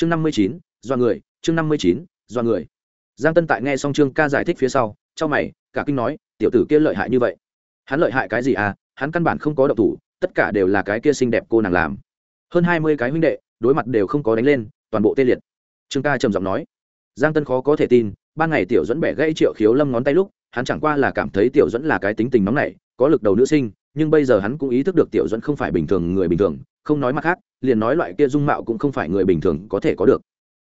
chương năm mươi chín, do người, chương năm mươi chín, do người. Giang tân tại nghe xong trương ca giải thích phía sau trong mày, cả kinh nói, tiểu tử kia lợi hại như vậy. Hắn lợi hại cái gì à? Hắn căn bản không có độc thủ, tất cả đều là cái kia xinh đẹp cô nàng làm. Hơn hai mươi cái huynh đệ, đối mặt đều không có đánh lên, toàn bộ tê liệt. Trương ca trầm giọng nói. Giang tân khó có thể tin ban ngày tiểu dẫn bẻ gãy triệu khiếu lâm ngón tay lúc, hắn chẳng qua là cảm thấy tiểu dẫn là cái tính tình nóng nảy, có lực đầu nữ sinh, nhưng bây giờ hắn cũng ý thức được tiểu dẫn không phải bình thường người bình thường không nói mặt khác, liền nói loại kia dung mạo cũng không phải người bình thường có thể có được.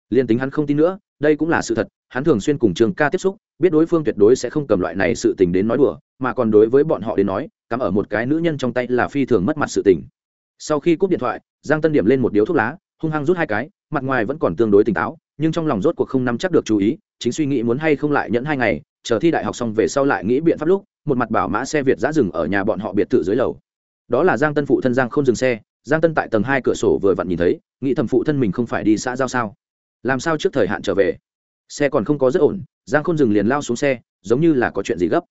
Liền tính hắn không tin nữa, đây cũng là sự thật, hắn thường xuyên cùng trường ca tiếp xúc, biết đối phương tuyệt đối sẽ không cầm loại này sự tình đến nói đùa, mà còn đối với bọn họ đến nói, cắm ở một cái nữ nhân trong tay là phi thường mất mặt sự tình. Sau khi cúp điện thoại, giang tân điểm lên một điếu thuốc lá, hung hăng rút hai cái, mặt ngoài vẫn còn tương đối tỉnh táo, nhưng trong lòng rốt cuộc không nắm chắc được chú ý, chính suy nghĩ muốn hay không lại nhẫn hai ngày, chờ thi đại học xong về sau lại nghĩ biện pháp lúc, một mặt bảo mã xe việt giã dừng ở nhà bọn họ biệt thự dưới lầu. Đó là giang tân phụ thân giang không dừng xe giang tân tại tầng hai cửa sổ vừa vặn nhìn thấy, nghĩ thầm phụ thân mình không phải đi xã giao sao? Làm sao trước thời hạn trở về? Xe còn không có rất ổn, giang khôn dừng liền lao xuống xe, giống như là có chuyện gì gấp.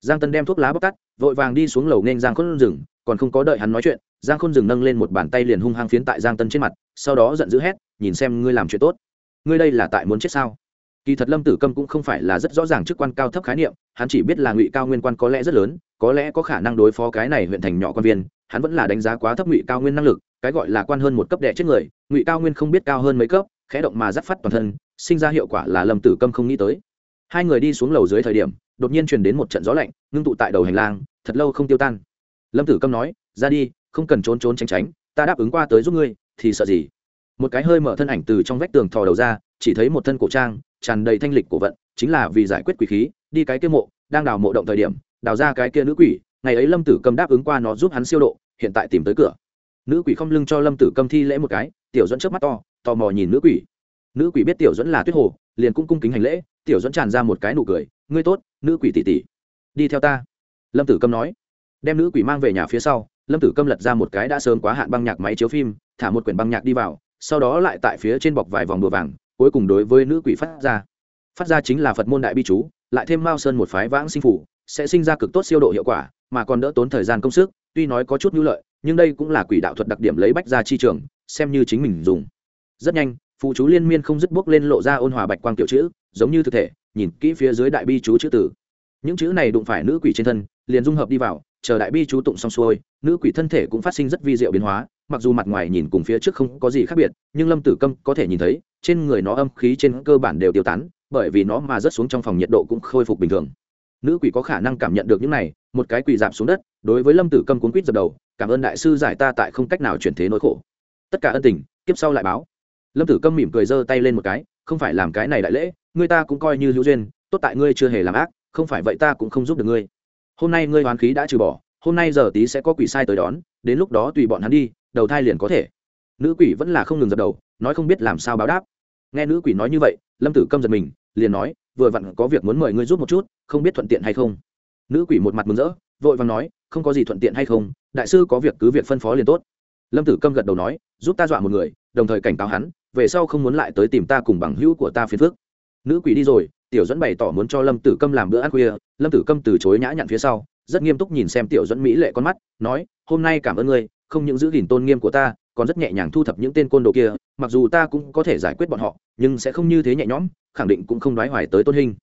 Giang tân đem thuốc lá bóc tắt, vội vàng đi xuống lầu nên giang khôn dừng, còn không có đợi hắn nói chuyện, giang khôn dừng nâng lên một bàn tay liền hung hăng phiến tại giang tân trên mặt, sau đó giận dữ hét, nhìn xem ngươi làm chuyện tốt. Ngươi đây là tại muốn chết sao? Kỳ thật lâm tử câm cũng không phải là rất rõ ràng chức quan cao thấp khái niệm, hắn chỉ biết là ngụy cao nguyên quan có lẽ rất lớn, có lẽ có khả năng đối phó cái này huyện thành nhỏ quan viên hắn vẫn là đánh giá quá thấp ngụy cao nguyên năng lực, cái gọi là quan hơn một cấp đệ chết người, ngụy cao nguyên không biết cao hơn mấy cấp, khẽ động mà dắt phát toàn thân, sinh ra hiệu quả là lâm tử câm không nghĩ tới. Hai người đi xuống lầu dưới thời điểm, đột nhiên truyền đến một trận gió lạnh, ngưng tụ tại đầu hành lang, thật lâu không tiêu tan. Lâm tử câm nói, ra đi, không cần trốn trốn tránh tránh, ta đáp ứng qua tới giúp ngươi, thì sợ gì? Một cái hơi mở thân ảnh từ trong vách tường thò đầu ra, chỉ thấy một thân cổ trang, tràn đầy thanh lịch cổ vận, chính là vì giải quyết quỷ khí, đi cái kia mộ, đang đào mộ động thời điểm, đào ra cái kia nữ quỷ, ngày ấy lâm tử câm đáp ứng qua nó giúp hắn siêu độ hiện tại tìm tới cửa. Nữ quỷ không lưng cho lâm tử câm thi lễ một cái tiểu dẫn trước mắt to tò mò nhìn nữ quỷ. Nữ quỷ biết tiểu dẫn là tuyết hồ liền cũng cung kính hành lễ tiểu dẫn tràn ra một cái nụ cười ngươi tốt nữ quỷ tỉ tỉ, đi theo ta. Lâm tử câm nói. Đem nữ quỷ mang về nhà phía sau lâm tử câm lật ra một cái đã sớm quá hạn băng nhạc máy chiếu phim thả một quyển băng nhạc đi vào sau đó lại tại phía trên bọc vài vòng đùa vàng cuối cùng đối với nữ quỷ phát ra. Phát ra chính là phật môn đại bi chú lại thêm mao sơn một phái vãng sinh phủ sẽ sinh ra cực tốt siêu độ hiệu quả mà còn đỡ tốn thời gian công sức tuy nói có chút nhu lợi, nhưng đây cũng là quỷ đạo thuật đặc điểm lấy bách ra chi trường, xem như chính mình dùng. Rất nhanh phụ chú liên miên không dứt bước lên lộ ra ôn hòa bạch quang kiểu chữ, giống như thực thể, nhìn kỹ phía dưới đại bi chú chữ tử những chữ này đụng phải nữ quỷ trên thân, liền dung hợp đi vào, chờ đại bi chú tụng xong xuôi, nữ quỷ thân thể cũng phát sinh rất vi diệu biến hóa, mặc dù mặt ngoài nhìn cùng phía trước không có gì khác biệt, nhưng lâm tử câm có thể nhìn thấy, trên người nó âm khí trên cơ bản đều tiêu tán, bởi vì nó mà rớt xuống trong phòng nhiệt độ cũng khôi phục bình thường. Nữ quỷ có khả năng cảm nhận được những này một cái quỳ dạp xuống đất, đối với lâm tử câm cuốn quýt dập đầu, cảm ơn đại sư giải ta tại không cách nào chuyển thế nỗi khổ. Tất cả ân tình, kiếp sau lại báo. Lâm tử câm mỉm cười giơ tay lên một cái, không phải làm cái này đại lễ, người ta cũng coi như hữu duyên, tốt tại ngươi chưa hề làm ác, không phải vậy ta cũng không giúp được ngươi. Hôm nay ngươi hoán khí đã trừ bỏ, hôm nay giờ tí sẽ có quỷ sai tới đón, đến lúc đó tùy bọn hắn đi, đầu thai liền có thể. Nữ quỷ vẫn là không ngừng dập đầu, nói không biết làm sao báo đáp. Nghe nữ quỷ nói như vậy, lâm tử câm giật mình, liền nói, vừa vặn có việc muốn mời ngươi giúp một chút, không biết thuận tiện hay không? Nữ quỷ một mặt mừng rỡ, vội vàng nói, không có gì thuận tiện hay không, đại sư có việc cứ việc phân phó liền tốt. Lâm tử câm gật đầu nói, giúp ta dọa một người, đồng thời cảnh cáo hắn, về sau không muốn lại tới tìm ta cùng bằng hữu của ta phiền phước nữ quỷ đi rồi, tiểu dẫn bày tỏ muốn cho lâm tử câm làm bữa ăn khuya. Lâm tử câm từ chối nhã nhặn phía sau, rất nghiêm túc nhìn xem tiểu dẫn mỹ lệ con mắt, nói, hôm nay cảm ơn ngươi, không những giữ gìn tôn nghiêm của ta, còn rất nhẹ nhàng thu thập những tên côn đồ kia, mặc dù ta cũng có thể giải quyết bọn họ, nhưng sẽ không như thế nhẹ nhõm, khẳng định cũng không đoái hoài tới tôn hình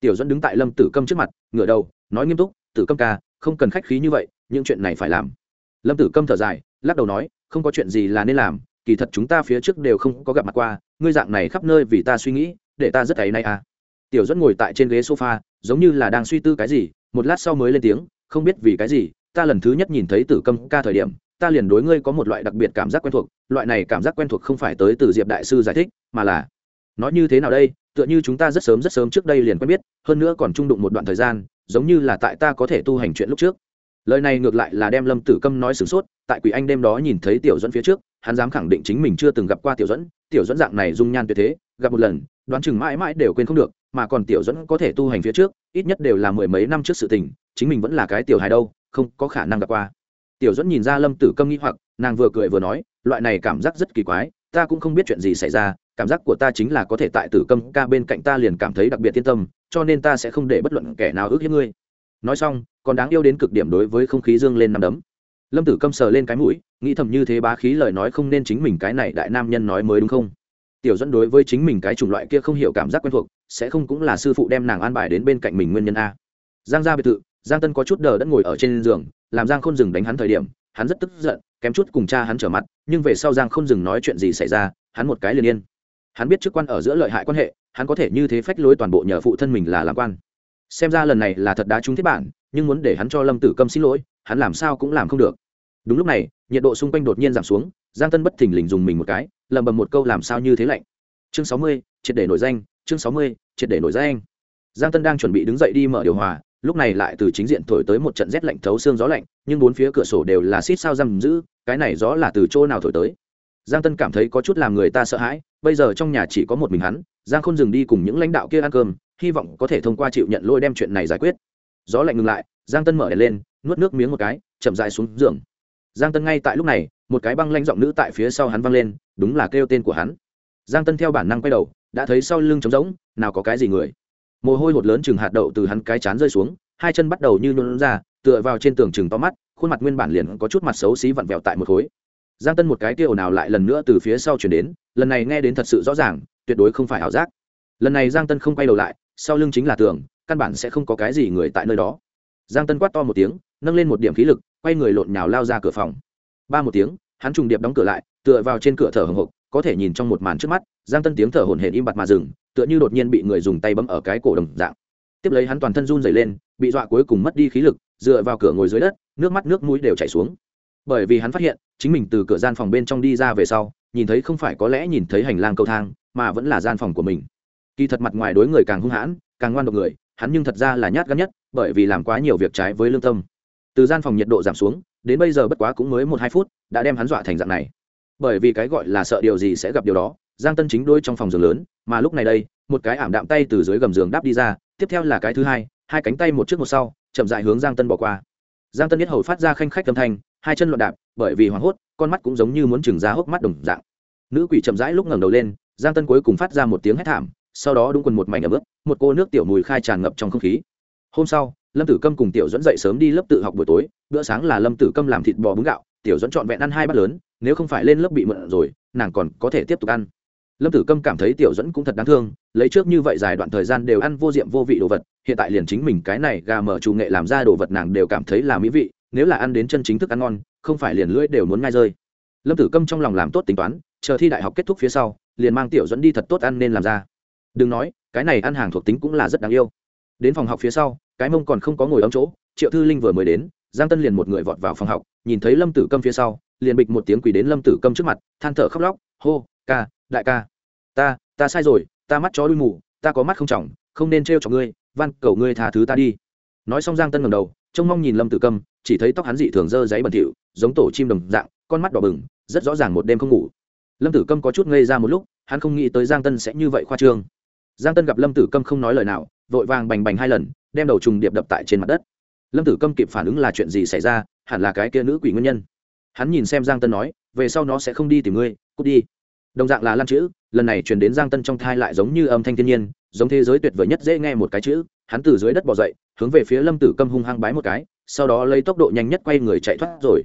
tiểu dẫn đứng tại lâm tử câm trước mặt, ngửa đầu, nói nghiêm túc, tử câm ca, không cần khách khí như vậy, những chuyện này phải làm. Lâm tử câm thở dài, lắc đầu nói, không có chuyện gì là nên làm, kỳ thật chúng ta phía trước đều không có gặp mặt qua, ngươi dạng này khắp nơi vì ta suy nghĩ, để ta rất ấy nay à. Tiểu dẫn ngồi tại trên ghế sofa, giống như là đang suy tư cái gì, một lát sau mới lên tiếng, không biết vì cái gì, ta lần thứ nhất nhìn thấy tử câm ca thời điểm, ta liền đối ngươi có một loại đặc biệt cảm giác quen thuộc, loại này cảm giác quen thuộc không phải tới từ diệp đại sư giải thích, mà là nói như thế nào đây, tựa như chúng ta rất sớm rất sớm trước đây liền quen biết, hơn nữa còn trung đụng một đoạn thời gian, giống như là tại ta có thể tu hành chuyện lúc trước. Lời này ngược lại là đem lâm tử câm nói sửng sốt, tại quỷ anh đêm đó nhìn thấy tiểu dẫn phía trước, hắn dám khẳng định chính mình chưa từng gặp qua tiểu dẫn tiểu dẫn dạng này dung nhan tuyệt thế, gặp một lần, đoán chừng mãi mãi đều quên không được, mà còn tiểu dẫn có thể tu hành phía trước, ít nhất đều là mười mấy năm trước sự tình, chính mình vẫn là cái tiểu hài đâu, không có khả năng gặp qua. Tiểu dẫn nhìn ra lâm tử câm nghĩ hoặc, nàng vừa cười vừa nói, loại này cảm giác rất kỳ quái, ta cũng không biết chuyện gì xảy ra cảm giác của ta chính là có thể tại tử câm ca bên cạnh ta liền cảm thấy đặc biệt yên tâm, cho nên ta sẽ không để bất luận kẻ nào ước hiếp ngươi. Nói xong, còn đáng yêu đến cực điểm đối với không khí dương lên nằm đấm. Lâm tử câm sờ lên cái mũi, nghĩ thầm như thế bá khí lời nói không nên chính mình cái này đại nam nhân nói mới đúng không? Tiểu dẫn đối với chính mình cái chủng loại kia không hiểu cảm giác quen thuộc, sẽ không cũng là sư phụ đem nàng an bài đến bên cạnh mình nguyên nhân a. Giang gia biệt thự, giang tân có chút đờ đẫn ngồi ở trên giường, làm giang khôn dừng đánh hắn thời điểm, hắn rất tức giận, kém chút cùng cha hắn trở mặt, nhưng về sau giang khôn dừng nói chuyện gì xảy ra, hắn một cái liền yên hắn biết chức quan ở giữa lợi hại quan hệ, hắn có thể như thế phách lối toàn bộ nhờ phụ thân mình là làm quan. Xem ra lần này là thật đá trúng thiết bản, nhưng muốn để hắn cho lâm tử câm xin lỗi, hắn làm sao cũng làm không được. Đúng lúc này, nhiệt độ xung quanh đột nhiên giảm xuống, giang tân bất thình lình dùng mình một cái lầm bầm một câu làm sao như thế lạnh. Chương sáu mươi, triệt để nổi danh, chương sáu mươi, triệt để nổi danh. Giang tân đang chuẩn bị đứng dậy đi mở điều hòa, lúc này lại từ chính diện thổi tới một trận rét lạnh thấu xương gió lạnh, nhưng bốn phía cửa sổ đều là xít sao giam giữ, cái này gió là từ chỗ nào thổi tới. Giang tân cảm thấy có chút làm người ta sợ hãi bây giờ trong nhà chỉ có một mình hắn, giang Khôn dừng đi cùng những lãnh đạo kia ăn cơm, hy vọng có thể thông qua chịu nhận lôi đem chuyện này giải quyết. Gió lạnh ngừng lại, giang tân mở đèn lên, nuốt nước miếng một cái, chậm dại xuống giường. Giang tân ngay tại lúc này, một cái băng lanh giọng nữ tại phía sau hắn văng lên, đúng là kêu tên của hắn. Giang tân theo bản năng quay đầu, đã thấy sau lưng trống rỗng, nào có cái gì người. Mồ hôi hột lớn chừng hạt đậu từ hắn cái chán rơi xuống, hai chân bắt đầu như nôn ra, tựa vào trên tường chừng to mắt, khuôn mặt nguyên bản liền có chút mặt xấu xí vặn vẹo tại một khối giang tân một cái kia ồn ào lại lần nữa từ phía sau chuyển đến, lần này nghe đến thật sự rõ ràng, tuyệt đối không phải ảo giác. Lần này giang tân không quay đầu lại, sau lưng chính là tường, căn bản sẽ không có cái gì người tại nơi đó. Giang tân quát to một tiếng, nâng lên một điểm khí lực, quay người lộn nhào lao ra cửa phòng. Ba một tiếng, hắn trùng điệp đóng cửa lại, tựa vào trên cửa thở hồng hộc, có thể nhìn trong một màn trước mắt, giang tân tiếng thở hổn hển im bặt mà dừng, tựa như đột nhiên bị người dùng tay bấm ở cái cổ đồng dạng. Tiếp lấy hắn toàn thân run dày lên, bị dọa cuối cùng mất đi khí lực, dựa vào cửa ngồi dưới đất, nước mắt nước mũi đều chảy xuống bởi vì hắn phát hiện, chính mình từ cửa gian phòng bên trong đi ra về sau, nhìn thấy không phải có lẽ nhìn thấy hành lang cầu thang, mà vẫn là gian phòng của mình. Kỳ thật mặt ngoài đối người càng hung hãn, càng ngoan độc người, hắn nhưng thật ra là nhát gắn nhất, bởi vì làm quá nhiều việc trái với lương tâm. Từ gian phòng nhiệt độ giảm xuống, đến bây giờ bất quá cũng mới một hai phút, đã đem hắn dọa thành dạng này. Bởi vì cái gọi là sợ điều gì sẽ gặp điều đó, giang tân chính đôi trong phòng giường lớn, mà lúc này đây, một cái ảm đạm tay từ dưới gầm giường đáp đi ra, tiếp theo là cái thứ hai hai cánh tay một trước một sau, chậm dại hướng giang tân bỏ qua. Giang tân biết hầu phát ra khanh khách âm thanh hai chân loạn đạp, bởi vì hoảng hốt, con mắt cũng giống như muốn chừng ra hốc mắt đồng dạng. Nữ quỷ chậm rãi lúc ngẩng đầu lên, giang tân cuối cùng phát ra một tiếng hét thảm, sau đó đúng quần một mảnh ấm ướt, một cô nước tiểu mùi khai tràn ngập trong không khí. Hôm sau, lâm tử câm cùng tiểu dẫn dậy sớm đi lớp tự học buổi tối, bữa sáng là lâm tử câm làm thịt bò bún gạo, tiểu dẫn trọn vẹn ăn hai bát lớn, nếu không phải lên lớp bị mượn rồi, nàng còn có thể tiếp tục ăn. Lâm tử câm cảm thấy tiểu dẫn cũng thật đáng thương, lấy trước như vậy dài đoạn thời gian đều ăn vô diệm vô vị đồ vật, hiện tại liền chính mình cái này gà mở chủ nghệ làm ra đồ vật nàng đều cảm thấy là mỹ vị nếu là ăn đến chân chính thức ăn ngon, không phải liền lưỡi đều muốn ngay rơi. Lâm tử câm trong lòng làm tốt tính toán, chờ thi đại học kết thúc phía sau, liền mang tiểu dẫn đi thật tốt ăn nên làm ra. Đừng nói, cái này ăn hàng thuộc tính cũng là rất đáng yêu. Đến phòng học phía sau, cái mông còn không có ngồi ấm chỗ, triệu thư linh vừa mới đến, giang tân liền một người vọt vào phòng học, nhìn thấy lâm tử câm phía sau, liền bịch một tiếng quỳ đến lâm tử câm trước mặt, than thở khóc lóc, hô, ca, đại ca, ta ta sai rồi, ta mắt chó đuôi mù, ta có mắt không trọng, không nên trêu cho ngươi, van cầu ngươi tha thứ ta đi. Nói xong giang tân ngầm đầu, trông mong nhìn lâm tử câm chỉ thấy tóc hắn dị thường dơ giấy bẩn thỉu, giống tổ chim đồng dạng, con mắt đỏ bừng, rất rõ ràng một đêm không ngủ. Lâm tử câm có chút ngây ra một lúc, hắn không nghĩ tới giang tân sẽ như vậy khoa trương. Giang tân gặp lâm tử câm không nói lời nào, vội vàng bành bành hai lần, đem đầu trùng điệp đập tại trên mặt đất. Lâm tử câm kịp phản ứng là chuyện gì xảy ra, hẳn là cái kia nữ quỷ nguyên nhân. Hắn nhìn xem giang tân nói, về sau nó sẽ không đi tìm ngươi, cút đi. Đồng dạng là lan chữ, lần này truyền đến giang tân trong thai lại giống như âm thanh thiên nhiên, giống thế giới tuyệt vời nhất dễ nghe một cái chữ, hắn từ dưới đất bỏ dậy, hướng về phía lâm tử câm hung hăng bái một cái sau đó lấy tốc độ nhanh nhất quay người chạy thoát rồi.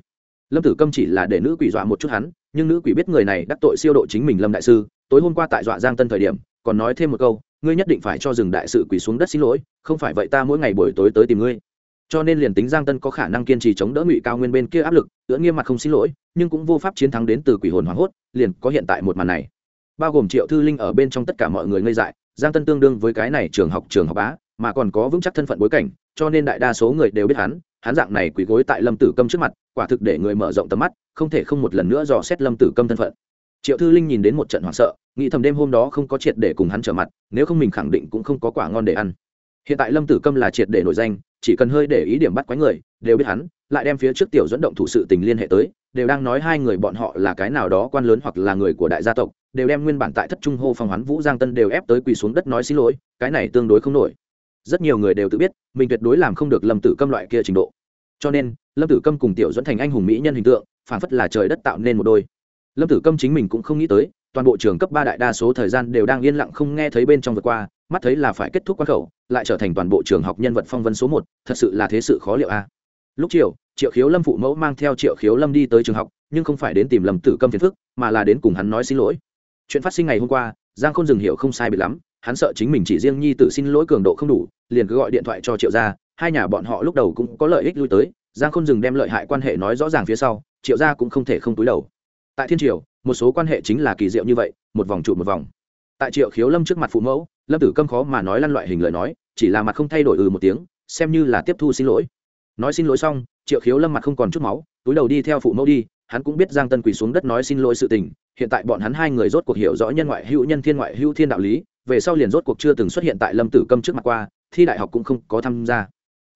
Lâm tử câm chỉ là để nữ quỷ dọa một chút hắn, nhưng nữ quỷ biết người này đắc tội siêu độ chính mình lâm đại sư, tối hôm qua tại dọa giang tân thời điểm, còn nói thêm một câu, ngươi nhất định phải cho rừng đại sự quỷ xuống đất xin lỗi, không phải vậy ta mỗi ngày buổi tối tới tìm ngươi. Cho nên liền tính giang tân có khả năng kiên trì chống đỡ ngụy cao nguyên bên kia áp lực, tựa nghiêm mặt không xin lỗi, nhưng cũng vô pháp chiến thắng đến từ quỷ hồn hoảng hốt, liền có hiện tại một màn này. Bao gồm triệu thư linh ở bên trong tất cả mọi người ngây dại, giang tân tương đương với cái này trường học trường học bá, mà còn có vững chắc thân phận bối cảnh, cho nên đại đa số người đều biết hắn hắn dạng này quỳ gối tại lâm tử câm trước mặt, quả thực để người mở rộng tầm mắt, không thể không một lần nữa dò xét lâm tử câm thân phận. Triệu thư linh nhìn đến một trận hoảng sợ, nghĩ thầm đêm hôm đó không có triệt để cùng hắn trở mặt, nếu không mình khẳng định cũng không có quả ngon để ăn. Hiện tại lâm tử câm là triệt để nổi danh, chỉ cần hơi để ý điểm bắt quái người, đều biết hắn, lại đem phía trước tiểu dẫn động thủ sự tình liên hệ tới, đều đang nói hai người bọn họ là cái nào đó quan lớn hoặc là người của đại gia tộc, đều đem nguyên bản tại thất trung hô phong hoán vũ giang tân đều ép tới quỳ xuống đất nói xin lỗi, cái này tương đối không nổi rất nhiều người đều tự biết, mình tuyệt đối làm không được lâm tử câm loại kia trình độ. Cho nên, lâm tử câm cùng tiểu dẫn thành anh hùng mỹ nhân hình tượng phản phất là trời đất tạo nên một đôi. Lâm tử câm chính mình cũng không nghĩ tới, toàn bộ trường cấp ba đại đa số thời gian đều đang yên lặng không nghe thấy bên trong vượt qua, mắt thấy là phải kết thúc quan khẩu, lại trở thành toàn bộ trường học nhân vật phong vân số một, thật sự là thế sự khó liệu a. Lúc chiều, triệu khiếu lâm phụ mẫu mang theo triệu khiếu lâm đi tới trường học, nhưng không phải đến tìm lâm tử câm phiền phức, mà là đến cùng hắn nói xin lỗi. Chuyện phát sinh ngày hôm qua, giang khôn dừng hiểu không sai bị lắm hắn sợ chính mình chỉ riêng nhi tự xin lỗi cường độ không đủ, liền cứ gọi điện thoại cho triệu gia, hai nhà bọn họ lúc đầu cũng có lợi ích lui tới, giang khôn dừng đem lợi hại quan hệ nói rõ ràng phía sau, triệu gia cũng không thể không túi đầu. Tại thiên triều, một số quan hệ chính là kỳ diệu như vậy, một vòng trụ một vòng. Tại triệu khiếu lâm trước mặt phụ mẫu, lâm tử câm khó mà nói lăn loại hình lời nói, chỉ là mặt không thay đổi ừ một tiếng, xem như là tiếp thu xin lỗi. Nói xin lỗi xong, triệu khiếu lâm mặt không còn chút máu, túi đầu đi theo phụ mẫu đi, hắn cũng biết giang tân quỳ xuống đất nói xin lỗi sự tình, hiện tại bọn hắn hai người rốt cuộc hiểu rõ nhân ngoại hữu nhân thiên ngoại hữu thiên đạo lý về sau liền rốt cuộc chưa từng xuất hiện tại lâm tử câm trước mặt qua, thi đại học cũng không có tham gia.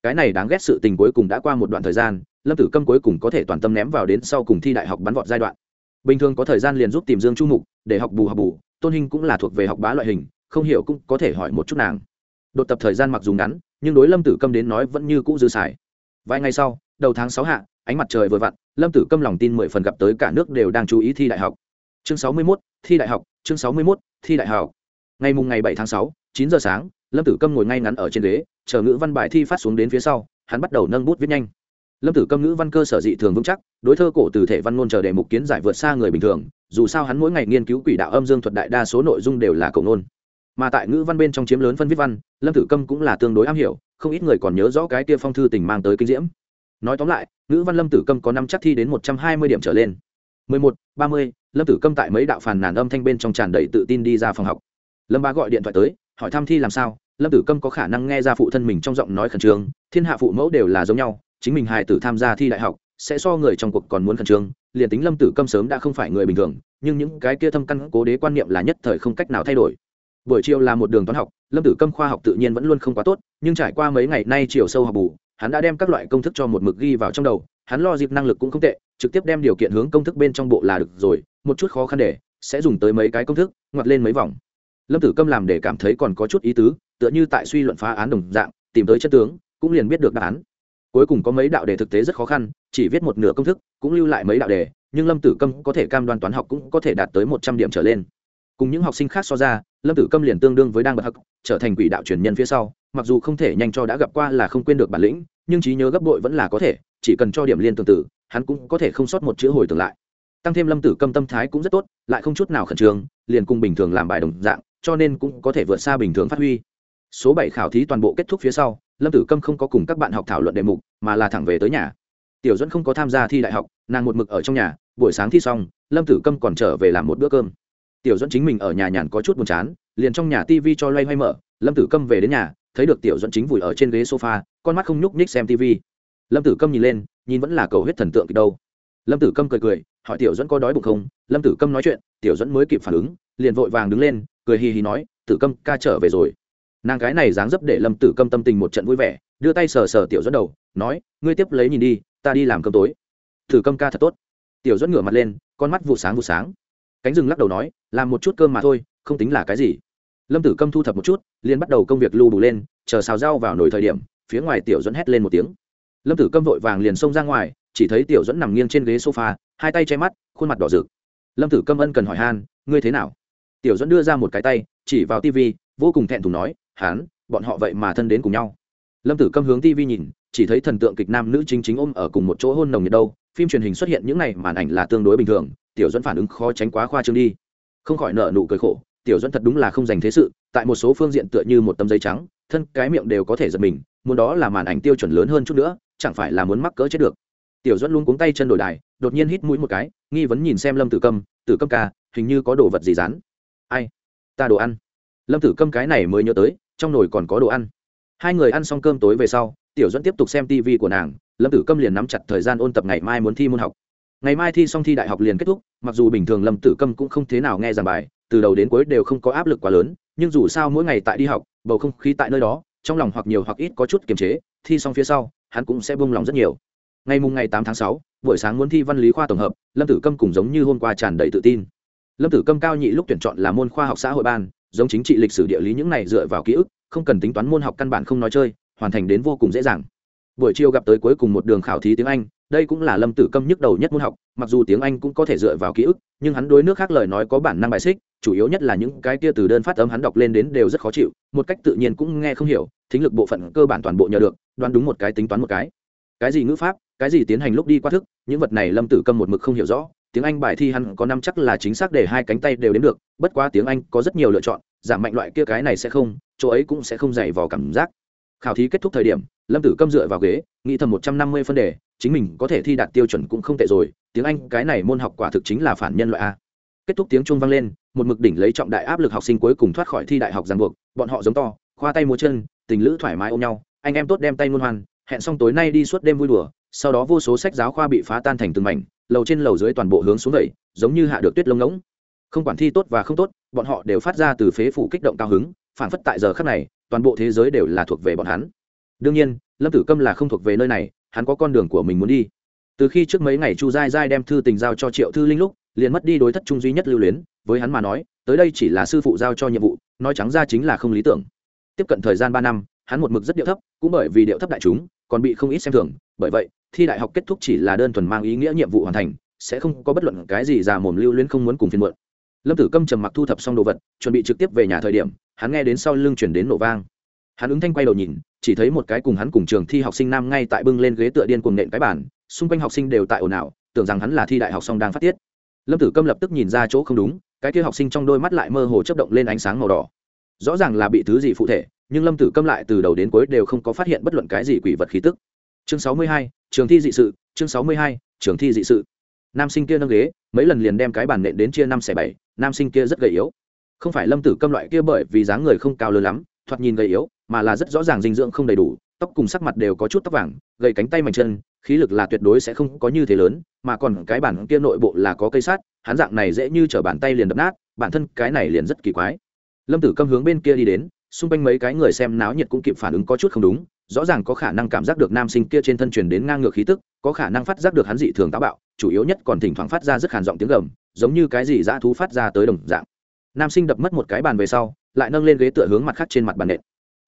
Cái này đáng ghét sự tình cuối cùng đã qua một đoạn thời gian, lâm tử câm cuối cùng có thể toàn tâm ném vào đến sau cùng thi đại học bắn vọt giai đoạn. Bình thường có thời gian liền giúp tìm dương chu mục, để học bù học bù, tôn hình cũng là thuộc về học bá loại hình, không hiểu cũng có thể hỏi một chút nàng. Đột tập thời gian mặc dù ngắn, nhưng đối lâm tử câm đến nói vẫn như cũ dư xài. Vài ngày sau, đầu tháng sáu hạ, ánh mặt trời vừa vặn, lâm tử câm lòng tin mười phần gặp tới cả nước đều đang chú ý thi đại học. Chương sáu mươi mốt, thi đại học, chương sáu mươi mốt, thi đại học ngày mùng ngày bảy tháng sáu, chín giờ sáng, lâm tử câm ngồi ngay ngắn ở trên ghế, chờ ngữ văn bài thi phát xuống đến phía sau, hắn bắt đầu nâng bút viết nhanh. Lâm tử câm ngữ văn cơ sở dị thường vững chắc, đối thơ cổ từ thể văn ngôn chờ đề mục kiến giải vượt xa người bình thường, dù sao hắn mỗi ngày nghiên cứu quỷ đạo âm dương thuật đại đa số nội dung đều là cầu ngôn. Mà tại ngữ văn bên trong chiếm lớn phân viết văn, lâm tử câm cũng là tương đối am hiểu, không ít người còn nhớ rõ cái kia phong thư tình mang tới kinh diễm. Nói tóm lại, ngữ văn lâm tử câm có năm chắc thi đến một trăm hai mươi điểm trở lên. Mười một, ba mươi, lâm tử câm tại mấy đạo phàn nàn âm thanh bên trong tràn đầy tự tin đi ra phòng học lâm bá gọi điện thoại tới, hỏi thăm thi làm sao, lâm tử câm có khả năng nghe ra phụ thân mình trong giọng nói khẩn trương, thiên hạ phụ mẫu đều là giống nhau, chính mình hài tử tham gia thi đại học, sẽ so người trong cuộc còn muốn khẩn trương, liền tính lâm tử câm sớm đã không phải người bình thường, nhưng những cái kia thâm căn cố đế quan niệm là nhất thời không cách nào thay đổi. Buổi chiều là một đường toán học, lâm tử câm khoa học tự nhiên vẫn luôn không quá tốt, nhưng trải qua mấy ngày nay chiều sâu học bù, hắn đã đem các loại công thức cho một mực ghi vào trong đầu, hắn lo dịp năng lực cũng không tệ, trực tiếp đem điều kiện hướng công thức bên trong bộ là được rồi, một chút khó khăn để, sẽ dùng tới mấy cái công thức, ngoặt lên mấy vòng lâm tử câm làm để cảm thấy còn có chút ý tứ tựa như tại suy luận phá án đồng dạng tìm tới chất tướng cũng liền biết được đáp án. Cuối cùng có mấy đạo đề thực tế rất khó khăn chỉ viết một nửa công thức cũng lưu lại mấy đạo đề nhưng lâm tử câm có thể cam đoan toán học cũng có thể đạt tới một trăm điểm trở lên. Cùng những học sinh khác so ra lâm tử câm liền tương đương với đang bật học, trở thành quỷ đạo truyền nhân phía sau mặc dù không thể nhanh cho đã gặp qua là không quên được bản lĩnh nhưng trí nhớ gấp bội vẫn là có thể chỉ cần cho điểm liên tương tự hắn cũng có thể không sót một chữ hồi tương lại. Tăng thêm lâm tử câm tâm thái cũng rất tốt lại không chút nào khẩn trương liền cùng bình thường làm bài đồng dạng cho nên cũng có thể vượt xa bình thường phát huy. Số bảy khảo thí toàn bộ kết thúc phía sau, lâm tử câm không có cùng các bạn học thảo luận đề mục, mà là thẳng về tới nhà. Tiểu dẫn không có tham gia thi đại học, nàng một mực ở trong nhà, buổi sáng thi xong, lâm tử câm còn trở về làm một bữa cơm. Tiểu dẫn chính mình ở nhà nhàn có chút buồn chán, liền trong nhà tivi cho loay hoay mở, lâm tử câm về đến nhà, thấy được tiểu dẫn chính vùi ở trên ghế sofa, con mắt không nhúc nhích xem tivi. lâm tử câm nhìn lên, nhìn vẫn là cầu huyết thần tượng đâu. Lâm tử câm cười cười, hỏi tiểu dẫn có đói bụng không? Lâm tử câm nói chuyện, tiểu dẫn mới kịp phản ứng, liền vội vàng đứng lên cười hì hì nói, tử câm, ca trở về rồi. Nàng cái này dáng dấp để lâm tử câm tâm tình một trận vui vẻ, đưa tay sờ sờ tiểu dẫn đầu, nói, ngươi tiếp lấy nhìn đi, ta đi làm cơm tối. Tử câm ca thật tốt. Tiểu dẫn ngửa mặt lên, con mắt vụ sáng vụ sáng. Cánh rừng lắc đầu nói, làm một chút cơm mà thôi, không tính là cái gì. Lâm tử câm thu thập một chút, liền bắt đầu công việc lưu bù lên, chờ xào rau vào nồi thời điểm, phía ngoài tiểu dẫn hét lên một tiếng. Lâm tử câm vội vàng liền xông ra ngoài, chỉ thấy tiểu dẫn nằm nghiêng trên ghế sofa, hai tay che mắt, khuôn mặt đỏ rực. Lâm tử câm ân cần hỏi han, ngươi thế nào? Tiểu dẫn đưa ra một cái tay, chỉ vào tv vô cùng thẹn thùng nói, hán, bọn họ vậy mà thân đến cùng nhau. Lâm tử câm hướng tv nhìn, chỉ thấy thần tượng kịch nam nữ chính chính ôm ở cùng một chỗ hôn nồng nhiệt đâu. Phim truyền hình xuất hiện những n à y màn ảnh là tương đối bình thường, tiểu dẫn phản ứng khó tránh quá khoa trương đi. Không khỏi nợ nụ cười khổ, tiểu dẫn thật đúng là không dành thế sự, tại một số phương diện tựa như một tấm giấy trắng, thân cái miệng đều có thể giật mình, muốn đó là màn ảnh tiêu chuẩn lớn hơn chút nữa, chẳng phải là muốn mắc cỡ chết được. Tiểu dẫn luôn cuống tay chân đổi đài, đột nhiên hít mũi một cái, nghi vấn nhìn xem lâm tử câm tử câm ca, hình như có đồ vật gì rán ai? Ta đồ ăn. Lâm tử câm cái này mới nhớ tới, trong nồi còn có đồ ăn. Hai người ăn xong cơm tối về sau, tiểu dẫn tiếp tục xem tv của nàng, lâm tử câm liền nắm chặt thời gian ôn tập ngày mai muốn thi môn học. Ngày mai thi xong thi đại học liền kết thúc, mặc dù bình thường lâm tử câm cũng không thế nào nghe giảng bài, từ đầu đến cuối đều không có áp lực quá lớn, nhưng dù sao mỗi ngày tại đi học, bầu không khí tại nơi đó, trong lòng hoặc nhiều hoặc ít có chút kiềm chế, thi xong phía sau, hắn cũng sẽ buông lòng rất nhiều. Ngày mùng ngày tám tháng sáu, buổi sáng muốn thi văn lý khoa tổng hợp, lâm tử câm cùng giống như hôm qua tràn đầy tự tin lâm tử câm cao nhị lúc tuyển chọn là môn khoa học xã hội ban, giống chính trị lịch sử địa lý những này dựa vào ký ức, không cần tính toán môn học căn bản không nói chơi, hoàn thành đến vô cùng dễ dàng. Buổi chiều gặp tới cuối cùng một đường khảo thí tiếng anh, đây cũng là lâm tử câm nhức đầu nhất môn học, mặc dù tiếng anh cũng có thể dựa vào ký ức, nhưng hắn đối nước khác lời nói có bản năng bài xích, chủ yếu nhất là những cái kia từ đơn phát âm hắn đọc lên đến đều rất khó chịu, một cách tự nhiên cũng nghe không hiểu, thính lực bộ phận cơ bản toàn bộ nhờ được, đoán đúng một cái tính toán một cái. Cái gì ngữ pháp, cái gì tiến hành lúc đi qua thức, những vật này lâm tử câm một mực không hiểu rõ tiếng anh bài thi hắn có năm chắc là chính xác để hai cánh tay đều đến được, bất quá tiếng anh có rất nhiều lựa chọn, giảm mạnh loại kia cái này sẽ không, chỗ ấy cũng sẽ không dày vào cảm giác. Khảo thí kết thúc thời điểm, lâm tử câm dựa vào ghế, nghĩ thầm một trăm năm mươi phân đề, chính mình có thể thi đạt tiêu chuẩn cũng không tệ rồi, tiếng anh cái này môn học quả thực chính là phản nhân loại a. Kết thúc tiếng chuông vang lên, một mực đỉnh lấy trọng đại áp lực học sinh cuối cùng thoát khỏi thi đại học giàn buộc, bọn họ giống to, khoa tay múa chân, tình lữ thoải mái ôm nhau, anh em tốt đem tay ngôn hoan, hẹn xong tối nay đi suốt đêm vui đùa, sau đó vô số sách giáo khoa bị phá tan thành từng mảnh lầu trên lầu dưới toàn bộ hướng xuống vậy, giống như hạ được tuyết lông ngỗng. Không quản thi tốt và không tốt, bọn họ đều phát ra từ phế phủ kích động cao hứng, phản phất tại giờ khắc này, toàn bộ thế giới đều là thuộc về bọn hắn. Đương nhiên, lâm tử câm là không thuộc về nơi này, hắn có con đường của mình muốn đi. Từ khi trước mấy ngày chu giai giai đem thư tình giao cho triệu thư linh lúc, liền mất đi đối thất trung duy nhất lưu luyến, với hắn mà nói, tới đây chỉ là sư phụ giao cho nhiệm vụ, nói trắng ra chính là không lý tưởng. Tiếp cận thời gian ba năm, hắn một mực rất điệu thấp, cũng bởi vì điệu thấp đại chúng, còn bị không ít xem thường, bởi vậy thi đại học kết thúc chỉ là đơn thuần mang ý nghĩa nhiệm vụ hoàn thành, sẽ không có bất luận cái gì già mồm lưu luyến không muốn cùng phiên muộn. Lâm tử câm trầm mặc thu thập xong đồ vật, chuẩn bị trực tiếp về nhà thời điểm, hắn nghe đến sau lưng chuyển đến nổ vang. Hắn ứng thanh quay đầu nhìn, chỉ thấy một cái cùng hắn cùng trường thi học sinh nam ngay tại bưng lên ghế tựa điên cùng nện cái bản xung quanh học sinh đều tại ồn ào, tưởng rằng hắn là thi đại học xong đang phát tiết. Lâm tử câm lập tức nhìn ra chỗ không đúng, cái kia học sinh trong đôi mắt lại mơ hồ chấp động lên ánh sáng màu đỏ. Rõ ràng là bị thứ gì phụ thể, nhưng lâm tử câm lại từ đầu đến cuối đều không có phát hiện bất luận cái gì quỷ vật khí tức. Chương sáu mươi hai trường thi dị sự, chương sáu mươi hai, trường thi dị sự. Nam sinh kia nâng ghế, mấy lần liền đem cái bàn nện đến chia năm xẻ bảy, nam sinh kia rất gầy yếu. Không phải lâm tử câm loại kia bởi vì dáng người không cao lớn lắm, thoạt nhìn gầy yếu, mà là rất rõ ràng dinh dưỡng không đầy đủ, tóc cùng sắc mặt đều có chút tóc vàng, gầy cánh tay mảnh chân, khí lực là tuyệt đối sẽ không có như thế lớn, mà còn cái bản kia nội bộ là có cây sát hắn dạng này dễ như t bàn tay liền đập nát, bản thân cái này liền rất kỳ quái. Lâm tử câm hướng bên kia đi đến, xung quanh mấy cái người xem náo nhiệt cũng kịp phản ứng có chút không đúng rõ ràng có khả năng cảm giác được nam sinh kia trên thân truyền đến ngang ngược khí tức, có khả năng phát giác được hắn dị thường táo bạo, chủ yếu nhất còn thỉnh thoảng phát ra rất khàn giọng tiếng gầm, giống như cái gì dã thú phát ra tới đồng dạng. Nam sinh đập mất một cái bàn về sau, lại nâng lên ghế tựa hướng mặt khác trên mặt bàn nện.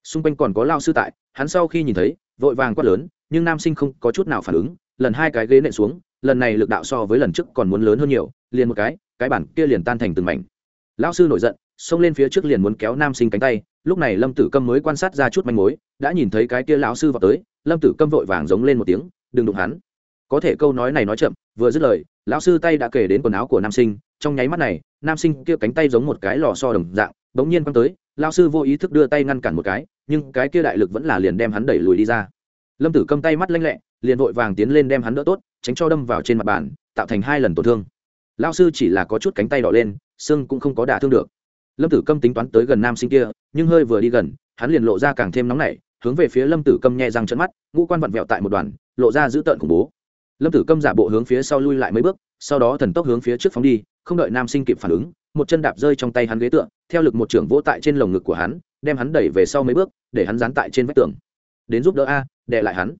Xung quanh còn có lao sư tại, hắn sau khi nhìn thấy, vội vàng quát lớn, nhưng nam sinh không có chút nào phản ứng, lần hai cái ghế nện xuống, lần này lực đạo so với lần trước còn muốn lớn hơn nhiều, liền một cái cái bản kia liền tan thành từng mảnh. Lão sư nổi giận xông lên phía trước liền muốn kéo nam sinh cánh tay, lúc này lâm tử câm mới quan sát ra chút manh mối, đã nhìn thấy cái kia lão sư vào tới, lâm tử câm vội vàng giống lên một tiếng, đừng đụng hắn. Có thể câu nói này nói chậm, vừa dứt lời, lão sư tay đã kể đến quần áo của nam sinh, trong nháy mắt này, nam sinh kia cánh tay giống một cái lò so đồng dạng, bỗng nhiên quăng tới, lão sư vô ý thức đưa tay ngăn cản một cái, nhưng cái kia đại lực vẫn là liền đem hắn đẩy lùi đi ra. Lâm tử câm tay mắt lanh lẹ, liền vội vàng tiến lên đem hắn đỡ tốt, tránh cho đâm vào trên mặt bàn, tạo thành hai lần tổn thương. Lão sư chỉ là có chút cánh tay đỏ lên, xương cũng không có đả thương được lâm tử câm tính toán tới gần nam sinh kia, nhưng hơi vừa đi gần, hắn liền lộ ra càng thêm nóng nảy, hướng về phía lâm tử câm nhẹ răng trận mắt, ngũ quan vặn vẹo tại một đoàn, lộ ra dữ tợn khủng bố. Lâm tử câm giả bộ hướng phía sau lui lại mấy bước, sau đó thần tốc hướng phía trước phóng đi, không đợi nam sinh kịp phản ứng, một chân đạp rơi trong tay hắn ghế tựa, theo lực một trưởng vỗ tại trên lồng ngực của hắn, đem hắn đẩy về sau mấy bước, để hắn dán tại trên vách tường. Đến giúp đỡ a, đệ lại hắn.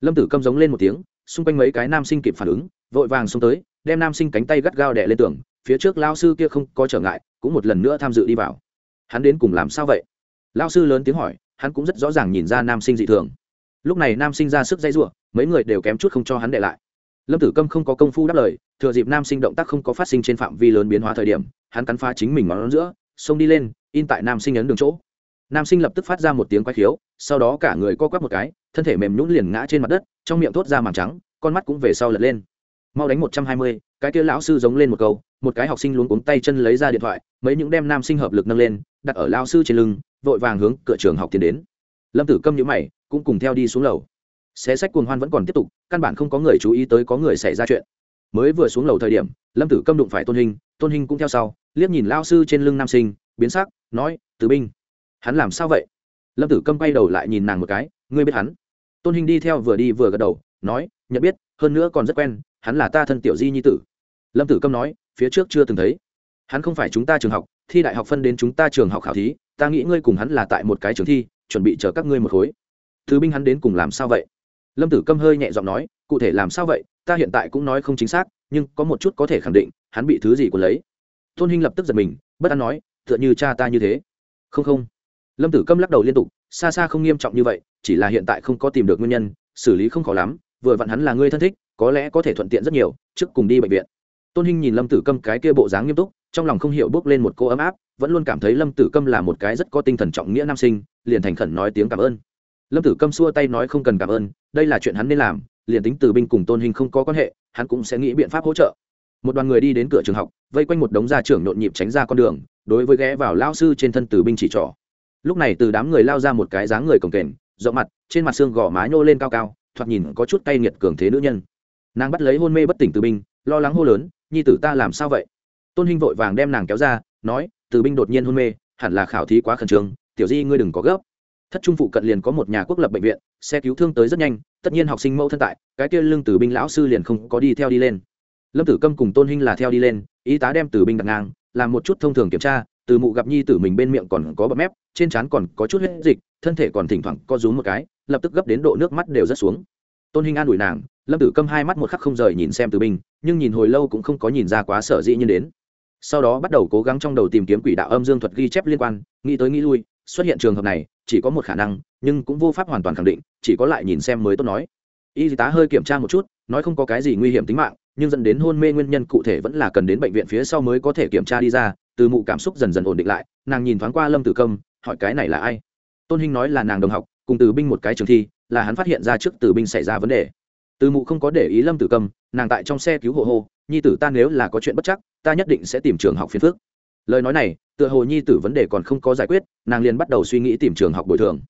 Lâm tử câm giống lên một tiếng, xung quanh mấy cái nam sinh kịp phản ứng, vội vàng xông tới, đem nam sinh cánh tay gắt gao đè lên tường phía trước lao sư kia không có trở ngại, cũng một lần nữa tham dự đi vào. Hắn đến cùng làm sao vậy? Lao sư lớn tiếng hỏi, hắn cũng rất rõ ràng nhìn ra nam sinh dị thường. Lúc này nam sinh ra sức dây giụa, mấy người đều kém chút không cho hắn để lại. Lâm tử câm không có công phu đáp lời, thừa dịp nam sinh động tác không có phát sinh trên phạm vi lớn biến hóa thời điểm, hắn cắn phá chính mình ngón giữa, xông đi lên, in tại nam sinh ấn đường chỗ. Nam sinh lập tức phát ra một tiếng quay khiếu, sau đó cả người co quắp một cái, thân thể mềm nhún liền ngã trên mặt đất, trong miệng thốt ra màng trắng, con mắt cũng về sau lật lên. Mau đánh một trăm hai mươi, cái kia lão sư giống lên một câu một cái học sinh luống cuống tay chân lấy ra điện thoại, mấy những đem nam sinh hợp lực nâng lên, đặt ở lao sư trên lưng, vội vàng hướng cửa trường học tiến đến. Lâm tử câm nhữ mày, cũng cùng theo đi xuống lầu. Xé sách cuồng hoan vẫn còn tiếp tục, căn bản không có người chú ý tới có người xảy ra chuyện. Mới vừa xuống lầu thời điểm, lâm tử câm đụng phải tôn hình tôn hình cũng theo sau, liếc nhìn lao sư trên lưng nam sinh, biến sắc, nói từ binh, hắn làm sao vậy? Lâm tử câm quay đầu lại nhìn nàng một cái, ngươi biết hắn? Tôn hình đi theo vừa đi vừa gật đầu, nói, nhận biết, hơn nữa còn rất quen, hắn là ta thân tiểu di nhi tử. Lâm tử câm nói phía trước chưa từng thấy. Hắn không phải chúng ta trường học, thi đại học phân đến chúng ta trường học khảo thí, ta nghĩ ngươi cùng hắn là tại một cái trường thi, chuẩn bị chờ các ngươi một khối. Thứ binh hắn đến cùng làm sao vậy? Lâm tử câm hơi nhẹ giọng nói, cụ thể làm sao vậy, ta hiện tại cũng nói không chính xác, nhưng có một chút có thể khẳng định, hắn bị thứ gì của lấy. Tôn hinh lập tức giật mình, bất an nói, tựa như cha ta như thế. Không không. Lâm tử câm lắc đầu liên tục, xa xa không nghiêm trọng như vậy, chỉ là hiện tại không có tìm được nguyên nhân, xử lý không khó lắm, vừa vặn hắn là người thân thích, có lẽ có thể thuận tiện rất nhiều, trước cùng đi bệnh viện tôn hinh nhìn lâm tử câm cái kia bộ dáng nghiêm túc, trong lòng không hiểu bước lên một cô ấm áp, vẫn luôn cảm thấy lâm tử câm là một cái rất có tinh thần trọng nghĩa nam sinh, liền thành khẩn nói tiếng cảm ơn. Lâm tử câm xua tay nói không cần cảm ơn, đây là chuyện hắn nên làm, liền tính từ binh cùng tôn hình không có quan hệ, hắn cũng sẽ nghĩ biện pháp hỗ trợ. Một đoàn người đi đến cửa trường học, vây quanh một đống gia trưởng nhộn nhịp tránh ra con đường, đối với ghé vào lao sư trên thân từ binh chỉ trỏ. Lúc này từ đám người lao ra một cái dáng người cồng kềnh, rộng mặt, trên mặt xương gò má nhô lên cao cao, thoạt nhìn có chút cay nghiệt cường thế nữ nhân. Nàng bắt lấy hôn mê bất tỉnh từ binh, lo lắng hô lớn nhi tử ta làm sao vậy? Tôn hinh vội vàng đem nàng kéo ra, nói, từ binh đột nhiên hôn mê, hẳn là khảo thí quá khẩn trương, tiểu di ngươi đừng có gấp. Thất trung phụ cận liền có một nhà quốc lập bệnh viện, xe cứu thương tới rất nhanh, tất nhiên học sinh mẫu thân tại, cái kia lưng tử binh lão sư liền không có đi theo đi lên. Lâm tử câm cùng tôn hinh là theo đi lên, y tá đem tử binh đặt ngang, làm một chút thông thường kiểm tra, từ mụ gặp nhi tử mình bên miệng còn có bậm mép, trên trán còn có chút huyết dịch, thân thể còn thỉnh thoảng co rúm một cái, lập tức gấp đến độ nước mắt đều rất xuống. Tôn hinh an ủi nàng lâm tử câm hai mắt một khắc không rời nhìn xem tử binh nhưng nhìn hồi lâu cũng không có nhìn ra quá sợ dĩ nhiên đến. Sau đó bắt đầu cố gắng trong đầu tìm kiếm quỷ đạo âm dương thuật ghi chép liên quan, nghĩ tới nghĩ lui, xuất hiện trường hợp này, chỉ có một khả năng, nhưng cũng vô pháp hoàn toàn khẳng định, chỉ có lại nhìn xem mới tốt nói. Y tá hơi kiểm tra một chút, nói không có cái gì nguy hiểm tính mạng, nhưng dẫn đến hôn mê nguyên nhân cụ thể vẫn là cần đến bệnh viện phía sau mới có thể kiểm tra đi ra, từ mụ cảm xúc dần dần ổn định lại, nàng nhìn thoáng qua lâm tử công hỏi cái này là ai? Tôn hinh nói là nàng đồng học, cùng từ binh một cái trường thi, là hắn phát hiện ra trước từ binh xảy ra vấn đề từ mụ không có để ý lâm tử Cầm, nàng tại trong xe cứu hộ hô nhi tử ta nếu là có chuyện bất chắc ta nhất định sẽ tìm trường học phiền phước lời nói này tựa hồ nhi tử vấn đề còn không có giải quyết nàng liền bắt đầu suy nghĩ tìm trường học bồi thường.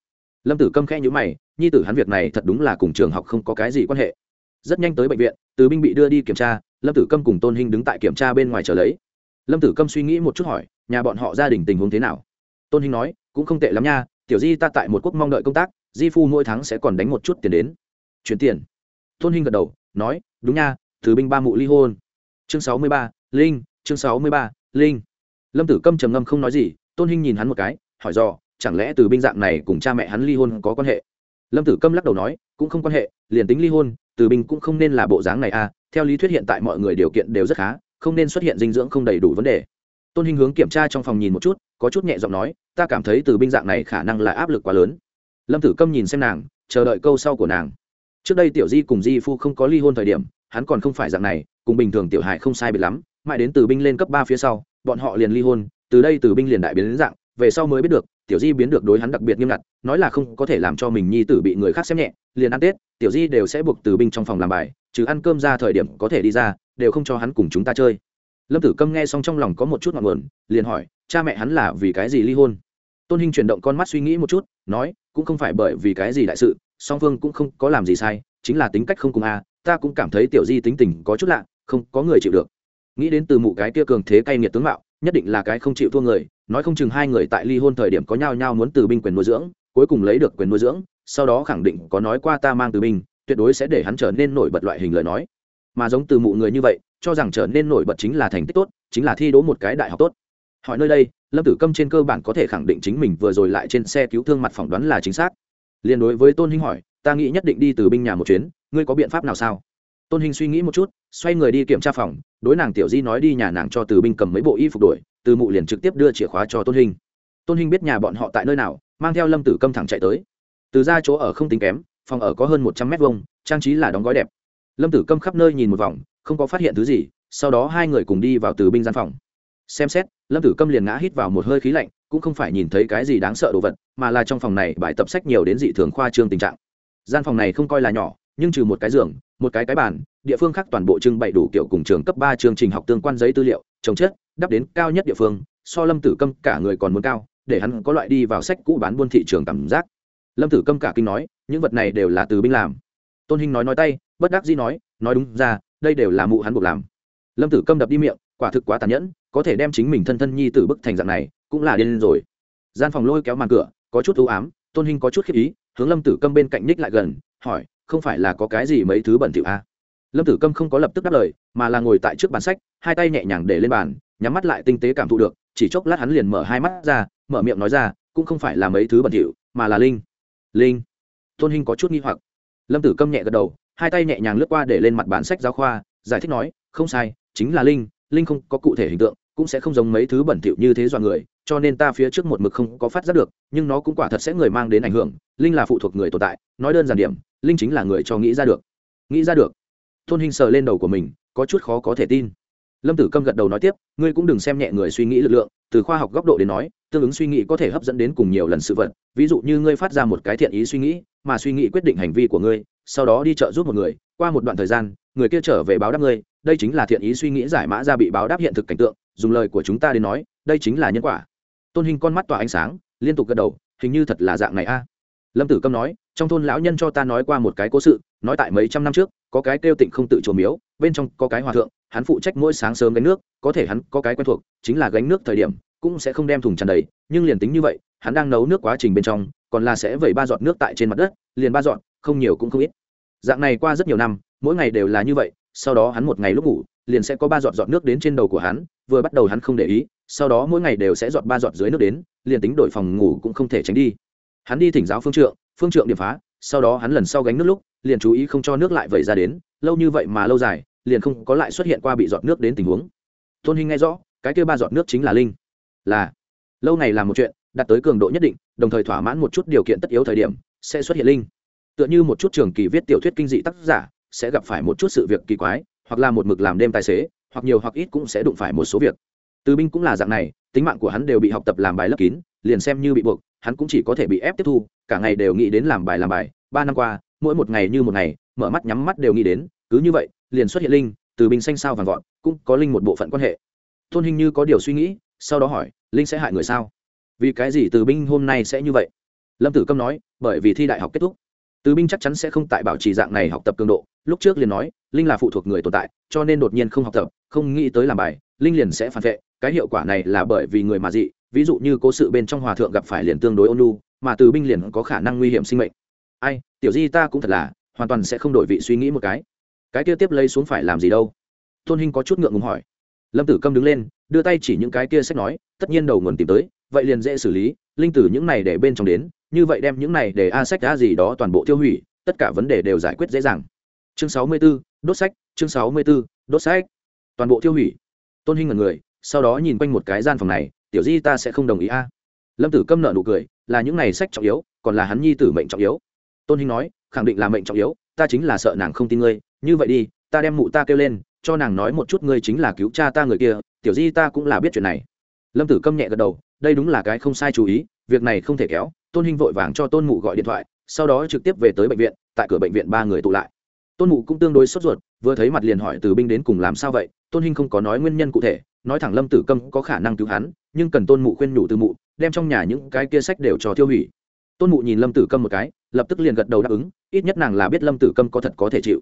Lâm tử câm khẽ nhữ mày nhi tử hắn việc này thật đúng là cùng trường học không có cái gì quan hệ. Rất nhanh tới bệnh viện từ binh bị đưa đi kiểm tra lâm tử câm cùng tôn hinh đứng tại kiểm tra bên ngoài chờ lấy. Lâm tử câm suy nghĩ một chút hỏi nhà bọn họ gia đình tình huống thế nào? Tôn hinh nói cũng không tệ lắm nha tiểu di ta tại một quốc mong đợi công tác di phu mỗi tháng sẽ còn đánh một chút tiền đến. Chuyển tiền? Tôn hinh gật đầu, nói, đúng nha, từ binh ba mụ ly hôn. Chương sáu mươi ba, linh, chương sáu mươi ba, linh. Lâm tử câm trầm ngâm không nói gì, tôn hinh nhìn hắn một cái, hỏi dò, chẳng lẽ từ binh dạng này cùng cha mẹ hắn ly hôn có quan hệ? Lâm tử câm lắc đầu nói, cũng không quan hệ, liền tính ly hôn, từ binh cũng không nên là bộ dáng này à theo lý thuyết hiện tại mọi người điều kiện đều rất khá, không nên xuất hiện dinh dưỡng không đầy đủ vấn đề. Tôn hinh hướng kiểm tra trong phòng nhìn một chút, có chút nhẹ giọng nói, ta cảm thấy từ binh dạng này khả năng là áp lực quá lớn. Lâm tử câm nhìn xem nàng, chờ đợi câu sau của nàng trước đây tiểu di cùng di phu không có ly hôn thời điểm, hắn còn không phải dạng này, cùng bình thường tiểu hải không sai biệt lắm, mãi đến từ binh lên cấp ba phía sau, bọn họ liền ly hôn, từ đây từ binh liền đại biến đến dạng, về sau mới biết được, tiểu di biến được đối hắn đặc biệt nghiêm ngặt, nói là không có thể làm cho mình nhi tử bị người khác xem nhẹ, liền ăn tết, tiểu di đều sẽ buộc từ binh trong phòng làm bài, trừ ăn cơm ra thời điểm có thể đi ra, đều không cho hắn cùng chúng ta chơi. Lâm tử câm nghe xong trong lòng có một chút ngọn nguồn, liền hỏi, cha mẹ hắn là vì cái gì ly hôn? Tôn hinh chuyển động con mắt suy nghĩ một chút, nói, cũng không phải bởi vì cái gì đại sự song phương cũng không có làm gì sai, chính là tính cách không cùng a, ta cũng cảm thấy tiểu di tính tình có chút lạ, không có người chịu được. Nghĩ đến từ mụ cái kia cường thế cay nghiệt tướng mạo, nhất định là cái không chịu thua người, nói không chừng hai người tại ly hôn thời điểm có nhau nhau muốn từ binh quyền nuôi dưỡng, cuối cùng lấy được quyền nuôi dưỡng, sau đó khẳng định có nói qua ta mang từ binh, tuyệt đối sẽ để hắn trở nên nổi bật loại hình lời nói. Mà giống từ mụ người như vậy, cho rằng trở nên nổi bật chính là thành tích tốt, chính là thi đỗ một cái đại học tốt. Hỏi nơi đây, lâm tử câm trên cơ bản có thể khẳng định chính mình vừa rồi lại trên xe cứu thương mặt phỏng đoán là chính xác liên đối với tôn hinh hỏi, ta nghĩ nhất định đi từ binh nhà một chuyến, ngươi có biện pháp nào sao? Tôn hinh suy nghĩ một chút, xoay người đi kiểm tra phòng, đối nàng tiểu di nói đi nhà nàng cho từ binh cầm mấy bộ y phục đổi, từ mụ liền trực tiếp đưa chìa khóa cho tôn hinh. Tôn hinh biết nhà bọn họ tại nơi nào, mang theo lâm tử câm thẳng chạy tới. Từ ra chỗ ở không tính kém, phòng ở có hơn một trăm mét vuông, trang trí là đóng gói đẹp. Lâm tử câm khắp nơi nhìn một vòng, không có phát hiện thứ gì, sau đó hai người cùng đi vào từ binh gian phòng xem xét, lâm tử câm liền ngã hít vào một hơi khí lạnh, cũng không phải nhìn thấy cái gì đáng sợ đồ vật, mà là trong phòng này bài tập sách nhiều đến dị thường khoa trương tình trạng. Gian phòng này không coi là nhỏ, nhưng trừ một cái giường, một cái cái bàn, địa phương khác toàn bộ trưng bày đủ kiểu cùng trường cấp ba chương trình học tương quan giấy tư liệu, trồng chất, đắp đến cao nhất địa phương, so lâm tử câm cả người còn muốn cao, để hắn có loại đi vào sách cũ bán buôn thị trường cảm giác. Lâm tử câm cả kinh nói, những vật này đều là từ binh làm. Tôn hinh nói nói tay, bất đắc dĩ nói nói đúng ra, đây đều là mụ hắn buộc làm. Lâm tử câm đập đi miệng, quả thực quá tàn nhẫn có thể đem chính mình thân thân nhi tử bức thành dạng này, cũng là điên rồi. Gian phòng lôi kéo màn cửa, có chút ưu ám, tôn hinh có chút khiếp ý, hướng lâm tử câm bên cạnh ních lại gần, hỏi, không phải là có cái gì mấy thứ bẩn thỉu a? À? lâm tử câm không có lập tức đáp lời, mà là ngồi tại trước bàn sách, hai tay nhẹ nhàng để lên bàn, nhắm mắt lại tinh tế cảm thụ được, chỉ chốc lát hắn liền mở hai mắt ra, mở miệng nói ra, cũng không phải là mấy thứ bẩn thỉu, mà là linh. Linh? Tôn hinh có chút nghi hoặc. Lâm tử câm nhẹ gật đầu, hai tay nhẹ nhàng lướt qua để lên mặt bản sách giáo khoa, giải thích nói, không sai, chính là linh linh không có cụ thể hình tượng cũng sẽ không giống mấy thứ bẩn thỉu như thế dọa người, cho nên ta phía trước một mực không có phát giác được, nhưng nó cũng quả thật sẽ người mang đến ảnh hưởng, linh là phụ thuộc người tồn tại, nói đơn giản điểm, linh chính là người cho nghĩ ra được. Nghĩ ra được. Tôn hình sờ lên đầu của mình, có chút khó có thể tin. Lâm tử câm gật đầu nói tiếp, ngươi cũng đừng xem nhẹ người suy nghĩ lực lượng, từ khoa học góc độ đến nói, tương ứng suy nghĩ có thể hấp dẫn đến cùng nhiều lần sự vật. Ví dụ như ngươi phát ra một cái thiện ý suy nghĩ, mà suy nghĩ quyết định hành vi của ngươi, sau đó đi chợ giúp một người, qua một đoạn thời gian, người kia trở về báo đáp ngươi, đây chính là thiện ý suy nghĩ giải mã ra bị báo đáp hiện thực cảnh tượng dùng lời của chúng ta đến nói, đây chính là nhân quả. Tôn hình con mắt tỏa ánh sáng, liên tục gật đầu, hình như thật là dạng này a. Lâm tử câm nói, trong thôn lão nhân cho ta nói qua một cái cố sự, nói tại mấy trăm năm trước, có cái kêu tịnh không tự trổ miếu, bên trong có cái hòa thượng, hắn phụ trách mỗi sáng sớm gánh nước, có thể hắn có cái quen thuộc, chính là gánh nước thời điểm, cũng sẽ không đem thùng tràn đầy, nhưng liền tính như vậy, hắn đang nấu nước quá trình bên trong, còn là sẽ vẩy ba giọt nước tại trên mặt đất, liền ba giọt, không nhiều cũng không ít. Dạng này qua rất nhiều năm, mỗi ngày đều là như vậy sau đó hắn một ngày lúc ngủ, liền sẽ có ba giọt giọt nước đến trên đầu của hắn, vừa bắt đầu hắn không để ý, sau đó mỗi ngày đều sẽ giọt ba giọt dưới nước đến, liền tính đổi phòng ngủ cũng không thể tránh đi. Hắn đi thỉnh giáo phương trượng phương trượng điểm phá, sau đó hắn lần sau gánh nước lúc, liền chú ý không cho nước lại vẩy ra đến, lâu như vậy mà lâu dài, liền không có lại xuất hiện qua bị giọt nước đến tình huống. Tôn hình nghe rõ, cái kêu ba giọt nước chính là linh. Là, lâu này làm một chuyện, đạt tới cường độ nhất định, đồng thời thỏa mãn một chút điều kiện tất yếu thời điểm, sẽ xuất hiện linh. Tựa như một chút trường kỳ viết tiểu thuyết kinh dị tác giả sẽ gặp phải một chút sự việc kỳ quái, hoặc là một mực làm đêm tài xế, hoặc nhiều hoặc ít cũng sẽ đụng phải một số việc. Từ binh cũng là dạng này, tính mạng của hắn đều bị học tập làm bài lấp kín, liền xem như bị buộc, hắn cũng chỉ có thể bị ép tiếp thu, cả ngày đều nghĩ đến làm bài làm bài. Ba năm qua, mỗi một ngày như một ngày, mở mắt nhắm mắt đều nghĩ đến, cứ như vậy, liền xuất hiện linh, từ binh xanh sao vàng vọt, cũng có linh một bộ phận quan hệ. Tôn hình như có điều suy nghĩ, sau đó hỏi, linh sẽ hại người sao? Vì cái gì từ binh hôm nay sẽ như vậy? Lâm tử câm nói, bởi vì thi đại học kết thúc từ binh chắc chắn sẽ không tại bảo trì dạng này học tập cường độ. Lúc trước liền nói, linh là phụ thuộc người tồn tại, cho nên đột nhiên không học tập, không nghĩ tới làm bài, linh liền sẽ phản vệ. Cái hiệu quả này là bởi vì người mà dị, ví dụ như cố sự bên trong hòa thượng gặp phải liền tương đối ôn lu mà từ binh liền có khả năng nguy hiểm sinh mệnh. Ai, tiểu di ta cũng thật là, hoàn toàn sẽ không đổi vị suy nghĩ một cái. Cái kia tiếp lấy xuống phải làm gì đâu? Tôn hinh có chút ngượng ngùng hỏi. Lâm tử câm đứng lên, đưa tay chỉ những cái kia sách nói, tất nhiên đầu nguồn tìm tới, vậy liền dễ xử lý, linh tử những này để bên trong đến như vậy đem những này để a sách a gì đó toàn bộ tiêu hủy tất cả vấn đề đều giải quyết dễ dàng. Chương sáu mươi 64, đốt sách chương sáu mươi 64, đốt sách. Toàn bộ tiêu hủy. Tôn hinh ngần người sau đó nhìn quanh một cái gian phòng này tiểu di ta sẽ không đồng ý a. Lâm tử câm nợ nụ cười là những này sách trọng yếu còn là hắn nhi tử mệnh trọng yếu. Tôn hinh nói khẳng định là mệnh trọng yếu ta chính là sợ nàng không tin ngươi. Như vậy đi ta đem mụ ta kêu lên cho nàng nói một chút ngươi chính là cứu cha ta người kia tiểu di ta cũng là biết chuyện này lâm tử câm nhẹ gật đầu, đây đúng là cái không sai chú ý, việc này không thể kéo, tôn hinh vội vàng cho tôn mụ gọi điện thoại, sau đó trực tiếp về tới bệnh viện, tại cửa bệnh viện ba người tụ lại. Tôn mụ cũng tương đối sốt ruột, vừa thấy mặt liền hỏi từ binh đến cùng làm sao vậy, tôn hinh không có nói nguyên nhân cụ thể, nói thẳng lâm tử câm có khả năng cứu hắn, nhưng cần tôn mụ khuyên nhủ từ mụ, đem trong nhà những cái kia sách đều cho tiêu hủy. Tôn mụ nhìn lâm tử câm một cái, lập tức liền gật đầu đáp ứng, ít nhất nàng là biết lâm tử câm có thật có thể chịu.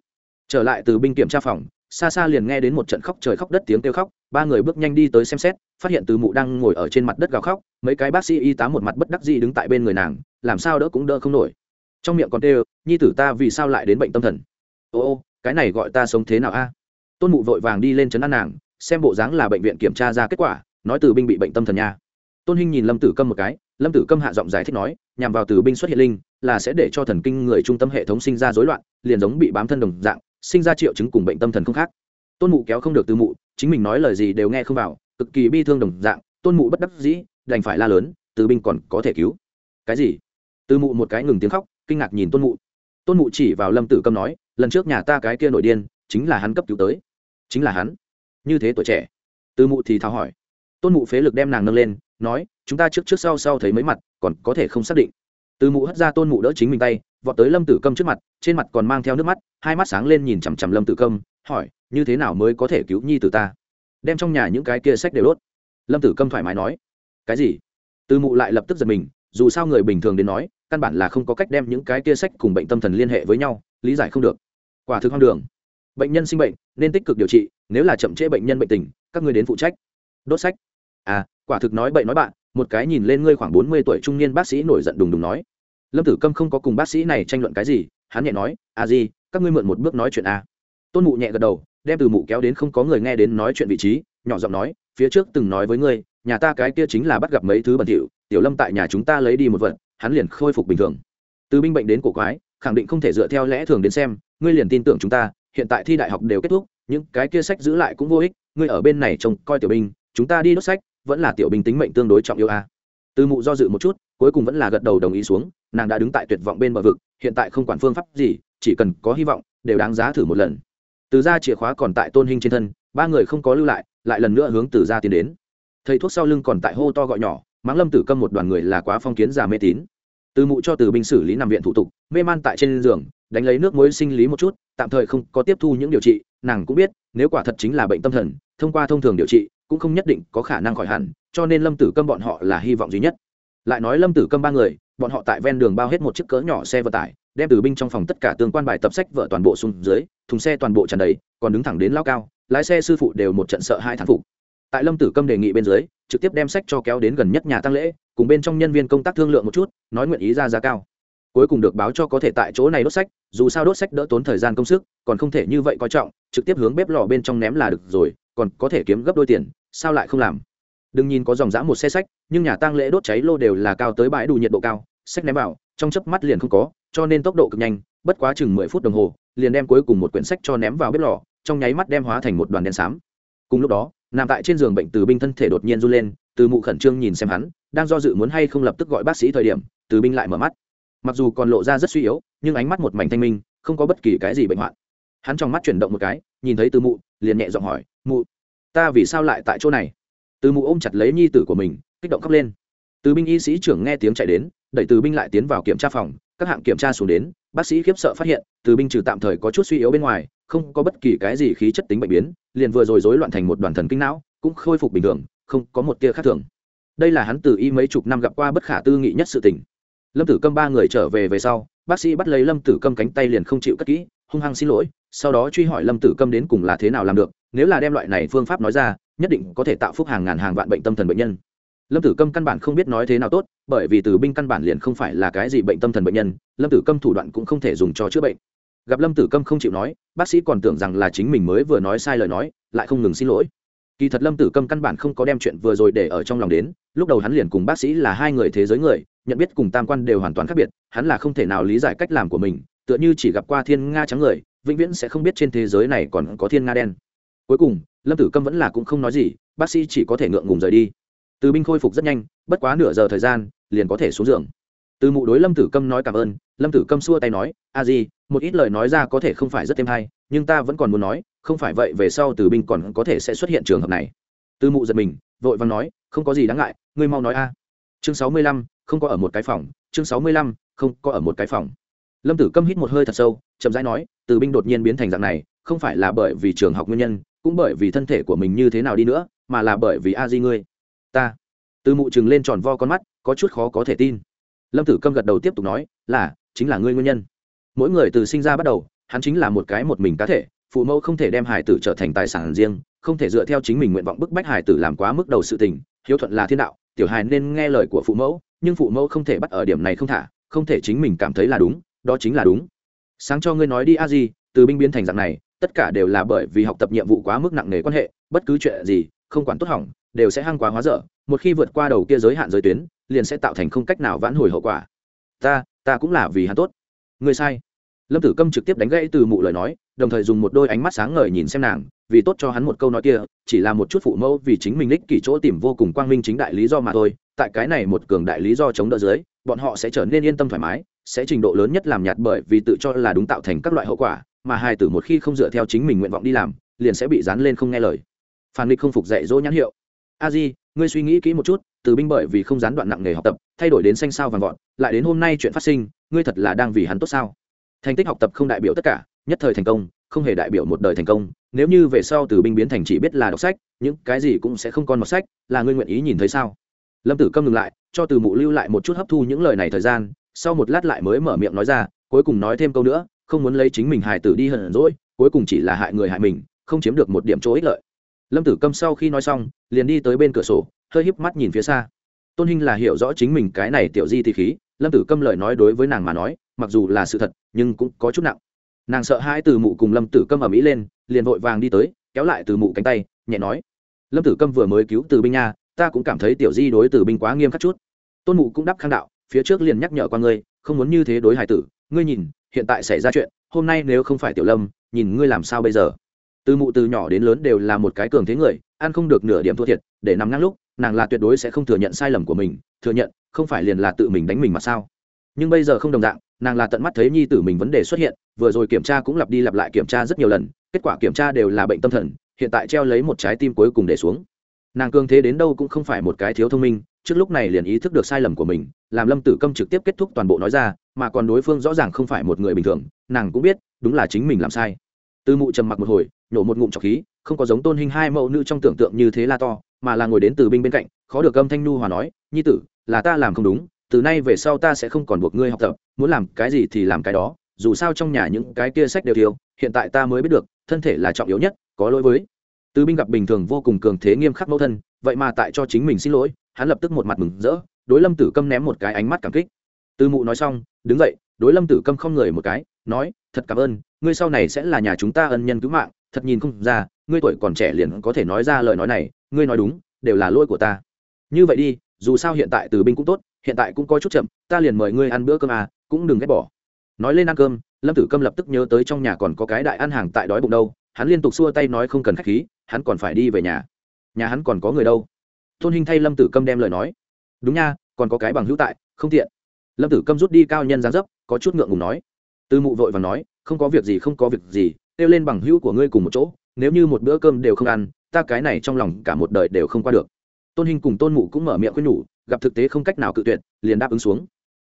Trở lại từ binh kiểm tra phòng, xa xa liền nghe đến một trận khóc trời khóc đất tiếng kêu khóc ba người bước nhanh đi tới xem xét, phát hiện từ mụ đang ngồi ở trên mặt đất gào khóc, mấy cái bác sĩ y tá một mặt bất đắc dĩ đứng tại bên người nàng, làm sao đỡ cũng đỡ không nổi. Trong miệng còn kêu, nhi tử ta vì sao lại đến bệnh tâm thần? Ô ô, cái này gọi ta sống thế nào a? Tôn mụ vội vàng đi lên chấn an nàng, xem bộ dáng là bệnh viện kiểm tra ra kết quả, nói từ binh bị bệnh tâm thần nha. Tôn hinh nhìn lâm tử câm một cái, lâm tử câm hạ giọng giải thích nói, nhằm vào từ binh xuất hiện linh, là sẽ để cho thần kinh người trung tâm hệ thống sinh ra rối loạn, liền giống bị bám thân đồng dạng, sinh ra triệu chứng cùng bệnh tâm thần không khác tôn mụ kéo không được từ mụ, chính mình nói lời gì đều nghe không vào, cực kỳ bi thương đồng dạng, tôn mụ bất đắc dĩ, đành phải la lớn, từ binh còn có thể cứu? Cái gì? Từ mụ một cái ngừng tiếng khóc, kinh ngạc nhìn tôn mụ. Tôn mụ chỉ vào lâm tử câm nói, lần trước nhà ta cái kia nổi điên, chính là hắn cấp cứu tới. Chính là hắn? Như thế tuổi trẻ? Từ mụ thì tháo hỏi. Tôn mụ phế lực đem nàng nâng lên, nói, chúng ta trước trước sau sau thấy mấy mặt, còn có thể không xác định. Từ mụ hất ra tôn mụ đỡ chính mình tay vọt tới lâm tử câm trước mặt, trên mặt còn mang theo nước mắt, hai mắt sáng lên nhìn chằm chằm lâm tử câm, hỏi, như thế nào mới có thể cứu nhi từ ta? Đem trong nhà những cái kia sách đều đốt. Lâm tử câm thoải mái nói, cái gì? Từ mụ lại lập tức giật mình, dù sao người bình thường đến nói, căn bản là không có cách đem những cái kia sách cùng bệnh tâm thần liên hệ với nhau, lý giải không được. Quả thực hoang đường. Bệnh nhân sinh bệnh, nên tích cực điều trị, nếu là chậm trễ bệnh nhân bệnh tình, các người đến phụ trách. Đốt sách. À quả thực nói bậy nói bạn, một cái nhìn lên ngươi khoảng bốn mươi tuổi trung niên bác sĩ nổi giận đùng đùng nói lâm tử câm không có cùng bác sĩ này tranh luận cái gì, hắn nhẹ nói à gì các ngươi mượn một bước nói chuyện à. tôn mụ nhẹ gật đầu, đem từ mụ kéo đến không có người nghe đến nói chuyện vị trí, nhỏ giọng nói, phía trước từng nói với ngươi, nhà ta cái kia chính là bắt gặp mấy thứ bẩn thỉu, tiểu lâm tại nhà chúng ta lấy đi một vật, hắn liền khôi phục bình thường từ binh bệnh đến cổ quái, khẳng định không thể dựa theo lẽ thường đến xem, ngươi liền tin tưởng chúng ta, hiện tại thi đại học đều kết thúc, những cái kia sách giữ lại cũng vô ích, ngươi ở bên này trông coi tiểu binh, chúng ta đi đốt sách, vẫn là tiểu binh tính mệnh tương đối trọng yêu a từ mụ do dự một chút cuối cùng vẫn là gật đầu đồng ý xuống, nàng đã đứng tại tuyệt vọng bên bờ vực, hiện tại không quản phương pháp gì, chỉ cần có hy vọng, đều đáng giá thử một lần. Từ ra chìa khóa còn tại tôn hình trên thân, ba người không có lưu lại lại lần nữa hướng từ ra tiến đến. Thầy thuốc sau lưng còn tại hô to gọi nhỏ, mãng lâm tử câm một đoàn người là quá phong kiến già mê tín. Từ mụ cho từ binh xử lý nằm viện thủ tục, mê man tại trên giường, đánh lấy nước muối sinh lý một chút, tạm thời không có tiếp thu những điều trị, nàng cũng biết, nếu quả thật chính là bệnh tâm thần, thông qua thông thường điều trị, cũng không nhất định có khả năng khỏi hẳn, cho nên lâm tử câm bọn họ là hy vọng duy nhất lại nói lâm tử câm ba người, bọn họ tại ven đường bao hết một chiếc cỡ nhỏ xe vận tải, đem từ binh trong phòng tất cả tương quan bài tập sách vợ toàn bộ xuống dưới, thùng xe toàn bộ tràn đầy, còn đứng thẳng đến lao cao, lái xe sư phụ đều một trận sợ hai thán phục. Tại lâm tử câm đề nghị bên dưới, trực tiếp đem sách cho kéo đến gần nhất nhà tăng lễ, cùng bên trong nhân viên công tác thương lượng một chút, nói nguyện ý ra giá cao. Cuối cùng được báo cho có thể tại chỗ này đốt sách, dù sao đốt sách đỡ tốn thời gian công sức, còn không thể như vậy coi trọng, trực tiếp hướng bếp lò bên trong ném là được rồi, còn có thể kiếm gấp đôi tiền, sao lại không làm? Đừng nhìn có dòng dã một xe sách, nhưng nhà tang lễ đốt cháy lô đều là cao tới bãi đủ nhiệt độ cao, sách ném vào, trong chớp mắt liền không có, cho nên tốc độ cực nhanh, bất quá chừng mười phút đồng hồ, liền đem cuối cùng một quyển sách cho ném vào bếp lò, trong nháy mắt đem hóa thành một đoàn đen xám. Cùng lúc đó, nằm tại trên giường bệnh từ binh thân thể đột nhiên run lên, từ mụ khẩn trương nhìn xem hắn, đang do dự muốn hay không lập tức gọi bác sĩ thời điểm, từ binh lại mở mắt. Mặc dù còn lộ ra rất suy yếu, nhưng ánh mắt một mảnh thanh minh, không có bất kỳ cái gì bệnh hoạn. Hắn trong mắt chuyển động một cái, nhìn thấy từ mụ, liền nhẹ giọng hỏi, mụ, ta vì sao lại tại chỗ này? Từ mụ ôm chặt lấy nhi tử của mình, kích động khóc lên. Từ binh y sĩ trưởng nghe tiếng chạy đến, đẩy từ binh lại tiến vào kiểm tra phòng, các hạng kiểm tra xuống đến, bác sĩ khiếp sợ phát hiện, từ binh trừ tạm thời có chút suy yếu bên ngoài, không có bất kỳ cái gì khí chất tính bệnh biến, liền vừa rồi rối loạn thành một đoàn thần kinh não, cũng khôi phục bình thường, không có một tia khác thường. Đây là hắn từ y mấy chục năm gặp qua bất khả tư nghị nhất sự tình. Lâm tử câm ba người trở về về sau, bác sĩ bắt lấy lâm tử câm cánh tay liền không chịu cất kỹ, hung hăng xin lỗi, sau đó truy hỏi lâm tử câm đến cùng là thế nào làm được, nếu là đem loại này phương pháp nói ra nhất định có thể tạo phúc hàng ngàn hàng vạn bệnh tâm thần bệnh nhân. Lâm tử câm căn bản không biết nói thế nào tốt, bởi vì từ binh căn bản liền không phải là cái gì bệnh tâm thần bệnh nhân, lâm tử câm thủ đoạn cũng không thể dùng cho chữa bệnh. Gặp lâm tử câm không chịu nói, bác sĩ còn tưởng rằng là chính mình mới vừa nói sai lời nói, lại không ngừng xin lỗi. Kỳ thật lâm tử câm căn bản không có đem chuyện vừa rồi để ở trong lòng đến, lúc đầu hắn liền cùng bác sĩ là hai người thế giới người, nhận biết cùng tam quan đều hoàn toàn khác biệt, hắn là không thể nào lý giải cách làm của mình, tựa như chỉ gặp qua thiên nga trắng người, vĩnh viễn sẽ không biết trên thế giới này còn có thiên nga đen. Cuối cùng lâm tử câm vẫn là cũng không nói gì, bác sĩ chỉ có thể ngượng ngùng rời đi. Từ binh khôi phục rất nhanh, bất quá nửa giờ thời gian, liền có thể xuống giường. Từ mụ đối lâm tử câm nói cảm ơn, lâm tử câm xua tay nói, a di, một ít lời nói ra có thể không phải rất thêm hay, nhưng ta vẫn còn muốn nói, không phải vậy về sau từ binh còn có thể sẽ xuất hiện trường hợp này. Từ mụ giật mình, vội vàng nói, không có gì đáng ngại, ngươi mau nói a. Chương sáu mươi lăm, không có ở một cái phòng. Chương sáu mươi lăm, không có ở một cái phòng. Lâm tử câm hít một hơi thật sâu, chậm rãi nói, từ binh đột nhiên biến thành dạng này, không phải là bởi vì trường học nguyên nhân cũng bởi vì thân thể của mình như thế nào đi nữa, mà là bởi vì a di ngươi. Ta. Từ mụ chừng lên tròn vo con mắt, có chút khó có thể tin. Lâm tử câm gật đầu tiếp tục nói, là, chính là ngươi nguyên nhân. Mỗi người từ sinh ra bắt đầu, hắn chính là một cái một mình cá thể, phụ mẫu không thể đem hải tử trở thành tài sản riêng, không thể dựa theo chính mình nguyện vọng bức bách hải tử làm quá mức đầu sự tình, hiếu thuận là thiên đạo, tiểu hài nên nghe lời của phụ mẫu, nhưng phụ mẫu không thể bắt ở điểm này không thả, không thể chính mình cảm thấy là đúng, đó chính là đúng. Sáng cho ngươi nói đi, a di, từ binh biến thành dạng này tất cả đều là bởi vì học tập nhiệm vụ quá mức nặng nề quan hệ, bất cứ chuyện gì, không quản tốt hỏng, đều sẽ hăng quá hóa dở, một khi vượt qua đầu kia giới hạn giới tuyến, liền sẽ tạo thành không cách nào vãn hồi hậu quả. Ta ta cũng là vì hắn tốt. Người sai. Lâm tử câm trực tiếp đánh gãy từ mụ lời nói, đồng thời dùng một đôi ánh mắt sáng ngời nhìn xem nàng, vì tốt cho hắn một câu nói kia, chỉ là một chút phụ mẫu vì chính mình đích kỷ chỗ tìm vô cùng quang minh chính đại lý do mà thôi, tại cái này một cường đại lý do chống đỡ dưới, bọn họ sẽ trở nên yên tâm thoải mái, sẽ trình độ lớn nhất làm nhạt bởi vì tự cho là đúng tạo thành các loại hậu quả mà hai tử một khi không dựa theo chính mình nguyện vọng đi làm, liền sẽ bị dán lên không nghe lời. Phản nghịch không phục dạy dỗ nhãn hiệu. A di, ngươi suy nghĩ kỹ một chút, từ binh bởi vì không gián đoạn nặng nghề học tập, thay đổi đến xanh sao vàng vọt, lại đến hôm nay chuyện phát sinh, ngươi thật là đang vì hắn tốt sao? Thành tích học tập không đại biểu tất cả, nhất thời thành công, không hề đại biểu một đời thành công. Nếu như về sau từ binh biến thành chỉ biết là đọc sách, những cái gì cũng sẽ không còn một sách, là ngươi nguyện ý nhìn thấy sao? Lâm tử câm ngừng lại, cho từ mụ lưu lại một chút hấp thu những lời này thời gian, sau một lát lại mới mở miệng nói ra, cuối cùng nói thêm câu nữa không muốn lấy chính mình hài tử đi hận rỗi cuối cùng chỉ là hại người hại mình, không chiếm được một điểm chỗ ích lợi. Lâm tử câm sau khi nói xong, liền đi tới bên cửa sổ, hơi híp mắt nhìn phía xa. Tôn hinh là hiểu rõ chính mình cái này tiểu di thì khí, lâm tử câm lời nói đối với nàng mà nói, mặc dù là sự thật, nhưng cũng có chút nặng. Nàng sợ hai từ mụ cùng lâm tử câm ở mỹ lên, liền vội vàng đi tới, kéo lại từ mụ cánh tay, nhẹ nói. Lâm tử câm vừa mới cứu từ binh nha, ta cũng cảm thấy tiểu di đối từ binh quá nghiêm khắc chút. Tôn mụ cũng đắp khang đạo, phía trước liền nhắc nhở qua ngươi, không muốn như thế đối hải tử. Ngươi nhìn hiện tại xảy ra chuyện, hôm nay nếu không phải tiểu lâm, nhìn ngươi làm sao bây giờ? Từ mụ từ nhỏ đến lớn đều là một cái cường thế người, ăn không được nửa điểm thua thiệt, để nằm ngang lúc, nàng là tuyệt đối sẽ không thừa nhận sai lầm của mình, thừa nhận, không phải liền là tự mình đánh mình mà sao? Nhưng bây giờ không đồng dạng, nàng là tận mắt thấy nhi tử mình vấn đề xuất hiện, vừa rồi kiểm tra cũng lặp đi lặp lại kiểm tra rất nhiều lần, kết quả kiểm tra đều là bệnh tâm thần, hiện tại treo lấy một trái tim cuối cùng để xuống. Nàng cường thế đến đâu cũng không phải một cái thiếu thông minh trước lúc này liền ý thức được sai lầm của mình, làm lâm tử câm trực tiếp kết thúc toàn bộ nói ra, mà còn đối phương rõ ràng không phải một người bình thường, nàng cũng biết, đúng là chính mình làm sai. Tư mụ trầm mặc một hồi, nhổ một ngụm trọc khí, không có giống tôn hình hai mẫu nữ trong tưởng tượng như thế la to, mà là ngồi đến từ binh bên cạnh, khó được âm thanh nu hòa nói, nhi tử, là ta làm không đúng, từ nay về sau ta sẽ không còn buộc ngươi học tập, muốn làm cái gì thì làm cái đó, dù sao trong nhà những cái kia sách đều thiếu, hiện tại ta mới biết được, thân thể là trọng yếu nhất, có lỗi với. Từ binh gặp bình thường vô cùng cường thế nghiêm khắc mẫu thân, vậy mà tại cho chính mình xin lỗi hắn lập tức một mặt mừng rỡ, đối lâm tử câm ném một cái ánh mắt cảm kích. Tư mụ nói xong, đứng dậy, đối lâm tử câm không người một cái, nói, thật cảm ơn, ngươi sau này sẽ là nhà chúng ta ân nhân cứu mạng, thật nhìn không ra, ngươi tuổi còn trẻ liền có thể nói ra lời nói này, ngươi nói đúng, đều là lỗi của ta. Như vậy đi, dù sao hiện tại từ binh cũng tốt, hiện tại cũng có chút chậm, ta liền mời ngươi ăn bữa cơm à cũng đừng ghét bỏ. Nói lên ăn cơm, lâm tử câm lập tức nhớ tới trong nhà còn có cái đại ăn hàng tại đói bụng đâu, hắn liên tục xua tay nói không cần k h á c h khí, hắn còn phải đi về nhà. Nhà hắn còn có người đâu? Tôn hình thay lâm tử câm đem lời nói. Đúng nha, còn có cái bằng hữu tại, không tiện. Lâm tử câm rút đi cao nhân gián dấp, có chút ngượng ngùng nói. Tư mụ vội và nói, không có việc gì, không có việc gì, kêu lên bằng hữu của ngươi cùng một chỗ, nếu như một bữa cơm đều không ăn, ta cái này trong lòng cả một đời đều không qua được. Tôn hình cùng tôn mụ cũng mở miệng khuyên nhủ, gặp thực tế không cách nào cự tuyệt, liền đáp ứng xuống.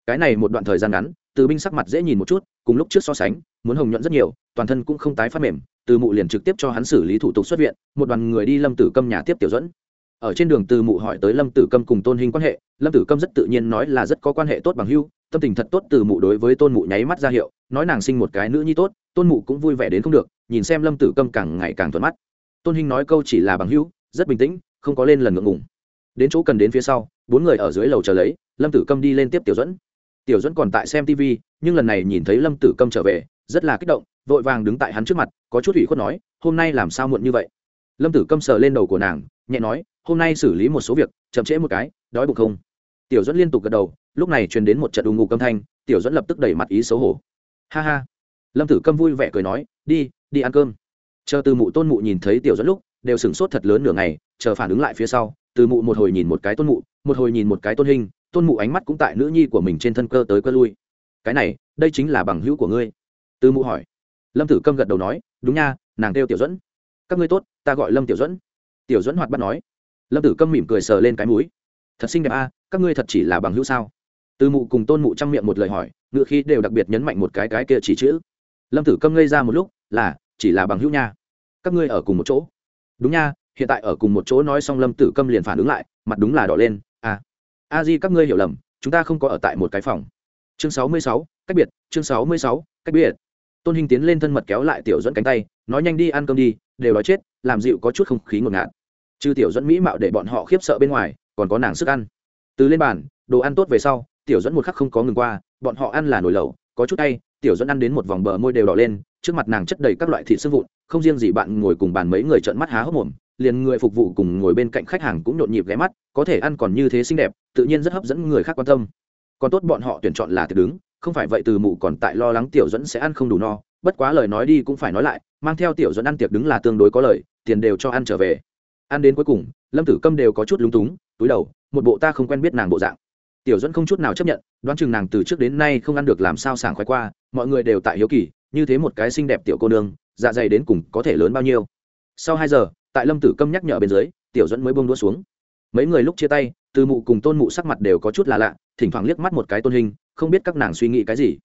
Cái này một đoạn thời gian ngắn, từ binh sắc mặt dễ nhìn một chút, cùng lúc trước so sánh, muốn hồng nhuận rất nhiều, toàn thân cũng không tái phát mềm, từ mụ liền trực tiếp cho hắn xử lý thủ tục xuất viện, một đoàn người đi lâm tử câm nhà tiếp tiểu dẫn ở trên đường từ mụ hỏi tới lâm tử câm cùng tôn hình quan hệ, lâm tử câm rất tự nhiên nói là rất có quan hệ tốt bằng hưu, tâm tình thật tốt từ mụ đối với tôn mụ nháy mắt ra hiệu, nói nàng sinh một cái nữ nhi tốt, tôn mụ cũng vui vẻ đến không được, nhìn xem lâm tử câm càng ngày càng thuận mắt. Tôn hình nói câu chỉ là bằng hưu, rất bình tĩnh, không có lên lần ngượng ngùng. Đến chỗ cần đến phía sau, bốn người ở dưới lầu chờ lấy, lâm tử câm đi lên tiếp tiểu dẫn tiểu dẫn còn tại xem tv nhưng lần này nhìn thấy lâm tử câm trở về, rất là kích động, vội vàng đứng tại hắn trước mặt, có chút ủy khuất nói, hôm nay làm sao muộn như vậy? Lâm tử câm sờ lên đầu của nàng, nhẹ nói hôm nay xử lý một số việc, chậm trễ một cái, đói bụng không? Tiểu dẫn liên tục gật đầu, lúc này truyền đến một trận đùng ngục âm thanh, tiểu dẫn lập tức đẩy mặt ý xấu hổ. Ha ha. Lâm tử câm vui vẻ cười nói, đi đi ăn cơm. Chờ từ mụ tôn mụ nhìn thấy tiểu dẫn lúc, đều sửng sốt thật lớn nửa ngày, chờ phản ứng lại phía sau, từ mụ một hồi nhìn một cái tôn mụ, một hồi nhìn một cái tôn hình tôn mụ ánh mắt cũng tại nữ nhi của mình trên thân cơ tới cơ lui. Cái này, đây chính là bằng hữu của ngươi. Từ mụ hỏi. Lâm tử câm gật đầu nói, đúng nha, nàng kêu tiểu dẫn các ngươi tốt, ta gọi lâm tiểu dẫn tiểu dẫn hoạt bắt nói lâm tử câm mỉm cười sờ lên cái mũi. Thật xinh đẹp a, các ngươi thật chỉ là bằng hữu sao? Từ mụ cùng tôn mụ chăm miệng một lời hỏi, ngựa khi đều đặc biệt nhấn mạnh một cái cái kia chỉ chữ. Lâm tử câm ngây ra một lúc, là, chỉ là bằng hữu nha. Các ngươi ở cùng một chỗ. Đúng nha, hiện tại ở cùng một chỗ nói xong lâm tử câm liền phản ứng lại, mặt đúng là đỏ lên à a di các ngươi hiểu lầm, chúng ta không có ở tại một cái phòng. Chương sáu mươi sáu, cách biệt, chương sáu mươi sáu, cách biệt. Tôn hình tiến lên thân mật kéo lại tiểu dẫn cánh tay, nói, nhanh đi ăn cơm đi, đều nói chết, làm dịu có chút không khí ngột ngạt trừ tiểu dẫn mỹ mạo để bọn họ khiếp sợ bên ngoài, còn có nàng sức ăn. Từ lên bàn, đồ ăn tốt về sau, tiểu dẫn một khắc không có ngừng qua, bọn họ ăn là nồi lẩu, có chút tay tiểu dẫn ăn đến một vòng bờ môi đều đỏ lên, trước mặt nàng chất đầy các loại thịt sưng vụn, không riêng gì bạn ngồi cùng bàn mấy người trợn mắt há hốc mồm, liền người phục vụ cùng ngồi bên cạnh khách hàng cũng nhộn nhịp ghé mắt, có thể ăn còn như thế xinh đẹp, tự nhiên rất hấp dẫn người khác quan tâm. Còn tốt bọn họ tuyển chọn là tiệc đứng, không phải vậy từ mụ còn tại lo lắng tiểu dẫn sẽ ăn không đủ no, bất quá lời nói đi cũng phải nói lại, mang theo tiểu dẫn ăn tiệc đứng là tương đối có lời, tiền đều cho ăn trở về ăn đến cuối cùng, lâm tử câm đều có chút lúng túng, túi đầu, một bộ ta không quen biết nàng bộ dạng. Tiểu dẫn không chút nào chấp nhận, đoán chừng nàng từ trước đến nay không ăn được làm sao sảng khoái qua, mọi người đều tại hiếu kỳ, như thế một cái xinh đẹp tiểu cô nương dạ dày đến cùng có thể lớn bao nhiêu. Sau hai giờ, tại lâm tử câm nhắc nhở bên dưới, tiểu dẫn mới bông đua xuống. Mấy người lúc chia tay, từ mụ cùng tôn mụ sắc mặt đều có chút là lạ, thỉnh thoảng liếc mắt một cái tôn hình, không biết các nàng suy nghĩ cái gì.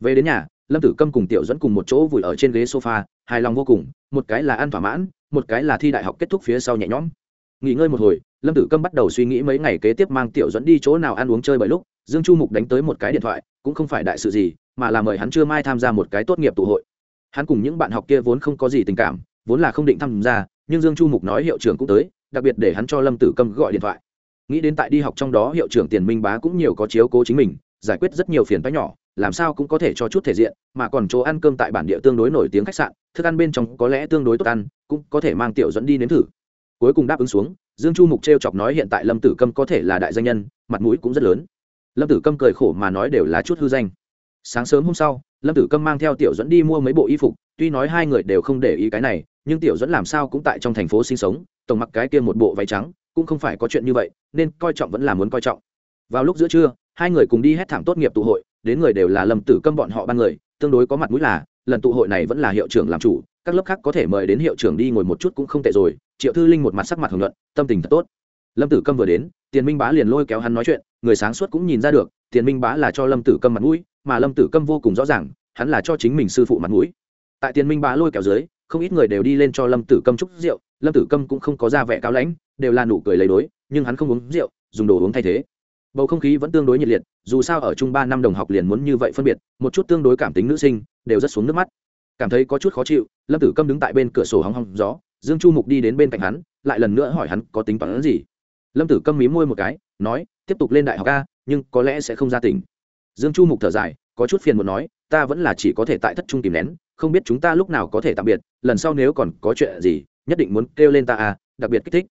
Về đến nhà, lâm tử câm cùng tiểu dẫn cùng một chỗ vùi ở trên ghế sofa, hài lòng vô cùng, một cái là ăn thỏa mãn một cái là thi đại học kết thúc phía sau nhẹ nhõm. Nghỉ ngơi một hồi, lâm tử câm bắt đầu suy nghĩ mấy ngày kế tiếp mang tiểu dẫn đi chỗ nào ăn uống chơi bởi lúc, dương chu mục đánh tới một cái điện thoại, cũng không phải đại sự gì, mà là mời hắn chưa mai tham gia một cái tốt nghiệp tụ hội. Hắn cùng những bạn học kia vốn không có gì tình cảm, vốn là không định tham gia, nhưng dương chu mục nói hiệu trưởng cũng tới, đặc biệt để hắn cho lâm tử câm gọi điện thoại. Nghĩ đến tại đi học trong đó hiệu trưởng tiền minh bá cũng nhiều có chiếu cố chính mình, giải quyết rất nhiều phiền toái nhỏ làm sao cũng có thể cho chút thể diện, mà còn chỗ ăn cơm tại bản địa tương đối nổi tiếng khách sạn, thức ăn bên trong có lẽ tương đối tốt ăn, cũng có thể mang tiểu dẫn đi nếm thử. Cuối cùng đáp ứng xuống, dương chu mục t r e o chọc nói hiện tại lâm tử câm có thể là đại danh nhân, mặt mũi cũng rất lớn. Lâm tử câm cười khổ mà nói đều là chút hư danh. Sáng sớm hôm sau, lâm tử câm mang theo tiểu dẫn đi mua mấy bộ y phục, tuy nói hai người đều không để ý cái này, nhưng tiểu dẫn làm sao cũng tại trong thành phố sinh sống, tổng mặc cái kia một bộ váy trắng, cũng không phải có chuyện như vậy, nên coi trọng vẫn là muốn coi trọng. Vào lúc giữa trưa, hai người cùng đi hết thảm tốt nghiệp tụ hội đến người đều là lâm tử câm bọn họ ba người, tương đối có mặt mũi là, lần tụ hội này vẫn là hiệu trưởng làm chủ, các lớp khác có thể mời đến hiệu trưởng đi ngồi một chút cũng không tệ rồi, triệu thư linh một mặt sắc mặt hưởng luận tâm tình thật tốt. Lâm tử câm vừa đến, tiền minh bá liền lôi kéo hắn nói chuyện, người sáng suốt cũng nhìn ra được, tiền minh bá là cho lâm tử câm mặt mũi, mà lâm tử câm vô cùng rõ ràng, hắn là cho chính mình sư phụ mặt mũi. Tại tiền minh bá lôi kéo dưới, không ít người đều đi lên cho lâm tử câm chúc rượu, lâm tử câm cũng không có ra vẻ cao lãnh, đều là nụ cười lấy đối, nhưng hắn không uống rượu, dùng đồ uống thay thế bầu không khí vẫn tương đối nhiệt liệt, dù sao ở chung ba năm đồng học liền muốn như vậy phân biệt, một chút tương đối cảm tính nữ sinh, đều rất xuống nước mắt. Cảm thấy có chút khó chịu, lâm tử câm đứng tại bên cửa sổ hóng hóng gió, dương chu mục đi đến bên cạnh hắn, lại lần nữa hỏi hắn có tính toán gì. Lâm tử câm mí môi một cái, nói, tiếp tục lên đại học a, nhưng có lẽ sẽ không ra tỉnh. Dương chu mục thở dài, có chút phiền muốn nói, ta vẫn là chỉ có thể tại thất trung tìm nén, không biết chúng ta lúc nào có thể tạm biệt, lần sau nếu còn có chuyện gì, nhất định muốn kêu lên ta a, đặc biệt kích thích.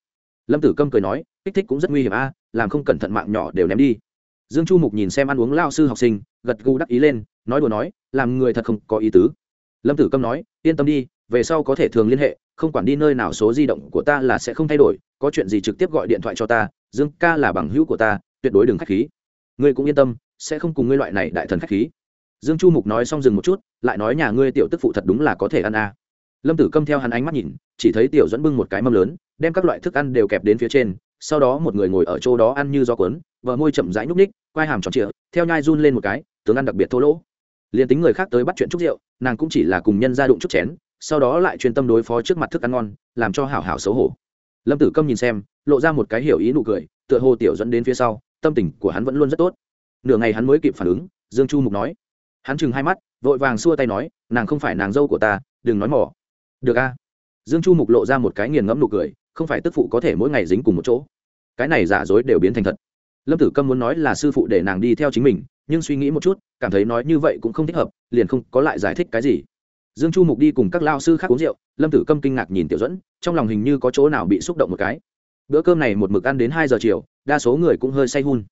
Lâm tử câm cười nói, kích thích cũng rất nguy hiểm a làm không cẩn thận mạng nhỏ đều ném đi. Dương chu mục nhìn xem ăn uống lao sư học sinh, gật gù đắc ý lên, nói đùa nói, làm người thật không có ý tứ. Lâm tử câm nói, yên tâm đi, về sau có thể thường liên hệ, không quản đi nơi nào số di động của ta là sẽ không thay đổi, có chuyện gì trực tiếp gọi điện thoại cho ta, dương ca là bằng hữu của ta, tuyệt đối đừng k h á c h khí. Ngươi cũng yên tâm, sẽ không cùng ngươi loại này đại thần k h á c h khí. Dương chu mục nói xong dừng một chút, lại nói nhà ngươi tiểu tức phụ thật đúng là có thể ăn a lâm tử câm theo hắn ánh mắt nhìn, chỉ thấy tiểu dẫn bưng một cái mâm lớn, đem các loại thức ăn đều kẹp đến phía trên sau đó một người ngồi ở chỗ đó ăn như gió cuốn vợ môi chậm rãi nhúc ních quai hàm tròn trịa, theo nhai run lên một cái, tướng ăn đặc biệt thô lỗ. Liền tính người khác tới bắt chuyện chút rượu, nàng cũng chỉ là cùng nhân ra đụng chút chén, sau đó lại chuyên tâm đối phó trước mặt thức ăn ngon, làm cho hảo hảo xấu hổ. Lâm tử câm nhìn xem, lộ ra một cái hiểu ý nụ cười, tựa hồ tiểu dẫn đến phía sau, tâm tình của hắn vẫn luôn rất tốt. Nửa ngày hắn mới kịp phản ứng, dương chu mục nói. Hắn chừng hai mắt, vội vàng xua tay nói, nàng không phải nàng dâu của ta, đừng nói mỏ. Được a. Dương chu mục lộ ra một cái nghiền ngẫm nụ cười không phải tức phụ có thể mỗi ngày dính cùng một chỗ. Cái này giả dối đều biến thành thật. Lâm tử câm muốn nói là sư phụ để nàng đi theo chính mình, nhưng suy nghĩ một chút, cảm thấy nói như vậy cũng không thích hợp, liền không có lại giải thích cái gì. Dương chu mục đi cùng các lao sư khác uống rượu, lâm tử câm kinh ngạc nhìn tiểu dẫn trong lòng hình như có chỗ nào bị xúc động một cái. Bữa cơm này một mực ăn đến hai giờ chiều, đa số người cũng hơi say hun.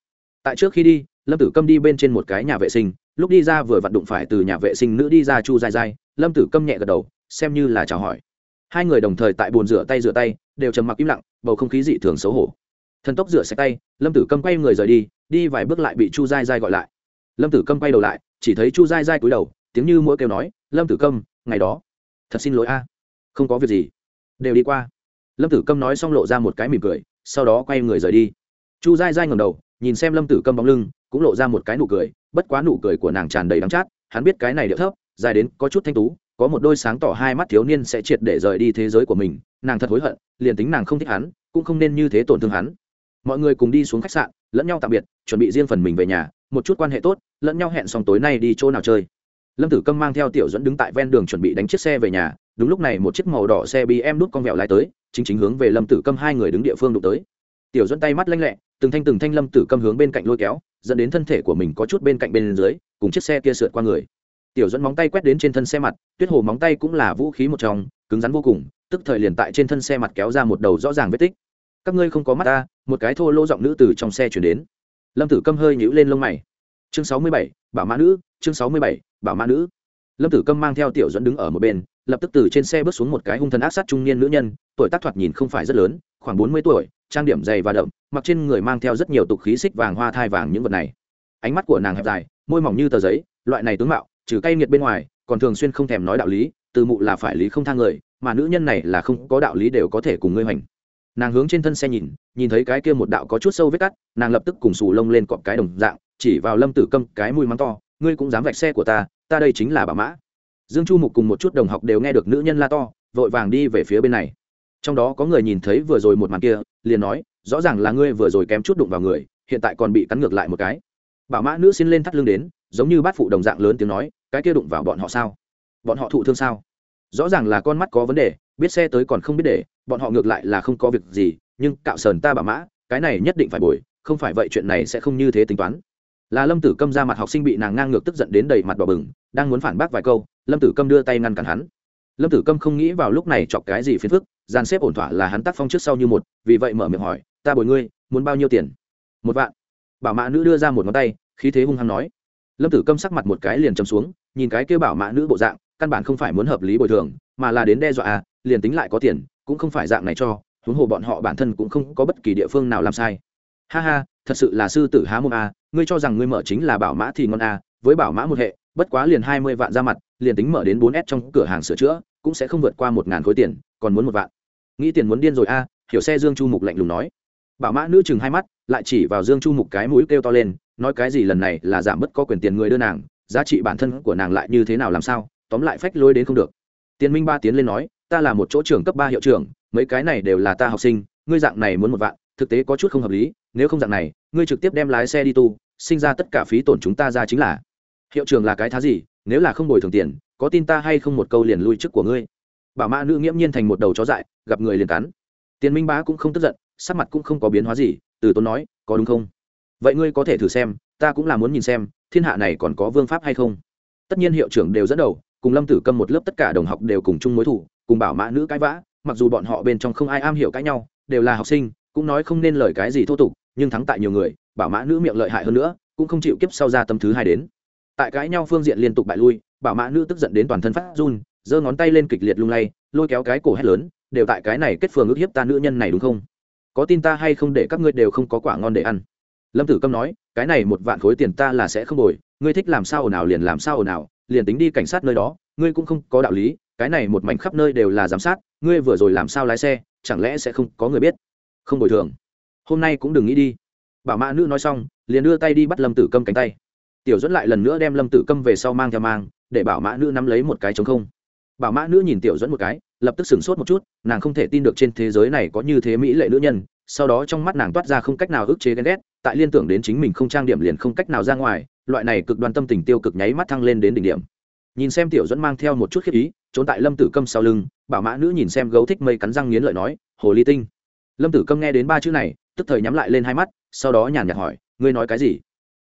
Tại trước khi đi, lâm tử câm đi bên trên một cái nhà vệ sinh, lúc đi ra vừa vặn đụng phải từ nhà vệ sinh nữ đi ra chu dai dai lâm tử câm nhẹ gật đầu, xem như là chào hỏi hai người đồng thời tại bồn rửa tay rửa tay, đều trầm mặc im lặng, bầu không khí dị thường xấu hổ. Thần tốc rửa sạch tay, lâm tử câm quay người rời đi đi vài bước lại bị chu dai dai gọi lại. Lâm tử câm quay đầu lại, chỉ thấy chu dai dai cúi đầu, tiếng như mỗi kêu nói, lâm tử câm, ngày đó, thật xin lỗi a, không có việc gì, đều đi qua. Lâm tử câm nói xong lộ ra một cái mỉm cười, sau đó quay người rời đi. Chu dai dai ngầm đầu, nhìn xem lâm tử câm bóng lưng, cũng lộ ra một cái nụ cười, bất quá nụ cười của nàng tràn đầy đắng chát, hắn biết cái này điệu thấp, dài đến có chút thanh tú có một đôi sáng tỏ hai mắt thiếu niên sẽ triệt để rời đi thế giới của mình, nàng thật hối hận, liền tính nàng không thích hắn, cũng không nên như thế tổn thương hắn. Mọi người cùng đi xuống khách sạn, lẫn nhau tạm biệt, chuẩn bị riêng phần mình về nhà, một chút quan hệ tốt, lẫn nhau hẹn xong tối nay đi chỗ nào chơi. Lâm tử câm mang theo tiểu dẫn đứng tại ven đường chuẩn bị đánh chiếc xe về nhà, đúng lúc này một chiếc màu đỏ xe bị em đút con vẹo lái tới, chính chính hướng về lâm tử câm hai người đứng địa phương đụng tới. Tiểu dẫn tay mắt lanh lẹ, từng thanh từng thanh lâm tử câm hướng bên cạnh lôi kéo, dẫn đến thân thể của mình có chút bên cạnh bên dưới, cùng chiếc xe kia sượt qua người tiểu dẫn móng tay quét đến trên thân xe mặt, tuyết hồ móng tay cũng là vũ khí một trong, cứng rắn vô cùng, tức thời liền tại trên thân xe mặt kéo ra một đầu rõ ràng vết tích. Các ngươi không có mắt ta, một cái thô lỗ giọng nữ từ trong xe chuyển đến. Lâm tử câm hơi nhũ lên lông mày. Chương sáu mươi bảy, bảo mã nữ, chương sáu mươi bảy, bảo mã nữ. Lâm tử câm mang theo tiểu dẫn đứng ở một bên, lập tức từ trên xe bước xuống một cái hung thần ác sát trung niên nữ nhân, tuổi tác thoạt nhìn không phải rất lớn, khoảng bốn mươi tuổi, trang điểm dày và đậm, mặc trên người mang theo rất nhiều tục khí xích vàng hoa thai vàng những vật này. Ánh mắt của nàng hẹp dài, môi mỏng như tờ giấy, loại này tướng mạo trừ cay nghiệt bên ngoài, còn thường xuyên không thèm nói đạo lý, từ mụ là phải lý không thang người, mà nữ nhân này là không có đạo lý đều có thể cùng ngươi hoành. Nàng hướng trên thân xe nhìn nhìn thấy cái kia một đạo có chút sâu vết cắt, nàng lập tức cùng sù lông lên cọp cái đồng dạng, chỉ vào lâm tử câm cái mùi mắng to, ngươi cũng dám vạch xe của ta ta đây chính là bà mã. Dương chu mục cùng một chút đồng học đều nghe được nữ nhân la to, vội vàng đi về phía bên này. Trong đó có người nhìn thấy vừa rồi một màn kia, liền nói, rõ ràng là ngươi vừa rồi kém chút đụng vào người, hiện tại còn bị cắn ngược lại một cái. Bảo mã nữ xin lên thắt lưng đến, giống như bát phụ đồng dạng lớn tiếng nói cái kia đụng vào bọn họ sao? Bọn họ thụ thương sao? Rõ ràng là con mắt có vấn đề, biết xe tới còn không biết để, bọn họ ngược lại là không có việc gì, nhưng cạo sờn ta bà mã, cái này nhất định phải bồi, không phải vậy chuyện này sẽ không như thế tính toán. Là lâm tử câm ra mặt học sinh bị nàng ngang ngược tức giận đến đầy mặt đỏ bừng, đang muốn phản bác vài câu, lâm tử câm đưa tay ngăn cản hắn. Lâm tử câm không nghĩ vào lúc này chọc cái gì phiền phức, dàn xếp ổn thỏa là hắn tác phong trước sau như một, vì vậy mở miệng hỏi, ta bồi ngươi, muốn bao nhiêu tiền? Một vạn. Bảo mã nữ đưa ra một ngón tay, khí thế hung hăng nói lâm tử câm sắc mặt một cái liền chấm xuống, nhìn cái kêu bảo mã nữ bộ dạng, căn bản không phải muốn hợp lý bồi thường, mà là đến đe dọa à liền tính lại có tiền, cũng không phải dạng này cho, huống hồ bọn họ bản thân cũng không có bất kỳ địa phương nào làm sai. Ha ha, thật sự là sư tử há mồm à ngươi cho rằng ngươi mở chính là bảo mã thì ngon à với bảo mã một hệ, bất quá liền hai mươi vạn ra mặt, liền tính mở đến bốn s trong cửa hàng sửa chữa, cũng sẽ không vượt qua một ngàn khối tiền, còn muốn một vạn. Nghĩ tiền muốn điên rồi a hiểu xe dương chu mục lạnh lùng nói. Bảo mã nữ chừng hai mắt, lại chỉ vào dương chu mục cái mũi kêu to lên nói cái gì lần này là giảm bớt có quyền tiền người đưa nàng, giá trị bản thân của nàng lại như thế nào làm sao, tóm lại phách lôi đến không được. Tiền minh ba tiến lên nói, ta là một chỗ trưởng cấp ba hiệu trưởng, mấy cái này đều là ta học sinh, ngươi dạng này muốn một vạn, thực tế có chút không hợp lý, nếu không dạng này, ngươi trực tiếp đem lái xe đi tu, sinh ra tất cả phí tổn chúng ta ra chính là. Hiệu trưởng là cái thá gì, nếu là không bồi thường tiền, có tin ta hay không một câu liền lui chức của ngươi? Bảo mã nữ nghiễm nhiên thành một đầu chó dại, gặp người liền cắn. Tiền minh bá cũng không tức giận, sắc mặt cũng không có biến hóa gì, từ tốn nói, có đúng không? Vậy ngươi có thể thử xem, ta cũng là muốn nhìn xem, thiên hạ này còn có vương pháp hay không? Tất nhiên hiệu trưởng đều dẫn đầu, cùng lâm tử câm một lớp tất cả đồng học đều cùng chung mối thủ, cùng bảo mã nữ cãi vã, mặc dù bọn họ bên trong không ai am hiểu cãi nhau, đều là học sinh, cũng nói không nên lời cái gì thô tục, nhưng thắng tại nhiều người, bảo mã nữ miệng lợi hại hơn nữa, cũng không chịu kiếp sau ra tâm thứ hai đến. Tại cãi nhau phương diện liên tục bại lui, bảo mã nữ tức giận đến toàn thân phát run, giơ ngón tay lên kịch liệt lung lay, lôi kéo cái cổ hét lớn, đều tại cái này kết phường ước hiếp ta nữ nhân này đúng không? Có tin ta hay không để các ngươi đều không có quả ngon để ăn lâm tử câm nói, cái này một vạn khối tiền ta là sẽ không bồi, ngươi thích làm sao ồn ào liền làm sao ồn ào, liền tính đi cảnh sát nơi đó, ngươi cũng không có đạo lý, cái này một mảnh khắp nơi đều là giám sát, ngươi vừa rồi làm sao lái xe, chẳng lẽ sẽ không có người biết? Không bồi thường. Hôm nay cũng đừng nghĩ đi. Bảo mã nữ nói xong, liền đưa tay đi bắt lâm tử câm cánh tay. Tiểu dẫn lại lần nữa đem lâm tử câm về sau mang theo mang, để bảo mã nữ nắm lấy một cái chống không. Bảo mã nữ nhìn tiểu dẫn một cái, lập tức sửng sốt một chút, nàng không thể tin được trên thế giới này có như thế mỹ lệ nữ nhân sau đó trong mắt nàng toát ra không cách nào ức chế ghen ghét, tại liên tưởng đến chính mình không trang điểm liền không cách nào ra ngoài, loại này cực đoan tâm tình tiêu cực nháy mắt thăng lên đến đỉnh điểm. Nhìn xem tiểu dẫn mang theo một chút khiếp ý, trốn tại lâm tử câm sau lưng, bảo mã nữ nhìn xem gấu thích mây cắn răng nghiến lợi nói, hồ ly tinh. Lâm tử câm nghe đến ba chữ này, tức thời nhắm lại lên hai mắt, sau đó nhàn nhạt hỏi, ngươi nói cái gì?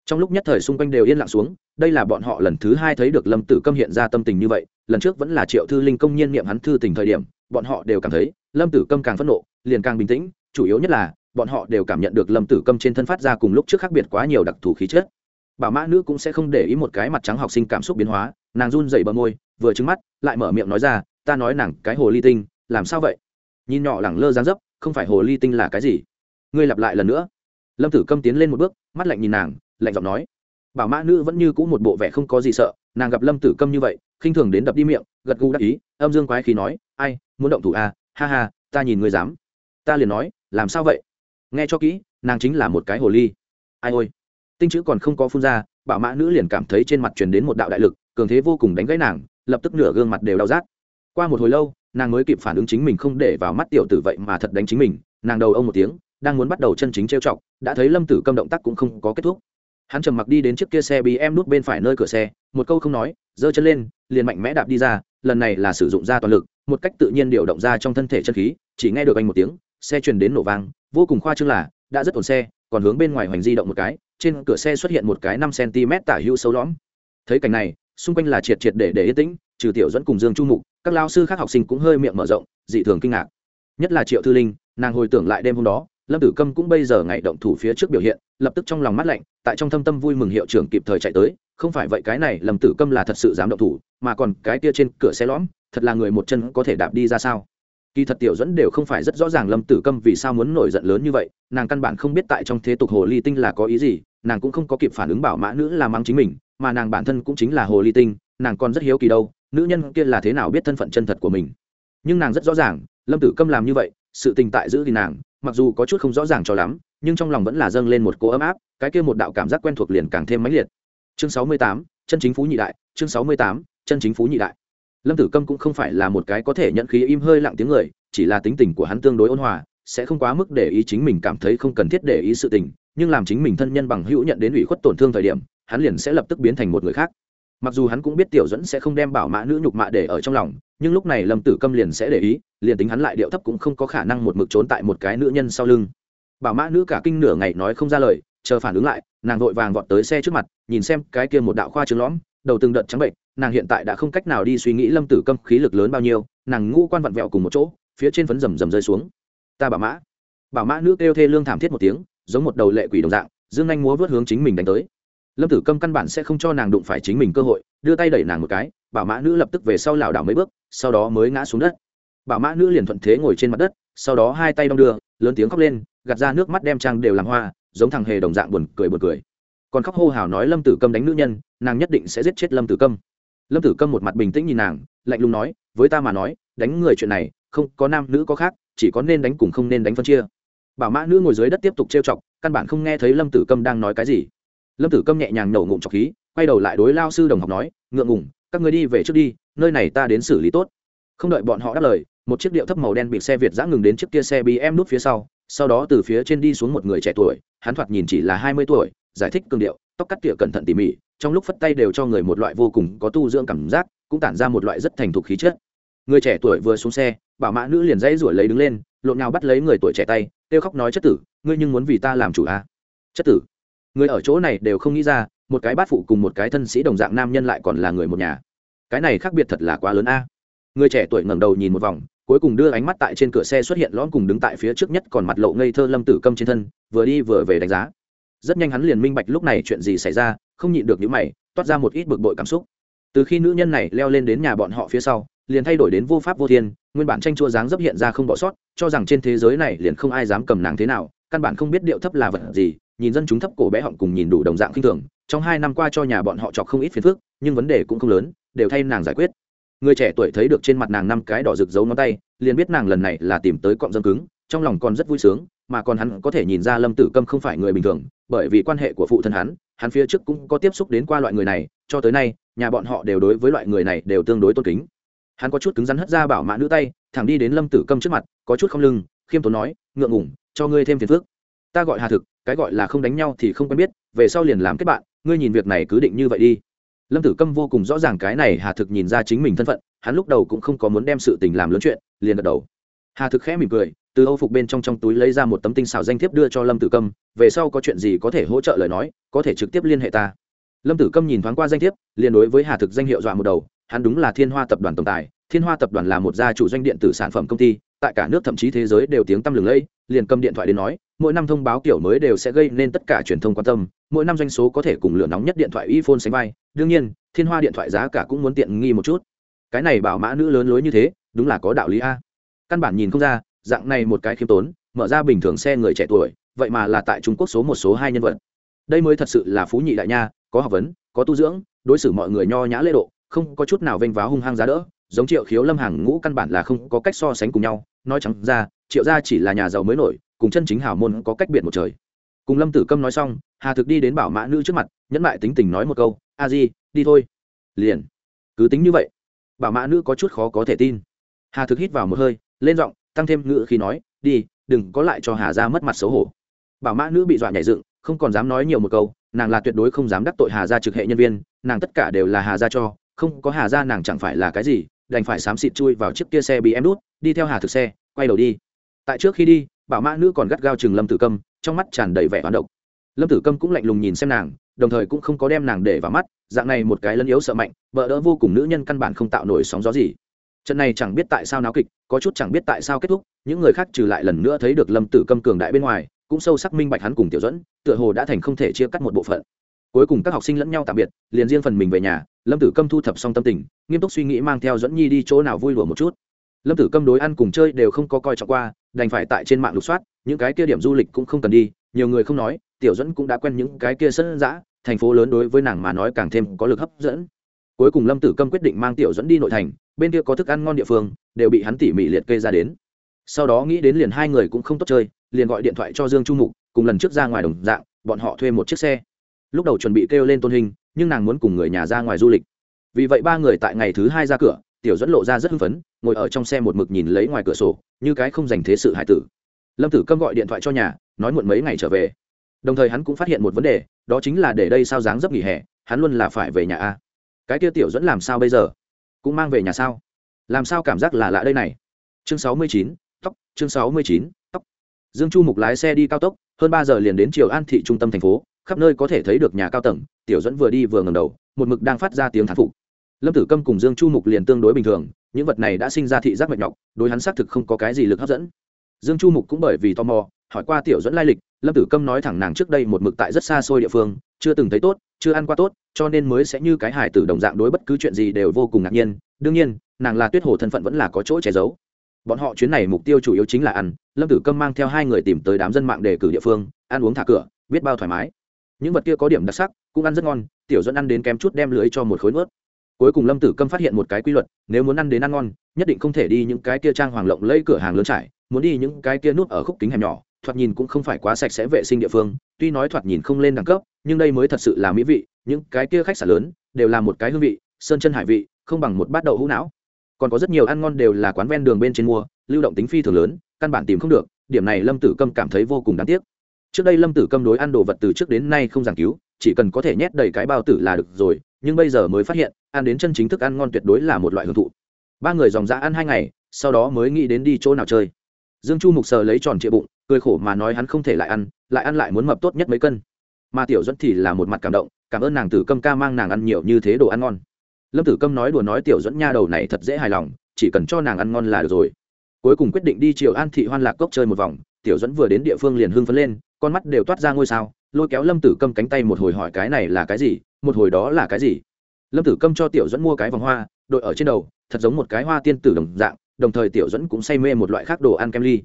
Trong lúc nhất thời xung quanh đều yên lặng xuống, đây là bọn họ lần thứ hai thấy được lâm tử câm hiện ra tâm tình như vậy, lần trước vẫn là triệu thư linh công nhiên niệm hắn thư tình thời điểm, bọn họ đều cảm thấy lâm tử câm càng phẫn nộ, liền càng bình tĩnh chủ yếu nhất là bọn họ đều cảm nhận được lâm tử câm trên thân phát ra cùng lúc trước khác biệt quá nhiều đặc thù khí chất. Bảo mã nữ cũng sẽ không để ý một cái mặt trắng học sinh cảm xúc biến hóa nàng run dậy bờ môi vừa trứng mắt lại mở miệng nói ra ta nói nàng cái hồ ly tinh làm sao vậy? Nhìn nhỏ lẳng lơ dáng dấp không phải hồ ly tinh là cái gì? Ngươi lặp lại lần nữa. Lâm tử câm tiến lên một bước mắt lạnh nhìn nàng lạnh giọng nói bảo mã nữ vẫn như c ũ một bộ vẻ không có gì sợ nàng gặp lâm tử câm như vậy khinh thường đến đập đi miệng gật gù đắc ý âm dương quái khí nói ai muốn động thủ à, ha ha ta nhìn ngươi dám. Ta liền nói làm sao vậy? Nghe cho kỹ, nàng chính là một cái hồ ly. Ai ôi! Tinh chữ còn không có phun ra, bảo mã nữ liền cảm thấy trên mặt truyền đến một đạo đại lực, cường thế vô cùng đánh gãy nàng, lập tức nửa gương mặt đều đau rát. Qua một hồi lâu, nàng mới kịp phản ứng chính mình không để vào mắt tiểu tử vậy mà thật đánh chính mình, nàng đầu ông một tiếng, đang muốn bắt đầu chân chính trêu chọc, đã thấy lâm tử câm động tác cũng không có kết thúc. Hắn trầm mặc đi đến chiếc kia xe bị em nút bên phải nơi cửa xe, một câu không nói, giơ chân lên, liền mạnh mẽ đạp đi ra, lần này là sử dụng ra toàn lực, một cách tự nhiên điều động ra trong thân thể chân khí, chỉ nghe được anh một tiếng xe truyền đến nổ vang, vô cùng khoa trương là, đã rất ổn xe, còn hướng bên ngoài hoành di động một cái, trên cửa xe xuất hiện một cái năm cm tả hữu sâu lõm. Thấy cảnh này, xung quanh là triệt triệt để để yên tĩnh, trừ tiểu dẫn cùng dương chu mục, các lao sư khác học sinh cũng hơi miệng mở rộng, dị thường kinh ngạc. Nhất là triệu thư linh, nàng hồi tưởng lại đêm hôm đó, lâm tử câm cũng bây giờ ngày động thủ phía trước biểu hiện, lập tức trong lòng mắt lạnh, tại trong thâm tâm vui mừng hiệu trưởng kịp thời chạy tới, không phải vậy cái này lâm tử câm là thật sự dám động thủ, mà còn cái kia trên cửa xe lõm, thật là người một chân có thể đạp đi ra sao? Kỳ thật tiểu dẫn đều không phải rất rõ ràng lâm tử câm vì sao muốn nổi giận lớn như vậy, nàng căn bản không biết tại trong thế tục hồ ly tinh là có ý gì, nàng cũng không có kịp phản ứng bảo mã nữ là mắng chính mình, mà nàng bản thân cũng chính là hồ ly tinh, nàng còn rất hiếu kỳ đâu, nữ nhân kia là thế nào biết thân phận chân thật của mình. Nhưng nàng rất rõ ràng, lâm tử câm làm như vậy, sự tình tại giữ thì nàng, mặc dù có chút không rõ ràng cho lắm, nhưng trong lòng vẫn là dâng lên một cỗ ấm áp, cái kia một đạo cảm giác quen thuộc liền càng thêm mãnh liệt. Chương sáu mươi tám, chân chính phú nhị đại, chương sáu mươi tám, chân chính phú nhị đại lâm tử câm cũng không phải là một cái có thể nhận khí im hơi lặng tiếng người, chỉ là tính tình của hắn tương đối ôn hòa, sẽ không quá mức để ý chính mình cảm thấy không cần thiết để ý sự tình, nhưng làm chính mình thân nhân bằng hữu nhận đến ủy khuất tổn thương thời điểm, hắn liền sẽ lập tức biến thành một người khác. Mặc dù hắn cũng biết tiểu dẫn sẽ không đem bảo mã nữ nhục mạ để ở trong lòng, nhưng lúc này lâm tử câm liền sẽ để ý, liền tính hắn lại điệu thấp cũng không có khả năng một mực trốn tại một cái nữ nhân sau lưng. Bảo mã nữ cả kinh nửa ngày nói không ra lời, chờ phản ứng lại, nàng vội vàng vọt tới xe trước mặt, nhìn xem cái kia một đạo khoa trứng lõm, đầu từng đợt trắng bệnh nàng hiện tại đã không cách nào đi suy nghĩ lâm tử câm khí lực lớn bao nhiêu, nàng ngũ quan vặn vẹo cùng một chỗ, phía trên phấn rầm rầm rơi xuống. Ta bảo mã. Bảo mã nữ kêu thê lương thảm thiết một tiếng, giống một đầu lệ quỷ đồng dạng, dương anh múa vớt hướng chính mình đánh tới. Lâm tử câm căn bản sẽ không cho nàng đụng phải chính mình cơ hội, đưa tay đẩy nàng một cái, bảo mã nữ lập tức về sau lảo đảo mấy bước, sau đó mới ngã xuống đất. Bảo mã nữ liền thuận thế ngồi trên mặt đất, sau đó hai tay đong đưa, lớn tiếng khóc lên, gạt ra nước mắt đem trang đều làm hoa, giống thằng hề đồng dạng buồn cười buồn cười. Còn khóc hô hào nói lâm tử câm đánh nữ nhân, nàng nhất định sẽ giết chết lâm tử câm lâm tử câm một mặt bình tĩnh nhìn nàng, lạnh lùng nói, với ta mà nói, đánh người chuyện này, không có nam nữ có khác, chỉ có nên đánh cùng không nên đánh phân chia. Bảo mã nữ ngồi dưới đất tiếp tục trêu chọc, căn bản không nghe thấy lâm tử câm đang nói cái gì. Lâm tử câm nhẹ nhàng nổ ngụm trọc khí, quay đầu lại đối lao sư đồng học nói, ngượng ngủng các người đi về trước đi, nơi này ta đến xử lý tốt. Không đợi bọn họ đáp lời, một chiếc điệu thấp màu đen bị xe việt giã ngừng đến chiếc kia xe bm nút phía sau sau đó từ phía trên đi xuống một người trẻ tuổi, hắn thoạt nhìn chỉ là hai mươi tuổi, giải thích cường điệu, tóc cắt tỉa cẩn thận tỉ mỉ trong lúc phất tay đều cho người một loại vô cùng có tu dưỡng cảm giác, cũng tản ra một loại rất thành thục khí chất. Người trẻ tuổi vừa xuống xe, bảo mã nữ liền dãy ruổi lấy đứng lên, lộn nào bắt lấy người tuổi trẻ tay, kêu khóc nói, chất tử, ngươi nhưng muốn vì ta làm chủ à? chất tử, người ở chỗ này đều không nghĩ ra, một cái bát phụ cùng một cái thân sĩ đồng dạng nam nhân lại còn là người một nhà. Cái này khác biệt thật là quá lớn a. Người trẻ tuổi ngẩng đầu nhìn một vòng, cuối cùng đưa ánh mắt tại trên cửa xe xuất hiện lõm cùng đứng tại phía trước nhất còn mặt lộ ngây thơ lâm tử câm trên thân, vừa đi vừa về đánh giá rất nhanh hắn liền minh bạch lúc này chuyện gì xảy ra, không nhịn được những mày, toát ra một ít bực bội cảm xúc. Từ khi nữ nhân này leo lên đến nhà bọn họ phía sau, liền thay đổi đến vô pháp vô thiên, nguyên bản tranh chua dáng dấp hiện ra không bỏ sót, cho rằng trên thế giới này liền không ai dám cầm nàng thế nào, căn bản không biết điệu thấp là vật gì, nhìn dân chúng thấp cổ bé họng cùng nhìn đủ đồng dạng khinh thường, trong hai năm qua cho nhà bọn họ chọc không ít phiền phức, nhưng vấn đề cũng không lớn, đều thay nàng giải quyết. Người trẻ tuổi thấy được trên mặt nàng năm cái đỏ rực dấu ngón tay, liền biết nàng lần này là tìm tới cọng dâm cứng, trong lòng còn rất vui sướng mà còn hắn có thể nhìn ra lâm tử câm không phải người bình thường, bởi vì quan hệ của phụ thân hắn hắn phía trước cũng có tiếp xúc đến qua loại người này, cho tới nay, nhà bọn họ đều đối với loại người này đều tương đối tôn kính. Hắn có chút cứng rắn hất ra bảo mã nữ tay, thẳng đi đến lâm tử câm trước mặt, có chút không lưng, khiêm tốn nói, ngượng ngủng cho ngươi thêm phiền phước ta gọi hà thực, cái gọi là không đánh nhau thì không quen biết, về sau liền làm kết bạn, ngươi nhìn việc này cứ định như vậy đi. Lâm tử câm vô cùng rõ ràng cái này hà thực nhìn ra chính mình thân phận, hắn lúc đầu cũng không có muốn đem sự tình làm lớn chuyện, liền gật đầu. Hà thực khẽ mỉm cười từ âu phục bên trong trong túi lấy ra một tấm tinh xảo danh thiếp đưa cho lâm tử câm, về sau có chuyện gì có thể hỗ trợ lời nói, có thể trực tiếp liên hệ ta. Lâm tử câm nhìn thoáng qua danh thiếp, liền đối với hà thực danh hiệu dọa một đầu, hắn đúng là thiên hoa tập đoàn tổng tài, thiên hoa tập đoàn là một gia chủ doanh điện tử sản phẩm công ty, tại cả nước thậm chí thế giới đều tiếng tăm lừng lẫy, liền cầm điện thoại đến nói, mỗi năm thông báo kiểu mới đều sẽ gây nên tất cả truyền thông quan tâm, mỗi năm doanh số có thể cùng lửa nóng nhất điện thoại iphone sánh vai, đương nhiên, thiên hoa điện thoại giá cả cũng muốn tiện nghi một chút. Cái này bảo mã nữ lớn lối như thế, đúng là có đạo lý a. Căn bản nhìn không ra dạng này một cái khiêm tốn, mở ra bình thường xe người trẻ tuổi, vậy mà là tại trung quốc số một, số hai nhân vật. Đây mới thật sự là phú nhị đại nha, có học vấn, có tu dưỡng, đối xử mọi người nho nhã lễ độ, không có chút nào vênh váo hung hăng giá đỡ, giống triệu khiếu lâm hàng ngũ căn bản là không có cách so sánh cùng nhau, nói chẳng ra, triệu gia chỉ là nhà giàu mới nổi, cùng chân chính hảo môn có cách biệt một trời. Cùng lâm tử câm nói xong, hà thực đi đến bảo mã nữ trước mặt, nhẫn lại tính tình nói một câu, a di, đi thôi. Liền. Cứ tính như vậy, bảo mã nữ có chút khó có thể tin. Hà thực hít vào một hơi, lên giọng tăng thêm ngữ khi nói, đi, đừng có lại cho hà Gia mất mặt xấu hổ. Bảo mã nữ bị dọa nhảy dựng, không còn dám nói nhiều một câu, nàng là tuyệt đối không dám đắc tội hà Gia trực hệ nhân viên, nàng tất cả đều là hà Gia cho, không có hà Gia nàng chẳng phải là cái gì, đành phải xám xịt chui vào chiếc kia xe bị em đút, đi theo hà thực xe, quay đầu đi. Tại trước khi đi, bảo mã nữ còn gắt gao chừng lâm tử câm, trong mắt tràn đầy vẻ hoán độc. Lâm tử câm cũng lạnh lùng nhìn xem nàng, đồng thời cũng không có đem nàng để vào mắt, dạng này một cái lân yếu sợ mạnh, vợ đỡ vô cùng nữ nhân căn bản không tạo nổi sóng gió gì trận này chẳng biết tại sao náo kịch, có chút chẳng biết tại sao kết thúc, những người khác trừ lại lần nữa thấy được lâm tử câm cường đại bên ngoài, cũng sâu sắc minh bạch hắn cùng tiểu dẫn tựa hồ đã thành không thể chia cắt một bộ phận. Cuối cùng các học sinh lẫn nhau tạm biệt, liền riêng phần mình về nhà, lâm tử câm thu thập xong tâm tình, nghiêm túc suy nghĩ mang theo dẫn nhi đi chỗ nào vui lùa một chút. Lâm tử câm đối ăn cùng chơi đều không có coi trọng qua, đành phải tại trên mạng lục soát, những cái kia điểm du lịch cũng không cần đi, nhiều người không nói, tiểu dẫn cũng đã quen những cái kia sân giã thành phố lớn đối với nàng mà nói càng thêm có lực hấp dẫn. Cuối cùng lâm tử câm quyết định mang tiểu dẫn đi nội thành bên kia có thức ăn ngon địa phương, đều bị hắn tỉ mỉ liệt kê ra đến. Sau đó nghĩ đến liền hai người cũng không tốt chơi, liền gọi điện thoại cho dương trung mục, cùng lần trước ra ngoài đồng dạng, bọn họ thuê một chiếc xe. Lúc đầu chuẩn bị kêu lên tôn hình, nhưng nàng muốn cùng người nhà ra ngoài du lịch. Vì vậy ba người tại ngày thứ hai ra cửa, tiểu dẫn lộ ra rất hưng phấn, ngồi ở trong xe một mực nhìn lấy ngoài cửa sổ, như cái không dành thế sự hải tử. Lâm tử câm gọi điện thoại cho nhà, nói muộn mấy ngày trở về. Đồng thời hắn cũng phát hiện một vấn đề, đó chính là để đây sao dáng dấp nghỉ hè, hắn luôn là phải về nhà a. Cái kia tiểu dẫn làm sao bây giờ? Cũng mang về nhà sao? Làm sao cảm giác là lạ đây này? Chương sáu mươi chín, tóc, chương sáu mươi chín, tóc. Dương chu mục lái xe đi cao tốc, hơn ba giờ liền đến triều an thị trung tâm thành phố, khắp nơi có thể thấy được nhà cao tầng, tiểu dẫn vừa đi vừa ngầm đầu, một mực đang phát ra tiếng thán phục. Lâm tử câm cùng dương chu mục liền tương đối bình thường, những vật này đã sinh ra thị giác mệt nhọc, đối hắn xác thực không có cái gì lực hấp dẫn. Dương chu mục cũng bởi vì tò mò, hỏi qua tiểu dẫn lai lịch, lâm tử câm nói thẳng nàng trước đây một mực tại rất xa xôi địa phương, chưa từng thấy tốt chưa ăn qua tốt, cho nên mới sẽ như cái hải tử đồng dạng đối bất cứ chuyện gì đều vô cùng ngạc nhiên. Đương nhiên, nàng là tuyết hồ thân phận vẫn là có chỗ che giấu. Bọn họ chuyến này mục tiêu chủ yếu chính là ăn. Lâm tử câm mang theo hai người tìm tới đám dân mạng đề cử địa phương, ăn uống thả cửa, biết bao thoải mái. Những vật kia có điểm đặc sắc, cũng ăn rất ngon, tiểu dẫn ăn đến kém chút đem lưới cho một khối nuốt. Cuối cùng lâm tử câm phát hiện một cái quy luật, nếu muốn ăn đến ăn ngon, nhất định không thể đi những cái kia trang hoàng lộng lẫy cửa hàng lớn trải, muốn đi những cái kia nút ở khúc kính hẻm nhỏ, thoạt nhìn cũng không phải quá sạch sẽ vệ sinh địa phương, tuy nói thoạt nhìn không lên đẳng cấp nhưng đây mới thật sự là mỹ vị, những cái kia khách sạn lớn đều là một cái hương vị, sơn chân hải vị, không bằng một bát đậu hũ não. Còn có rất nhiều ăn ngon đều là quán ven đường bên trên mua, lưu động tính phi thường lớn, căn bản tìm không được, điểm này lâm tử câm cảm thấy vô cùng đáng tiếc. Trước đây lâm tử câm đối ăn đồ vật từ trước đến nay không giảng cứu, chỉ cần có thể nhét đầy cái bao tử là được rồi, nhưng bây giờ mới phát hiện, ăn đến chân chính thức ăn ngon tuyệt đối là một loại hưởng thụ. Ba người dòng dã ăn hai ngày, sau đó mới nghĩ đến đi chỗ nào chơi. Dương chu mục sờ lấy tròn trịa bụng, cười khổ mà nói hắn không thể lại ăn lại ăn lại muốn mập tốt nhất mấy cân mà tiểu dẫn thì là một mặt cảm động, cảm ơn nàng tử câm ca mang nàng ăn nhiều như thế đồ ăn ngon. Lâm tử câm nói đùa nói tiểu dẫn nha đầu này thật dễ hài lòng, chỉ cần cho nàng ăn ngon là được rồi. Cuối cùng quyết định đi chiều an thị hoan lạc cốc chơi một vòng, tiểu dẫn vừa đến địa phương liền hưng phấn lên, con mắt đều toát ra ngôi sao, lôi kéo lâm tử câm cánh tay một hồi hỏi cái này là cái gì, một hồi đó là cái gì. Lâm tử câm cho tiểu dẫn mua cái vòng hoa, đội ở trên đầu, thật giống một cái hoa tiên tử đồng dạng, đồng thời tiểu dẫn cũng say mê một loại khác đồ ăn kem ly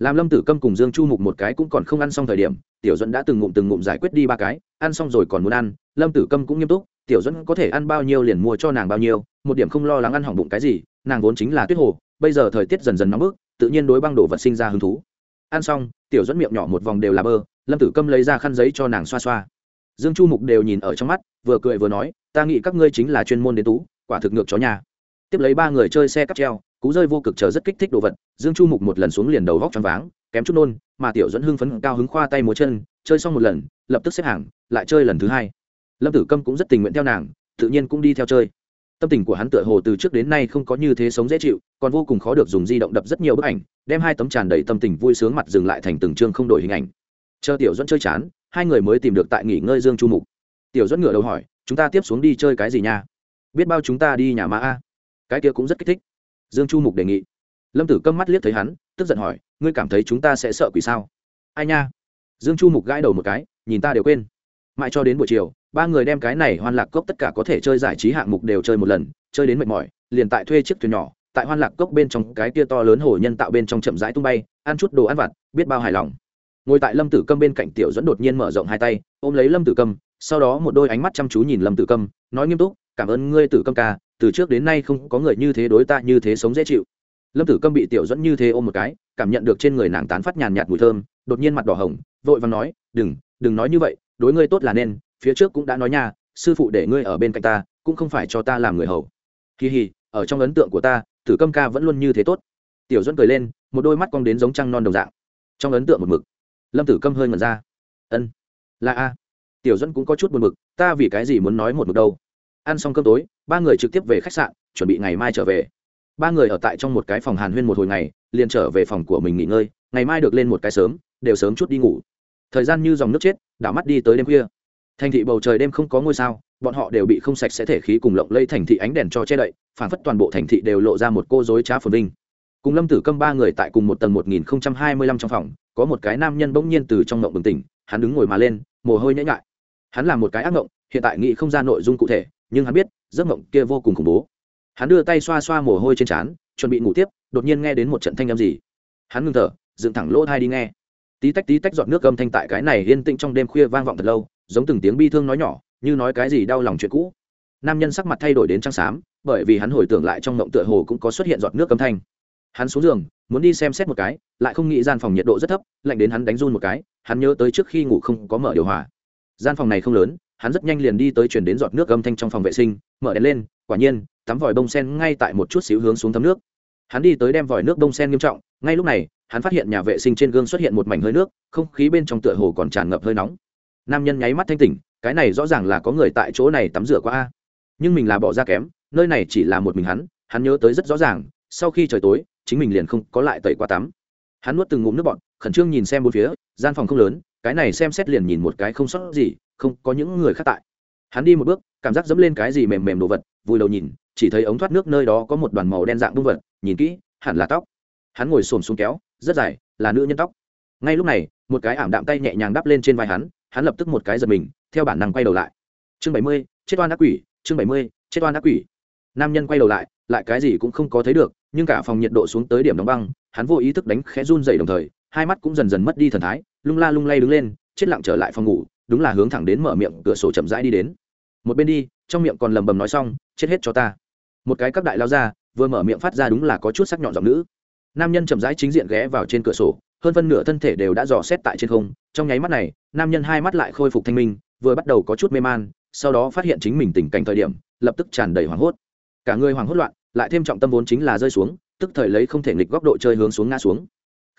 làm lâm tử câm cùng dương chu mục một cái cũng còn không ăn xong thời điểm, tiểu dẫn đã từng ngụm từng ngụm giải quyết đi ba cái, ăn xong rồi còn muốn ăn. Lâm tử câm cũng nghiêm túc, tiểu dẫn có thể ăn bao nhiêu liền mua cho nàng bao nhiêu, một điểm không lo lắng ăn hỏng bụng cái gì, nàng vốn chính là tuyết hồ, bây giờ thời tiết dần dần nóng bức, tự nhiên đối băng đồ vật sinh ra hứng thú. Ăn xong, tiểu dẫn miệng nhỏ một vòng đều là bơ, lâm tử câm lấy ra khăn giấy cho nàng xoa xoa. Dương chu mục đều nhìn ở trong mắt, vừa cười vừa nói, ta nghĩ các ngươi chính là chuyên môn đến tú, quả thực ngược chó nhà. Tiếp lấy ba người chơi xe cắp treo cú rơi vô cực chờ rất kích thích đồ vật, dương chu mục một lần xuống liền đầu vóc choáng váng, kém chút nôn, mà tiểu dẫn hưng phấn cao hứng khoa tay múa chân, chơi xong một lần, lập tức xếp hàng, lại chơi lần thứ hai. Lâm tử câm cũng rất tình nguyện theo nàng, tự nhiên cũng đi theo chơi. Tâm tình của hắn tựa hồ từ trước đến nay không có như thế sống dễ chịu, còn vô cùng khó được dùng di động đập rất nhiều bức ảnh, đem hai tấm tràn đầy tâm tình vui sướng mặt dừng lại thành từng chương không đổi hình ảnh. Chờ tiểu dẫn chơi chán, hai người mới tìm được tại nghỉ ngơi dương chu mục. Tiểu dẫn ngửa đầu hỏi, chúng ta tiếp xuống đi chơi cái gì nha? Biết bao chúng ta đi nhà ma a. Cái kia cũng rất kích thích dương chu mục đề nghị. Lâm tử câm mắt liếc thấy hắn, tức giận hỏi, ngươi cảm thấy chúng ta sẽ sợ quỷ sao? Ai nha. Dương chu mục gãi đầu một cái, nhìn ta đều quên. Mãi cho đến buổi chiều, ba người đem cái này hoan lạc cốc tất cả có thể chơi giải trí hạng mục đều chơi một lần, chơi đến mệt mỏi, liền tại thuê chiếc thuyền nhỏ, tại hoan lạc cốc bên trong cái kia to lớn hồ nhân tạo bên trong chậm rãi tung bay, ăn chút đồ ăn vặt, biết bao hài lòng. Ngồi tại lâm tử câm bên cạnh tiểu dẫn đột nhiên mở rộng hai tay, ôm lấy lâm tử câm, sau đó một đôi ánh mắt chăm chú nhìn lâm tử câm, nói nghiêm túc, cảm ơn ngươi tử câm ca từ trước đến nay không có người như thế đối ta như thế sống dễ chịu. Lâm tử câm bị tiểu dẫn như thế ôm một cái, cảm nhận được trên người nàng tán phát nhàn nhạt mùi thơm, đột nhiên mặt đỏ hồng, vội và nói, đừng đừng nói như vậy, đối ngươi tốt là nên, phía trước cũng đã nói nha, sư phụ để ngươi ở bên cạnh ta, cũng không phải cho ta làm người hầu. Kỳ hì, ở trong ấn tượng của ta, tử câm ca vẫn luôn như thế tốt. Tiểu dẫn cười lên, một đôi mắt cong đến giống trăng non đồng dạng. Trong ấn tượng một mực, lâm tử câm hơi ngẩn ra. Ân, là a. Tiểu dẫn cũng có chút buồn mực ta vì cái gì muốn nói một mực đâu? Ăn xong cơm tối, ba người trực tiếp về khách sạn, chuẩn bị ngày mai trở về. Ba người ở tại trong một cái phòng hàn huyên một hồi ngày, liền trở về phòng của mình nghỉ ngơi, ngày mai được lên một cái sớm, đều sớm chút đi ngủ. Thời gian như dòng nước chết, đảo mắt đi tới đêm khuya. Thành thị bầu trời đêm không có ngôi sao, bọn họ đều bị không sạch sẽ thể khí cùng lộng lây thành thị ánh đèn cho che đậy phản phất toàn bộ thành thị đều lộ ra một cô dối trá phồn vinh. Cùng lâm tử câm ba người tại cùng một tầng một nghìn không trăm hai mươi lăm trong phòng, có một cái nam nhân bỗng nhiên từ trong ngộng bừng tỉnh, hắn đứng ngồi mà lên, mồ hôi nhễ nhại. Hắn là một cái ác ngộng, hiện tại nghĩ không ra nội dung cụ thể nhưng hắn biết, giấc mộng kia vô cùng khủng bố. Hắn đưa tay xoa xoa mồ hôi trên trán, chuẩn bị ngủ tiếp, đột nhiên nghe đến một trận thanh âm gì. Hắn ngừng thở, dựng thẳng lỗ thai đi nghe. Tí tách tí tách giọt nước âm thanh tại cái này yên tĩnh trong đêm khuya vang vọng thật lâu, giống từng tiếng bi thương nói nhỏ, như nói cái gì đau lòng chuyện cũ. Nam nhân sắc mặt thay đổi đến trắng xám, bởi vì hắn hồi tưởng lại trong mộng tựa hồ cũng có xuất hiện giọt nước âm thanh. Hắn xuống giường, muốn đi xem xét một cái, lại không nghĩ gian phòng nhiệt độ rất thấp, lạnh đến hắn đánh run một cái, hắn nhớ tới trước khi ngủ không có mở điều hòa. Gian phòng này không lớn hắn rất nhanh liền đi tới chuyển đến giọt nước âm thanh trong phòng vệ sinh, mở đèn lên, quả nhiên, tắm vòi bông sen ngay tại một chút xíu hướng xuống thấm nước. Hắn đi tới đem vòi nước bông sen nghiêm trọng, ngay lúc này, hắn phát hiện nhà vệ sinh trên gương xuất hiện một mảnh hơi nước, không khí bên trong tựa hồ còn tràn ngập hơi nóng. Nam nhân nháy mắt thanh tỉnh, cái này rõ ràng là có người tại chỗ này tắm rửa qua a. Nhưng mình là bỏ ra kém, nơi này chỉ là một mình hắn hắn nhớ tới rất rõ ràng, sau khi trời tối, chính mình liền không có lại tẩy qua tắm. Hắn nuốt từng ngụm nước bọn khẩn trương nhìn xem bốn phía, gian phòng không lớn, cái này xem xét liền nhìn một cái không sót gì không có những người khác tại. Hắn đi một bước, cảm giác dẫm lên cái gì mềm mềm đồ vật vùi đầu nhìn, chỉ thấy ống thoát nước nơi đó có một đoàn màu đen dạng bung vật, nhìn kỹ, hẳn là tóc. Hắn ngồi xổm xuống kéo, rất dài, là nữ nhân tóc. Ngay lúc này, một cái ảm đạm tay nhẹ nhàng đắp lên trên vai hắn hắn lập tức một cái giật mình, theo bản năng quay đầu lại. Chương bảy mươi, chết oan ác quỷ, chương bảy mươi, chết oan ác quỷ. Nam nhân quay đầu lại lại cái gì cũng không có thấy được, nhưng cả phòng nhiệt độ xuống tới điểm đóng băng, hắn vô ý thức đánh khẽ run dậy đồng thời, hai mắt cũng dần dần mất đi thần thái, lung la lung lay đứng lên, chết lặng trở lại phòng ngủ đúng là hướng thẳng đến mở miệng, cửa sổ chậm rãi đi đến. Một bên đi, trong miệng còn lầm bầm nói xong, chết hết cho ta. Một cái các đại lao ra, vừa mở miệng phát ra đúng là có chút sắc nhọn giọng nữ. Nam nhân chậm rãi chính diện ghé vào trên cửa sổ, hơn phân nửa thân thể đều đã dò xét tại trên không. Trong nháy mắt này, nam nhân hai mắt lại khôi phục thanh minh, vừa bắt đầu có chút mê man, sau đó phát hiện chính mình tình cảnh thời điểm, lập tức tràn đầy hoảng hốt. Cả người hoảng hốt loạn, lại thêm trọng tâm vốn chính là rơi xuống, tức thời lấy không thể nghịch góc độ chơi hướng xuống ngã xuống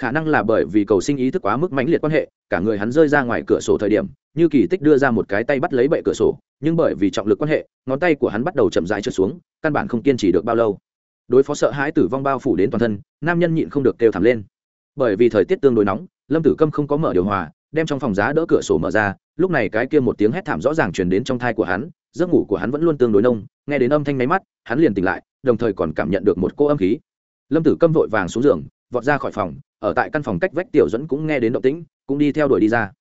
khả năng là bởi vì cầu sinh ý thức quá mức mãnh liệt quan hệ, cả người hắn rơi ra ngoài cửa sổ thời điểm, như kỳ tích đưa ra một cái tay bắt lấy bệ cửa sổ, nhưng bởi vì trọng lực quan hệ, ngón tay của hắn bắt đầu chậm rãi trượt xuống, căn bản không kiên trì được bao lâu. Đối phó sợ hãi tử vong bao phủ đến toàn thân, nam nhân nhịn không được kêu thảm lên. Bởi vì thời tiết tương đối nóng, lâm tử câm không có mở điều hòa, đem trong phòng giá đỡ cửa sổ mở ra, lúc này cái kia một tiếng hét thảm rõ ràng truyền đến trong thai của hắn, giấc ngủ của hắn vẫn luôn tương đối nông, nghe đến âm thanh máy mắt, hắn liền tỉnh lại, đồng thời còn cảm nhận được một cô âm khí. Lâm tử câm vội vàng xuống giường vọt ra khỏi phòng, ở tại căn phòng cách vách tiểu dẫn cũng nghe đến động tĩnh, cũng đi theo đuổi đi ra.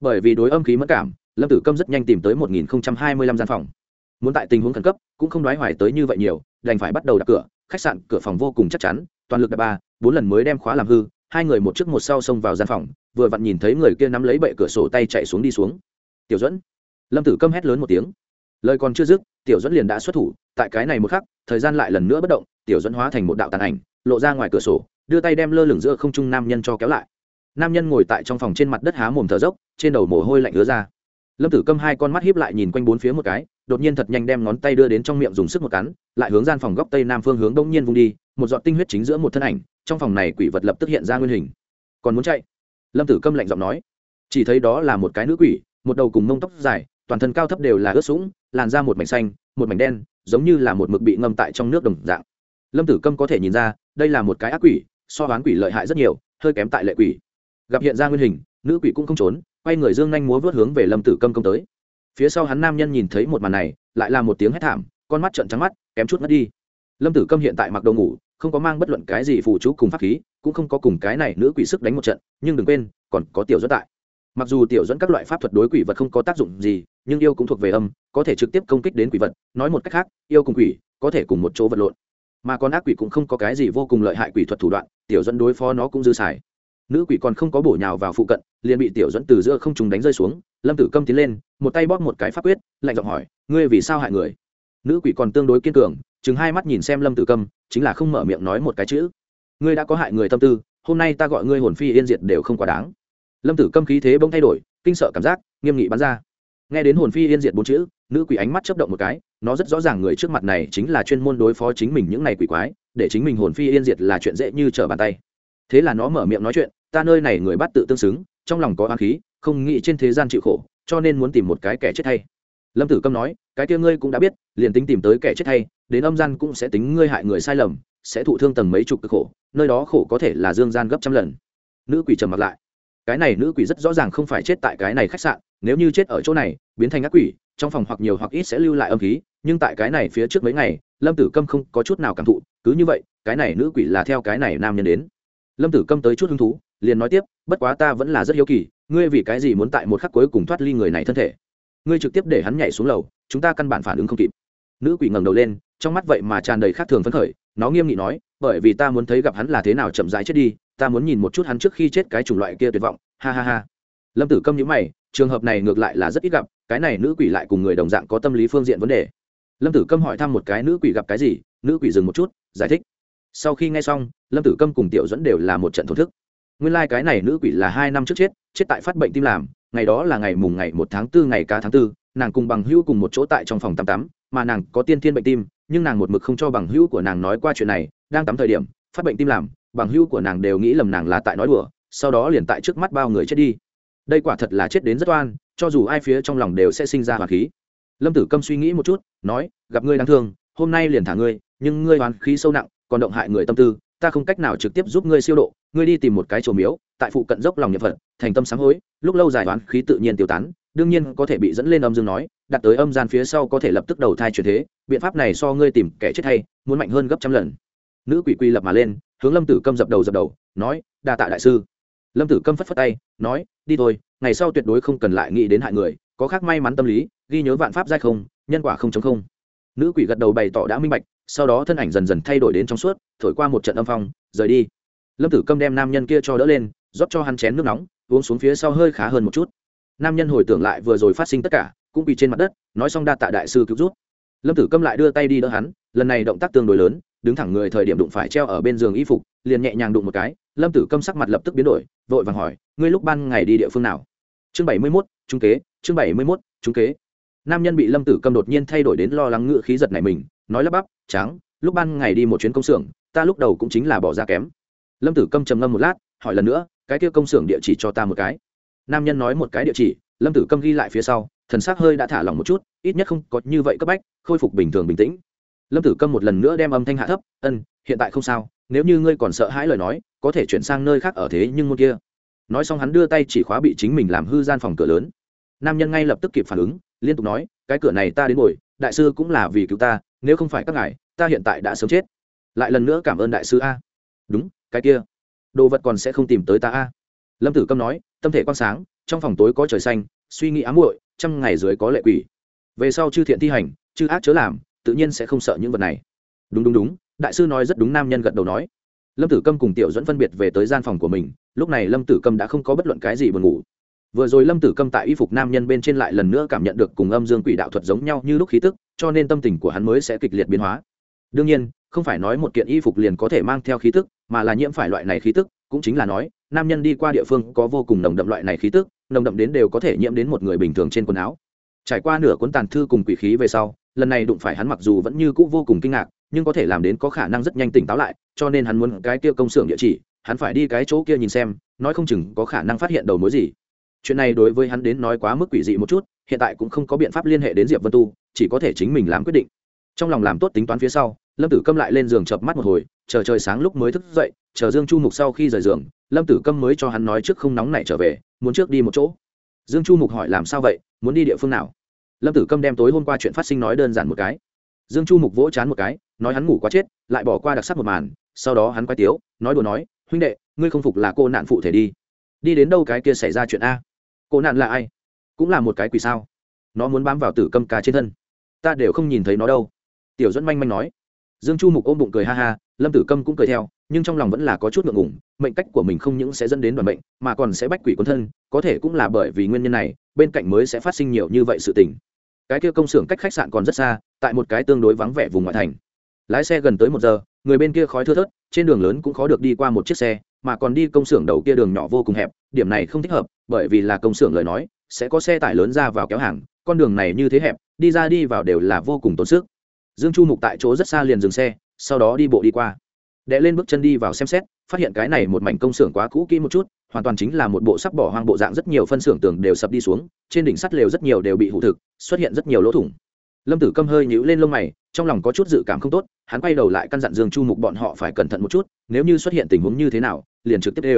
Bởi vì đối âm khí mất cảm, lâm tử câm rất nhanh tìm tới một nghìn hai mươi lăm gian phòng. Muốn tại tình huống khẩn cấp, cũng không đoái hoài tới như vậy nhiều, đành phải bắt đầu đặt cửa, khách sạn cửa phòng vô cùng chắc chắn, toàn lực đập ba, bốn lần mới đem khóa làm hư, hai người một trước một sau xông vào gian phòng, vừa vặn nhìn thấy người kia nắm lấy bệ cửa sổ tay chạy xuống đi xuống. Tiểu dẫn lâm tử câm hét lớn một tiếng. Lời còn chưa dứt, tiểu dẫn liền đã xuất thủ, tại cái này một khắc, thời gian lại lần nữa bất động, tiểu dẫn hóa thành một đạo tàn ảnh, lộ ra ngoài cửa sổ đưa tay đem lơ lửng giữa không trung nam nhân cho kéo lại. Nam nhân ngồi tại trong phòng trên mặt đất há mồm thở dốc, trên đầu mồ hôi lạnh ứa ra. Lâm tử câm hai con mắt hiếp lại nhìn quanh bốn phía một cái, đột nhiên thật nhanh đem ngón tay đưa đến trong miệng dùng sức một cắn, lại hướng gian phòng góc tây nam phương hướng đông nhiên vung đi, một giọt tinh huyết chính giữa một thân ảnh, trong phòng này quỷ vật lập tức hiện ra nguyên hình. Còn muốn chạy? Lâm tử câm lạnh giọng nói. Chỉ thấy đó là một cái nữ quỷ, một đầu cùng mông tóc dài, toàn thân cao thấp đều là ướt sũng, làn ra một mảnh xanh, một mảnh đen, giống như là một mực bị ngâm tại trong nước đồng dạng. Lâm tử câm có thể nhìn ra, đây là một cái ác quỷ so đoán quỷ lợi hại rất nhiều, hơi kém tại lệ quỷ. Gặp hiện ra nguyên hình, nữ quỷ cũng không trốn, quay người dương nhanh múa vớt hướng về lâm tử câm công tới. Phía sau hắn nam nhân nhìn thấy một màn này, lại là một tiếng hét thảm, con mắt trợn trắng mắt, kém chút mất đi. Lâm tử câm hiện tại mặc đồ ngủ, không có mang bất luận cái gì phù chú cùng pháp khí, cũng không có cùng cái này nữ quỷ sức đánh một trận, nhưng đừng quên, còn có tiểu dẫn tại. Mặc dù tiểu dẫn các loại pháp thuật đối quỷ vật không có tác dụng gì, nhưng yêu cũng thuộc về âm, có thể trực tiếp công kích đến quỷ vật, nói một cách khác, yêu cùng quỷ có thể cùng một chỗ vật lộn mà con ác quỷ cũng không có cái gì vô cùng lợi hại quỷ thuật thủ đoạn, tiểu dẫn đối phó nó cũng dư xài. Nữ quỷ còn không có bổ nhào vào phụ cận, liền bị tiểu dẫn từ giữa không trùng đánh rơi xuống, lâm tử câm tiến lên, một tay bóp một cái pháp quyết, lạnh giọng hỏi, ngươi vì sao hại người? Nữ quỷ còn tương đối kiên cường, chừng hai mắt nhìn xem lâm tử câm, chính là không mở miệng nói một cái chữ. Ngươi đã có hại người tâm tư, hôm nay ta gọi ngươi hồn phi yên diệt đều không quá đáng. Lâm tử câm khí thế bỗng thay đổi, kinh sợ cảm giác, nghiêm nghị bắn ra nghe đến hồn phi yên diệt bốn chữ, nữ quỷ ánh mắt chấp động một cái, nó rất rõ ràng người trước mặt này chính là chuyên môn đối phó chính mình những này quỷ quái, để chính mình hồn phi yên diệt là chuyện dễ như trở bàn tay. Thế là nó mở miệng nói chuyện, ta nơi này người bắt tự tương xứng, trong lòng có oán khí, không nghĩ trên thế gian chịu khổ, cho nên muốn tìm một cái kẻ chết thay lâm tử câm nói, cái kia ngươi cũng đã biết, liền tính tìm tới kẻ chết thay đến âm gian cũng sẽ tính ngươi hại người sai lầm, sẽ thụ thương tầng mấy chục cực khổ, nơi đó khổ có thể là dương gian gấp trăm lần. Nữ quỷ trầm mặt lại cái này nữ quỷ rất rõ ràng không phải chết tại cái này khách sạn, nếu như chết ở chỗ này, biến thành ác quỷ, trong phòng hoặc nhiều hoặc ít sẽ lưu lại âm khí, nhưng tại cái này phía trước mấy ngày, lâm tử câm không có chút nào cảm thụ, cứ như vậy, cái này nữ quỷ là theo cái này nam nhân đến. Lâm tử câm tới chút hứng thú, liền nói tiếp, bất quá ta vẫn là rất hiếu kỳ, ngươi vì cái gì muốn tại một khắc cuối cùng thoát ly người này thân thể? Ngươi trực tiếp để hắn nhảy xuống lầu, chúng ta căn bản phản ứng không kịp. Nữ quỷ ngẩng đầu lên, trong mắt vậy mà tràn đầy khác thường phấn khởi, nó nghiêm nghị nói, bởi vì ta muốn thấy gặp hắn là thế nào chậm rãi chết đi ta muốn nhìn một chút hắn trước khi chết cái chủng loại kia tuyệt vọng, ha ha ha. Lâm tử câm nhữ mày, trường hợp này ngược lại là rất ít gặp, cái này nữ quỷ lại cùng người đồng dạng có tâm lý phương diện vấn đề. Lâm tử câm hỏi thăm một cái nữ quỷ gặp cái gì, nữ quỷ dừng một chút, giải thích. Sau khi nghe xong, lâm tử câm cùng tiểu dẫn đều là một trận thổ thức. Nguyên lai、like、cái này nữ quỷ là hai năm trước chết chết tại phát bệnh tim làm, ngày đó là ngày mùng ngày một tháng tư, ngày ca tháng tư, nàng cùng bằng hữu cùng một chỗ tại trong phòng tắm tắm, mà nàng có tiên thiên bệnh tim, nhưng nàng một mực không cho bằng hữu của nàng nói qua chuyện này, đang tắm thời điểm, phát bệnh tim làm bằng hữu của nàng đều nghĩ lầm nàng là tại nói đùa, sau đó liền tại trước mắt bao người chết đi. Đây quả thật là chết đến rất oan, cho dù ai phía trong lòng đều sẽ sinh ra hoàng khí. Lâm tử câm suy nghĩ một chút, nói, gặp ngươi đáng thương, hôm nay liền thả ngươi, nhưng ngươi hoàn khí sâu nặng, còn động hại người tâm tư, ta không cách nào trực tiếp giúp ngươi siêu độ, ngươi đi tìm một cái chùa miếu, tại phụ cận dốc lòng nhập phật, thành tâm sáng hối, lúc lâu dài đoán khí tự nhiên tiêu tán, đương nhiên có thể bị dẫn lên âm dương nói, đặt tới âm gian phía sau có thể lập tức đầu thai chuyển thế, biện pháp này so ngươi tìm kẻ chết hay, muốn mạnh hơn gấp trăm lần. Nữ quỷ quy lập mà lên hướng lâm tử câm dập đầu dập đầu, nói, đa tạ đại sư. Lâm tử câm phất phất tay, nói, đi thôi, ngày sau tuyệt đối không cần lại nghĩ đến hại người, có khác may mắn tâm lý, ghi nhớ vạn pháp giai không, nhân quả không chống không. Nữ quỷ gật đầu bày tỏ đã minh bạch, sau đó thân ảnh dần dần thay đổi đến trong suốt, thổi qua một trận âm phong, rời đi. Lâm tử câm đem nam nhân kia cho đỡ lên, rót cho hắn chén nước nóng, uống xuống phía sau hơi khá hơn một chút. Nam nhân hồi tưởng lại vừa rồi phát sinh tất cả, cũng bị trên mặt đất, nói xong đa tạ đại sư cứu rút lâm tử câm lại đưa tay đi đỡ hắn, lần này động tác tương đối lớn đứng thẳng người thời điểm đụng phải treo ở bên giường y phục, liền nhẹ nhàng đụng một cái, lâm tử câm sắc mặt lập tức biến đổi, vội vàng hỏi, ngươi lúc ban ngày đi địa phương nào? Chương bảy mươi mốt, trung kế, chương bảy mươi mốt, trung kế. Nam nhân bị lâm tử câm đột nhiên thay đổi đến lo lắng ngự khí giật này mình, nói lắp bắp trắng lúc ban ngày đi một chuyến công xưởng, ta lúc đầu cũng chính là bỏ ra kém. Lâm tử câm trầm ngâm một lát, hỏi lần nữa, cái kia công xưởng địa chỉ cho ta một cái? Nam nhân nói một cái địa chỉ, lâm tử câm ghi lại phía sau, thần s ắ c hơi đã thả lỏng một chút, ít nhất không có như vậy cấp bách, khôi phục bình thường bình tĩnh lâm tử câm một lần nữa đem âm thanh hạ thấp, ân, hiện tại không sao, nếu như ngươi còn sợ hãi lời nói, có thể chuyển sang nơi khác ở thế nhưng môn kia. Nói xong hắn đưa tay chỉ khóa bị chính mình làm hư gian phòng cửa lớn. Nam nhân ngay lập tức kịp phản ứng, liên tục nói, cái cửa này ta đến ngồi, đại sư cũng là vì cứu ta, nếu không phải các ngài, ta hiện tại đã sớm chết. Lại lần nữa cảm ơn đại sư a. Đúng, cái kia, đồ vật còn sẽ không tìm tới ta a. Lâm tử câm nói, tâm thể quang sáng, trong phòng tối có trời xanh, suy nghĩ ám muội, trăm ngày dưới có lệ quỷ. Về sau chư thiện thi hành, chư ác chớ làm tự nhiên sẽ không sợ những vật này. Đúng đúng đúng, đại sư nói rất đúng, nam nhân gật đầu nói. Lâm tử câm cùng tiểu dẫn phân biệt về tới gian phòng của mình, lúc này lâm tử câm đã không có bất luận cái gì buồn ngủ. Vừa rồi lâm tử câm tại y phục nam nhân bên trên lại lần nữa cảm nhận được cùng âm dương quỷ đạo thuật giống nhau như lúc khí tức, cho nên tâm tình của hắn mới sẽ kịch liệt biến hóa. Đương nhiên, không phải nói một kiện y phục liền có thể mang theo khí tức, mà là nhiễm phải loại này khí tức, cũng chính là nói, nam nhân đi qua địa phương có vô cùng nồng đậm loại này khí tức, nồng đậm đến đều có thể nhiễm đến một người bình thường trên quần áo. Trải qua nửa cuốn tàn thư cùng quỷ khí về sau lần này đụng phải hắn mặc dù vẫn như cũ vô cùng kinh ngạc, nhưng có thể làm đến có khả năng rất nhanh tỉnh táo lại, cho nên hắn muốn cái kia công xưởng địa chỉ, hắn phải đi cái chỗ kia nhìn xem, nói không chừng có khả năng phát hiện đầu mối gì. Chuyện này đối với hắn đến nói quá mức quỷ dị một chút, hiện tại cũng không có biện pháp liên hệ đến diệp vân tu, chỉ có thể chính mình làm quyết định. Trong lòng làm tốt tính toán phía sau, lâm tử câm lại lên giường chợp mắt một hồi, chờ trời sáng lúc mới thức dậy, chờ dương chu mục sau khi rời giường, lâm tử câm mới cho hắn nói trước không nóng này trở về, muốn trước đi một chỗ. Dương chu mục hỏi làm sao vậy, muốn đi địa phương nào? Lâm tử câm đem tối hôm qua chuyện phát sinh nói đơn giản một cái. Dương chu mục vỗ chán một cái, nói hắn ngủ quá chết, lại bỏ qua đặc sắc một màn, sau đó hắn quay tiếu, nói đùa nói, huynh đệ, ngươi không phục là cô nạn phụ thể đi. Đi đến đâu cái kia xảy ra chuyện a? Cô nạn là ai? Cũng là một cái quỷ sao? Nó muốn bám vào tử câm cá trên thân. Ta đều không nhìn thấy nó đâu. Tiểu dẫn manh manh nói. Dương chu mục ôm bụng cười ha ha, lâm tử câm cũng cười theo, nhưng trong lòng vẫn là có chút ngượng ngùng, mệnh cách của mình không những sẽ dẫn đến đoàn bệnh mà còn sẽ bách quỷ quân thân, có thể cũng là bởi vì nguyên nhân này, bên cạnh mới sẽ phát sinh nhiều như vậy sự tình cái kia công xưởng cách khách sạn còn rất xa, tại một cái tương đối vắng vẻ vùng ngoại thành. Lái xe gần tới một giờ, người bên kia khói thưa thớt, trên đường lớn cũng khó được đi qua một chiếc xe, mà còn đi công xưởng đầu kia đường nhỏ vô cùng hẹp, điểm này không thích hợp, bởi vì là công xưởng lời nói, sẽ có xe tải lớn ra vào kéo hàng, con đường này như thế hẹp, đi ra đi vào đều là vô cùng tốn sức. Dương chu mục tại chỗ rất xa liền dừng xe, sau đó đi bộ đi qua. Đệ lên bước chân đi vào xem xét, phát hiện cái này một mảnh công xưởng quá cũ kỹ một chút hoàn toàn chính là một bộ sắp bỏ hoang bộ dạng rất nhiều phân xưởng tường đều sập đi xuống, trên đỉnh sắt lều rất nhiều đều bị hụ thực, xuất hiện rất nhiều lỗ thủng. Lâm tử câm hơi nhíu lên lông mày, trong lòng có chút dự cảm không tốt, hắn quay đầu lại căn dặn dương chu mục bọn họ phải cẩn thận một chút, nếu như xuất hiện tình huống như thế nào, liền trực tiếp đê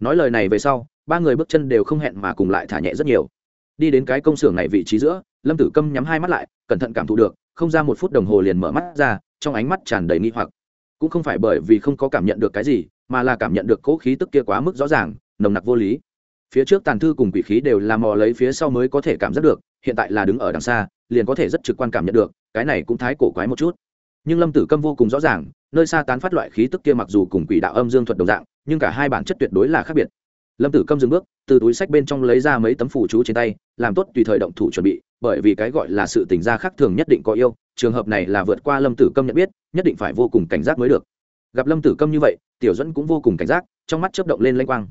nói lời này về sau, ba người bước chân đều không hẹn mà cùng lại thả nhẹ rất nhiều. Đi đến cái công xưởng này vị trí giữa, lâm tử câm nhắm hai mắt lại, cẩn thận cảm thụ được, không ra một phút đồng hồ liền mở mắt ra, trong ánh mắt tràn đầy nghi hoặc. Cũng không phải bởi vì không có cảm nhận được cái gì, mà là cảm nhận được cỗ khí tức kia quá mức rõ ràng nồng nặc vô lý. Phía trước tàn thư cùng quỷ khí đều là mò lấy phía sau mới có thể cảm giác được, hiện tại là đứng ở đằng xa, liền có thể rất trực quan cảm nhận được, cái này cũng thái cổ quái một chút. Nhưng lâm tử câm vô cùng rõ ràng, nơi xa tán phát loại khí tức kia mặc dù cùng quỷ đạo âm dương thuật đồng dạng, nhưng cả hai bản chất tuyệt đối là khác biệt. Lâm tử câm dừng bước, từ túi sách bên trong lấy ra mấy tấm phủ chú trên tay, làm tốt tùy thời động thủ chuẩn bị, bởi vì cái gọi là sự tình gia khác thường nhất định có yêu, trường hợp này là vượt qua lâm tử câm nhận biết, nhất định phải vô cùng cảnh giác mới được. Gặp lâm tử câm như vậy, tiểu dẫn cũng vô cùng cảnh giác, trong mắt chớp động lên lanh quang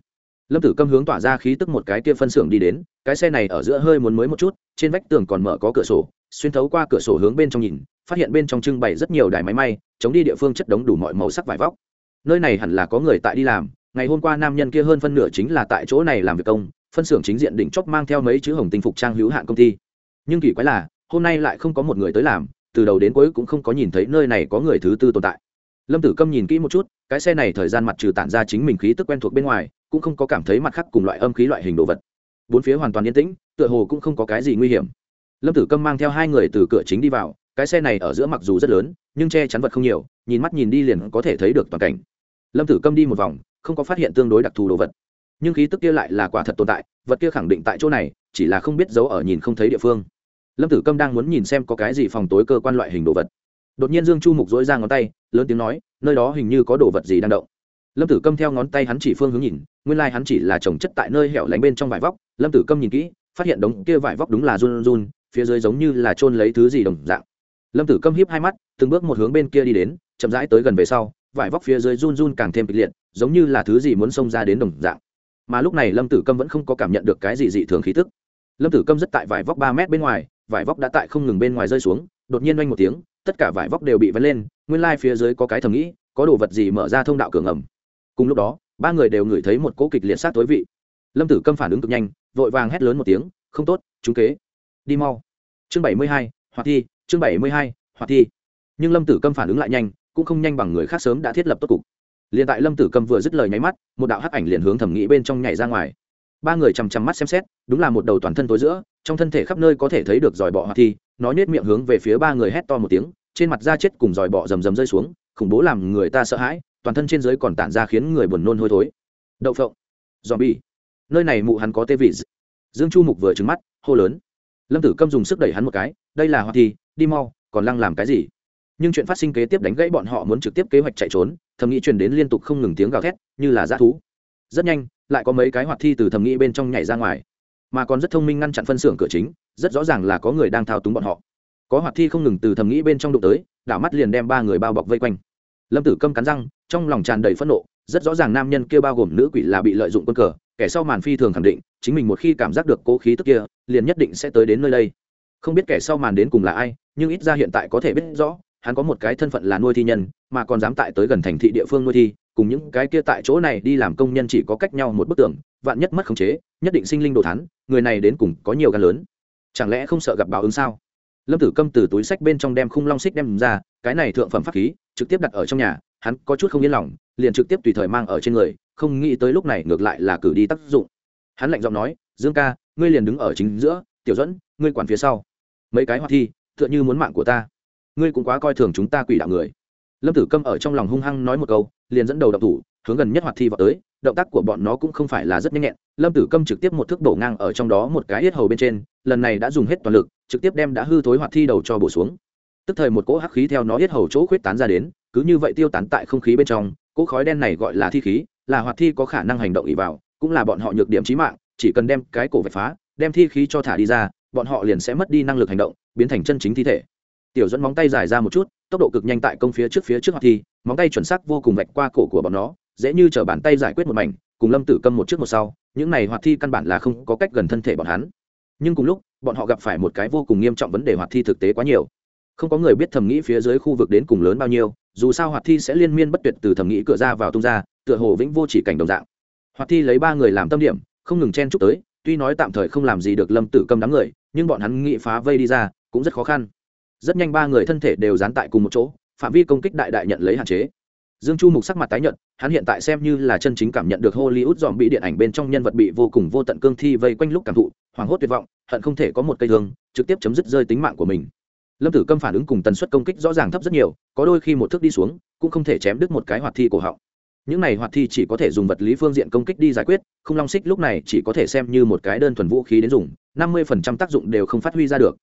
lâm tử câm hướng tỏa ra khí tức một cái kia phân xưởng đi đến, cái xe này ở giữa hơi muốn mới một chút, trên vách tường còn mở có cửa sổ, xuyên thấu qua cửa sổ hướng bên trong nhìn, phát hiện bên trong trưng bày rất nhiều đài máy may, chống đi địa phương chất đống đủ mọi màu sắc vải vóc. Nơi này hẳn là có người tại đi làm, ngày hôm qua nam nhân kia hơn phân nửa chính là tại chỗ này làm việc công, phân xưởng chính diện đỉnh chóp mang theo mấy chữ hồng tinh phục trang hữu hạn công ty. Nhưng kỳ quái là, hôm nay lại không có một người tới làm, từ đầu đến cuối cũng không có nhìn thấy nơi này có người thứ tư tồn tại. Lâm tử câm nhìn kỹ một chút, cái xe này thời gian mặt trừ tản ra chính mình khí tức quen thuộc bên ngoài cũng không có cảm thấy mặt khác cùng loại âm khí loại hình đồ vật. Bốn phía hoàn toàn yên tĩnh, tựa hồ cũng không có cái gì nguy hiểm. Lâm tử câm mang theo hai người từ cửa chính đi vào, cái xe này ở giữa mặc dù rất lớn, nhưng che chắn vật không nhiều, nhìn mắt nhìn đi liền có thể thấy được toàn cảnh. Lâm tử câm đi một vòng, không có phát hiện tương đối đặc thù đồ vật. Nhưng khí tức kia lại là quả thật tồn tại, vật kia khẳng định tại chỗ này, chỉ là không biết giấu ở nhìn không thấy địa phương. Lâm tử câm đang muốn nhìn xem có cái gì phòng tối cơ quan loại hình đồ vật. Đột nhiên dương chu mục dối ra ngón tay, lớn tiếng nói, nơi đó hình như có đồ vật gì đang động lâm tử câm theo ngón tay hắn chỉ phương hướng nhìn, nguyên lai hắn chỉ là trồng chất tại nơi hẻo lánh bên trong vải vóc. Lâm tử câm nhìn kỹ, phát hiện đống kia vải vóc đúng là run run, phía dưới giống như là trôn lấy thứ gì đồng dạng. Lâm tử câm hiếp hai mắt, từng bước một hướng bên kia đi đến, chậm rãi tới gần về sau, vải vóc phía dưới run run càng thêm kịch liệt, giống như là thứ gì muốn xông ra đến đồng dạng. Mà lúc này lâm tử câm vẫn không có cảm nhận được cái gì dị thường khí tức. Lâm tử câm rất tại vải vóc ba mét bên ngoài, vải vóc đã tại không ngừng bên ngoài rơi xuống, đột nhiên oanh một tiếng, tất cả vải vóc đều bị vén lên, nguyên lai phía dưới có cái thầm nghĩ, có đồ vật gì mở ra thông đạo cửa ngầm cùng lúc đó, ba người đều ngửi thấy một cỗ kịch liệt sát tối vị. Lâm tử câm phản ứng cực nhanh, vội vàng hét lớn một tiếng, không tốt chúng kế. Đi mau. Chương bảy mươi hai hoạt thi, chương bảy mươi hai hoạt thi. Nhưng lâm tử câm phản ứng lại nhanh, cũng không nhanh bằng người khác sớm đã thiết lập tốt cục. Liền tại lâm tử câm vừa dứt lời nháy mắt, một đạo hắc ảnh liền hướng thẩm nghĩ bên trong nhảy ra ngoài. Ba người chằm chằm mắt xem xét, đúng là một đầu toàn thân tối giữa, trong thân thể khắp nơi có thể thấy được dòi bọ hoạt thi, nó nhét miệng hướng về phía ba người hét to một tiếng, trên mặt da chết cùng dòi bọ rầm rầm rơi xuống, khủng bố làm người ta sợ hãi toàn thân trên dưới còn tản ra khiến người buồn nôn hôi thối. Đậu phộng. Dòm bi nơi này mụ hắn có tê vị. Dương chu mục vừa trứng mắt, hô lớn. Lâm tử câm dùng sức đẩy hắn một cái, đây là hoa thi, đi mau, còn lăng làm cái gì? Nhưng chuyện phát sinh kế tiếp đánh gãy bọn họ muốn trực tiếp kế hoạch chạy trốn, thầm nghĩ truyền đến liên tục không ngừng tiếng gào thét, như là dã thú. Rất nhanh, lại có mấy cái hoạt thi từ thầm nghĩ bên trong nhảy ra ngoài. Mà còn rất thông minh ngăn chặn phân xưởng cửa chính, rất rõ ràng là có người đang thao túng bọn họ. Có hoạt thi không ngừng từ thầm nghĩ bên trong đụng tới, đảo mắt liền đem ba người bao bọc vây quanh. Lâm tử câm cắn răng trong lòng tràn đầy phẫn nộ, rất rõ ràng nam nhân kia bao gồm nữ quỷ là bị lợi dụng quân cờ, kẻ sau màn phi thường khẳng định, chính mình một khi cảm giác được cố khí tức kia, liền nhất định sẽ tới đến nơi đây. Không biết kẻ sau màn đến cùng là ai, nhưng ít ra hiện tại có thể biết rõ, hắn có một cái thân phận là nuôi thi nhân, mà còn dám tại tới gần thành thị địa phương nuôi thi, cùng những cái kia tại chỗ này đi làm công nhân chỉ có cách nhau một bức tường, vạn nhất mất khống chế, nhất định sinh linh đồ thắn người này đến cùng có nhiều gan lớn. Chẳng lẽ không sợ gặp báo ứng sao? Lâm tử câm từ túi sách bên trong đem khung long xích đem ra, cái này thượng phẩm pháp khí, trực tiếp đặt ở trong nhà hắn có chút không yên lòng, liền trực tiếp tùy thời mang ở trên người, không nghĩ tới lúc này ngược lại là cử đi tác dụng. Hắn lạnh giọng nói, dương ca, ngươi liền đứng ở chính giữa, tiểu dẫn, ngươi quản phía sau. Mấy cái hoa thi, tựa như muốn mạng của ta. Ngươi cũng quá coi thường chúng ta quỷ đạo người. Lâm tử câm ở trong lòng hung hăng nói một câu, liền dẫn đầu đậu thủ, hướng gần nhất hoạt thi vào tới, động tác của bọn nó cũng không phải là rất nhanh nhẹn. Lâm tử câm trực tiếp một thước đổ ngang ở trong đó một cái yết hầu bên trên, lần này đã dùng hết toàn lực, trực tiếp đem đã hư thối hoạt thi đầu cho bổ xuống. Tức thời một cỗ hắc khí theo nó yết hầu chỗ khuyết tán ra đến cứ như vậy tiêu tán tại không khí bên trong, cỗ khói đen này gọi là thi khí, là hoạt thi có khả năng hành động ỉ vào, cũng là bọn họ nhược điểm trí mạng, chỉ cần đem cái cổ vạch phá, đem thi khí cho thả đi ra, bọn họ liền sẽ mất đi năng lực hành động, biến thành chân chính thi thể. Tiểu dẫn móng tay dài ra một chút, tốc độ cực nhanh tại công phía trước phía trước hoạt thi, móng tay chuẩn xác vô cùng vạch qua cổ của bọn nó, dễ như chở bàn tay giải quyết một mảnh, cùng lâm tử câm một trước một sau, những này hoạt thi căn bản là không có cách gần thân thể bọn hắn. Nhưng cùng lúc, bọn họ gặp phải một cái vô cùng nghiêm trọng vấn đề hoạt thi thực tế quá nhiều không có người biết thẩm nghĩ phía dưới khu vực đến cùng lớn bao nhiêu, dù sao hoạt thi sẽ liên miên bất tuyệt từ thẩm nghĩ cửa ra vào tung ra, tựa hồ vĩnh vô chỉ cảnh đồng dạng. Hoạt thi lấy ba người làm tâm điểm, không ngừng chen chúc tới, tuy nói tạm thời không làm gì được lâm tử Cầm đám người, nhưng bọn hắn nghĩ phá vây đi ra, cũng rất khó khăn. Rất nhanh ba người thân thể đều dán tại cùng một chỗ, phạm vi công kích đại đại nhận lấy hạn chế. Dương chu mục sắc mặt tái nhận hắn hiện tại xem như là chân chính cảm nhận được hollywood dòm bị điện ảnh bên trong nhân vật bị vô cùng vô tận cương thi vây quanh lúc cảm thụ, hoảng hốt tuyệt vọng, hận không thể có một cây thương, trực tiếp chấm dứt rơi tính mạng của mình lâm tử câm phản ứng cùng tần suất công kích rõ ràng thấp rất nhiều, có đôi khi một thước đi xuống, cũng không thể chém đứt một cái hoạt thi cổ họng. Những này hoạt thi chỉ có thể dùng vật lý phương diện công kích đi giải quyết, không long xích lúc này chỉ có thể xem như một cái đơn thuần vũ khí đến dùng, năm mươi phần trăm tác dụng đều không phát huy ra được.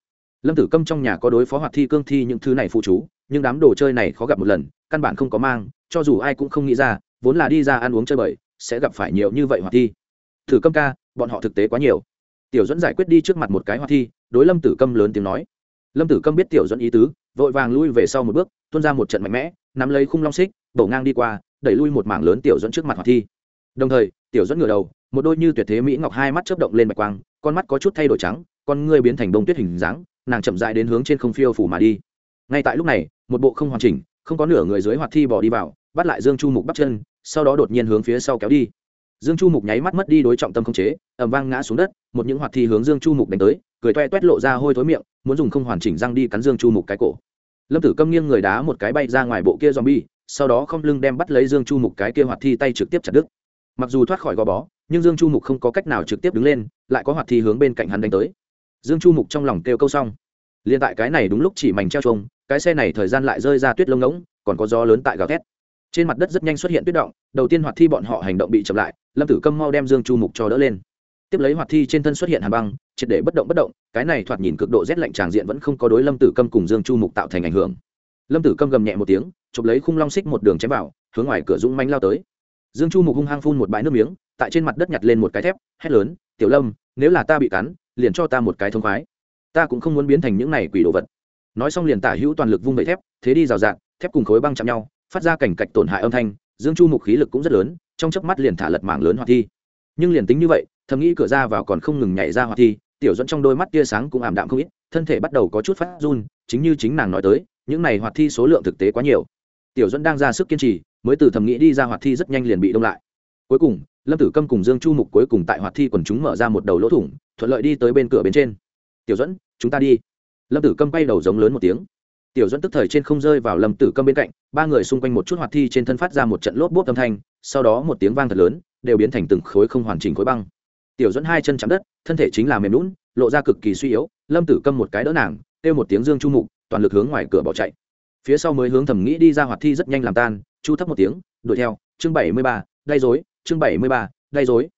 Lâm tử câm trong nhà có đối phó hoạt thi cương thi những thứ này phụ chú, nhưng đám đồ chơi này khó gặp một lần, căn bản không có mang, cho dù ai cũng không nghĩ ra, vốn là đi ra ăn uống chơi bời, sẽ gặp phải nhiều như vậy hoạt thi. Thử câm ca, bọn họ thực tế quá nhiều. Tiểu dẫn giải quyết đi trước mặt một cái hoạt thi, đối lâm tử câm lớn tiếng nói lâm tử câm biết tiểu dẫn ý tứ, vội vàng lui về sau một bước, tuôn ra một trận mạnh mẽ, nắm lấy khung long xích bổ ngang đi qua, đẩy lui một mảng lớn tiểu dẫn trước mặt hoạt thi. Đồng thời, tiểu dẫn ngửa đầu, một đôi như tuyệt thế mỹ ngọc hai mắt chớp động lên bạch quang, con mắt có chút thay đổi trắng, con ngươi biến thành đông tuyết hình dáng, nàng chậm dại đến hướng trên không phiêu phủ mà đi. Ngay tại lúc này, một bộ không hoàn chỉnh, không có nửa người dưới hoạt thi bỏ đi vào, bắt lại dương chu mục bắt chân, sau đó đột nhiên hướng phía sau kéo đi. Dương chu mục nháy mắt mất đi đối trọng tâm không chế ẩm vang ngã xuống đất, một những hoạt thi hướng dương chu mục đánh tới cười toe toét lộ ra hôi thối miệng, muốn dùng không hoàn chỉnh răng đi cắn dương chu mục cái cổ. Lâm tử câm nghiêng người đá một cái bay ra ngoài bộ kia zombie, sau đó không lưng đem bắt lấy dương chu mục cái kia hoạt thi tay trực tiếp chặt đứt. Mặc dù thoát khỏi gò bó, nhưng dương chu mục không có cách nào trực tiếp đứng lên, lại có hoạt thi hướng bên cạnh hắn đánh tới. Dương chu mục trong lòng kêu câu xong. Liền tại cái này đúng lúc chỉ mảnh treo trông cái xe này thời gian lại rơi ra tuyết lông ngỗng, còn có gió lớn tại gào thét. Trên mặt đất rất nhanh xuất hiện tuyết động, đầu tiên hoạt thi bọn họ hành động bị chậm lại, lâm tử câm mau đem dương chu mục cho đỡ lên. Tiếp lấy hoạt thi trên thân xuất hiện hàn băng triệt để bất động bất động, cái này thoạt nhìn cực độ rét lạnh tràng diện vẫn không có đối lâm tử câm cùng dương chu mục tạo thành ảnh hưởng. Lâm tử câm gầm nhẹ một tiếng, chụp lấy khung long xích một đường chém vào, hướng ngoài cửa dũng manh lao tới. Dương chu mục hung hăng phun một bãi nước miếng, tại trên mặt đất nhặt lên một cái thép, hét lớn, tiểu lâm, nếu là ta bị cắn, liền cho ta một cái thông khoái. Ta cũng không muốn biến thành những này quỷ đồ vật. Nói xong liền tả hữu toàn lực vung bậy thép, thế đi rào rạt, thép cùng khối băng chạm nhau, phát ra cảnh cạch tổn hại âm thanh, dương chu mục khí lực cũng rất lớn, trong chớp mắt liền thả lật mảng lớn hoạt thi. Nhưng liền tính như vậy thầm nghĩ cửa ra vào còn không ngừng nhảy ra hoạt thi, tiểu dẫn trong đôi mắt tia sáng cũng ảm đạm không ít, thân thể bắt đầu có chút phát run, chính như chính nàng nói tới, những này hoạt thi số lượng thực tế quá nhiều. Tiểu dẫn đang ra sức kiên trì, mới từ thầm nghĩ đi ra hoạt thi rất nhanh liền bị đông lại. Cuối cùng, lâm tử câm cùng dương chu mục cuối cùng tại hoạt thi quần chúng mở ra một đầu lỗ thủng, thuận lợi đi tới bên cửa bên trên. Tiểu dẫn chúng ta đi. Lâm tử câm bay đầu giống lớn một tiếng. Tiểu dẫn tức thời trên không rơi vào lâm tử câm bên cạnh, ba người xung quanh một chút hoạt thi trên thân phát ra một trận lốp bốp âm thanh, sau đó một tiếng vang thật lớn, đều biến thành từng khối không hoàn chỉnh khối băng tiểu dẫn hai chân chạm đất, thân thể chính là mềm lún lộ ra cực kỳ suy yếu, lâm tử câm một cái đỡ nàng, kêu một tiếng dương chu mục, toàn lực hướng ngoài cửa bỏ chạy. Phía sau mới hướng thầm nghĩ đi ra hoạt thi rất nhanh làm tan, chu thấp một tiếng, đuổi theo, chương bảy mươi ba, gây dối chương bảy mươi ba, gây dối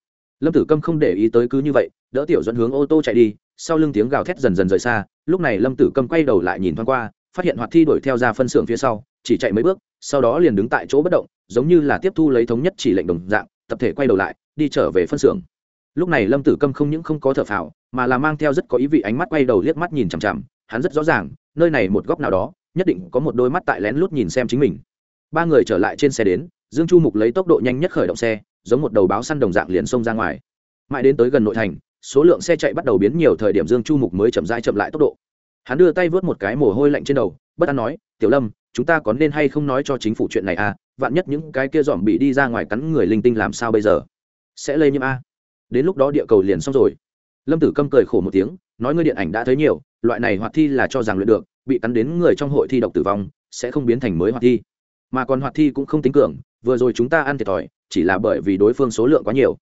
lâm tử câm không để ý tới cứ như vậy, đỡ tiểu dẫn hướng ô tô chạy đi, sau lưng tiếng gào thét dần dần rời xa, lúc này lâm tử câm quay đầu lại nhìn thoáng qua, phát hiện hoạt thi đuổi theo ra phân xưởng phía sau, chỉ chạy mấy bước, sau đó liền đứng tại chỗ bất động, giống như là tiếp thu lấy thống nhất chỉ lệnh đồng dạng, tập thể quay đầu lại, đi trở về phân xưởng lúc này lâm tử câm không những không có thở phào, mà là mang theo rất có ý vị ánh mắt quay đầu liếc mắt nhìn chằm chằm, hắn rất rõ ràng, nơi này một góc nào đó, nhất định có một đôi mắt tại lén lút nhìn xem chính mình. Ba người trở lại trên xe đến, dương chu mục lấy tốc độ nhanh nhất khởi động xe, giống một đầu báo săn đồng dạng liền xông ra ngoài. Mãi đến tới gần nội thành, số lượng xe chạy bắt đầu biến nhiều thời điểm dương chu mục mới chậm rãi chậm lại tốc độ. Hắn đưa tay vớt một cái mồ hôi lạnh trên đầu, bất an nói, tiểu lâm, chúng ta có nên hay không nói cho chính phủ chuyện này à? Vạn nhất những cái kia dòm bị đi ra ngoài cắn người linh tinh làm sao bây giờ? Sẽ lây nhiễm a đến lúc đó địa cầu liền xong rồi. Lâm tử câm cười khổ một tiếng, nói ngươi điện ảnh đã thấy nhiều, loại này hoạt thi là cho rằng luyện được, bị cắn đến người trong hội thi độc tử vong, sẽ không biến thành mới hoạt thi. Mà còn hoạt thi cũng không tính cường, vừa rồi chúng ta ăn thiệt thòi, chỉ là bởi vì đối phương số lượng quá nhiều.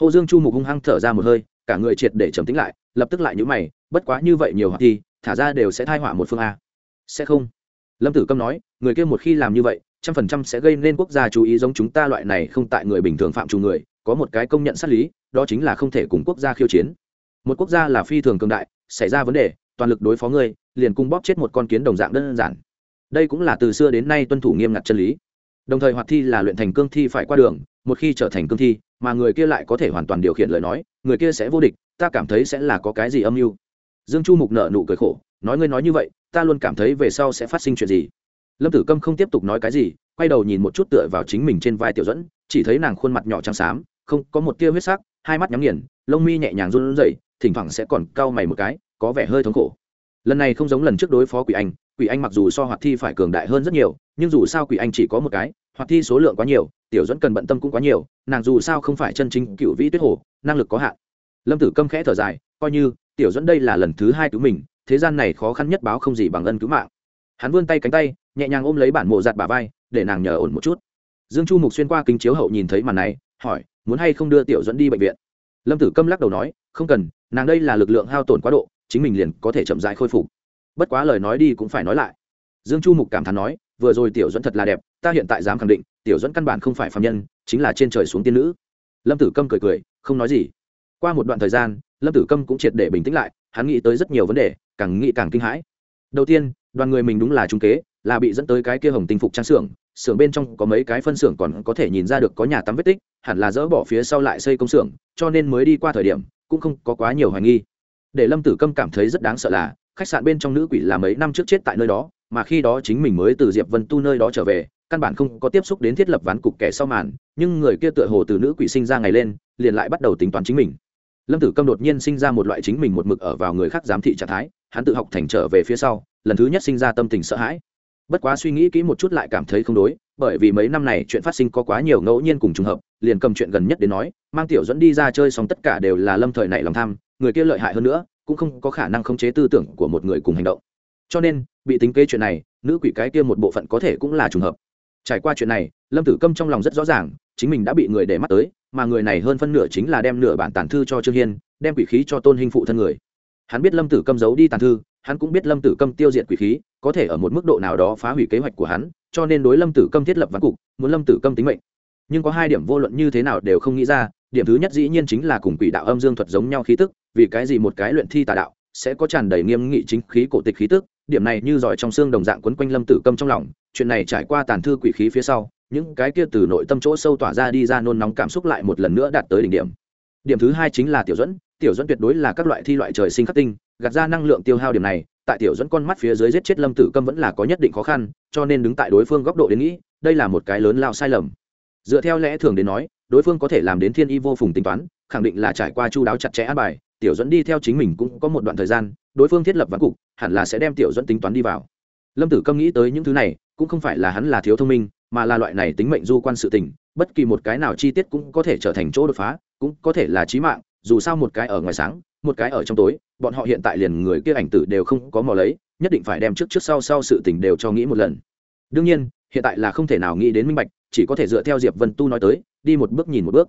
Hồ dương chu mục hung hăng thở ra một hơi, cả người triệt để trầm tính lại, lập tức lại nhữ mày, bất quá như vậy nhiều hoạt thi, thả ra đều sẽ thai họa một phương a. Sẽ không. Lâm tử câm nói, người kia một khi làm như vậy, trăm phần trăm sẽ gây nên quốc gia chú ý giống chúng ta loại này không tại người bình thường phạm trù người, có một cái công nhận sát lý đó chính là không thể cùng quốc gia khiêu chiến. Một quốc gia là phi thường cường đại, xảy ra vấn đề, toàn lực đối phó ngươi, liền cung bóp chết một con kiến đồng dạng đơn giản. Đây cũng là từ xưa đến nay tuân thủ nghiêm ngặt chân lý. Đồng thời hoạt thi là luyện thành cương thi phải qua đường, một khi trở thành cương thi, mà người kia lại có thể hoàn toàn điều khiển lời nói, người kia sẽ vô địch, ta cảm thấy sẽ là có cái gì âm mưu. Dương chu mục nợ nụ cười khổ, nói ngươi nói như vậy, ta luôn cảm thấy về sau sẽ phát sinh chuyện gì. Lâm tử câm không tiếp tục nói cái gì, quay đầu nhìn một chút tựa vào chính mình trên vai tiểu dẫn chỉ thấy nàng khuôn mặt nhỏ trắng xám, không, có một tia huyết sắc hai mắt nhắm nghiền, lông mi nhẹ nhàng run rẩy, thỉnh thoảng sẽ còn cau mày một cái, có vẻ hơi thống khổ. Lần này không giống lần trước đối phó quỷ anh quỷ anh mặc dù so hoạt thi phải cường đại hơn rất nhiều, nhưng dù sao quỷ anh chỉ có một cái, hoạt thi số lượng quá nhiều, tiểu dẫn cần bận tâm cũng quá nhiều, nàng dù sao không phải chân chính cựu vĩ tuyết hồ, năng lực có hạn. Lâm tử câm khẽ thở dài, coi như, tiểu dẫn đây là lần thứ hai cứu mình, thế gian này khó khăn nhất báo không gì bằng ân cứu mạng. Hắn vươn tay cánh tay, nhẹ nhàng ôm lấy bản mộ giặt bà vai, để nàng nhờ ổn một chút. Dương chu mục xuyên qua kính chiếu hậu nhìn thấy màn này, hỏi muốn hay không đưa tiểu dẫn đi bệnh viện? Lâm tử câm lắc đầu nói, không cần, nàng đây là lực lượng hao tổn quá độ, chính mình liền có thể chậm rãi khôi phục. Bất quá lời nói đi cũng phải nói lại. Dương chu mục cảm thán nói, vừa rồi tiểu dẫn thật là đẹp, ta hiện tại dám khẳng định, tiểu dẫn căn bản không phải phạm nhân, chính là trên trời xuống tiên nữ. Lâm tử câm cười cười, không nói gì. Qua một đoạn thời gian, lâm tử câm cũng triệt để bình tĩnh lại, hắn nghĩ tới rất nhiều vấn đề, càng nghĩ càng kinh hãi. Đầu tiên, đoàn người mình đúng là trung kế, là bị dẫn tới cái kia hồng tinh phục trang xưởng xưởng bên trong có mấy cái phân xưởng còn có thể nhìn ra được có nhà tắm vết tích, hẳn là dỡ bỏ phía sau lại xây công xưởng, cho nên mới đi qua thời điểm, cũng không có quá nhiều hoài nghi. Để lâm tử câm cảm thấy rất đáng sợ là, khách sạn bên trong nữ quỷ là mấy năm trước chết tại nơi đó, mà khi đó chính mình mới từ diệp vân tu nơi đó trở về, căn bản không có tiếp xúc đến thiết lập ván cục kẻ sau màn, nhưng người kia tựa hồ từ nữ quỷ sinh ra ngày lên, liền lại bắt đầu tính toán chính mình. Lâm tử câm đột nhiên sinh ra một loại chính mình một mực ở vào người khác giám thị trạng thái, hắn tự học thành trở về phía sau, lần thứ nhất sinh ra tâm tình sợ hãi bất quá suy nghĩ kỹ một chút lại cảm thấy không đối, bởi vì mấy năm này chuyện phát sinh có quá nhiều ngẫu nhiên cùng trùng hợp, liền cầm chuyện gần nhất đến nói, mang tiểu dẫn đi ra chơi xong tất cả đều là lâm thời này lòng tham, người kia lợi hại hơn nữa, cũng không có khả năng khống chế tư tưởng của một người cùng hành động. Cho nên, bị tính kế chuyện này, nữ quỷ cái kia một bộ phận có thể cũng là trùng hợp. Trải qua chuyện này, lâm tử câm trong lòng rất rõ ràng, chính mình đã bị người để mắt tới, mà người này hơn phân nửa chính là đem nửa bản tàn thư cho trương hiên, đem quỷ khí cho tôn hình phụ thân người. Hắn biết lâm tử câm giấu đi tàn thư hắn cũng biết lâm tử câm tiêu diệt quỷ khí, có thể ở một mức độ nào đó phá hủy kế hoạch của hắn, cho nên đối lâm tử câm thiết lập ván cục, muốn lâm tử câm tính mệnh. Nhưng có hai điểm vô luận như thế nào đều không nghĩ ra, điểm thứ nhất dĩ nhiên chính là cùng quỷ đạo âm dương thuật giống nhau khí tức, vì cái gì một cái luyện thi tà đạo sẽ có tràn đầy nghiêm nghị chính khí cổ tịch khí tức, điểm này như giỏi trong xương đồng dạng quấn quanh lâm tử câm trong lòng, chuyện này trải qua tàn thư quỷ khí phía sau, những cái kia từ nội tâm chỗ sâu tỏa ra đi ra nôn nóng cảm xúc lại một lần nữa đạt tới đỉnh điểm. Điểm thứ hai chính là tiểu dẫn tiểu dẫn tuyệt đối là các loại thi loại trời sinh khắc tinh gạt ra năng lượng tiêu hao điểm này, tại tiểu dẫn con mắt phía dưới giết chết lâm tử câm vẫn là có nhất định khó khăn, cho nên đứng tại đối phương góc độ đến nghĩ, đây là một cái lớn lao sai lầm. Dựa theo lẽ thường đến nói, đối phương có thể làm đến thiên y vô phùng tính toán, khẳng định là trải qua chu đáo chặt chẽ an bài, tiểu dẫn đi theo chính mình cũng có một đoạn thời gian, đối phương thiết lập ván cục, hẳn là sẽ đem tiểu dẫn tính toán đi vào. Lâm tử câm nghĩ tới những thứ này, cũng không phải là hắn là thiếu thông minh, mà là loại này tính mệnh du quan sự tình, bất kỳ một cái nào chi tiết cũng có thể trở thành chỗ đột phá, cũng có thể là trí mạng, dù sao một cái ở ngoài sáng một cái ở trong tối, bọn họ hiện tại liền người kia ảnh tử đều không có mò lấy, nhất định phải đem trước trước sau sau sự tình đều cho nghĩ một lần. Đương nhiên, hiện tại là không thể nào nghĩ đến minh bạch, chỉ có thể dựa theo diệp vân tu nói tới, đi một bước nhìn một bước.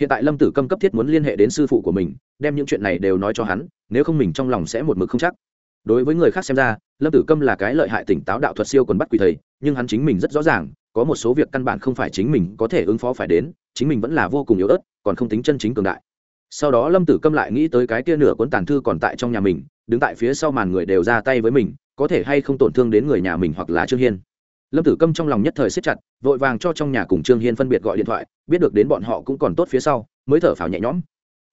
Hiện tại lâm tử câm cấp thiết muốn liên hệ đến sư phụ của mình, đem những chuyện này đều nói cho hắn, nếu không mình trong lòng sẽ một mực không chắc. Đối với người khác xem ra, lâm tử câm là cái lợi hại tỉnh táo đạo thuật siêu quần bắt quỳ thầy, nhưng hắn chính mình rất rõ ràng, có một số việc căn bản không phải chính mình có thể ứng phó phải đến, chính mình vẫn là vô cùng yếu ớt, còn không tính chân chính cường đại sau đó lâm tử câm lại nghĩ tới cái kia nửa cuốn tàn thư còn tại trong nhà mình, đứng tại phía sau màn người đều ra tay với mình, có thể hay không tổn thương đến người nhà mình hoặc là trương hiên. Lâm tử câm trong lòng nhất thời siết chặt, vội vàng cho trong nhà cùng trương hiên phân biệt gọi điện thoại, biết được đến bọn họ cũng còn tốt phía sau, mới thở phào nhẹ nhõm.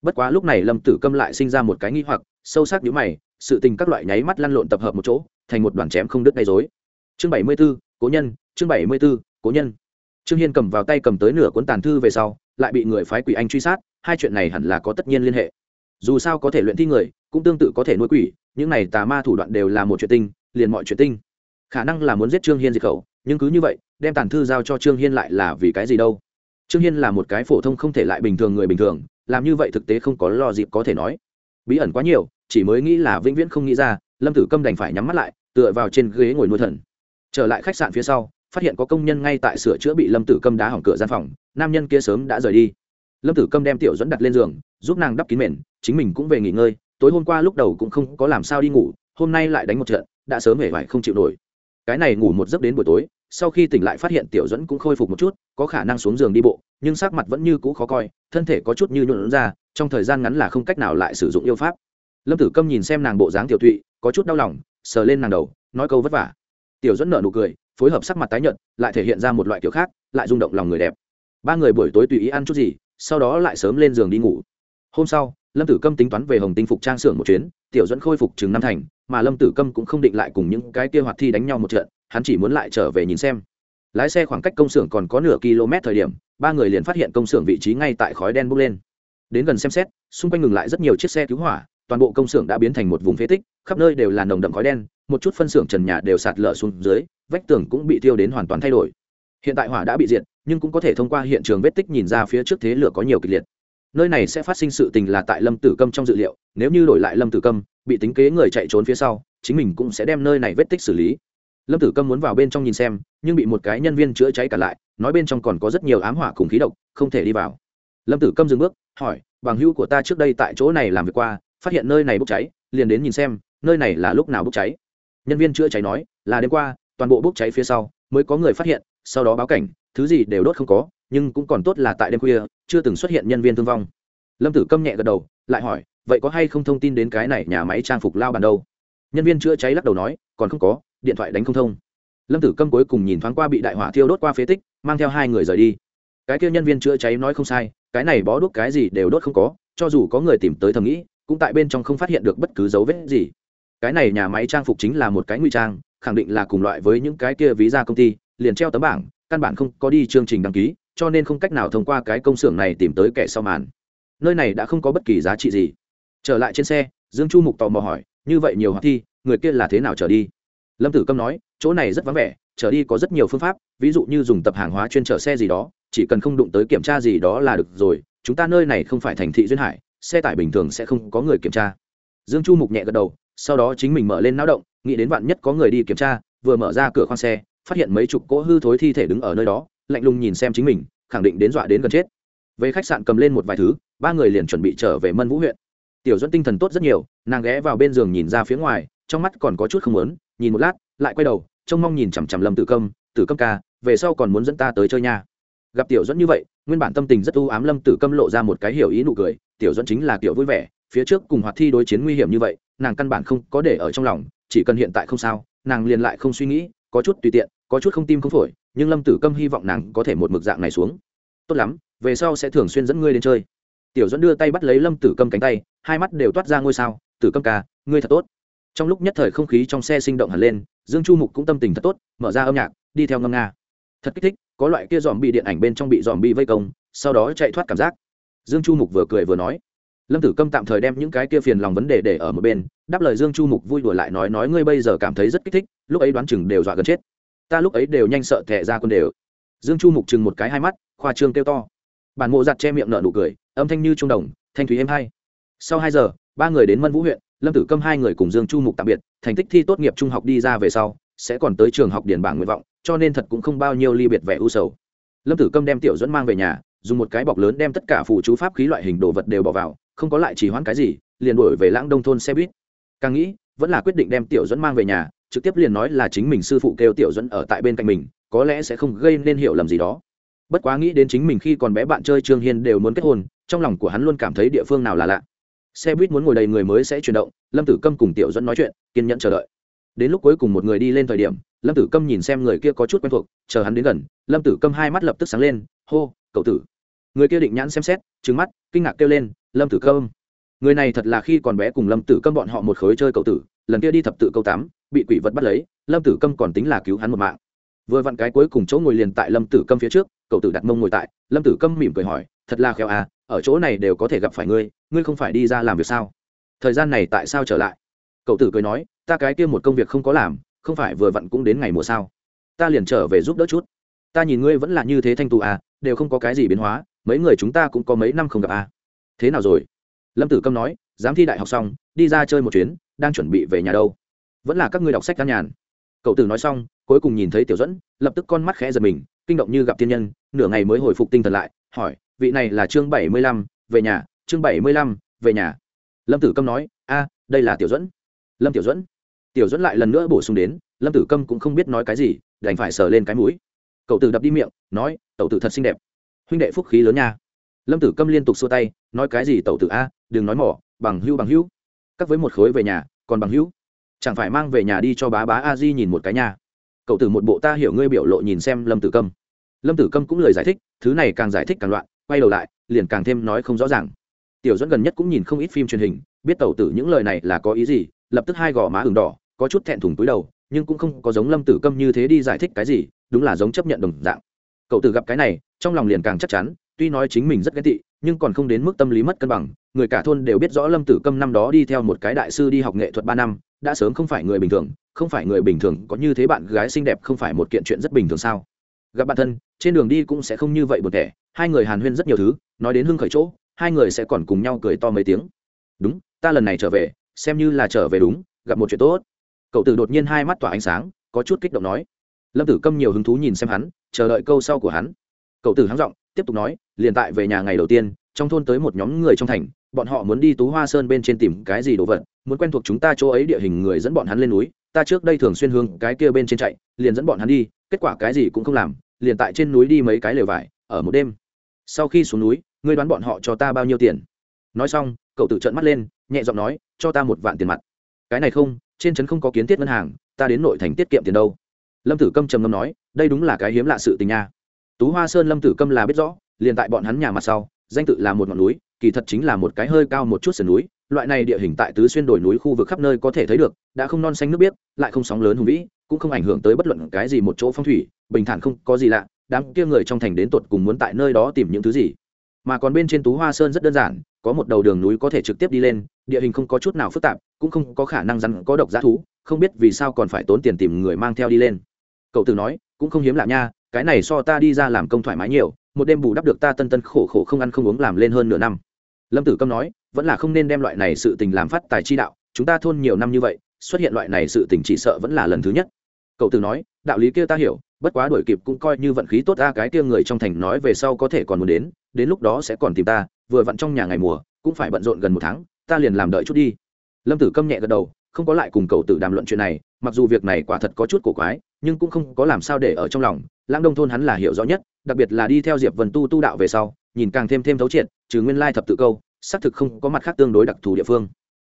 Bất quá lúc này lâm tử câm lại sinh ra một cái nghi hoặc, sâu sắc nhữ mày, sự tình các loại nháy mắt lăn lộn tập hợp một chỗ, thành một đoàn chém không đứt gây dối chương bảy mươi b ố cố nhân, chương bảy mươi b ố cố nhân trương hiên cầm vào tay cầm tới nửa cuốn tàn thư về sau, lại bị người phái quỷ anh truy sát, hai chuyện này hẳn là có tất nhiên liên hệ. Dù sao có thể luyện thi người, cũng tương tự có thể nuôi quỷ, những này tà ma thủ đoạn đều là một chuyện tinh, liền mọi chuyện tinh. Khả năng là muốn giết trương hiên diệt khẩu, nhưng cứ như vậy, đem tàn thư giao cho trương hiên lại là vì cái gì đâu? Trương hiên là một cái phổ thông không thể lại bình thường người bình thường, làm như vậy thực tế không có lo dịp có thể nói. Bí ẩn quá nhiều, chỉ mới nghĩ là vĩnh viễn không nghĩ ra, lâm tử câm đành phải nhắm mắt lại, tựa vào trên ghế ngồi nuôi thần. Trở lại khách sạn phía sau phát hiện có công nhân ngay tại sửa chữa bị lâm tử câm đá hỏng cửa gian phòng, nam nhân kia sớm đã rời đi. Lâm tử câm đem tiểu dẫn đặt lên giường, giúp nàng đắp kín mền, chính mình cũng về nghỉ ngơi, tối hôm qua lúc đầu cũng không có làm sao đi ngủ, hôm nay lại đánh một trận, đã sớm hề vải không chịu nổi. Cái này ngủ một giấc đến buổi tối, sau khi tỉnh lại phát hiện tiểu dẫn cũng khôi phục một chút, có khả năng xuống giường đi bộ, nhưng sắc mặt vẫn như cũ khó coi, thân thể có chút như nhuộn ra, trong thời gian ngắn là không cách nào lại sử dụng yêu pháp. Lâm tử câm nhìn xem nàng bộ dáng tiểu thụy, có chút đau lòng, sờ lên nàng đầu, nói câu vất vả tiểu dẫn nở nụ cười, phối hợp sắc mặt tái nhợt, lại thể hiện ra một loại kiểu khác, lại rung động lòng người đẹp. Ba người buổi tối tùy ý ăn chút gì, sau đó lại sớm lên giường đi ngủ. Hôm sau, lâm tử câm tính toán về hồng tinh phục trang xưởng một chuyến, tiểu dẫn khôi phục chừng năm thành, mà lâm tử câm cũng không định lại cùng những cái kia hoạt thi đánh nhau một trận, hắn chỉ muốn lại trở về nhìn xem. Lái xe khoảng cách công xưởng còn có nửa km thời điểm, ba người liền phát hiện công xưởng vị trí ngay tại khói đen bốc lên. Đến gần xem xét, xung quanh ngừng lại rất nhiều chiếc xe cứu hỏa, toàn bộ công xưởng đã biến thành một vùng phế tích, khắp nơi đều là nồng đậm khói đen một chút phân xưởng trần nhà đều sạt lở xuống dưới, vách tường cũng bị tiêu đến hoàn toàn thay đổi. Hiện tại hỏa đã bị diệt, nhưng cũng có thể thông qua hiện trường vết tích nhìn ra phía trước thế lửa có nhiều kịch liệt. Nơi này sẽ phát sinh sự tình là tại lâm tử câm trong dự liệu, nếu như đổi lại lâm tử câm, bị tính kế người chạy trốn phía sau, chính mình cũng sẽ đem nơi này vết tích xử lý. Lâm tử câm muốn vào bên trong nhìn xem, nhưng bị một cái nhân viên chữa cháy cả lại, nói bên trong còn có rất nhiều ám hỏa cùng khí độc, không thể đi vào. Lâm tử câm dừng bước, hỏi, bằng hữu của ta trước đây tại chỗ này làm việc qua, phát hiện nơi này bốc cháy, liền đến nhìn xem, nơi này là lúc nào bốc cháy? Nhân viên chữa cháy nói, là đêm qua, toàn bộ bốc cháy phía sau, mới có người phát hiện, sau đó báo cảnh, thứ gì đều đốt không có, nhưng cũng còn tốt là tại đêm khuya, chưa từng xuất hiện nhân viên thương vong. Lâm tử câm nhẹ gật đầu, lại hỏi, vậy có hay không thông tin đến cái này nhà máy trang phục lao bàn đâu? Nhân viên chữa cháy lắc đầu nói, còn không có, điện thoại đánh không thông. Lâm tử câm cuối cùng nhìn thoáng qua bị đại hỏa thiêu đốt qua phế tích, mang theo hai người rời đi. Cái kia nhân viên chữa cháy nói không sai, cái này bó đốt cái gì đều đốt không có, cho dù có người tìm tới thầm nghĩ, cũng tại bên trong không phát hiện được bất cứ dấu vết gì cái này nhà máy trang phục chính là một cái nguy trang, khẳng định là cùng loại với những cái kia ví ra công ty, liền treo tấm bảng, căn bản không có đi chương trình đăng ký, cho nên không cách nào thông qua cái công xưởng này tìm tới kẻ sau màn. Nơi này đã không có bất kỳ giá trị gì. Trở lại trên xe, dương chu mục tò mò hỏi, như vậy nhiều hoạt thi, người kia là thế nào trở đi? Lâm tử câm nói, chỗ này rất vắng vẻ, trở đi có rất nhiều phương pháp, ví dụ như dùng tập hàng hóa chuyên chở xe gì đó, chỉ cần không đụng tới kiểm tra gì đó là được rồi, chúng ta nơi này không phải thành thị duyên hải, xe tải bình thường sẽ không có người kiểm tra. Dương chu mục nhẹ gật đầu sau đó chính mình mở lên náo động, nghĩ đến vạn nhất có người đi kiểm tra, vừa mở ra cửa khoang xe, phát hiện mấy chục cỗ hư thối thi thể đứng ở nơi đó, lạnh lùng nhìn xem chính mình, khẳng định đến dọa đến gần chết. Về khách sạn cầm lên một vài thứ, ba người liền chuẩn bị trở về mân vũ huyện. Tiểu dẫn tinh thần tốt rất nhiều, nàng ghé vào bên giường nhìn ra phía ngoài, trong mắt còn có chút không muốn, nhìn một lát, lại quay đầu, trông mong nhìn chằm chằm lâm tử công tử công ca, về sau còn muốn dẫn ta tới chơi nha. Gặp tiểu dẫn như vậy, nguyên bản tâm tình rất u ám, lâm tử câm lộ ra một cái hiểu ý nụ cười, tiểu dẫn chính là kiểu vui vẻ, phía trước cùng hoạt thi đối chiến nguy hiểm như vậy nàng căn bản không có để ở trong lòng, chỉ cần hiện tại không sao, nàng liền lại không suy nghĩ, có chút tùy tiện, có chút không tim không phổi, nhưng lâm tử câm hy vọng nàng có thể một mực dạng này xuống. Tốt lắm, về sau sẽ thường xuyên dẫn ngươi đến chơi. Tiểu dẫn đưa tay bắt lấy lâm tử câm cánh tay, hai mắt đều toát ra ngôi sao, tử câm ca, ngươi thật tốt. Trong lúc nhất thời không khí trong xe sinh động hẳn lên, dương chu mục cũng tâm tình thật tốt, mở ra âm nhạc, đi theo ngâm nga. Thật kích thích, có loại kia dòm bị điện ảnh bên trong bị dòm bị vây công, sau đó chạy thoát cảm giác. Dương chu mục vừa cười vừa nói lâm tử câm tạm thời đem những cái kia phiền lòng vấn đề để ở một bên, đáp lời dương chu mục vui đùa lại nói nói ngươi bây giờ cảm thấy rất kích thích, lúc ấy đoán chừng đều dọa gần chết. Ta lúc ấy đều nhanh sợ thẹ ra quân đều. Dương chu mục chừng một cái hai mắt, khoa trương kêu to. Bản mộ giặt che miệng nở nụ cười, âm thanh như trung đồng, thanh thúy êm hay. sau hai giờ, ba người đến mân vũ huyện, lâm tử câm hai người cùng dương chu mục tạm biệt, thành tích thi tốt nghiệp trung học đi ra về sau, sẽ còn tới trường học điển bảng nguyện vọng, cho nên thật cũng không bao nhiêu ly biệt vẻ u sầu. Lâm tử câm đem tiểu dẫn mang về nhà, dùng một cái bọc lớn đem tất cả phụ chú pháp khí loại hình đồ vật đều bỏ vào không có lại chỉ hoãn cái gì, liền đổi về lãng đông thôn xe buýt. Càng nghĩ, vẫn là quyết định đem tiểu dẫn mang về nhà, trực tiếp liền nói là chính mình sư phụ kêu tiểu dẫn ở tại bên cạnh mình, có lẽ sẽ không gây nên hiểu lầm gì đó. Bất quá nghĩ đến chính mình khi còn bé bạn chơi trương hiên đều muốn kết hôn, trong lòng của hắn luôn cảm thấy địa phương nào là lạ. Xe buýt muốn ngồi đầy người mới sẽ chuyển động, lâm tử câm cùng tiểu dẫn nói chuyện, kiên nhẫn chờ đợi. Đến lúc cuối cùng một người đi lên thời điểm, lâm tử câm nhìn xem người kia có chút quen thuộc, chờ hắn đến gần, lâm tử câm hai mắt lập tức sáng lên, hô, cậu tử. Người kia định nhãn xem xét trứng mắt, kinh ngạc kêu lên lâm tử câm. Người này thật là khi còn bé cùng lâm tử câm bọn họ một khối chơi cậu tử, lần kia đi thập tự câu tám, bị quỷ vật bắt lấy, lâm tử câm còn tính là cứu hắn một mạng. Vừa vặn cái cuối cùng chỗ ngồi liền tại lâm tử câm phía trước cậu tử đặt mông ngồi tại, lâm tử câm mỉm cười hỏi, thật là khéo à ở chỗ này đều có thể gặp phải ngươi ngươi không phải đi ra làm việc sao? Thời gian này tại sao trở lại? Cậu tử cười nói, ta cái kia một công việc không có làm, không phải vừa vặn cũng đến ngày mùa sao? Ta liền trở về giúp đỡ chút. Ta nhìn ngươi vẫn là như thế thanh tù à đều không có cái gì biến hóa, mấy người chúng ta cũng có mấy năm không gặp à thế nào rồi? Lâm tử câm nói dám thi đại học xong, đi ra chơi một chuyến, đang chuẩn bị về nhà đâu. Vẫn là các ngươi đọc sách căn nhàn. Cậu tử nói xong, cuối cùng nhìn thấy tiểu dẫn lập tức con mắt khẽ giật mình, kinh động như gặp tiên nhân, nửa ngày mới hồi phục tinh thần lại, hỏi, vị này là chương bảy mươi lăm, về nhà, chương bảy mươi lăm, về nhà. Lâm tử câm nói, a, đây là tiểu dẫn lâm tiểu dẫn tiểu dẫn lại lần nữa bổ sung đến, lâm tử câm cũng không biết nói cái gì, đành phải sờ lên cái mũi. Cậu tử đập đi miệng, nói tậu tử thật xinh đẹp. Huynh đệ phúc khí lớn nha lâm tử câm liên tục xua tay, nói cái gì tẩu tử a, đừng nói mỏ, bằng hữu bằng hữu. Cắt với một khối về nhà, còn bằng hữu. Chẳng phải mang về nhà đi cho bá bá a di nhìn một cái nhà. Cậu tử một bộ ta hiểu ngươi biểu lộ nhìn xem lâm tử câm. Lâm tử câm cũng lời giải thích, thứ này càng giải thích càng loạn, quay đầu lại, liền càng thêm nói không rõ ràng. Tiểu dẫn gần nhất cũng nhìn không ít phim truyền hình, biết tẩu tử những lời này là có ý gì, lập tức hai gò má ửng đỏ, có chút thẹn thùng túi đầu, nhưng cũng không có giống lâm tử câm như thế đi giải thích cái gì, đúng là giống chấp nhận đồng dạng. Cậu tử gặp cái này, trong lòng liền càng chắc chắn tuy nói chính mình rất ghét tị, nhưng còn không đến mức tâm lý mất cân bằng, người cả thôn đều biết rõ lâm tử câm năm đó đi theo một cái đại sư đi học nghệ thuật ba năm, đã sớm không phải người bình thường, không phải người bình thường có như thế bạn gái xinh đẹp không phải một kiện chuyện rất bình thường sao? Gặp bạn thân, trên đường đi cũng sẽ không như vậy một kẻ hai người hàn huyên rất nhiều thứ, nói đến hưng khởi chỗ, hai người sẽ còn cùng nhau cười to mấy tiếng. Đúng, ta lần này trở về, xem như là trở về đúng, gặp một chuyện tốt. Cậu tử đột nhiên hai mắt tỏa ánh sáng, có chút kích động nói. Lâm tử câm nhiều hứng thú nhìn xem hắn, chờ đợi câu sau của hắn. Cậu tử hắng giọng tiếp tục nói, liền tại về nhà ngày đầu tiên, trong thôn tới một nhóm người trong thành, bọn họ muốn đi tú hoa sơn bên trên tìm cái gì đồ vật, muốn quen thuộc chúng ta chỗ ấy địa hình người dẫn bọn hắn lên núi, ta trước đây thường xuyên hướng cái kia bên trên chạy, liền dẫn bọn hắn đi, kết quả cái gì cũng không làm, liền tại trên núi đi mấy cái lều vải, ở một đêm. Sau khi xuống núi, ngươi đoán bọn họ cho ta bao nhiêu tiền? Nói xong, cậu tự trợn mắt lên, nhẹ giọng nói, cho ta một vạn tiền mặt. Cái này không, trên trấn không có kiến thiết ngân hàng, ta đến nội thành tiết kiệm tiền đâu. Lâm tử câm trầm ngâm nói, đây đúng là cái hiếm lạ sự tình nha tú hoa sơn lâm tử câm là biết rõ, liền tại bọn hắn nhà mặt sau, danh tự là một ngọn núi, kỳ thật chính là một cái hơi cao một chút sườn núi, loại này địa hình tại tứ xuyên đồi núi khu vực khắp nơi có thể thấy được, đã không non xanh nước biếc, lại không sóng lớn hùng vĩ, cũng không ảnh hưởng tới bất luận cái gì một chỗ phong thủy, bình thản không có gì lạ, đám kia người trong thành đến tột cùng muốn tại nơi đó tìm những thứ gì. Mà còn bên trên tú hoa sơn rất đơn giản, có một đầu đường núi có thể trực tiếp đi lên, địa hình không có chút nào phức tạp, cũng không có khả năng rắn có độc giá thú, không biết vì sao còn phải tốn tiền tìm người mang theo đi lên. Cậu từ nói, cũng không hiếm lạ nha cái này so ta đi ra làm công thoải mái nhiều, một đêm bù đắp được ta tân tân khổ khổ không ăn không uống làm lên hơn nửa năm. Lâm tử câm nói, vẫn là không nên đem loại này sự tình làm phát tài chi đạo, chúng ta thôn nhiều năm như vậy, xuất hiện loại này sự tình chỉ sợ vẫn là lần thứ nhất. Cậu từ nói, đạo lý kia ta hiểu, bất quá đuổi kịp cũng coi như vận khí tốt ta, cái kia người trong thành nói về sau có thể còn muốn đến đến lúc đó sẽ còn tìm ta, vừa vặn trong nhà ngày mùa, cũng phải bận rộn gần một tháng, ta liền làm đợi chút đi. Lâm tử câm nhẹ gật đầu, không có lại cùng cậu tử đàm luận chuyện này mặc dù việc này quả thật có chút cổ quái, nhưng cũng không có làm sao để ở trong lòng, lãng đông thôn hắn là hiểu rõ nhất, đặc biệt là đi theo diệp vần tu tu đạo về sau, nhìn càng thêm thêm thấu triệt, trừ nguyên lai thập tự câu, xác thực không có mặt khác tương đối đặc thù địa phương.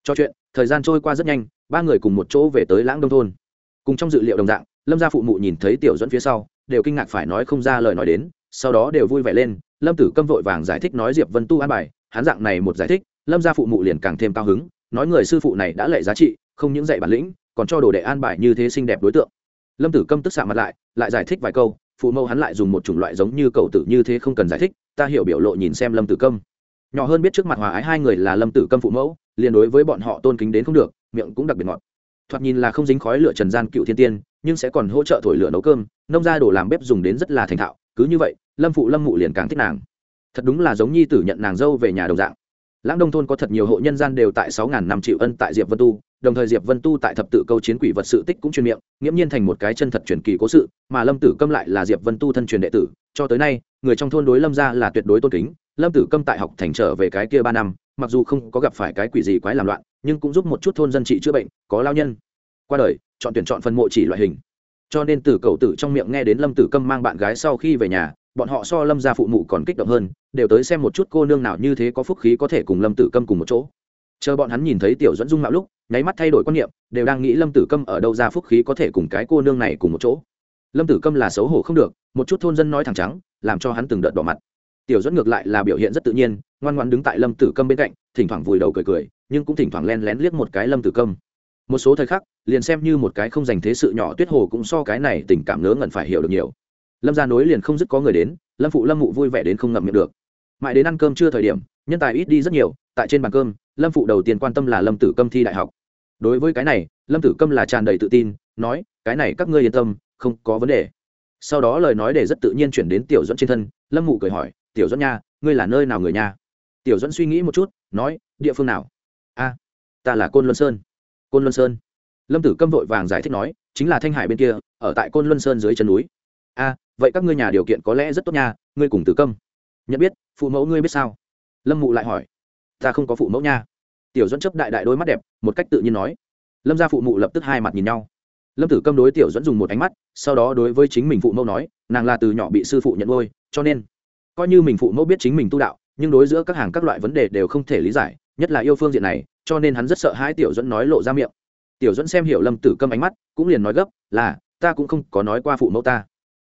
Cho chuyện, thời gian trôi qua rất nhanh, ba người cùng một chỗ về tới lãng đông thôn. Cùng trong dự liệu đồng dạng, lâm gia phụ mụ nhìn thấy tiểu dẫn phía sau, đều kinh ngạc phải nói không ra lời nói đến, sau đó đều vui vẻ lên, lâm tử câm vội vàng giải thích nói diệp vân tu an bài, hắn dạng này một giải thích, lâm gia phụ mụ liền càng thêm cao hứng, nói người sư phụ này đã lệ giá trị, không những dạy bản lĩnh còn cho đồ đệ an bài như thế xinh đẹp đối tượng. Lâm tử câm tức xạ mặt lại lại giải thích vài câu, phụ mẫu hắn lại dùng một chủng loại giống như cậu tử như thế không cần giải thích, ta hiểu biểu lộ nhìn xem lâm tử câm. Nhỏ hơn biết trước mặt hòa ái hai người là lâm tử câm phụ mẫu, liền đối với bọn họ tôn kính đến không được, miệng cũng đặc biệt ngọt. Thoạt nhìn là không dính khói lửa trần gian cựu thiên tiên, nhưng sẽ còn hỗ trợ thổi lửa nấu cơm, nông ra đồ làm bếp dùng đến rất là thành thạo, cứ như vậy, lâm phụ lâm mụ liền càng thích nàng. Thật đúng là giống nhi tử nhận nàng dâu về nhà đồng dạng lãng đông thôn có thật nhiều hộ nhân gian đều tại sáu ngàn năm triệu ân tại diệp vân tu, đồng thời diệp vân tu tại thập tự câu chiến quỷ vật sự tích cũng truyền miệng, nghiễm nhiên thành một cái chân thật truyền kỳ cố sự, mà lâm tử câm lại là diệp vân tu thân truyền đệ tử, cho tới nay, người trong thôn đối lâm gia là tuyệt đối tôn kính, lâm tử câm tại học thành trở về cái kia ba năm, mặc dù không có gặp phải cái quỷ gì quái làm loạn, nhưng cũng giúp một chút thôn dân trị chữa bệnh, có lao nhân. Qua đời, chọn tuyển chọn phần mộ chỉ loại hình. Cho nên từ cầu tử trong miệng nghe đến lâm tử câm mang bạn gái sau khi về nhà bọn họ so lâm gia phụ mụ còn kích động hơn, đều tới xem một chút cô nương nào như thế có phúc khí có thể cùng lâm tử câm cùng một chỗ. Chờ bọn hắn nhìn thấy tiểu dẫn dung mạo lúc, nháy mắt thay đổi quan niệm, đều đang nghĩ lâm tử câm ở đâu ra phúc khí có thể cùng cái cô nương này cùng một chỗ. Lâm tử câm là xấu hổ không được, một chút thôn dân nói thẳng trắng, làm cho hắn từng đợt đỏ mặt. Tiểu dẫn ngược lại là biểu hiện rất tự nhiên, ngoan ngoan đứng tại lâm tử câm bên cạnh, thỉnh thoảng vùi đầu cười cười, nhưng cũng thỉnh thoảng len lén liếc một cái lâm tử câm. Một số thời khắc, liền xem như một cái không dành thế sự nhỏ tuyết hồ cũng so cái này tình cảm ngớ ngẩn phải hiểu được nhiều lâm ra nối liền không dứt có người đến, lâm phụ lâm mụ vui vẻ đến không ngậm miệng được. Mãi đến ăn cơm chưa thời điểm, nhân tài ít đi rất nhiều, tại trên bàn cơm, lâm phụ đầu tiên quan tâm là lâm tử câm thi đại học. Đối với cái này, lâm tử câm là tràn đầy tự tin, nói, cái này các ngươi yên tâm, không có vấn đề. Sau đó lời nói để rất tự nhiên chuyển đến tiểu dẫn trên thân, lâm mụ cười hỏi, tiểu dẫn nha, ngươi là nơi nào người nha? Tiểu dẫn suy nghĩ một chút, nói, địa phương nào? A, ta là côn luân sơn. Côn luân sơn? Lâm tử câm vội vàng giải thích nói, chính là thanh hải bên kia, ở tại côn luân sơn dưới chân núi. A vậy các ngươi nhà điều kiện có lẽ rất tốt nha, ngươi cùng tử câm. Nhận biết, phụ mẫu ngươi biết sao? Lâm mụ lại hỏi. Ta không có phụ mẫu nha. Tiểu dẫn chấp đại đại đôi mắt đẹp, một cách tự nhiên nói. Lâm ra phụ mụ lập tức hai mặt nhìn nhau. Lâm tử câm đối tiểu dẫn dùng một ánh mắt, sau đó đối với chính mình phụ mẫu nói, nàng là từ nhỏ bị sư phụ nhận ngôi cho nên coi như mình phụ mẫu biết chính mình tu đạo, nhưng đối giữa các hàng các loại vấn đề đều không thể lý giải, nhất là yêu phương diện này, cho nên hắn rất sợ hai tiểu dẫn nói lộ ra miệng. Tiểu dẫn xem hiểu lâm tử câm ánh mắt, cũng liền nói gấp, là, ta cũng không có nói qua phụ mẫu ta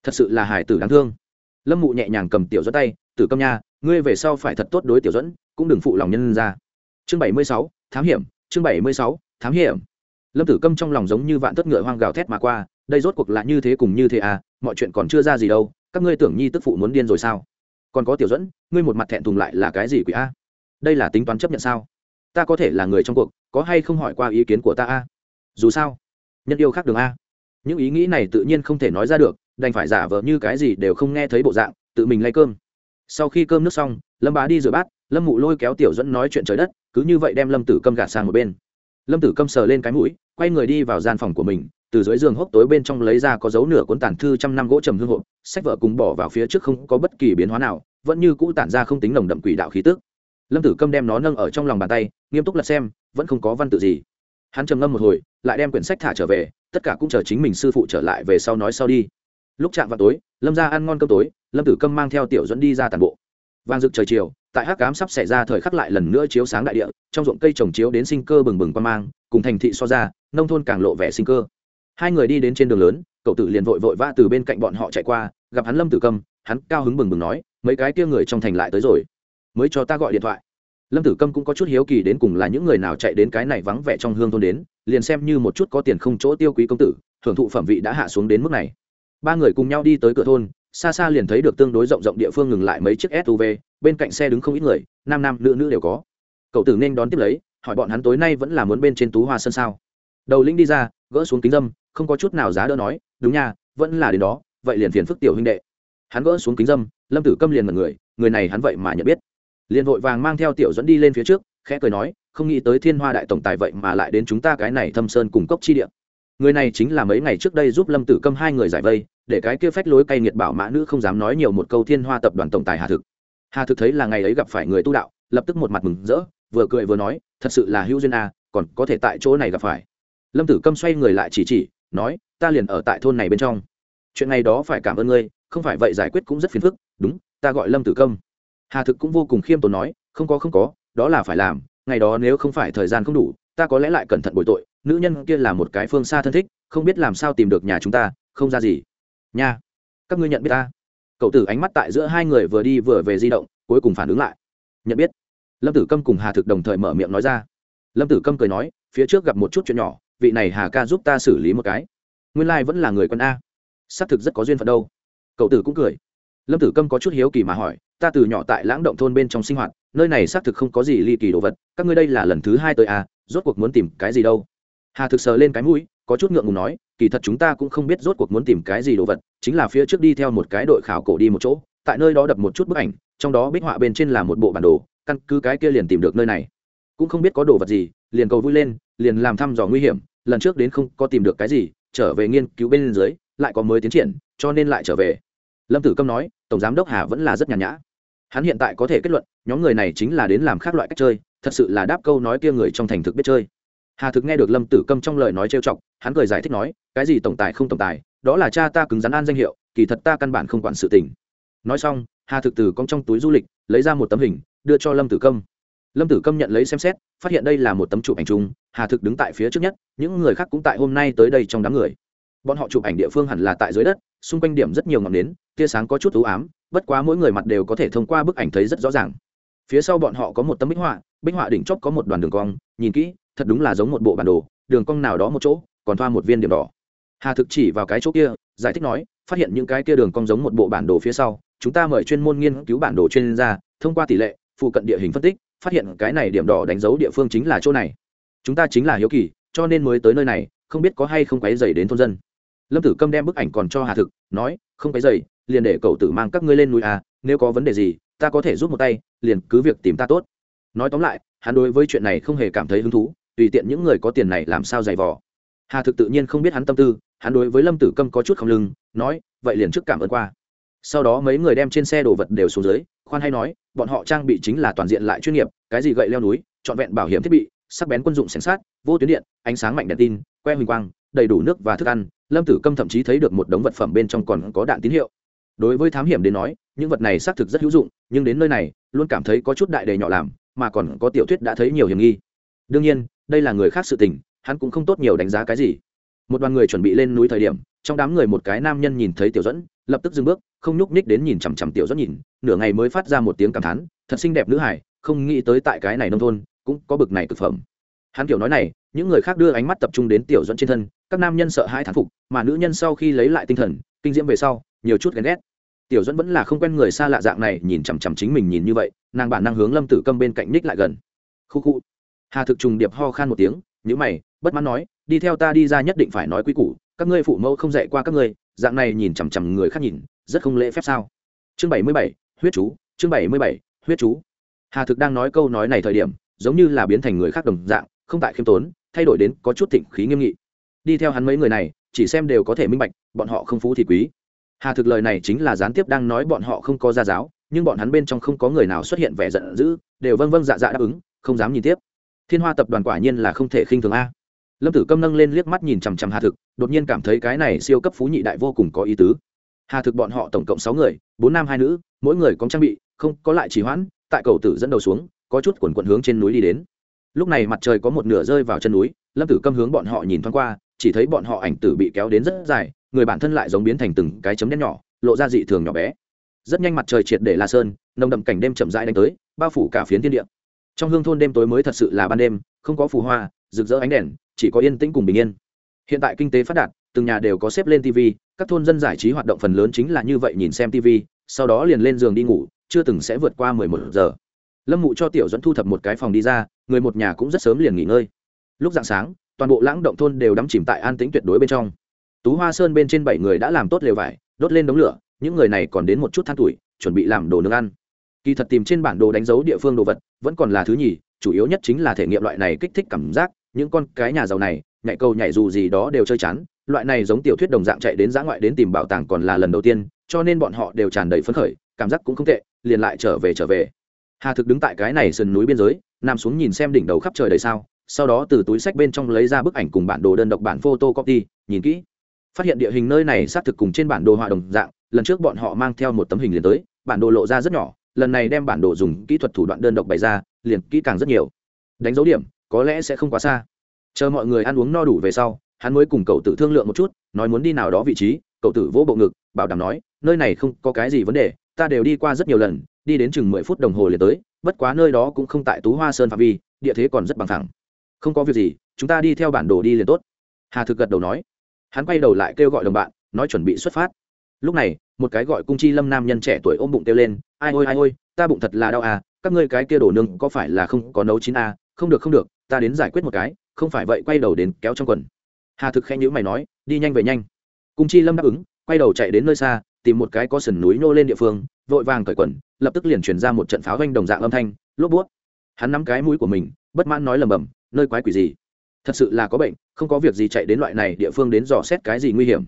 thật sự là hải tử đáng thương. Lâm mụ nhẹ nhàng cầm tiểu dẫn tay, tử câm nha, ngươi về sau phải thật tốt đối tiểu dẫn, cũng đừng phụ lòng nhân ra. Chương bảy mươi sáu, thám hiểm, chương bảy mươi sáu, thám hiểm. Lâm tử câm trong lòng giống như vạn tất ngựa hoang gào thét mà qua, đây rốt cuộc là như thế cùng như thế à mọi chuyện còn chưa ra gì đâu, các ngươi tưởng nhi tức phụ muốn điên rồi sao? Còn có tiểu dẫn, ngươi một mặt thẹn thùng lại là cái gì quỷ a? Đây là tính toán chấp nhận sao? Ta có thể là người trong cuộc, có hay không hỏi qua ý kiến của ta a? Dù sao, nhân yêu khác đường a. Những ý nghĩ này tự nhiên không thể nói ra được đành phải giả vờ như cái gì đều không nghe thấy bộ dạng, tự mình lay cơm. Sau khi cơm nước xong, lâm bá đi rửa bát, lâm mụ lôi kéo tiểu dẫn nói chuyện trời đất, cứ như vậy đem lâm tử câm gạt sang một bên. Lâm tử câm sờ lên cái mũi, quay người đi vào gian phòng của mình, từ dưới giường hốc tối bên trong lấy ra có dấu nửa cuốn tản thư trăm năm gỗ trầm hương hộp, sách vợ cùng bỏ vào phía trước không có bất kỳ biến hóa nào, vẫn như cũ tản ra không tính nồng đậm quỷ đạo khí tức. Lâm tử câm đem nó nâng ở trong lòng bàn tay, nghiêm túc lật xem, vẫn không có văn tự gì. Hắn trầm ngâm một hồi, lại đem quyển sách thả trở về, tất cả cũng chờ chính mình sư phụ trở lại về sau nói sau đi lúc chạm vào tối, lâm ra ăn ngon cơm tối, lâm tử câm mang theo tiểu dẫn đi ra tàn bộ. Vang rực trời chiều, tại hắc cám sắp xảy ra thời khắc lại lần nữa chiếu sáng đại địa, trong ruộng cây trồng chiếu đến sinh cơ bừng bừng quan mang, cùng thành thị so ra, nông thôn càng lộ vẻ sinh cơ. Hai người đi đến trên đường lớn, cậu tử liền vội vội vã từ bên cạnh bọn họ chạy qua, gặp hắn lâm tử câm, hắn cao hứng bừng bừng nói, mấy cái kia người trong thành lại tới rồi. Mới cho ta gọi điện thoại. Lâm tử câm cũng có chút hiếu kỳ đến cùng là những người nào chạy đến cái này vắng vẻ trong hương thôn đến, liền xem như một chút có tiền không chỗ tiêu quý công tử, thưởng thụ phẩm vị đã hạ xuống đến mức này ba người cùng nhau đi tới cửa thôn, xa xa liền thấy được tương đối rộng rộng địa phương ngừng lại mấy chiếc suv bên cạnh xe đứng không ít người, nam nam nữ nữ đều có. Cậu tử nên đón tiếp lấy, hỏi bọn hắn tối nay vẫn là muốn bên trên tú hoa sân sao? Đầu lĩnh đi ra, gỡ xuống kính dâm, không có chút nào giá đỡ nói, đúng nha, vẫn là đến đó, vậy liền phiền phức tiểu huynh đệ. Hắn gỡ xuống kính dâm, lâm tử câm liền mật người người này hắn vậy mà nhận biết. Liền vội vàng mang theo tiểu dẫn đi lên phía trước, khẽ cười nói, không nghĩ tới thiên hoa đại tổng tài vậy mà lại đến chúng ta cái này thâm sơn cùng cốc chi địa người này chính là mấy ngày trước đây giúp lâm tử câm hai người giải vây, để cái kia phách lối cay nghiệt bảo mã nữ không dám nói nhiều một câu thiên hoa tập đoàn tổng tài hà thực. Hà thực thấy là ngày ấy gặp phải người tu đạo, lập tức một mặt mừng rỡ, vừa cười vừa nói, thật sự là hữu duyên a còn có thể tại chỗ này gặp phải. Lâm tử câm xoay người lại chỉ chỉ, nói, ta liền ở tại thôn này bên trong. Chuyện này đó phải cảm ơn ngươi, không phải vậy giải quyết cũng rất phiền phức, đúng, ta gọi lâm tử câm. Hà thực cũng vô cùng khiêm tốn nói, không có không có, đó là phải làm, ngày đó nếu không phải thời gian không đủ, ta có lẽ lại cẩn thận bồi tội nữ nhân kia là một cái phương xa thân thích, không biết làm sao tìm được nhà chúng ta, không ra gì. Nha, các ngươi nhận biết ta? Cậu tử ánh mắt tại giữa hai người vừa đi vừa về di động, cuối cùng phản ứng lại. Nhận biết. Lâm tử câm cùng hà thực đồng thời mở miệng nói ra. Lâm tử câm cười nói, phía trước gặp một chút chuyện nhỏ, vị này hà ca giúp ta xử lý một cái. Nguyên lai、like、vẫn là người quân a. Xác thực rất có duyên phận đâu. Cậu tử cũng cười. Lâm tử câm có chút hiếu kỳ mà hỏi, ta từ nhỏ tại lãng động thôn bên trong sinh hoạt, nơi này xác thực không có gì ly kỳ đồ vật, các ngươi đây là lần thứ hai tới a, rốt cuộc muốn tìm cái gì đâu? Hà thực sờ lên cái mũi, có chút ngượng ngùng nói, kỳ thật chúng ta cũng không biết rốt cuộc muốn tìm cái gì đồ vật, chính là phía trước đi theo một cái đội khảo cổ đi một chỗ, tại nơi đó đập một chút bức ảnh, trong đó bích họa bên trên là một bộ bản đồ, căn cứ cái kia liền tìm được nơi này. Cũng không biết có đồ vật gì, liền cầu vui lên, liền làm thăm dò nguy hiểm, lần trước đến không có tìm được cái gì, trở về nghiên cứu bên dưới, lại có mới tiến triển, cho nên lại trở về. Lâm tử câm nói, tổng giám đốc hà vẫn là rất nhàn nhã. Hắn hiện tại có thể kết luận, nhóm người này chính là đến làm khác loại cách chơi, thật sự là đáp câu nói kia người trong thành thực biết chơi hà thực nghe được lâm tử câm trong lời nói trêu chọc, hắn cười giải thích nói, cái gì tổng tài không tổng tài, đó là cha ta cứng rắn an danh hiệu, kỳ thật ta căn bản không quản sự tình. Nói xong, hà thực từ cong trong túi du lịch, lấy ra một tấm hình, đưa cho lâm tử câm. Lâm tử câm nhận lấy xem xét, phát hiện đây là một tấm chụp ảnh chung, hà thực đứng tại phía trước nhất, những người khác cũng tại hôm nay tới đây trong đám người. Bọn họ chụp ảnh địa phương hẳn là tại dưới đất, xung quanh điểm rất nhiều ngọn nến, tia sáng có chút ưu ám, bất quá mỗi người mặt đều có thể thông qua bức ảnh thấy rất rõ ràng. Phía sau bọn họ có một tấm bích họa bích họa đỉnh chóp có một đoàn đường cong, nhìn kỹ thật đúng là giống một bộ bản đồ, đường cong nào đó một chỗ, còn thoa một viên điểm đỏ. Hà thực chỉ vào cái chỗ kia, giải thích nói, phát hiện những cái kia đường cong giống một bộ bản đồ phía sau, chúng ta mời chuyên môn nghiên cứu bản đồ chuyên gia, thông qua tỷ lệ, phụ cận địa hình phân tích, phát hiện cái này điểm đỏ đánh dấu địa phương chính là chỗ này. Chúng ta chính là hiếu kỳ, cho nên mới tới nơi này, không biết có hay không quấy dày đến thôn dân. Lâm tử câm đem bức ảnh còn cho hà thực, nói, không quấy dày liền để cậu tử mang các ngươi lên núi à nếu có vấn đề gì, ta có thể giúp một tay, liền cứ việc tìm ta tốt. Nói tóm lại, hắn đối với chuyện này không hề cảm thấy hứng thú tùy tiện những người có tiền này làm sao dày vò. Hà thực tự nhiên không biết hắn tâm tư, hắn đối với lâm tử câm có chút không lưng, nói, vậy liền trước cảm ơn qua. Sau đó mấy người đem trên xe đồ vật đều xuống dưới, khoan hay nói, bọn họ trang bị chính là toàn diện lại chuyên nghiệp, cái gì gậy leo núi, trọn vẹn bảo hiểm thiết bị, sắc bén quân dụng sẻng sát vô tuyến điện, ánh sáng mạnh đèn tin, que huỳnh quang, đầy đủ nước và thức ăn. Lâm tử câm thậm chí thấy được một đống vật phẩm bên trong còn có đạn tín hiệu. Đối với thám hiểm đến nói, những vật này xác thực rất hữu dụng, nhưng đến nơi này, luôn cảm thấy có chút đại đề nhỏ làm, mà còn có tiểu thuyết đã thấy nhiều hiểm nghi. Đương nhiên đây là người khác sự tình, hắn cũng không tốt nhiều đánh giá cái gì. Một đoàn người chuẩn bị lên núi thời điểm, trong đám người một cái nam nhân nhìn thấy tiểu dẫn lập tức dừng bước, không nhúc ních đến nhìn chằm chằm tiểu dẫn nhìn, nửa ngày mới phát ra một tiếng cảm thán, thật xinh đẹp nữ hải, không nghĩ tới tại cái này nông thôn, cũng có bực này thực phẩm. Hắn kiểu nói này, những người khác đưa ánh mắt tập trung đến tiểu dẫn trên thân, các nam nhân sợ hãi thán phục, mà nữ nhân sau khi lấy lại tinh thần, kinh diễm về sau, nhiều chút ghen ghét. Tiểu dẫn vẫn là không quen người xa lạ dạng này, nhìn chằm chằm chính mình nhìn như vậy, nàng bản năng hướng lâm tử câm bên cạnh ních lại gần. Khu khu hà thực trùng điệp ho khan một tiếng nhữ mày, bất mãn nói, đi theo ta đi ra nhất định phải nói quý củ, các ngươi phụ mẫu không dạy qua các ngươi, dạng này nhìn chằm chằm người khác nhìn, rất không lễ phép sao? Chương bảy mươi bảy, huyết chú, chương bảy mươi bảy, huyết chú. Hà thực đang nói câu nói này thời điểm, giống như là biến thành người khác đồng dạng, không tại khiêm tốn, thay đổi đến có chút thịnh khí nghiêm nghị. Đi theo hắn mấy người này, chỉ xem đều có thể minh bạch, bọn họ không phú thì quý. Hà thực lời này chính là gián tiếp đang nói bọn họ không có gia giáo, nhưng bọn hắn bên trong không có người nào xuất hiện vẻ giận dữ, đều vâng vâng dạ dạ đáp ứng, không dám nhìn tiếp thiên hoa tập đoàn quả nhiên là không thể khinh thường a. Lâm tử câm nâng lên liếc mắt nhìn chằm chằm hà thực, đột nhiên cảm thấy cái này siêu cấp phú nhị đại vô cùng có ý tứ. Hà thực bọn họ tổng cộng sáu người, bốn nam hai nữ, mỗi người có trang bị, không, có lại chỉ hoãn, tại cầu tử dẫn đầu xuống, có chút quần quận hướng trên núi đi đến. Lúc này mặt trời có một nửa rơi vào chân núi, lâm tử câm hướng bọn họ nhìn thoáng qua, chỉ thấy bọn họ ảnh tử bị kéo đến rất dài, người bản thân lại giống biến thành từng cái chấm đen nhỏ, lộ ra dị thường nhỏ bé. Rất nhanh mặt trời triệt để la sơn, nồng đậm cảnh đêm chậm rãi đánh tới, bao phủ cả phiến thiên địa trong hương thôn đêm tối mới thật sự là ban đêm, không có phù hoa, rực rỡ ánh đèn, chỉ có yên tĩnh cùng bình yên. Hiện tại kinh tế phát đạt, từng nhà đều có xếp lên tv các thôn dân giải trí hoạt động phần lớn chính là như vậy nhìn xem tv sau đó liền lên giường đi ngủ, chưa từng sẽ vượt qua mười một giờ. Lâm mụ cho tiểu dẫn thu thập một cái phòng đi ra, người một nhà cũng rất sớm liền nghỉ ngơi. Lúc dạng sáng, toàn bộ lãng động thôn đều đắm chìm tại an tĩnh tuyệt đối bên trong. Tú hoa sơn bên trên bảy người đã làm tốt lều vải, đốt lên đống lửa, những người này còn đến một chút than tuổi, chuẩn bị làm đồ nướng ăn kỳ thật tìm trên bản đồ đánh dấu địa phương đồ vật, vẫn còn là thứ nhì, chủ yếu nhất chính là thể nghiệm loại này kích thích cảm giác, những con cái nhà giàu này, nhảy câu nhảy dù gì đó đều chơi chán, loại này giống tiểu thuyết đồng dạng chạy đến giã ngoại đến tìm bảo tàng còn là lần đầu tiên, cho nên bọn họ đều tràn đầy phấn khởi, cảm giác cũng không tệ, liền lại trở về trở về. Hà thực đứng tại cái này sườn núi biên giới, nằm xuống nhìn xem đỉnh đầu khắp trời đầy sao, sau đó từ túi sách bên trong lấy ra bức ảnh cùng bản đồ đơn độc bản photocopy, nhìn kỹ. Phát hiện địa hình nơi này xác thực cùng trên bản đồ họa đồng dạng, lần trước bọn họ mang theo một tấm hình liền tới, bản đồ lộ ra rất nhỏ lần này đem bản đồ dùng kỹ thuật thủ đoạn đơn độc bày ra, liền kỹ càng rất nhiều. Đánh dấu điểm, có lẽ sẽ không quá xa. Chờ mọi người ăn uống no đủ về sau, hắn mới cùng cậu tử thương lượng một chút, nói muốn đi nào đó vị trí, cậu tử vỗ bộ ngực, bảo đảm nói, nơi này không có cái gì vấn đề, ta đều đi qua rất nhiều lần, đi đến chừng mười phút đồng hồ liền tới, bất quá nơi đó cũng không tại tú hoa sơn phạm vi, địa thế còn rất bằng thẳng. Không có việc gì, chúng ta đi theo bản đồ đi liền tốt. Hà thực gật đầu nói. Hắn quay đầu lại kêu gọi đồng bạn, nói chuẩn bị xuất phát. Lúc này, một cái gọi cung chi lâm nam nhân trẻ tuổi ôm bụng kêu lên ai ôi ai ôi, ta bụng thật là đau à các ngươi cái kia đổ nương có phải là không có nấu chín à? Không được không được, ta đến giải quyết một cái, không phải vậy quay đầu đến kéo trong quần. Hà thực khẽ nhữ mày nói, đi nhanh về nhanh. Cung chi lâm đáp ứng, quay đầu chạy đến nơi xa, tìm một cái có sườn núi nô lên địa phương, vội vàng cởi quần, lập tức liền truyền ra một trận pháo doanh đồng dạng âm thanh, lốp búa. hắn nắm cái mũi của mình, bất mãn nói lầm bầm, nơi quái quỷ gì? Thật sự là có bệnh, không có việc gì chạy đến loại này địa phương đến dò xét cái gì nguy hiểm.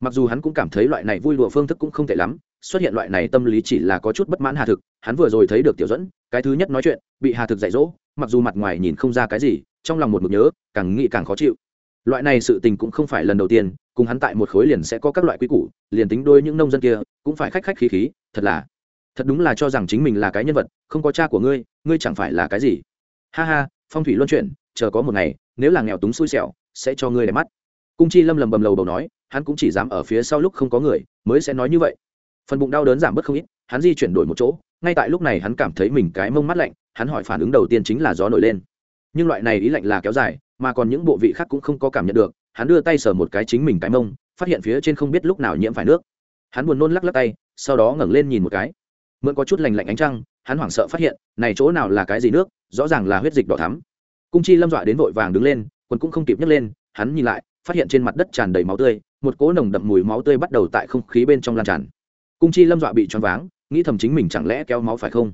Mặc dù hắn cũng cảm thấy loại này vui đùa phương thức cũng không tệ lắm xuất hiện loại này tâm lý chỉ là có chút bất mãn hà thực, hắn vừa rồi thấy được tiểu dẫn cái thứ nhất nói chuyện, bị hà thực dạy dỗ, mặc dù mặt ngoài nhìn không ra cái gì, trong lòng một mực nhớ, càng nghĩ càng khó chịu. Loại này sự tình cũng không phải lần đầu tiên, cùng hắn tại một khối liền sẽ có các loại quy củ, liền tính đôi những nông dân kia, cũng phải khách khách khí khí, thật là, thật đúng là cho rằng chính mình là cái nhân vật, không có cha của ngươi ngươi chẳng phải là cái gì. Ha ha, phong thủy luân chuyển, chờ có một ngày, nếu là nghèo túng xui xẻo, sẽ cho ngươi đẹp mắt. Cung chi lâm lầm bầm lầu đầu nói, hắn cũng chỉ dám ở phía sau lúc không có người, mới sẽ nói như vậy phần bụng đau đớn giảm bớt không ít, hắn di chuyển đổi một chỗ, ngay tại lúc này hắn cảm thấy mình cái mông mắt lạnh, hắn hỏi phản ứng đầu tiên chính là gió nổi lên. Nhưng loại này ý lạnh là kéo dài, mà còn những bộ vị khác cũng không có cảm nhận được, hắn đưa tay sờ một cái chính mình cái mông, phát hiện phía trên không biết lúc nào nhiễm phải nước. Hắn buồn nôn lắc lắc tay, sau đó ngẩng lên nhìn một cái. Mượn có chút lành lạnh ánh trăng, hắn hoảng sợ phát hiện, này chỗ nào là cái gì nước, rõ ràng là huyết dịch đỏ thắm. Cung chi lâm dọa đến vội vàng đứng lên, quần cũng không kịp nhấc lên, hắn nhìn lại, phát hiện trên mặt đất tràn đầy máu tươi, một cỗ nồng đậm mùi máu tươi bắt đầu tại không khí bên trong lan tràn cung chi lâm dọa bị choáng váng, nghĩ thầm chính mình chẳng lẽ kéo máu phải không?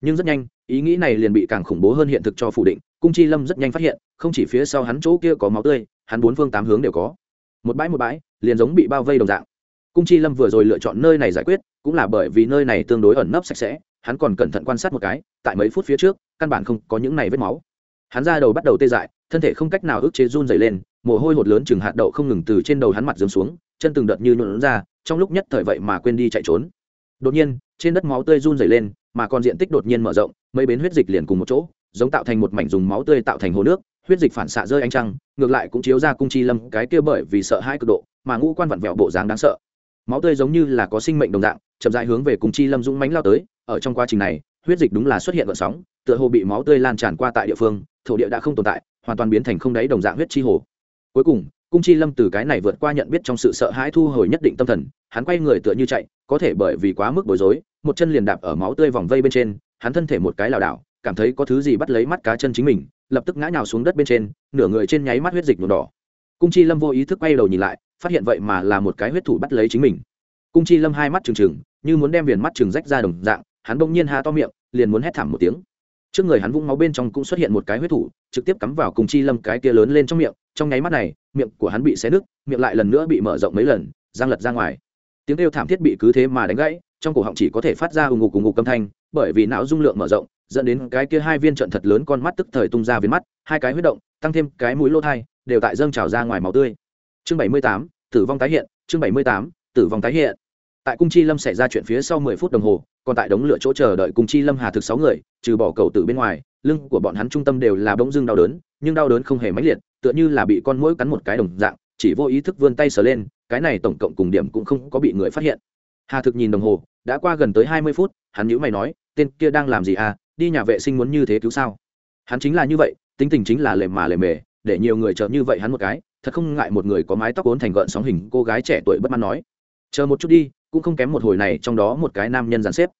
Nhưng rất nhanh, ý nghĩ này liền bị càng khủng bố hơn hiện thực cho phủ định, cung chi lâm rất nhanh phát hiện, không chỉ phía sau hắn chỗ kia có máu tươi, hắn bốn phương tám hướng đều có. Một bãi một bãi, liền giống bị bao vây đồng dạng. Cung chi lâm vừa rồi lựa chọn nơi này giải quyết, cũng là bởi vì nơi này tương đối ẩn nấp sạch sẽ, hắn còn cẩn thận quan sát một cái, tại mấy phút phía trước, căn bản không có những này vết máu. Hắn ra đầu bắt đầu tê dại, thân thể không cách nào ức chế run dày lên, mồ hôi hột lớn chừng hạt đậu không ngừng từ trên đầu hắn mặt dướng xuống, chân từng đợt như nhuộn ra trong lúc nhất thời vậy mà quên đi chạy trốn. Đột nhiên, trên đất máu tươi run dày lên, mà còn diện tích đột nhiên mở rộng, mấy bến huyết dịch liền cùng một chỗ, giống tạo thành một mảnh dùng máu tươi tạo thành hồ nước, huyết dịch phản xạ rơi ánh trăng, ngược lại cũng chiếu ra cung chi lâm, cái kia bởi vì sợ hãi cực độ, mà ngũ quan vặn vẹo bộ dáng đáng sợ. Máu tươi giống như là có sinh mệnh đồng dạng, chậm rãi hướng về cung chi lâm dũng mánh lao tới, ở trong quá trình này, huyết dịch đúng là xuất hiện gợn sóng, tựa hồ bị máu tươi lan tràn qua tại địa phương, thổ địa đã không tồn tại, hoàn toàn biến thành không đáy đồng dạng huyết chi hồ. Cuối cùng cung chi lâm từ cái này vượt qua nhận biết trong sự sợ hãi thu hồi nhất định tâm thần, hắn quay người tựa như chạy, có thể bởi vì quá mức bối rối, một chân liền đạp ở máu tươi vòng vây bên trên, hắn thân thể một cái lảo đảo, cảm thấy có thứ gì bắt lấy mắt cá chân chính mình, lập tức ngã nhào xuống đất bên trên, nửa người trên nháy mắt huyết dịch nhuộm đỏ. Cung chi lâm vô ý thức quay đầu nhìn lại, phát hiện vậy mà là một cái huyết thủ bắt lấy chính mình. Cung chi lâm hai mắt trừng trừng, như muốn đem viền mắt trừng rách ra đồng dạng, hắn bỗng nhiên ha to miệng, liền muốn hét thảm một tiếng trước người hắn vũng máu bên trong cũng xuất hiện một cái huyết thủ, trực tiếp cắm vào cùng chi lâm cái kia lớn lên trong miệng, trong nháy mắt này, miệng của hắn bị xé nứt, miệng lại lần nữa bị mở rộng mấy lần, giang lật ra ngoài. Tiếng kêu thảm thiết bị cứ thế mà đánh gãy, trong cổ họng chỉ có thể phát ra ùng ục cùng ngục âm thanh, bởi vì não dung lượng mở rộng, dẫn đến cái kia hai viên trận thật lớn con mắt tức thời tung ra viên mắt, hai cái huyết động, tăng thêm cái mũi lô thai, đều tại dâng trào ra ngoài máu tươi. Chương bảy mươi tám, tử vong tái hiện, chương bảy mươi tám, tử vong tái hiện tại cung chi lâm xảy ra chuyện phía sau mười phút đồng hồ, còn tại đống lửa chỗ chờ đợi cung chi lâm hà thực sáu người, trừ bỏ cầu tử bên ngoài, lưng của bọn hắn trung tâm đều là bỗng dưng đau đớn, nhưng đau đớn không hề mãnh liệt, tựa như là bị con mũi cắn một cái đồng dạng, chỉ vô ý thức vươn tay sờ lên, cái này tổng cộng cùng điểm cũng không có bị người phát hiện. Hà thực nhìn đồng hồ, đã qua gần tới hai mươi phút, hắn nhữ mày nói, tên kia đang làm gì à? Đi nhà vệ sinh muốn như thế cứu sao? Hắn chính là như vậy, tính tình chính là lề mà lề mề, để nhiều người chờ như vậy hắn một cái, thật không ngại một người có mái tóc ốn thành gợn sóng hình cô gái trẻ tuổi bất mãn nói, chờ một chút đi cũng không kém một hồi này trong đó một cái nam nhân dàn xếp.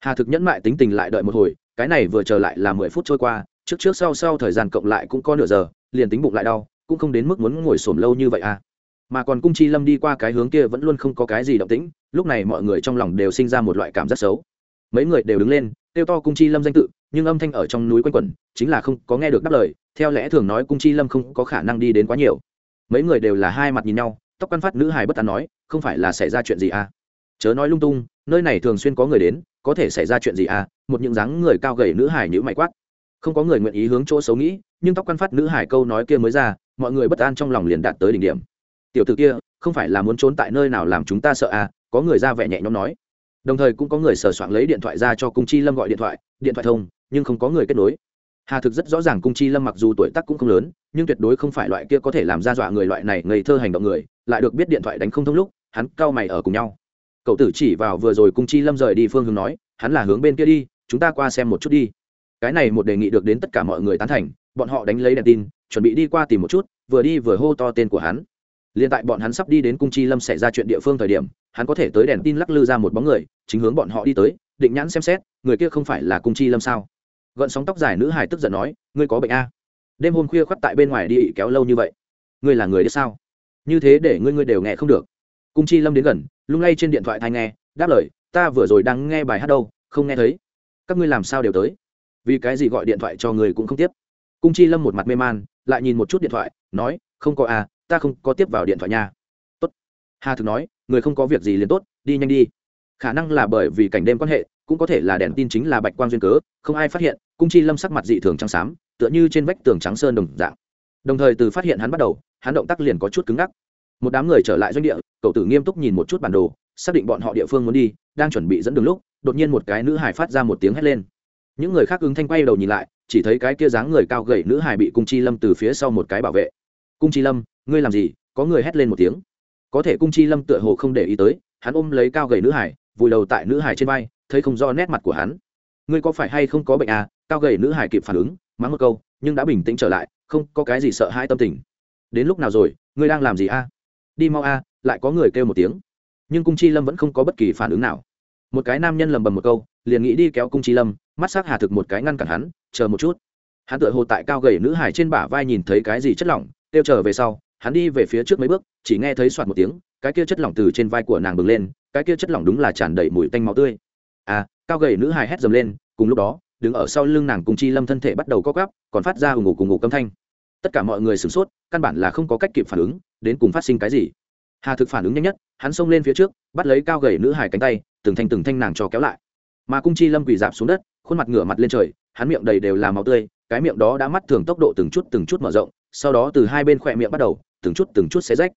Hà thực nhẫn mại tính tình lại đợi một hồi, cái này vừa chờ lại là mười phút trôi qua, trước trước sau sau thời gian cộng lại cũng có nửa giờ, liền tính bụng lại đau, cũng không đến mức muốn ngồi xổm lâu như vậy à. Mà còn cung chi lâm đi qua cái hướng kia vẫn luôn không có cái gì động tĩnh, lúc này mọi người trong lòng đều sinh ra một loại cảm giác xấu. Mấy người đều đứng lên, kêu to cung chi lâm danh tự, nhưng âm thanh ở trong núi quanh quẩn, chính là không có nghe được đáp lời, theo lẽ thường nói cung chi lâm không có khả năng đi đến quá nhiều. Mấy người đều là hai mặt nhìn nhau, tóc căn phát nữ hài bất tán nói, không phải là xảy ra chuyện gì à chớ nói lung tung, nơi này thường xuyên có người đến, có thể xảy ra chuyện gì à? Một những dáng người cao gầy nữ hải nhữ mày quát. Không có người nguyện ý hướng chỗ xấu nghĩ, nhưng tóc căn phát nữ hải câu nói kia mới ra, mọi người bất an trong lòng liền đạt tới đỉnh điểm. Tiểu t ử kia, không phải là muốn trốn tại nơi nào làm chúng ta sợ à? Có người ra vẻ nhẹ nhõm nói. Đồng thời cũng có người sờ soạn lấy điện thoại ra cho cung chi lâm gọi điện thoại điện thoại thông, nhưng không có người kết nối. Hà thực rất rõ ràng cung chi lâm mặc dù tuổi tác cũng không lớn, nhưng tuyệt đối không phải loại kia có thể làm ra dọa người loại này ngây thơ hành động người, lại được biết điện thoại đánh không thông lúc, hắn cao mày ở cùng nhau cậu tử chỉ vào vừa rồi cung chi lâm rời đi phương hướng nói, hắn là hướng bên kia đi, chúng ta qua xem một chút đi. Cái này một đề nghị được đến tất cả mọi người tán thành, bọn họ đánh lấy đèn tin, chuẩn bị đi qua tìm một chút, vừa đi vừa hô to tên của hắn. Liền tại bọn hắn sắp đi đến cung chi lâm xảy ra chuyện địa phương thời điểm, hắn có thể tới đèn tin lắc lư ra một bóng người, chính hướng bọn họ đi tới, định nhãn xem xét, người kia không phải là cung chi lâm sao? Gợn sóng tóc dài nữ hải tức giận nói, ngươi có bệnh a. Đêm hôm khuya khoắt tại bên ngoài đi kéo lâu như vậy. Ngươi là người đấy sao? Như thế để ngươi ngươi đều nghe không được cung chi lâm đến gần, lung lay trên điện thoại thai nghe, đáp lời, ta vừa rồi đang nghe bài hát đâu, không nghe thấy. Các ngươi làm sao đều tới? Vì cái gì gọi điện thoại cho người cũng không tiếp? Cung chi lâm một mặt mê man, lại nhìn một chút điện thoại, nói, không có à ta không có tiếp vào điện thoại nha. Tốt. Hà thực nói, người không có việc gì liền tốt, đi nhanh đi. Khả năng là bởi vì cảnh đêm quan hệ, cũng có thể là đèn tin chính là bạch quang duyên cớ, không ai phát hiện, cung chi lâm sắc mặt dị thường trắng xám, tựa như trên vách tường trắng sơn đồng dạng. Đồng thời từ phát hiện hắn bắt đầu, hắn động tác liền có chút cứng ngắc. Một đám người trở lại doanh địa cậu tử nghiêm túc nhìn một chút bản đồ, xác định bọn họ địa phương muốn đi, đang chuẩn bị dẫn đường lúc, đột nhiên một cái nữ hải phát ra một tiếng hét lên. Những người khác ứng thanh quay đầu nhìn lại, chỉ thấy cái kia dáng người cao gầy nữ hải bị cung chi lâm từ phía sau một cái bảo vệ. Cung chi lâm, ngươi làm gì? Có người hét lên một tiếng. Có thể cung chi lâm tựa hồ không để ý tới, hắn ôm lấy cao gầy nữ hải vùi đầu tại nữ hải trên vai, thấy không do nét mặt của hắn. Ngươi có phải hay không có bệnh à? Cao gầy nữ hải kịp phản ứng, mắng một câu, nhưng đã bình tĩnh trở lại, không có cái gì sợ hãi tâm tình. Đến lúc nào rồi? Ngươi đang làm gì a đi mau a lại có người kêu một tiếng. Nhưng cung chi lâm vẫn không có bất kỳ phản ứng nào. Một cái nam nhân lầm bầm một câu, liền nghĩ đi kéo cung chi lâm, mắt s á c hà thực một cái ngăn cản hắn, chờ một chút. Hắn tựa hồ tại cao gầy nữ hải trên bả vai nhìn thấy cái gì chất lỏng, kêu trở về sau, hắn đi về phía trước mấy bước, chỉ nghe thấy soạt một tiếng, cái kia chất lỏng từ trên vai của nàng bừng lên, cái kia chất lỏng đúng là tràn đầy mùi tanh máu tươi. À cao gầy nữ hài hét dầm lên, cùng lúc đó, đứng ở sau lưng nàng cùng chi lâm thân thể bắt đầu co gắp còn phát ra ù ngủ cùng ngủ câm thanh. Tất cả mọi người sửng sốt, căn bản là không có cách kịp phản ứng, đến cùng phát sinh cái gì hà thực phản ứng nhanh nhất hắn xông lên phía trước bắt lấy cao gầy nữ hải cánh tay từng thanh từng thanh nàng cho kéo lại mà cung chi lâm quỳ dạp xuống đất khuôn mặt ngửa mặt lên trời hắn miệng đầy đều là máu tươi cái miệng đó đã mắt thường tốc độ từng chút từng chút mở rộng sau đó từ hai bên khỏe miệng bắt đầu từng chút từng chút xé rách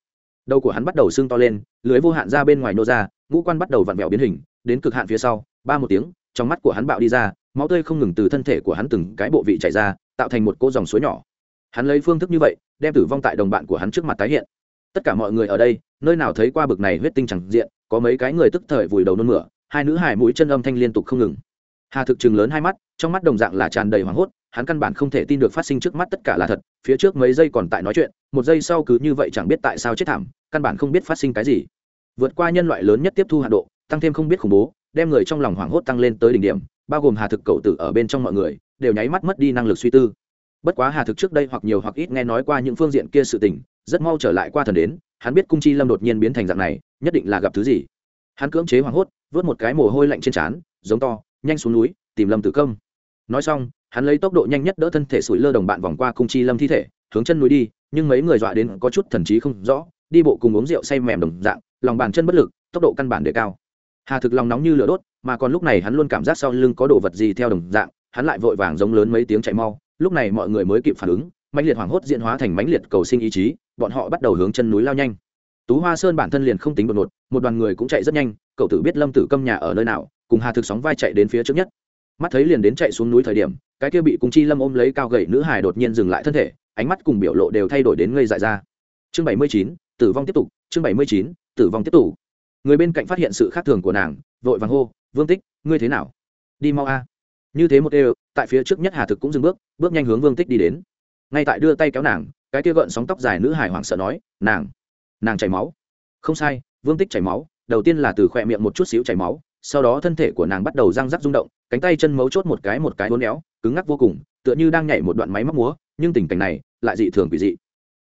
đầu của hắn bắt đầu sưng to lên lưới vô hạn ra bên ngoài nô ra ngũ quan bắt đầu vặn vẹo biến hình đến cực hạn phía sau ba một tiếng trong mắt của hắn bạo đi ra máu tươi không ngừng từ thân thể của hắn từng cái bộ vị chảy ra tạo thành một cô dòng suối nhỏ hắn lấy phương thức như vậy đem tử vong tại đồng bạn của hắn trước mặt tái hiện tất cả mọi người ở đây, nơi nào thấy qua bực này huyết tinh chẳng diện, có mấy cái người tức thời vùi đầu nôn mửa, hai nữ hải mũi chân âm thanh liên tục không ngừng. Hà thực chừng lớn hai mắt, trong mắt đồng dạng là tràn đầy hoảng hốt, hắn căn bản không thể tin được phát sinh trước mắt tất cả là thật, phía trước mấy giây còn tại nói chuyện, một giây sau cứ như vậy chẳng biết tại sao chết thảm, căn bản không biết phát sinh cái gì. Vượt qua nhân loại lớn nhất tiếp thu hạ độ, tăng thêm không biết khủng bố, đem người trong lòng hoảng hốt tăng lên tới đỉnh điểm, bao gồm hà thực cậu tử ở bên trong mọi người, đều nháy mắt mất đi năng lực suy tư. Bất quá hà thực trước đây hoặc nhiều hoặc ít nghe nói qua những phương diện kia sự tình rất mau trở lại qua thần đến, hắn biết cung chi lâm đột nhiên biến thành dạng này, nhất định là gặp thứ gì. Hắn cưỡng chế hoảng hốt, vớt một cái mồ hôi lạnh trên trán, giống to, nhanh xuống núi, tìm lâm tử công. Nói xong, hắn lấy tốc độ nhanh nhất đỡ thân thể sủi lơ đồng bạn vòng qua cung chi lâm thi thể, hướng chân núi đi, nhưng mấy người dọa đến có chút thần trí không rõ, đi bộ cùng uống rượu say mềm đồng dạng, lòng bàn chân bất lực, tốc độ căn bản đề cao. Hà thực lòng nóng như lửa đốt, mà còn lúc này hắn luôn cảm giác sau lưng có đồ vật gì theo đồng dạng, hắn lại vội vàng giống lớn mấy tiếng chạy mau, lúc này mọi người mới kịp phản ứng, mãnh liệt hoảng hốt diễn hóa thành mãnh liệt cầu sinh ý chí bọn họ bắt đầu hướng chân núi lao nhanh. Tú hoa sơn bản thân liền không tính đột ngột, một đoàn người cũng chạy rất nhanh, cậu tử biết lâm tử câm nhà ở nơi nào, cùng hà thực sóng vai chạy đến phía trước nhất. Mắt thấy liền đến chạy xuống núi thời điểm, cái kia bị cung chi lâm ôm lấy cao gậy nữ hài đột nhiên dừng lại thân thể, ánh mắt cùng biểu lộ đều thay đổi đến ngây dại ra. Chương bảy mươi chín, tử vong tiếp tục, chương bảy mươi chín, tử vong tiếp tục. Người bên cạnh phát hiện sự khác thường của nàng, vội vàng hô, vương tích, ngươi thế nào? Đi mau a. Như thế một đều, tại phía trước nhất hà thực cũng dừng bước bước nhanh hướng vương tích đi đến. Ngay tại đưa tay kéo nàng cái kia gợn sóng tóc dài nữ hải hoảng sợ nói, nàng nàng chảy máu. Không sai, vương tích chảy máu, đầu tiên là từ khỏe miệng một chút xíu chảy máu, sau đó thân thể của nàng bắt đầu răng rắc rung động, cánh tay chân mấu chốt một cái một cái hôn éo, cứng ngắc vô cùng, tựa như đang nhảy một đoạn máy móc múa, nhưng tình cảnh này lại dị thường quỷ dị.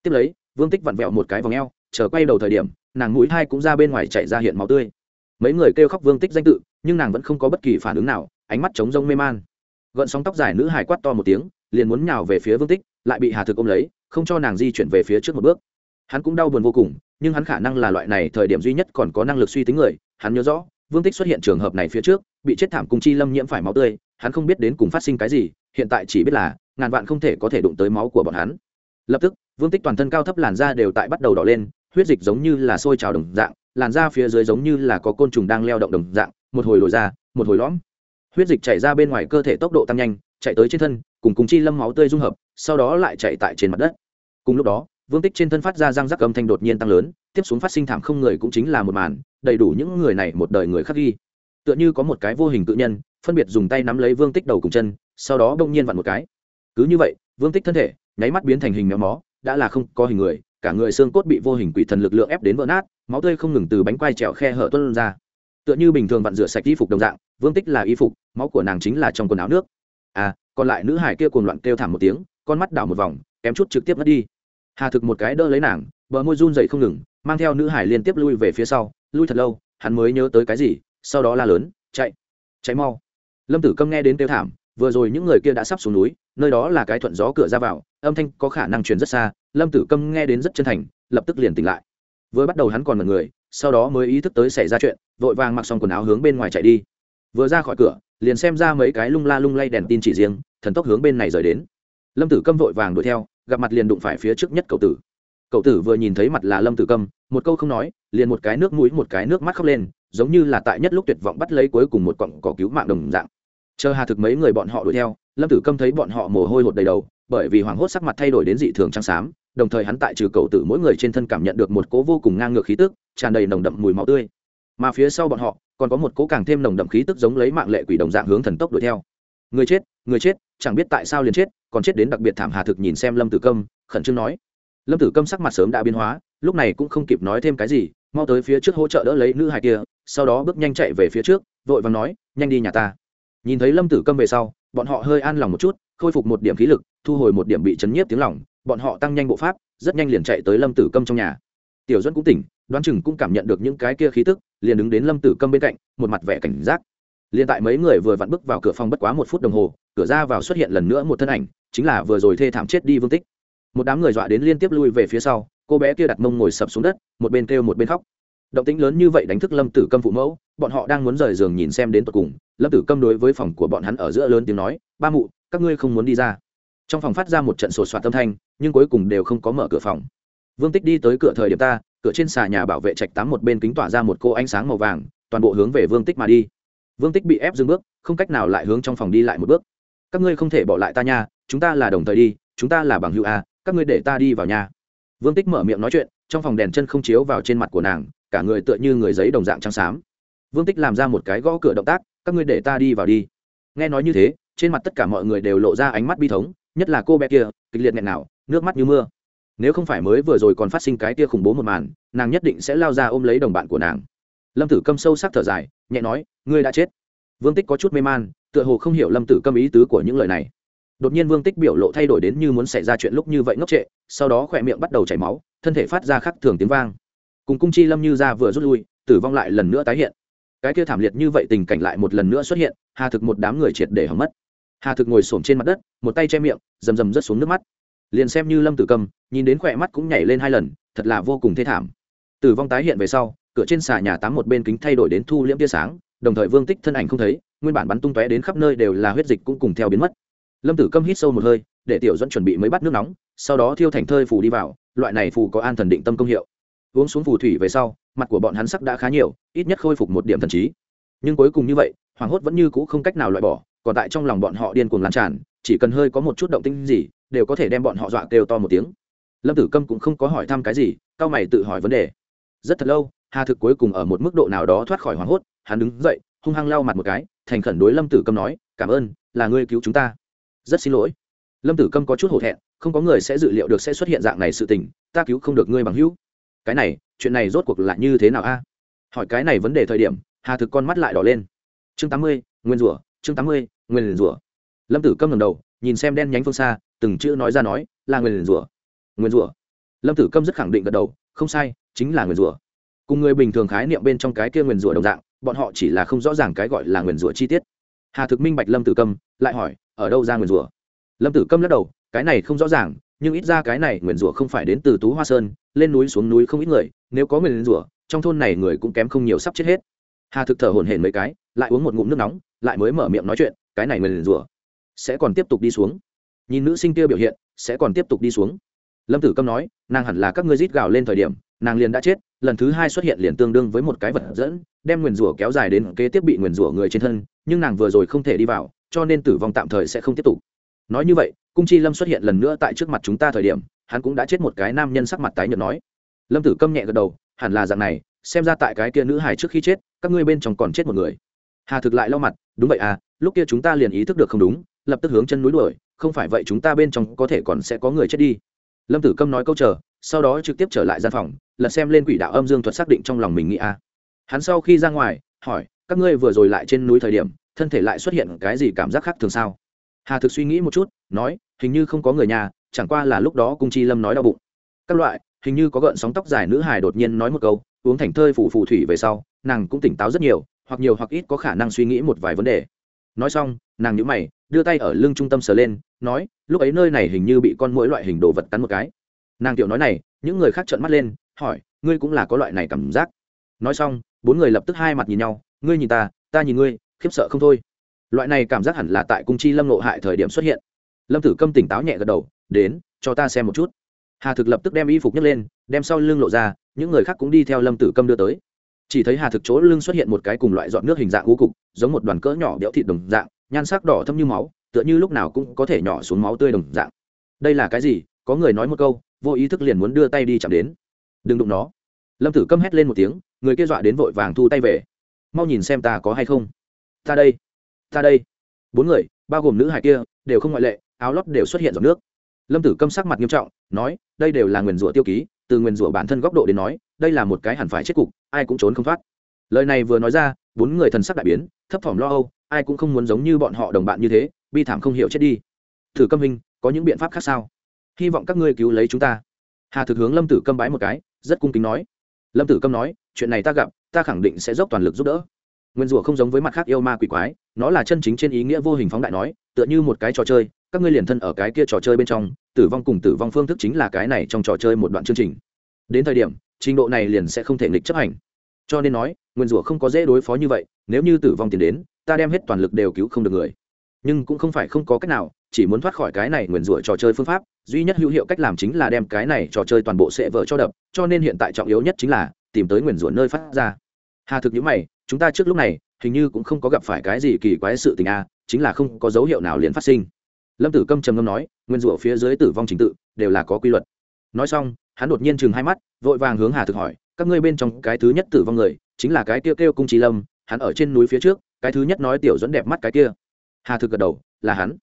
Tiếp lấy, vương tích vặn vẹo một cái vòng eo, chờ quay đầu thời điểm, nàng mũi hai cũng ra bên ngoài chạy ra hiện máu tươi. Mấy người kêu khóc vương tích danh tự, nhưng nàng vẫn không có bất kỳ phản ứng nào, ánh mắt trống rông mê man. Gợn sóng tóc dài nữ hải quát to một tiếng, liền muốn nhào về phía vương tích, lại bị hà thực ôm lấy không cho nàng di chuyển về phía trước một bước. Hắn cũng đau buồn vô cùng, nhưng hắn khả năng là loại này thời điểm duy nhất còn có năng lực suy tính người, hắn nhớ rõ, vương tích xuất hiện trường hợp này phía trước, bị chết thảm cùng chi lâm nhiễm phải máu tươi, hắn không biết đến cùng phát sinh cái gì, hiện tại chỉ biết là, ngàn vạn không thể có thể đụng tới máu của bọn hắn. Lập tức, vương tích toàn thân cao thấp làn da đều tại bắt đầu đỏ lên, huyết dịch giống như là sôi trào đồng dạng, làn da phía dưới giống như là có côn trùng đang leo động đồng dạng, một hồi lồi ra, một hồi lõm. Huyết dịch chảy ra bên ngoài cơ thể tốc độ tăng nhanh, chạy tới trên thân cùng cùng chi lâm máu tươi dung hợp, sau đó lại chạy tại trên mặt đất. Cùng lúc đó, vương tích trên thân phát ra răng rắc âm thanh đột nhiên tăng lớn, tiếp xuống phát sinh thảm không người cũng chính là một màn, đầy đủ những người này một đời người khắc ghi. Tựa như có một cái vô hình tự nhân, phân biệt dùng tay nắm lấy vương tích đầu cùng chân, sau đó đông nhiên vặn một cái. Cứ như vậy, vương tích thân thể, nháy mắt biến thành hình méo mó, đã là không có hình người, cả người xương cốt bị vô hình quỷ thần lực lượng ép đến vỡ nát, máu tươi không ngừng từ bánh quai trèo khe hở tuân ra. Tựa như bình thường vặn rửa sạch y phục đồng dạng, vương tích là y phục, máu của nàng chính là trong quần áo nước. À còn lại nữ hải kia cuồng loạn kêu thảm một tiếng, con mắt đảo một vòng, kém chút trực tiếp mất đi. Hà thực một cái đỡ lấy nàng, bờ môi run dậy không ngừng, mang theo nữ hải liên tiếp lui về phía sau, lui thật lâu, hắn mới nhớ tới cái gì, sau đó la lớn, chạy chạy mau. Lâm tử câm nghe đến kêu thảm, vừa rồi những người kia đã sắp xuống núi, nơi đó là cái thuận gió cửa ra vào, âm thanh có khả năng truyền rất xa, lâm tử câm nghe đến rất chân thành, lập tức liền tỉnh lại. Vừa bắt đầu hắn còn là người, sau đó mới ý thức tới xảy ra chuyện, vội vàng mặc xong quần áo hướng bên ngoài chạy đi. Vừa ra khỏi cửa, liền xem ra mấy cái lung la lung lay đèn tin chỉ riêng thần tốc hướng bên này rời đến. Lâm tử câm vội vàng đuổi theo, gặp mặt liền đụng phải phía trước nhất cậu tử. Cậu tử vừa nhìn thấy mặt là lâm tử câm, một câu không nói, liền một cái nước mũi, một cái nước mắt khóc lên, giống như là tại nhất lúc tuyệt vọng bắt lấy cuối cùng một cọng cỏ cứu mạng đồng dạng. Chờ hà thực mấy người bọn họ đuổi theo, lâm tử câm thấy bọn họ mồ hôi hột đầy đầu, bởi vì hoảng hốt sắc mặt thay đổi đến dị thường trắng xám, đồng thời hắn tại trừ cậu tử mỗi người trên thân cảm nhận được một cố vô cùng ngang ngược khí tức, tràn đầy nồng đậm mùi máu tươi. Mà phía sau bọn họ, còn có một cố càng thêm nồng đậm khí tức giống lấy mạng lệ quỷ đồng dạng hướng thần tốc đuổi theo người chết người chết, chẳng biết tại sao liền chết, còn chết đến đặc biệt thảm hà thực nhìn xem lâm tử câm, khẩn trương nói. Lâm tử câm sắc mặt sớm đã biến hóa, lúc này cũng không kịp nói thêm cái gì, mau tới phía trước hỗ trợ đỡ lấy nữ hài kia, sau đó bước nhanh chạy về phía trước, vội và nói, nhanh đi nhà ta. Nhìn thấy lâm tử câm về sau, bọn họ hơi an lòng một chút, khôi phục một điểm khí lực, thu hồi một điểm bị chấn nhiếp tiếng lỏng bọn họ tăng nhanh bộ pháp, rất nhanh liền chạy tới lâm tử câm trong nhà. Tiểu dẫn cũng tỉnh, đoán chừng cũng cảm nhận được những cái kia khí tức, liền đứng đến lâm tử câm bên cạnh, một mặt vẻ cảnh giác. Liên tại mấy người vừa vặn bước vào cửa phòng bất quá một phút đồng hồ, cửa ra vào xuất hiện lần nữa một thân ảnh, chính là vừa rồi thê thảm chết đi vương tích. Một đám người dọa đến liên tiếp lui về phía sau, cô bé kia đặt mông ngồi sập xuống đất, một bên kêu một bên khóc. Động tĩnh lớn như vậy đánh thức lâm tử câm phụ mẫu, bọn họ đang muốn rời giường nhìn xem đến tận cùng. Lâm tử câm đối với phòng của bọn hắn ở giữa lớn tiếng nói, ba mụ, các ngươi không muốn đi ra. Trong phòng phát ra một trận sột soạt âm thanh, nhưng cuối cùng đều không có mở cửa phòng. Vương tích đi tới cửa thời điểm ta, cửa trên xà nhà bảo vệ trạch tám một bên kính tỏa ra một cô ánh sáng màu vàng, toàn bộ hướng về vương tích mà đi vương tích bị ép dừng bước, không cách nào lại hướng trong phòng đi lại một bước. Các ngươi không thể bỏ lại ta nha, chúng ta là đồng thời đi, chúng ta là bằng hữu a, các ngươi để ta đi vào nhà vương tích mở miệng nói chuyện, trong phòng đèn chân không chiếu vào trên mặt của nàng, cả người tựa như người giấy đồng dạng trắng xám. Vương tích làm ra một cái gõ cửa động tác, các ngươi để ta đi vào đi. Nghe nói như thế, trên mặt tất cả mọi người đều lộ ra ánh mắt bi thống, nhất là cô bé kia, kịch liệt nghẹn nào, nước mắt như mưa. Nếu không phải mới vừa rồi còn phát sinh cái kia khủng bố một màn, nàng nhất định sẽ lao ra ôm lấy đồng bạn của nàng lâm tử câm sâu sắc thở dài, nhẹ nói, ngươi đã chết. Vương tích có chút mê man, tựa hồ không hiểu lâm tử câm ý tứ của những lời này. Đột nhiên vương tích biểu lộ thay đổi đến như muốn xảy ra chuyện lúc như vậy ngốc trệ, sau đó khỏe miệng bắt đầu chảy máu, thân thể phát ra khắc thường tiếng vang. Cùng cung chi lâm như ra vừa rút lui, tử vong lại lần nữa tái hiện. Cái kia thảm liệt như vậy tình cảnh lại một lần nữa xuất hiện, hà thực một đám người triệt để hỏng mất. Hà thực ngồi xổm trên mặt đất, một tay che miệng, rầm rầm rớt xuống nước mắt. Liền xem như lâm tử cầm nhìn đến khỏe mắt cũng nhảy lên hai lần, thật là vô cùng thê thảm. Tử vong tái hiện về sau cửa trên xà nhà tám một bên kính thay đổi đến thu liễm tia sáng, đồng thời vương tích thân ảnh không thấy, nguyên bản bắn tung tóe đến khắp nơi đều là huyết dịch cũng cùng theo biến mất. Lâm tử câm hít sâu một hơi, để tiểu dẫn chuẩn bị mấy bát nước nóng, sau đó thiêu thành thơi phù đi vào, loại này phù có an thần định tâm công hiệu. Uống xuống phù thủy về sau, mặt của bọn hắn sắc đã khá nhiều, ít nhất khôi phục một điểm thần trí. Nhưng cuối cùng như vậy, hoàng hốt vẫn như cũ không cách nào loại bỏ, còn tại trong lòng bọn họ điên cuồng lan tràn, chỉ cần hơi có một chút động tinh gì, đều có thể đem bọn họ dọa kêu to một tiếng. Lâm tử câm cũng không có hỏi thăm cái gì, cao mày tự hỏi vấn đề. Rất thật lâu hà thực cuối cùng ở một mức độ nào đó thoát khỏi hoảng hốt, hắn đứng dậy, hung hăng lau mặt một cái, thành khẩn đối lâm tử câm nói, cảm ơn, là ngươi cứu chúng ta. Rất xin lỗi. Lâm tử câm có chút hổ thẹn, không có người sẽ dự liệu được sẽ xuất hiện dạng này sự tình, ta cứu không được ngươi bằng hữu. Cái này, chuyện này rốt cuộc là như thế nào a? Hỏi cái này vấn đề thời điểm, hà thực con mắt lại đỏ lên. Chương tám mươi, nguyên rủa, chương tám mươi, nguyên rủa. Lâm tử câm ngầm đầu, nhìn xem đen nhánh phương xa, từng chữ nói ra nói, là nguyên rủa. Nguyên rủa. Lâm tử câm rất khẳng định gật đầu, không sai, chính là nguyên rủa cùng người bình thường khái niệm bên trong cái kia nguyền rủa đồng dạng, bọn họ chỉ là không rõ ràng cái gọi là nguyền rủa chi tiết. Hà thực minh bạch lâm tử câm lại hỏi, ở đâu ra nguyền rủa? Lâm tử câm lắc đầu, cái này không rõ ràng, nhưng ít ra cái này nguyền rủa không phải đến từ tú hoa sơn, lên núi xuống núi không ít người, nếu có nguyền rủa, trong thôn này người cũng kém không nhiều sắp chết hết. Hà thực thở hổn hển mấy cái, lại uống một ngụm nước nóng, lại mới mở miệng nói chuyện, cái này nguyền rủa sẽ còn tiếp tục đi xuống. Nhìn nữ sinh kia biểu hiện, sẽ còn tiếp tục đi xuống. Lâm tử câm nói, nàng hẳn là các ngươi rít gào lên thời điểm nàng liền đã chết, lần thứ hai xuất hiện liền tương đương với một cái vật dẫn, đem nguyền rủa kéo dài đến kế tiếp bị nguyền rủa người trên thân, nhưng nàng vừa rồi không thể đi vào, cho nên tử vong tạm thời sẽ không tiếp tục. Nói như vậy, cung chi lâm xuất hiện lần nữa tại trước mặt chúng ta thời điểm, hắn cũng đã chết một cái nam nhân sắc mặt tái nhợt nói. Lâm tử câm nhẹ gật đầu, hẳn là dạng này, xem ra tại cái kia nữ hài trước khi chết, các ngươi bên trong còn chết một người. Hà thực lại lau mặt, đúng vậy à lúc kia chúng ta liền ý thức được không đúng, lập tức hướng chân núi đuổi, không phải vậy chúng ta bên trong có thể còn sẽ có người chết đi. Lâm tử câm nói câu chờ, sau đó trực tiếp trở lại gian phòng lật xem lên quỷ đạo âm dương thuật xác định trong lòng mình nghĩ a. Hắn sau khi ra ngoài, hỏi, các ngươi vừa rồi lại trên núi thời điểm, thân thể lại xuất hiện cái gì cảm giác khác thường sao? Hà thực suy nghĩ một chút, nói, hình như không có người nhà, chẳng qua là lúc đó cung chi lâm nói đau bụng. Các loại, hình như có gợn sóng tóc dài nữ hài đột nhiên nói một câu, uống thành thơi phủ phù thủy về sau, nàng cũng tỉnh táo rất nhiều, hoặc nhiều hoặc ít có khả năng suy nghĩ một vài vấn đề. Nói xong, nàng nhữ mày, đưa tay ở lưng trung tâm sờ lên, nói, lúc ấy nơi này hình như bị con mỗi loại hình đồ vật cắn một cái. Nàng tiểu nói này, những người khác trợn mắt lên hỏi, ngươi cũng là có loại này cảm giác. Nói xong, bốn người lập tức hai mặt nhìn nhau, ngươi nhìn ta ta nhìn ngươi, khiếp sợ không thôi. Loại này cảm giác hẳn là tại cung chi lâm nộ hại thời điểm xuất hiện. Lâm tử câm tỉnh táo nhẹ gật đầu, đến, cho ta xem một chút. Hà thực lập tức đem y phục nhấc lên, đem sau lưng lộ ra, những người khác cũng đi theo lâm tử câm đưa tới. Chỉ thấy hà thực chỗ lưng xuất hiện một cái cùng loại dọn nước hình dạng hú cục, giống một đoàn cỡ nhỏ đẽo thịt đồng dạng, nhan sắc đỏ thâm như máu, tựa như lúc nào cũng có thể nhỏ xuống máu tươi đồng dạng. Đây là cái gì? Có người nói một câu, vô ý thức liền muốn đưa tay đi chạm đến đừng đụng nó. Lâm tử câm hét lên một tiếng, người kia dọa đến vội vàng thu tay về. Mau nhìn xem ta có hay không. Ta đây ta đây. Bốn người, bao gồm nữ hải kia, đều không ngoại lệ, áo lót đều xuất hiện dòng nước. Lâm tử câm sắc mặt nghiêm trọng, nói, đây đều là nguyền rủa tiêu ký, từ nguyền rủa bản thân góc độ đến nói, đây là một cái hẳn phải chết cục, ai cũng trốn không thoát. Lời này vừa nói ra, bốn người thần sắc đại biến, thấp thỏm lo âu, ai cũng không muốn giống như bọn họ đồng bạn như thế, bi thảm không hiểu chết đi. Thử câm hình có những biện pháp khác sao? Hy vọng các ngươi cứu lấy chúng ta. Hà thực hướng lâm tử câm bái một cái rất cung kính nói. Lâm tử câm nói, chuyện này ta gặp, ta khẳng định sẽ dốc toàn lực giúp đỡ. Nguyên rủa không giống với mặt khác yêu ma quỷ quái, nó là chân chính trên ý nghĩa vô hình phóng đại nói, tựa như một cái trò chơi, các ngươi liền thân ở cái kia trò chơi bên trong, tử vong cùng tử vong phương thức chính là cái này trong trò chơi một đoạn chương trình. Đến thời điểm, trình độ này liền sẽ không thể nghịch chấp hành. Cho nên nói, nguyên rủa không có dễ đối phó như vậy, nếu như tử vong tiền đến, ta đem hết toàn lực đều cứu không được người nhưng cũng không phải không có cách nào chỉ muốn thoát khỏi cái này nguyền rủa trò chơi phương pháp duy nhất hữu hiệu cách làm chính là đem cái này trò chơi toàn bộ sẽ vỡ cho đập cho nên hiện tại trọng yếu nhất chính là tìm tới nguyền rủa nơi phát ra. Hà thực nhữ mày chúng ta trước lúc này hình như cũng không có gặp phải cái gì kỳ quái sự tình a chính là không có dấu hiệu nào liền phát sinh. Lâm tử câm trầm ngâm nói nguyên rủa phía dưới tử vong trình tự đều là có quy luật. Nói xong hắn đột nhiên chừng hai mắt vội vàng hướng hà thực hỏi các ngươi bên trong cái thứ nhất tử vong người chính là cái kia kêu, kêu cung trí lâm hắn ở trên núi phía trước cái thứ nhất nói tiểu dẫn đẹp mắt cái kia hà thực gật đầu, là hắn.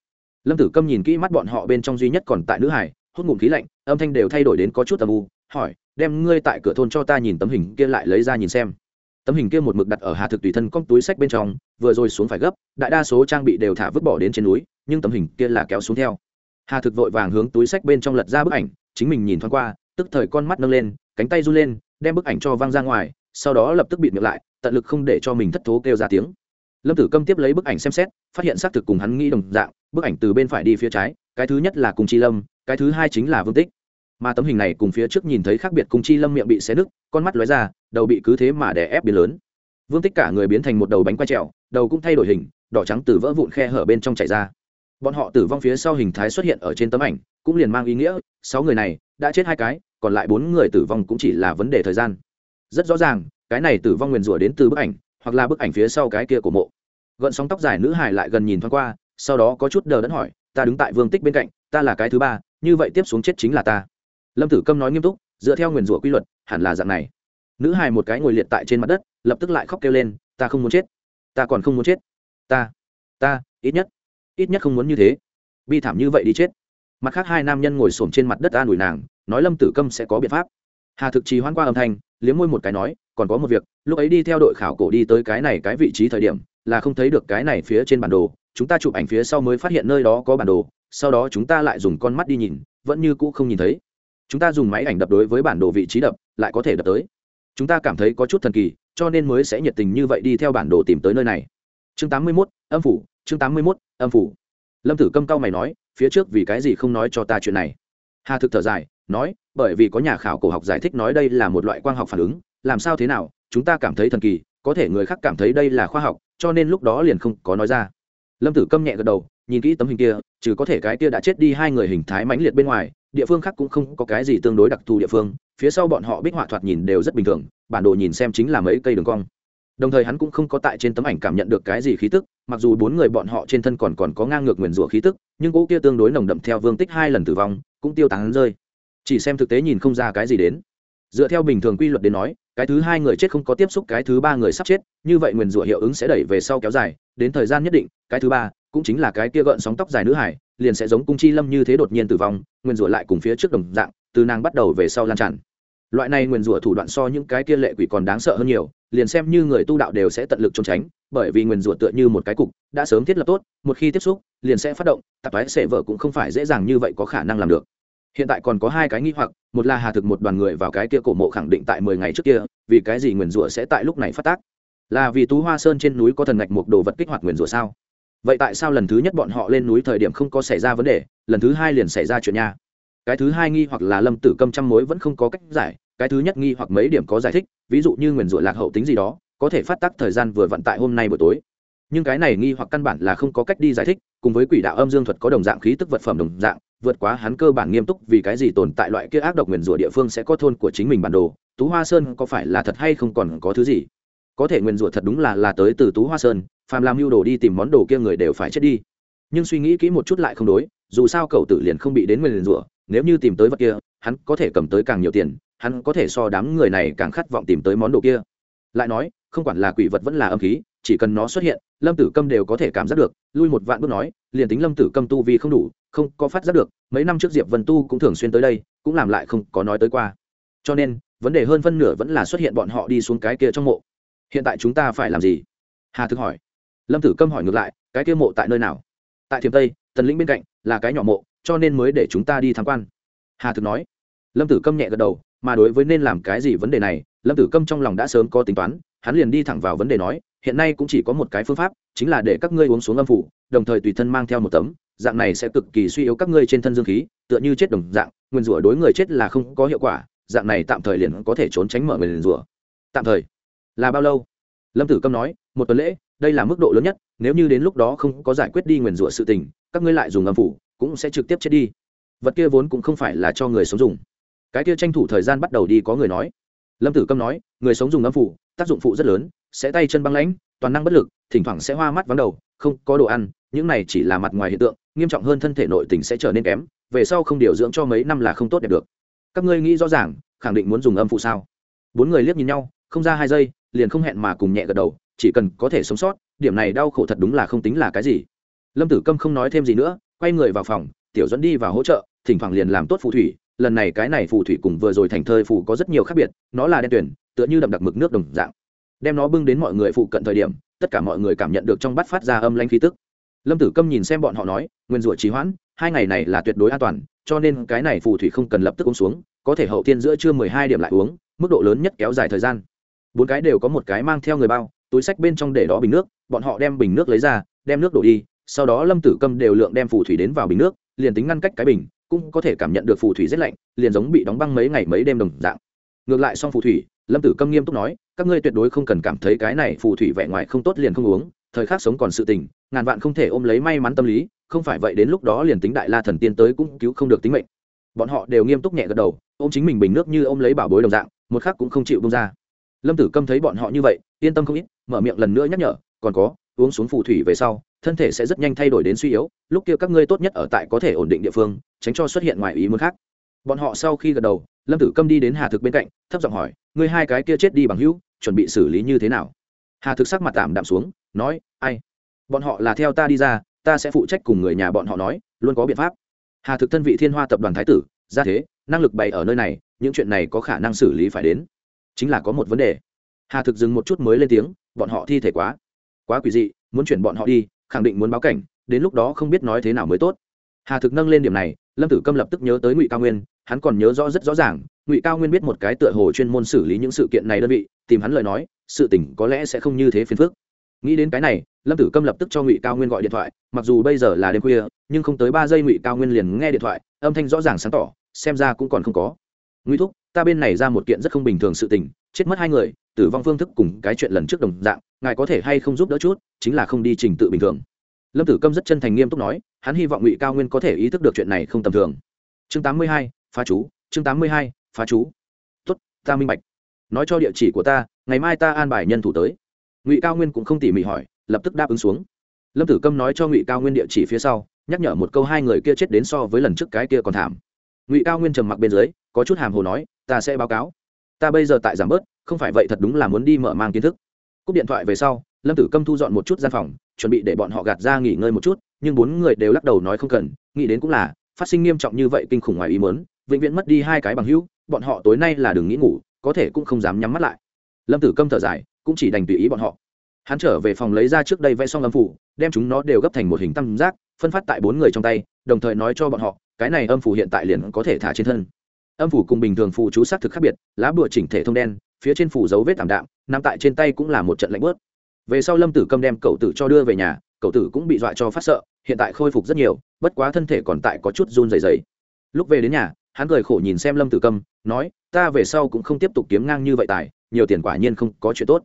Lâm tử câm nhìn kỹ mắt bọn họ bên trong duy nhất còn tại nữ hải hút ngụm khí lạnh, âm thanh đều thay đổi đến có chút âm u, hỏi, đem ngươi tại cửa thôn cho ta nhìn tấm hình kia lại lấy ra nhìn xem. Tấm hình kia một mực đặt ở hà thực tùy thân cong túi sách bên trong, vừa rồi xuống phải gấp, đại đa số trang bị đều thả vứt bỏ đến trên núi, nhưng tấm hình kia là kéo xuống theo. Hà thực vội vàng hướng túi sách bên trong lật ra bức ảnh, chính mình nhìn thoáng qua, tức thời con mắt nâng lên, cánh tay run lên, đem bức ảnh cho văng ra ngoài, sau đó lập tức bịt miệng lại, tận lực không để cho mình thất thố kêu ra tiếng lâm tử câm tiếp lấy bức ảnh xem xét, phát hiện xác thực cùng hắn nghĩ đồng dạng, bức ảnh từ bên phải đi phía trái, cái thứ nhất là cùng chi lâm, cái thứ hai chính là vương tích. Mà tấm hình này cùng phía trước nhìn thấy khác biệt cùng chi lâm miệng bị xé nứt, con mắt lóe ra, đầu bị cứ thế mà đè ép biến lớn. Vương tích cả người biến thành một đầu bánh quay trèo, đầu cũng thay đổi hình, đỏ trắng từ vỡ vụn khe hở bên trong chảy ra. Bọn họ tử vong phía sau hình thái xuất hiện ở trên tấm ảnh, cũng liền mang ý nghĩa, sáu người này đã chết hai cái, còn lại bốn người tử vong cũng chỉ là vấn đề thời gian. Rất rõ ràng, cái này tử vong nguyền rủa đến từ bức ảnh, hoặc là bức ảnh phía sau cái kia của mộ gợn sóng tóc dài nữ hải lại gần nhìn thoáng qua, sau đó có chút đờ đẫn hỏi, ta đứng tại vương tích bên cạnh, ta là cái thứ ba, như vậy tiếp xuống chết chính là ta. Lâm tử câm nói nghiêm túc, dựa theo nguyền rủa quy luật, hẳn là dạng này. Nữ hải một cái ngồi liệt tại trên mặt đất, lập tức lại khóc kêu lên, ta không muốn chết, ta còn không muốn chết, ta ta, ít nhất ít nhất không muốn như thế. Bi thảm như vậy đi chết. Mặt khác hai nam nhân ngồi s trên mặt đất an ủi nàng, nói lâm tử câm sẽ có biện pháp. Hà thực trì hoan qua âm thanh, liếm môi một cái nói, còn có một việc, lúc ấy đi theo đội khảo cổ đi tới cái này cái vị trí thời điểm là không thấy được cái này phía trên bản đồ chúng ta chụp ảnh phía sau mới phát hiện nơi đó có bản đồ sau đó chúng ta lại dùng con mắt đi nhìn vẫn như cũ không nhìn thấy. Chúng ta dùng máy ảnh đập đối với bản đồ vị trí đập lại có thể đập tới. Chúng ta cảm thấy có chút thần kỳ cho nên mới sẽ nhiệt tình như vậy đi theo bản đồ tìm tới nơi này. Chương 81, âm phủ chương 81, âm phủ. Lâm tử câm cao mày nói phía trước vì cái gì không nói cho ta chuyện này? Hà thực thở dài nói bởi vì có nhà khảo cổ học giải thích nói đây là một loại quang học phản ứng làm sao thế nào chúng ta cảm thấy thần kỳ có thể người khác cảm thấy đây là khoa học cho nên lúc đó liền không có nói ra. Lâm tử câm nhẹ gật đầu, nhìn kỹ tấm hình kia, trừ có thể cái kia đã chết đi hai người hình thái mãnh liệt bên ngoài, địa phương khác cũng không có cái gì tương đối đặc thù địa phương, phía sau bọn họ bích họa thoạt nhìn đều rất bình thường, bản đồ nhìn xem chính là mấy cây đường cong. Đồng thời hắn cũng không có tại trên tấm ảnh cảm nhận được cái gì khí tức, mặc dù bốn người bọn họ trên thân còn còn có ngang ngược nguyền rủa khí tức, nhưng cỗ kia tương đối nồng đậm theo vương tích hai lần tử vong, cũng tiêu tán rơi. Chỉ xem thực tế nhìn không ra cái gì đến. Dựa theo bình thường quy luật đến nói cái thứ hai người chết không có tiếp xúc, cái thứ ba người sắp chết, như vậy nguyền rủa hiệu ứng sẽ đẩy về sau kéo dài, đến thời gian nhất định, cái thứ ba, cũng chính là cái kia gợn sóng tóc dài nữ hải, liền sẽ giống cung chi lâm như thế đột nhiên tử vong, nguyền rủa lại cùng phía trước đồng dạng, từ nàng bắt đầu về sau lan tràn. Loại này nguyền rủa thủ đoạn so những cái kia lệ quỷ còn đáng sợ hơn nhiều, liền xem như người tu đạo đều sẽ tận lực trốn tránh, bởi vì nguyền rủa tựa như một cái cục, đã sớm thiết lập tốt, một khi tiếp xúc, liền sẽ phát động, tạp thoái sệ vợ cũng không phải dễ dàng như vậy có khả năng làm được hiện tại còn có hai cái nghi hoặc, một là hà thực một đoàn người vào cái kia cổ mộ khẳng định tại mười ngày trước kia, vì cái gì nguyền rủa sẽ tại lúc này phát tác? Là vì tú hoa sơn trên núi có thần ngạch một đồ vật kích hoạt nguyền rủa sao? Vậy tại sao lần thứ nhất bọn họ lên núi thời điểm không có xảy ra vấn đề, lần thứ hai liền xảy ra chuyện nha? Cái thứ hai nghi hoặc là lâm tử câm trăm mối vẫn không có cách giải, cái thứ nhất nghi hoặc mấy điểm có giải thích, ví dụ như nguyền rủa lạc hậu tính gì đó, có thể phát tác thời gian vừa vận tại hôm nay buổi tối. Nhưng cái này nghi hoặc căn bản là không có cách đi giải thích, cùng với quỷ đạo âm dương thuật có đồng dạng khí tức vật phẩm đồng dạng vượt quá hắn cơ bản nghiêm túc vì cái gì tồn tại loại kia ác độc nguyền rủa địa phương sẽ có thôn của chính mình bản đồ, tú hoa sơn có phải là thật hay không còn có thứ gì? Có thể nguyền rủa thật đúng là là tới từ tú hoa sơn phàm làm mưu đồ đi tìm món đồ kia người đều phải chết đi. Nhưng suy nghĩ kỹ một chút lại không đối, dù sao cậu tử liền không bị đến nguyền rủa, nếu như tìm tới vật kia, hắn có thể cầm tới càng nhiều tiền, hắn có thể so đám người này càng khát vọng tìm tới món đồ kia. Lại nói, không quản là quỷ vật vẫn là âm khí, chỉ cần nó xuất hiện, lâm tử câm đều có thể cảm giác được, lui một vạn bước nói, liền tính lâm tử câm tu vi không đủ không có phát giác được, mấy năm trước diệp vân tu cũng thường xuyên tới đây, cũng làm lại không có nói tới qua. Cho nên, vấn đề hơn phân nửa vẫn là xuất hiện bọn họ đi xuống cái kia trong mộ. Hiện tại chúng ta phải làm gì? Hà thực hỏi. Lâm tử câm hỏi ngược lại, cái kia mộ tại nơi nào? Tại thiềm tây, tần lĩnh bên cạnh, là cái nhỏ mộ, cho nên mới để chúng ta đi tham quan. Hà thực nói. Lâm tử câm nhẹ gật đầu, mà đối với nên làm cái gì vấn đề này, lâm tử câm trong lòng đã sớm có tính toán, hắn liền đi thẳng vào vấn đề nói, hiện nay cũng chỉ có một cái phương pháp, chính là để các ngươi uống xuống âm phủ, đồng thời tùy thân mang theo một tấm dạng này sẽ cực kỳ suy yếu các ngươi trên thân dương khí, tựa như chết đồng dạng, nguyên rủa đối người chết là không có hiệu quả, dạng này tạm thời liền có thể trốn tránh mở nguyền rủa. Tạm thời? Là bao lâu? Lâm tử câm nói, một tuần lễ, đây là mức độ lớn nhất, nếu như đến lúc đó không có giải quyết đi nguyền rủa sự tình, các ngươi lại dùng âm phủ, cũng sẽ trực tiếp chết đi. Vật kia vốn cũng không phải là cho người sống dùng. Cái kia tranh thủ thời gian bắt đầu đi có người nói. Lâm tử câm nói, người sống dùng âm phủ, tác dụng phụ rất lớn, sẽ tay chân băng lãnh, toàn năng bất lực, thỉnh thoảng sẽ hoa mắt vắng đầu, không có đồ ăn những này chỉ là mặt ngoài hiện tượng, nghiêm trọng hơn thân thể nội tình sẽ trở nên kém, về sau không điều dưỡng cho mấy năm là không tốt đẹp được. Các ngươi nghĩ rõ ràng, khẳng định muốn dùng âm phụ sao? Bốn người liếc nhìn nhau, không ra hai giây, liền không hẹn mà cùng nhẹ gật đầu, chỉ cần có thể sống sót, điểm này đau khổ thật đúng là không tính là cái gì. Lâm tử câm không nói thêm gì nữa, quay người vào phòng, tiểu dẫn đi và hỗ trợ, thỉnh thoảng liền làm tốt phù thủy, lần này cái này phù thủy cùng vừa rồi thành thơi phù có rất nhiều khác biệt, nó là đen tuyển tựa như đậm đặc mực nước đồng dạng. Đem nó bưng đến mọi người phụ cận thời điểm, tất cả mọi người cảm nhận được trong bát phát ra âm lanh khí tức lâm tử câm nhìn xem bọn họ nói, nguyên rủa trì hoãn, hai ngày này là tuyệt đối an toàn, cho nên cái này phù thủy không cần lập tức uống xuống, có thể hậu tiên giữa trưa mười hai điểm lại uống, mức độ lớn nhất kéo dài thời gian. Bốn cái đều có một cái mang theo người bao, túi sách bên trong để đó bình nước, bọn họ đem bình nước lấy ra, đem nước đổ đi, sau đó lâm tử câm đều lượng đem phù thủy đến vào bình nước, liền tính ngăn cách cái bình, cũng có thể cảm nhận được phù thủy rất lạnh, liền giống bị đóng băng mấy ngày mấy đêm đồng dạng. Ngược lại xong phù thủy, lâm tử câm nghiêm túc nói, các ngươi tuyệt đối không cần cảm thấy cái này phù thủy vẻ ngoài không tốt liền không uống, thời khắc sống còn sự tình ngàn vạn không thể ôm lấy may mắn tâm lý, không phải vậy đến lúc đó liền tính đại la thần tiên tới cũng cứu không được tính mệnh. Bọn họ đều nghiêm túc nhẹ gật đầu, ôm chính mình bình nước như ôm lấy bảo bối đồng dạng, một khắc cũng không chịu bông ra. Lâm tử câm thấy bọn họ như vậy, yên tâm không ít, mở miệng lần nữa nhắc nhở, còn có, uống xuống phù thủy về sau, thân thể sẽ rất nhanh thay đổi đến suy yếu, lúc kia các ngươi tốt nhất ở tại có thể ổn định địa phương, tránh cho xuất hiện ngoài ý muốn khác. Bọn họ sau khi gật đầu, lâm tử câm đi đến hà thực bên cạnh, thấp giọng hỏi, ngươi hai cái kia chết đi bằng hữu, chuẩn bị xử lý như thế nào? Hà thực sắc mặt tạm đạm xuống, nói, ai? Bọn họ là theo ta đi ra, ta sẽ phụ trách cùng người nhà bọn họ nói, luôn có biện pháp. Hà thực thân vị thiên hoa tập đoàn thái tử, ra thế, năng lực bày ở nơi này, những chuyện này có khả năng xử lý phải đến. Chính là có một vấn đề. Hà thực dừng một chút mới lên tiếng, bọn họ thi thể quá. Quá quỷ dị, muốn chuyển bọn họ đi, khẳng định muốn báo cảnh, đến lúc đó không biết nói thế nào mới tốt. Hà thực nâng lên điểm này, lâm tử câm lập tức nhớ tới ngụy cao nguyên, hắn còn nhớ rõ rất rõ ràng, ngụy cao nguyên biết một cái tựa hồ chuyên môn xử lý những sự kiện này đơn vị, tìm hắn lời nói, sự tình có lẽ sẽ không như thế phiền phức. Nghĩ đến cái này lâm tử câm lập tức cho ngụy cao nguyên gọi điện thoại, mặc dù bây giờ là đêm khuya, nhưng không tới ba giây ngụy cao nguyên liền nghe điện thoại, âm thanh rõ ràng sáng tỏ, xem ra cũng còn không có. Ngụy thúc, ta bên này ra một kiện rất không bình thường sự tình, chết mất hai người, tử vong phương thức cùng cái chuyện lần trước đồng dạng, ngài có thể hay không giúp đỡ chút, chính là không đi trình tự bình thường. Lâm tử câm rất chân thành nghiêm túc nói, hắn hy vọng ngụy cao nguyên có thể ý thức được chuyện này không tầm thường. Chương tám mươi hai, phá chú, chương tám mươi hai, phá chú. Tuất ta minh bạch. Nói cho địa chỉ của ta, ngày mai ta an bài nhân thủ tới. Ngụy cao nguyên cũng không tỉ mỉ hỏi lập tức đáp ứng xuống. Lâm tử câm nói cho ngụy cao nguyên địa chỉ phía sau, nhắc nhở một câu hai người kia chết đến so với lần trước cái kia còn thảm. Ngụy cao nguyên trầm mặc bên dưới, có chút hàm hồ nói, ta sẽ báo cáo. Ta bây giờ tại giảm bớt, không phải vậy thật đúng là muốn đi mở mang kiến thức. Cúp điện thoại về sau, lâm tử câm thu dọn một chút gian phòng, chuẩn bị để bọn họ gạt ra nghỉ ngơi một chút, nhưng bốn người đều lắc đầu nói không cần, nghĩ đến cũng là, phát sinh nghiêm trọng như vậy kinh khủng ngoài ý muốn, vĩnh viễn mất đi hai cái bằng hữu, bọn họ tối nay là đừng nghĩ ngủ, có thể cũng không dám nhắm mắt lại. Lâm tử câm thở dài, cũng chỉ đành tùy ý bọn họ hắn trở về phòng lấy ra trước đây vẽ xong âm phủ, đem chúng nó đều gấp thành một hình tam giác, phân phát tại bốn người trong tay, đồng thời nói cho bọn họ, cái này âm phủ hiện tại liền có thể thả trên thân. Âm phủ cùng bình thường phù chú xác thực khác biệt, lá bùa chỉnh thể thông đen, phía trên phủ dấu vết thảm đạm, nằm tại trên tay cũng là một trận lạnh bớt về sau lâm tử câm đem cậu tử cho đưa về nhà, cậu tử cũng bị dọa cho phát sợ, hiện tại khôi phục rất nhiều, bất quá thân thể còn tại có chút run dày dày lúc về đến nhà, hắn cười khổ nhìn xem lâm tử câm, nói, ta về sau cũng không tiếp tục kiếm ngang như vậy tài, nhiều tiền quả nhiên không có chuyện tốt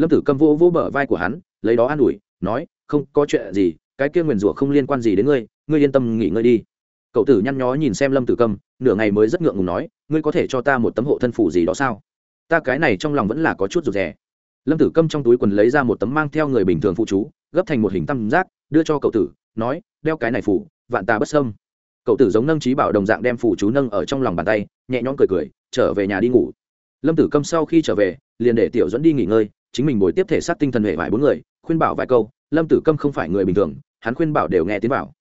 lâm tử câm vỗ vỗ bờ vai của hắn, lấy đó an ủi, nói, không, có chuyện gì, cái kia nguyền rủa không liên quan gì đến ngươi ngươi yên tâm nghỉ ngơi đi. Cậu tử nhăn nhó nhìn xem lâm tử câm, nửa ngày mới rất ngượng ngùng nói, ngươi có thể cho ta một tấm hộ thân phủ gì đó sao? Ta cái này trong lòng vẫn là có chút rụt rè. Lâm tử câm trong túi quần lấy ra một tấm mang theo người bình thường phụ chú, gấp thành một hình tam giác, đưa cho cậu tử, nói, đeo cái này phủ, vạn ta bất sâm cậu tử giống nâng trí bảo đồng dạng đem phủ chú nâng ở trong lòng bàn tay, nhẹ nhõm cười cười, trở về nhà đi ngủ. Lâm tử câm sau khi trở về, liền để tiểu dẫn đi nghỉ ngơi chính mình bồi tiếp thể xác tinh thần hệ vài bốn người, khuyên bảo vài câu, lâm tử câm không phải người bình thường, hắn khuyên bảo đều nghe tiến bảo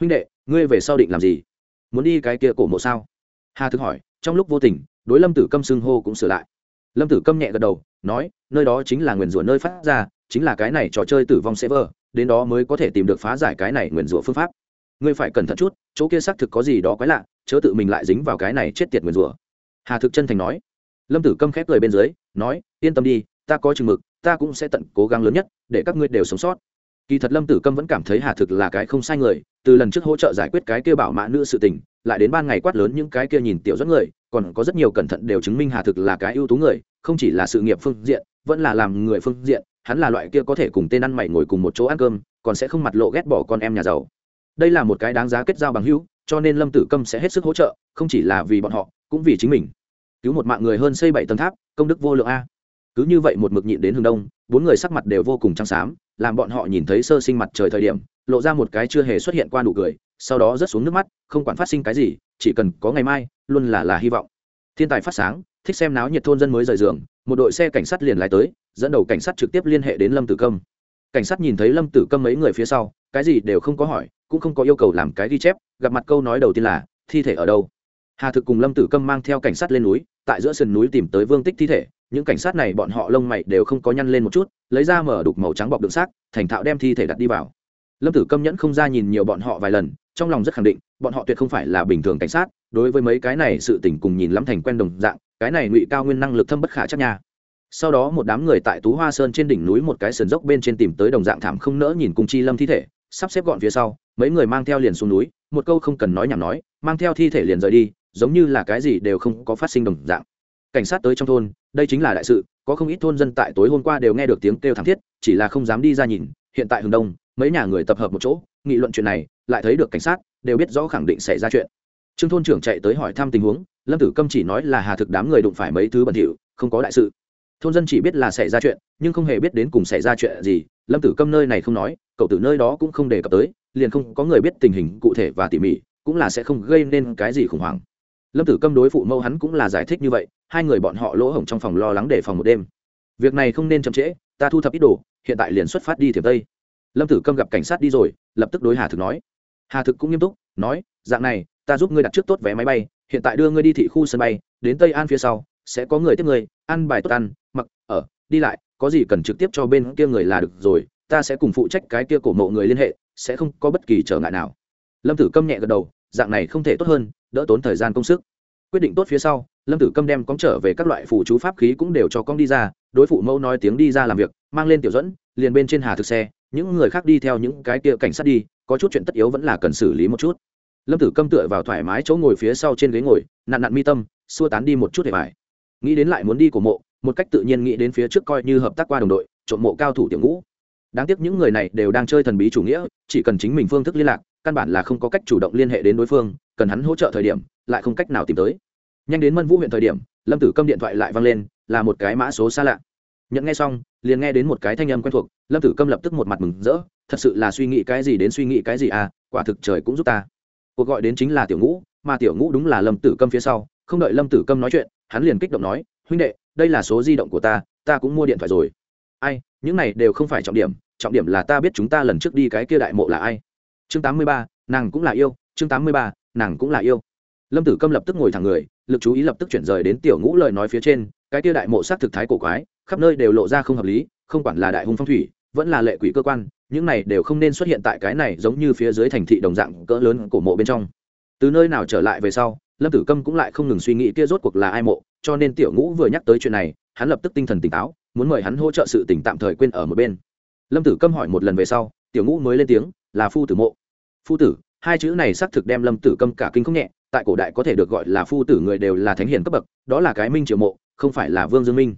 huynh đệ, ngươi về sau định làm gì? Muốn đi cái kia cổ mộ sao? Hà thực hỏi, trong lúc vô tình, đối lâm tử câm xưng hô cũng sửa lại. Lâm tử câm nhẹ gật đầu, nói, nơi đó chính là nguyền rủa nơi phát ra, chính là cái này trò chơi tử vong sẽ vỡ, đến đó mới có thể tìm được phá giải cái này nguyền rủa phương pháp. Ngươi phải cẩn thận chút, chỗ kia xác thực có gì đó quái lạ, chớ tự mình lại dính vào cái này chết tiệt nguyền rủa. Hà thực chân thành nói. Lâm tử câm khép cười bên dưới, nói, yên tâm đi ta có chừng mực, ta cũng sẽ tận cố gắng lớn nhất để các ngươi đều sống sót. Kỳ thật lâm tử câm vẫn cảm thấy hà thực là cái không sai người, từ lần trước hỗ trợ giải quyết cái kia bảo mã nữ sự tình, lại đến ban ngày quát lớn những cái kia nhìn tiểu dẫn người, còn có rất nhiều cẩn thận đều chứng minh hà thực là cái ưu tú người, không chỉ là sự nghiệp phương diện, vẫn là làm người phương diện, hắn là loại kia có thể cùng tên ăn mày ngồi cùng một chỗ ăn cơm, còn sẽ không mặt lộ ghét bỏ con em nhà giàu. Đây là một cái đáng giá kết giao bằng hữu, cho nên lâm tử câm sẽ hết sức hỗ trợ, không chỉ là vì bọn họ, cũng vì chính mình. Cứu một mạng người hơn xây bảy tầng tháp, công đức vô lượng a cứ như vậy một mực nhịn đến hướng đông, bốn người sắc mặt đều vô cùng trắng xám, làm bọn họ nhìn thấy sơ sinh mặt trời thời điểm, lộ ra một cái chưa hề xuất hiện qua nụ cười, sau đó rớt xuống nước mắt, không quản phát sinh cái gì, chỉ cần có ngày mai, luôn là là hy vọng. Thiên tài phát sáng, thích xem náo nhiệt thôn dân mới rời giường, một đội xe cảnh sát liền lái tới, dẫn đầu cảnh sát trực tiếp liên hệ đến lâm tử câm. Cảnh sát nhìn thấy lâm tử câm mấy người phía sau, cái gì đều không có hỏi, cũng không có yêu cầu làm cái ghi chép, gặp mặt câu nói đầu tiên là, thi thể ở đâu? Hà thực cùng lâm tử câm mang theo cảnh sát lên núi, tại giữa sườn núi tìm tới vương tích thi thể những cảnh sát này bọn họ lông mày đều không có nhăn lên một chút, lấy ra mở đục màu trắng bọc đựng xác, thành thạo đem thi thể đặt đi vào. Lâm tử câm nhẫn không ra nhìn nhiều bọn họ vài lần, trong lòng rất khẳng định, bọn họ tuyệt không phải là bình thường cảnh sát, đối với mấy cái này sự tình cùng nhìn lắm thành quen đồng dạng, cái này ngụy cao nguyên năng lực thâm bất khả chắc nha. Sau đó một đám người tại tú hoa sơn trên đỉnh núi một cái sườn dốc bên trên tìm tới đồng dạng thảm không nỡ nhìn cung chi lâm thi thể, sắp xếp gọn phía sau, mấy người mang theo liền xuống núi, một câu không cần nói nhảm nói, mang theo thi thể liền rời đi, giống như là cái gì đều không có phát sinh đồng dạng. Cảnh sát tới trong thôn đây chính là đại sự, có không ít thôn dân tại tối hôm qua đều nghe được tiếng kêu thảm thiết, chỉ là không dám đi ra nhìn, hiện tại hướng đông, mấy nhà người tập hợp một chỗ, nghị luận chuyện này, lại thấy được cảnh sát, đều biết rõ khẳng định xảy ra chuyện. Trương thôn trưởng chạy tới hỏi thăm tình huống, lâm tử câm chỉ nói là hà thực đám người đụng phải mấy thứ bẩn thỉu, không có đại sự. Thôn dân chỉ biết là xảy ra chuyện, nhưng không hề biết đến cùng xảy ra chuyện gì, lâm tử câm nơi này không nói, cậu tử nơi đó cũng không đề cập tới, liền không có người biết tình hình cụ thể và tỉ mỉ, cũng là sẽ không gây nên cái gì khủng hoảng. Lâm tử câm đối phụ mâu hắn cũng là giải thích như vậy hai người bọn họ lỗ hổng trong phòng lo lắng để phòng một đêm. Việc này không nên chậm trễ, ta thu thập ít đồ, hiện tại liền xuất phát đi thiểm tây. Lâm tử câm gặp cảnh sát đi rồi, lập tức đối hà thực nói. Hà thực cũng nghiêm túc, nói, dạng này, ta giúp ngươi đặt trước tốt vé máy bay, hiện tại đưa ngươi đi thị khu sân bay, đến tây an phía sau, sẽ có người tiếp ngươi, ăn bài tốt ăn, mặc, ở, đi lại, có gì cần trực tiếp cho bên kia người là được rồi, ta sẽ cùng phụ trách cái kia cổ mộ người liên hệ, sẽ không có bất kỳ trở ngại nào. Lâm tử câm nhẹ gật đầu, dạng này không thể tốt hơn, đỡ tốn thời gian công sức. Quyết định tốt phía sau lâm tử câm đem cóng trở về các loại phụ chú pháp khí cũng đều cho con đi ra, đối phụ mẫu nói tiếng đi ra làm việc, mang lên tiểu dẫn, liền bên trên hà thực xe, những người khác đi theo những cái kia cảnh sát đi, có chút chuyện tất yếu vẫn là cần xử lý một chút. Lâm tử câm tựa vào thoải mái chỗ ngồi phía sau trên ghế ngồi nạn nạn mi tâm, xua tán đi một chút để bài. Nghĩ đến lại muốn đi của mộ, một cách tự nhiên nghĩ đến phía trước coi như hợp tác qua đồng đội, trộm mộ cao thủ tiểu ngũ. Đáng tiếc những người này đều đang chơi thần bí chủ nghĩa, chỉ cần chính mình phương thức liên lạc, căn bản là không có cách chủ động liên hệ đến đối phương, cần hắn hỗ trợ thời điểm, lại không cách nào tìm tới nhanh đến mân vũ huyện thời điểm, lâm tử câm điện thoại lại vang lên, là một cái mã số xa lạ. Nhận nghe xong, liền nghe đến một cái thanh âm quen thuộc, lâm tử câm lập tức một mặt mừng rỡ, thật sự là suy nghĩ cái gì đến suy nghĩ cái gì à quả thực trời cũng giúp ta. Cuộc gọi đến chính là tiểu ngũ, mà tiểu ngũ đúng là lâm tử câm phía sau, không đợi lâm tử câm nói chuyện, hắn liền kích động nói, huynh đệ, đây là số di động của ta ta cũng mua điện thoại rồi. Ai, những này đều không phải trọng điểm trọng điểm là ta biết chúng ta lần trước đi cái kia đại mộ là ai. Chương tám mươi ba, nàng cũng là yêu, chương tám mươi ba, nàng cũng là yêu lâm tử câm lập tức ngồi thẳng người, lực chú ý lập tức chuyển rời đến tiểu ngũ lời nói phía trên, cái kia đại mộ s á thực thái cổ quái, khắp nơi đều lộ ra không hợp lý, không quản là đại hung phong thủy, vẫn là lệ quỷ cơ quan, những này đều không nên xuất hiện tại cái này giống như phía dưới thành thị đồng dạng cỡ lớn cổ mộ bên trong. Từ nơi nào trở lại về sau, lâm tử câm cũng lại không ngừng suy nghĩ kia rốt cuộc là ai mộ, cho nên tiểu ngũ vừa nhắc tới chuyện này, hắn lập tức tinh thần tỉnh táo, muốn mời hắn hỗ trợ sự tỉnh tạm thời quên ở một bên. Lâm tử câm hỏi một lần về sau, tiểu ngũ mới lên tiếng, là phu tử mộ. Phu tử, hai chữ này xác thực đem lâm tử câm cả kinh không nhẹ tại cổ đại có thể được gọi là phu tử người đều là thánh hiền cấp bậc, đó là cái minh triệu mộ, không phải là vương dương minh.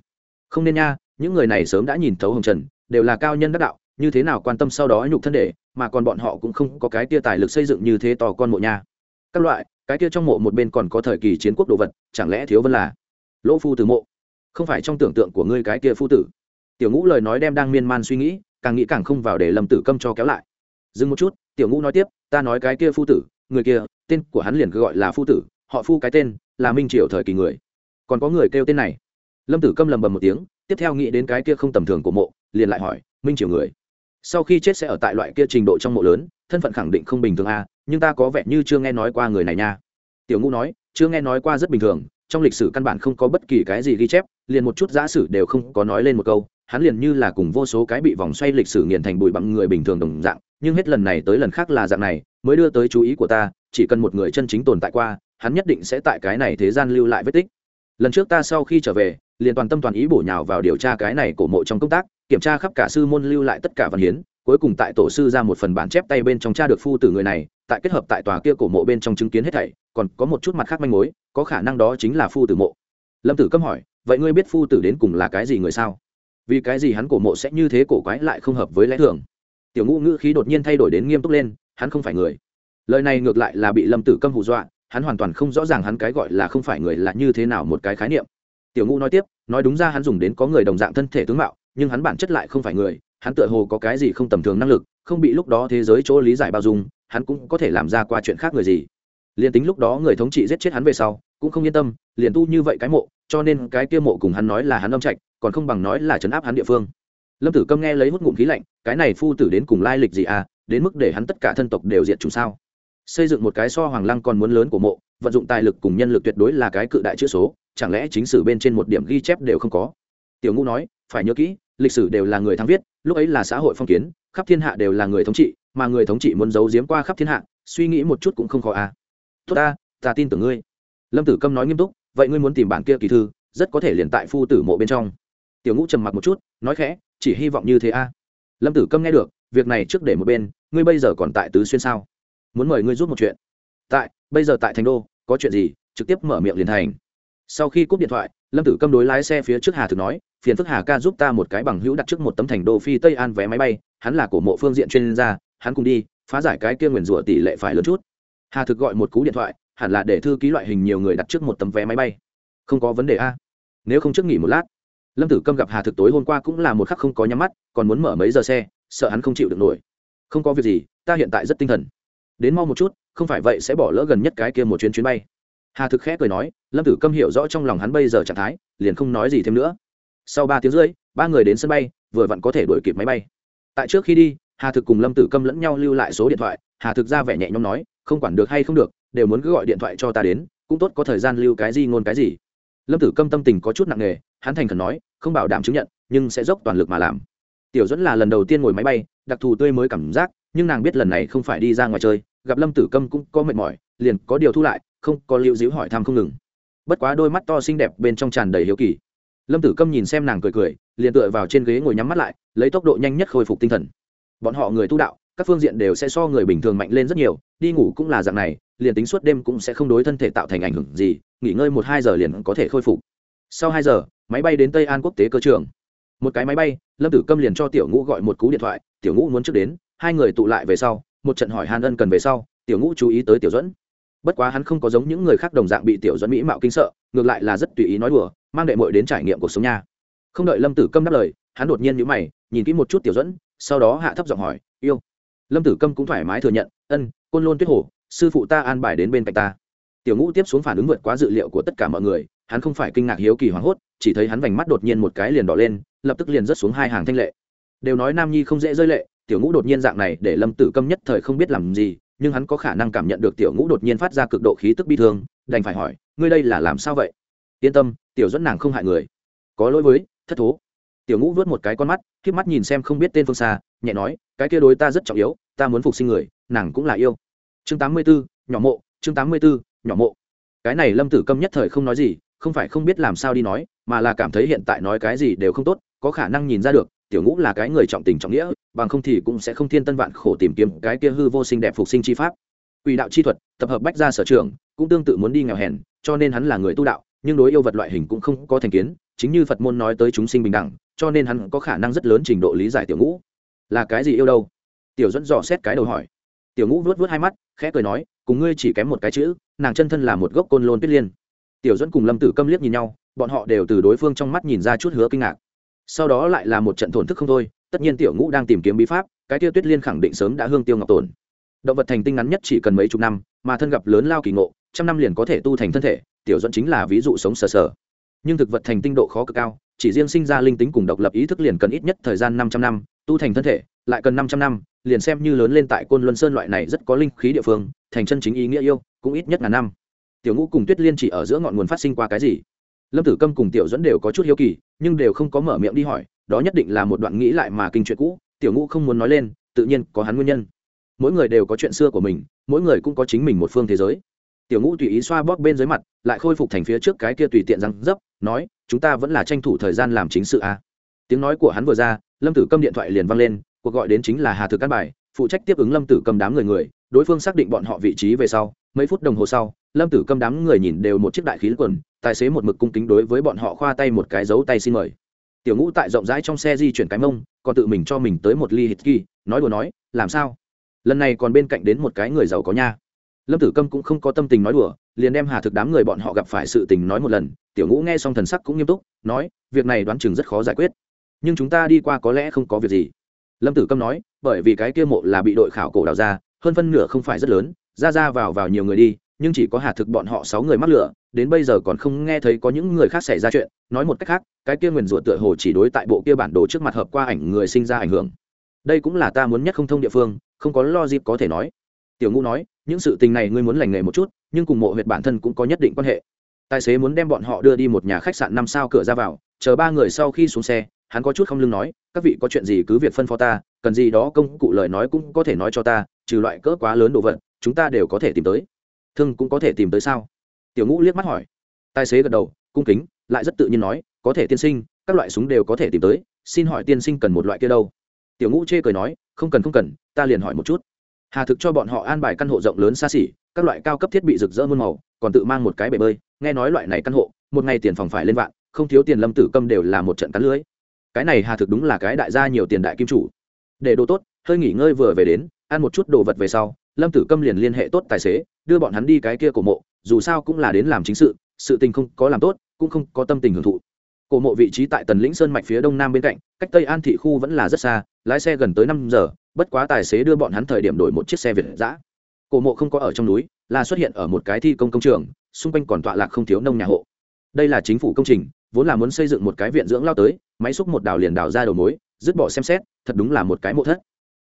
Không nên nha, những người này sớm đã nhìn thấu hồng trần, đều là cao nhân đắc đạo, như thế nào quan tâm sau đó nhục thân để, mà còn bọn họ cũng không có cái tia tài lực xây dựng như thế tò con mộ nha. Các loại, cái kia trong mộ một bên còn có thời kỳ chiến quốc đồ vật, chẳng lẽ thiếu vân là lỗ phu tử mộ? Không phải trong tưởng tượng của ngươi cái kia phu tử. Tiểu ngũ lời nói đem đang miên man suy nghĩ, càng nghĩ càng không vào để lâm tử câm cho kéo lại. Dừng một chút, tiểu ngũ nói tiếp, ta nói cái kia phu tử người kia tên của hắn liền cứ gọi là phu tử họ phu cái tên là minh triều thời kỳ người. Còn có người kêu tên này. Lâm tử câm lầm bầm một tiếng tiếp theo nghĩ đến cái kia không tầm thường của mộ liền lại hỏi minh triều người sau khi chết sẽ ở tại loại kia trình độ trong mộ lớn thân phận khẳng định không bình thường a à, nhưng ta có vẻ như chưa nghe nói qua người này nha. Tiểu ngũ nói chưa nghe nói qua rất bình thường trong lịch sử căn bản không có bất kỳ cái gì ghi chép liền một chút giả sử đều không có nói lên một câu hắn liền như là cùng vô số cái bị vòng xoay lịch sử nghiền thành bụi bằng người bình thường đồng dạng, nhưng hết lần này tới lần khác là dạng này, mới đưa tới chú ý của ta, chỉ cần một người chân chính tồn tại qua, hắn nhất định sẽ tại cái này thế gian lưu lại vết tích. Lần trước ta sau khi trở về, liền toàn tâm toàn ý bổ nhào vào điều tra cái này cổ mộ trong công tác, kiểm tra khắp cả sư môn lưu lại tất cả văn hiến, cuối cùng tại tổ sư ra một phần bản chép tay bên trong cha được phu tử người này, tại kết hợp tại tòa kia cổ mộ bên trong chứng kiến hết thảy, còn có một chút mặt khác manh mối, có khả năng đó chính là phu tử mộ. Lâm tử câm hỏi, vậy ngươi biết phu tử đến cùng là cái gì người sao? Vì cái gì hắn cổ mộ sẽ như thế cổ quái lại không hợp với lẽ thường? Tiểu ngũ ngữ khí đột nhiên thay đổi đến nghiêm túc lên, hắn không phải người. Lời này ngược lại là bị lâm tử câm hù dọa, hắn hoàn toàn không rõ ràng hắn cái gọi là không phải người là như thế nào một cái khái niệm. Tiểu ngũ nói tiếp, nói đúng ra hắn dùng đến có người đồng dạng thân thể tướng mạo, nhưng hắn bản chất lại không phải người, hắn tựa hồ có cái gì không tầm thường năng lực, không bị lúc đó thế giới chỗ lý giải bao dung, hắn cũng có thể làm ra qua chuyện khác người gì. Liền tính lúc đó người thống trị giết chết hắn về sau, cũng không yên tâm, liền tu như vậy cái mộ cho nên cái kia mộ cùng hắn nói là hắn âm trạch, còn không bằng nói là chấn áp hắn địa phương. Lâm tử câm nghe lấy hút ngụm khí lạnh, cái này phu tử đến cùng lai lịch gì à đến mức để hắn tất cả thân tộc đều diệt chủ sao? Xây dựng một cái so hoàng lăng còn muốn lớn của mộ, vận dụng tài lực cùng nhân lực tuyệt đối là cái cự đại chữ số, chẳng lẽ chính sử bên trên một điểm ghi chép đều không có? Tiểu ngũ nói, phải nhớ kỹ, lịch sử đều là người thắng viết, lúc ấy là xã hội phong kiến, khắp thiên hạ đều là người thống trị, mà người thống trị muốn giấu giếm qua khắp thiên hạ, suy nghĩ một chút cũng không khó à. Tốt ta ta tin tưởng ngươi. Lâm tử câm nói nghiêm túc vậy ngươi muốn tìm bản kia kỳ thư, rất có thể liền tại phu tử mộ bên trong. Tiểu ngũ trầm mặc một chút, nói khẽ, chỉ hy vọng như thế a. Lâm tử câm nghe được, việc này trước để một bên, ngươi bây giờ còn tại tứ xuyên sao? Muốn mời ngươi giúp một chuyện. Tại, bây giờ tại thành đô, có chuyện gì, trực tiếp mở miệng liền thành. Sau khi cúp điện thoại, lâm tử câm đối lái xe phía trước hà thực nói, phiền phức hà ca giúp ta một cái bằng hữu đặt trước một tấm thành đô phi tây an vé máy bay, hắn là cổ mộ phương diện chuyên gia, hắn cùng đi, phá giải cái kia nguyền rủa tỷ lệ phải lớn chút. Hà thực gọi một cú điện thoại hẳn là để thư ký loại hình nhiều người đặt trước một tấm vé máy bay. Không có vấn đề a. Nếu không trước nghỉ một lát. Lâm tử câm gặp hà thực tối hôm qua cũng là một khắc không có nhắm mắt, còn muốn mở mấy giờ xe, sợ hắn không chịu được nổi. Không có việc gì, ta hiện tại rất tinh thần. Đến mau một chút, không phải vậy sẽ bỏ lỡ gần nhất cái kia một chuyến chuyến bay. Hà thực khẽ cười nói, lâm tử câm hiểu rõ trong lòng hắn bây giờ trạng thái, liền không nói gì thêm nữa. Sau ba tiếng rưỡi, ba người đến sân bay, vừa vặn có thể đuổi kịp máy bay. Tại trước khi đi, hà thực cùng lâm tử câm lẫn nhau lưu lại số điện thoại, hà thực ra vẻ nhẹ nhõm nói, không quản được hay không được đều muốn cứ gọi điện thoại cho ta đến, cũng tốt có thời gian lưu cái gì ngôn cái gì. Lâm tử câm tâm tình có chút nặng nề, hắn thành khẩn nói, không bảo đảm chứng nhận, nhưng sẽ dốc toàn lực mà làm. Tiểu dẫn là lần đầu tiên ngồi máy bay, đặc thù tươi mới cảm giác, nhưng nàng biết lần này không phải đi ra ngoài chơi, gặp lâm tử câm cũng có mệt mỏi, liền có điều thu lại, không, có lưu giữ hỏi thăm không ngừng. Bất quá đôi mắt to xinh đẹp bên trong tràn đầy hiếu kỳ. Lâm tử câm nhìn xem nàng cười cười, liền tựa vào trên ghế ngồi nhắm mắt lại, lấy tốc độ nhanh nhất khôi phục tinh thần. Bọn họ người tu đạo, các phương diện đều sẽ so người bình thường mạnh lên rất nhiều, đi ngủ cũng là dạng này liền tính suốt đêm cũng sẽ không đối thân thể tạo thành ảnh hưởng gì, nghỉ ngơi một hai giờ liền có thể khôi phục. Sau hai giờ, máy bay đến tây an quốc tế cơ trường. Một cái máy bay, lâm tử câm liền cho tiểu ngũ gọi một cú điện thoại, tiểu ngũ muốn trước đến. Hai người tụ lại về sau, một trận hỏi hàn ân cần về sau, tiểu ngũ chú ý tới tiểu dẫn bất quá hắn không có giống những người khác đồng dạng bị tiểu dẫn mỹ mạo kinh sợ, ngược lại là rất tùy ý nói đùa, mang đệ mội đến trải nghiệm cuộc sống nha. Không đợi lâm tử câm đáp lời, hắn đột nhiên nhữ mày, nhìn kỹ một chút tiểu dẫn sau đó hạ thấp giọng hỏi, yêu. Lâm tử câm cũng thoải mái thừa nhận, ân, côn lôn tuyết hồ sư phụ ta an bài đến bên cạnh ta. Tiểu ngũ tiếp xuống phản ứng vượt quá dự liệu của tất cả mọi người, hắn không phải kinh ngạc hiếu kỳ hoảng hốt, chỉ thấy hắn vành mắt đột nhiên một cái liền đỏ lên, lập tức liền rớt xuống hai hàng thanh lệ. Đều nói nam nhi không dễ rơi lệ, tiểu ngũ đột nhiên dạng này để lâm tử câm nhất thời không biết làm gì, nhưng hắn có khả năng cảm nhận được tiểu ngũ đột nhiên phát ra cực độ khí tức bi thương, đành phải hỏi, ngươi đây là làm sao vậy? Yên tâm, tiểu dẫn nàng không hại người. Có lỗi với, thất thố. Tiểu ngũ vớt một cái con mắt k mắt nhìn xem không biết tên phương xa, nhẹ nói, cái kia đối ta rất trọng yếu, ta muốn phục sinh người, nàng cũng là yêu chương tám mươi b ố nhỏ mộ, chương tám mươi b ố nhỏ mộ. Cái này lâm tử câm nhất thời không nói gì, không phải không biết làm sao đi nói, mà là cảm thấy hiện tại nói cái gì đều không tốt, có khả năng nhìn ra được, tiểu ngũ là cái người trọng tình trọng nghĩa, bằng không thì cũng sẽ không thiên tân vạn khổ tìm kiếm cái kia hư vô sinh đẹp phục sinh chi pháp. Quỷ đạo chi thuật, tập hợp bách ra sở trường, cũng tương tự muốn đi nghèo hèn, cho nên hắn là người tu đạo, nhưng đối yêu vật loại hình cũng không có thành kiến, chính như phật môn nói tới chúng sinh bình đẳng, cho nên hắn có khả năng rất lớn trình độ lý giải tiểu ngũ. Là cái gì yêu đâu? Tiểu dẫn dò xét cái đầu hỏi tiểu ngũ vuốt vuốt hai mắt, khẽ cười nói, cùng ngươi chỉ kém một cái chữ, nàng chân thân là một gốc côn lôn tuyết liên. Tiểu dẫn cùng lâm tử câm liếc nhìn nhau, bọn họ đều từ đối phương trong mắt nhìn ra chút hứa kinh ngạc. Sau đó lại là một trận thổn thức không thôi, tất nhiên tiểu ngũ đang tìm kiếm bí pháp, cái tiêu tuyết liên khẳng định sớm đã hương tiêu ngọc tổn. Động vật thành tinh ngắn nhất chỉ cần mấy chục năm, mà thân gặp lớn lao kỳ ngộ, trăm năm liền có thể tu thành thân thể, tiểu dẫn chính là ví dụ sống sờ sờ. Nhưng thực vật thành tinh độ khó cực cao, chỉ riêng sinh ra linh tính cùng độc lập ý thức liền cần ít nhất thời gian 500 năm, tu thành thân thể, lại cần 500 năm liền xem như lớn lên tại côn luân sơn loại này rất có linh khí địa phương, thành chân chính ý nghĩa yêu, cũng ít nhất là năm. Tiểu ngũ cùng tuyết liên chỉ ở giữa ngọn nguồn phát sinh qua cái gì? Lâm tử câm cùng tiểu dẫn đều có chút hiếu kỳ, nhưng đều không có mở miệng đi hỏi, đó nhất định là một đoạn nghĩ lại mà kinh chuyện cũ, tiểu ngũ không muốn nói lên, tự nhiên có hắn nguyên nhân. Mỗi người đều có chuyện xưa của mình, mỗi người cũng có chính mình một phương thế giới. Tiểu ngũ tùy ý xoa bóp bên dưới mặt, lại khôi phục thành phía trước cái kia tùy tiện răng dấp, nói, chúng ta vẫn là tranh thủ thời gian làm chính sự à. tiếng nói của hắn vừa ra, lâm tử câm điện thoại liền văng lên cuộc gọi đến chính là hà thực căn bài, phụ trách tiếp ứng lâm tử cầm đám người người. Đối phương xác định bọn họ vị trí về sau, mấy phút đồng hồ sau, lâm tử cầm đám người nhìn đều một chiếc đại khí quần, tài xế một mực cung kính đối với bọn họ khoa tay một cái dấu tay xin mời. Tiểu ngũ tại rộng rãi trong xe di chuyển cái mông, còn tự mình cho mình tới một ly hít kỳ, nói đùa nói, làm sao? Lần này còn bên cạnh đến một cái người giàu có nha. Lâm tử câm cũng không có tâm tình nói đùa, liền đem hà thực đám người bọn họ gặp phải sự tình nói một lần. Tiểu ngũ nghe xong thần sắc cũng nghiêm túc, nói, việc này đoán chừng rất khó giải quyết, nhưng chúng ta đi qua có lẽ không có việc gì lâm tử câm nói, bởi vì cái kia mộ là bị đội khảo cổ đào ra, hơn phân nửa không phải rất lớn, ra ra vào vào nhiều người đi, nhưng chỉ có hà thực bọn họ sáu người mắc lửa, đến bây giờ còn không nghe thấy có những người khác xảy ra chuyện. Nói một cách khác, cái kia nguyền rủa tựa hồ chỉ đối tại bộ kia bản đồ trước mặt hợp qua ảnh người sinh ra ảnh hưởng. Đây cũng là ta muốn nhất không thông địa phương, không có lo dịp có thể nói. Tiểu ngũ nói, những sự tình này ngươi muốn lành nghề một chút, nhưng cùng mộ huyệt bản thân cũng có nhất định quan hệ. Tài xế muốn đem bọn họ đưa đi một nhà khách sạn năm sao cửa ra vào, chờ ba người sau khi xuống xe hắn có chút không lưng nói, các vị có chuyện gì cứ việc phân phó ta, cần gì đó công cụ lời nói cũng có thể nói cho ta, trừ loại cỡ quá lớn đồ vật, chúng ta đều có thể tìm tới. Thương cũng có thể tìm tới sao? Tiểu ngũ liếc mắt hỏi. Tài xế gật đầu, cung kính, lại rất tự nhiên nói, có thể tiên sinh, các loại súng đều có thể tìm tới, xin hỏi tiên sinh cần một loại kia đâu? Tiểu ngũ chê cười nói, không cần không cần, ta liền hỏi một chút. Hà thực cho bọn họ an bài căn hộ rộng lớn xa xỉ, các loại cao cấp thiết bị rực rỡ muôn màu, còn tự mang một cái bể bơi. Nghe nói loại này căn hộ, một ngày tiền phòng phải lên vạn, không thiếu tiền lâm tử câm đều là một trận cắn lưới cái này hà thực đúng là cái đại gia nhiều tiền đại kim chủ. Để đồ tốt, hơi nghỉ ngơi vừa về đến, ăn một chút đồ vật về sau, lâm tử câm liền liên hệ tốt tài xế, đưa bọn hắn đi cái kia cổ mộ, dù sao cũng là đến làm chính sự sự tình không có làm tốt, cũng không có tâm tình hưởng thụ. Cổ mộ vị trí tại tần lĩnh sơn mạch phía đông nam bên cạnh, cách tây an thị khu vẫn là rất xa, lái xe gần tới năm giờ, bất quá tài xế đưa bọn hắn thời điểm đổi một chiếc xe việt giã cổ mộ không có ở trong núi, là xuất hiện ở một cái thi công công trường, xung quanh còn tọa lạc không thiếu nông nhà hộ. Đây là chính phủ công trình vốn là muốn xây dựng một cái viện dưỡng lao tới, máy xúc một đào liền đào ra đầu mối, dứt bỏ xem xét, thật đúng là một cái mộ thất.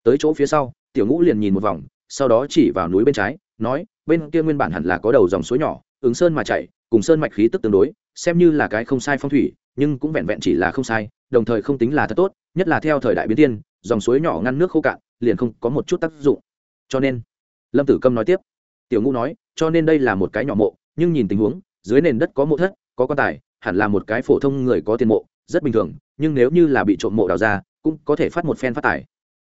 Tới chỗ phía sau, tiểu ngũ liền nhìn một vòng, sau đó chỉ vào núi bên trái, nói, bên kia nguyên bản hẳn là có đầu dòng suối nhỏ, ứng sơn mà chạy, cùng sơn mạch khí tức tương đối, xem như là cái không sai phong thủy, nhưng cũng vẹn vẹn chỉ là không sai, đồng thời không tính là thật tốt, nhất là theo thời đại biến tiên dòng suối nhỏ ngăn nước khô cạn, liền không có một chút tác dụng. Cho nên, lâm tử câm nói tiếp, tiểu ngũ nói, cho nên đây là một cái nhỏ mộ, nhưng nhìn tình huống, dưới nền đất có mộ thất, có quan tài hẳn là một cái phổ thông người có tiền mộ, rất bình thường, nhưng nếu như là bị trộm mộ đào ra, cũng có thể phát một phen phát tài.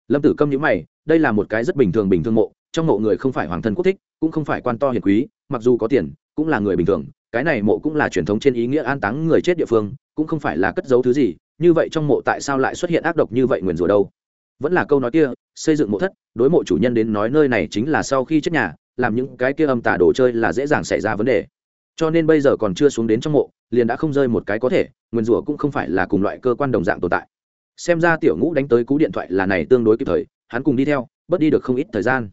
Lâm tử câm nhữ mày, đây là một cái rất bình thường bình thường mộ, trong mộ người không phải hoàng thân quốc thích, cũng không phải quan to hiền quý, mặc dù có tiền, cũng là người bình thường, cái này mộ cũng là truyền thống trên ý nghĩa an táng người chết địa phương, cũng không phải là cất giấu thứ gì, như vậy trong mộ tại sao lại xuất hiện ác độc như vậy nguyền rủa đâu? Vẫn là câu nói kia, xây dựng mộ thất, đối mộ chủ nhân đến nói nơi này chính là sau khi chết nhà, làm những cái kia âm tả đồ chơi là dễ dàng xảy ra vấn đề cho nên bây giờ còn chưa xuống đến trong mộ, liền đã không rơi một cái có thể, nguyên rủa cũng không phải là cùng loại cơ quan đồng dạng tồn tại. Xem ra tiểu ngũ đánh tới cú điện thoại là này tương đối kịp thời, hắn cùng đi theo, bớt đi được không ít thời gian.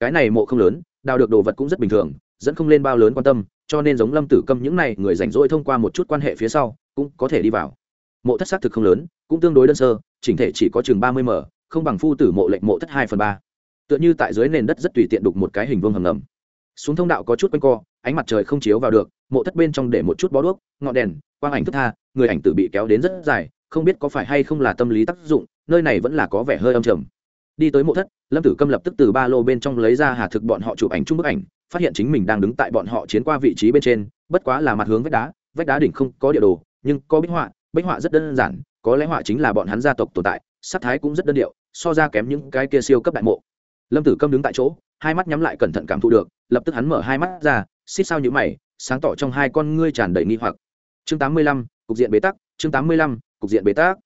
Cái này mộ không lớn, đào được đồ vật cũng rất bình thường, dẫn không lên bao lớn quan tâm, cho nên giống lâm tử câm những này người rảnh rỗi thông qua một chút quan hệ phía sau, cũng có thể đi vào. Mộ thất xác thực không lớn, cũng tương đối đơn sơ, chỉnh thể chỉ có chừng ba mươi m, không bằng phu tử mộ lệnh mộ thất hai phần ba. Tựa như tại dưới nền đất rất tùy tiện đục một cái hình vương hầm ngầm. Xuống thông đạo có chút quanh co ánh mặt trời không chiếu vào được, mộ thất bên trong để một chút bó đuốc, ngọn đèn, quang ảnh thức tha, người ảnh tử bị kéo đến rất dài, không biết có phải hay không là tâm lý tác dụng, nơi này vẫn là có vẻ hơi âm trầm. Đi tới mộ thất, lâm tử câm lập tức từ ba lô bên trong lấy ra hà thực bọn họ chụp ảnh chung bức ảnh, phát hiện chính mình đang đứng tại bọn họ chiến qua vị trí bên trên, bất quá là mặt hướng vách đá vách đá đỉnh không có địa đồ, nhưng có bích họa bích họa rất đơn giản, có lẽ họa chính là bọn hắn gia tộc tồn tại sắc thái cũng rất đơn điệu, so ra kém những cái kia siêu cấp đại mộ. Lâm tử câm đứng tại chỗ hai mắt nhắm lại cẩn thận cảm thụ được, lập tức hắn mở hai mắt ra xích sao như mày, sáng tỏ trong hai con ngươi tràn đầy nghi hoặc. Chương tám mươi lăm, cục diện bế tắc, chương tám mươi lăm, cục diện bế tắc.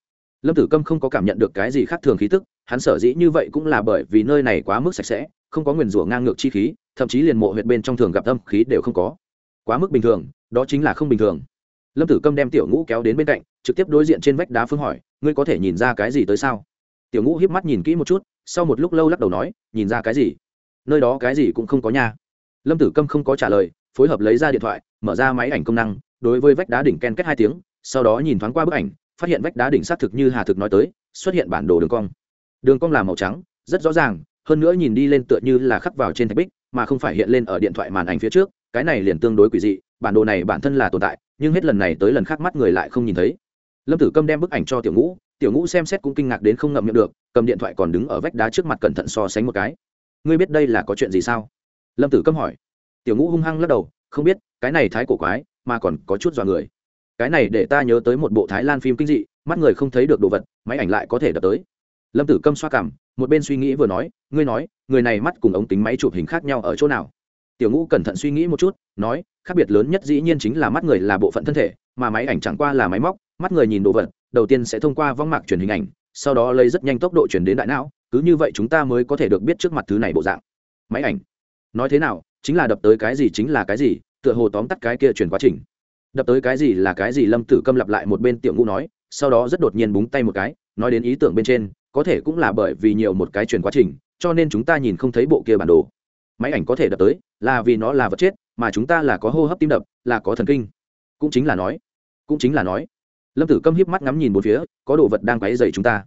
Lâm tử câm không có cảm nhận được cái gì khác thường khí tức, hắn sở dĩ như vậy cũng là bởi vì nơi này quá mức sạch sẽ, không có nguyền rủa ngang ngược chi khí, thậm chí liền mộ huyệt bên trong thường gặp âm khí đều không có. Quá mức bình thường, đó chính là không bình thường. Lâm tử câm đem tiểu ngũ kéo đến bên cạnh, trực tiếp đối diện trên vách đá phương hỏi, ngươi có thể nhìn ra cái gì tới sao? Tiểu ngũ hiếp mắt nhìn kỹ một chút, sau một lúc lâu lắc đầu nói, nhìn ra cái gì? Nơi đó cái gì cũng không có nha. Lâm tử câm không có trả lời, phối hợp lấy ra điện thoại, mở ra máy ảnh công năng, đối với vách đá đỉnh ken kết hai tiếng, sau đó nhìn thoáng qua bức ảnh, phát hiện vách đá đỉnh xác thực như hà thực nói tới, xuất hiện bản đồ đường cong. Đường cong là màu trắng, rất rõ ràng, hơn nữa nhìn đi lên tựa như là khắc vào trên thạch bích, mà không phải hiện lên ở điện thoại màn ảnh phía trước, cái này liền tương đối quỷ dị, bản đồ này bản thân là tồn tại, nhưng hết lần này tới lần khác mắt người lại không nhìn thấy. Lâm tử câm đem bức ảnh cho tiểu ngũ tiểu ngũ xem xét cũng kinh ngạc đến không ngậm miệng được, cầm điện thoại còn đứng ở vách đá trước mặt cẩn thận so sánh một cái ngươi biết đây là có chuyện gì sao? Lâm tử câm hỏi. Tiểu ngũ hung hăng lắc đầu, không biết, cái này thái cổ quái, mà còn có chút dọa người. Cái này để ta nhớ tới một bộ thái lan phim kinh dị, mắt người không thấy được đồ vật, máy ảnh lại có thể đập tới. Lâm tử câm xoa cảm, một bên suy nghĩ vừa nói, ngươi nói, người này mắt cùng ống tính máy chụp hình khác nhau ở chỗ nào? Tiểu ngũ cẩn thận suy nghĩ một chút, nói, khác biệt lớn nhất dĩ nhiên chính là mắt người là bộ phận thân thể, mà máy ảnh chẳng qua là máy móc, mắt người nhìn đồ vật, đầu tiên sẽ thông qua vong mạc truyền hình ảnh, sau đó lấy rất nhanh tốc độ chuyển đến đại não cứ như vậy chúng ta mới có thể được biết trước mặt thứ này bộ dạng. Máy ảnh. Nói thế nào, chính là đập tới cái gì chính là cái gì, tựa hồ tóm tắt cái kia chuyển quá trình. Đập tới cái gì là cái gì lâm tử câm lặp lại một bên tiểu ngũ nói, sau đó rất đột nhiên búng tay một cái, nói đến ý tưởng bên trên, có thể cũng là bởi vì nhiều một cái chuyển quá trình, cho nên chúng ta nhìn không thấy bộ kia bản đồ. Máy ảnh có thể đập tới, là vì nó là vật chết, mà chúng ta là có hô hấp tim đập, là có thần kinh. Cũng chính là nói. Cũng chính là nói. Lâm tử câm hiếp mắt ngắm nhìn một phía, có đồ vật đang quáy dày chúng ta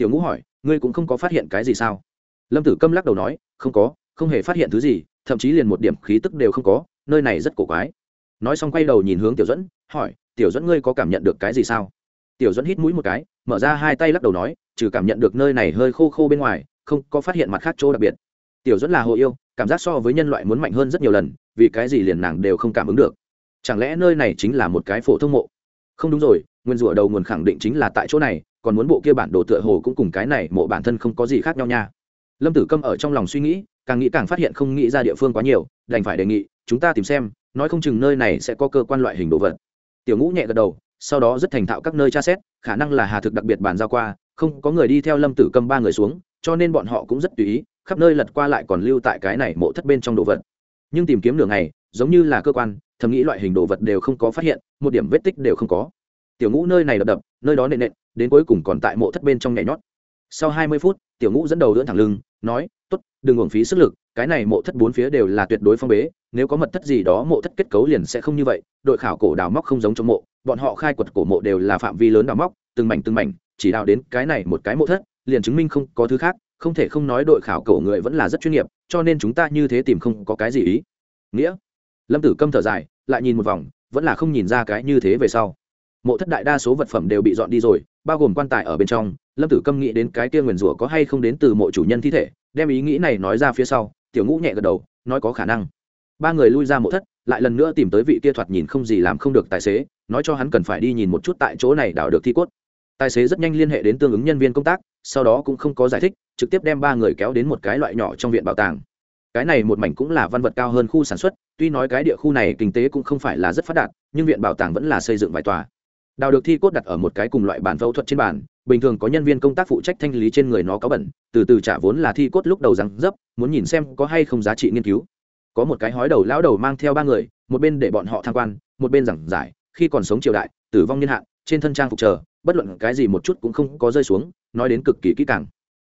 tiểu ngũ hỏi, ngươi cũng không có phát hiện cái gì sao? Lâm tử câm lắc đầu nói, không có, không hề phát hiện thứ gì, thậm chí liền một điểm khí tức đều không có, nơi này rất cổ quái. Nói xong quay đầu nhìn hướng tiểu dẫn hỏi, tiểu dẫn ngươi có cảm nhận được cái gì sao? Tiểu dẫn hít mũi một cái, mở ra hai tay lắc đầu nói, trừ cảm nhận được nơi này hơi khô khô bên ngoài, không có phát hiện mặt khác chỗ đặc biệt. Tiểu dẫn là hồ yêu, cảm giác so với nhân loại muốn mạnh hơn rất nhiều lần, vì cái gì liền nàng đều không cảm ứng được. Chẳng lẽ nơi này chính là một cái phổ thông mộ? Không đúng rồi, nguyên rủa đầu nguồn khẳng định chính là tại chỗ này còn muốn bộ kia bản đồ tựa hồ cũng cùng cái này mộ bản thân không có gì khác nhau nha. Lâm tử câm ở trong lòng suy nghĩ, càng nghĩ càng phát hiện không nghĩ ra địa phương quá nhiều, đành phải đề nghị, chúng ta tìm xem, nói không chừng nơi này sẽ có cơ quan loại hình đồ vật. Tiểu ngũ nhẹ gật đầu, sau đó rất thành thạo các nơi tra xét, khả năng là hà thực đặc biệt bàn giao qua, không có người đi theo lâm tử câm ba người xuống, cho nên bọn họ cũng rất tùy ý, khắp nơi lật qua lại còn lưu tại cái này mộ thất bên trong đồ vật. Nhưng tìm kiếm đường này giống như là cơ quan, thầm nghĩ loại hình đồ vật đều không có phát hiện, một điểm vết tích đều không có. Tiểu ngũ nơi này đập đập, nơi đó nện nện đến cuối cùng còn tại mộ thất bên trong nhảy nhót. Sau hai mươi phút, tiểu ngũ dẫn đầu đỡ thẳng lưng, nói t ố t đừng uổng phí sức lực, cái này mộ thất bốn phía đều là tuyệt đối phong bế, nếu có mật thất gì đó mộ thất kết cấu liền sẽ không như vậy, đội khảo cổ đào móc không giống trong mộ, bọn họ khai quật cổ mộ đều là phạm vi lớn đào móc, từng mảnh từng mảnh, chỉ đào đến cái này một cái mộ thất, liền chứng minh không có thứ khác, không thể không nói đội khảo cổ người vẫn là rất chuyên nghiệp, cho nên chúng ta như thế tìm không có cái gì ý. Nghĩa. Lâm tử câm thở dài, lại nhìn một vòng, vẫn là không nhìn ra cái như thế về sau mộ thất đại đa số vật phẩm đều bị dọn đi rồi, bao gồm quan tài ở bên trong. Lâm tử câm nghĩ đến cái kia nguyền rủa có hay không đến từ mộ chủ nhân thi thể, đem ý nghĩ này nói ra phía sau, tiểu ngũ nhẹ gật đầu, nói có khả năng. Ba người lui ra mộ thất, lại lần nữa tìm tới vị kia thoạt nhìn không gì làm không được tài xế, nói cho hắn cần phải đi nhìn một chút tại chỗ này đào được thi cốt. Tài xế rất nhanh liên hệ đến tương ứng nhân viên công tác, sau đó cũng không có giải thích, trực tiếp đem ba người kéo đến một cái loại nhỏ trong viện bảo tàng. Cái này một mảnh cũng là văn vật cao hơn khu sản xuất, tuy nói cái địa khu này kinh tế cũng không phải là rất phát đạt, nhưng viện bảo tàng vẫn là xây dựng vài tòa đào được thi cốt đặt ở một cái cùng loại bản phẫu thuật trên bàn, bình thường có nhân viên công tác phụ trách thanh lý trên người nó có bẩn, từ từ trả vốn là thi cốt lúc đầu răng dấp, muốn nhìn xem có hay không giá trị nghiên cứu. Có một cái hói đầu lão đầu mang theo ba người, một bên để bọn họ tham quan, một bên giảng giải, khi còn sống triều đại, tử vong niên hạn, trên thân trang phục chờ, bất luận cái gì một chút cũng không có rơi xuống, nói đến cực kỳ kỹ càng.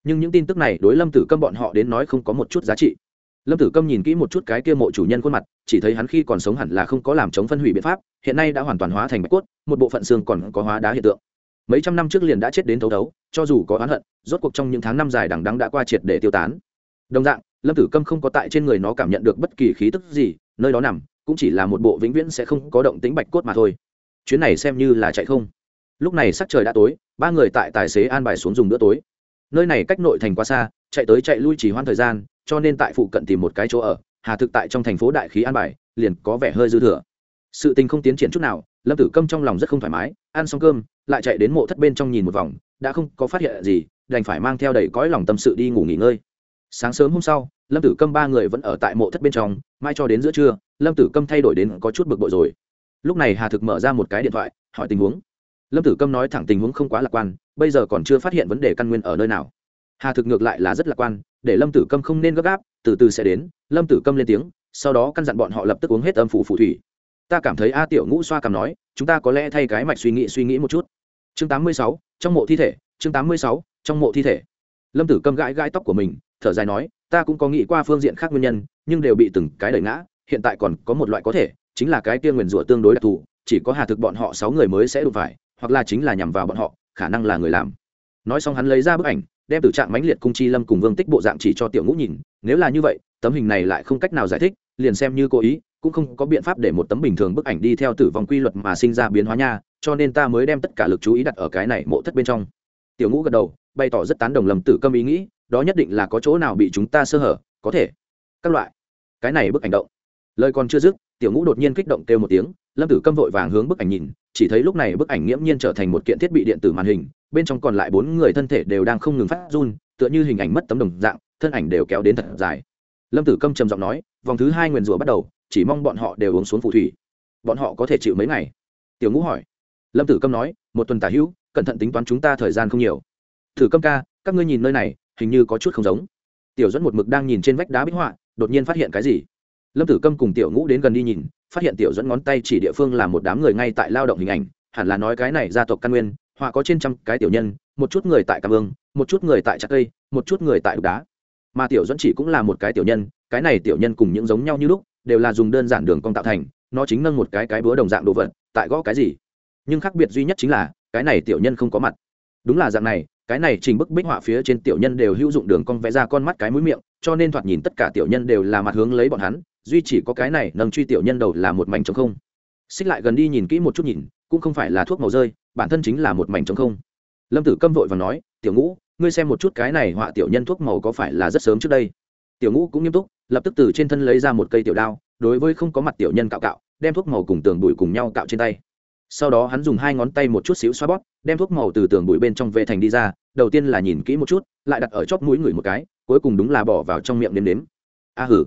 Nhưng những tin tức này đối lâm tử câm bọn họ đến nói không có một chút giá trị lâm tử câm nhìn kỹ một chút cái kia mộ chủ nhân khuôn mặt, chỉ thấy hắn khi còn sống hẳn là không có làm chống phân hủy biện pháp, hiện nay đã hoàn toàn hóa thành bạch cốt, một bộ phận xương còn có hóa đá hiện tượng. Mấy trăm năm trước liền đã chết đến thấu đấu cho dù có oán hận, rốt cuộc trong những tháng năm dài đằng đắng đã qua triệt để tiêu tán. Đồng dạng, lâm tử câm không có tại trên người nó cảm nhận được bất kỳ khí tức gì, nơi đó nằm, cũng chỉ là một bộ vĩnh viễn sẽ không có động tính bạch cốt mà thôi. Chuyến này xem như là chạy không. Lúc này sắc trời đã tối, ba người tại tài xế an bài xuống dùng bữa tối. Nơi này cách nội thành quá xa, chạy tới chạy lui chỉ hoãn thời gian cho nên tại phụ cận tìm một cái chỗ ở, hà thực tại trong thành phố đại khí an bài, liền có vẻ hơi dư thừa. Sự tình không tiến triển chút nào, lâm tử câm trong lòng rất không thoải mái, ăn xong cơm, lại chạy đến mộ thất bên trong nhìn một vòng, đã không có phát hiện gì, đành phải mang theo đầy cõi lòng tâm sự đi ngủ nghỉ ngơi. Sáng sớm hôm sau, lâm tử câm ba người vẫn ở tại mộ thất bên trong, mai cho đến giữa trưa, lâm tử câm thay đổi đến có chút bực bội rồi. Lúc này hà thực mở ra một cái điện thoại, hỏi tình huống. Lâm tử câm nói thẳng tình huống không quá lạc quan, bây giờ còn chưa phát hiện vấn đề căn nguyên ở nơi nào. Hà thực ngược lại là rất lạc quan để lâm tử câm không nên gấp gáp từ từ sẽ đến lâm tử câm lên tiếng sau đó căn dặn bọn họ lập tức uống hết âm phủ phù thủy. Ta cảm thấy a tiểu ngũ xoa cằm nói chúng ta có lẽ thay cái mạch suy nghĩ suy nghĩ một chút. Chương 86, trong mộ thi thể chương 86, trong mộ thi thể. Lâm tử câm gãi gãi tóc của mình thở dài nói ta cũng có nghĩ qua phương diện khác nguyên nhân nhưng đều bị từng cái đẩy ngã hiện tại còn có một loại có thể chính là cái kia nguyền rủa tương đối đặc thù chỉ có hà thực bọn họ sáu người mới sẽ đụng phải hoặc là chính là nhằm vào bọn họ khả năng là người làm. Nói xong hắn lấy ra bức ảnh đem từ trạng mãnh liệt cung chi lâm cùng vương tích bộ dạng chỉ cho tiểu ngũ nhìn, nếu là như vậy, tấm hình này lại không cách nào giải thích, liền xem như cố ý, cũng không có biện pháp để một tấm bình thường bức ảnh đi theo tử vong quy luật mà sinh ra biến hóa nha, cho nên ta mới đem tất cả lực chú ý đặt ở cái này mộ thất bên trong. Tiểu ngũ gật đầu, bày tỏ rất tán đồng lầm tử câm ý nghĩ, đó nhất định là có chỗ nào bị chúng ta sơ hở, có thể. Các loại. Cái này bức ảnh động. Lời còn chưa dứt, tiểu ngũ đột nhiên kích động kêu một tiếng lâm tử câm vội vàng hướng bức ảnh nhìn, chỉ thấy lúc này bức ảnh nghiễm nhiên trở thành một kiện thiết bị điện tử màn hình, bên trong còn lại bốn người thân thể đều đang không ngừng phát run, tựa như hình ảnh mất tấm đồng dạng, thân ảnh đều kéo đến thật dài. Lâm tử câm trầm giọng nói, vòng thứ hai nguyền rủa bắt đầu, chỉ mong bọn họ đều uống xuống phù thủy. Bọn họ có thể chịu mấy ngày? Tiểu ngũ hỏi. Lâm tử câm nói, một tuần tả hữu, cẩn thận tính toán chúng ta thời gian không nhiều. Thử câm ca, các ngươi nhìn nơi này, hình như có chút không giống. Tiểu dẫn một mực đang nhìn trên vách đá bích họa, đột nhiên phát hiện cái gì? Lâm tử câm cùng tiểu ngũ đến gần đi nhìn, phát hiện tiểu dẫn ngón tay chỉ địa phương là một đám người ngay tại lao động hình ảnh, hẳn là nói cái này gia tộc căn nguyên, họa có trên trăm cái tiểu nhân, một chút người tại cam ương, một chút người tại trạc cây, một chút người tại đục đá. Mà tiểu dẫn chỉ cũng là một cái tiểu nhân, cái này tiểu nhân cùng những giống nhau như lúc, đều là dùng đơn giản đường cong tạo thành, nó chính nâng một cái cái búa đồng dạng đồ vật, tại gõ cái gì. Nhưng khác biệt duy nhất chính là, cái này tiểu nhân không có mặt. Đúng là dạng này, cái này trình bức bích họa phía trên tiểu nhân đều hữu dụng đường cong vẽ ra con mắt cái mũi miệng, cho nên thoạt nhìn tất cả tiểu nhân đều là mặt hướng lấy bọn hắn duy chỉ có cái này nâng truy tiểu nhân đầu là một mảnh trống không. Xích lại gần đi nhìn kỹ một chút nhìn, cũng không phải là thuốc màu rơi, bản thân chính là một mảnh trống không. Lâm tử câm vội và nói, tiểu ngũ, ngươi xem một chút cái này họa tiểu nhân thuốc màu có phải là rất sớm trước đây? Tiểu ngũ cũng nghiêm túc, lập tức từ trên thân lấy ra một cây tiểu đao, đối với không có mặt tiểu nhân cạo cạo, đem thuốc màu cùng tường bụi cùng nhau cạo trên tay. Sau đó hắn dùng hai ngón tay một chút xíu xoa bóp, đem thuốc màu từ tường bụi bên trong vệ thành đi ra, đầu tiên là nhìn kỹ một chút, lại đặt ở chóp mũi người một cái, cuối cùng đúng là bỏ vào trong miệng nếm nếm. A hử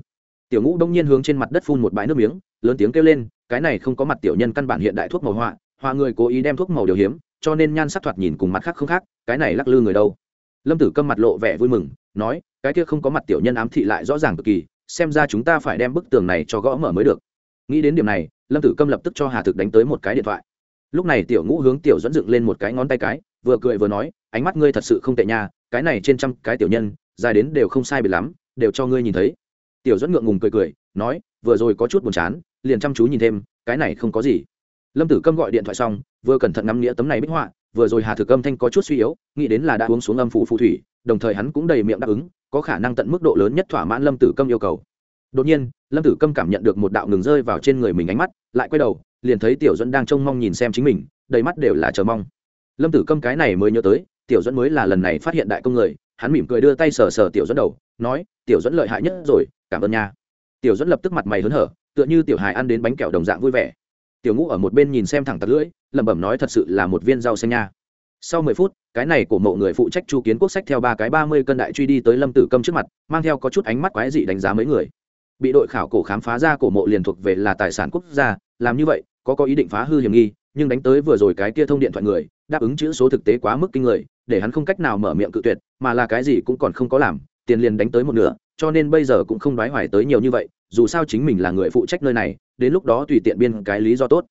tiểu ngũ đông nhiên hướng trên mặt đất phun một bãi nước miếng, lớn tiếng kêu lên, cái này không có mặt tiểu nhân căn bản hiện đại thuốc màu họa họa người cố ý đem thuốc màu điều hiếm, cho nên nhan sắc thoạt nhìn cùng mặt khác không khác, cái này lắc lư người đâu. Lâm tử câm mặt lộ vẻ vui mừng, nói, cái kia không có mặt tiểu nhân ám thị lại rõ ràng cực kỳ, xem ra chúng ta phải đem bức tường này cho gõ mở mới được. Nghĩ đến điểm này, lâm tử câm lập tức cho hà thực đánh tới một cái điện thoại. Lúc này tiểu ngũ hướng tiểu dẫn dựng lên một cái ngón tay cái, vừa cười vừa nói, ánh mắt ngươi thật sự không tệ nha, cái này trên trăm cái tiểu nhân, dài đến đều không sai biệt lắm, đều cho ngươi nhìn thấy tiểu dẫn ngượng ngùng cười cười, nói, vừa rồi có chút buồn chán, liền chăm chú nhìn thêm, cái này không có gì. Lâm tử câm gọi điện thoại xong, vừa cẩn thận ngắm nghĩa tấm này bích họa, vừa rồi hà thực âm thanh có chút suy yếu, nghĩ đến là đã uống xuống âm phụ phù thủy, đồng thời hắn cũng đầy miệng đáp ứng, có khả năng tận mức độ lớn nhất thỏa mãn lâm tử câm yêu cầu. Đột nhiên, lâm tử câm cảm nhận được một đạo ngừng rơi vào trên người mình ánh mắt, lại quay đầu, liền thấy tiểu dẫn đang trông mong nhìn xem chính mình, đầy mắt đều là chờ mong. Lâm tử câm cái này mới nhớ tới, tiểu dẫn mới là lần này phát hiện đại công người, hắn mỉm cười đưa tay sờ sờ tiểu dẫn đầu, nói, tiểu dẫn lợi hại nhất rồi cảm ơn nha. Tiểu dẫn lập tức mặt mày hớn hở, tựa như tiểu hài ăn đến bánh kẹo đồng dạng vui vẻ. Tiểu ngũ ở một bên nhìn xem thẳng tạt lưỡi, lẩm bẩm nói thật sự là một viên rau xanh nha. Sau mười phút, cái này của mộ người phụ trách chu kiến quốc sách theo ba cái ba mươi cân đại truy đi tới lâm tử câm trước mặt, mang theo có chút ánh mắt quái dị đánh giá mấy người. Bị đội khảo cổ khám phá ra cổ mộ liền thuộc về là tài sản quốc gia, làm như vậy, có có ý định phá hư hiểm nghi, nhưng đánh tới vừa rồi cái kia thông điện thoại người, đáp ứng chữ số thực tế quá mức kinh người, để hắn không cách nào mở miệng cự tuyệt, mà là cái gì cũng còn không có làm tiền liền đánh tới một nửa, cho nên bây giờ cũng không đoái hoài tới nhiều như vậy, dù sao chính mình là người phụ trách nơi này, đến lúc đó tùy tiện biên cái lý do tốt.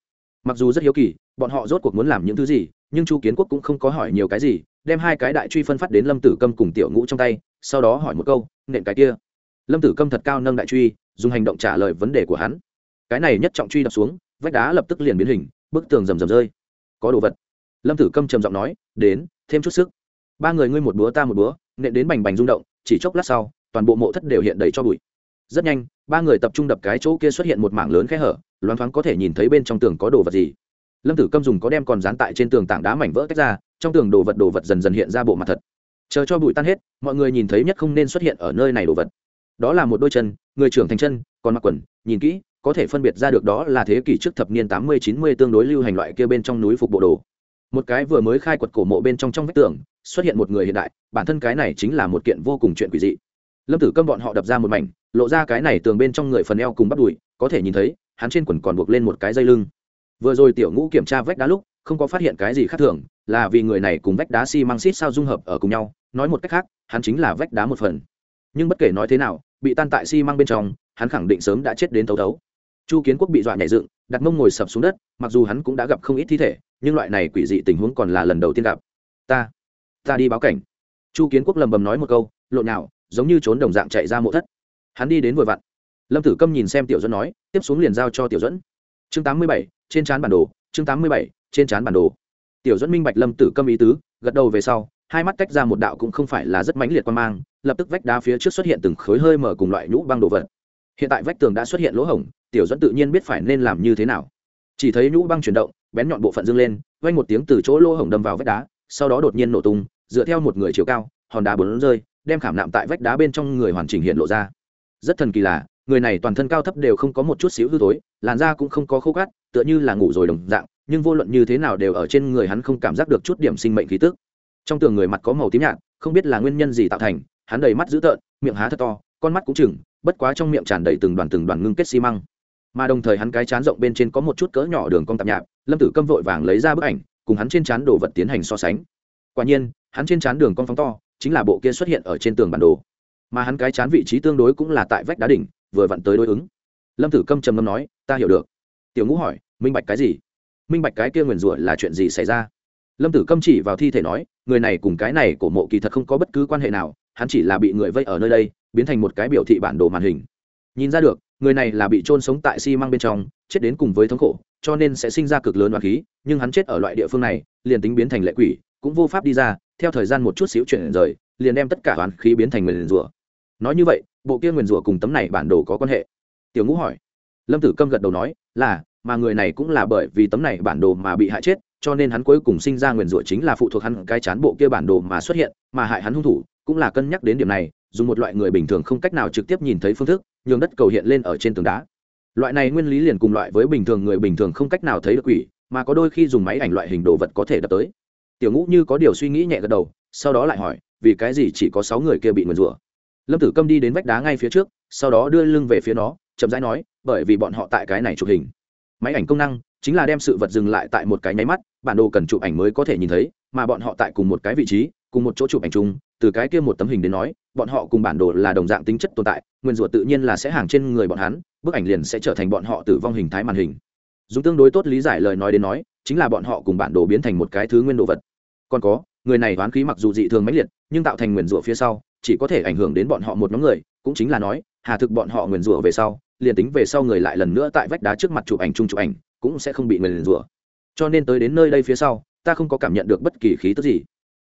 Mặc dù rất hiếu kỳ, bọn họ rốt cuộc muốn làm những thứ gì, nhưng chu kiến quốc cũng không có hỏi nhiều cái gì, đem hai cái đại truy phân phát đến lâm tử câm cùng tiểu ngũ trong tay, sau đó hỏi một câu, nện cái kia. Lâm tử câm thật cao nâng đại truy, dùng hành động trả lời vấn đề của hắn. Cái này nhất trọng truy đập xuống, vách đá lập tức liền biến hình, bức tường rầm rầm rơi. Có đồ vật. Lâm tử câm trầm giọng nói, đến, thêm chút sức. Ba người ngươi một búa ta một búa, nện đến bành bành rung động chỉ chốc lát sau, toàn bộ mộ thất đều hiện đầy cho bụi. Rất nhanh, ba người tập trung đập cái chỗ kia xuất hiện một mảng lớn khe hở, loáng thoáng có thể nhìn thấy bên trong tường có đồ vật gì. Lâm tử câm dùng có đem còn dán tại trên tường tảng đá mảnh vỡ tách ra, trong tường đồ vật đồ vật dần dần hiện ra bộ mặt thật. Chờ cho bụi tan hết, mọi người nhìn thấy nhất không nên xuất hiện ở nơi này đồ vật. Đó là một đôi chân, người trưởng thành chân, còn mặc quần, nhìn kỹ, có thể phân biệt ra được đó là thế kỷ trước thập niên tám mươi, chín mươi tương đối lưu hành loại kia bên trong núi phục bộ đồ. Một cái vừa mới khai quật cổ mộ bên trong trong vách tường xuất hiện một người hiện đại, bản thân cái này chính là một kiện vô cùng chuyện quỷ dị. Lâm tử câm bọn họ đập ra một mảnh, lộ ra cái này tường bên trong người phần eo cùng bắt đùi, có thể nhìn thấy, hắn trên quần còn buộc lên một cái dây lưng. Vừa rồi tiểu ngũ kiểm tra vách đá lúc, không có phát hiện cái gì khác thường, là vì người này cùng vách đá xi、si、măng xít sao dung hợp ở cùng nhau, nói một cách khác, hắn chính là vách đá một phần. Nhưng bất kể nói thế nào, bị tan tại xi、si、măng bên trong, hắn khẳng định sớm đã chết đến thấu thấu. Chu kiến quốc bị dọa nhảy dựng, đặt mông ngồi sập xuống đất, mặc dù hắn cũng đã gặp không ít thi thể, nhưng loại này quỷ dị tình huống còn là lần đầu tiên gặp. Ta ta đi báo cảnh. Chu kiến quốc lầm bầm nói một câu, lộn nào, giống như trốn đồng dạng chạy ra mộ thất. Hắn đi đến vội vặn. Lâm tử câm nhìn xem tiểu dẫn nói, tiếp xuống liền giao cho tiểu dẫn chương tám mươi bảy, trên trán bản đồ, chương tám mươi bảy, trên trán bản đồ. Tiểu dẫn minh bạch lâm tử câm ý tứ, gật đầu về sau, hai mắt tách ra một đạo cũng không phải là rất mãnh liệt quan mang, lập tức vách đá phía trước xuất hiện từng khối hơi mở cùng loại nhũ băng đồ vật. Hiện tại vách tường đã xuất hiện lỗ hổng, tiểu dẫn tự nhiên biết phải nên làm như thế nào. Chỉ thấy nhũ băng chuyển động, bén nhọn bộ phận dương lên, vang một tiếng từ chỗ lỗ hổng đâm vào vách đá, sau đó đột nhiên nổ tung dựa theo một người chiều cao, hòn đá bốn rơi, đem khảm nạm tại vách đá bên trong người hoàn chỉnh hiện lộ ra. Rất thần kỳ là, người này toàn thân cao thấp đều không có một chút xíu hư tối làn da cũng không có khô cát, tựa như là ngủ rồi đồng dạng, nhưng vô luận như thế nào đều ở trên người hắn không cảm giác được chút điểm sinh mệnh khí tức. Trong tường người mặt có màu tím nhạt, không biết là nguyên nhân gì tạo thành, hắn đầy mắt dữ tợn, miệng há thật to, con mắt cũng chừng, bất quá trong miệng tràn đầy từng đoàn từng đoàn ngưng kết xi măng. Mà đồng thời hắn cái chán rộng bên trên có một chút cỡ nhỏ đường cong tạp nhạp, lâm tử câm vội vàng lấy ra bức ảnh, cùng hắn trên chán đồ vật tiến hành so sánh quả nhiên, hắn trên chán đường con phóng to, chính là bộ kia xuất hiện ở trên tường bản đồ. Mà hắn cái chán vị trí tương đối cũng là tại vách đá đỉnh, vừa vặn tới đối ứng. Lâm tử câm trầm ngâm nói, ta hiểu được. Tiểu ngũ hỏi, minh bạch cái gì? Minh bạch cái kia nguyền rủa là chuyện gì xảy ra? Lâm tử câm chỉ vào thi thể nói, người này cùng cái này của mộ kỳ thật không có bất cứ quan hệ nào, hắn chỉ là bị người vây ở nơi đây, biến thành một cái biểu thị bản đồ màn hình. Nhìn ra được, người này là bị trôn sống tại xi、si、măng bên trong, chết đến cùng với thống khổ, cho nên sẽ sinh ra cực lớn đoán khí, nhưng hắn chết ở loại địa phương này, liền tính biến thành lệ quỷ cũng vô pháp đi ra, theo thời gian một chút xíu chuyển rời, liền đem tất cả toán khí biến thành nguyền rủa nói như vậy, bộ kia nguyền rủa cùng tấm này bản đồ có quan hệ? Tiểu ngũ hỏi. Lâm tử câm gật đầu nói, là, mà người này cũng là bởi vì tấm này bản đồ mà bị hại chết, cho nên hắn cuối cùng sinh ra nguyền rủa chính là phụ thuộc hắn cái chán bộ kia bản đồ mà xuất hiện, mà hại hắn hung thủ, cũng là cân nhắc đến điểm này, dùng một loại người bình thường không cách nào trực tiếp nhìn thấy phương thức, nhường đất cầu hiện lên ở trên tường đá. Loại này nguyên lý liền cùng loại với bình thường người bình thường không cách nào thấy được quỷ, mà có đôi khi dùng máy ảnh loại hình đồ vật có thể đập tới tiểu ngũ như có điều suy nghĩ nhẹ gật đầu, sau đó lại hỏi, vì cái gì chỉ có sáu người kia bị nguyền rủa? Lâm tử câm đi đến vách đá ngay phía trước, sau đó đưa lưng về phía nó, chậm rãi nói, bởi vì bọn họ tại cái này chụp hình. Máy ảnh công năng chính là đem sự vật dừng lại tại một cái nháy mắt, bản đồ cần chụp ảnh mới có thể nhìn thấy, mà bọn họ tại cùng một cái vị trí, cùng một chỗ chụp ảnh chung, từ cái kia một tấm hình đến nói, bọn họ cùng bản đồ là đồng dạng tính chất tồn tại nguyên rủa tự nhiên là sẽ hàng trên người bọn hắn, bức ảnh liền sẽ trở thành bọn họ tử vong hình thái màn hình. Dùng tương đối tốt lý giải lời nói đến nói chính là bọn họ cùng bản đồ biến thành một cái thứ nguyên đồ vật. Còn có, người này đoán khí mặc dù dị thường mãnh liệt, nhưng tạo thành nguyền rủa phía sau, chỉ có thể ảnh hưởng đến bọn họ một nhóm người, cũng chính là nói, hà thực bọn họ nguyền rủa về sau, liền tính về sau người lại lần nữa tại vách đá trước mặt chụp ảnh chung chụp ảnh, cũng sẽ không bị nguyền rủa. Cho nên tới đến nơi đây phía sau, ta không có cảm nhận được bất kỳ khí tức gì.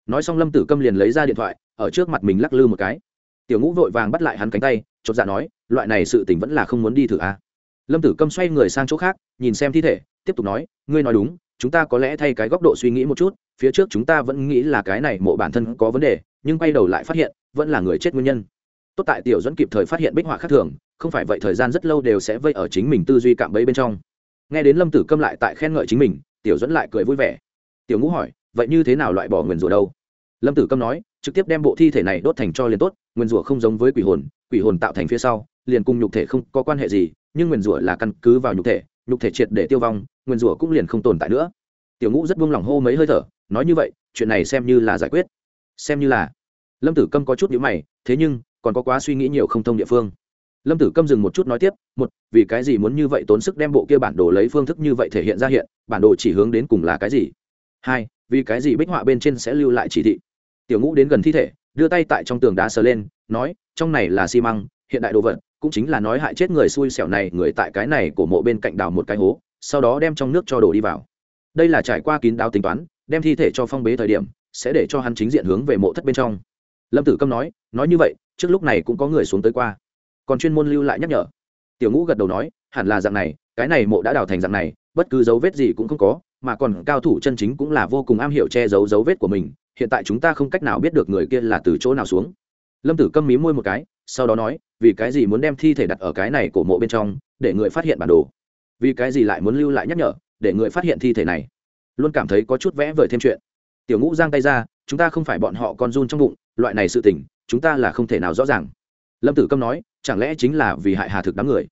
Nói xong lâm tử câm liền lấy ra điện thoại, ở trước mặt mình lắc lư một cái. Tiểu ngũ vội vàng bắt lại hắn cánh tay, chột dạ nói, loại này sự tình vẫn là không muốn đi thử à. lâm tử câm xoay người sang chỗ khác, nhìn xem thi thể, tiếp tục nói, ngươi nói đúng chúng ta có lẽ thay cái góc độ suy nghĩ một chút, phía trước chúng ta vẫn nghĩ là cái này mộ bản thân có vấn đề, nhưng quay đầu lại phát hiện, vẫn là người chết nguyên nhân. Tốt tại tiểu dẫn kịp thời phát hiện bích họa khác thường, không phải vậy thời gian rất lâu đều sẽ vây ở chính mình tư duy cạm bẫy bên trong. Nghe đến lâm tử câm lại tại khen ngợi chính mình, tiểu dẫn lại cười vui vẻ. Tiểu ngũ hỏi, vậy như thế nào loại bỏ nguyền rủa đâu? Lâm tử câm nói, trực tiếp đem bộ thi thể này đốt thành cho liền tốt nguyền rủa không giống với quỷ hồn quỷ hồn tạo thành phía sau, liền cùng nhục thể không có quan hệ gì, nhưng nguyền rủa là căn cứ vào nhục thể nhục thể triệt để tiêu vong, nguyên rủa cũng liền không tồn tại nữa. Tiểu ngũ rất buông lỏng hô mấy hơi thở, nói như vậy, chuyện này xem như là giải quyết. Xem như là. Lâm tử câm có chút nhữ mày, thế nhưng, còn có quá suy nghĩ nhiều không thông địa phương. Lâm tử câm dừng một chút nói tiếp, một, vì cái gì muốn như vậy tốn sức đem bộ kia bản đồ lấy phương thức như vậy thể hiện ra hiện, bản đồ chỉ hướng đến cùng là cái gì? Hai, vì cái gì bích họa bên trên sẽ lưu lại chỉ thị? Tiểu ngũ đến gần thi thể, đưa tay tại trong tường đá sờ lên, nói, trong này là xi măng, hiện đại đồ vật cũng chính là nói hại chết người xui xẻo này, người tại cái này của mộ bên cạnh đào một cái hố, sau đó đem trong nước cho đổ đi vào. Đây là trải qua kín đáo tính toán, đem thi thể cho phong bế thời điểm, sẽ để cho hắn chính diện hướng về mộ thất bên trong. Lâm tử câm nói nói như vậy, trước lúc này cũng có người xuống tới qua. Còn chuyên môn lưu lại nhắc nhở. Tiểu ngũ gật đầu nói, hẳn là dạng này, cái này mộ đã đào thành dạng này, bất cứ dấu vết gì cũng không có, mà còn cao thủ chân chính cũng là vô cùng am hiểu che giấu dấu vết của mình, hiện tại chúng ta không cách nào biết được người kia là từ chỗ nào xuống. Lâm tử câm mí môi một cái, sau đó nói vì cái gì muốn đem thi thể đặt ở cái này của mộ bên trong, để người phát hiện bản đồ? Vì cái gì lại muốn lưu lại nhắc nhở, để người phát hiện thi thể này? Luôn cảm thấy có chút vẽ vời thêm chuyện. Tiểu ngũ giang tay ra, chúng ta không phải bọn họ con run trong bụng, loại này sự tình, chúng ta là không thể nào rõ ràng. Lâm tử câm nói, chẳng lẽ chính là vì hại hà thực đám người?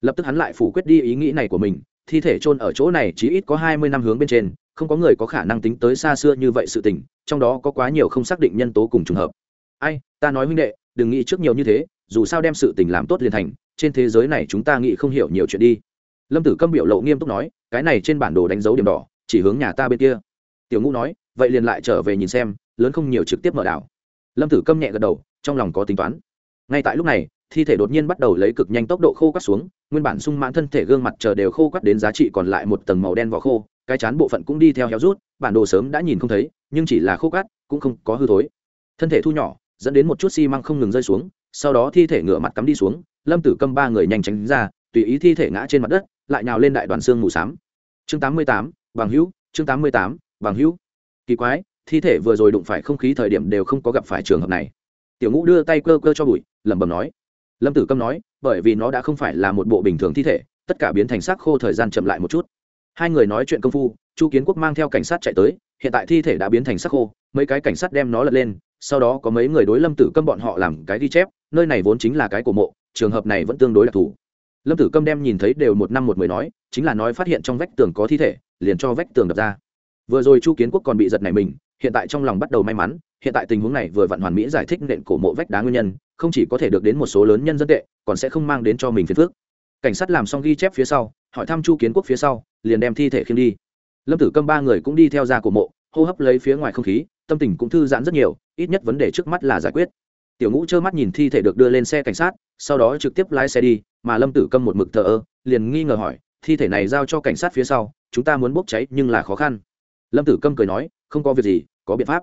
Lập tức hắn lại phủ quyết đi ý nghĩ này của mình, thi thể chôn ở chỗ này chỉ ít có hai mươi năm hướng bên trên, không có người có khả năng tính tới xa xưa như vậy sự tình, trong đó có quá nhiều không xác định nhân tố cùng trùng hợp. Ai, ta nói huynh đệ, đừng nghĩ trước nhiều như thế dù sao đem sự tình làm tốt liền thành, trên thế giới này chúng ta nghĩ không hiểu nhiều chuyện đi. Lâm tử câm biểu lộ nghiêm túc nói, cái này trên bản đồ đánh dấu điểm đỏ, chỉ hướng nhà ta bên kia. Tiểu ngũ nói, vậy liền lại trở về nhìn xem, lớn không nhiều trực tiếp mở đảo. Lâm tử câm nhẹ gật đầu, trong lòng có tính toán. Ngay tại lúc này, thi thể đột nhiên bắt đầu lấy cực nhanh tốc độ khô quắt xuống, nguyên bản sung mãn thân thể gương mặt chờ đều khô quắt đến giá trị còn lại một tầng màu đen vỏ khô, cái chán bộ phận cũng đi theo héo rút, bản đồ sớm đã nhìn không thấy, nhưng chỉ là khô cắt cũng không có hư thối. Thân thể thu nhỏ, dẫn đến một chút xi măng không ngừng rơi xuống sau đó thi thể ngửa mặt cắm đi xuống, lâm tử câm ba người nhanh tránh ra, tùy ý thi thể ngã trên mặt đất, lại nhào lên đại đoàn xương mù xám chương tám mươi tám, bằng hữu, chương tám mươi tám, bằng hữu. Kỳ quái, thi thể vừa rồi đụng phải không khí thời điểm đều không có gặp phải trường hợp này. Tiểu ngũ đưa tay cơ cơ cho bụi, lẩm bẩm nói. Lâm tử câm nói, bởi vì nó đã không phải là một bộ bình thường thi thể, tất cả biến thành xác khô thời gian chậm lại một chút. Hai người nói chuyện công phu, chu kiến quốc mang theo cảnh sát chạy tới, hiện tại thi thể đã biến thành xác khô, mấy cái cảnh sát đem nó lật lên, sau đó có mấy người đối lâm tử câm bọn họ làm cái ghi chép nơi này vốn chính là cái cổ mộ, trường hợp này vẫn tương đối đặc thù. Lâm tử câm đem nhìn thấy đều một năm một mười nói, chính là nói phát hiện trong vách tường có thi thể, liền cho vách tường đập ra. Vừa rồi chu kiến quốc còn bị giật này mình, hiện tại trong lòng bắt đầu may mắn, hiện tại tình huống này vừa vặn hoàn mỹ giải thích nện cổ mộ vách đá nguyên nhân, không chỉ có thể được đến một số lớn nhân dân tệ, còn sẽ không mang đến cho mình phiền phước cảnh sát làm xong ghi chép phía sau, hỏi thăm chu kiến quốc phía sau, liền đem thi thể khiêng đi. Lâm tử câm ba người cũng đi theo ra cổ mộ, hô hấp lấy phía ngoài không khí, tâm tình cũng thư giãn rất nhiều, ít nhất vấn đề trước mắt là giải quyết tiểu ngũ trơ mắt nhìn thi thể được đưa lên xe cảnh sát, sau đó trực tiếp lái xe đi, mà lâm tử câm một mực thờ ơ, liền nghi ngờ hỏi, thi thể này giao cho cảnh sát phía sau, chúng ta muốn bốc cháy nhưng là khó khăn. Lâm tử câm cười nói, không có việc gì, có biện pháp.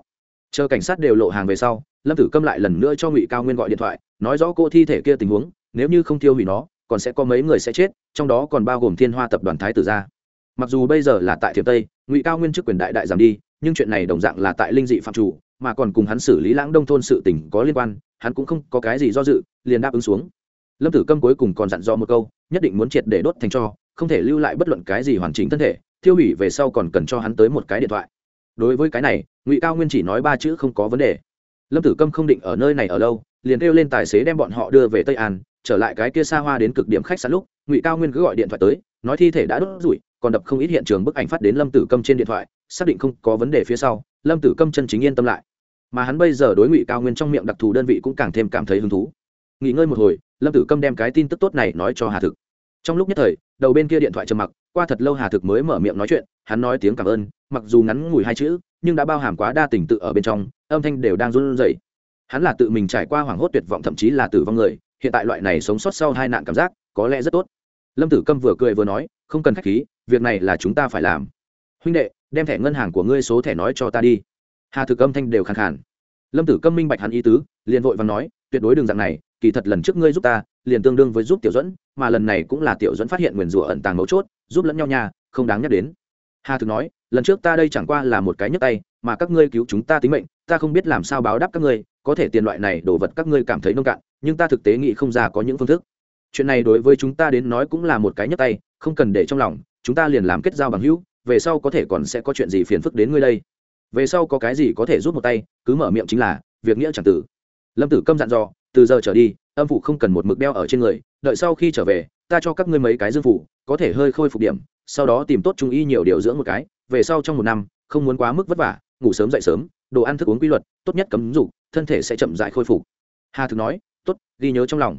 Chờ cảnh sát đều lộ hàng về sau, lâm tử câm lại lần nữa cho ngụy cao nguyên gọi điện thoại, nói rõ cô thi thể kia tình huống, nếu như không tiêu hủy nó, còn sẽ có mấy người sẽ chết, trong đó còn bao gồm thiên hoa tập đoàn thái tử gia. Mặc dù bây giờ là tại thiểm tây, ngụy cao nguyên chức quyền đại đại giảm đi, nhưng chuyện này đồng dạng là tại linh dị phạm chủ mà còn cùng hắn xử lý lãng đông thôn sự tình có liên quan, hắn cũng không có cái gì do dự, liền đáp ứng xuống. Lâm tử câm cuối cùng còn dặn dò một câu, nhất định muốn triệt để đốt thành cho, không thể lưu lại bất luận cái gì hoàn chỉnh thân thể, thiêu hủy về sau còn cần cho hắn tới một cái điện thoại. Đối với cái này, ngụy cao nguyên chỉ nói ba chữ không có vấn đề. Lâm tử câm không định ở nơi này ở lâu, liền kêu lên tài xế đem bọn họ đưa về tây an, trở lại cái kia xa hoa đến cực điểm khách sạn lúc, ngụy cao nguyên cứ gọi điện thoại tới, nói thi thể đã đốt rủi còn đập không ít hiện trường bức ảnh phát đến lâm tử câm trên điện thoại, xác định không có vấn đề phía sau, lâm tử câm chân chính yên tâm lại mà hắn bây giờ đối ngụy cao nguyên trong miệng đặc thù đơn vị cũng càng thêm cảm thấy hứng thú. Nghỉ ngơi một hồi, lâm tử câm đem cái tin tức tốt này nói cho hà thực. Trong lúc nhất thời, đầu bên kia điện thoại trầm mặc, qua thật lâu hà thực mới mở miệng nói chuyện, hắn nói tiếng cảm ơn, mặc dù ngắn ngủi hai chữ, nhưng đã bao hàm quá đa tình tự ở bên trong, âm thanh đều đang run rẩy. Hắn là tự mình trải qua hoảng hốt tuyệt vọng thậm chí là tử vong người, hiện tại loại này sống sót sau hai nạn cảm giác, có lẽ rất tốt. Lâm tử câm vừa cười vừa nói, không cần khách khí, việc này là chúng ta phải làm. Huynh đệ, đem thẻ ngân hàng của ngươi số thẻ nói cho ta đi hà thực âm thanh đều khàn khàn. Lâm tử câm minh bạch hắn ý tứ, liền vội và nói, tuyệt đối đường dạng này, kỳ thật lần trước ngươi giúp ta, liền tương đương với giúp tiểu dẫn mà lần này cũng là tiểu dẫn phát hiện nguyền rủa ẩn tàng mấu chốt, giúp lẫn nhau nha, không đáng nhắc đến. Hà thực nói, lần trước ta đây chẳng qua là một cái nhấc tay, mà các ngươi cứu chúng ta tính mệnh, ta không biết làm sao báo đáp các ngươi, có thể tiền loại này đồ vật các ngươi cảm thấy nông cạn, nhưng ta thực tế nghĩ không ra có những phương thức. Chuyện này đối với chúng ta đến nói cũng là một cái nhấc tay, không cần để trong lòng, chúng ta liền làm kết giao bằng hữu, về sau có thể còn sẽ có chuyện gì phiền phức đến ngươi đây về sau có cái gì có thể rút một tay, cứ mở miệng chính là, việc nghĩa chẳng tử. Lâm tử câm dặn dò, từ giờ trở đi, âm phụ không cần một mực đeo ở trên người, đợi sau khi trở về, ta cho các ngươi mấy cái dương phủ, có thể hơi khôi phục điểm, sau đó tìm tốt trung y nhiều điều dưỡng một cái, về sau trong một năm, không muốn quá mức vất vả, ngủ sớm dậy sớm, đồ ăn thức uống quy luật, tốt nhất cấm dục, thân thể sẽ chậm dại khôi phục. Hà thực nói, tốt, ghi nhớ trong lòng.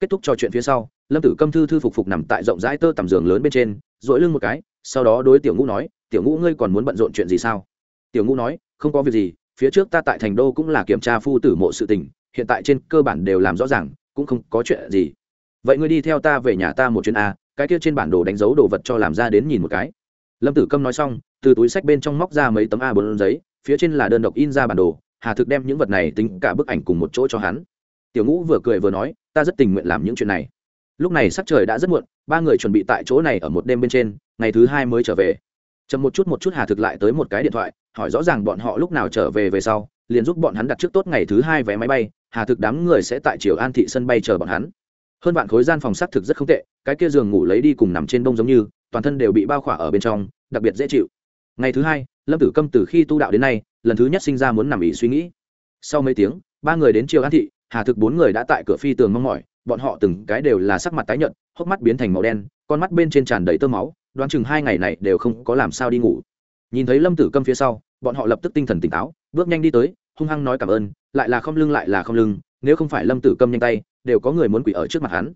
Kết thúc trò chuyện phía sau, lâm tử câm thư thư phục phục nằm tại rộng rãi tơ tầm giường lớn bên trên dỗi lưng một cái, sau đó đối tiểu ngũ nói, tiểu ngũ ngươi còn muốn bận rộn chuyện gì sao? Tiểu ngũ nói, không có việc gì, phía trước ta tại thành đô cũng là kiểm tra phu tử mộ sự tình, hiện tại trên cơ bản đều làm rõ ràng, cũng không có chuyện gì. Vậy ngươi đi theo ta về nhà ta một chuyến a cái kia trên bản đồ đánh dấu đồ vật cho làm ra đến nhìn một cái. Lâm tử câm nói xong, từ túi sách bên trong móc ra mấy tấm a bốn giấy, phía trên là đơn độc in ra bản đồ, hà thực đem những vật này tính cả bức ảnh cùng một chỗ cho hắn. Tiểu ngũ vừa cười vừa nói, ta rất tình nguyện làm những chuyện này. Lúc này sắc trời đã rất muộn, ba người chuẩn bị tại chỗ này ở một đêm bên trên, ngày thứ hai mới trở về chậm một chút một chút hà thực lại tới một cái điện thoại, hỏi rõ ràng bọn họ lúc nào trở về về sau, liền giúp bọn hắn đặt trước tốt ngày thứ hai vé máy bay, hà thực đám người sẽ tại triều an thị sân bay chờ bọn hắn. Hơn bạn khối gian phòng xác thực rất không tệ, cái kia giường ngủ lấy đi cùng nằm trên bông giống như, toàn thân đều bị bao khỏa ở bên trong, đặc biệt dễ chịu. Ngày thứ hai, lâm tử câm từ khi tu đạo đến nay, lần thứ nhất sinh ra muốn nằm ỉ suy nghĩ. Sau mấy tiếng, ba người đến triều an thị, hà thực bốn người đã tại cửa phi tường mong mỏi, bọn họ từng cái đều là sắc mặt tái nhợt, hốc mắt biến thành màu đen, con mắt bên trên tràn đầy tơ máu đoán chừng hai ngày này đều không có làm sao đi ngủ. Nhìn thấy lâm tử câm phía sau, bọn họ lập tức tinh thần tỉnh táo, bước nhanh đi tới, hung hăng nói cảm ơn, lại là không lưng lại là không lưng, nếu không phải lâm tử câm nhanh tay, đều có người muốn quỷ ở trước mặt hắn.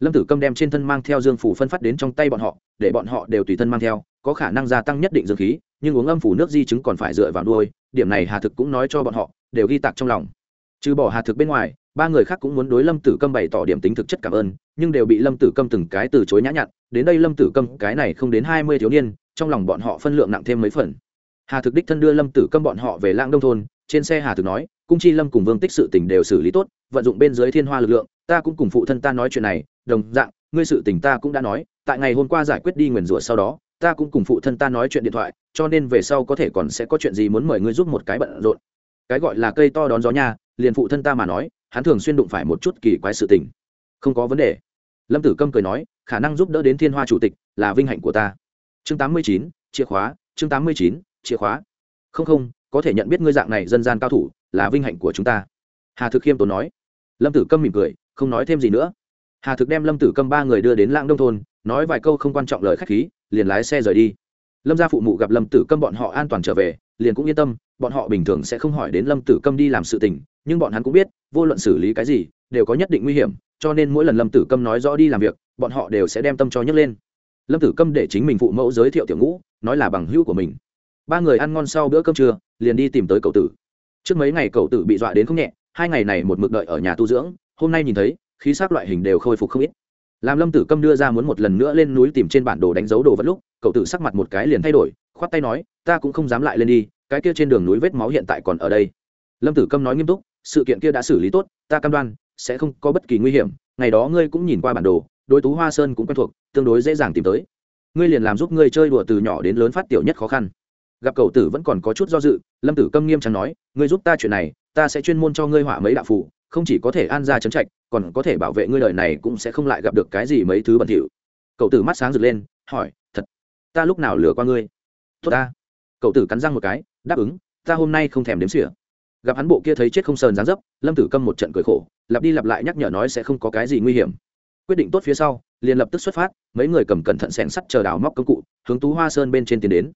Lâm tử câm đem trên thân mang theo dương phủ phân phát đến trong tay bọn họ, để bọn họ đều tùy thân mang theo, có khả năng gia tăng nhất định dương khí, nhưng uống âm phủ nước di chứng còn phải dựa vào đuôi điểm này hà thực cũng nói cho bọn họ, đều ghi tạc trong lòng. Trừ bỏ hà thực bên ngoài ba người khác cũng muốn đối lâm tử câm bày tỏ điểm tính thực chất cảm ơn, nhưng đều bị lâm tử câm từng cái từ chối nhã nhặn, đến đây lâm tử câm, cái này không đến hai mươi thiếu niên, trong lòng bọn họ phân lượng nặng thêm mấy phần. Hà thực đích thân đưa lâm tử câm bọn họ về lãng đông thôn, trên xe hà thực nói, cung chi lâm cùng vương tích sự tình đều xử lý tốt, vận dụng bên dưới thiên hoa lực lượng, ta cũng cùng phụ thân ta nói chuyện này, đồng dạng, ngươi sự tình ta cũng đã nói, tại ngày hôm qua giải quyết đi nguyền rủa sau đó, ta cũng cùng phụ thân ta nói chuyện điện thoại, cho nên về sau có thể còn sẽ có chuyện gì muốn mời ngươi giúp một cái bận rộn. Cái gọi là cây to đón gió nha, liền phụ thân ta mà nói hắn thường xuyên đụng phải một chút kỳ quái sự tình. Không có vấn đề. Lâm tử câm cười nói, khả năng giúp đỡ đến thiên hoa chủ tịch là vinh hạnh của ta. Chương tám mươi chín, chìa khóa, chương tám mươi chín, chìa khóa. Không không, có thể nhận biết ngươi dạng này dân gian cao thủ là vinh hạnh của chúng ta. Hà thực khiêm tốn nói. Lâm tử câm mỉm cười, không nói thêm gì nữa. Hà thực đem lâm tử câm ba người đưa đến lãng đông thôn, nói vài câu không quan trọng lời k h á c h khí, liền lái xe rời đi. Lâm gia phụ mụ gặp lâm tử câm bọn họ an toàn trở về, liền cũng yên tâm bọn họ bình thường sẽ không hỏi đến lâm tử câm đi làm sự tình, nhưng bọn hắn cũng biết, vô luận xử lý cái gì, đều có nhất định nguy hiểm, cho nên mỗi lần lâm tử câm nói rõ đi làm việc, bọn họ đều sẽ đem tâm cho nhấc lên. Lâm tử câm để chính mình phụ mẫu giới thiệu tiểu ngũ, nói là bằng hữu của mình. Ba người ăn ngon sau bữa cơm trưa, liền đi tìm tới cậu tử. Trước mấy ngày cậu tử bị dọa đến không nhẹ, hai ngày này một mực đợi ở nhà tu dưỡng, hôm nay nhìn thấy, khí sắc loại hình đều khôi phục không ít. Làm lâm tử câm đưa ra muốn một lần nữa lên núi tìm trên bản đồ đánh dấu đồ vật lúc, cậu tử sắc mặt một cái liền thay đổi, khoát tay nói, ta cũng không dám lại lên đi cái kia trên đường núi vết máu hiện tại còn ở đây. Lâm tử câm nói nghiêm túc, sự kiện kia đã xử lý tốt, ta cam đoan, sẽ không có bất kỳ nguy hiểm, ngày đó ngươi cũng nhìn qua bản đồ, đối tú hoa sơn cũng quen thuộc, tương đối dễ dàng tìm tới. Ngươi liền làm giúp ngươi chơi đùa từ nhỏ đến lớn phát tiểu nhất khó khăn. Gặp cậu tử vẫn còn có chút do dự, lâm tử câm nghiêm trọng nói, ngươi giúp ta chuyện này, ta sẽ chuyên môn cho ngươi họa mấy đạo phủ không chỉ có thể an ra chấn trạch, còn có thể bảo vệ ngươi đời này cũng sẽ không lại gặp được cái gì mấy thứ bẩn thỉu. Cậu tử mắt sáng rực lên, hỏi, thật, ta lúc nào lừa qua ngươi? Tốt ta. Cậu tử cắn răng một cái đáp ứng, ta hôm nay không thèm đếm xỉa. Gặp hắn bộ kia thấy chết không sờn dáng dấp, lâm tử câm một trận cười khổ, lặp đi lặp lại nhắc nhở nói sẽ không có cái gì nguy hiểm. Quyết định tốt phía sau, liền lập tức xuất phát, mấy người cầm cẩn thận sẻng sắt chờ đào móc công cụ, hướng tú hoa sơn bên trên tiến đến.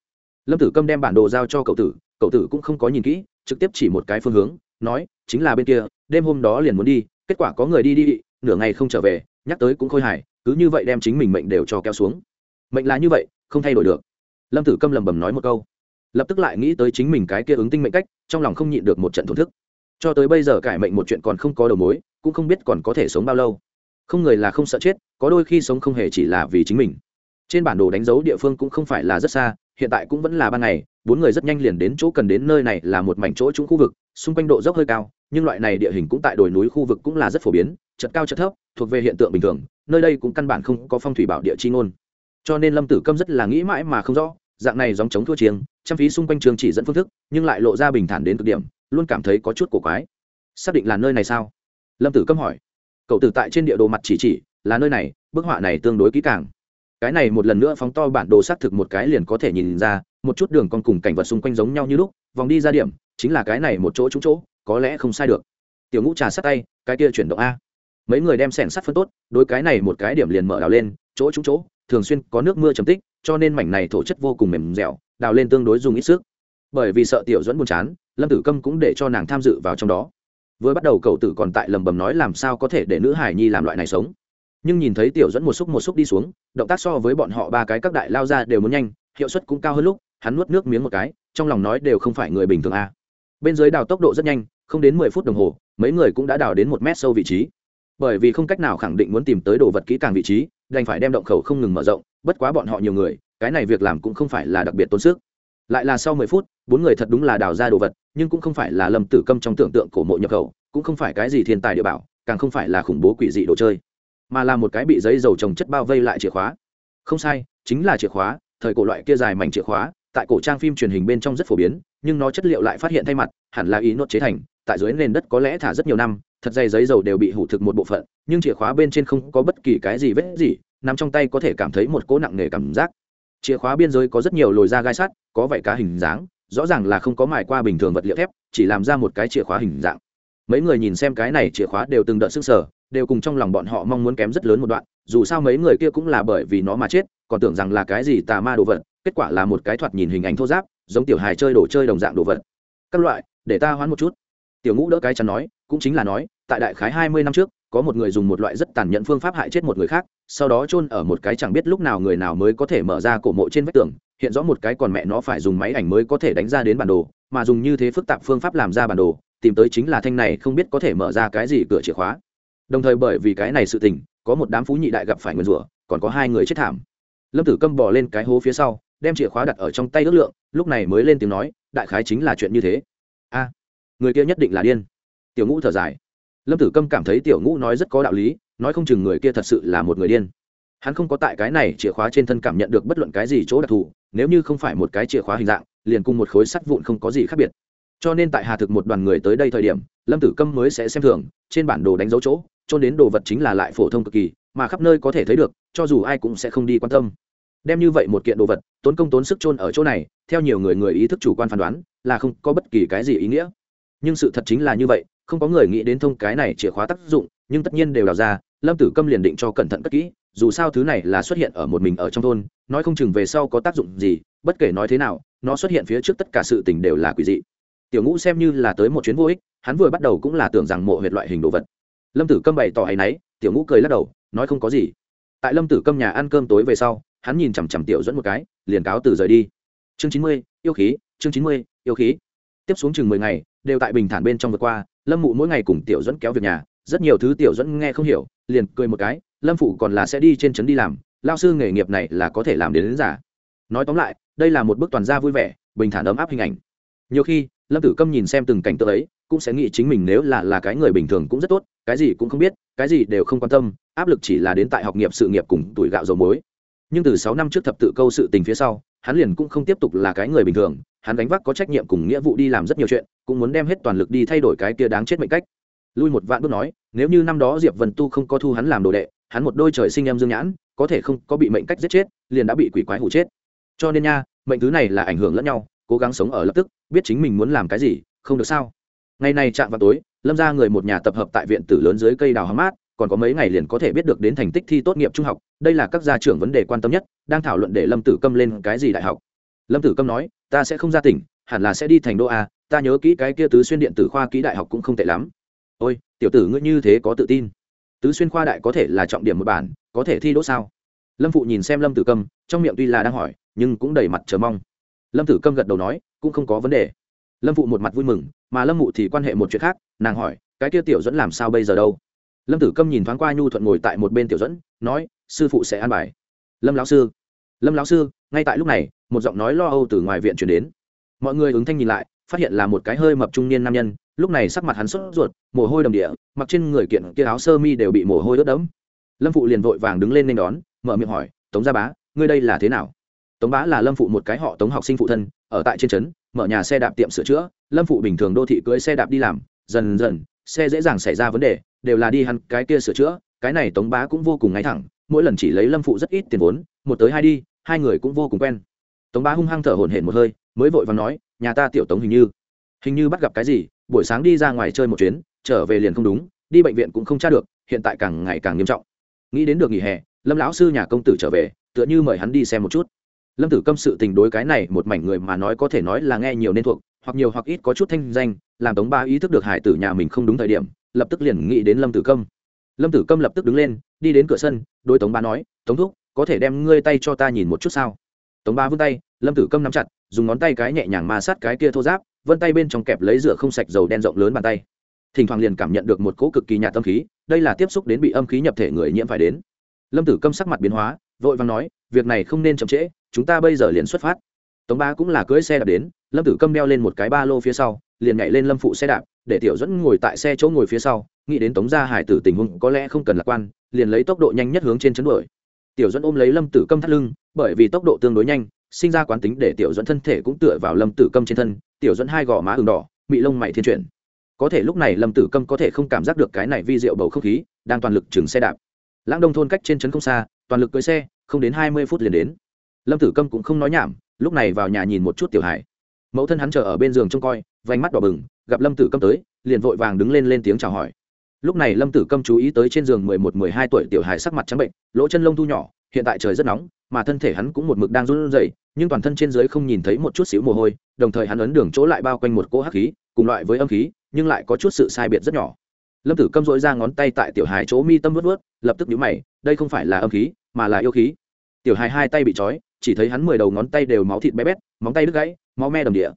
Lâm tử câm đem bản đồ giao cho cậu tử cậu tử cũng không có nhìn kỹ, trực tiếp chỉ một cái phương hướng, nói, chính là bên kia, đêm hôm đó liền muốn đi, kết quả có người đi đi, nửa ngày không trở về, nhắc tới cũng khôi hài, cứ như vậy đem chính mình mệnh đều cho kéo xuống. Mệnh là như vậy, không thay đổi được. Lâm tử câm lầm bầm nói một câu lập tức lại nghĩ tới chính mình cái kia ứng tinh mệnh cách, trong lòng không nhịn được một trận thổn thức. Cho tới bây giờ cải mệnh một chuyện còn không có đầu mối, cũng không biết còn có thể sống bao lâu. Không người là không sợ chết, có đôi khi sống không hề chỉ là vì chính mình. Trên bản đồ đánh dấu địa phương cũng không phải là rất xa, hiện tại cũng vẫn là ban ngày, bốn người rất nhanh liền đến chỗ cần đến nơi này là một mảnh chỗ trũng khu vực, xung quanh độ dốc hơi cao, nhưng loại này địa hình cũng tại đồi núi khu vực cũng là rất phổ biến, chật cao chật thấp, thuộc về hiện tượng bình thường, nơi đây cũng căn bản không có phong thủy bảo địa chi ngôn. Cho nên lâm tử câm rất là nghĩ mãi mà không rõ dạng này dòng chống thua chiêng chăm phí xung quanh trường chỉ dẫn phương thức, nhưng lại lộ ra bình thản đến cực điểm, luôn cảm thấy có chút cổ quái. Xác định là nơi này sao? Lâm tử câm hỏi. Cậu tử tại trên địa đồ mặt chỉ chỉ, là nơi này, bức họa này tương đối kỹ càng. Cái này một lần nữa phóng to bản đồ xác thực một cái liền có thể nhìn ra, một chút đường con cùng cảnh vật xung quanh giống nhau như lúc, vòng đi ra điểm, chính là cái này một chỗ trúng chỗ, có lẽ không sai được. Tiểu ngũ trà sát tay, cái kia chuyển động a. Mấy người đem sẻn sắt phân tốt, đối cái này một cái điểm liền mở đào lên, chỗ trúng chỗ, thường xuyên có nước mưa chấm tích cho nên mảnh này thổ chất vô cùng mềm dẻo, đào lên tương đối dùng ít sức. Bởi vì sợ tiểu dẫn buồn chán, lâm tử câm cũng để cho nàng tham dự vào trong đó. Vừa bắt đầu cậu tử còn tại lầm bầm nói làm sao có thể để nữ hải nhi làm loại này sống. Nhưng nhìn thấy tiểu dẫn một xúc một xúc đi xuống, động tác so với bọn họ ba cái các đại lao ra đều muốn nhanh, hiệu suất cũng cao hơn lúc, hắn nuốt nước miếng một cái, trong lòng nói đều không phải người bình thường a bên dưới đào tốc độ rất nhanh, không đến mười phút đồng hồ, mấy người cũng đã đào đến một mét sâu vị trí. Bởi vì không cách nào khẳng định muốn tìm tới đồ vật kỹ càng vị trí đành phải đem động khẩu không ngừng mở rộng, bất quá bọn họ nhiều người, cái này việc làm cũng không phải là đặc biệt tốn sức. Lại là sau mười phút, bốn người thật đúng là đào ra đồ vật, nhưng cũng không phải là lâm tử câm trong tưởng tượng cổ mộ nhập khẩu, cũng không phải cái gì thiên tài địa bảo, càng không phải là khủng bố quỷ dị đồ chơi, mà là một cái bị giấy dầu trồng chất bao vây lại chìa khóa. Không sai, chính là chìa khóa, thời cổ loại kia dài mảnh chìa khóa, tại cổ trang phim truyền hình bên trong rất phổ biến, nhưng nó chất liệu lại phát hiện thay mặt, hẳn là ý nốt chế thành, tại dưới nền đất có lẽ thả rất nhiều năm thật dày giấy dầu đều bị hủ thực một bộ phận, nhưng chìa khóa bên trên không có bất kỳ cái gì vết gì, nằm trong tay có thể cảm thấy một cỗ nặng nề cảm giác. Chìa khóa biên giới có rất nhiều lồi da gai sắt, có vảy cá hình dáng, rõ ràng là không có mài qua bình thường vật liệu thép, chỉ làm ra một cái chìa khóa hình dạng. Mấy người nhìn xem cái này chìa khóa đều từng đợt sức sở đều cùng trong lòng bọn họ mong muốn kém rất lớn một đoạn, dù sao mấy người kia cũng là bởi vì nó mà chết, còn tưởng rằng là cái gì tà ma đồ vật, kết quả là một cái thoạt nhìn hình ảnh thô giáp, giống tiểu hài chơi đồ chơi đồng dạng đồ vật. Các loại, để ta hoán một chút. Tiểu ngũ đỡ cái chắn nói cũng chính là nói, tại đại khái hai mươi năm trước, có một người dùng một loại rất tàn nhẫn phương pháp hại chết một người khác, sau đó chôn ở một cái chẳng biết lúc nào người nào mới có thể mở ra cổ mộ trên vách tường, hiện rõ một cái còn mẹ nó phải dùng máy ảnh mới có thể đánh ra đến bản đồ, mà dùng như thế phức tạp phương pháp làm ra bản đồ, tìm tới chính là thanh này không biết có thể mở ra cái gì cửa chìa khóa. Đồng thời bởi vì cái này sự tình, có một đám phú nhị đại gặp phải nguyên rủa, còn có hai người chết thảm. Lâm tử câm bỏ lên cái hố phía sau, đem chìa khóa đặt ở trong tay ước lượng, lúc này mới lên tiếng nói, đại khái chính là chuyện như thế. A, người kia nhất định là điên tiểu ngũ thở dài. Lâm tử câm cảm thấy tiểu ngũ nói rất có đạo lý, nói không chừng người kia thật sự là một người điên. Hắn không có tại cái này chìa khóa trên thân cảm nhận được bất luận cái gì chỗ đặc thù, nếu như không phải một cái chìa khóa hình dạng, liền cùng một khối sắt vụn không có gì khác biệt. Cho nên tại hà thực một đoàn người tới đây thời điểm, lâm tử câm mới sẽ xem thường, trên bản đồ đánh dấu chỗ trôn đến đồ vật chính là lại phổ thông cực kỳ, mà khắp nơi có thể thấy được, cho dù ai cũng sẽ không đi quan tâm. Đem như vậy một kiện đồ vật, tốn công tốn sức trôn ở chỗ này, theo nhiều người người ý thức chủ quan phán đoán, là không có bất kỳ cái gì ý nghĩa. Nhưng sự thật chính là như vậy không có người nghĩ đến thông cái này chìa khóa tác dụng, nhưng tất nhiên đều đào ra, lâm tử câm liền định cho cẩn thận cất kỹ, dù sao thứ này là xuất hiện ở một mình ở trong thôn, nói không chừng về sau có tác dụng gì, bất kể nói thế nào, nó xuất hiện phía trước tất cả sự tình đều là quỷ dị. Tiểu ngũ xem như là tới một chuyến vô ích, hắn vừa bắt đầu cũng là tưởng rằng mộ huyệt loại hình đồ vật. Lâm tử câm bày tỏ hay náy, tiểu ngũ cười lắc đầu, nói không có gì. Tại lâm tử câm nhà ăn cơm tối về sau, hắn nhìn chằm chằm tiểu dẫn một cái, liền cáo từ rời đi. Chương chín mươi, yêu khí, chương chín mươi, yêu khí. Tiếp xuống chừng mười ngày đều tại bình thản bên trong vượt qua lâm mụ mỗi ngày cùng tiểu dẫn kéo việc nhà rất nhiều thứ tiểu dẫn nghe không hiểu liền cười một cái lâm phụ còn là sẽ đi trên trấn đi làm lao sư nghề nghiệp này là có thể làm đến, đến giả. Nói tóm lại đây là một bức toàn gia vui vẻ bình thản ấm áp hình ảnh. Nhiều khi lâm tử câm nhìn xem từng cảnh tượng ấy cũng sẽ nghĩ chính mình nếu là là cái người bình thường cũng rất tốt cái gì cũng không biết cái gì đều không quan tâm áp lực chỉ là đến tại học nghiệp sự nghiệp cùng tuổi gạo dầu muối nhưng từ sáu năm trước thập tự câu sự tình phía sau, hắn liền cũng không tiếp tục là cái người bình thường, hắn đánh vác có trách nhiệm cùng nghĩa vụ đi làm rất nhiều chuyện, cũng muốn đem hết toàn lực đi thay đổi cái kia đáng chết mệnh cách. Lui một vạn bước nói, nếu như năm đó diệp vân tu không có thu hắn làm đồ đệ, hắn một đôi trời sinh em dương nhãn, có thể không có bị mệnh cách giết chết, liền đã bị quỷ quái hủ chết. Cho nên nha, mệnh thứ này là ảnh hưởng lẫn nhau, cố gắng sống ở lập tức, biết chính mình muốn làm cái gì, không được sao. Ngày này chạm vào tối, lâm ra người một nhà tập hợp tại viện tử lớn dưới cây đào hóng mát còn có mấy ngày liền có thể biết được đến thành tích thi tốt nghiệp trung học, đây là các gia trưởng vấn đề quan tâm nhất, đang thảo luận để lâm tử câm lên cái gì đại học. Lâm tử câm nói, ta sẽ không ra tỉnh, hẳn là sẽ đi thành đô a, ta nhớ kỹ cái kia tứ xuyên điện tử khoa kỹ đại học cũng không tệ lắm. Ôi, tiểu tử ngươi như thế có tự tin. Tứ xuyên khoa đại có thể là trọng điểm một bản, có thể thi đỗ sao? Lâm phụ nhìn xem lâm tử câm, trong miệng tuy là đang hỏi, nhưng cũng đầy mặt chờ mong. Lâm tử câm gật đầu nói, cũng không có vấn đề. Lâm phụ một mặt vui mừng, mà lâm mụ thì quan hệ một chuyện khác, nàng hỏi, cái kia tiểu dẫn làm sao bây giờ đâu? Lâm tử câm nhìn thoáng qua nhu thuận ngồi tại một bên tiểu dẫn, nói, sư phụ sẽ an bài. Lâm lão sư. Lâm lão sư, ngay tại lúc này, một giọng nói lo âu từ ngoài viện chuyển đến. Mọi người ứng thanh nhìn lại, phát hiện là một cái hơi mập trung niên nam nhân, lúc này sắc mặt hắn sốt ruột, mồ hôi đầm địa, mặc trên người kiện kia áo sơ mi đều bị mồ hôi ướt đẫm. Lâm phụ liền vội vàng đứng lên nên đón, mở miệng hỏi, tống gia bá, ngươi đây là thế nào? Tống bá là lâm phụ một cái họ tống học sinh phụ thân, ở tại trên trấn, mở nhà xe đạp tiệm sửa chữa. Lâm phụ bình thường đô thị cưới xe đạp đi làm, dần dần, xe dễ dàng xảy ra vấn đề đều là đi hắn cái kia sửa chữa, cái này tống bá cũng vô cùng ngay thẳng, mỗi lần chỉ lấy lâm phụ rất ít tiền vốn, một tới hai đi, hai người cũng vô cùng quen. Tống bá hung hăng thở hổn hển một hơi, mới vội và nói, nhà ta tiểu tống hình như hình như bắt gặp cái gì, buổi sáng đi ra ngoài chơi một chuyến, trở về liền không đúng, đi bệnh viện cũng không tra được, hiện tại càng ngày càng nghiêm trọng. Nghĩ đến được nghỉ hè, lâm lão sư nhà công tử trở về, tựa như mời hắn đi xem một chút. Lâm tử câm sự tình đối cái này một mảnh người mà nói có thể nói là nghe nhiều nên thuộc hoặc nhiều hoặc ít có chút thanh danh, làm tống ba ý thức được hải tử nhà mình không đúng thời điểm, lập tức liền nghĩ đến lâm tử câm. Lâm tử câm lập tức đứng lên, đi đến cửa sân đôi tống ba nói, tống thúc, có thể đem ngươi tay cho ta nhìn một chút sao? Tống ba vươn tay, lâm tử câm nắm chặt, dùng ngón tay cái nhẹ nhàng ma sát cái kia thô giáp vân tay bên trong kẹp lấy rửa không sạch dầu đen rộng lớn bàn tay. Thỉnh thoảng liền cảm nhận được một cỗ cực kỳ nhạt tâm khí, đây là tiếp xúc đến bị âm khí nhập thể người nhiễm phải đến. Lâm tử câm sắc mặt biến hóa, vội vàng nói, việc này không nên chậm trễ, chúng ta bây giờ liền xuất phát tống ba cũng là cưỡi xe đạp đến, lâm tử câm đeo lên một cái ba lô phía sau, liền nhảy lên lâm phụ xe đạp, để tiểu dẫn ngồi tại xe chỗ ngồi phía sau, nghĩ đến tống gia hải tử tình huống có lẽ không cần lạc quan, liền lấy tốc độ nhanh nhất hướng trên chấn đuổi. Tiểu dẫn ôm lấy lâm tử câm thắt lưng, bởi vì tốc độ tương đối nhanh, sinh ra quán tính để tiểu dẫn thân thể cũng tựa vào lâm tử câm trên thân, tiểu dẫn hai gò má ừng đỏ bị lông mày thiên chuyển. Có thể lúc này lâm tử câm có thể không cảm giác được cái này vi rượu bầu không khí, đang toàn lực chừng xe đạp. Lãng đông thôn cách trên trấn không xa, toàn lực cưới xe, không đến hai mươi phút liền đến. Lâm tử câm cũng không nói nhảm lúc này vào nhà nhìn một chút tiểu hải mẫu thân hắn chờ ở bên giường trông coi vánh mắt đỏ bừng, gặp lâm tử câm tới, liền vội vàng đứng lên lên tiếng chào hỏi. Lúc này lâm tử câm chú ý tới trên giường mười một, mười hai tuổi tiểu hải sắc mặt trắng bệnh, lỗ chân lông thu nhỏ, hiện tại trời rất nóng, mà thân thể hắn cũng một mực đang run rẩy, nhưng toàn thân trên dưới không nhìn thấy một chút xíu mồ hôi, đồng thời hắn ấn đường chỗ lại bao quanh một cỗ hắc khí, cùng loại với âm khí, nhưng lại có chút sự sai biệt rất nhỏ. Lâm tử câm dội ra ngón tay tại tiểu hài chỗ mi tâm vớt vớt lập tức nhíu mày, đây không phải là âm khí, mà là yêu khí. Tiểu hài hai tay bị trói chỉ thấy hắn mười đầu ngón tay đều máu thịt bé bét, móng tay đứt gãy, máu me đầm địa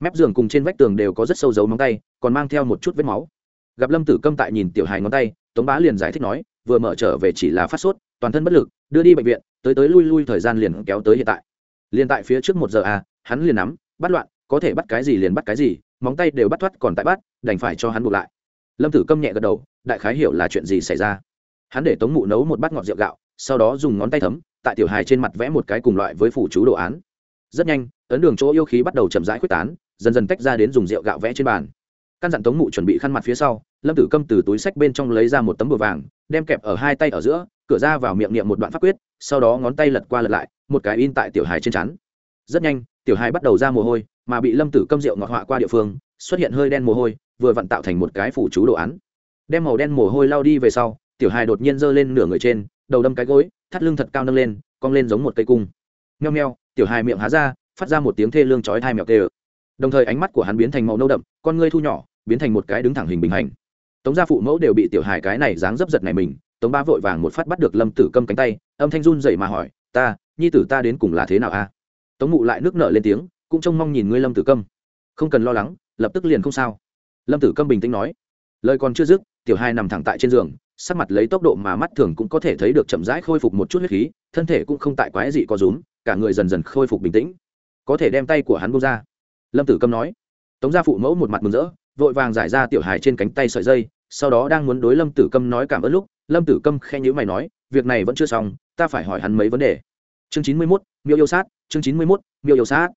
mép giường cùng trên vách tường đều có rất sâu dấu móng tay, còn mang theo một chút vết máu. Gặp lâm tử câm tại nhìn tiểu hài ngón tay, tống bá liền giải thích nói, vừa mở trở về chỉ là phát sốt, toàn thân bất lực, đưa đi bệnh viện, tới tới lui lui thời gian liền kéo tới hiện tại. Liền tại phía trước một giờ à hắn liền nắm, bắt loạn, có thể bắt cái gì liền bắt cái gì, móng tay đều bắt thoát còn tại bắt, đành phải cho hắn buộc lại. Lâm tử câm nhẹ gật đầu, đại khái hiểu là chuyện gì xảy ra hắn để tống mụ nấu một bát ngọt rượu gạo, sau đó dùng ngón tay thấm, tại tiểu hài trên mặt vẽ một cái cùng loại với phủ chú đồ án. Rất nhanh, ấn đường chỗ yêu khí bắt đầu chậm rãi quyết tán, dần dần tách ra đến dùng rượu gạo vẽ trên bàn. Căn dặn tống mụ chuẩn bị khăn mặt phía sau, lâm tử câm từ túi sách bên trong lấy ra một tấm bờ vàng, đem kẹp ở hai tay ở giữa, cửa ra vào miệng niệm một đoạn pháp quyết, sau đó ngón tay lật qua lật lại, một cái in tại tiểu hài trên chắn. Rất nhanh, tiểu hài bắt đầu ra mồ hôi, mà bị lâm tử câm rượu ngọt họa qua địa phương, xuất hiện hơi đen mồ hôi, vừa vặn tạo thành một cái phủ chú đồ án. Đem màu đen mồ hôi lao đi về sau tiểu hài đột nhiên giơ lên nửa người trên, đầu đâm cái gối, thắt lưng thật cao nâng lên, cong lên giống một cây cung. Nheo nheo tiểu hài miệng há ra, phát ra một tiếng thê lương chói thai mèo tê ự đồng thời ánh mắt của hắn biến thành màu nâu đậm, con ngươi thu nhỏ, biến thành một cái đứng thẳng hình bình hành. Tống gia phụ mẫu đều bị tiểu hài cái này dáng dấp giật này mình, tống ba vội vàng một phát bắt được lâm tử câm cánh tay, âm thanh run dậy mà hỏi, ta, nhi tử ta đến cùng là thế nào a? Tống mụ lại nước nở lên tiếng, cũng trông mong nhìn ngươi lâm tử câm. Không cần lo lắng, lập tức liền không sao. Lâm tử câm bình tĩnh nói. Lời còn chưa dứt, tiểu hai nằm thẳng tại trên giường sắc mặt lấy tốc độ mà mắt thường cũng có thể thấy được chậm rãi khôi phục một chút huyết khí, thân thể cũng không tại quái gì có rúm, cả người dần dần khôi phục bình tĩnh. Có thể đem tay của hắn bông ra. Lâm tử câm nói. Tống gia phụ mẫu một mặt mừng rỡ, vội vàng giải ra tiểu hài trên cánh tay sợi dây, sau đó đang muốn đối lâm tử câm nói cảm ơn lúc, lâm tử câm khen nhữ mày nói, việc này vẫn chưa xong, ta phải hỏi hắn mấy vấn đề. Chương chín mươi mốt, miêu yêu sát, chương chín mươi mốt, miêu yêu sát.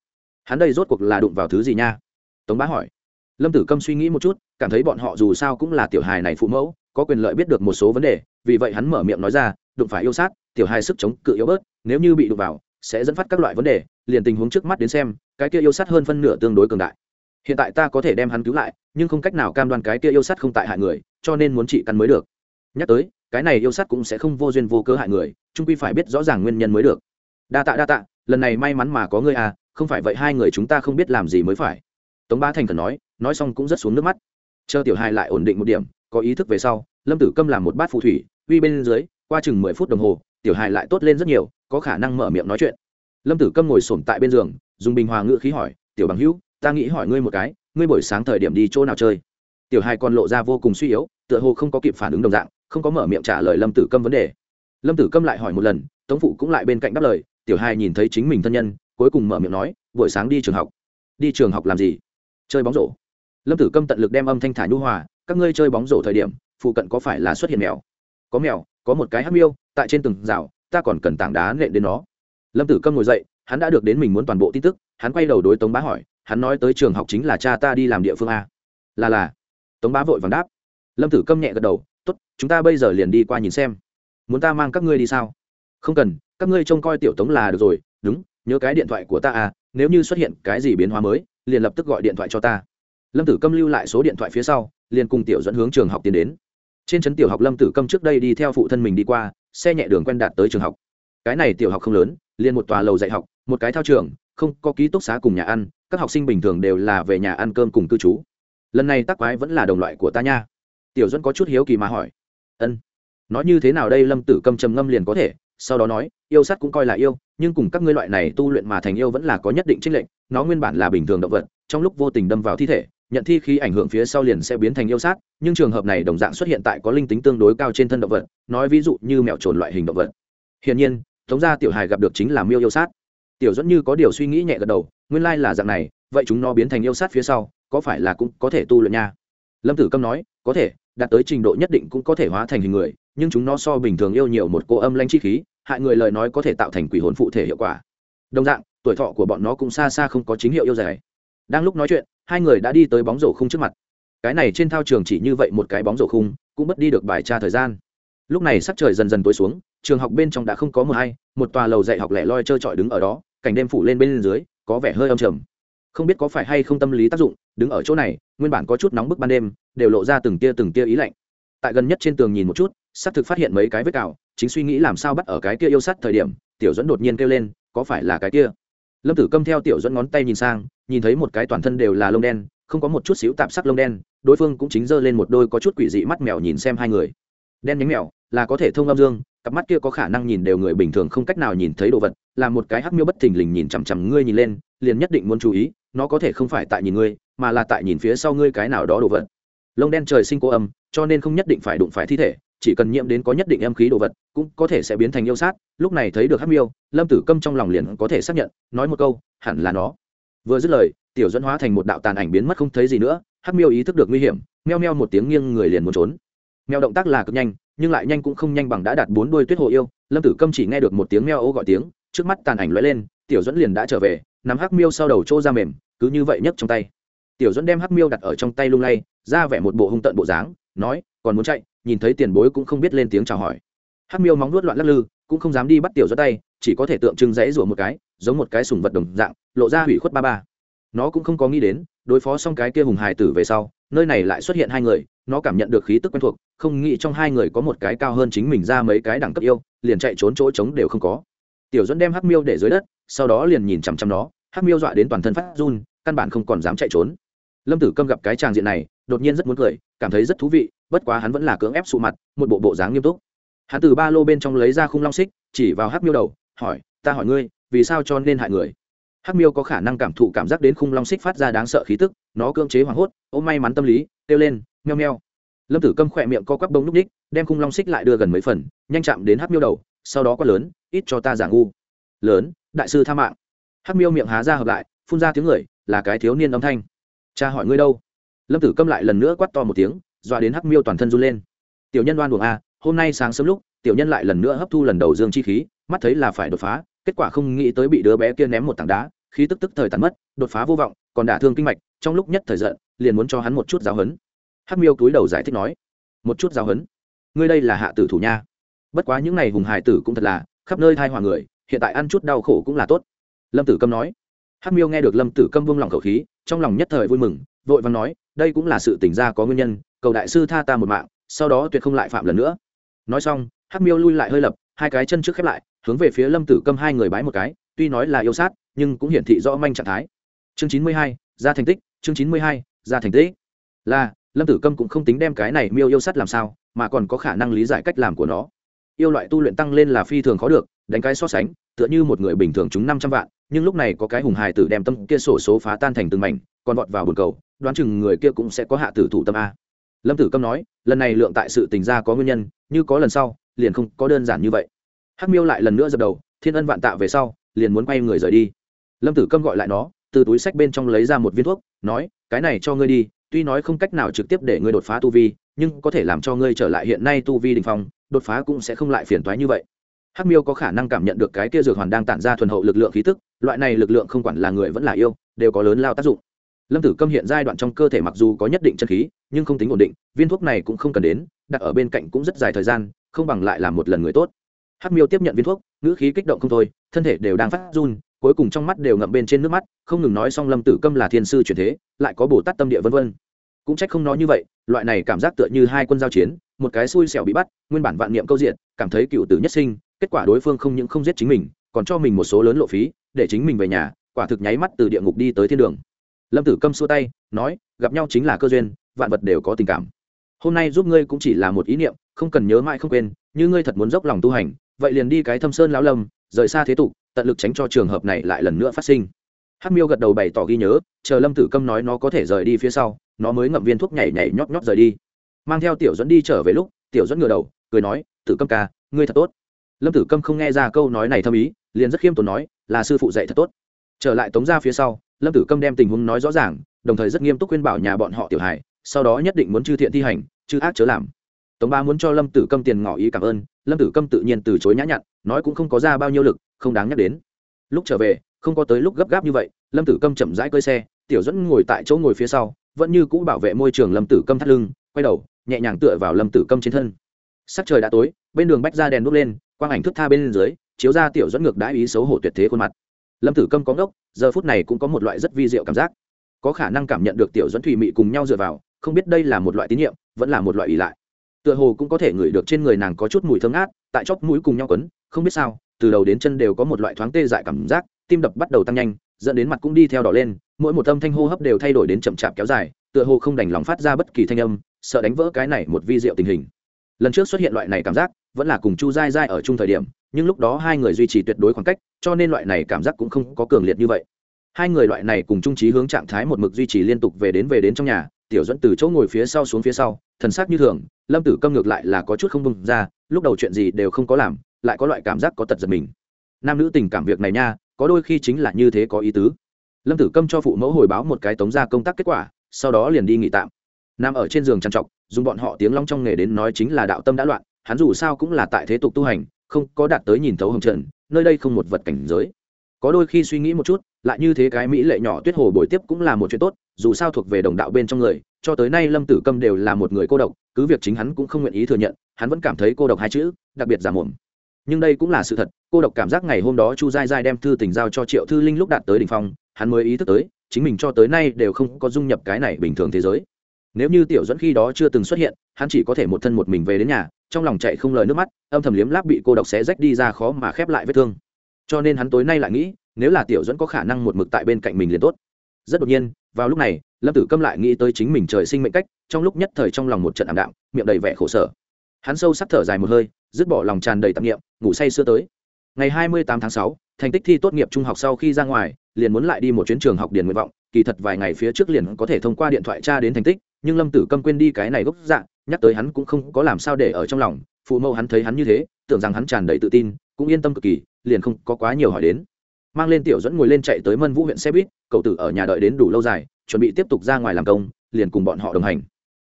Hắn đây rốt cuộc là đụng vào thứ gì nha? Tống bá hỏi. Lâm tử câm suy nghĩ một chút, cảm thấy bọn họ dù sao cũng là tiểu hài này phụ mẫu có quyền lợi biết được một số vấn đề, vì vậy hắn mở miệng nói ra, đụng phải yêu sát, tiểu hai sức chống cự yếu bớt, nếu như bị đụng vào, sẽ dẫn phát các loại vấn đề, liền tình huống trước mắt đến xem, cái kia yêu sát hơn phân nửa tương đối cường đại. Hiện tại ta có thể đem hắn cứu lại, nhưng không cách nào cam đoan cái kia yêu sát không tại hại người, cho nên muốn trị căn mới được. Nhắc tới, cái này yêu sát cũng sẽ không vô duyên vô cớ hại người trung quy phải biết rõ ràng nguyên nhân mới được. Đa tạ đa tạ, lần này may mắn mà có ngươi à không phải vậy hai người chúng ta không biết làm gì mới phải. Tống ba thành thần nói nói xong cũng rất xuống nước mắt. Chờ tiểu hai lại ổn định một điểm có ý thức về sau, lâm tử câm làm một bát phù thủy, uy bên dưới, qua chừng mười phút đồng hồ, tiểu hài lại tốt lên rất nhiều, có khả năng mở miệng nói chuyện. Lâm tử câm ngồi sổm tại bên giường, dùng bình hòa ngự khí hỏi, tiểu bằng hữu, ta nghĩ hỏi ngươi một cái, ngươi buổi sáng thời điểm đi chỗ nào chơi? Tiểu hài còn lộ ra vô cùng suy yếu, tựa hồ không có kịp phản ứng đồng dạng, không có mở miệng trả lời lâm tử câm vấn đề. Lâm tử câm lại hỏi một lần, tống phụ cũng lại bên cạnh đáp lời, tiểu hài nhìn thấy chính mình thân nhân, cuối cùng mở miệng nói, buổi sáng đi trường học. Đi trường học làm gì? Chơi bóng rổ lâm tử câm tận lực đem âm thanh thả nhu hòa, các ngươi chơi bóng rổ thời điểm, phụ cận có phải là xuất hiện mèo? Có mèo, có một cái hát miêu, tại trên từng rào, ta còn cần tảng đá nện đến nó. Lâm tử câm ngồi dậy, hắn đã được đến mình muốn toàn bộ tin tức, hắn quay đầu đối tống bá hỏi, hắn nói tới trường học chính là cha ta đi làm địa phương a. Là là. Tống bá vội vàng đáp. Lâm tử câm nhẹ gật đầu t ố t chúng ta bây giờ liền đi qua nhìn xem. Muốn ta mang các ngươi đi sao? Không cần, các ngươi trông coi tiểu tống là được rồi, đúng, nhớ cái điện thoại của ta à nếu như xuất hiện cái gì biến hóa mới, liền lập tức gọi điện thoại cho ta lâm tử câm lưu lại số điện thoại phía sau, liền cùng tiểu dẫn hướng trường học tiến đến. Trên trấn tiểu học lâm tử câm trước đây đi theo phụ thân mình đi qua, xe nhẹ đường quen đạt tới trường học. Cái này tiểu học không lớn, liền một tòa lầu dạy học, một cái thao trường, không có ký túc xá cùng nhà ăn, các học sinh bình thường đều là về nhà ăn cơm cùng cư trú. Lần này tắc quái vẫn là đồng loại của ta nha. Tiểu dẫn có chút hiếu kỳ mà hỏi. Ân, nói như thế nào đây? Lâm tử câm trầm ngâm liền có thể, sau đó nói, yêu sắt cũng coi là yêu, nhưng cùng các ngươi loại này tu luyện mà thành yêu vẫn là có nhất định trích lệnh nó nguyên bản là bình thường động vật, trong lúc vô tình đâm vào thi thể nhận thi khí ảnh hưởng phía sau liền sẽ biến thành yêu sát, nhưng trường hợp này đồng dạng xuất hiện tại có linh tính tương đối cao trên thân động vật, nói ví dụ như mèo trồn loại hình động vật. Hiển nhiên, tống gia tiểu hài gặp được chính là miêu yêu sát. Tiểu dẫn như có điều suy nghĩ nhẹ gật đầu, nguyên lai là dạng này, vậy chúng nó biến thành yêu sát phía sau, có phải là cũng có thể tu luyện nha? Lâm tử câm nói, có thể, đạt tới trình độ nhất định cũng có thể hóa thành hình người, nhưng chúng nó so bình thường yêu nhiều một cô âm lanh chi khí, hại người lời nói có thể tạo thành quỷ hồn phụ thể hiệu quả. Đồng dạng, tuổi thọ của bọn nó cũng xa xa không có chính hiệu yêu dài. Đang lúc nói chuyện hai người đã đi tới bóng rổ khung trước mặt. Cái này trên thao trường chỉ như vậy một cái bóng rổ khung, cũng mất đi được bài tra thời gian. Lúc này sắc trời dần dần tối xuống, trường học bên trong đã không có mờ hay, một tòa lầu dạy học lẻ loi trơ trọi đứng ở đó, cảnh đêm phủ lên bên dưới, có vẻ hơi âm trầm. Không biết có phải hay không tâm lý tác dụng, đứng ở chỗ này, nguyên bản có chút nóng bức ban đêm, đều lộ ra từng tia từng tia ý lạnh. Tại gần nhất trên tường nhìn một chút xác thực phát hiện mấy cái vết cào, chính suy nghĩ làm sao bắt ở cái kia yêu sắt thời điểm, tiểu dẫn đột nhiên kêu lên, có phải là cái kia? Lâm tử câm theo tiểu dẫn ngón tay nhìn sang, nhìn thấy một cái toàn thân đều là lông đen, không có một chút xíu tạp sắc lông đen, đối phương cũng chính giơ lên một đôi có chút quỷ dị mắt mèo nhìn xem hai người. Đen nhánh mèo, là có thể thông âm dương, cặp mắt kia có khả năng nhìn đều người bình thường không cách nào nhìn thấy đồ vật, là một cái hắc miêu bất thình lình nhìn chằm chằm ngươi nhìn lên, liền nhất định muốn chú ý, nó có thể không phải tại nhìn ngươi, mà là tại nhìn phía sau ngươi cái nào đó đồ vật. Lông đen trời sinh cô âm, cho nên không nhất định phải đụng phải thi thể chỉ cần nhiễm đến có nhất định âm khí đồ vật, cũng có thể sẽ biến thành yêu sát. Lúc này thấy được hắc miêu, lâm tử câm trong lòng liền có thể xác nhận, nói một câu, hẳn là nó. Vừa dứt lời, tiểu dẫn hóa thành một đạo tàn ảnh biến mất không thấy gì nữa, hắc miêu ý thức được nguy hiểm, meo meo một tiếng nghiêng người liền muốn trốn. Meo động tác là cực nhanh, nhưng lại nhanh cũng không nhanh bằng đã đạt bốn đôi tuyết hồ yêu. Lâm tử câm chỉ nghe được một tiếng meo ô gọi tiếng, trước mắt tàn ảnh lóe lên, tiểu dẫn liền đã trở về, nắm hắc miêu sau đầu trô ra mềm, cứ như vậy nhấc trong tay. Tiểu dẫn đem hắc miêu đặt ở trong tay lung lay, ra vẻ một bộ hung tận bộ dáng, nói, còn muốn chạy? Nhìn thấy tiền bối cũng không biết lên tiếng chào hỏi. Hắc miêu móng nuốt loạn lắc lư, cũng không dám đi bắt tiểu do tay, chỉ có thể tượng trưng dãy rủa một cái, giống một cái sùng vật đồng dạng, lộ ra hủy khuất ba ba. Nó cũng không có nghĩ đến, đối phó xong cái kia hùng hài tử về sau, nơi này lại xuất hiện hai người, nó cảm nhận được khí tức quen thuộc, không nghĩ trong hai người có một cái cao hơn chính mình ra mấy cái đẳng cấp yêu, liền chạy trốn chỗ trống đều không có. Tiểu dẫn đem hắc miêu để dưới đất, sau đó liền nhìn chằm chằm nó, hắc miêu dọa đến toàn thân phát run, căn bản không còn dám chạy trốn. Lâm tử câm gặp cái tràng diện này, đột nhiên rất muốn cười, cảm thấy rất thú vị bất quá hắn vẫn là cưỡng ép sụ mặt, một bộ bộ dáng nghiêm túc. Hắn từ ba lô bên trong lấy ra khung long xích, chỉ vào hắc miêu đầu, hỏi, ta hỏi ngươi, vì sao cho nên hại người? Hắc miêu có khả năng cảm thụ cảm giác đến khung long xích phát ra đáng sợ khí tức, nó cưỡng chế hoảng hốt ô may mắn tâm lý, kêu lên, meo meo. Lâm tử câm khỏe miệng co quắp bông núc ních, đem khung long xích lại đưa gần mấy phần, nhanh chạm đến hắc miêu đầu, sau đó quá lớn, ít cho ta giả ngu. Lớn, đại sư tha mạng. Hắc miêu miệng há ra hợp lại, phun ra tiếng người, là cái thiếu niên âm thanh. Cha hỏi ngươi đâu? Lâm tử câm lại lần nữa quát to một tiếng dọa đến hắc miêu toàn thân run lên. Tiểu nhân đoan buồng a à, hôm nay sáng sớm lúc, tiểu nhân lại lần nữa hấp thu lần đầu dương chi khí, mắt thấy là phải đột phá, kết quả không nghĩ tới bị đứa bé kia ném một tảng đá, khí tức tức thời tàn mất, đột phá vô vọng, còn đả thương kinh mạch, trong lúc nhất thời giận, liền muốn cho hắn một chút giáo hấn hắc miêu túi đầu giải thích nói, một chút giáo hấn ngươi đây là hạ tử thủ nha. Bất quá những n à y hùng hải tử cũng thật là, khắp nơi thai hòa người, hiện tại ăn chút đau khổ cũng là tốt. Lâm tử câm nói. Hắc miêu nghe được lâm tử câm vung lòng khẩu khí, trong lòng nhất thời vui mừng, vội và nói, đây cũng là sự tỉnh ra có nguyên nhân cầu đại sư tha ta một mạng, sau đó tuyệt không lại phạm lần nữa. Nói xong, hắc miêu lui lại hơi lập, hai cái chân trước khép lại, hướng về phía lâm tử câm hai người bái một cái, tuy nói là yêu sát, nhưng cũng hiển thị rõ manh trạng thái. Chương chín mươi hai, ra thành tích, chương chín mươi hai, ra thành tích. Là, lâm tử câm cũng không tính đem cái này miêu yêu sát làm sao, mà còn có khả năng lý giải cách làm của nó. Yêu loại tu luyện tăng lên là phi thường khó được, đánh cái so sánh, tựa như một người bình thường chúng năm trăm vạn, nhưng lúc này có cái hùng hài tử đem tâm kia sổ số phá tan thành từng mảnh, còn vọt vào bồn cầu, đoán chừng người kia cũng sẽ có hạ tử thủ tâm a lâm tử câm nói, lần này lượng tại sự tình ra có nguyên nhân, như có lần sau, liền không có đơn giản như vậy. Hắc miêu lại lần nữa dập đầu, thiên ân vạn tạ về sau, liền muốn quay người rời đi. Lâm tử câm gọi lại nó, từ túi sách bên trong lấy ra một viên thuốc, nói, cái này cho ngươi đi, tuy nói không cách nào trực tiếp để ngươi đột phá tu vi, nhưng có thể làm cho ngươi trở lại hiện nay tu vi đình phong, đột phá cũng sẽ không lại phiền toái như vậy. Hắc miêu có khả năng cảm nhận được cái kia dược hoàn đang tản ra thuần hậu lực lượng khí tức, loại này lực lượng không quản là người vẫn là yêu, đều có lớn lao tác dụng lâm tử câm hiện giai đoạn trong cơ thể mặc dù có nhất định chân khí, nhưng không tính ổn định, viên thuốc này cũng không cần đến, đặt ở bên cạnh cũng rất dài thời gian, không bằng lại làm một lần người tốt. Hắc miêu tiếp nhận viên thuốc, ngữ khí kích động không thôi, thân thể đều đang phát run, cuối cùng trong mắt đều ngậm bên trên nước mắt, không ngừng nói xong lâm tử câm là thiên sư truyền thế, lại có bồ tát tâm địa vân vân. Cũng trách không nói như vậy, loại này cảm giác tựa như hai quân giao chiến, một cái xui xẻo bị bắt, nguyên bản vạn niệm câu diện, cảm thấy cựu tử nhất sinh, kết quả đối phương không những không giết chính mình, còn cho mình một số lớn lộ phí, để chính mình về nhà, quả thực nháy mắt từ địa ngục đi tới thiên đường lâm tử câm xua tay, nói, gặp nhau chính là cơ duyên, vạn vật đều có tình cảm. Hôm nay giúp ngươi cũng chỉ là một ý niệm, không cần nhớ mãi không quên, như ngươi thật muốn dốc lòng tu hành, vậy liền đi cái thâm sơn lão lâm, rời xa thế tục, tận lực tránh cho trường hợp này lại lần nữa phát sinh. Hắc miêu gật đầu bày tỏ ghi nhớ, chờ lâm tử câm nói nó có thể rời đi phía sau, nó mới ngậm viên thuốc nhảy nhảy nhót nhót rời đi. Mang theo tiểu dẫn đi trở về lúc, tiểu dẫn ngửa đầu, cười nói, tử câm ca, ngươi thật tốt. Lâm tử câm không nghe ra câu nói này thâm ý, liền rất khiêm tốn nói, là sư phụ dạy thật tốt. Trở lại tống ra phía sau lâm tử câm đem tình huống nói rõ ràng, đồng thời rất nghiêm túc khuyên bảo nhà bọn họ tiểu hài, sau đó nhất định muốn chư thiện thi hành, chư ác chớ làm. Tống ba muốn cho lâm tử câm tiền ngỏ ý cảm ơn, lâm tử câm tự nhiên từ chối nhã nhặn, nói cũng không có ra bao nhiêu lực, không đáng nhắc đến. Lúc trở về, không có tới lúc gấp gáp như vậy, lâm tử câm chậm rãi cơi xe, tiểu dẫn ngồi tại chỗ ngồi phía sau, vẫn như cũ bảo vệ môi trường lâm tử câm thắt lưng, quay đầu, nhẹ nhàng tựa vào lâm tử câm trên thân. Sắc trời đã tối, bên đường bách ra đèn đốt lên, quang ảnh thức tha bên dưới, chiếu ra tiểu dẫn ngược đãi ý xấu hổ tuyệt thế khuôn mặt lâm tử câm có ngốc, giờ phút này cũng có một loại rất vi diệu cảm giác. Có khả năng cảm nhận được tiểu dẫn thủy mị cùng nhau dựa vào, không biết đây là một loại tín nhiệm, vẫn là một loại ỷ lại. Tựa hồ cũng có thể ngửi được trên người nàng có chút mùi thơm ngát, tại chóp mũi cùng nhau quấn, không biết sao, từ đầu đến chân đều có một loại thoáng tê dại cảm giác, tim đập bắt đầu tăng nhanh, dẫn đến mặt cũng đi theo đỏ lên, mỗi một âm thanh hô hấp đều thay đổi đến chậm chạp kéo dài, tựa hồ không đành lòng phát ra bất kỳ thanh âm, sợ đánh vỡ cái này một vi diệu tình hình. Lần trước xuất hiện loại này cảm giác, vẫn là cùng chu dai dai ở chung thời điểm nhưng lúc đó hai người duy trì tuyệt đối khoảng cách, cho nên loại này cảm giác cũng không có cường liệt như vậy. Hai người loại này cùng trung trí hướng trạng thái một mực duy trì liên tục về đến về đến trong nhà, tiểu dẫn từ chỗ ngồi phía sau xuống phía sau, thần sắc như thường, lâm tử câm ngược lại là có chút không bưng ra, lúc đầu chuyện gì đều không có làm, lại có loại cảm giác có tật giật mình. Nam nữ tình cảm việc này nha, có đôi khi chính là như thế có ý tứ. Lâm tử câm cho phụ mẫu hồi báo một cái tống ra công tác kết quả, sau đó liền đi nghỉ tạm. Nam ở trên giường trằn trọc, dùng bọn họ tiếng long trong nghề đến nói chính là đạo tâm đã loạn, hắn dù sao cũng là tại thế tục tu hành không có đạt tới nhìn thấu hồng trần, nơi đây không một vật cảnh giới. Có đôi khi suy nghĩ một chút, lại như thế cái mỹ lệ nhỏ tuyết hồ bồi tiếp cũng là một chuyện tốt, dù sao thuộc về đồng đạo bên trong người, cho tới nay lâm tử câm đều là một người cô độc, cứ việc chính hắn cũng không nguyện ý thừa nhận, hắn vẫn cảm thấy cô độc hai chữ, đặc biệt giảm mồm. Nhưng đây cũng là sự thật, cô độc cảm giác ngày hôm đó chu dai dai đem thư tình giao cho triệu thư linh lúc đạt tới đ ỉ n h phong, hắn mới ý thức tới, chính mình cho tới nay đều không có dung nhập cái này bình thường thế giới. Nếu như tiểu dẫn khi đó chưa từng xuất hiện, hắn chỉ có thể một thân một mình về đến nhà trong lòng chạy không lời nước mắt, âm thầm liếm láp bị cô độc xé rách đi ra khó mà khép lại vết thương. Cho nên hắn tối nay lại nghĩ, nếu là tiểu dẫn có khả năng một mực tại bên cạnh mình liền tốt. Rất đột nhiên, vào lúc này, lâm tử câm lại nghĩ tới chính mình trời sinh mệnh cách, trong lúc nhất thời trong lòng một trận ảm đạm, miệng đầy vẻ khổ sở. Hắn sâu sắc thở dài một hơi, dứt bỏ lòng tràn đầy tạp nghiệm ngủ say sưa tới. Ngày hai mươi tám tháng sáu, thành tích thi tốt nghiệp trung học sau khi ra ngoài, liền muốn lại đi một chuyến trường học điền nguyện vọng, kỳ thật vài ngày phía trước liền có thể thông qua điện thoại tra đến thành tích, nhưng lâm tử câm quên đi cái này gốc dạng nhắc tới hắn cũng không có làm sao để ở trong lòng, phụ mẫu hắn thấy hắn như thế, tưởng rằng hắn tràn đầy tự tin, cũng yên tâm cực kỳ, liền không có quá nhiều hỏi đến. Mang lên tiểu dẫn ngồi lên chạy tới mân vũ huyện xe buýt, cậu tử ở nhà đợi đến đủ lâu dài, chuẩn bị tiếp tục ra ngoài làm công, liền cùng bọn họ đồng hành.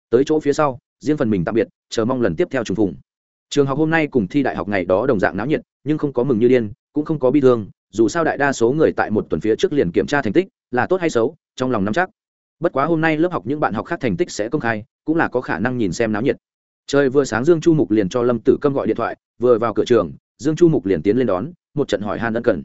Tới chỗ phía sau, riêng phần mình tạm biệt, chờ mong lần tiếp theo trùng phùng. Trường học hôm nay cùng thi đại học ngày đó đồng dạng náo nhiệt, nhưng không có mừng như điên, cũng không có bi thương, dù sao đại đa số người tại một tuần phía trước liền kiểm tra thành tích, là tốt hay xấu, trong lòng nắm chắc. Bất quá hôm nay lớp học những bạn học khác thành tích sẽ công khai cũng là có khả năng nhìn xem náo nhiệt. Trời vừa sáng dương chu mục liền cho lâm tử câm gọi điện thoại, vừa vào cửa trường, dương chu mục liền tiến lên đón, một trận hỏi han ân cần.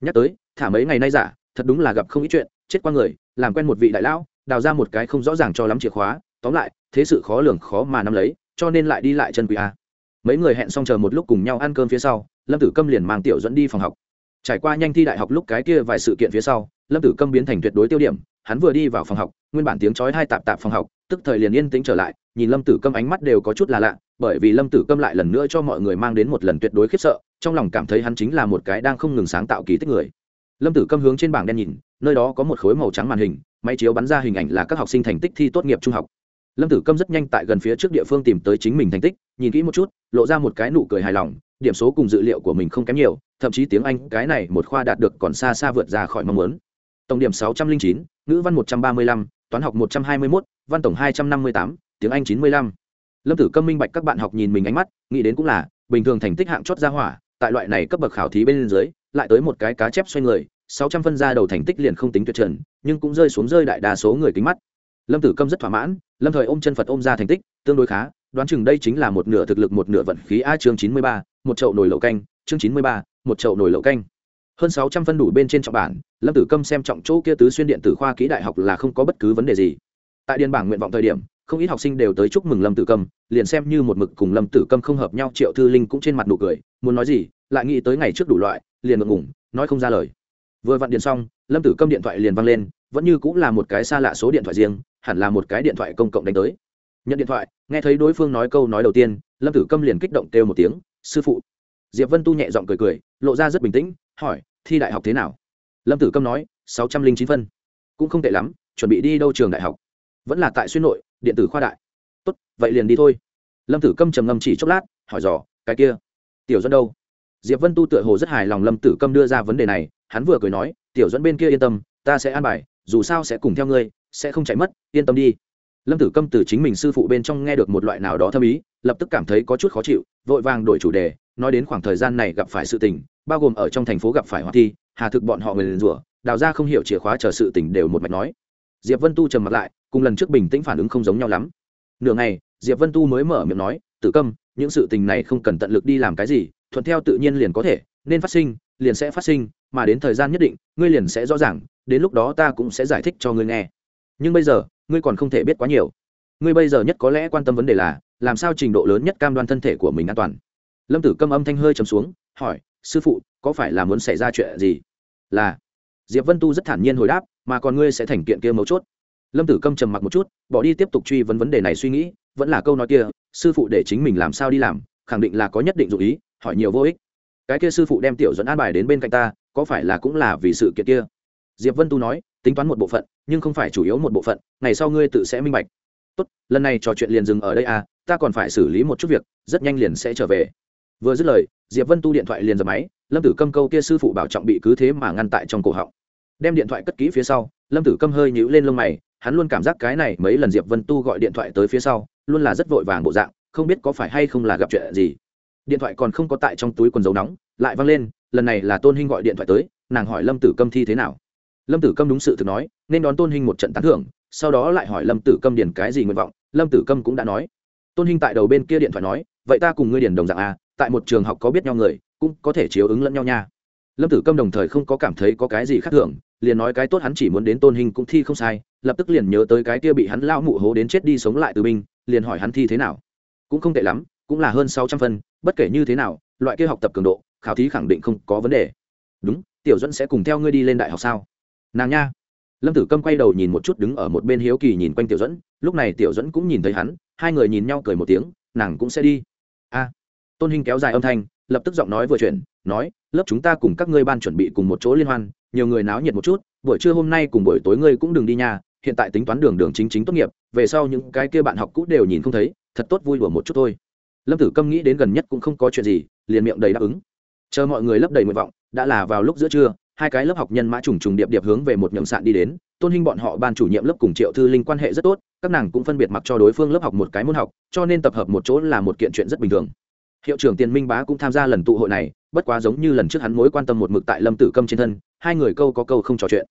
Nhắc tới, thả mấy ngày nay giả, thật đúng là gặp không ít chuyện, chết qua người, làm quen một vị đại lão, đào ra một cái không rõ ràng cho lắm chìa khóa, tóm lại, thế sự khó lường khó mà nắm lấy, cho nên lại đi lại chân quý a. Mấy người hẹn xong chờ một lúc cùng nhau ăn cơm phía sau, lâm tử câm liền mang tiểu dẫn đi phòng học. Trải qua nhanh thi đại học lúc cái kia vài sự kiện phía sau, lâm tử câm biến thành tuyệt đối tiêu điểm hắn vừa đi vào phòng học, nguyên bản tiếng chói hai tạp tạp phòng học, tức thời liền yên tĩnh trở lại, nhìn lâm tử câm ánh mắt đều có chút là lạ, bởi vì lâm tử câm lại lần nữa cho mọi người mang đến một lần tuyệt đối khiếp sợ, trong lòng cảm thấy hắn chính là một cái đang không ngừng sáng tạo kỳ tích người. Lâm tử câm hướng trên bảng đen nhìn, nơi đó có một khối màu trắng màn hình, máy chiếu bắn ra hình ảnh là các học sinh thành tích thi tốt nghiệp trung học. Lâm tử câm rất nhanh tại gần phía trước địa phương tìm tới chính mình thành tích, nhìn kỹ một chút, lộ ra một cái nụ cười hài lòng, điểm số cùng dự liệu của mình không kém nhiều, thậm chí tiếng anh cái này một khoa đạt được còn xa xa vượt ra khỏi mong muốn tổng điểm sáu trăm linh chín, ngữ văn một trăm ba mươi lăm, toán học một trăm hai mươi mốt, văn tổng hai trăm năm mươi tám, tiếng anh chín mươi lăm. Lâm tử câm minh bạch các bạn học nhìn mình ánh mắt, nghĩ đến cũng là, bình thường thành tích hạng chót ra hỏa, tại loại này cấp bậc khảo thí bên dưới, lại tới một cái cá chép xoay người, sáu trăm phân ra đầu thành tích liền không tính tuyệt trần, nhưng cũng rơi xuống rơi đại đa số người kính mắt. Lâm tử câm rất thỏa mãn, lâm thời ôm chân phật ôm ra thành tích, tương đối khá, đoán chừng đây chính là một nửa thực lực một nửa vận khí a chương chín mươi ba, một chậu nồi lẩu canh, chương chín mươi ba, một chậu nồi lẩu canh. Hơn sáu trăm phân đủ bên trên trọng bản lâm tử câm xem trọng chỗ kia tứ xuyên điện tử khoa kỹ đại học là không có bất cứ vấn đề gì. Tại điện bảng nguyện vọng thời điểm, không ít học sinh đều tới chúc mừng lâm tử câm, liền xem như một mực cùng lâm tử câm không hợp nhau triệu thư linh cũng trên mặt nụ cười, muốn nói gì, lại nghĩ tới ngày trước đủ loại, liền ngượng ngủng nói không ra lời. Vừa vặn điện xong, lâm tử câm điện thoại liền văng lên, vẫn như cũng là một cái xa lạ số điện thoại riêng, hẳn là một cái điện thoại công cộng đánh tới. Nhận điện thoại, nghe thấy đối phương nói câu nói đầu tiên, lâm tử câm liền kích động kêu một tiếng, sư phụ. Diệp vân tu nhẹ giọng cười cười, lộ ra rất bình tĩnh, hỏi, thi đại học thế nào? Lâm tử câm nói, sáu trăm linh chín phân. Cũng không tệ lắm, chuẩn bị đi đâu trường đại học. Vẫn là tại xuyên nội, điện tử khoa đại. Tốt, vậy liền đi thôi. Lâm tử câm trầm ngâm chỉ chốc lát, hỏi dò, cái kia, tiểu dẫn đâu? Diệp vân tu tựa hồ rất hài lòng lâm tử câm đưa ra vấn đề này, hắn vừa cười nói, tiểu dẫn bên kia yên tâm, ta sẽ an bài, dù sao sẽ cùng theo ngươi, sẽ không chạy mất, yên tâm đi. Lâm tử câm từ chính mình sư phụ bên trong nghe được một loại nào đó thâm ý, lập tức cảm thấy có chút khó chịu, vội vàng đổi chủ đề, nói đến khoảng thời gian này gặp phải sự tình, bao gồm ở trong thành phố gặp phải hoa thi hà thực bọn họ người liền rủa, đào ra không hiểu chìa khóa chờ sự tình đều một mạch nói. Diệp vân tu trầm mặt lại, cùng lần trước bình tĩnh phản ứng không giống nhau lắm. Nửa ngày, diệp vân tu mới mở miệng nói, tử câm, những sự tình này không cần tận lực đi làm cái gì, thuận theo tự nhiên liền có thể, nên phát sinh, liền sẽ phát sinh, mà đến thời gian nhất định, ngươi liền sẽ rõ ràng, đến lúc đó ta cũng sẽ giải thích cho ngươi nghe. Nhưng bây giờ, ngươi còn không thể biết quá nhiều. Ngươi bây giờ nhất có lẽ quan tâm vấn đề là, làm sao trình độ lớn nhất cam đoan thân thể của mình an toàn. Lâm tử câm âm thanh hơi trầm xuống, hỏi, sư phụ, có phải là muốn xảy ra chuyện gì? Là, diệp vân tu rất thản nhiên hồi đáp, mà còn ngươi sẽ thành kiện kia mấu chốt. Lâm tử câm trầm mặc một chút, bỏ đi tiếp tục truy vấn vấn đề này suy nghĩ, vẫn là câu nói kia, sư phụ để chính mình làm sao đi làm, khẳng định là có nhất định dụ ý, hỏi nhiều vô ích. Cái kia sư phụ đem tiểu dẫn an bài đến bên cạnh ta, có phải là cũng là vì sự kiện kia? Diệp vân tu nói, tính toán một bộ phận, nhưng không phải chủ yếu một bộ phận, ngày sau ngươi tự sẽ minh bạch. Tốt, lần này trò chuyện liền dừng ở đây à ta còn phải xử lý một chút việc, rất nhanh liền sẽ trở về. Vừa dứt lời diệp vân tu điện thoại liền dập máy, lâm tử câm câu kia sư phụ bảo trọng bị cứ thế mà ngăn tại trong cổ họng. Đem điện thoại cất kỹ phía sau, lâm tử câm hơi nhíu lên lông mày, hắn luôn cảm giác cái này mấy lần diệp vân tu gọi điện thoại tới phía sau, luôn là rất vội vàng bộ dạng, không biết có phải hay không là gặp chuyện gì. Điện thoại còn không có tại trong túi quần dấu nóng, lại văng lên, lần này là tôn hinh gọi điện thoại tới, nàng hỏi lâm tử câm thi thế nào. Lâm tử câm đúng sự thực nói, nên đón tôn hinh một trận tán thưởng, sau đó lại hỏi lâm tử câm điền cái gì nguyện vọng, lâm tử câm cũng đã nói. Tôn hinh tại đầu bên kia điện thoại nói, vậy ta cùng ngươi điền đồng dạng a tại một trường học có biết nhau người, cũng có thể chiếu ứng lẫn nhau nha. Lâm tử câm đồng thời không có cảm thấy có cái gì khác thường, liền nói cái tốt hắn chỉ muốn đến tôn hình cũng thi không sai, lập tức liền nhớ tới cái kia bị hắn lao mụ hố đến chết đi sống lại từ binh, liền hỏi hắn thi thế nào. Cũng không tệ lắm, cũng là hơn sáu trăm phân, bất kể như thế nào, loại kia học tập cường độ, khảo thí khẳng định không có vấn đề. Đúng, tiểu dẫn sẽ cùng theo ngươi đi lên đại học sao? Nàng nha. Lâm tử câm quay đầu nhìn một chút đứng ở một bên hiếu kỳ nhìn quanh tiểu dẫn lúc này tiểu dẫn cũng nhìn thấy hắn, hai người nhìn nhau cười một tiếng, nàng cũng sẽ đi. A tôn hình kéo dài âm thanh, lập tức giọng nói vừa chuyển, nói, lớp chúng ta cùng các ngươi ban chuẩn bị cùng một chỗ liên hoan, nhiều người náo nhiệt một chút, buổi trưa hôm nay cùng buổi tối ngươi cũng đừng đi nhà hiện tại tính toán đường đường chính chính tốt nghiệp, về sau những cái kia bạn học cũ đều nhìn không thấy, thật tốt vui đùa một chút thôi. Lâm tử câm nghĩ đến gần nhất cũng không có chuyện gì, liền miệng đầy đáp ứng. Chờ mọi người lấp đầy nguyện vọng, đã là vào lúc giữa trưa, hai cái lớp học nhân mã trùng trùng điệp điệp hướng về một nhậm sạn đi đến, tôn Hinh bọn họ ban chủ nhiệm lớp cùng triệu thư linh quan hệ rất tốt, các nàng cũng phân biệt mặc cho đối phương lớp học một cái môn học, cho nên tập hợp một chỗ là một kiện chuyện rất bình thường hiệu trưởng tiền minh bá cũng tham gia lần tụ hội này, bất quá giống như lần trước hắn mối quan tâm một mực tại lâm tử câm trên thân, hai người câu có câu không trò chuyện.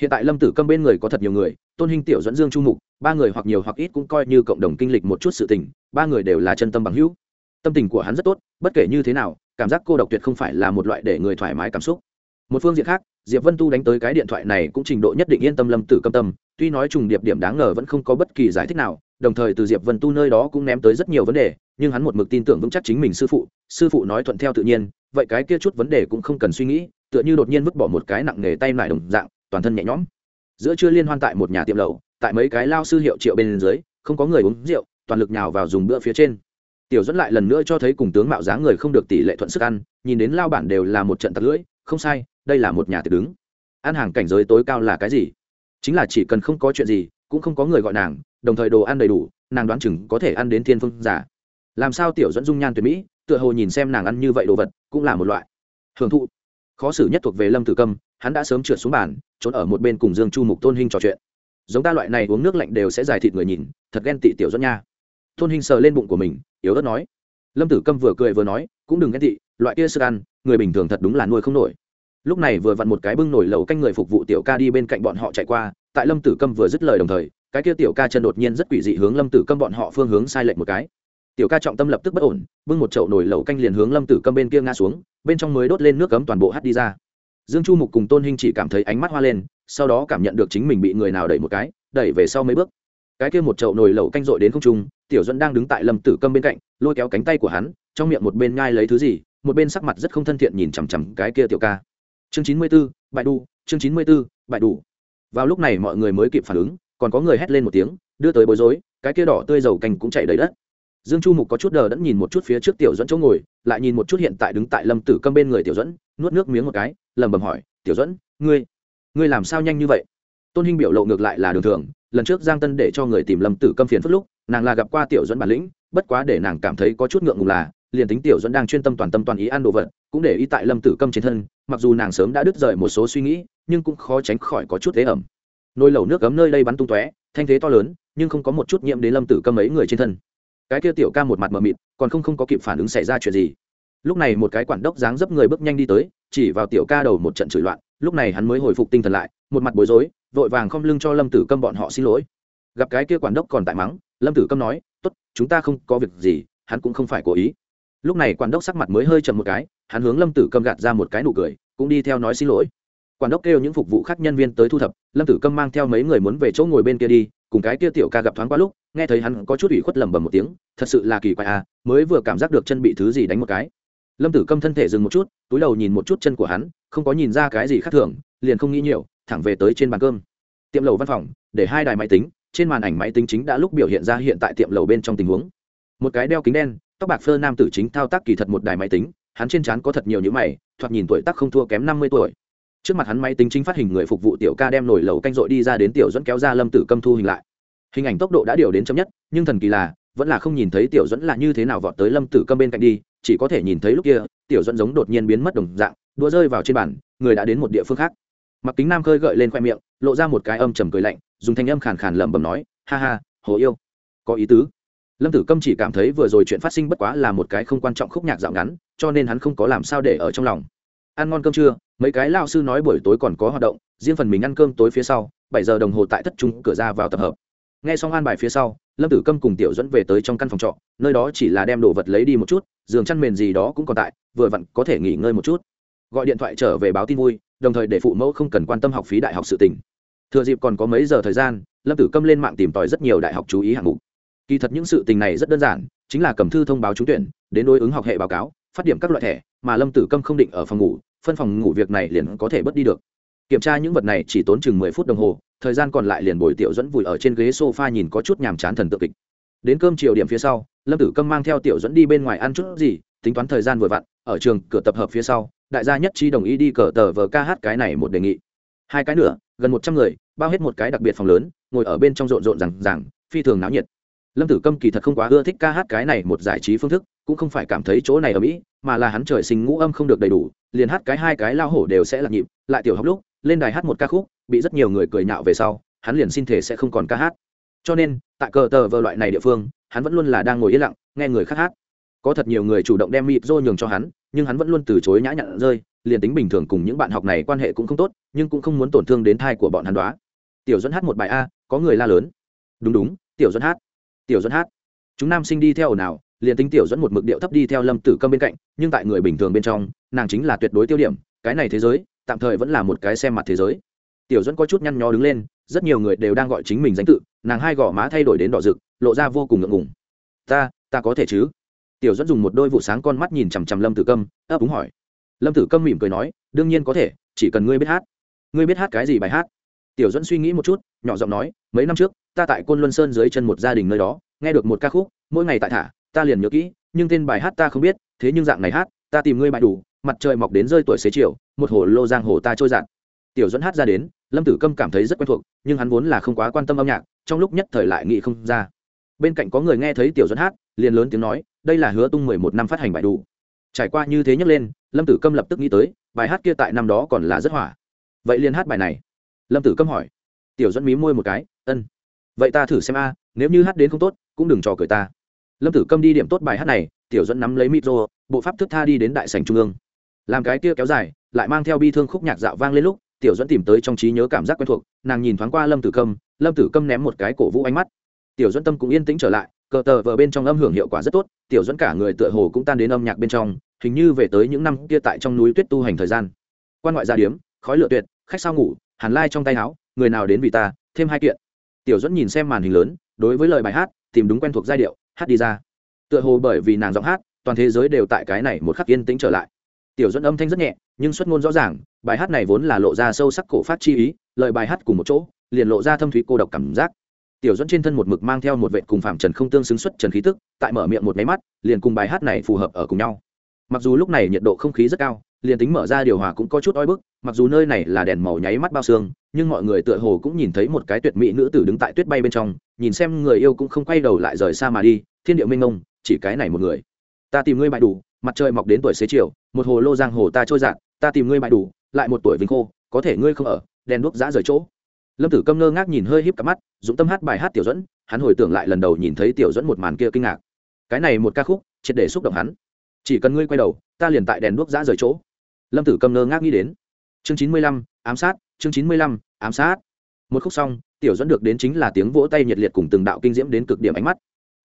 Hiện tại lâm tử câm bên người có thật nhiều người, tôn Hinh tiểu dẫn dương chu mục, ba người hoặc nhiều hoặc ít cũng coi như cộng đồng kinh lịch một chút sự tình, ba người đều là chân tâm bằng hữu. Tâm tình của hắn rất tốt, bất kể như thế nào, cảm giác cô độc tuyệt không phải là một loại để người thoải mái cảm xúc. Một phương diện khác, diệp vân tu đánh tới cái điện thoại này cũng trình độ nhất định yên tâm lâm tử câm tâm, tuy nói trùng điệp điểm đáng ngờ vẫn không có bất kỳ giải thích nào, đồng thời từ diệp vân tu nơi đó cũng ném tới rất nhiều vấn đề nhưng hắn một mực tin tưởng vững chắc chính mình sư phụ sư phụ nói thuận theo tự nhiên, vậy cái kia chút vấn đề cũng không cần suy nghĩ, tựa như đột nhiên vứt bỏ một cái nặng nghề tay lại đồng dạng, toàn thân nhẹ nhõm. Giữa trưa liên hoan tại một nhà tiệm lẩu, tại mấy cái lao sư hiệu triệu bên dưới, không có người uống rượu, toàn lực nhào vào dùng bữa phía trên. Tiểu dẫn lại lần nữa cho thấy cùng tướng mạo dáng người không được tỷ lệ thuận sức ăn, nhìn đến lao bản đều là một trận tặc lưỡi, không sai, đây là một nhà tiệc đứng. Ăn hàng cảnh giới tối cao là cái gì? Chính là chỉ cần không có chuyện gì, cũng không có người gọi nàng, đồng thời đồ ăn đầy đủ, nàng đoán chừng có thể ăn đến thiên phương giả làm sao tiểu dẫn dung nhan tuyệt mỹ, tựa hồ nhìn xem nàng ăn như vậy đồ vật, cũng là một loại. Hưởng thụ. Khó xử nhất thuộc về lâm tử câm, hắn đã sớm trượt xuống bàn, trốn ở một bên cùng dương chu mục tôn hình trò chuyện. Giống ta loại này uống nước lạnh đều sẽ giải thịt người nhìn, thật ghen tị tiểu dẫn nha. Tôn hình sờ lên bụng của mình, yếu ớt nói. Lâm tử câm vừa cười vừa nói, cũng đừng ghen tị, loại kia sức ăn, người bình thường thật đúng là nuôi không nổi. Lúc này vừa vặn một cái bưng nổi lầu canh người phục vụ tiểu ca đi bên cạnh bọn họ chạy qua, tại lâm tử câm vừa dứt lời đồng thời, cái kia tiểu ca chân đột nhiên rất quỷ dị hướng lâm tử câm bọn họ phương hướng sai lệch một cái tiểu ca trọng tâm lập tức bất ổn, bưng một chậu nồi lẩu canh liền hướng lâm tử câm bên kia ngã xuống, bên trong mới đốt lên nước cấm toàn bộ hắt đi ra. Dương chu mục cùng tôn hinh chỉ cảm thấy ánh mắt hoa lên, sau đó cảm nhận được chính mình bị người nào đẩy một cái, đẩy về sau mấy bước. Cái kia một chậu nồi lẩu canh rội đến không trung, tiểu dẫn đang đứng tại lâm tử câm bên cạnh, lôi kéo cánh tay của hắn, trong miệng một bên ngai lấy thứ gì, một bên sắc mặt rất không thân thiện nhìn chằm chằm cái kia tiểu ca. Chương chín mươi b ố bại đu chương chín mươi b ố bại đủ vào lúc này mọi người mới kịp phản ứng, còn có người hét lên một tiếng, đưa tới bối rối, cái kia đỏ tươi dầu canh cũng chạy đầy đất dương chu mục có chút đờ đẫn nhìn một chút phía trước tiểu dẫn chỗ ngồi, lại nhìn một chút hiện tại đứng tại lâm tử câm bên người tiểu dẫn nuốt nước miếng một cái, lẩm bẩm hỏi, tiểu dẫn ngươi ngươi làm sao nhanh như vậy? Tôn hinh biểu lộ ngược lại là đường thường, lần trước giang tân để cho người tìm lâm tử câm phiền phức lúc, nàng là gặp qua tiểu dẫn bản lĩnh, bất quá để nàng cảm thấy có chút ngượng ngùng là, liền tính tiểu dẫn đang chuyên tâm toàn tâm toàn ý ăn đồ vật, cũng để ý tại lâm tử câm trên thân, mặc dù nàng sớm đã đứt rời một số suy nghĩ, nhưng cũng khó tránh khỏi có chút thế ẩm. Nồi lẩu nước cấm nơi đây bắn tung tóe, thanh thế to lớn, nhưng không có một chút nhiễm đến lâm tử câm ấy người trên thân cái kia tiểu ca một mặt mờ mịt, còn không không có kịp phản ứng xảy ra chuyện gì. Lúc này một cái quản đốc dáng dấp người bước nhanh đi tới, chỉ vào tiểu ca đầu một trận chửi loạn, lúc này hắn mới hồi phục tinh thần lại, một mặt bối rối, vội vàng không lưng cho lâm tử câm bọn họ xin lỗi. Gặp cái kia quản đốc còn tại mắng, lâm tử câm nói, tốt, chúng ta không có việc gì, hắn cũng không phải cố ý. Lúc này quản đốc sắc mặt mới hơi chậm một cái, hắn hướng lâm tử câm gạt ra một cái nụ cười, cũng đi theo nói xin lỗi. Quản đốc kêu những phục vụ khác nhân viên tới thu thập, lâm tử câm mang theo mấy người muốn về chỗ ngồi bên kia đi cùng cái kia tiểu ca gặp thoáng qua lúc, nghe thấy hắn có chút ủy khuất lầm bầm một tiếng, thật sự là kỳ quái à mới vừa cảm giác được chân bị thứ gì đánh một cái. Lâm tử câm thân thể dừng một chút, túi đầu nhìn một chút chân của hắn, không có nhìn ra cái gì khác thường, liền không nghĩ nhiều, thẳng về tới trên bàn cơm. Tiệm lầu văn phòng, để hai đài máy tính, trên màn ảnh máy tính chính đã lúc biểu hiện ra hiện tại tiệm lầu bên trong tình huống. Một cái đeo kính đen, tóc bạc phơ nam tử chính thao tác kỳ thật một đài máy tính, hắn trên trán có thật nhiều những mày, thoạt nhìn tuổi tác không thua kém năm mươi tuổi trước mặt hắn máy tính chính phát hình người phục vụ tiểu ca đem nổi lầu canh rội đi ra đến tiểu dẫn kéo ra lâm tử câm thu hình lại. Hình ảnh tốc độ đã điều đến chậm nhất, nhưng thần kỳ là, vẫn là không nhìn thấy tiểu dẫn là như thế nào vọt tới lâm tử câm bên cạnh đi, chỉ có thể nhìn thấy lúc kia, tiểu dẫn giống đột nhiên biến mất đồng dạng, đua rơi vào trên bàn, người đã đến một địa phương khác. Mặc kính nam khơi gợi lên khoe miệng, lộ ra một cái âm trầm cười lạnh, dùng thanh âm khàn khàn lẩm bẩm nói, ha ha, hồ yêu. Có ý tứ. Lâm tử câm chỉ cảm thấy vừa rồi chuyện phát sinh bất quá là một cái không quan trọng khúc nhạc dạo ngắn, cho nên hắn không có làm sao để ở trong lòng ăn ngon cơm trưa, mấy cái lao sư nói buổi tối còn có hoạt động, riêng phần mình ăn cơm tối phía sau, bảy giờ đồng hồ tại thất trung cửa ra vào tập hợp. Nghe xong an bài phía sau, lâm tử câm cùng tiểu dẫn về tới trong căn phòng trọ, nơi đó chỉ là đem đồ vật lấy đi một chút, giường chăn mền gì đó cũng còn tại, vừa vặn có thể nghỉ ngơi một chút. Gọi điện thoại trở về báo tin vui, đồng thời để phụ mẫu không cần quan tâm học phí đại học sự tỉnh thừa dịp còn có mấy giờ thời gian, lâm tử câm lên mạng tìm tòi rất nhiều đại học chú ý hạng mục. Kỳ thật những sự tình này rất đơn giản, chính là cầm thư thông báo trúng tuyển, đến đối ứng học hệ báo cáo, phát điểm các loại thẻ, mà lâm tử câm không định ở phòng ngủ phân phòng ngủ việc này liền có thể bớt đi được. Kiểm tra những vật này chỉ tốn chừng mười phút đồng hồ, thời gian còn lại liền bồi tiểu dẫn vùi ở trên ghế s o f a nhìn có chút nhàm chán thần tượng kịch. Đến cơm chiều điểm phía sau, lâm tử câm mang theo tiểu dẫn đi bên ngoài ăn chút gì, tính toán thời gian vừa vặn, ở trường cửa tập hợp phía sau, đại gia nhất chi đồng ý đi cờ tờ vờ ca hát cái này một đề nghị. Hai cái nữa, gần một trăm người, bao hết một cái đặc biệt phòng lớn, ngồi ở bên trong rộn rộn rằng rằng phi thường náo nhiệt. Lâm tử câm kỳ thật không quá ưa thích ca hát cái này một giải trí phương thức, cũng không phải cảm thấy chỗ này ở mỹ, mà là hắn trời sinh ngũ âm không được đầy đủ liền hát cái hai cái lao hổ đều sẽ lạc nhịp, lại tiểu học lúc, lên đài hát một ca khúc, bị rất nhiều người cười nhạo về sau, hắn liền xin thể sẽ không còn ca hát. Cho nên, tại cờ tờ vờ loại này địa phương, hắn vẫn luôn là đang ngồi yên lặng, nghe người khác hát. Có thật nhiều người chủ động đem mịp rô nhường cho hắn, nhưng hắn vẫn luôn từ chối nhã nhặn rơi, liền tính bình thường cùng những bạn học này quan hệ cũng không tốt, nhưng cũng không muốn tổn thương đến thai của bọn hắn đó tiểu dẫn hát một bài a, có người la lớn. Đúng đúng, tiểu dẫn hát. Tiểu dẫn hát. Chúng nam sinh đi theo nào liền tính tiểu dẫn một mực điệu thấp đi theo lâm tử câm bên cạnh, nhưng tại người bình thường bên trong, nàng chính là tuyệt đối tiêu điểm, cái này thế giới, tạm thời vẫn là một cái xem mặt thế giới. Tiểu dẫn có chút nhăn nhó đứng lên, rất nhiều người đều đang gọi chính mình danh tự, nàng hai gò má thay đổi đến đỏ rực, lộ ra vô cùng ngượng ngùng. Ta ta có thể chứ? Tiểu dẫn dùng một đôi vụ sáng con mắt nhìn chằm chằm lâm tử câm, ấp úng hỏi. Lâm tử câm mỉm cười nói, đương nhiên có thể, chỉ cần ngươi biết hát. Ngươi biết hát cái gì bài hát? Tiểu dẫn suy nghĩ một chút, nhỏ giọng nói, mấy năm trước, ta tại côn luân sơn dưới chân một gia đình nơi đó, nghe được một ca khúc, mỗi ngày tại thả ta liền nhớ kỹ, nhưng tên bài hát ta không biết, thế nhưng dạng này hát, ta tìm ngươi bài đủ, mặt trời mọc đến rơi tuổi xế chiều, một hồ lô giang hồ ta trôi dạt. Tiểu dẫn hát ra đến, lâm tử câm cảm thấy rất quen thuộc, nhưng hắn vốn là không quá quan tâm âm nhạc, trong lúc nhất thời lại nghĩ không ra. Bên cạnh có người nghe thấy tiểu dẫn hát, liền lớn tiếng nói, đây là hứa tung mười một năm phát hành bài đủ. Trải qua như thế nhấc lên, lâm tử câm lập tức nghĩ tới, bài hát kia tại năm đó còn là rất hỏa. Vậy liền hát bài này. Lâm tử câm hỏi. Tiểu dẫn mí môi một cái, ân. Vậy ta thử xem a, nếu như hát đến không tốt, cũng đừng trò cười ta lâm tử câm đi điểm tốt bài hát này, tiểu dẫn nắm lấy micro, bộ pháp thức tha đi đến đại sành trung ương. Làm cái kia kéo dài, lại mang theo bi thương khúc nhạc dạo vang lên lúc, tiểu dẫn tìm tới trong trí nhớ cảm giác quen thuộc, nàng nhìn thoáng qua lâm tử câm, lâm tử câm ném một cái cổ vũ ánh mắt. Tiểu dẫn tâm cũng yên tĩnh trở lại, cờ tờ vờ bên trong âm hưởng hiệu quả rất tốt, tiểu dẫn cả người tựa hồ cũng tan đến âm nhạc bên trong, hình như về tới những năm kia tại trong núi tuyết tu hành thời gian. Quan ngoại gia điếm, khói lửa tuyệt, khách sao ngủ, hàn lai trong tay áo, người nào đến vì ta, thêm hai kiện. Tiểu dẫn nhìn xem màn hình lớn, đối với lời bài hát, tìm đúng quen thuộc giai điệu hát đi ra. Tựa hồ bởi vì nàng giọng hát, toàn thế giới đều tại cái này một khắc yên tĩnh trở lại. Tiểu dẫn âm thanh rất nhẹ, nhưng xuất ngôn rõ ràng, bài hát này vốn là lộ ra sâu sắc cổ phát chi ý, lời bài hát cùng một chỗ, liền lộ ra thâm thúy cô độc cảm giác. Tiểu dẫn trên thân một mực mang theo một vệ cùng phạm trần không tương xứng xuất trần khí tức, tại mở miệng một máy mắt, liền cùng bài hát này phù hợp ở cùng nhau. Mặc dù lúc này nhiệt độ không khí rất cao, liền tính mở ra điều hòa cũng có chút oi bức, mặc dù nơi này là đèn màu nháy mắt bao xương, nhưng mọi người tựa hồ cũng nhìn thấy một cái tuyệt mỹ nữ tử đứng tại tuyết bay bên trong, nhìn xem người yêu cũng không quay đầu lại rời xa mà đi thiên điệu minh ngông, chỉ cái này một người. Ta tìm ngươi bại đủ, mặt trời mọc đến tuổi xế chiều, một hồ lô giang hồ ta trôi dạt, ta tìm ngươi bại đủ, lại một tuổi vinh khô, có thể ngươi không ở, đèn đuốc giã rời chỗ. Lâm tử câm ngơ ngác nhìn hơi híp cặp mắt dũng tâm hát bài hát tiểu dẫn hắn hồi tưởng lại lần đầu nhìn thấy tiểu dẫn một màn kia kinh ngạc. Cái này một ca khúc, triệt để xúc động hắn. Chỉ cần ngươi quay đầu, ta liền tại đèn đuốc giã rời chỗ. Lâm tử câm ngơ ngác nghĩ đến. Chương chín mươi lăm, ám sát, chương chín mươi lăm, ám sát. Một khúc xong, tiểu dẫn được đến chính là tiếng vỗ tay nhiệt liệt cùng từng đạo kinh diễm đến cực điểm ánh mắt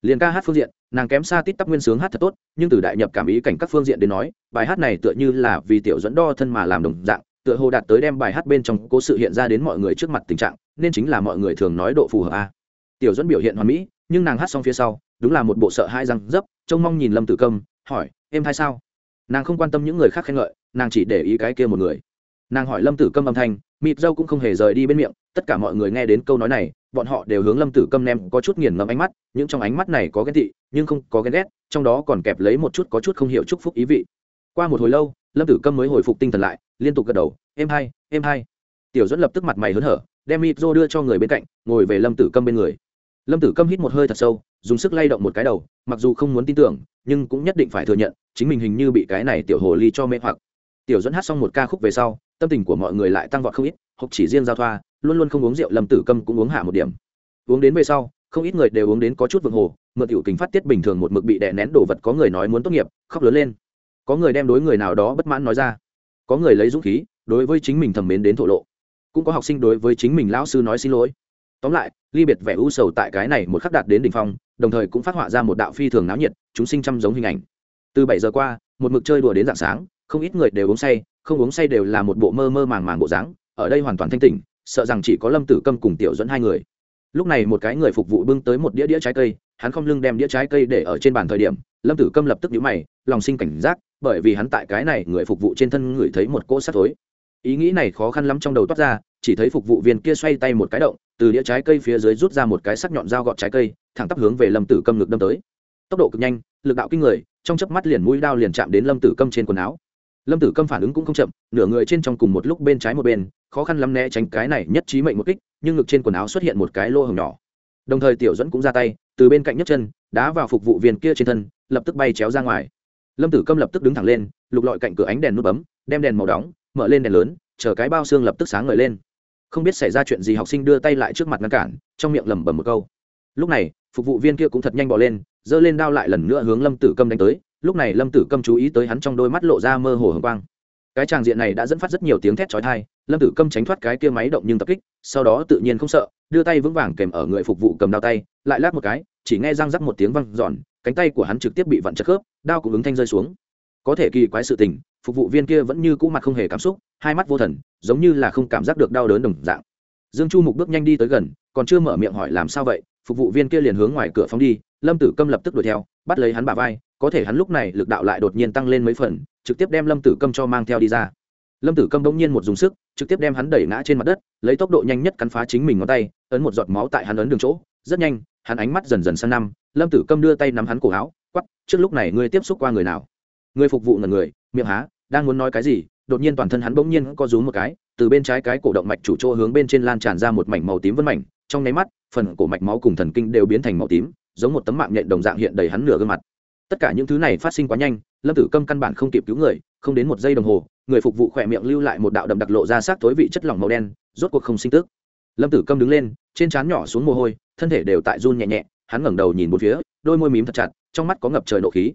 liền ca hát phương diện, nàng kém xa tít tắp nguyên sướng hát thật tốt, nhưng từ đại nhập cảm ý cảnh các phương diện đến nói, bài hát này tựa như là vì tiểu dẫn đo thân mà làm đồng dạng, tựa hồ đạt tới đem bài hát bên trong cố sự hiện ra đến mọi người trước mặt tình trạng, nên chính là mọi người thường nói độ phù hợp a. Tiểu dẫn biểu hiện hoàn mỹ, nhưng nàng hát xong phía sau, đúng là một bộ sợ hai răng dấp, trông mong nhìn lâm tử công, hỏi, em hay sao? Nàng không quan tâm những người khác khen ngợi, nàng chỉ để ý cái kia một người. Nàng hỏi lâm tử câm âm thanh, mịt dâu cũng không hề rời đi bên miệng tất cả mọi người nghe đến câu nói này, bọn họ đều hướng lâm tử câm nem có chút nghiền ngẫm ánh mắt, những trong ánh mắt này có ghen tị, nhưng không có ghen ghét, trong đó còn kẹp lấy một chút có chút không hiểu chúc phúc ý vị. Qua một hồi lâu, lâm tử câm mới hồi phục tinh thần lại, liên tục gật đầu, em hai em hai. Tiểu dẫn lập tức mặt mày hớn hở, đem mịt dô đưa cho người bên cạnh, ngồi về lâm tử câm bên người. Lâm tử câm hít một hơi thật sâu, dùng sức lay động một cái đầu, mặc dù không muốn tin tưởng, nhưng cũng nhất định phải thừa nhận, chính mình hình như bị cái này tiểu hồ ly cho mê hoặc. Tiểu dẫn hát xong một ca khúc về sau, tâm tình của mọi người lại tăng vọt không ít hộp chỉ riêng giao thoa, luôn luôn không uống rượu, lâm tử câm cũng uống hạ một điểm. Uống đến về sau, không ít người đều uống đến có chút vượng hồ, mượn tiểu kính phát tiết bình thường một mực bị đè nén đồ vật, có người nói muốn tốt nghiệp, khóc lớn lên. Có người đem đối người nào đó bất mãn nói ra. Có người lấy dũng khí, đối với chính mình thầm mến đến thổ lộ. Cũng có học sinh đối với chính mình lão sư nói xin lỗi. Tóm lại, ly biệt vẻ u sầu tại cái này một khắc đạt đến đỉnh phong, đồng thời cũng phát họa ra một đạo phi thường náo nhiệt, chúng sinh chăm giống hình ảnh. Từ bảy giờ qua, một mực chơi đùa đến dạng sáng, không ít người đều uống say, không uống say đều là một bộ mơ mơ màng màng bộ dáng ở đây hoàn toàn thanh tỉnh sợ rằng chỉ có lâm tử câm cùng tiểu dẫn hai người. Lúc này một cái người phục vụ bưng tới một đĩa đĩa trái cây, hắn không lưng đem đĩa trái cây để ở trên bàn thời điểm, lâm tử câm lập tức nhíu mày, lòng sinh cảnh giác, bởi vì hắn tại cái này người phục vụ trên thân ngửi thấy một cỗ sắt thối. Ý nghĩ này khó khăn lắm trong đầu toát ra, chỉ thấy phục vụ viên kia xoay tay một cái động, từ đĩa trái cây phía dưới rút ra một cái sắc nhọn dao gọt trái cây, thẳng tắp hướng về lâm tử câm ngực đâm tới. Tốc độ cực nhanh, lực đạo kinh người, trong chớp mắt liền mũi đao liền chạm đến lâm tử câm trên quần áo lâm tử câm phản ứng cũng không chậm, nửa người trên trong cùng một lúc bên trái một bên, khó khăn lắm né tránh cái này nhất trí mệnh một kích, nhưng ngực trên quần áo xuất hiện một cái lô hồng nhỏ. Đồng thời tiểu dẫn cũng ra tay, từ bên cạnh nhấc chân, đá vào phục vụ viên kia trên thân, lập tức bay chéo ra ngoài. Lâm tử câm lập tức đứng thẳng lên, lục lọi cạnh cửa ánh đèn nút bấm, đem đèn màu đóng, mở lên đèn lớn, chờ cái bao xương lập tức sáng ngời lên. Không biết xảy ra chuyện gì học sinh đưa tay lại trước mặt ngăn cản, trong miệng lẩm bẩm một câu. Lúc này, phục vụ viên kia cũng thật nhanh bỏ lên, giơ lên đao lại lần nữa hướng lâm tử câm đánh tới lúc này lâm tử câm chú ý tới hắn trong đôi mắt lộ ra mơ hồ hồng quang. Cái tràng diện này đã dẫn phát rất nhiều tiếng thét chói tai, lâm tử câm tránh thoát cái kia máy động nhưng tập kích, sau đó tự nhiên không sợ, đưa tay vững vàng kèm ở người phục vụ cầm đao tay, lại lát một cái, chỉ nghe răng rắc một tiếng văng giòn cánh tay của hắn trực tiếp bị vặn chất khớp, đao cũng ứng thanh rơi xuống. Có thể kỳ quái sự tình, phục vụ viên kia vẫn như cũ mặt không hề cảm xúc, hai mắt vô thần, giống như là không cảm giác được đau đớn đồng dạng. Dương chu mục bước nhanh đi tới gần, còn chưa mở miệng hỏi làm sao vậy, phục vụ viên kia liền hướng ngoài cửa phóng đi, lâm tử câm lập tức đuổi theo, bắt lấy hắn bà vai có thể hắn lúc này lực đạo lại đột nhiên tăng lên mấy phần, trực tiếp đem lâm tử câm cho mang theo đi ra. Lâm tử câm bỗng nhiên một dùng sức, trực tiếp đem hắn đẩy ngã trên mặt đất, lấy tốc độ nhanh nhất cắn phá chính mình ngón tay, ấn một giọt máu tại hắn ấn đường chỗ. Rất nhanh, hắn ánh mắt dần dần sang năm, lâm tử câm đưa tay nắm hắn cổ áo quắp trước lúc này ngươi tiếp xúc qua người nào? Người phục vụ là người, miệng há, đang muốn nói cái gì, đột nhiên toàn thân hắn bỗng nhiên có rú một cái, từ bên trái cái cổ động mạch chủ chỗ hướng bên trên lan tràn ra một mảnh màu tím vân mảnh, trong nháy mắt, phần cổ mạch máu cùng thần kinh đều biến thành màu tím, giống một tấm mạng nhện đồng dạng hiện đầy hắn nửa gương mặt tất cả những thứ này phát sinh quá nhanh, lâm tử câm căn bản không kịp cứu người, không đến một giây đồng hồ, người phục vụ khỏe miệng lưu lại một đạo đậm đặc lộ ra xác tối vị chất lỏng màu đen, rốt cuộc không sinh tức. Lâm tử câm đứng lên, trên trán nhỏ xuống mồ hôi, thân thể đều tại run nhẹ nhẹ, hắn ngẩng đầu nhìn một phía, đôi môi mím thật chặt, trong mắt có ngập trời nộ khí.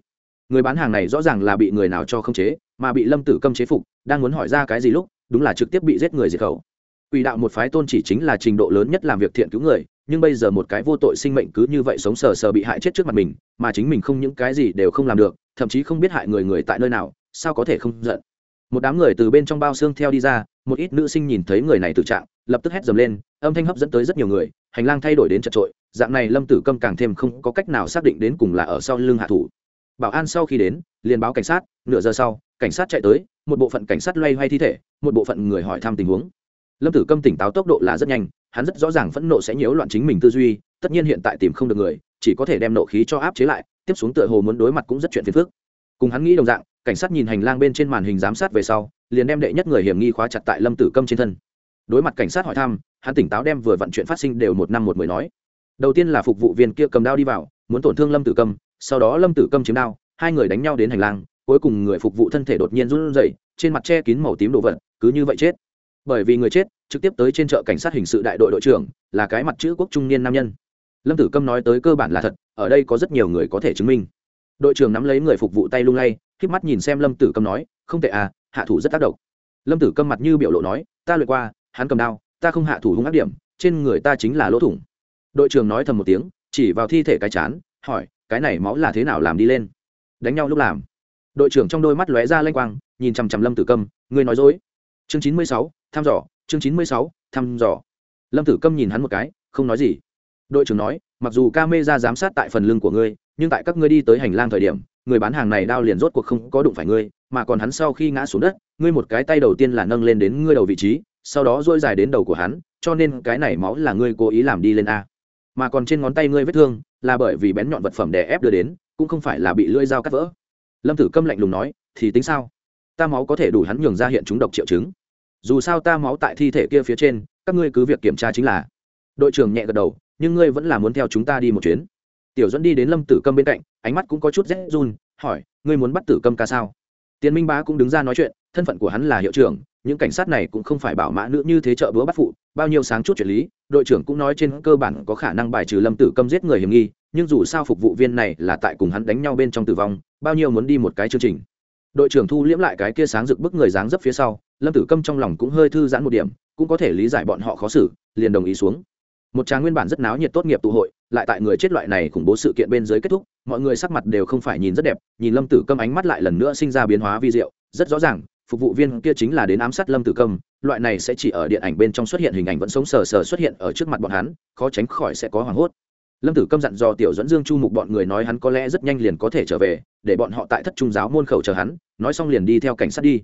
Người bán hàng này rõ ràng là bị người nào cho không chế, mà bị lâm tử câm chế phục, đang muốn hỏi ra cái gì lúc, đúng là trực tiếp bị giết người diệt khẩu. Quỷ đạo một phái tôn chỉ chính là trình độ lớn nhất làm việc thiện cứu người nhưng bây giờ một cái vô tội sinh mệnh cứ như vậy sống sờ sờ bị hại chết trước mặt mình, mà chính mình không những cái gì đều không làm được, thậm chí không biết hại người người tại nơi nào, sao có thể không giận? Một đám người từ bên trong bao xương theo đi ra, một ít nữ sinh nhìn thấy người này tự trạng, lập tức hét dầm lên, âm thanh hấp dẫn tới rất nhiều người, hành lang thay đổi đến chật trội, dạng này lâm tử câm càng thêm không có cách nào xác định đến cùng là ở sau lưng hạ thủ. Bảo an sau khi đến, liền báo cảnh sát, nửa giờ sau, cảnh sát chạy tới, một bộ phận cảnh sát loay hoay thi thể, một bộ phận người hỏi thăm tình huống. Lâm tử câm tỉnh táo tốc độ là rất nhanh hắn rất rõ ràng phẫn nộ sẽ nhiễu loạn chính mình tư duy, tất nhiên hiện tại tìm không được người, chỉ có thể đem nộ khí cho áp chế lại, tiếp xuống tựa hồ muốn đối mặt cũng rất chuyện phiền phức. Cùng hắn nghĩ đồng dạng, cảnh sát nhìn hành lang bên trên màn hình giám sát về sau, liền đem đệ nhất người hiểm nghi khóa chặt tại lâm tử câm trên thân. Đối mặt cảnh sát hỏi thăm, hắn tỉnh táo đem vừa vận chuyện phát sinh đều một năm một mười nói. Đầu tiên là phục vụ viên kia cầm đao đi vào, muốn tổn thương lâm tử câm, sau đó lâm tử câm chiếm đao, hai người đánh nhau đến hành lang, cuối cùng người phục vụ thân thể đột nhiên run rẩy, trên mặt che kín màu tím đồ vật, cứ như vậy chết. Bởi vì người chết trực tiếp tới trên chợ cảnh sát hình sự đại đội đội trưởng, là cái mặt chữ quốc trung niên nam nhân. Lâm tử câm nói tới cơ bản là thật, ở đây có rất nhiều người có thể chứng minh. Đội trưởng nắm lấy người phục vụ tay lung lay k mắt nhìn xem lâm tử câm nói, không tệ à hạ thủ rất tác động. Lâm tử câm mặt như biểu lộ nói, ta lượt qua, hắn cầm đao, ta không hạ thủ hung ác điểm, trên người ta chính là lỗ thủng. Đội trưởng nói thầm một tiếng, chỉ vào thi thể cái chán, hỏi, cái này máu là thế nào làm đi lên? Đánh nhau lúc làm. Đội trưởng trong đôi mắt lóe ra lanh quang, nhìn chằm chằm lâm tử câm, ngươi nói dối. Chương chín mươi sáu, thăm dò chương chín mươi sáu, thăm dò. Lâm tử câm nhìn hắn một cái, không nói gì. Đội trưởng nói, mặc dù ca mê ra giám sát tại phần lưng của ngươi, nhưng tại các ngươi đi tới hành lang thời điểm, người bán hàng này đao liền rốt cuộc không có đụng phải ngươi, mà còn hắn sau khi ngã xuống đất, ngươi một cái tay đầu tiên là nâng lên đến ngươi đầu vị trí, sau đó dôi dài đến đầu của hắn, cho nên cái này máu là ngươi cố ý làm đi lên a. Mà còn trên ngón tay ngươi vết thương, là bởi vì bén nhọn vật phẩm đè ép đưa đến, cũng không phải là bị lưỡi dao cắt vỡ. Lâm tử câm lạnh lùng nói, thì tính sao? Ta máu có thể đủ hắn nhường ra hiện chúng độc triệu chứng dù sao ta máu tại thi thể kia phía trên, các ngươi cứ việc kiểm tra chính là. Đội trưởng nhẹ gật đầu, nhưng ngươi vẫn là muốn theo chúng ta đi một chuyến. Tiểu dẫn đi đến lâm tử câm bên cạnh, ánh mắt cũng có chút rét run, hỏi, ngươi muốn bắt tử câm ca sao? Tiền minh bá cũng đứng ra nói chuyện, thân phận của hắn là hiệu trưởng, những cảnh sát này cũng không phải bảo mã nữ như thế trợ búa bắt phụ, bao nhiêu sáng chút chuyện lý, đội trưởng cũng nói trên cơ bản có khả năng bài trừ lâm tử câm giết người hiểm nghi, nhưng dù sao phục vụ viên này là tại cùng hắn đánh nhau bên trong tử vong, bao nhiêu muốn đi một cái chương trình đội trưởng thu liễm lại cái kia sáng rực bức người dáng dấp phía sau, lâm tử câm trong lòng cũng hơi thư giãn một điểm, cũng có thể lý giải bọn họ khó xử, liền đồng ý xuống. Một tràng nguyên bản rất náo nhiệt tốt nghiệp tụ hội, lại tại người chết loại này khủng bố sự kiện bên dưới kết thúc, mọi người sắc mặt đều không phải nhìn rất đẹp, nhìn lâm tử câm ánh mắt lại lần nữa sinh ra biến hóa vi diệu, rất rõ ràng, phục vụ viên kia chính là đến ám sát lâm tử câm, loại này sẽ chỉ ở điện ảnh bên trong xuất hiện hình ảnh vẫn sống sờ sờ xuất hiện ở trước mặt bọn hắn, khó tránh khỏi sẽ có hoảng hốt lâm tử câm dặn dò tiểu dẫn dương chu mục bọn người nói hắn có lẽ rất nhanh liền có thể trở về, để bọn họ tại thất trung giáo môn khẩu chờ hắn, nói xong liền đi theo cảnh sát đi.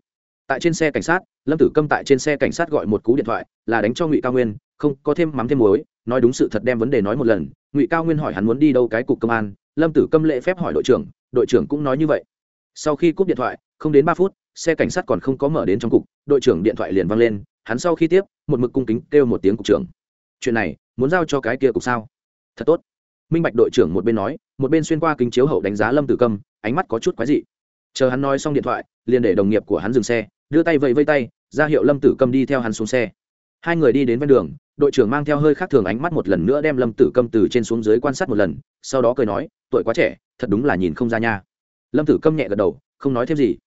Tại trên xe cảnh sát, lâm tử câm tại trên xe cảnh sát gọi một cú điện thoại, là đánh cho ngụy cao nguyên, không, có thêm mắm thêm muối, nói đúng sự thật đem vấn đề nói một lần. Ngụy cao nguyên hỏi hắn muốn đi đâu cái cục công an, lâm tử câm lễ phép hỏi đội trưởng đội trưởng cũng nói như vậy. Sau khi cúp điện thoại, không đến ba phút, xe cảnh sát còn không có mở đến trong cục, đội trưởng điện thoại liền văng lên, hắn sau khi tiếp, một mực cung kính kêu một tiếng cục trưởng. Chuyện này, muốn giao cho cái kia cục sao? Thật tốt. Minh bạch đội trưởng một bên nói, một bên xuyên qua kính chiếu hậu đánh giá lâm tử câm, ánh mắt có chút quái dị. Chờ hắn nói xong điện thoại, liền để đồng nghiệp của hắn dừng xe, đưa tay vẫy vây tay, ra hiệu lâm tử câm đi theo hắn xuống xe. Hai người đi đến ven đường, đội trưởng mang theo hơi khác thường ánh mắt một lần nữa đem lâm tử câm từ trên xuống dưới quan sát một lần, sau đó cười nói, tuổi quá trẻ, thật đúng là nhìn không ra nha. Lâm tử câm nhẹ gật đầu, không nói thêm gì.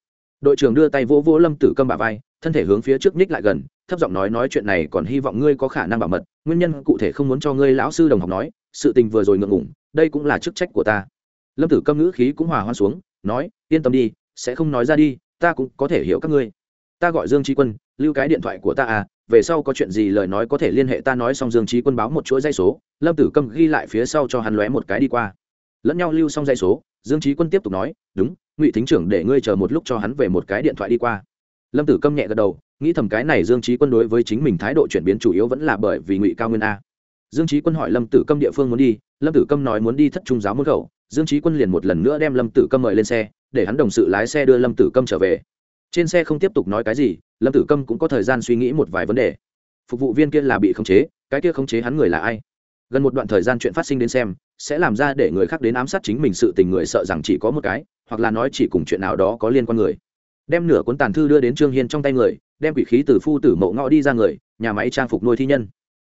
Đội trưởng đưa tay vỗ vỗ lâm tử câm bà vai, thân thể hướng phía trước nhích lại gần, thấp giọng nói nói chuyện này còn hy vọng ngươi có khả năng bảo mật, nguyên nhân cụ thể không muốn cho ngươi lão sư đồng học nói sự tình vừa rồi ngượng ngủng đây cũng là chức trách của ta. Lâm tử câm ngữ khí cũng hòa hoan xuống, nói, yên tâm đi, sẽ không nói ra đi, ta cũng có thể hiểu các ngươi. Ta gọi dương trí quân, lưu cái điện thoại của ta à về sau có chuyện gì lời nói có thể liên hệ ta nói xong dương trí quân báo một chuỗi dây số, lâm tử câm ghi lại phía sau cho hắn lóe một cái đi qua. Lẫn nhau lưu xong dây số, dương trí quân tiếp tục nói, đúng, ngụy thính trưởng để ngươi chờ một lúc cho hắn về một cái điện thoại đi qua. Lâm tử câm nhẹ gật đầu, nghĩ thầm cái này dương trí quân đối với chính mình thái độ chuyển biến chủ yếu vẫn là bởi vì ngụy cao nguyên a dương trí quân hỏi lâm tử câm địa phương muốn đi, lâm tử câm nói muốn đi thất trung giáo môn khẩu. Dương trí quân liền một lần nữa đem lâm tử câm mời lên xe, để hắn đồng sự lái xe đưa lâm tử câm trở về. Trên xe không tiếp tục nói cái gì, lâm tử câm cũng có thời gian suy nghĩ một vài vấn đề. Phục vụ viên kia là bị khống chế, cái kia khống chế hắn người là ai? Gần một đoạn thời gian chuyện phát sinh đến xem, sẽ làm ra để người khác đến ám sát chính mình sự tình người sợ rằng chỉ có một cái, hoặc là nói chỉ cùng chuyện nào đó có liên quan người. Đem nửa cuốn tàn thư đưa đến trương hiên trong tay người, đem quỷ khí từ phu tử mộ ngõ đi ra người, nhà máy trang phục nuôi thi nhân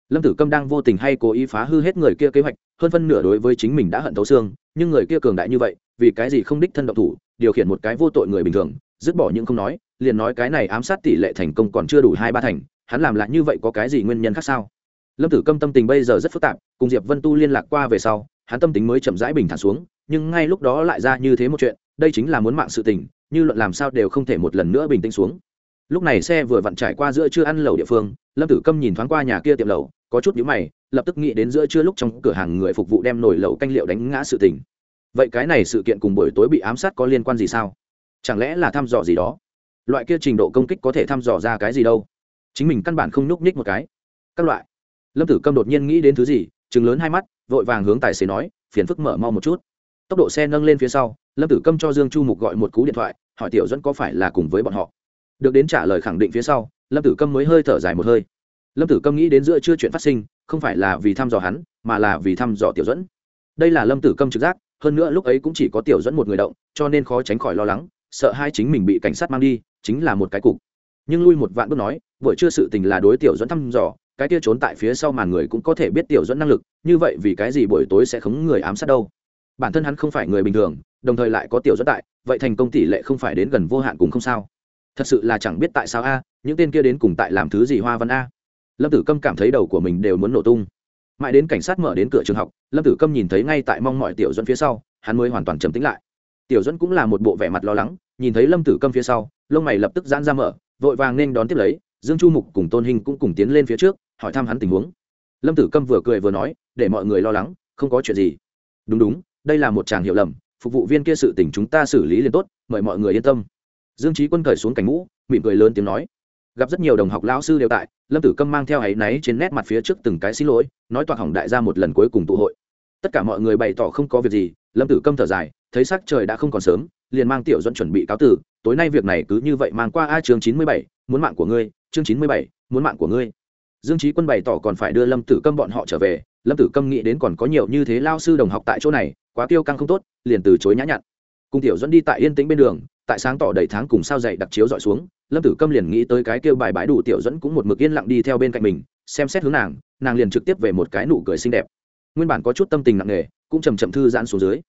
lâm tử câm đang vô tình hay cố ý phá hư hết người kia kế hoạch, hơn phân nửa đối với chính mình đã hận thấu xương, nhưng người kia cường đại như vậy, vì cái gì không đích thân độc thủ, điều khiển một cái vô tội người bình thường, dứt bỏ những không nói, liền nói cái này ám sát tỷ lệ thành công còn chưa đủ hai ba thành, hắn làm lại như vậy có cái gì nguyên nhân khác sao? Lâm tử câm tâm tình bây giờ rất phức tạp, cùng diệp vân tu liên lạc qua về sau, hắn tâm tính mới chậm rãi bình thản xuống, nhưng ngay lúc đó lại ra như thế một chuyện, đây chính là muốn mạng sự tình, như luận làm sao đều không thể một lần nữa bình tĩnh xuống. Lúc này xe vừa vặn trải qua giữa chưa ăn lẩu địa phương, lâm tử câm nhìn thoáng qua nhà kia tiệm lẩu có chút nhíu mày, lập tức nghĩ đến giữa trưa lúc trong cửa hàng người phục vụ đem nồi lẩu canh liệu đánh ngã sự tình. Vậy cái này sự kiện cùng buổi tối bị ám sát có liên quan gì sao? Chẳng lẽ là thăm dò gì đó? Loại kia trình độ công kích có thể thăm dò ra cái gì đâu? Chính mình căn bản không nhúc nhích một cái. Các loại. Lâm tử câm đột nhiên nghĩ đến thứ gì, trừng lớn hai mắt, vội vàng hướng tài xế nói, phiền phức mở mau một chút. Tốc độ xe nâng lên phía sau, lâm tử câm cho dương chu mục gọi một cú điện thoại, hỏi tiểu Duẫn có phải là cùng với bọn họ? Được đến trả lời khẳng định phía sau, lâm tử câm mới hơi thở dài một hơi lâm tử câm nghĩ đến giữa chưa chuyện phát sinh, không phải là vì thăm dò hắn, mà là vì thăm dò tiểu dẫn đây là lâm tử câm trực giác, hơn nữa lúc ấy cũng chỉ có tiểu dẫn một người động, cho nên khó tránh khỏi lo lắng, sợ hai chính mình bị cảnh sát mang đi, chính là một cái cục. Nhưng lui một vạn bước nói, buổi chưa sự tình là đối tiểu dẫn thăm dò, cái kia trốn tại phía sau màn người cũng có thể biết tiểu dẫn năng lực, như vậy vì cái gì buổi tối sẽ khống người ám sát đâu? Bản thân hắn không phải người bình thường, đồng thời lại có tiểu dẫn tại, vậy thành công tỷ lệ không phải đến gần vô hạn cùng không sao. Thật sự là chẳng biết tại sao a, những tên kia đến cùng tại làm thứ gì hoa văn a lâm tử câm cảm thấy đầu của mình đều muốn nổ tung. Mãi đến cảnh sát mở đến cửa trường học, lâm tử câm nhìn thấy ngay tại mong mọi tiểu dẫn phía sau, hắn mới hoàn toàn trầm tính lại. Tiểu dẫn cũng là một bộ vẻ mặt lo lắng, nhìn thấy lâm tử câm phía sau, lông mày lập tức giãn ra mở, vội vàng nên đón tiếp lấy, dương chu mục cùng tôn hình cũng cùng tiến lên phía trước, hỏi thăm hắn tình huống. Lâm tử câm vừa cười vừa nói, để mọi người lo lắng, không có chuyện gì. Đúng đúng, đây là một chàng hiểu lầm, phục vụ viên kia sự tình chúng ta xử lý liền tốt, mời mọi người yên tâm. Dương trí quân cởi xuống cảnh mũ, mỉm cười lớn tiếng nói gặp rất nhiều đồng học lão sư đều tại, lâm tử câm mang theo áy náy trên nét mặt phía trước từng cái xin lỗi, nói toạc hỏng đại gia một lần cuối cùng tụ hội. Tất cả mọi người bày tỏ không có việc gì, lâm tử câm thở dài, thấy sắc trời đã không còn sớm, liền mang tiểu dẫn chuẩn bị cáo tử, tối nay việc này cứ như vậy mang qua a chương chín mươi bảy, muốn mạng của ngươi, chương chín mươi bảy, muốn mạng của ngươi. Dương trí quân bày tỏ còn phải đưa lâm tử câm bọn họ trở về, lâm tử câm nghĩ đến còn có nhiều như thế lao sư đồng học tại chỗ này, quá tiêu căng không tốt, liền từ chối nhã nhặn. Cùng tiểu dẫn đi tại yên tĩnh bên đường, tại sáng tỏ đầy tháng cùng sao dậy đặc chiếu dọi xuống lâm tử câm liền nghĩ tới cái kêu bài bãi đủ tiểu dẫn cũng một mực yên lặng đi theo bên cạnh mình, xem xét hướng nàng nàng liền trực tiếp về một cái nụ cười xinh đẹp. Nguyên bản có chút tâm tình nặng nề, cũng chầm chậm thư giãn xuống dưới.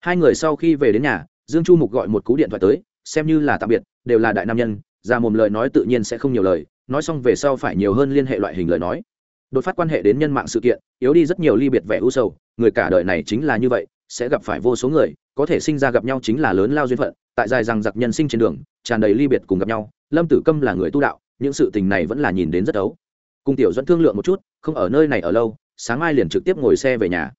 Hai người sau khi về đến nhà, dương chu mục gọi một cú điện thoại tới, xem như là tạm biệt, đều là đại nam nhân, ra mồm lời nói tự nhiên sẽ không nhiều lời, nói xong về sau phải nhiều hơn liên hệ loại hình lời nói. Đột phát quan hệ đến nhân mạng sự kiện, yếu đi rất nhiều ly biệt vẻ u sầu, người cả đời này chính là như vậy, sẽ gặp phải vô số người, có thể sinh ra gặp nhau chính là lớn lao duyên phận, tại dài rằng giặc nhân sinh trên đường, tràn đầy ly biệt cùng gặp nhau lâm tử câm là người tu đạo, những sự tình này vẫn là nhìn đến rất ấu cùng tiểu dẫn thương lượng một chút, không ở nơi này ở lâu, sáng mai liền trực tiếp ngồi xe về nhà.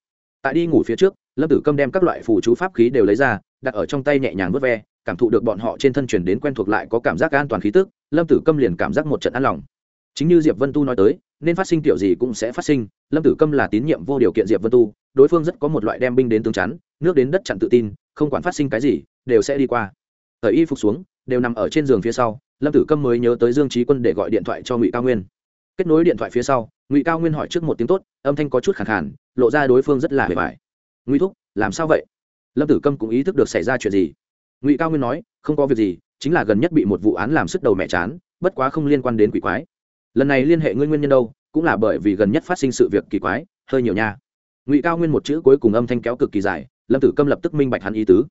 Tại đi ngủ phía trước, lâm tử câm đem các loại phù chú pháp khí đều lấy ra, đặt ở trong tay nhẹ nhàng vớt ve, cảm thụ được bọn họ trên thân chuyển đến quen thuộc lại có cảm giác an toàn khí tức, lâm tử câm liền cảm giác một trận an lòng. Chính như diệp vân tu nói tới, nên phát sinh tiểu gì cũng sẽ phát sinh, lâm tử câm là tín nhiệm vô điều kiện diệp vân tu, đối phương rất có một loại đem binh đến tướng chắn, nước đến đất chặn tự tin, không quản phát sinh cái gì, đều sẽ đi qua. Thời y phục xuống, đều nằm ở trên giường phía sau lâm tử câm mới nhớ tới dương trí quân để gọi điện thoại cho ngụy cao nguyên. Kết nối điện thoại phía sau, ngụy cao nguyên hỏi trước một tiếng tốt, âm thanh có chút khẳng khản lộ ra đối phương rất là hề vải ngụy thúc, làm sao vậy? Lâm tử câm cũng ý thức được xảy ra chuyện gì. Ngụy cao nguyên nói, không có việc gì, chính là gần nhất bị một vụ án làm sức đầu mẹ chán, bất quá không liên quan đến quỷ quái. Lần này liên hệ ngươi nguyên nhân đâu, cũng là bởi vì gần nhất phát sinh sự việc kỳ quái, hơi nhiều nha. Ngụy cao nguyên một chữ cuối cùng âm thanh kéo cực kỳ dài, lâm tử câm lập tức minh bạch hắn ý tứ.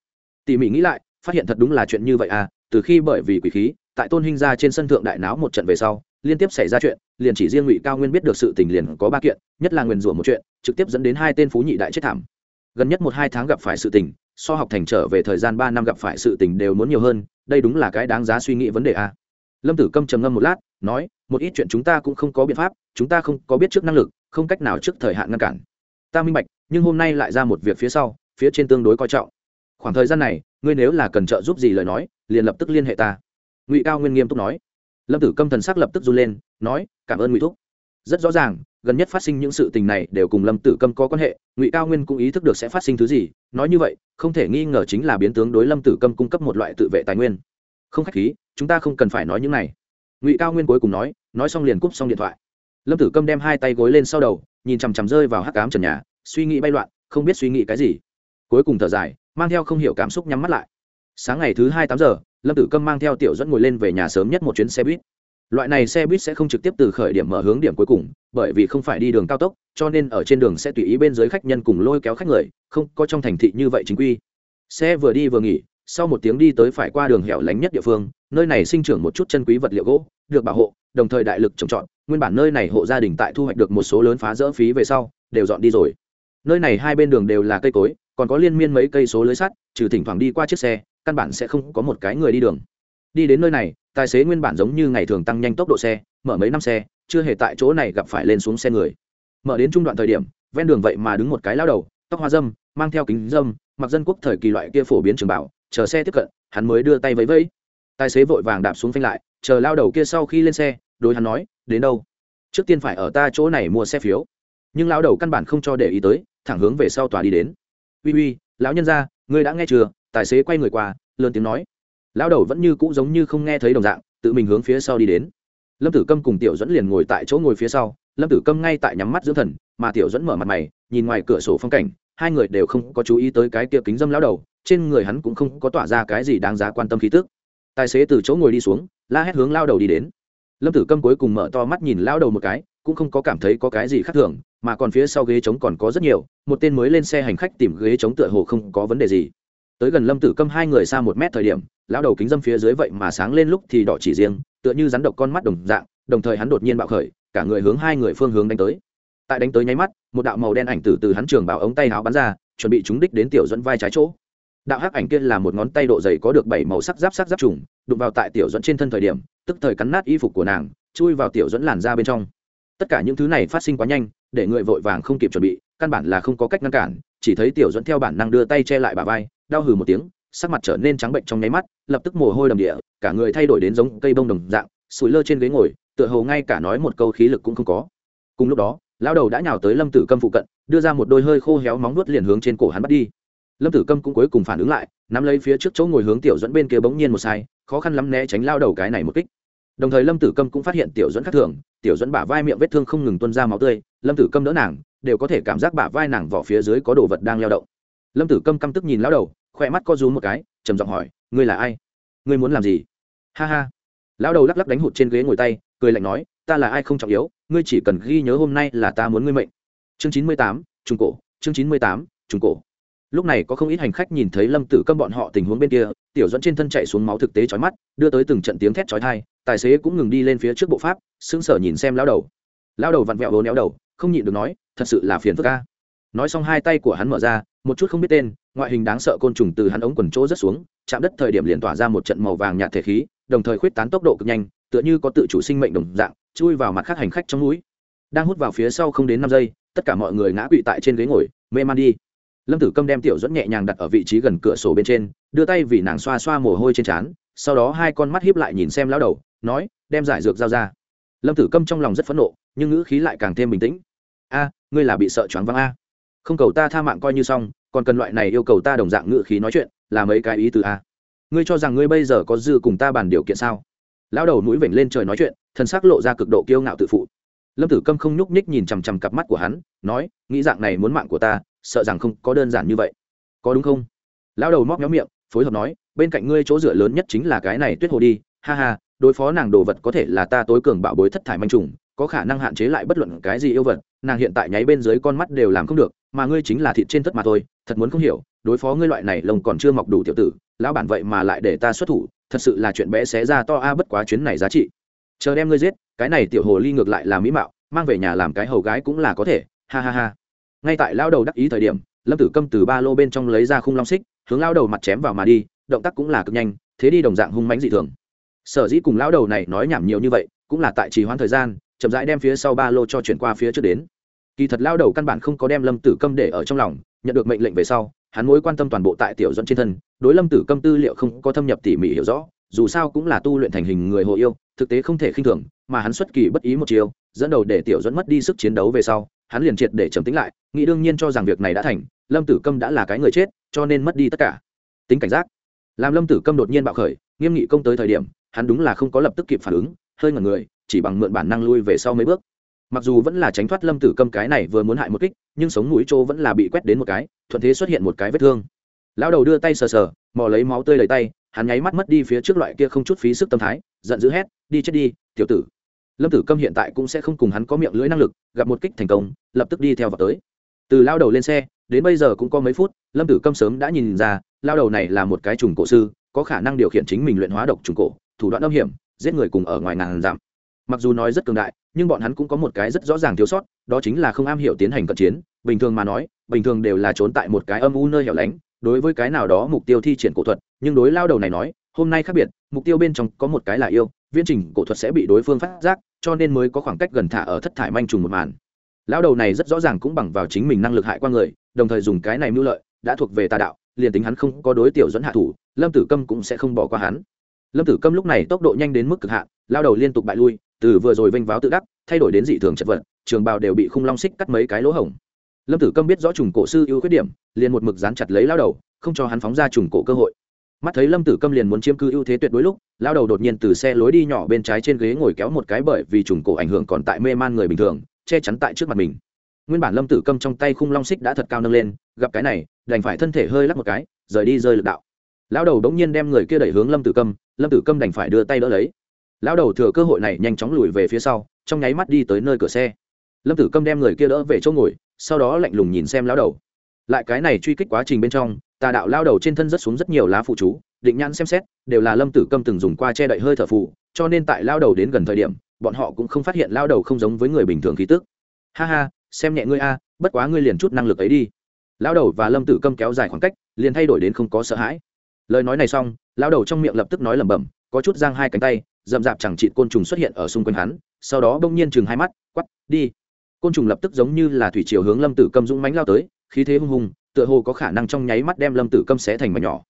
Tỉ mỉ nghĩ lại, phát hiện thật đúng là chuyện như vậy à từ khi bởi vì quỷ khí tại tôn hinh ra trên sân thượng đại náo một trận về sau, liên tiếp xảy ra chuyện, liền chỉ riêng ngụy cao nguyên biết được sự tình liền có ba kiện, nhất là nguyền rủa một chuyện, trực tiếp dẫn đến hai tên phú nhị đại chết thảm. Gần nhất một hai tháng gặp phải sự tình, so học thành trở về thời gian ba năm gặp phải sự tình đều muốn nhiều hơn, đây đúng là cái đáng giá suy nghĩ vấn đề a. Lâm tử câm trầm ngâm một lát, nói, một ít chuyện chúng ta cũng không có biện pháp, chúng ta không có biết trước năng lực, không cách nào trước thời hạn ngăn cản. Ta minh bạch, nhưng hôm nay lại ra một việc phía sau, phía trên tương đối coi trọng. Khoảng thời gian này, ngươi nếu là cần trợ giúp gì lời nói, liền lập tức liên hệ ta ngụy cao nguyên nghiêm túc nói lâm tử câm thần sắc lập tức run lên nói cảm ơn ngụy thúc rất rõ ràng gần nhất phát sinh những sự tình này đều cùng lâm tử câm có quan hệ ngụy cao nguyên cũng ý thức được sẽ phát sinh thứ gì nói như vậy không thể nghi ngờ chính là biến tướng đối lâm tử câm cung cấp một loại tự vệ tài nguyên không k h á c h khí chúng ta không cần phải nói những này ngụy cao nguyên cuối cùng nói nói xong liền cúp xong điện thoại lâm tử câm đem hai tay gối lên sau đầu nhìn chằm chằm rơi vào hắc cám trần nhà suy nghĩ bay loạn không biết suy nghĩ cái gì cuối cùng thở dài mang theo không hiểu cảm xúc nhắm mắt lại sáng ngày thứ hai tám giờ lâm tử câm mang theo tiểu dẫn ngồi lên về nhà sớm nhất một chuyến xe buýt. Loại này xe buýt sẽ không trực tiếp từ khởi điểm mở hướng điểm cuối cùng, bởi vì không phải đi đường cao tốc, cho nên ở trên đường sẽ tùy ý bên dưới khách nhân cùng lôi kéo khách người, không có trong thành thị như vậy chính quy. Xe vừa đi vừa nghỉ, sau một tiếng đi tới phải qua đường hẻo lánh nhất địa phương, nơi này sinh trưởng một chút chân quý vật liệu gỗ, được bảo hộ, đồng thời đại lực trồng trọt, nguyên bản nơi này hộ gia đình tại thu hoạch được một số lớn phá rỡ phí về sau, đều dọn đi rồi. Nơi này hai bên đường đều là cây cối, còn có liên miên mấy cây số lưới sắt trừ thỉnh thoảng đi qua chiếc xe, căn bản sẽ không có một cái người đi đường. Đi đến nơi này, tài xế nguyên bản giống như ngày thường tăng nhanh tốc độ xe, mở mấy năm xe, chưa hề tại chỗ này gặp phải lên xuống xe người. Mở đến trung đoạn thời điểm, ven đường vậy mà đứng một cái lao đầu, tóc hoa dâm, mang theo kính dâm, mặc dân quốc thời kỳ loại kia phổ biến trường bảo, chờ xe tiếp cận, hắn mới đưa tay vẫy vẫy. Tài xế vội vàng đạp xuống phanh lại, chờ lao đầu kia sau khi lên xe, đối hắn nói, đến đâu? Trước tiên phải ở ta chỗ này mua xe phiếu. Nhưng lao đầu căn bản không cho để ý tới, thẳng hướng về sau tòa đi đến. Uy uy, lão nhân ra ngươi đã nghe chưa? Tài xế quay người qua, lớn tiếng nói. Lão đầu vẫn như cũ giống như không nghe thấy đồng dạng, tự mình hướng phía sau đi đến. Lâm tử câm cùng tiểu dẫn liền ngồi tại chỗ ngồi phía sau. Lâm tử câm ngay tại nhắm mắt dưỡng thần, mà tiểu dẫn mở mặt mày, nhìn ngoài cửa sổ phong cảnh, hai người đều không có chú ý tới cái kia kính dâm lão đầu, trên người hắn cũng không có tỏa ra cái gì đáng giá quan tâm khí tức. Tài xế từ chỗ ngồi đi xuống, la hét hướng lao đầu đi đến. Lâm tử câm cuối cùng mở to mắt nhìn lao đầu một cái, cũng không có cảm thấy có cái gì khác thường mà còn phía sau ghế trống còn có rất nhiều, một tên mới lên xe hành khách tìm ghế trống tựa hồ không có vấn đề gì. Tới gần lâm tử câm hai người xa một mét thời điểm, lão đầu kính dâm phía dưới vậy mà sáng lên lúc thì đỏ chỉ riêng, tựa như rắn độc con mắt đồng dạng, đồng thời hắn đột nhiên bạo khởi, cả người hướng hai người phương hướng đánh tới. Tại đánh tới nháy mắt, một đạo màu đen ảnh từ từ hắn trường bảo ống tay áo bắn ra, chuẩn bị trúng đích đến tiểu dẫn vai trái chỗ. Đạo hắc ảnh kia là một ngón tay độ dày có được bảy màu sắc giáp sắc giáp trùng, đụng vào tại tiểu dẫn trên thân thời điểm, tức thời cắn nát y phục của nàng, chui vào tiểu dẫn làn ra bên trong. Tất cả những thứ này phát sinh quá nhanh để người vội vàng không kịp chuẩn bị, căn bản là không có cách ngăn cản, chỉ thấy tiểu dẫn theo bản năng đưa tay che lại bà vai, đau hừ một tiếng, sắc mặt trở nên trắng bệnh trong nháy mắt, lập tức mồ hôi đầm địa, cả người thay đổi đến giống cây bông đồng dạng, sủi lơ trên ghế ngồi, tựa hồ ngay cả nói một câu khí lực cũng không có. Cùng lúc đó, lão đầu đã nhào tới lâm tử câm phụ cận, đưa ra một đôi hơi khô héo móng nuốt liền hướng trên cổ hắn bắt đi. Lâm tử câm cũng cuối cùng phản ứng lại, nắm lấy phía trước chỗ ngồi hướng tiểu dẫn bên kia bỗng nhiên một sai, khó khăn lắm né tránh lao đầu cái này một kích. Đồng thời lâm tử câm cũng phát hiện tiểu dẫn khác thường, tiểu dẫn bả vai miệng vết thương không ngừng tuân ra máu tươi lâm tử câm đỡ nàng, đều có thể cảm giác bả vai nàng vỏ phía dưới có đồ vật đang leo động. Lâm tử câm căm tức nhìn lao đầu khoe mắt co rú một cái, trầm giọng hỏi, ngươi là ai? Ngươi muốn làm gì? Ha ha. Lão đầu lắc lắc đánh hụt trên ghế ngồi tay, cười lạnh nói, ta là ai không trọng yếu, ngươi chỉ cần ghi nhớ hôm nay là ta muốn ngươi mệnh. Chương chín mươi tám, trung cổ. Chương chín mươi tám, trung cổ. Lúc này có không ít hành khách nhìn thấy lâm tử câm bọn họ tình huống bên kia, tiểu dẫn trên thân chạy xuống máu thực tế chói mắt, đưa tới từng trận tiếng thét chói thai tài xế cũng ngừng đi lên phía trước bộ pháp, sững sờ nhìn xem lao đầu. Lao đầu vặn vẹo vốn néo đầu không nhịn được nói, thật sự là phiền phức ca nói xong hai tay của hắn mở ra, một chút không biết tên, ngoại hình đáng sợ côn trùng từ hắn ống quần chỗ rất xuống, chạm đất thời điểm liền tỏa ra một trận màu vàng nhạt thể khí, đồng thời khuyết tán tốc độ cực nhanh, tựa như có tự chủ sinh mệnh đồng dạng, chui vào mặt khác hành khách trong núi. Đang hút vào phía sau không đến năm giây, tất cả mọi người ngã quỵ tại trên ghế ngồi, mê man đi. Lâm tử câm đem tiểu dẫn nhẹ nhàng đặt ở vị trí gần cửa sổ bên trên, đưa tay vì nàng xoa xoa mồ hôi trên trán, sau đó hai con mắt hiếp lại nhìn xem lao đầu, nói, đem giải dược giao ra. Lâm tử câm trong lòng rất phẫn nộ, nhưng ngữ khí lại càng thêm bình tĩnh a, ngươi là bị sợ choáng váng a. Không cầu ta tha mạng coi như xong, còn cần loại này yêu cầu ta đồng dạng ngữ khí nói chuyện, là mấy cái ý từ a. Ngươi cho rằng ngươi bây giờ có dư cùng ta bàn điều kiện sao? Lão đầu mũi vểnh lên trời nói chuyện thân xác lộ ra cực độ kiêu ngạo tự phụ. Lâm tử câm không nhúc nhích nhìn chằm chằm cặp mắt của hắn, nói, nghĩ dạng này muốn mạng của ta, sợ rằng không có đơn giản như vậy. Có đúng không? Lão đầu móc méo miệng, phối hợp nói, bên cạnh ngươi chỗ dựa lớn nhất chính là cái này tuyết hồ đi, ha ha, đối phó nàng đồ vật có thể là ta tối cường bạo bối thất thải manh trùng có khả năng hạn chế lại bất luận cái gì yêu vật, nàng hiện tại nháy bên dưới con mắt đều làm không được, mà ngươi chính là thịt trên thất mà thôi, thật muốn không hiểu, đối phó ngươi loại này lồng còn chưa mọc đủ tiểu tử, lão bản vậy mà lại để ta xuất thủ, thật sự là chuyện bé xé ra to a bất quá chuyến này giá trị. Chờ đem ngươi giết, cái này tiểu hồ ly ngược lại là mỹ mạo, mang về nhà làm cái hầu gái cũng là có thể, ha ha ha. Ngay tại lao đầu đắc ý thời điểm, lâm tử câm từ ba lô bên trong lấy ra khung long xích, hướng lao đầu mặt chém vào mà đi, động tác cũng là cực nhanh, thế đi đồng dạng hung mánh dị thường. Sở dĩ cùng lao đầu này nói nhảm nhiều như vậy, cũng là tại trì hoãn thời gian chậm rãi đem phía sau ba lô cho chuyển qua phía trước đến. Kỳ thật lao đầu căn bản không có đem lâm tử câm để ở trong lòng, nhận được mệnh lệnh về sau, hắn mối quan tâm toàn bộ tại tiểu dẫn trên thân, đối lâm tử câm tư liệu không có thâm nhập tỉ mỉ hiểu rõ, dù sao cũng là tu luyện thành hình người hồ yêu, thực tế không thể khinh thường, mà hắn xuất kỳ bất ý một chiều dẫn đầu để tiểu dẫn mất đi sức chiến đấu về sau, hắn liền triệt để trầm tính lại, nghĩ đương nhiên cho rằng việc này đã thành, lâm tử câm đã là cái người chết, cho nên mất đi tất cả. Tính cảnh giác. Làm lâm tử câm đột nhiên bạo khởi, nghiêm nghị công tới thời điểm, hắn đúng là không có lập tức kịp phản ứng, hơi ngẩn người chỉ bằng mượn bản năng lui về sau mấy bước. Mặc dù vẫn là tránh thoát lâm tử câm cái này vừa muốn hại một kích, nhưng sống mũi trô vẫn là bị quét đến một cái, thuận thế xuất hiện một cái vết thương. Lão đầu đưa tay sờ sờ, mò lấy máu tươi lấy tay, hắn nháy mắt mất đi phía trước loại kia không chút phí sức tâm thái, giận dữ hét, đi chết đi, tiểu tử. Lâm tử câm hiện tại cũng sẽ không cùng hắn có miệng lưỡi năng lực, gặp một kích thành công, lập tức đi theo vào tới. Từ lao đầu lên xe, đến bây giờ cũng có mấy phút, lâm tử câm sớm đã nhìn ra lao đầu này là một cái trùng cổ sư, có khả năng điều khiển chính mình luyện hóa độc trùng cổ, thủ đoạn âm hiểm, giết người cùng ở ngoài ngàn giảm mặc dù nói rất cường đại, nhưng bọn hắn cũng có một cái rất rõ ràng thiếu sót, đó chính là không am hiểu tiến hành cận chiến. Bình thường mà nói, bình thường đều là trốn tại một cái âm u nơi hẻo lánh, đối với cái nào đó mục tiêu thi triển cổ thuật, nhưng đối lao đầu này nói, hôm nay khác biệt, mục tiêu bên trong có một cái là yêu, viễn trình cổ thuật sẽ bị đối phương phát giác, cho nên mới có khoảng cách gần thả ở thất thải manh trùng một màn. Lao đầu này rất rõ ràng cũng bằng vào chính mình năng lực hại qua người, đồng thời dùng cái này mưu lợi, đã thuộc về tà đạo, liền tính hắn không có đối tiểu dẫn hạ thủ, lâm tử câm cũng sẽ không bỏ qua hắn. Lâm tử câm lúc này tốc độ nhanh đến mức cực hạn, lao đầu liên tục bại lui từ vừa rồi vênh váo tự đắc, thay đổi đến dị thường chật vật, trường bào đều bị khung long xích cắt mấy cái lỗ hổng. Lâm tử câm biết rõ trùng cổ sư ưu khuyết điểm, liền một mực dán chặt lấy lao đầu, không cho hắn phóng ra trùng cổ cơ hội. Mắt thấy lâm tử câm liền muốn chiếm cứ ưu thế tuyệt đối lúc, lao đầu đột nhiên từ xe lối đi nhỏ bên trái trên ghế ngồi kéo một cái bởi vì trùng cổ ảnh hưởng còn tại mê man người bình thường, che chắn tại trước mặt mình. Nguyên bản lâm tử câm trong tay khung long xích đã thật cao nâng lên, gặp cái này, đành phải thân thể hơi lắc một cái, rời đi rơi lực đạo. Lão đầu đống nhiên đem người kia đẩy hướng lâm tử câm, lâm tử câm đành phải đưa tay đỡ lấy lão đầu thừa cơ hội này nhanh chóng lùi về phía sau, trong nháy mắt đi tới nơi cửa xe. Lâm tử câm đem người kia đỡ về chỗ ngồi, sau đó lạnh lùng nhìn xem lão đầu. Lại cái này truy kích quá trình bên trong, tà đạo lao đầu trên thân rất xuống rất nhiều lá phụ chú, định nhãn xem xét, đều là lâm tử câm từng dùng qua che đậy hơi thở phụ, cho nên tại lao đầu đến gần thời điểm, bọn họ cũng không phát hiện lao đầu không giống với người bình thường khí tức. Ha ha, xem nhẹ ngươi a, bất quá ngươi liền chút năng lực ấy đi. Lao đầu và lâm tử câm kéo dài khoảng cách, liền thay đổi đến không có sợ hãi. Lời nói này xong lao đầu trong miệng lập tức nói lẩm bẩm, có chút giang hai cánh tay rậm rạp chẳng trị côn trùng xuất hiện ở xung quanh hắn, sau đó bỗng nhiên chừng hai mắt quắp đi. Côn trùng lập tức giống như là thủy chiều hướng lâm tử câm dũng mánh lao tới, khí thế hung hùng, tựa hồ có khả năng trong nháy mắt đem lâm tử câm xé thành mảnh nhỏ.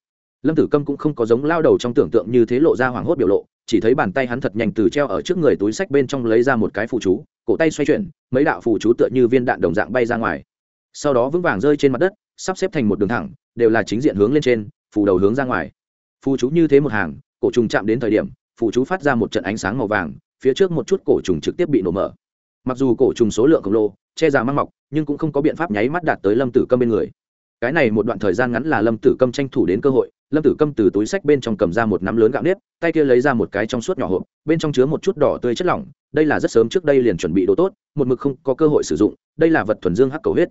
Lâm tử câm cũng không có giống lao đầu trong tưởng tượng như thế lộ ra hoảng hốt biểu lộ, chỉ thấy bàn tay hắn thật nhanh từ treo ở trước người túi sách bên trong lấy ra một cái phụ chú, cổ tay xoay chuyển, mấy đạo phụ chú tựa như viên đạn đồng dạng bay ra ngoài. Sau đó vững vàng rơi trên mặt đất, sắp xếp thành một đường thẳng, đều là chính diện hướng lên trên, phù đầu hướng ra ngoài. Phù chú như thế một hàng, cổ trùng chạm đến thời điểm Phụ chú phát ra một trận ánh sáng màu vàng, phía trước một chút cổ trùng trực tiếp bị nổ mở. Mặc dù cổ trùng số lượng khổng lồ, che già mang mọc, nhưng cũng không có biện pháp nháy mắt đạt tới lâm tử câm bên người. Cái này một đoạn thời gian ngắn là lâm tử câm tranh thủ đến cơ hội, lâm tử câm từ túi sách bên trong cầm ra một nắm lớn gạo nếp, tay kia lấy ra một cái trong suốt nhỏ hộp, bên trong chứa một chút đỏ tươi chất lỏng, đây là rất sớm trước đây liền chuẩn bị đồ tốt, một mực không có cơ hội sử dụng, đây là vật thuần dương hắc cầu huyết.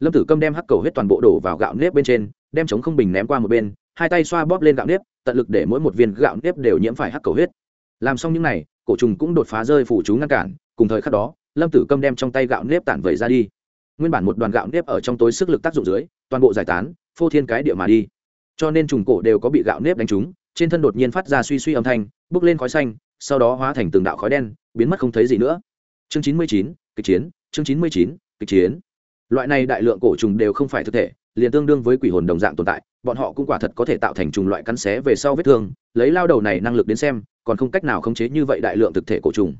Lâm tử câm đem hắc cầu huyết toàn bộ đổ vào gạo nếp bên trên, đem chống không bình ném qua một bên hai tay xoa bóp lên gạo nếp, tận lực để mỗi một viên gạo nếp đều nhiễm phải hắc cầu huyết. Làm xong những n à y cổ trùng cũng đột phá rơi phủ chú ngăn cản, cùng thời khắc đó, lâm tử câm đem trong tay gạo nếp tản vẩy ra đi. Nguyên bản một đoàn gạo nếp ở trong tối sức lực tác dụng dưới, toàn bộ giải tán, phô thiên cái địa mà đi. Cho nên trùng cổ đều có bị gạo nếp đánh trúng, trên thân đột nhiên phát ra suy suy âm thanh bước lên khói xanh, sau đó hóa thành từng đạo khói đen, biến mất không thấy gì nữa. Chương chín mươi chín, kịch chiến, chương chín mươi chín, kịch chiến. Loại này đại lượng cổ trùng đều không phải thực thể liền tương đương với quỷ hồn đồng dạng tồn tại, bọn họ cũng quả thật có thể tạo thành trùng loại cắn xé về sau vết thương, lấy lao đầu này năng lực đến xem, còn không cách nào khống chế như vậy đại lượng thực thể cổ trùng.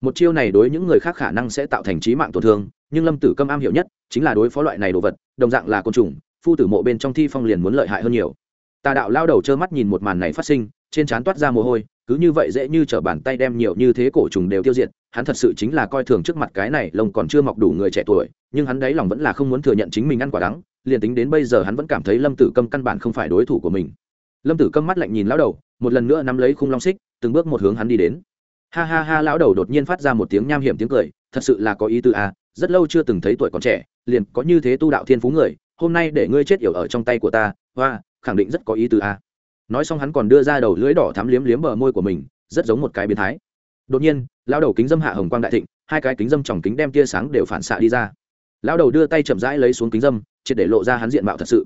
Một chiêu này đối những người khác khả năng sẽ tạo thành trí mạng tổn thương, nhưng lâm tử câm am hiểu nhất chính là đối phó loại này đồ vật, đồng dạng là côn trùng, phu tử mộ bên trong thi phong liền muốn lợi hại hơn nhiều. Tà đạo lao đầu trơ mắt nhìn một màn này phát sinh, trên trán toát ra mồ hôi, cứ như vậy dễ như t r ở bàn tay đem nhiều như thế cổ trùng đều tiêu diệt, hắn thật sự chính là coi thường trước mặt cái này lông còn chưa mọc đủ người trẻ tuổi, nhưng hắn đáy lòng vẫn là không muốn thừa nhận chính mình ăn quả đắng liền tính đến bây giờ hắn vẫn cảm thấy lâm tử câm căn bản không phải đối thủ của mình. Lâm tử câm mắt lạnh nhìn lão đầu, một lần nữa nắm lấy khung long xích, từng bước một hướng hắn đi đến. Ha ha ha, lão đầu đột nhiên phát ra một tiếng nham hiểm tiếng cười, thật sự là có ý tư à rất lâu chưa từng thấy tuổi còn trẻ, liền có như thế tu đạo thiên phú người, hôm nay để ngươi chết yểu ở trong tay của ta, hoa, khẳng định rất có ý tư à. Nói xong hắn còn đưa ra đầu lưỡi đỏ thắm liếm liếm bờ môi của mình, rất giống một cái biến thái. Đột nhiên, lão đầu kính dâm hạ hồng quang đại thịnh, hai cái kính dâm tròng kính đem tia sáng đều phản xạ đi ra. Lão đầu đưa tay chậm rãi lấy xuống kính dâm triệt để lộ ra hắn diện mạo thật sự.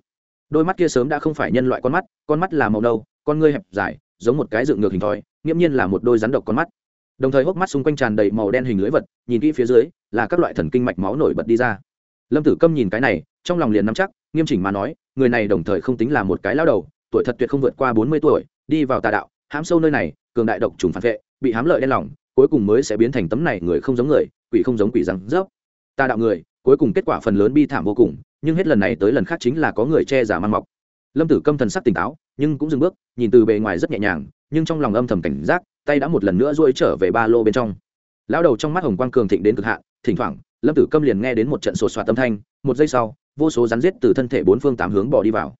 Đôi mắt kia sớm đã không phải nhân loại con mắt con mắt là màu nâu, con ngươi hẹp dài, giống một cái dựng ngược hình thoi, nghiễm nhiên là một đôi rắn độc con mắt. Đồng thời hốc mắt xung quanh tràn đầy màu đen hình lưỡi vật, nhìn kỹ phía dưới, là các loại thần kinh mạch máu nổi bật đi ra. Lâm tử câm nhìn cái này, trong lòng liền nắm chắc, nghiêm chỉnh mà nói, người này đồng thời không tính là một cái lao đầu, tuổi thật tuyệt không vượt qua bốn mươi tuổi, đi vào tà đạo, hãm sâu nơi này, cường đại độc trùng phản vệ, bị hám lợi đen lòng, cuối cùng mới sẽ biến thành tấm này người không giống người, quỷ không giống quỷ răng rớp. Tà đạo người, cuối cùng kết quả phần lớn bi thảm vô cùng nhưng hết lần này tới lần khác chính là có người che giả man mọc. Lâm tử câm thần sắc tỉnh táo, nhưng cũng dừng bước, nhìn từ bề ngoài rất nhẹ nhàng, nhưng trong lòng âm thầm cảnh giác, tay đã một lần nữa duỗi trở về ba lô bên trong. Lão đầu trong mắt hồng quang cường thịnh đến cực hạn, thỉnh thoảng, lâm tử câm liền nghe đến một trận sột soạt âm thanh, một giây sau, vô số rắn giết từ thân thể bốn phương tám hướng bỏ đi vào.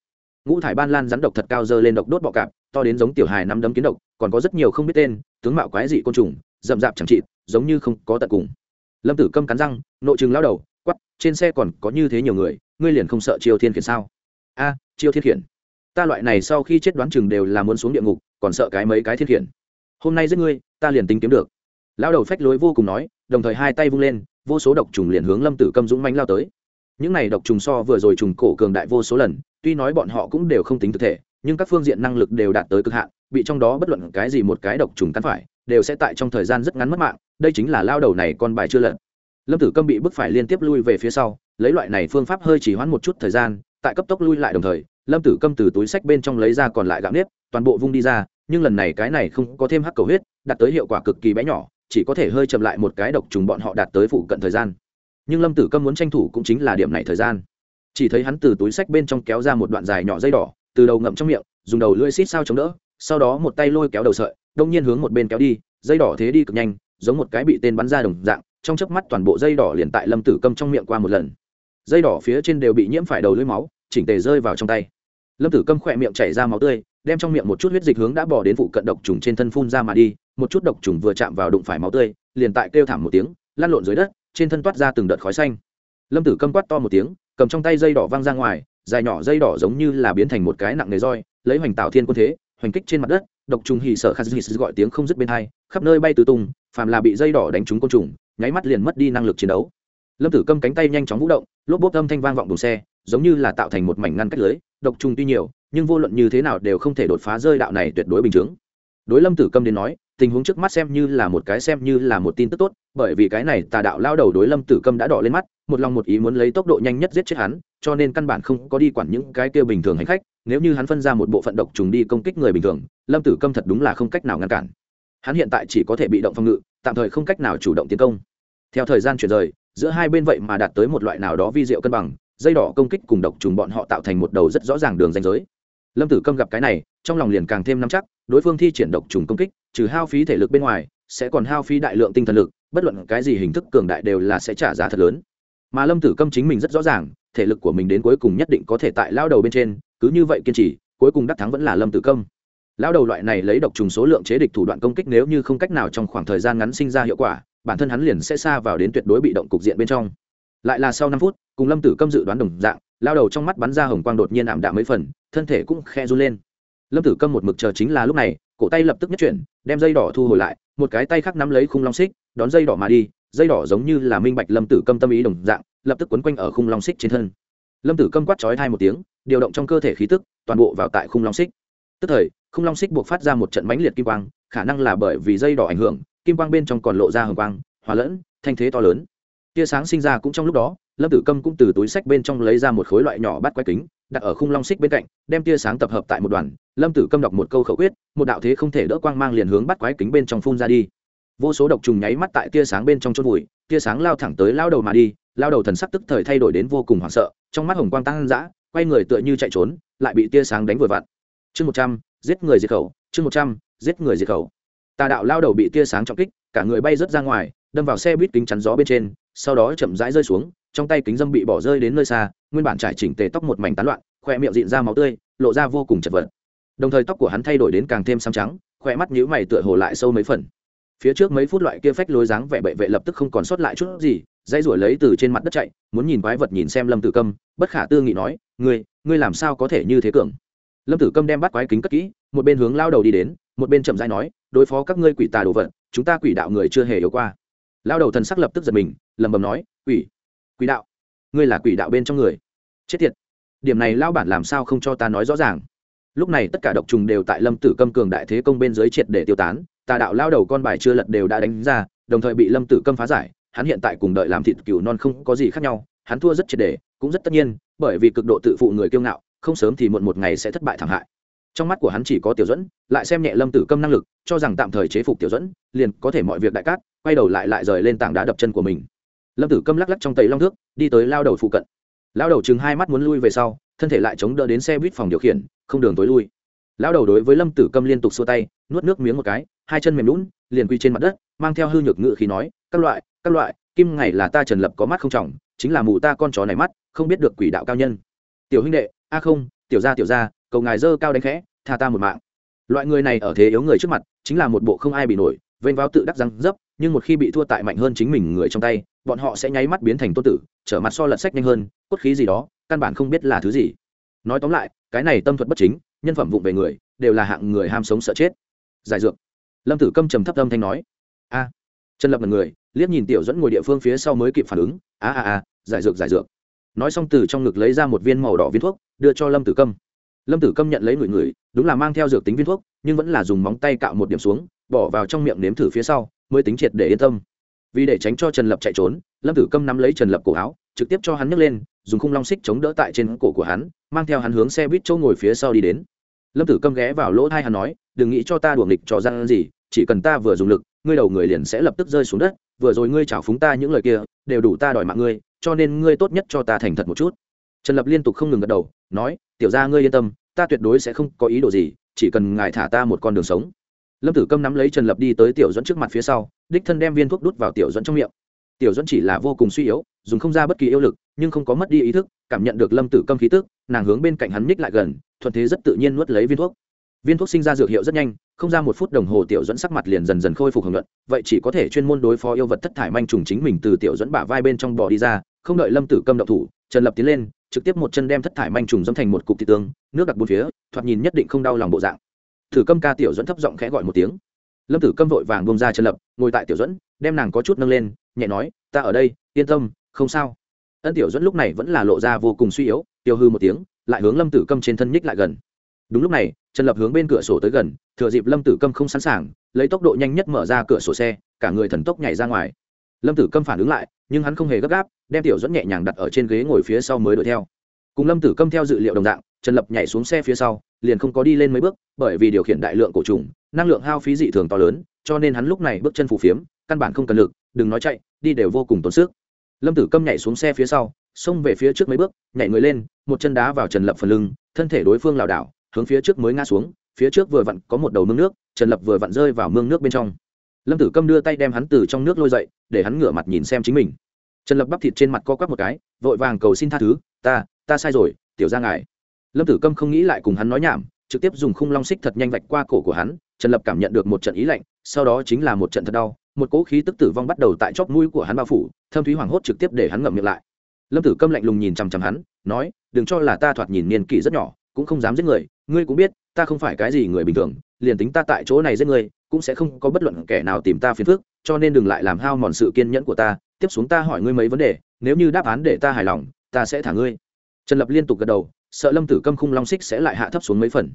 Ngũ thải ban lan rắn độc thật cao dơ lên độc đốt bọ cạp, to đến giống tiểu hài năm đấm kiến độc, còn có rất nhiều không biết tên, tướng mạo quái dị côn trùng, rậm rạp chẳng trị giống như không có tận cùng. Lâm tử câm cắn răng, nội chừng lao đầu quắp trên xe còn có như thế nhiều người, ngươi liền không sợ chiêu thiên khiển sao? A chiêu thiên khiển. Ta loại này sau khi chết đoán chừng đều là muốn xuống địa ngục, còn sợ cái mấy cái thiên khiển. Hôm nay giết ngươi, ta liền tính kiếm được. Lao đầu phách lối vô cùng nói, đồng thời hai tay vung lên, vô số độc trùng liền hướng lâm tử câm dũng mánh lao tới. Những này độc trùng so vừa rồi trùng cổ cường đại vô số lần, tuy nói bọn họ cũng đều không tính thực thể, nhưng các phương diện năng lực đều đạt tới cực hạn, bị trong đó bất luận cái gì một cái độc trùng cắn phải, đều sẽ tại trong thời gian rất ngắn mất mạng, đây chính là lao đầu này con bài chưa lật lâm tử câm bị bức phải liên tiếp lui về phía sau, lấy loại này phương pháp hơi chỉ hoãn một chút thời gian, tại cấp tốc lui lại đồng thời, lâm tử câm từ túi sách bên trong lấy ra còn lại gạo nếp, toàn bộ vung đi ra, nhưng lần này cái này không có thêm hắc cầu huyết, đạt tới hiệu quả cực kỳ bé nhỏ, chỉ có thể hơi chậm lại một cái độc trùng bọn họ đạt tới phụ cận thời gian. Nhưng lâm tử câm muốn tranh thủ cũng chính là điểm này thời gian. Chỉ thấy hắn từ túi sách bên trong kéo ra một đoạn dài nhỏ dây đỏ, từ đầu ngậm trong miệng, dùng đầu lưỡi xít sao chống đỡ, sau đó một tay lôi kéo đầu sợi, đông nhiên hướng một bên kéo đi, dây đỏ thế đi cực nhanh, giống một cái bị tên bắn ra đồng dạng trong chớp mắt toàn bộ dây đỏ liền tại lâm tử câm trong miệng qua một lần. Dây đỏ phía trên đều bị nhiễm phải đầu lưỡi máu, chỉnh tề rơi vào trong tay. Lâm tử câm khỏe miệng chảy ra máu tươi, đem trong miệng một chút huyết dịch hướng đã bỏ đến vụ cận độc trùng trên thân phun ra mà đi, một chút độc trùng vừa chạm vào đụng phải máu tươi, liền tại kêu thảm một tiếng, lăn lộn dưới đất, trên thân toát ra từng đợt khói xanh. Lâm tử câm quát to một tiếng, cầm trong tay dây đỏ văng ra ngoài, dài nhỏ dây đỏ giống như là biến thành một cái nặng nề roi, lấy hoành tạo thiên quân thế, hoành kích trên mặt đất, độc trùng hì sợ khát gọi tiếng không dứt bên hai, khắp nơi bay tứ tung, phàm là bị dây đỏ đánh trúng côn trùng nháy mắt liền mất đi năng lực chiến đấu. Lâm tử câm cánh tay nhanh chóng vũ động, lốp bốp âm thanh vang vọng đùng xe, giống như là tạo thành một mảnh ngăn cách lưới, độc trùng tuy nhiều, nhưng vô luận như thế nào đều không thể đột phá rơi đạo này tuyệt đối bình chứng đối lâm tử câm đến nói, tình huống trước mắt xem như là một cái xem như là một tin tức tốt, bởi vì cái này tà đạo lao đầu đối lâm tử câm đã đỏ lên mắt, một lòng một ý muốn lấy tốc độ nhanh nhất giết chết hắn, cho nên căn bản không có đi quản những cái kia bình thường hành khách, nếu như hắn phân ra một bộ phận độc trùng đi công kích người bình thường, lâm tử câm thật đúng là không cách nào ngăn cản hắn hiện tại chỉ có thể bị động phòng ngự, tạm thời không cách nào chủ động tiến công. Theo thời gian chuyển rời, giữa hai bên vậy mà đạt tới một loại nào đó vi diệu cân bằng, dây đỏ công kích cùng độc trùng bọn họ tạo thành một đầu rất rõ ràng đường danh giới. Lâm tử câm gặp cái này, trong lòng liền càng thêm nắm chắc, đối phương thi triển độc trùng công kích, trừ hao phí thể lực bên ngoài, sẽ còn hao phí đại lượng tinh thần lực, bất luận cái gì hình thức cường đại đều là sẽ trả giá thật lớn. Mà lâm tử câm chính mình rất rõ ràng, thể lực của mình đến cuối cùng nhất định có thể tại lao đầu bên trên, cứ như vậy kiên trì, cuối cùng đắc thắng vẫn là lâm tử câm lao đầu loại này lấy độc trùng số lượng chế địch thủ đoạn công kích nếu như không cách nào trong khoảng thời gian ngắn sinh ra hiệu quả, bản thân hắn liền sẽ xa vào đến tuyệt đối bị động cục diện bên trong. Lại là sau năm phút, cùng lâm tử câm dự đoán đồng dạng lao đầu trong mắt bắn ra hồng quang đột nhiên ảm đạm mấy phần, thân thể cũng khe run lên. Lâm tử câm một mực chờ chính là lúc này, cổ tay lập tức nhất chuyển, đem dây đỏ thu hồi lại, một cái tay khác nắm lấy khung long xích, đón dây đỏ mà đi, dây đỏ giống như là minh bạch lâm tử câm tâm ý đồng dạng, lập tức quấn quanh ở khung long xích trên thân. Lâm tử câm quát chói thai một tiếng, điều động trong cơ thể khí tức, toàn bộ vào tại khung long xích. Tức thời khung long xích buộc phát ra một trận mãnh liệt kim quang, khả năng là bởi vì dây đỏ ảnh hưởng, kim quang bên trong còn lộ ra hồng quang, hòa lẫn, thanh thế to lớn. Tia sáng sinh ra cũng trong lúc đó, lâm tử câm cũng từ túi sách bên trong lấy ra một khối loại nhỏ bắt quái kính, đặt ở khung long xích bên cạnh, đem tia sáng tập hợp tại một đoàn. Lâm tử câm đọc một câu khẩu quyết, một đạo thế không thể đỡ quang mang liền hướng bắt quái kính bên trong phun ra đi. Vô số độc trùng nháy mắt tại tia sáng bên trong chôn vùi, tia sáng lao thẳng tới lao đầu mà đi, lao đầu thần sắc tức thời thay đổi đến vô cùng hoảng sợ, trong mắt hồng quang tăng dã quay người tựa như chạy trốn, lại bị tia sáng đánh vừa vặn chương một trăm giết người diệt khẩu, chương một trăm, giết người diệt khẩu. Tà đạo lao đầu bị tia sáng trọng kích, cả người bay rớt ra ngoài, đâm vào xe buýt kính chắn gió bên trên, sau đó chậm rãi rơi xuống, trong tay kính dâm bị bỏ rơi đến nơi xa, nguyên bản trải chỉnh tề tóc một mảnh tán loạn khoe miệng dịn ra máu tươi, lộ ra vô cùng chật vật. Đồng thời tóc của hắn thay đổi đến càng thêm xám trắng khoe mắt nhíu mày tựa hồ lại sâu mấy phần. Phía trước mấy phút loại kia phách lối dáng vẻ bệ vệ lập tức không còn sót lại chút gì dây ruổi lấy từ trên mặt đất chạy, muốn nhìn quái vật nhìn xem lâm tử câm, bất khả tư nghị nói, ngươi ngươi làm sao có thể như thế cường? Lâm tử câm đem bắt quái kính cất kỹ, một bên hướng lao đầu đi đến, một bên chậm dãi nói, đối phó các ngươi quỷ tà đồ vật, chúng ta quỷ đạo người chưa hề yếu qua. Lao đầu thần sắc lập tức giật mình lầm bầm nói, quỷ quỷ đạo? Ngươi là quỷ đạo bên trong người. Chết tiệt. Điểm này lao bản làm sao không cho ta nói rõ ràng? Lúc này tất cả độc trùng đều tại lâm tử câm cường đại thế công bên dưới triệt để tiêu tán, tà đạo lao đầu con bài chưa lật đều đã đánh ra, đồng thời bị lâm tử câm phá giải, hắn hiện tại cùng đợi làm thịt cừu non không có gì khác nhau, hắn thua rất triệt để, cũng rất tất nhiên, bởi vì cực độ tự phụ người kiêu ngạo không sớm thì muộn một ngày sẽ thất bại thảm hại. Trong mắt của hắn chỉ có tiểu dẫn lại xem nhẹ lâm tử câm năng lực, cho rằng tạm thời chế phục tiểu dẫn liền có thể mọi việc đại cát, quay đầu lại lại rời lên tảng đá đập chân của mình. Lâm tử câm lắc lắc trong tầy long thước, đi tới lao đầu phụ cận. Lao đầu chừng hai mắt muốn lui về sau, thân thể lại chống đỡ đến xe buýt phòng điều khiển, không đường tối lui. Lao đầu đối với lâm tử câm liên tục xua tay, nuốt nước miếng một cái, hai chân mềm lún liền quy trên mặt đất, mang theo hư nhược ngự khí nói, các loại các loại, kim ngày là ta trần lập có mắt không trọng, chính là mù ta con chó này mắt, không biết được quỷ đạo cao nhân. Tiểu huynh đệ a không, tiểu gia tiểu gia, cầu ngài dơ cao đánh khẽ, tha ta một mạng. Loại người này ở thế yếu người trước mặt, chính là một bộ không ai bị nổi, vênh váo tự đắc răng dấp, nhưng một khi bị thua tại mạnh hơn chính mình người trong tay, bọn họ sẽ nháy mắt biến thành tôn tử, trở mặt so lật sách nhanh hơn, cốt khí gì đó, căn bản không biết là thứ gì. Nói tóm lại, cái này tâm thuật bất chính, nhân phẩm vụng về người, đều là hạng người ham sống sợ chết. Giải dược. Lâm tử câm trầm thấp âm thanh nói. A. Trần lập là người, liếc nhìn tiểu dẫn ngồi địa phương phía sau mới kịp phản ứng. A a a, giải dược giải dược nói xong từ trong ngực lấy ra một viên màu đỏ viên thuốc, đưa cho lâm tử câm. Lâm tử câm nhận lấy người người đúng là mang theo dược tính viên thuốc, nhưng vẫn là dùng móng tay cạo một điểm xuống, bỏ vào trong miệng nếm thử phía sau, mới tính triệt để yên tâm. Vì để tránh cho trần lập chạy trốn, lâm tử câm nắm lấy trần lập cổ áo, trực tiếp cho hắn nhấc lên, dùng khung long xích chống đỡ tại trên cổ của hắn, mang theo hắn hướng xe buýt châu ngồi phía sau đi đến. Lâm tử câm ghé vào lỗ thai hắn nói, đừng nghĩ cho ta đuồng nghịch trò gian gì, chỉ cần ta vừa dùng lực, ngươi đầu người liền sẽ lập tức rơi xuống đất vừa rồi ngươi chảo phúng ta những lời kia, đều đủ ta đòi mạng ngươi, cho nên ngươi tốt nhất cho ta thành thật một chút. Trần lập liên tục không ngừng gật đầu, nói, tiểu ra ngươi yên tâm, ta tuyệt đối sẽ không có ý đồ gì, chỉ cần ngài thả ta một con đường sống. Lâm tử câm nắm lấy trần lập đi tới tiểu dẫn trước mặt phía sau, đích thân đem viên thuốc đút vào tiểu dẫn trong miệng. Tiểu dẫn chỉ là vô cùng suy yếu, dùng không ra bất kỳ yêu lực, nhưng không có mất đi ý thức, cảm nhận được lâm tử câm khí tức, nàng hướng bên cạnh hắn ních lại gần, thuận thế rất tự nhiên nuốt lấy viên thuốc viên thuốc sinh ra dược hiệu rất nhanh, không ra một phút đồng hồ tiểu dẫn sắc mặt liền dần dần khôi phục hưởng luận. Vậy chỉ có thể chuyên môn đối phó yêu vật thất thải manh trùng chính mình từ tiểu dẫn bả vai bên trong bò đi ra, không đợi lâm tử câm động thủ, trần lập tiến lên, trực tiếp một chân đem thất thải manh trùng dâm thành một cục thị tương, nước đặc bốn phía, thoạt nhìn nhất định không đau lòng bộ dạng. Thử câm ca tiểu dẫn thấp giọng khẽ gọi một tiếng. Lâm tử câm vội vàng bông ra trần lập, ngồi tại tiểu dẫn, đem nàng có chút nâng lên, nhẹ nói, ta ở đây, yên tâm, không sao. Ân tiểu dẫn lúc này vẫn là lộ ra vô cùng suy yếu, tiêu hư một tiếng, lại hướng lâm tử câm trên thân nhích lại gần đúng lúc này, trần lập hướng bên cửa sổ tới gần, thừa dịp lâm tử câm không sẵn sàng, lấy tốc độ nhanh nhất mở ra cửa sổ xe, cả người thần tốc nhảy ra ngoài. Lâm tử câm phản ứng lại, nhưng hắn không hề gấp gáp, đem tiểu dẫn nhẹ nhàng đặt ở trên ghế ngồi phía sau mới đuổi theo. Cùng lâm tử câm theo dự liệu đồng dạng, trần lập nhảy xuống xe phía sau, liền không có đi lên mấy bước, bởi vì điều khiển đại lượng cổ trùng, năng lượng hao phí dị thường to lớn, cho nên hắn lúc này bước chân phù phiếm, căn bản không cần lực, đừng nói chạy, đi đều vô cùng tốn sức. Lâm tử câm nhảy xuống xe phía sau, xông về phía trước mấy bước, nhảy người lên, một chân đá vào trần lập phần lưng, thân thể đối phương lảo đảo hướng phía trước mới ngã xuống, phía trước vừa vặn có một đầu mương nước, trần lập vừa vặn rơi vào mương nước bên trong. Lâm tử câm đưa tay đem hắn từ trong nước lôi dậy, để hắn ngửa mặt nhìn xem chính mình. Trần lập bắp thịt trên mặt co quắp một cái, vội vàng cầu xin tha thứ, ta ta sai rồi, tiểu ra ngài. Lâm tử câm không nghĩ lại cùng hắn nói nhảm, trực tiếp dùng khung long xích thật nhanh vạch qua cổ của hắn, trần lập cảm nhận được một trận ý lạnh, sau đó chính là một trận thật đau, một cỗ khí tức tử vong bắt đầu tại chóp mũi của hắn bao phủ, thâm thúy hoảng hốt trực tiếp để hắn ngậm miệng lại. Lâm tử câm lạnh lùng nhìn chằm chằm hắn, nói, đừng cho là ta thoạt nhìn niên kỷ rất nhỏ, cũng không dám giết người ngươi cũng biết ta không phải cái gì người bình thường liền tính ta tại chỗ này giết ngươi, cũng sẽ không có bất luận kẻ nào tìm ta phiền phức cho nên đừng lại làm hao mòn sự kiên nhẫn của ta tiếp xuống ta hỏi ngươi mấy vấn đề nếu như đáp án để ta hài lòng ta sẽ thả ngươi. Trần lập liên tục gật đầu sợ lâm tử câm khung long xích sẽ lại hạ thấp xuống mấy phần.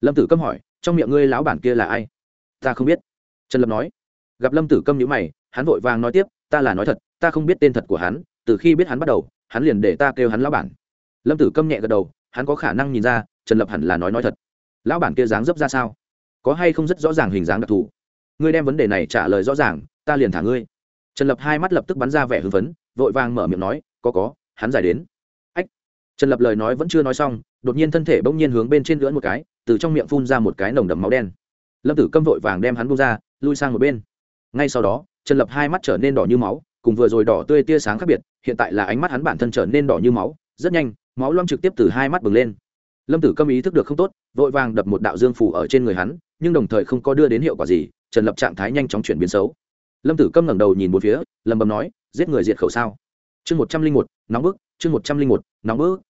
Lâm tử câm hỏi trong miệng ngươi lão bản kia là ai? Ta không biết. Trần lập nói. Gặp lâm tử câm nhữ mày hắn vội vàng nói tiếp ta là nói thật ta không biết tên thật của hắn từ khi biết hắn bắt đầu hắn liền để ta kêu hắn lão bản. Lâm tử câm nhẹ gật đầu hắn có khả năng nhìn ra trần lập hẳn là nói nói thật. Lão bản kia dáng dấp ra sao? Có hay không rất rõ ràng hình dáng đặc thù? Ngươi đem vấn đề này trả lời rõ ràng, ta liền thả ngươi. Trần lập hai mắt lập tức bắn ra vẻ hưng phấn, vội vàng mở miệng nói, có có, hắn giải đến. Ách. Trần lập lời nói vẫn chưa nói xong, đột nhiên thân thể bỗng nhiên hướng bên trên lưỡn một cái, từ trong miệng phun ra một cái nồng đậm máu đen. Lâm tử câm vội vàng đem hắn bung ra, lui sang một bên. Ngay sau đó, trần lập hai mắt trở nên đỏ như máu, cùng vừa rồi đỏ tươi tia sáng khác biệt, hiện tại là ánh mắt hắn bản thân trở nên đỏ như máu, rất nhanh, máu loang trực tiếp từ hai mắt bừng lên lâm tử câm ý thức được không tốt, vội vàng đập một đạo dương phủ ở trên người hắn, nhưng đồng thời không có đưa đến hiệu quả gì, trần lập trạng thái nhanh chóng chuyển biến xấu. Lâm tử câm ngẩng đầu nhìn một phía lầm bầm nói, giết người diệt khẩu sao? Chương một trăm linh một, nóng bức, chương một trăm linh một, nóng bức.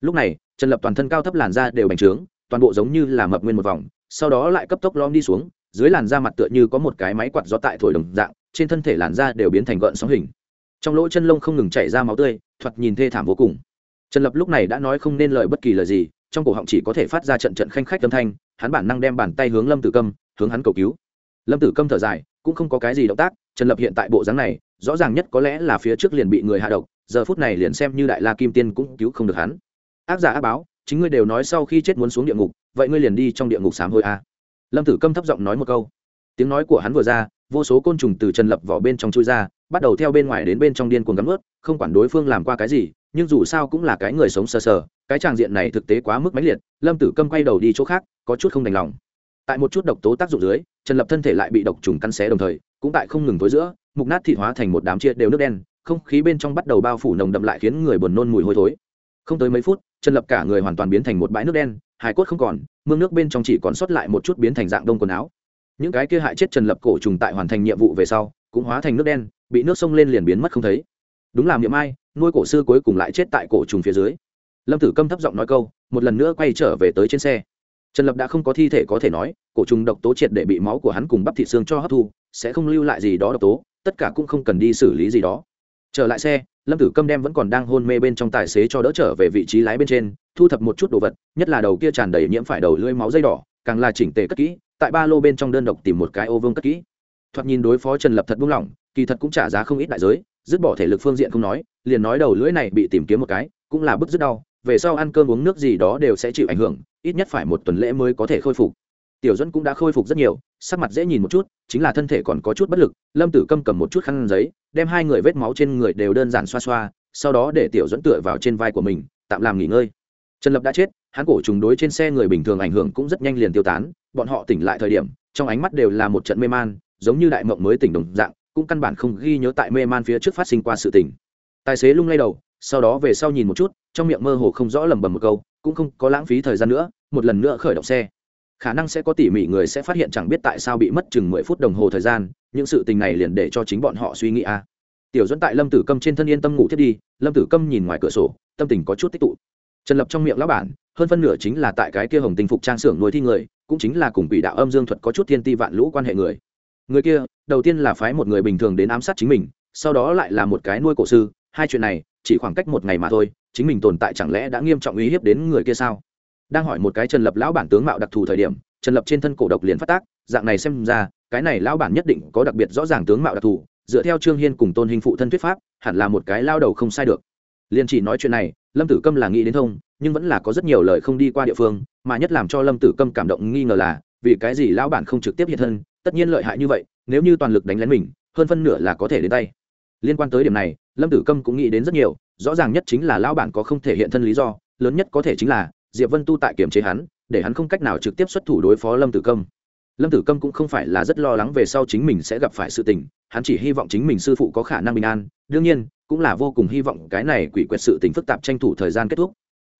Lúc này, trần lập toàn thân cao thấp làn da đều bành trướng, toàn bộ giống như là mập nguyên một vòng, sau đó lại cấp tốc lom đi xuống, dưới làn da mặt tựa như có một cái máy quạt gió tại thổi đồng dạng, trên thân thể làn da đều biến thành gợn sóng hình. Trong lỗ chân lông không ngừng chảy ra máu tươi, thoạt nhìn thê thảm vô cùng. Trần lập lúc này đã nói không nên lời bất kỳ lời gì trong cổ họng chỉ có thể phát ra trận trận khanh khách âm thanh, hắn bản năng đem bàn tay hướng lâm tử câm, hướng hắn cầu cứu. Lâm tử câm thở dài, cũng không có cái gì động tác, trần lập hiện tại bộ dáng này, rõ ràng nhất có lẽ là phía trước liền bị người hạ độc, giờ phút này liền xem như đại la kim tiên cũng cứu không được hắn. Ác giả ác báo, chính ngươi đều nói sau khi chết muốn xuống địa ngục, vậy ngươi liền đi trong địa ngục sám hôi a. Lâm tử câm thấp giọng nói một câu. Tiếng nói của hắn vừa ra, vô số côn trùng từ trần lập vỏ bên trong chui ra, bắt đầu theo bên ngoài đến bên trong điên cuồng gắn ướt, không quản đối phương làm qua cái gì, nhưng dù sao cũng là cái người sống sờ sờ cái tràng diện này thực tế quá mức mãnh liệt, lâm tử câm quay đầu đi chỗ khác, có chút không đành lòng. Tại một chút độc tố tác dụng dưới, trần lập thân thể lại bị độc trùng căn xé đồng thời, cũng tại không ngừng tối giữa, mục nát thịt hóa thành một đám chia đều nước đen, không khí bên trong bắt đầu bao phủ nồng đậm lại khiến người buồn nôn mùi hôi thối. Không tới mấy phút, trần lập cả người hoàn toàn biến thành một bãi nước đen hải cốt không còn, mương nước bên trong chỉ còn sót lại một chút biến thành dạng đông quần áo. Những cái kia hại chết trần lập cổ trùng tại hoàn thành nhiệm vụ về sau, cũng hóa thành nước đen, bị nước sông lên liền biến mất không thấy. Đúng là miệng ai, nuôi cổ sư cuối cùng lại chết tại cổ trùng phía dưới lâm tử câm thấp giọng nói câu, một lần nữa quay trở về tới trên xe. Trần lập đã không có thi thể có thể nói, cổ trùng độc tố triệt để bị máu của hắn cùng bắp thị xương cho hấp thu, sẽ không lưu lại gì đó độc tố, tất cả cũng không cần đi xử lý gì đó. Trở lại xe, lâm tử câm đem vẫn còn đang hôn mê bên trong tài xế cho đỡ trở về vị trí lái bên trên, thu thập một chút đồ vật, nhất là đầu kia tràn đầy nhiễm phải đầu lưỡi máu dây đỏ, càng là chỉnh tề cất kỹ, tại ba lô bên trong đơn độc tìm một cái ô vương cất kỹ. Thoạt nhìn đối phó trần lập thật buông lỏng, kỳ thật cũng trả giá không ít đại giới, dứt bỏ thể lực phương diện không nói, liền nói đầu lưỡi này bị tìm kiếm một cái, cũng là bức rất đau về sau ăn cơm uống nước gì đó đều sẽ chịu ảnh hưởng, ít nhất phải một tuần lễ mới có thể khôi phục. Tiểu dẫn cũng đã khôi phục rất nhiều, sắc mặt dễ nhìn một chút, chính là thân thể còn có chút bất lực, lâm tử câm cầm một chút khăn giấy, đem hai người vết máu trên người đều đơn giản xoa xoa, sau đó để tiểu dẫn tựa vào trên vai của mình, tạm làm nghỉ ngơi. Trần lập đã chết, hắn cổ trùng đối trên xe người bình thường ảnh hưởng cũng rất nhanh liền tiêu tán, bọn họ tỉnh lại thời điểm, trong ánh mắt đều là một trận mê man, giống như đại mộng mới tỉnh đồng dạng, cũng căn bản không ghi nhớ tại mê man phía trước phát sinh qua sự tỉnh tài xế lung lay đầu, sau đó về sau nhìn một chút trong miệng mơ hồ không rõ lẩm bẩm một câu, cũng không có lãng phí thời gian nữa, một lần nữa khởi động xe. Khả năng sẽ có tỉ mỉ người sẽ phát hiện chẳng biết tại sao bị mất chừng mười phút đồng hồ thời gian, những sự tình này liền để cho chính bọn họ suy nghĩ a. À. tiểu dẫn tại lâm tử câm trên thân yên tâm ngủ thiết đi, lâm tử câm nhìn ngoài cửa sổ, tâm tình có chút tích tụ. Trần lập trong miệng lão bản, hơn phân nửa chính là tại cái kia hồng tinh phục trang xưởng nuôi thi người, cũng chính là cùng quỷ đạo âm dương thuật có chút thiên ti vạn lũ quan hệ người. Người kia, đầu tiên là phái một người bình thường đến ám sát chính mình, sau đó lại là một cái nuôi cổ sư, hai chuyện này chỉ khoảng cách một ngày mà thôi, chính mình tồn tại chẳng lẽ đã nghiêm trọng uy hiếp đến người kia sao? Đang hỏi một cái trần lập lão bản tướng mạo đặc thù thời điểm, trần lập trên thân cổ độc liền phát tác, dạng này xem ra, cái này lão bản nhất định có đặc biệt rõ ràng tướng mạo đặc thù, dựa theo trương hiên cùng tôn hình phụ thân thuyết pháp, hẳn là một cái lao đầu không sai được. Liền chỉ nói chuyện này, lâm tử câm là nghĩ đến thông, nhưng vẫn là có rất nhiều lời không đi qua địa phương, mà nhất làm cho lâm tử câm cảm động nghi ngờ là, vì cái gì lão bản không trực tiếp hiện thân, tất nhiên lợi hại như vậy, nếu như toàn lực đánh lén mình, hơn phân nửa là có thể đến tay liên quan tới điểm này, lâm tử câm cũng nghĩ đến rất nhiều, rõ ràng nhất chính là lão bản có không thể hiện thân lý do, lớn nhất có thể chính là diệp vân tu tại kiểm chế hắn, để hắn không cách nào trực tiếp xuất thủ đối phó lâm tử câm. Lâm tử câm cũng không phải là rất lo lắng về sau chính mình sẽ gặp phải sự tình, hắn chỉ hy vọng chính mình sư phụ có khả năng bình an, đương nhiên, cũng là vô cùng hy vọng cái này quỷ quyệt sự tình phức tạp tranh thủ thời gian kết thúc.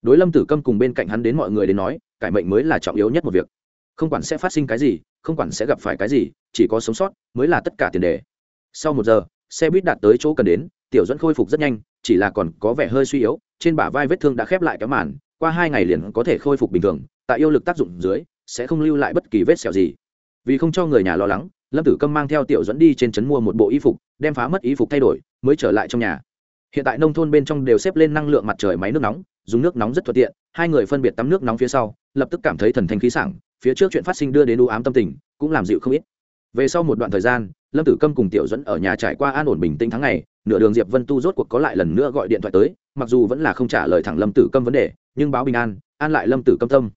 Đối lâm tử câm cùng bên cạnh hắn đến mọi người đến nói, cải mệnh mới là trọng yếu nhất một việc. Không quản sẽ phát sinh cái gì, không quản sẽ gặp phải cái gì, chỉ có sống sót mới là tất cả tiền đề. Sau một giờ xe buýt đạt tới chỗ cần đến, tiểu dẫn khôi phục rất nhanh, chỉ là còn có vẻ hơi suy yếu, trên bả vai vết thương đã khép lại kéo màn, qua hai ngày liền có thể khôi phục bình thường, tại yêu lực tác dụng dưới, sẽ không lưu lại bất kỳ vết sẹo gì. Vì không cho người nhà lo lắng, lâm tử câm mang theo tiểu dẫn đi trên trấn mua một bộ y phục, đem phá mất y phục thay đổi, mới trở lại trong nhà. Hiện tại nông thôn bên trong đều xếp lên năng lượng mặt trời máy nước nóng, dùng nước nóng rất thuận tiện, hai người phân biệt tắm nước nóng phía sau, lập tức cảm thấy thần thanh khí sảng, phía trước chuyện phát sinh đưa đến u ám tâm tình, cũng làm dịu không ít. Về sau một đoạn thời gian lâm tử câm cùng tiểu dẫn ở nhà trải qua an ổn bình tĩnh tháng ngày, nửa đường diệp vân tu rốt cuộc có lại lần nữa gọi điện thoại tới, mặc dù vẫn là không trả lời thẳng lâm tử câm vấn đề, nhưng báo bình an an lại lâm tử câm tâm.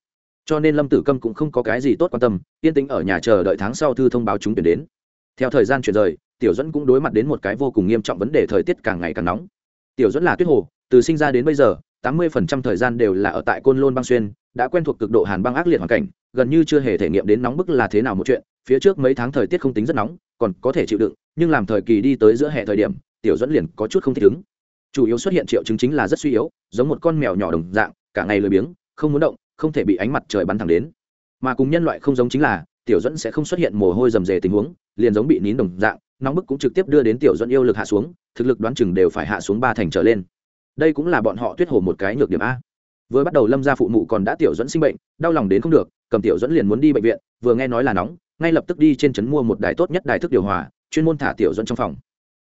Cho nên lâm tử câm cũng không có cái gì tốt quan tâm, yên tĩnh ở nhà chờ đợi tháng sau thư thông báo chúng tuyển đến. Theo thời gian chuyển rời, tiểu dẫn cũng đối mặt đến một cái vô cùng nghiêm trọng vấn đề thời tiết càng ngày càng nóng. Tiểu dẫn là tuyết hồ, từ sinh ra đến bây giờ tám mươi phần trăm thời gian đều là ở tại côn lôn băng xuyên, đã quen thuộc cực độ hàn băng ác liệt hoàn cảnh, gần như chưa hề thể nghiệm đến nóng bức là thế nào một chuyện. Phía trước mấy tháng thời tiết không tính rất nóng, còn có thể chịu đựng, nhưng làm thời kỳ đi tới giữa hè thời điểm, tiểu dẫn liền có chút không thích ứng. Chủ yếu xuất hiện triệu chứng chính là rất suy yếu, giống một con mèo nhỏ đồng dạng, cả ngày lười biếng, không muốn động, không thể bị ánh mặt trời bắn thẳng đến. Mà cùng nhân loại không giống chính là, tiểu dẫn sẽ không xuất hiện mồ hôi rầm rề tình huống, liền giống bị nín đồng dạng, nóng bức cũng trực tiếp đưa đến tiểu dẫn yêu lực hạ xuống, thực lực đoán chừng đều phải hạ xuống ba thành trở lên đây cũng là bọn họ tuyết hồ một cái nhược điểm a. Vừa bắt đầu lâm gia phụ mụ còn đã tiểu dẫn sinh bệnh, đau lòng đến không được, cầm tiểu dẫn liền muốn đi bệnh viện, vừa nghe nói là nóng, ngay lập tức đi trên trấn mua một đài tốt nhất đài thức điều hòa, chuyên môn thả tiểu dẫn trong phòng.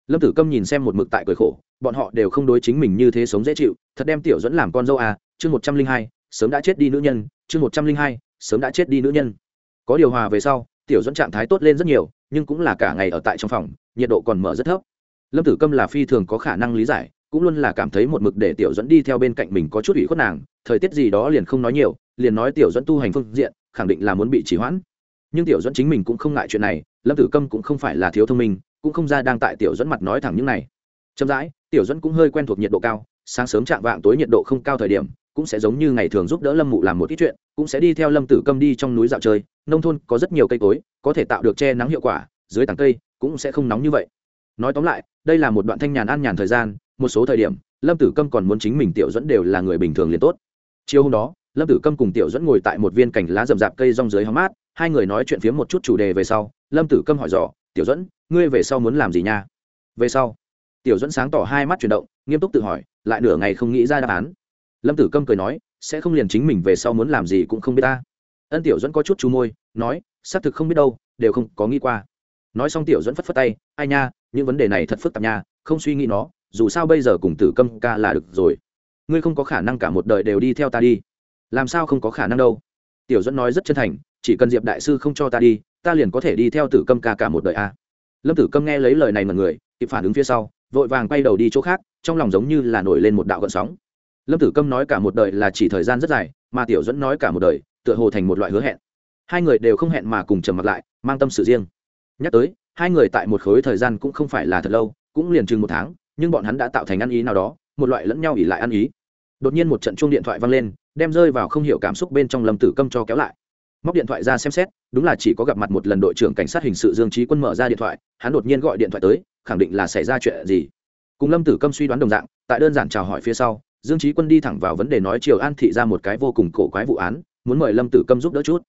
Lâm tử câm nhìn xem một mực tại cười khổ, bọn họ đều không đối chính mình như thế sống dễ chịu, thật đem tiểu dẫn làm con dâu à chương một trăm linh hai, sớm đã chết đi nữ nhân, chương một trăm linh hai, sớm đã chết đi nữ nhân. Có điều hòa về sau, tiểu dẫn trạng thái tốt lên rất nhiều, nhưng cũng là cả ngày ở tại trong phòng, nhiệt độ còn mở rất thấp. Lâm tử câm là phi thường có khả năng lý giải cũng luôn là cảm thấy một mực để tiểu dẫn đi theo bên cạnh mình có chút ủy khuất nàng, thời tiết gì đó liền không nói nhiều, liền nói tiểu dẫn tu hành phương diện, khẳng định là muốn bị chỉ hoãn. Nhưng tiểu dẫn chính mình cũng không ngại chuyện này, lâm tử câm cũng không phải là thiếu thông minh, cũng không ra đang tại tiểu dẫn mặt nói thẳng những này. Chậm rãi, tiểu dẫn cũng hơi quen thuộc nhiệt độ cao, sáng sớm chạm vạng tối nhiệt độ không cao thời điểm, cũng sẽ giống như ngày thường giúp đỡ lâm mụ làm một ít chuyện, cũng sẽ đi theo lâm tử câm đi trong núi dạo chơi, nông thôn có rất nhiều cây cối, có thể tạo được che nắng hiệu quả, dưới tảng cây cũng sẽ không nóng như vậy. Nói tóm lại, đây là một đoạn thanh nhàn an nhàn thời gian một số thời điểm, lâm tử câm còn muốn chính mình tiểu dẫn đều là người bình thường liền tốt. Chiều hôm đó, lâm tử câm cùng tiểu dẫn ngồi tại một viên cành lá rậm rạp cây rong dưới hóng mát, hai người nói chuyện phía một chút chủ đề về sau, lâm tử câm hỏi dò, tiểu dẫn ngươi về sau muốn làm gì nha? Về sau? Tiểu dẫn sáng tỏ hai mắt chuyển động, nghiêm túc tự hỏi, lại nửa ngày không nghĩ ra đáp án. Lâm tử câm cười nói, sẽ không liền chính mình về sau muốn làm gì cũng không biết ta. Ân tiểu dẫn có chút chú môi, nói, xác thực không biết đâu, đều không có nghĩ qua. Nói xong tiểu dẫn phất phất tay, ai nha, những vấn đề này thật phức tạp nha, không suy nghĩ nó dù sao bây giờ cùng tử câm ca là được rồi. Ngươi không có khả năng cả một đời đều đi theo ta đi. Làm sao không có khả năng đâu? Tiểu dẫn nói rất chân thành, chỉ cần diệp đại sư không cho ta đi, ta liền có thể đi theo tử câm ca cả một đời a lâm tử câm nghe lấy lời này mà người, kịp phản ứng phía sau, vội vàng quay đầu đi chỗ khác, trong lòng giống như là nổi lên một đạo gợn sóng. Lâm tử câm nói cả một đời là chỉ thời gian rất dài, mà tiểu dẫn nói cả một đời, tựa hồ thành một loại hứa hẹn. Hai người đều không hẹn mà cùng trầm mặt lại, mang tâm sự riêng. Nhắc tới, hai người tại một khối thời gian cũng không phải là thật lâu, cũng liền chừng một tháng nhưng bọn hắn đã tạo thành ăn ý nào đó, một loại lẫn nhau ỉ lại ăn ý. Đột nhiên một trận chuông điện thoại vang lên, đem rơi vào không hiểu cảm xúc bên trong lâm tử câm cho kéo lại. Móc điện thoại ra xem xét, đúng là chỉ có gặp mặt một lần đội trưởng cảnh sát hình sự dương trí quân mở ra điện thoại, hắn đột nhiên gọi điện thoại tới, khẳng định là xảy ra chuyện gì. Cùng lâm tử câm suy đoán đồng dạng, tại đơn giản chào hỏi phía sau, dương trí quân đi thẳng vào vấn đề nói triều an thị ra một cái vô cùng cổ quái vụ án, muốn mời lâm tử câm giúp đỡ chút.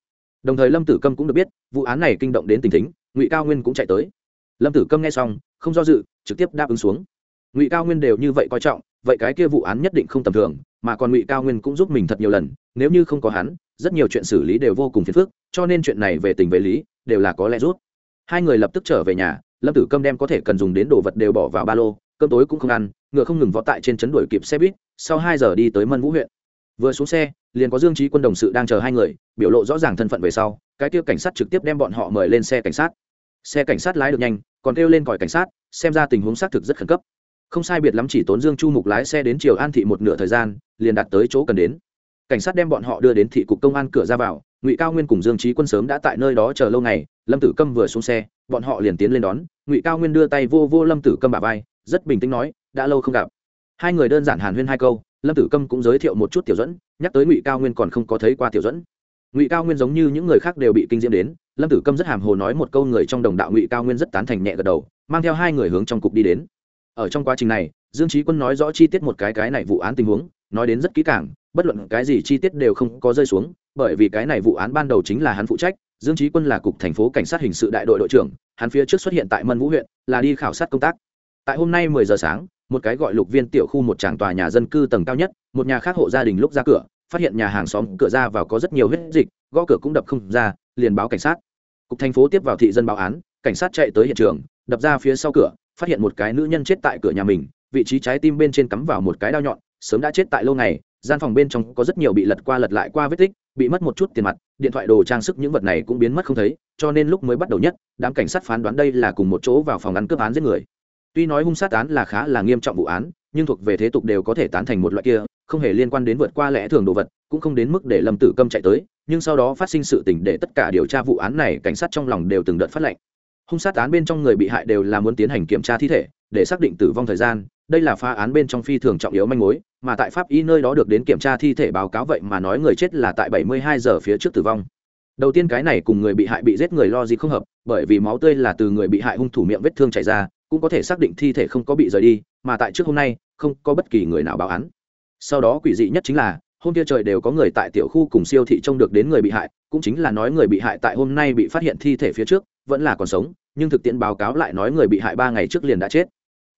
Đồng thời lâm tử câm cũng được biết, vụ án này kinh động đến tình thính ngụy cao nguyên cũng chạy tới. Lâm tử câm nghe xong, không do dự, trực tiếp đáp ứng xuống ngụy cao nguyên đều như vậy coi trọng vậy cái kia vụ án nhất định không tầm thường mà còn ngụy cao nguyên cũng giúp mình thật nhiều lần nếu như không có hắn rất nhiều chuyện xử lý đều vô cùng phiền phức cho nên chuyện này về tình về lý đều là có lẽ rút hai người lập tức trở về nhà lâm tử câm đem có thể cần dùng đến đồ vật đều bỏ vào ba lô cơm tối cũng không ăn ngựa không ngừng võ tại trên chấn đuổi kịp xe buýt sau hai giờ đi tới mân vũ huyện vừa xuống xe liền có dương trí quân đồng sự đang chờ hai người biểu lộ rõ ràng thân phận về sau cái kia cảnh sát trực tiếp đem bọn họ mời lên xe cảnh sát xe cảnh sát lái được nhanh còn kêu lên còi cảnh sát xem ra tình huống xác thực rất khẩn cấp không sai biệt lắm chỉ tốn dương chu mục lái xe đến chiều an thị một nửa thời gian, liền đặt tới chỗ cần đến. Cảnh sát đem bọn họ đưa đến thị cục công an cửa ra vào, ngụy cao nguyên cùng dương trí quân sớm đã tại nơi đó chờ lâu ngày, lâm tử câm vừa xuống xe, bọn họ liền tiến lên đón. Ngụy cao nguyên đưa tay vô vô lâm tử câm bà vai, rất bình tĩnh nói, đã lâu không gặp. Hai người đơn giản hàn huyên hai câu, lâm tử câm cũng giới thiệu một chút tiểu dẫn nhắc tới ngụy cao nguyên còn không có thấy qua tiểu dẫn ngụy cao nguyên giống như những người khác đều bị kinh diễm đến, lâm tử câm rất hàm hồ nói một câu người trong đồng đạo ngụy cao nguyên rất tán thành nhẹ gật đầu, mang theo hai người hướng trong cục đi đến ở trong quá trình này, dương trí quân nói rõ chi tiết một cái cái này vụ án tình huống, nói đến rất kỹ càng, bất luận cái gì chi tiết đều không có rơi xuống, bởi vì cái này vụ án ban đầu chính là hắn phụ trách, dương trí quân là cục thành phố cảnh sát hình sự đại đội đội trưởng, hắn phía trước xuất hiện tại mân vũ huyện, là đi khảo sát công tác. Tại hôm nay mười giờ sáng, một cái gọi lục viên tiểu khu một tràng tòa nhà dân cư tầng cao nhất, một nhà khác hộ gia đình lúc ra cửa, phát hiện nhà hàng xóm cửa ra vào có rất nhiều huyết dịch, gõ cửa cũng đập không ra, liền báo cảnh sát. Cục thành phố tiếp vào thị dân báo án, cảnh sát chạy tới hiện trường, đập ra phía sau cửa phát hiện một cái nữ nhân chết tại cửa nhà mình, vị trí trái tim bên trên cắm vào một cái đao nhọn, sớm đã chết tại lâu ngày, gian phòng bên trong có rất nhiều bị lật qua lật lại qua vết tích, bị mất một chút tiền mặt, điện thoại đồ trang sức những vật này cũng biến mất không thấy, cho nên lúc mới bắt đầu nhất, đám cảnh sát phán đoán đây là cùng một chỗ vào phòng ăn cướp án giết người. Tuy nói hung sát án là khá là nghiêm trọng vụ án, nhưng thuộc về thế tục đều có thể tán thành một loại kia, không hề liên quan đến vượt qua lẽ thường đồ vật, cũng không đến mức để lâm tử câm chạy tới, nhưng sau đó phát sinh sự tình để tất cả điều tra vụ án này, cảnh sát trong lòng đều từng đợt phát lệnh hung sát án bên trong người bị hại đều là muốn tiến hành kiểm tra thi thể, để xác định tử vong thời gian. Đây là phá án bên trong phi thường trọng yếu manh mối, mà tại pháp y nơi đó được đến kiểm tra thi thể báo cáo vậy mà nói người chết là tại 72 giờ phía trước tử vong. Đầu tiên cái này cùng người bị hại bị giết người lo gì không hợp, bởi vì máu tươi là từ người bị hại hung thủ miệng vết thương chảy ra, cũng có thể xác định thi thể không có bị rời đi, mà tại trước hôm nay, không có bất kỳ người nào báo án. Sau đó quỷ dị nhất chính là, hôm kia trời đều có người tại tiểu khu cùng siêu thị trông được đến người bị hại, cũng chính là nói người bị hại tại hôm nay bị phát hiện thi thể phía trước vẫn là còn sống, nhưng thực tiễn báo cáo lại nói người bị hại ba ngày trước liền đã chết.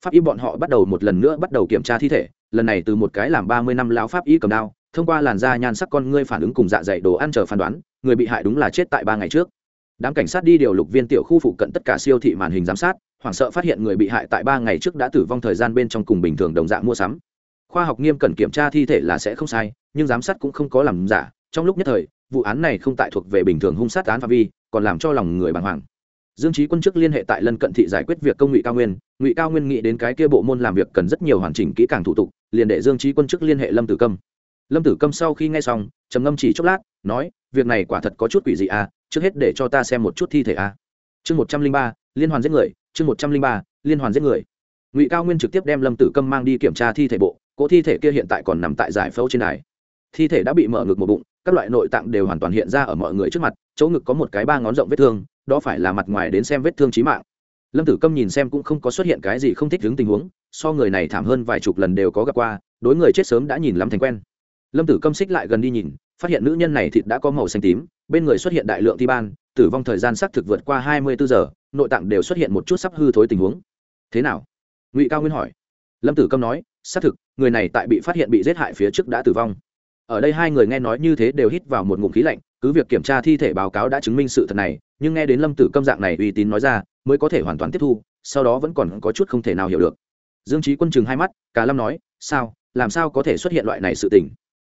Pháp y bọn họ bắt đầu một lần nữa bắt đầu kiểm tra thi thể, lần này từ một cái làm ba mươi năm lão pháp y cầm đao, thông qua làn da nhan sắc con ngươi phản ứng cùng dạ dày đồ ăn chờ phán đoán, người bị hại đúng là chết tại ba ngày trước. Đám cảnh sát đi điều lục viên tiểu khu phụ cận tất cả siêu thị màn hình giám sát, hoảng sợ phát hiện người bị hại tại ba ngày trước đã tử vong thời gian bên trong cùng bình thường đồng dạng mua sắm. Khoa học nghiêm cẩn kiểm tra thi thể là sẽ không sai, nhưng giám sát cũng không có làm giả. Trong lúc nhất thời, vụ án này không tại thuộc về bình thường hung sát án phạm vi, còn làm cho lòng người bàng hoàng dương trí quân chức liên hệ tại lân cận thị giải quyết việc công ngụy cao nguyên. Ngụy cao nguyên nghĩ đến cái kia bộ môn làm việc cần rất nhiều hoàn chỉnh kỹ càng thủ tục, liền để dương trí quân chức liên hệ lâm tử câm. Lâm tử câm sau khi nghe xong, trầm ngâm chỉ chốc lát, nói, việc này quả thật có chút quỷ dị à trước hết để cho ta xem một chút thi thể à. Chương một trăm linh ba, liên hoàn giết người, chương một trăm linh ba, liên hoàn giết người. Ngụy cao nguyên trực tiếp đem lâm tử câm mang đi kiểm tra thi thể bộ, cỗ thi thể kia hiện tại còn nằm tại giải phẫu trên đài. Thi thể đã bị mở ngực một bụng, các loại nội tạng đều hoàn toàn hiện ra ở mọi người trước mặt, chỗ ngực có một cái ba ngón rộng vết thương đó phải là mặt ngoài đến xem vết thương trí mạng. Lâm tử câm nhìn xem cũng không có xuất hiện cái gì không thích đứng tình huống, so người này thảm hơn vài chục lần đều có gặp qua, đối người chết sớm đã nhìn lắm thành quen. Lâm tử câm xích lại gần đi nhìn, phát hiện nữ nhân này thịt đã có màu xanh tím, bên người xuất hiện đại lượng thi ban, tử vong thời gian xác thực vượt qua hai mươi bốn giờ, nội tạng đều xuất hiện một chút sắp hư thối tình huống. Thế nào? Ngụy cao nguyên hỏi. Lâm tử câm nói, xác thực, người này tại bị phát hiện bị giết hại phía trước đã tử vong. Ở đây hai người nghe nói như thế đều hít vào một ngụm khí lạnh cứ việc kiểm tra thi thể báo cáo đã chứng minh sự thật này, nhưng nghe đến lâm tử câm dạng này uy tín nói ra, mới có thể hoàn toàn tiếp thu, sau đó vẫn còn có chút không thể nào hiểu được. Dương trí quân chừng hai mắt, cả lâm nói, sao? Làm sao có thể xuất hiện loại này sự tình?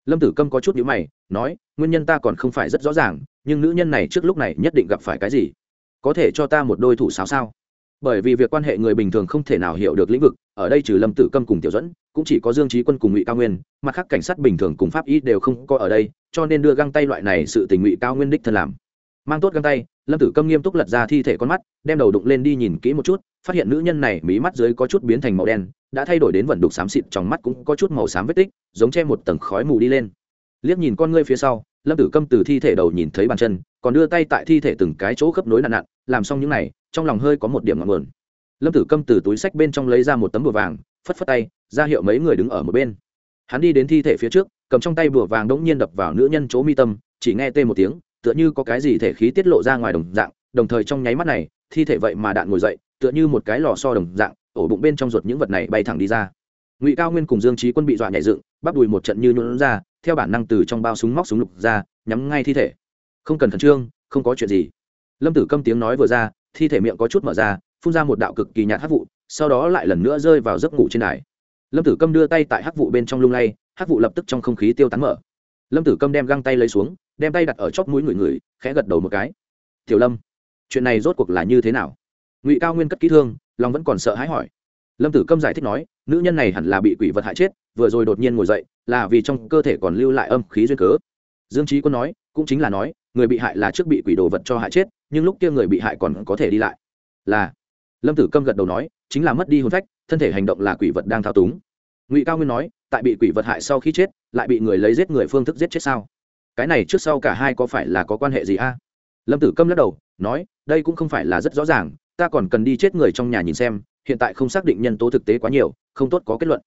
Lâm tử câm có chút nhữ mày, nói, nguyên nhân ta còn không phải rất rõ ràng, nhưng nữ nhân này trước lúc này nhất định gặp phải cái gì? Có thể cho ta một đôi thủ sáo sao? Bởi vì việc quan hệ người bình thường không thể nào hiểu được lĩnh vực ở đây trừ lâm tử câm cùng tiểu dẫn cũng chỉ có dương trí quân cùng ngụy cao nguyên, mặt khác cảnh sát bình thường cùng pháp y đều không có ở đây, cho nên đưa găng tay loại này sự tình ngụy cao nguyên đích thân làm. Mang tốt găng tay, lâm tử câm nghiêm túc lật ra thi thể con mắt, đem đầu đụng lên đi nhìn kỹ một chút, phát hiện nữ nhân này mí mắt dưới có chút biến thành màu đen, đã thay đổi đến vẩn đục xám xịt, trong mắt cũng có chút màu xám vết tích, giống che một tầng khói mù đi lên. Liếc nhìn con ngươi phía sau, lâm tử câm từ thi thể đầu nhìn thấy bàn chân, còn đưa tay tại thi thể từng cái chỗ khớp nối nạn nạn làm xong những này, trong lòng hơi có một điểm ngọn nguồn lâm tử câm từ túi sách bên trong lấy ra một tấm bùa vàng, phất phất tay, ra hiệu mấy người đứng ở một bên. Hắn đi đến thi thể phía trước, cầm trong tay bùa vàng đống nhiên đập vào nữ nhân chỗ mi tâm, chỉ nghe tê một tiếng, tựa như có cái gì thể khí tiết lộ ra ngoài đồng dạng, đồng thời trong nháy mắt này, thi thể vậy mà đạn ngồi dậy, tựa như một cái lò so đồng dạng, ổ bụng bên trong ruột những vật này bay thẳng đi ra. Ngụy cao nguyên cùng dương trí quân bị dọa nhảy dựng, bắp đùi một trận như nhuận ra, theo bản năng từ trong bao súng móc súng lục ra, nhắm ngay thi thể. Không cần khẩn trương, không có chuyện gì. Lâm tử câm tiếng nói vừa ra, thi thể miệng có chút mở ra phun ra một đạo cực kỳ nhạt hắc vụ, sau đó lại lần nữa rơi vào giấc ngủ trên đài. Lâm tử câm đưa tay tại hắc vụ bên trong lung lay, hắc vụ lập tức trong không khí tiêu tán mở. Lâm tử câm đem găng tay lấy xuống, đem tay đặt ở chóp mũi người người, khẽ gật đầu một cái. Tiểu lâm, chuyện này rốt cuộc là như thế nào? Ngụy cao nguyên cất kỹ thương, lòng vẫn còn sợ hãi hỏi. Lâm tử câm giải thích nói, nữ nhân này hẳn là bị quỷ vật hại chết, vừa rồi đột nhiên ngồi dậy, là vì trong cơ thể còn lưu lại âm khí duyên cớ. Dương trí quân nói, cũng chính là nói, người bị hại là trước bị quỷ đồ vật cho hại chết, nhưng lúc kia người bị hại còn có thể đi lại. Là lâm tử câm gật đầu nói, chính là mất đi hôn phách, thân thể hành động là quỷ vật đang thao túng. Ngụy cao nguyên nói, tại bị quỷ vật hại sau khi chết, lại bị người lấy giết người phương thức giết chết sao? Cái này trước sau cả hai có phải là có quan hệ gì a? Lâm tử câm lắc đầu, nói, đây cũng không phải là rất rõ ràng, ta còn cần đi chết người trong nhà nhìn xem, hiện tại không xác định nhân tố thực tế quá nhiều, không tốt có kết luận.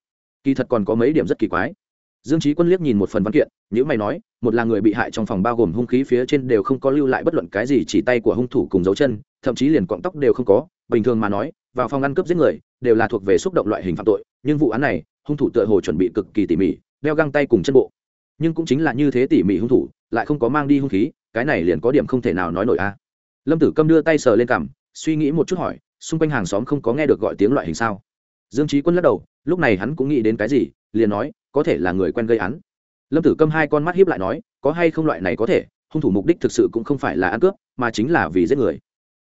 Kỳ thật còn có mấy điểm rất kỳ quái. Dương trí quân liếc nhìn một phần văn kiện những mày nói, một là người bị hại trong phòng bao gồm hung khí phía trên đều không có lưu lại bất luận cái gì chỉ tay của hung thủ cùng dấu chân, thậm chí liền cọng tóc đều không có bình thường mà nói, vào phòng ăn cướp giết người đều là thuộc về xúc động loại hình phạm tội, nhưng vụ án này, hung thủ tựa hồ chuẩn bị cực kỳ tỉ mỉ, đeo găng tay cùng chân bộ. Nhưng cũng chính là như thế tỉ mỉ hung thủ, lại không có mang đi hung khí, cái này liền có điểm không thể nào nói nổi a. Lâm tử câm đưa tay sờ lên cằm, suy nghĩ một chút hỏi, xung quanh hàng xóm không có nghe được gọi tiếng loại hình sao? Dương trí quân lắc đầu, lúc này hắn cũng nghĩ đến cái gì, liền nói, có thể là người quen gây án. Lâm tử câm hai con mắt hiếp lại nói, có hay không loại này có thể, hung thủ mục đích thực sự cũng không phải là ăn cướp, mà chính là vì giết người.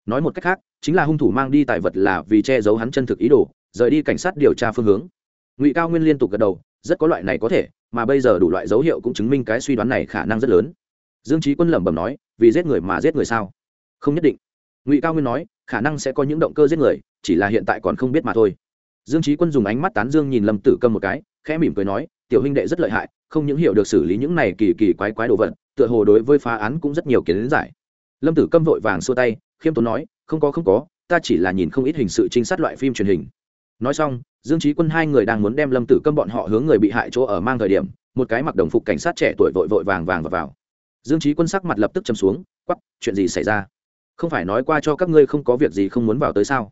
Nói một cách khác chính là hung thủ mang đi tài vật là vì che giấu hắn chân thực ý đồ, rời đi cảnh sát điều tra phương hướng. Ngụy cao nguyên liên tục gật đầu, rất có loại này có thể, mà bây giờ đủ loại dấu hiệu cũng chứng minh cái suy đoán này khả năng rất lớn. Dương trí quân lẩm bẩm nói, vì giết người mà giết người sao? Không nhất định. Ngụy cao nguyên nói, khả năng sẽ có những động cơ giết người, chỉ là hiện tại còn không biết mà thôi. Dương trí quân dùng ánh mắt tán dương nhìn lâm tử câm một cái, khẽ mỉm cười nói, tiểu huynh đệ rất lợi hại, không những hiểu được xử lý những này kỳ kỳ quái quái đồ vật, tựa hồ đối với phá án cũng rất nhiều kiến giải. Lâm tử câm vội vàng xua tay, khiêm tốn nói không có không có, ta chỉ là nhìn không ít hình sự trinh sát loại phim truyền hình. Nói xong, dương trí quân hai người đang muốn đem lâm tử câm bọn họ hướng người bị hại chỗ ở mang thời điểm, một cái mặc đồng phục cảnh sát trẻ tuổi vội vội vàng vàng và vào. dương trí quân sắc mặt lập tức châm xuống quắp chuyện gì xảy ra? Không phải nói qua cho các ngươi không có việc gì không muốn vào tới sao?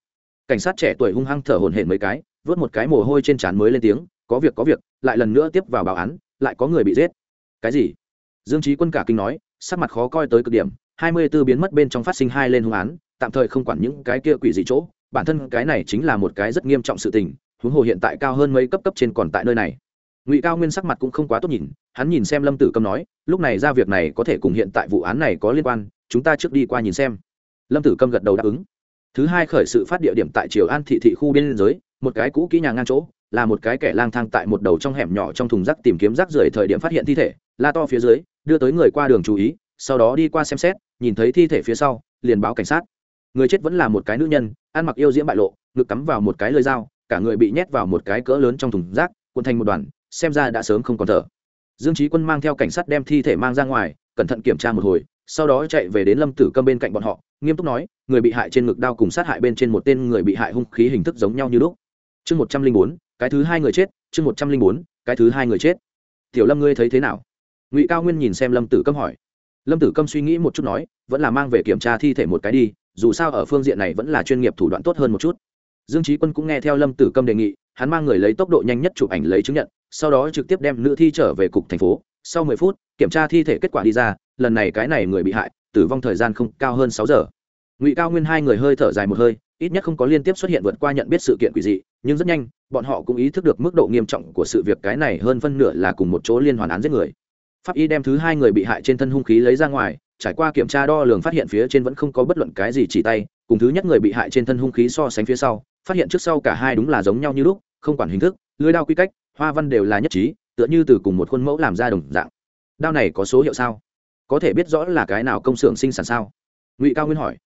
Cảnh sát trẻ tuổi hung hăng thở hổn hển mấy cái vớt một cái mồ hôi trên trán mới lên tiếng, có việc có việc, lại lần nữa tiếp vào báo án, lại có người bị giết. Cái gì? Dương trí quân cả kinh nói, sắc mặt khó coi tới cực điểm, hai mươi b ố biến mất bên trong phát sinh hai lên hung án tạm thời không quản những cái kia quỷ gì chỗ, bản thân cái này chính là một cái rất nghiêm trọng sự tình, huống hồ hiện tại cao hơn mấy cấp cấp trên còn tại nơi này. Ngụy cao nguyên sắc mặt cũng không quá tốt nhìn, hắn nhìn xem lâm tử câm nói, lúc này ra việc này có thể cùng hiện tại vụ án này có liên quan, chúng ta trước đi qua nhìn xem. Lâm tử câm gật đầu đáp ứng. Thứ hai khởi sự phát địa điểm tại triều an thị thị khu biên giới, một cái cũ kỹ nhà ngang chỗ, là một cái kẻ lang thang tại một đầu trong hẻm nhỏ trong thùng rác tìm kiếm rác rưởi thời điểm phát hiện thi thể, la to phía dưới, đưa tới người qua đường chú ý, sau đó đi qua xem xét, nhìn thấy thi thể phía sau, liền báo cảnh sát người chết vẫn là một cái nữ nhân, ăn mặc yêu diễm bại lộ, ngực cắm vào một cái lưỡi dao, cả người bị nhét vào một cái cỡ lớn trong thùng rác, cuộn thành một đoàn, xem ra đã sớm không còn thở. Dương trí quân mang theo cảnh sát đem thi thể mang ra ngoài, cẩn thận kiểm tra một hồi, sau đó chạy về đến lâm tử câm bên cạnh bọn họ, nghiêm túc nói, người bị hại trên ngực đao cùng sát hại bên trên một tên người bị hại hung khí hình thức giống nhau như lúc. Chương một trăm linh bốn, cái thứ hai người chết, chương một trăm linh bốn, cái thứ hai người chết. Tiểu lâm ngươi thấy thế nào? Ngụy cao nguyên nhìn xem lâm tử câm hỏi. Lâm tử câm suy nghĩ một chút nói, vẫn là mang về kiểm tra thi thể một cái đi dù sao ở phương diện này vẫn là chuyên nghiệp thủ đoạn tốt hơn một chút. Dương trí quân cũng nghe theo lâm tử câm đề nghị, hắn mang người lấy tốc độ nhanh nhất chụp ảnh lấy chứng nhận, sau đó trực tiếp đem nữ thi trở về cục thành phố. Sau mười phút, kiểm tra thi thể kết quả đi ra, lần này cái này người bị hại, tử vong thời gian không cao hơn sáu giờ. Ngụy cao nguyên hai người hơi thở dài một hơi, ít nhất không có liên tiếp xuất hiện vượt qua nhận biết sự kiện quỷ dị, nhưng rất nhanh, bọn họ cũng ý thức được mức độ nghiêm trọng của sự việc, cái này hơn phân nửa là cùng một chỗ liên hoàn án giết người. Pháp y đem thứ hai người bị hại trên thân hung khí lấy ra ngoài trải qua kiểm tra đo lường phát hiện phía trên vẫn không có bất luận cái gì chỉ tay, cùng thứ nhất người bị hại trên thân hung khí so sánh phía sau, phát hiện trước sau cả hai đúng là giống nhau như lúc, không quản hình thức, lưới đao quy cách, hoa văn đều là nhất trí, tựa như từ cùng một khuôn mẫu làm ra đồng dạng. Đao này có số hiệu sao? Có thể biết rõ là cái nào công xưởng sinh sản sao? Ngụy cao nguyên hỏi.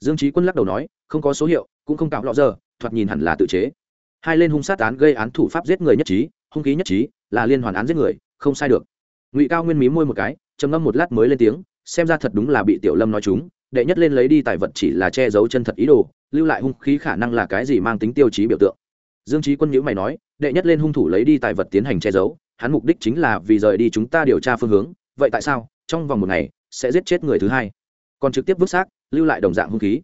Dương trí quân lắc đầu nói, không có số hiệu, cũng không cạo lọ giờ, thoạt nhìn hẳn là tự chế. Hai lên hung sát án gây án thủ pháp giết người nhất trí, hung khí nhất trí, là liên hoàn án giết người, không sai được. Ngụy cao nguyên mí môi một cái, trầm ngâm một lát mới lên tiếng xem ra thật đúng là bị tiểu lâm nói chúng, đệ nhất lên lấy đi tài vật chỉ là che giấu chân thật ý đồ, lưu lại hung khí khả năng là cái gì mang tính tiêu chí biểu tượng. Dương trí quân nhữ mày nói, đệ nhất lên hung thủ lấy đi tài vật tiến hành che giấu, hắn mục đích chính là vì rời đi chúng ta điều tra phương hướng, vậy tại sao, trong vòng một ngày, sẽ giết chết người thứ hai? Còn trực tiếp vứt xác, lưu lại đồng dạng hung khí.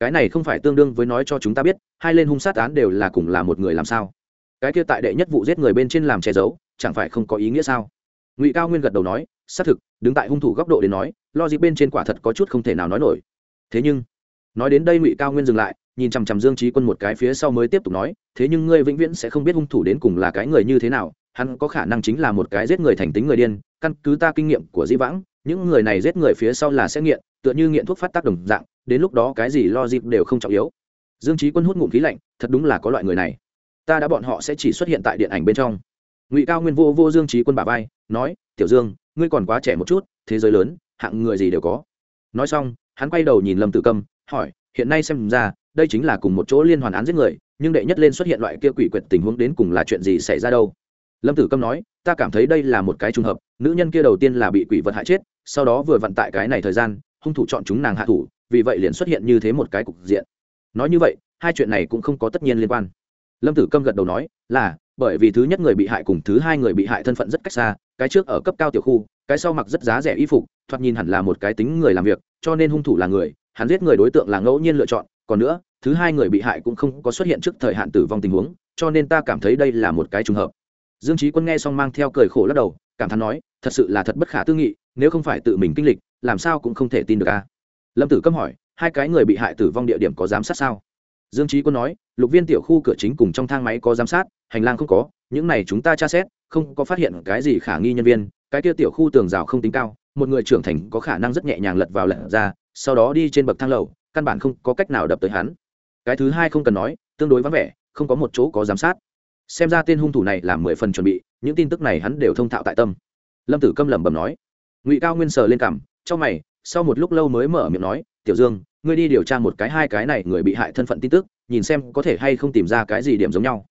Cái này không phải tương đương với nói cho chúng ta biết, hai lên hung sát án đều là cùng là một người làm sao? Cái kia tại đệ nhất vụ giết người bên trên làm che giấu, chẳng phải không có ý nghĩa sao? Ngụy cao nguyên gật đầu nói xác thực đứng tại hung thủ góc độ để nói lo dịp bên trên quả thật có chút không thể nào nói nổi thế nhưng nói đến đây ngụy cao nguyên dừng lại nhìn chằm chằm dương trí quân một cái phía sau mới tiếp tục nói thế nhưng ngươi vĩnh viễn sẽ không biết hung thủ đến cùng là cái người như thế nào hắn có khả năng chính là một cái giết người thành tính người điên căn cứ ta kinh nghiệm của di vãng những người này giết người phía sau là sẽ nghiện tựa như nghiện thuốc phát tác đồng dạng đến lúc đó cái gì lo dịp đều không trọng yếu dương trí quân hút ngụm khí lạnh thật đúng là có loại người này ta đã bọn họ sẽ chỉ xuất hiện tại điện ảnh bên trong ngụy cao nguyên vô vô dương trí quân bà vai nói tiểu dương ngươi còn quá trẻ một chút thế giới lớn hạng người gì đều có nói xong hắn quay đầu nhìn lâm tử câm hỏi hiện nay xem ra đây chính là cùng một chỗ liên hoàn án giết người nhưng đệ nhất lên xuất hiện loại kia quỷ quyệt tình huống đến cùng là chuyện gì xảy ra đâu lâm tử câm nói ta cảm thấy đây là một cái trùng hợp nữ nhân kia đầu tiên là bị quỷ vật hại chết sau đó vừa vận tại cái này thời gian hung thủ chọn chúng nàng hạ thủ vì vậy liền xuất hiện như thế một cái cục diện nói như vậy hai chuyện này cũng không có tất nhiên liên quan lâm tử câm gật đầu nói là bởi vì thứ nhất người bị hại cùng thứ hai người bị hại thân phận rất cách xa, cái trước ở cấp cao tiểu khu, cái sau mặc rất giá rẻ y phục, thoạt nhìn hẳn là một cái tính người làm việc, cho nên hung thủ là người, hắn giết người đối tượng là ngẫu nhiên lựa chọn, còn nữa, thứ hai người bị hại cũng không có xuất hiện trước thời hạn tử vong tình huống, cho nên ta cảm thấy đây là một cái trùng hợp. Dương trí quân nghe xong mang theo cười khổ lắc đầu, cảm thán nói, thật sự là thật bất khả tư nghị, nếu không phải tự mình kinh lịch, làm sao cũng không thể tin được a. Lâm tử câm hỏi, hai cái người bị hại tử vong địa điểm có giám sát sao? Dương trí quân nói, lục viên tiểu khu cửa chính cùng trong thang máy có giám sát hành lang không có, những này chúng ta tra xét, không có phát hiện cái gì khả nghi nhân viên, cái kia tiểu khu tường rào không tính cao, một người trưởng thành có khả năng rất nhẹ nhàng lật vào lật ra, sau đó đi trên bậc thang lầu, căn bản không có cách nào đập tới hắn. Cái thứ hai không cần nói, tương đối vắng vẻ, không có một chỗ có giám sát. Xem ra tên hung thủ này là mười phần chuẩn bị, những tin tức này hắn đều thông thạo tại tâm. Lâm tử câm lẩm bẩm nói. Ngụy cao nguyên sờ lên cảm trong mày, sau một lúc lâu mới mở miệng nói, tiểu dương, ngươi đi điều tra một cái hai cái này người bị hại thân phận tin tức, nhìn xem có thể hay không tìm ra cái gì điểm giống nhau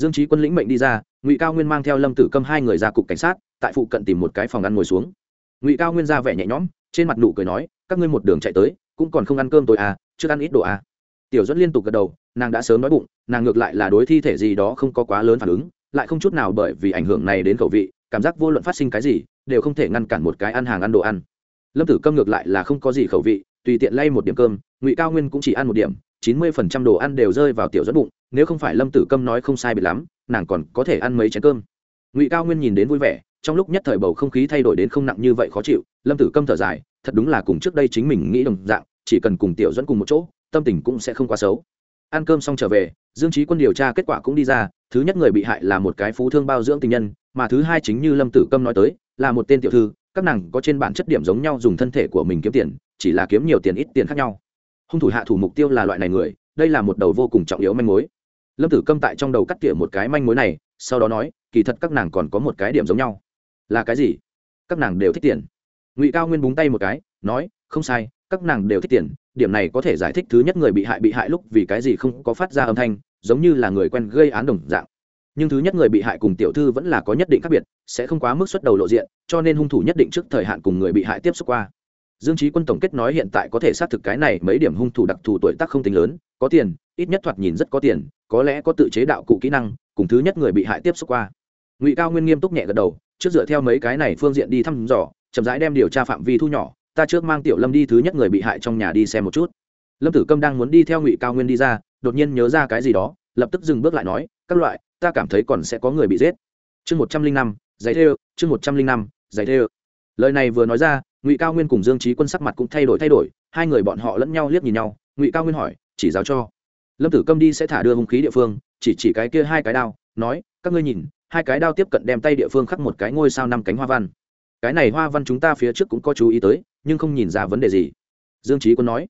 dương trí quân lĩnh mệnh đi ra, ngụy cao nguyên mang theo lâm tử câm hai người ra cục cảnh sát, tại phụ cận tìm một cái phòng ăn ngồi xuống. Ngụy cao nguyên ra vẻ nhẹ nhõm, trên mặt nụ cười nói, các ngươi một đường chạy tới, cũng còn không ăn cơm tôi à chưa ăn ít đồ à. Tiểu dẫn liên tục gật đầu, nàng đã sớm nói bụng, nàng ngược lại là đối thi thể gì đó không có quá lớn phản ứng, lại không chút nào bởi vì ảnh hưởng này đến khẩu vị, cảm giác vô luận phát sinh cái gì, đều không thể ngăn cản một cái ăn hàng ăn đồ ăn. Lâm tử câm ngược lại là không có gì khẩu vị, tùy tiện lay một điểm cơm, ngụy cao nguyên cũng chỉ ăn một điểm, chín mươi phần trăm đồ ăn đều rơi vào tiểu dẫn bụng nếu không phải lâm tử câm nói không sai bị lắm, nàng còn có thể ăn mấy chén cơm. Ngụy cao nguyên nhìn đến vui vẻ, trong lúc nhất thời bầu không khí thay đổi đến không nặng như vậy khó chịu, lâm tử câm thở dài, thật đúng là cùng trước đây chính mình nghĩ đồng dạng, chỉ cần cùng tiểu dẫn cùng một chỗ, tâm tình cũng sẽ không quá xấu. Ăn cơm xong trở về, dương trí quân điều tra kết quả cũng đi ra, thứ nhất người bị hại là một cái phú thương bao dưỡng tình nhân, mà thứ hai chính như lâm tử câm nói tới, là một tên tiểu thư, các nàng có trên bản chất điểm giống nhau dùng thân thể của mình kiếm tiền, chỉ là kiếm nhiều tiền ít tiền khác nhau. Hung thủ hạ thủ mục tiêu là loại này người, đây là một đầu vô cùng trọng yếu manh mối lâm tử câm tại trong đầu cắt tỉa một cái manh mối này, sau đó nói, kỳ thật các nàng còn có một cái điểm giống nhau. Là cái gì? Các nàng đều thích tiền. Ngụy cao nguyên búng tay một cái, nói, không sai, các nàng đều thích tiền, điểm này có thể giải thích thứ nhất người bị hại bị hại lúc vì cái gì không có phát ra âm thanh, giống như là người quen gây án đồng dạng. Nhưng thứ nhất người bị hại cùng tiểu thư vẫn là có nhất định khác biệt, sẽ không quá mức xuất đầu lộ diện, cho nên hung thủ nhất định trước thời hạn cùng người bị hại tiếp xúc qua. Dương trí quân tổng kết nói hiện tại có thể xác thực cái này mấy điểm hung thủ đặc thù tuổi tác không tính lớn, có tiền, ít nhất thoạt nhìn rất có tiền có lẽ có tự chế đạo cụ kỹ năng, cùng thứ nhất người bị hại tiếp xúc qua. Ngụy cao nguyên nghiêm túc nhẹ gật đầu, trước dựa theo mấy cái này phương diện đi thăm dò, chậm rãi đem điều tra phạm vi thu nhỏ, ta trước mang tiểu lâm đi thứ nhất người bị hại trong nhà đi xem một chút. Lâm tử câm đang muốn đi theo ngụy cao nguyên đi ra, đột nhiên nhớ ra cái gì đó, lập tức dừng bước lại nói, các loại, ta cảm thấy còn sẽ có người bị giết. Chương một trăm linh năm giấy thê chương một trăm linh năm giấy thê lời này vừa nói ra, ngụy cao nguyên cùng dương trí quân sắc mặt cũng thay đổi thay đổi, hai người bọn họ lẫn nhau liếc nhìn nhau, ngụy cao nguyên hỏi, chỉ giáo cho lâm tử câm đi sẽ thả đưa hung khí địa phương, chỉ chỉ cái kia hai cái đao, nói, các ngươi nhìn, hai cái đao tiếp cận đem tay địa phương khắc một cái ngôi sao năm cánh hoa văn. Cái này hoa văn chúng ta phía trước cũng có chú ý tới, nhưng không nhìn ra vấn đề gì. Dương trí quân nói.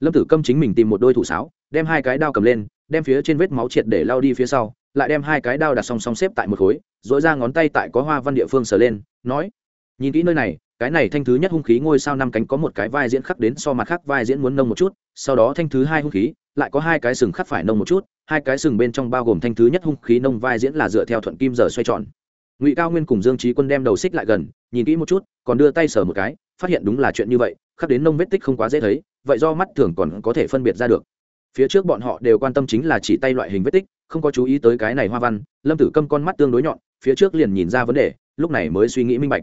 Lâm tử câm chính mình tìm một đôi thủ sáo, đem hai cái đao cầm lên, đem phía trên vết máu triệt để lao đi phía sau, lại đem hai cái đao đặt song song xếp tại một khối dỗi ra ngón tay tại có hoa văn địa phương sờ lên, nói, nhìn kỹ nơi này, cái này thanh thứ nhất hung khí ngôi sao năm cánh có một cái vai diễn khắc đến so mặt khác vai diễn muốn nông một chút sau đó thanh thứ hai hung khí, lại có hai cái sừng khắc phải nông một chút, hai cái sừng bên trong bao gồm thanh thứ nhất hung khí nông vai diễn là dựa theo thuận kim giờ xoay tròn. Ngụy cao nguyên cùng dương trí quân đem đầu xích lại gần, nhìn kỹ một chút, còn đưa tay sờ một cái, phát hiện đúng là chuyện như vậy, khắc đến nông vết tích không quá dễ thấy, vậy do mắt thường còn có thể phân biệt ra được. Phía trước bọn họ đều quan tâm chính là chỉ tay loại hình vết tích, không có chú ý tới cái này hoa văn, lâm tử câm con mắt tương đối nhọn, phía trước liền nhìn ra vấn đề, lúc này mới suy nghĩ minh bạch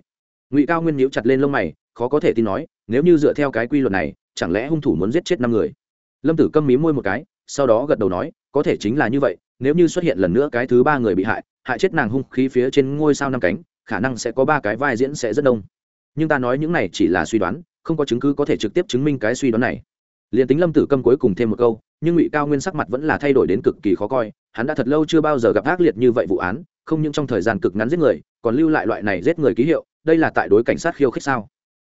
ngụy cao nguyên nhíu chặt lên lông mày khó có thể tin nói nếu như dựa theo cái quy luật này chẳng lẽ hung thủ muốn giết chết năm người lâm tử câm mí môi một cái sau đó gật đầu nói có thể chính là như vậy nếu như xuất hiện lần nữa cái thứ ba người bị hại hại chết nàng hung khí phía trên ngôi sao năm cánh khả năng sẽ có ba cái vai diễn sẽ rất đông nhưng ta nói những này chỉ là suy đoán không có chứng cứ có thể trực tiếp chứng minh cái suy đoán này liền tính lâm tử câm cuối cùng thêm một câu nhưng ngụy cao nguyên sắc mặt vẫn là thay đổi đến cực kỳ khó coi hắn đã thật lâu chưa bao giờ gặp ác liệt như vậy vụ án không những trong thời gian cực ngắn giết người còn lưu lại loại này giết người ký hiệu đây là tại đối cảnh sát khiêu khích sao?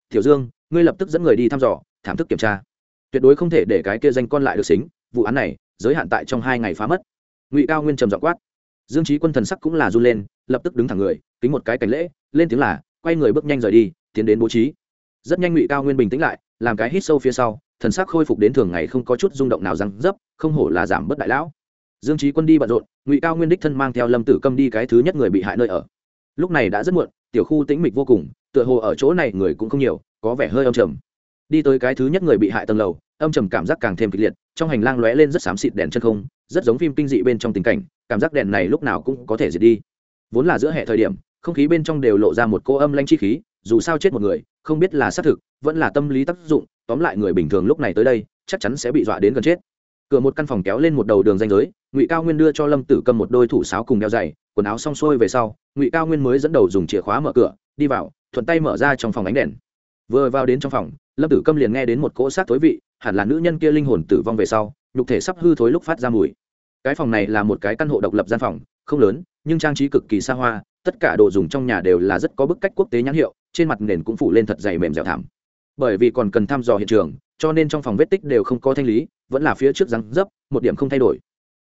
Tiểu dương, ngươi lập tức dẫn người đi thăm dò, thảm thức kiểm tra. Tuyệt đối không thể để cái kia danh con lại được xính, vụ án này, giới hạn tại trong hai ngày phá mất. Ngụy cao nguyên trầm giọng quát. Dương trí quân thần sắc cũng là run lên, lập tức đứng thẳng người, kính một cái cảnh lễ, lên tiếng là, quay người bước nhanh rời đi, tiến đến bố trí. Rất nhanh ngụy cao nguyên bình tĩnh lại, làm cái hít sâu phía sau, thần sắc khôi phục đến thường ngày không có chút rung động nào răng dấp, không hổ là giảm bớt đại lão. Dương trí quân đi bận rộn, ngụy cao nguyên đích thân mang theo lâm tử câm đi cái thứ nhất người bị hại nơi ở. Lúc này đã rất muộn tiểu khu tĩnh mịch vô cùng, tựa hồ ở chỗ này người cũng không nhiều, có vẻ hơi âm trầm. Đi tới cái thứ nhất người bị hại tầng lầu, âm trầm cảm giác càng thêm kịch liệt, trong hành lang lóe lên rất xám xịt đèn chân không, rất giống phim kinh dị bên trong tình cảnh, cảm giác đèn này lúc nào cũng có thể diệt đi. Vốn là giữa hệ thời điểm, không khí bên trong đều lộ ra một cô âm lanh chi khí, dù sao chết một người, không biết là xác thực, vẫn là tâm lý tác dụng, tóm lại người bình thường lúc này tới đây, chắc chắn sẽ bị dọa đến gần chết. Cửa một căn phòng kéo lên một đầu đường danh giới ngụy cao nguyên đưa cho lâm tử cầm một đôi thủ sáo cùng đeo giày, quần áo xong xuôi về sau, ngụy cao nguyên mới dẫn đầu dùng chìa khóa mở cửa, đi vào, thuận tay mở ra trong phòng ánh đèn. Vừa vào đến trong phòng, lâm tử câm liền nghe đến một cỗ sát thối vị, hẳn là nữ nhân kia linh hồn tử vong về sau, nhục thể sắp hư thối lúc phát ra mùi. Cái phòng này là một cái căn hộ độc lập gian phòng, không lớn, nhưng trang trí cực kỳ xa hoa, tất cả đồ dùng trong nhà đều là rất có bức cách quốc tế nhãn hiệu, trên mặt nền cũng phủ lên thật dày mềm dẻo thảm bởi vì còn cần thăm dò hiện trường, cho nên trong phòng vết tích đều không có thanh lý, vẫn là phía trước răng dấp, một điểm không thay đổi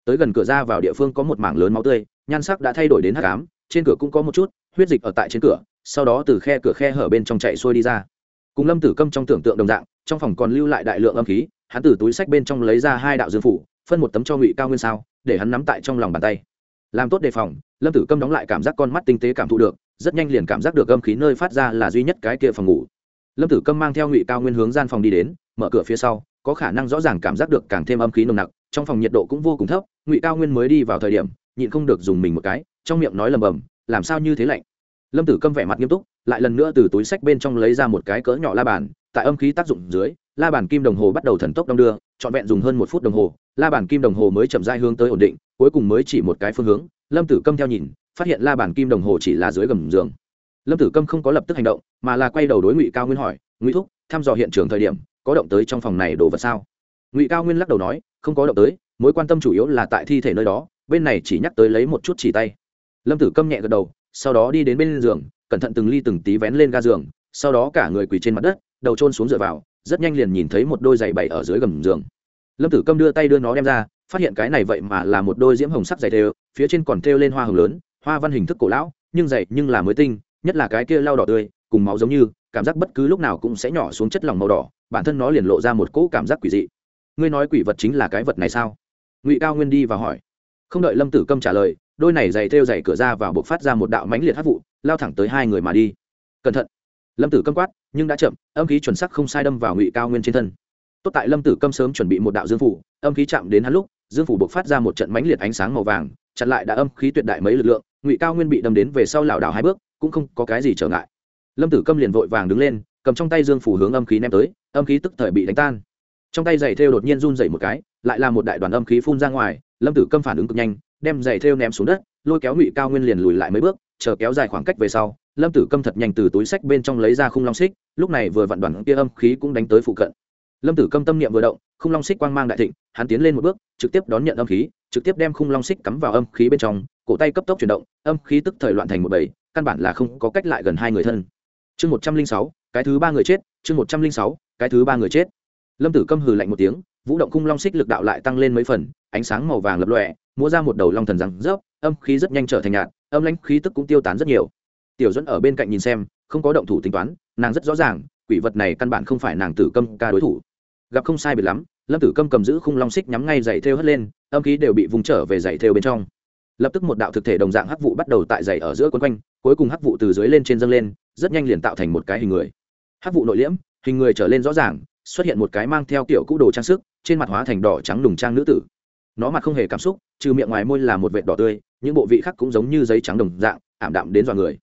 tới gần cửa ra vào địa phương có một mảng lớn máu tươi, nhan sắc đã thay đổi đến hắc ám, trên cửa cũng có một chút huyết dịch ở tại trên cửa, sau đó từ khe cửa khe hở bên trong chạy xuôi đi ra. Cùng lâm tử câm trong tưởng tượng đồng dạng, trong phòng còn lưu lại đại lượng âm khí, hắn từ túi sách bên trong lấy ra hai đạo dương phủ, phân một tấm cho ngụy cao nguyên sao, để hắn nắm tại trong lòng bàn tay. Làm tốt đề phòng, lâm tử câm đóng lại cảm giác con mắt tinh tế cảm thụ được, rất nhanh liền cảm giác được âm khí nơi phát ra là duy nhất cái kia phòng ngủ. Lâm tử câm mang theo ngụy cao nguyên hướng gian phòng đi đến, mở cửa phía sau, có khả năng rõ ràng cảm giác được càng thêm âm khí nồng nặc, trong phòng nhiệt độ cũng vô cùng thấp ngụy cao nguyên mới đi vào thời điểm, nhịn không được dùng mình một cái, trong miệng nói lầm bầm, làm sao như thế lạnh? Lâm tử câm vẻ mặt nghiêm túc, lại lần nữa từ túi sách bên trong lấy ra một cái cỡ nhỏ la bàn, tại âm khí tác dụng dưới, la bàn kim đồng hồ bắt đầu thần tốc đong đưa, trọn vẹn dùng hơn một phút đồng hồ, la bàn kim đồng hồ mới chậm dai hướng tới ổn định, cuối cùng mới chỉ một cái phương hướng, lâm tử câm theo nhìn, phát hiện la bàn kim đồng hồ chỉ là dưới gầm giường. Lâm tử câm không có lập tức hành động, mà là quay đầu đối ngụy cao nguyên hỏi, ngụy thúc, thăm dò hiện trường thời điểm, có động tới trong phòng này đồ vật sao? Ngụy cao nguyên lắc đầu nói, không có động tới mối quan tâm chủ yếu là tại thi thể nơi đó bên này chỉ nhắc tới lấy một chút chỉ tay. Lâm tử câm nhẹ gật đầu sau đó đi đến bên giường cẩn thận từng ly từng tí vén lên ga giường sau đó cả người quỳ trên mặt đất đầu trôn xuống dựa vào rất nhanh liền nhìn thấy một đôi giày bày ở dưới gầm giường. Lâm tử câm đưa tay đưa nó đem ra phát hiện cái này vậy mà là một đôi diễm hồng sắc giày đều, phía trên còn thêu lên hoa hồng lớn hoa văn hình thức cổ lão nhưng dày nhưng là mới tinh nhất là cái kia lau đỏ tươi cùng máu giống như cảm giác bất cứ lúc nào cũng sẽ nhỏ xuống chất lỏng màu đỏ bản thân nó liền lộ ra một cỗ cảm giác quỷ dị. Ngươi nói quỷ vật chính là cái vật này sao? Ngụy cao nguyên đi và hỏi không đợi lâm tử câm trả lời đôi này giày thêu giày cửa ra và buộc phát ra một đạo mãnh liệt hát vụ lao thẳng tới hai người mà đi cẩn thận lâm tử câm quát nhưng đã chậm âm khí chuẩn sắc không sai đâm vào ngụy cao nguyên trên thân tốt tại lâm tử câm sớm chuẩn bị một đạo dương phủ âm khí chạm đến hắn lúc dương phủ buộc phát ra một trận mãnh liệt ánh sáng màu vàng chặn lại đã âm khí tuyệt đại mấy lực lượng ngụy cao nguyên bị đâm đến về sau lảo đảo hai bước cũng không có cái gì trở ngại lâm tử câm liền vội vàng đứng lên cầm trong tay dương phủ hướng âm khí ném tới âm khí tức thời bị đánh tan trong tay giày thêu đột nhiên run dày một cái lại là một đại đoàn âm khí phun ra ngoài, lâm tử câm phản ứng cực nhanh, đem giày thêu ném xuống đất, lôi kéo ngụy cao nguyên liền lùi lại mấy bước, chờ kéo dài khoảng cách về sau, lâm tử câm thật nhanh từ túi sách bên trong lấy ra khung long xích, lúc này vừa vặn đoàn kia âm khí cũng đánh tới phụ cận. Lâm tử câm tâm niệm vừa động, khung long xích quang mang đại thịnh, hắn tiến lên một bước, trực tiếp đón nhận âm khí, trực tiếp đem khung long xích cắm vào âm khí bên trong, cổ tay cấp tốc chuyển động, âm khí tức thời loạn thành một bầy, căn bản là không có cách lại gần hai người thân. Chương một trăm linh sáu, cái thứ ba người chết, chương một trăm linh sáu, cái thứ ba người chết. Lâm tử câm hừ lạnh một tiếng vũ động cung long xích lực đạo lại tăng lên mấy phần, ánh sáng màu vàng lập lọe múa ra một đầu long thần răng rớp, âm khí rất nhanh trở thành nhạt, âm lãnh khí tức cũng tiêu tán rất nhiều. Tiểu dẫn ở bên cạnh nhìn xem, không có động thủ tính toán, nàng rất rõ ràng, quỷ vật này căn bản không phải nàng tử câm ca đối thủ. Gặp không sai biệt lắm, lâm tử câm cầm giữ khung long xích nhắm ngay giày thêu hất lên, âm khí đều bị vùng trở về giày thêu bên trong. Lập tức một đạo thực thể đồng dạng hắc vụ bắt đầu tại giày ở giữa quấn quanh, cuối cùng hắc vụ từ dưới lên trên dâng lên, rất nhanh liền tạo thành một cái hình người. Hắc vụ nội liễm, hình người trở lên rõ ràng, xuất hiện một cái mang theo kiểu cũ đồ trang sức trên mặt hóa thành đỏ trắng đùng trang nữ tử. Nó mặt không hề cảm xúc, trừ miệng ngoài môi là một vệt đỏ tươi, những bộ vị khác cũng giống như giấy trắng đồng dạng, ảm đạm đến dọa người.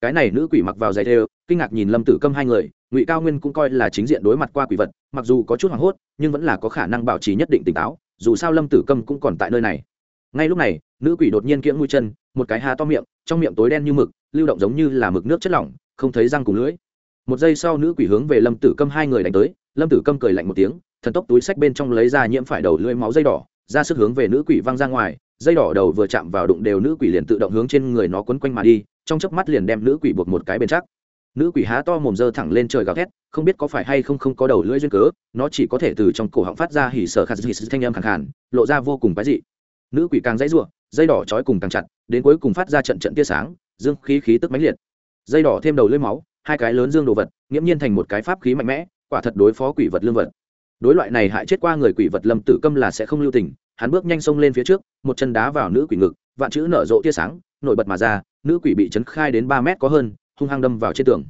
Cái này nữ quỷ mặc vào giày đều kinh ngạc nhìn lâm tử câm hai người, ngụy cao nguyên cũng coi là chính diện đối mặt qua quỷ vật, mặc dù có chút hoảng hốt, nhưng vẫn là có khả năng bảo trì nhất định tỉnh táo, dù sao lâm tử câm cũng còn tại nơi này. Ngay lúc này, nữ quỷ đột nhiên kiễng mũi chân, một cái hà to miệng, trong miệng tối đen như mực, lưu động giống như là mực nước chất lỏng, không thấy răng cùng lưỡi. Một giây sau nữ quỷ hướng về lâm tử câm hai người đánh tới, lâm tử câm cười lạnh một tiếng thần tốc túi sách bên trong lấy ra nhiễm phải đầu lưỡi máu dây đỏ, ra sức hướng về nữ quỷ văng ra ngoài, dây đỏ đầu vừa chạm vào đụng đều nữ quỷ liền tự động hướng trên người nó quấn quanh mà đi, trong chớp mắt liền đem nữ quỷ buộc một cái bên chắc. Nữ quỷ há to mồm dơ thẳng lên trời gào thét, không biết có phải hay không không có đầu lưỡi duyên cớ, nó chỉ có thể từ trong cổ họng phát ra hỉ sở khạt hỉ thanh âm khẳng khàn, lộ ra vô cùng quái dị. Nữ quỷ càng dãy ruộng, dây đỏ trói cùng càng chặt, đến cuối cùng phát ra trận trận tia sáng, dương khí khí tức mãnh liệt. Dây đỏ thêm đầu lưỡi máu, hai cái lớn dương đồ vật, nghiễm nhiên thành một cái pháp khí mạnh mẽ, quả thật đối phó quỷ vật lương vật đối loại này hại chết qua người quỷ vật lâm tử câm là sẽ không lưu tình, hắn bước nhanh xông lên phía trước, một chân đá vào nữ quỷ ngực, vạn chữ nở rộ tia sáng, nổi bật mà ra, nữ quỷ bị chấn khai đến ba mét có hơn, hung hăng đâm vào trên tường.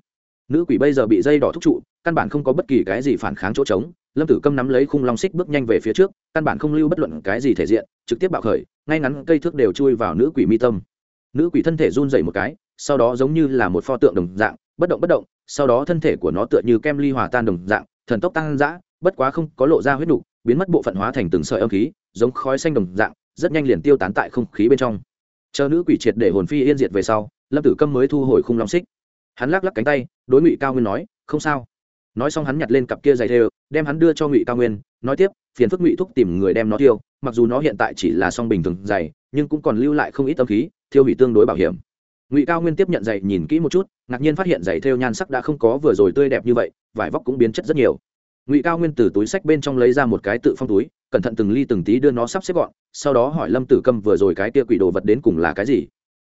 Nữ quỷ bây giờ bị dây đỏ thúc trụ, căn bản không có bất kỳ cái gì phản kháng chỗ trống, lâm tử câm nắm lấy khung long xích bước nhanh về phía trước, căn bản không lưu bất luận cái gì thể diện, trực tiếp bạo khởi, ngay ngắn cây thước đều chui vào nữ quỷ mi tâm. Nữ quỷ thân thể run dày một cái, sau đó giống như là một pho tượng đồng dạng, bất động bất động, sau đó thân thể của nó tựa như kem ly hòa tan đồng dạng, thần tốc tăng dã bất quá không có lộ ra huyết đủ, biến mất bộ phận hóa thành từng sợi âm khí giống khói xanh đồng dạng rất nhanh liền tiêu tán tại không khí bên trong. Chờ nữ quỷ triệt để hồn phi yên diệt về sau lâm tử câm mới thu hồi khung long xích. Hắn lắc lắc cánh tay đối ngụy cao nguyên nói không sao. Nói xong hắn nhặt lên cặp kia giày thêu đem hắn đưa cho ngụy cao nguyên nói tiếp phiền phức ngụy thúc tìm người đem nó tiêu mặc dù nó hiện tại chỉ là song bình thường dày nhưng cũng còn lưu lại không ít tâm khí thiêu hủy tương đối bảo hiểm. Ngụy cao nguyên tiếp nhận giày nhìn kỹ một chút ngạc nhiên phát hiện giày thêu nhan sắc đã không có vừa rồi tươi đẹp như vậy vải vóc cũng biến chất rất nhiều ngụy cao nguyên từ túi sách bên trong lấy ra một cái tự phong túi cẩn thận từng ly từng tí đưa nó sắp xếp gọn sau đó hỏi lâm tử câm vừa rồi cái kia quỷ đồ vật đến cùng là cái gì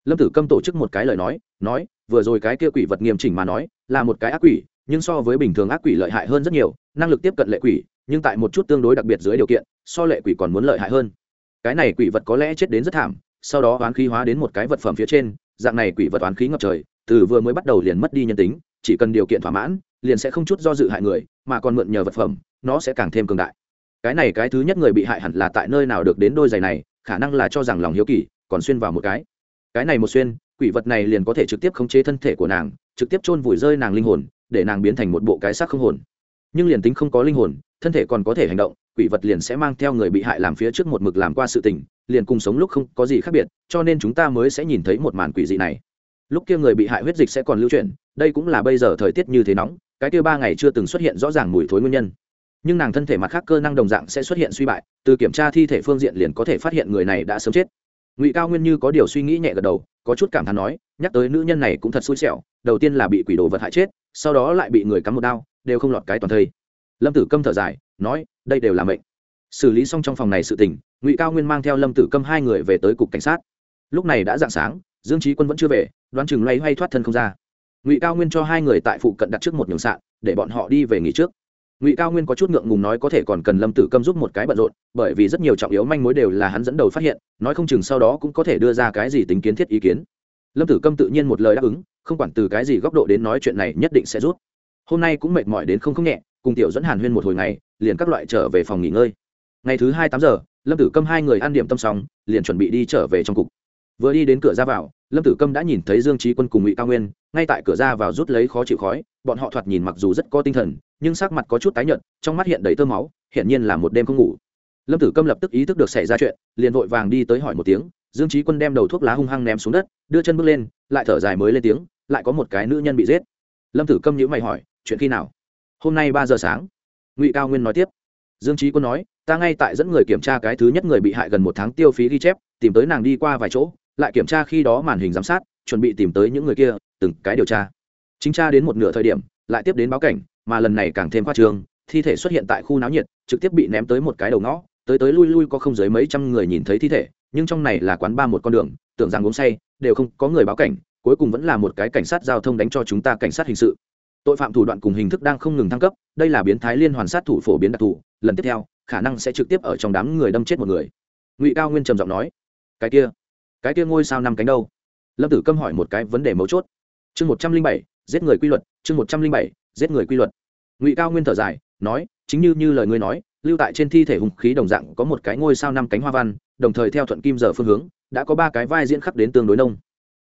lâm tử câm tổ chức một cái lời nói nói vừa rồi cái kia quỷ vật nghiêm chỉnh mà nói là một cái ác quỷ nhưng so với bình thường ác quỷ lợi hại hơn rất nhiều năng lực tiếp cận lệ quỷ nhưng tại một chút tương đối đặc biệt dưới điều kiện so lệ quỷ còn muốn lợi hại hơn cái này quỷ vật có lẽ chết đến rất thảm sau đó oán khí hóa đến một cái vật phẩm phía trên dạng này quỷ vật oán khí ngập trời từ vừa mới bắt đầu liền mất đi nhân tính chỉ cần điều kiện thỏa mãn, liền sẽ không chút do dự hại người, mà còn mượn nhờ vật phẩm, nó sẽ càng thêm cường đại. Cái này cái thứ nhất người bị hại hẳn là tại nơi nào được đến đôi giày này, khả năng là cho rằng lòng hiếu kỳ, còn xuyên vào một cái. Cái này một xuyên, quỷ vật này liền có thể trực tiếp khống chế thân thể của nàng, trực tiếp chôn vùi rơi nàng linh hồn, để nàng biến thành một bộ cái xác không hồn. Nhưng liền tính không có linh hồn, thân thể còn có thể hành động, quỷ vật liền sẽ mang theo người bị hại làm phía trước một mực làm qua sự tình, liền cùng sống lúc không có gì khác biệt, cho nên chúng ta mới sẽ nhìn thấy một màn quỷ dị này. Lúc kia người bị hại huyết dịch sẽ còn lưu chuyển đây cũng là bây giờ thời tiết như thế nóng, cái kia ba ngày chưa từng xuất hiện rõ ràng mùi thối nguyên nhân. Nhưng nàng thân thể mặt khác cơ năng đồng dạng sẽ xuất hiện suy bại, từ kiểm tra thi thể phương diện liền có thể phát hiện người này đã sớm chết. Ngụy cao nguyên như có điều suy nghĩ nhẹ gật đầu, có chút cảm thán nói, nhắc tới nữ nhân này cũng thật xui xẻo, đầu tiên là bị quỷ đồ vật hại chết, sau đó lại bị người cắm một đao, đều không lọt cái toàn thây. Lâm tử câm thở dài, nói, đây đều là mệnh. Xử lý xong trong phòng này sự tình, ngụy cao nguyên mang theo lâm tử câm hai người về tới cục cảnh sát. Lúc này đã d ạ n g sáng, dương trí quân vẫn chưa về, đoán chừng loay hoay thoát thân không ra ngụy cao nguyên cho hai người tại phụ cận đặt trước một nhường sạn, để bọn họ đi về nghỉ trước. Ngụy cao nguyên có chút ngượng ngùng nói có thể còn cần lâm tử câm giúp một cái bận rộn, bởi vì rất nhiều trọng yếu manh mối đều là hắn dẫn đầu phát hiện, nói không chừng sau đó cũng có thể đưa ra cái gì tính kiến thiết ý kiến. Lâm tử câm tự nhiên một lời đáp ứng, không quản từ cái gì góc độ đến nói chuyện này nhất định sẽ rút hôm nay cũng mệt mỏi đến không không nhẹ, cùng tiểu dẫn hàn huyên một hồi ngày, liền các loại trở về phòng nghỉ ngơi. Ngày thứ hai tám giờ, lâm tử câm hai người ăn điểm tâm xong, liền chuẩn bị đi trở về trong cục. Vừa đi đến cửa ra vào, lâm tử câm đã nhìn thấy dương trí quân cùng ngụy cao nguyên ngay tại cửa ra vào rút lấy khó chịu khói, bọn họ thoạt nhìn mặc dù rất có tinh thần, nhưng sắc mặt có chút tái nhợt, trong mắt hiện đầy tơ máu, hiển nhiên là một đêm không ngủ. Lâm tử câm lập tức ý thức được xảy ra chuyện, liền vội vàng đi tới hỏi một tiếng, dương trí quân đem đầu thuốc lá hung hăng ném xuống đất, đưa chân bước lên, lại thở dài mới lên tiếng, lại có một cái nữ nhân bị giết. Lâm tử câm nhữ mày hỏi, chuyện khi nào? Hôm nay ba giờ sáng. Ngụy cao nguyên nói tiếp. Dương trí quân nói, ta ngay tại dẫn người kiểm tra cái thứ nhất người bị hại gần một tháng tiêu phí ghi chép, tìm tới nàng đi qua vài chỗ, lại kiểm tra khi đó màn hình giám sát, chuẩn bị tìm tới những người kia từng cái điều tra. Chính tra đến một nửa thời điểm, lại tiếp đến báo cảnh, mà lần này càng thêm khoa trường thi thể xuất hiện tại khu náo nhiệt, trực tiếp bị ném tới một cái đầu ngõ, tới tới lui lui có không dưới mấy trăm người nhìn thấy thi thể, nhưng trong này là quán ba một con đường, tưởng rằng uống say, đều không có người báo cảnh, cuối cùng vẫn là một cái cảnh sát giao thông đánh cho chúng ta cảnh sát hình sự. Tội phạm thủ đoạn cùng hình thức đang không ngừng thăng cấp, đây là biến thái liên hoàn sát thủ phổ biến đặc thù, lần tiếp theo, khả năng sẽ trực tiếp ở trong đám người đâm chết một người. Ngụy cao nguyên trầm giọng nói, cái kia cái kia ngôi sao năm cánh đâu? Lâm tử câm hỏi một cái vấn đề mấu chốt chương một trăm linh bảy, giết người quy luật, chương một trăm linh bảy, giết người quy luật. Ngụy cao nguyên thở dài, nói, chính như như lời ngươi nói, lưu tại trên thi thể hùng khí đồng dạng có một cái ngôi sao năm cánh hoa văn, đồng thời theo thuận kim giờ phương hướng, đã có ba cái vai diễn khắc đến tương đối nông.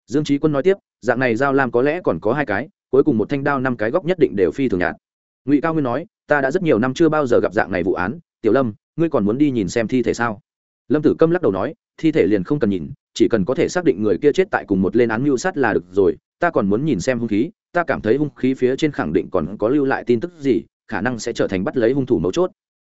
Dương trí quân nói tiếp, dạng này giao lam có lẽ còn có hai cái, cuối cùng một thanh đao năm cái góc nhất định đều phi thường nhạt. Ngụy cao nguyên nói, ta đã rất nhiều năm chưa bao giờ gặp dạng này vụ án, tiểu lâm, ngươi còn muốn đi nhìn xem thi thể sao? Lâm tử câm lắc đầu nói, thi thể liền không cần nhìn chỉ cần có thể xác định người kia chết tại cùng một lên án mưu sát là được rồi, ta còn muốn nhìn xem hung khí, ta cảm thấy hung khí phía trên khẳng định còn có lưu lại tin tức gì, khả năng sẽ trở thành bắt lấy hung thủ mấu chốt.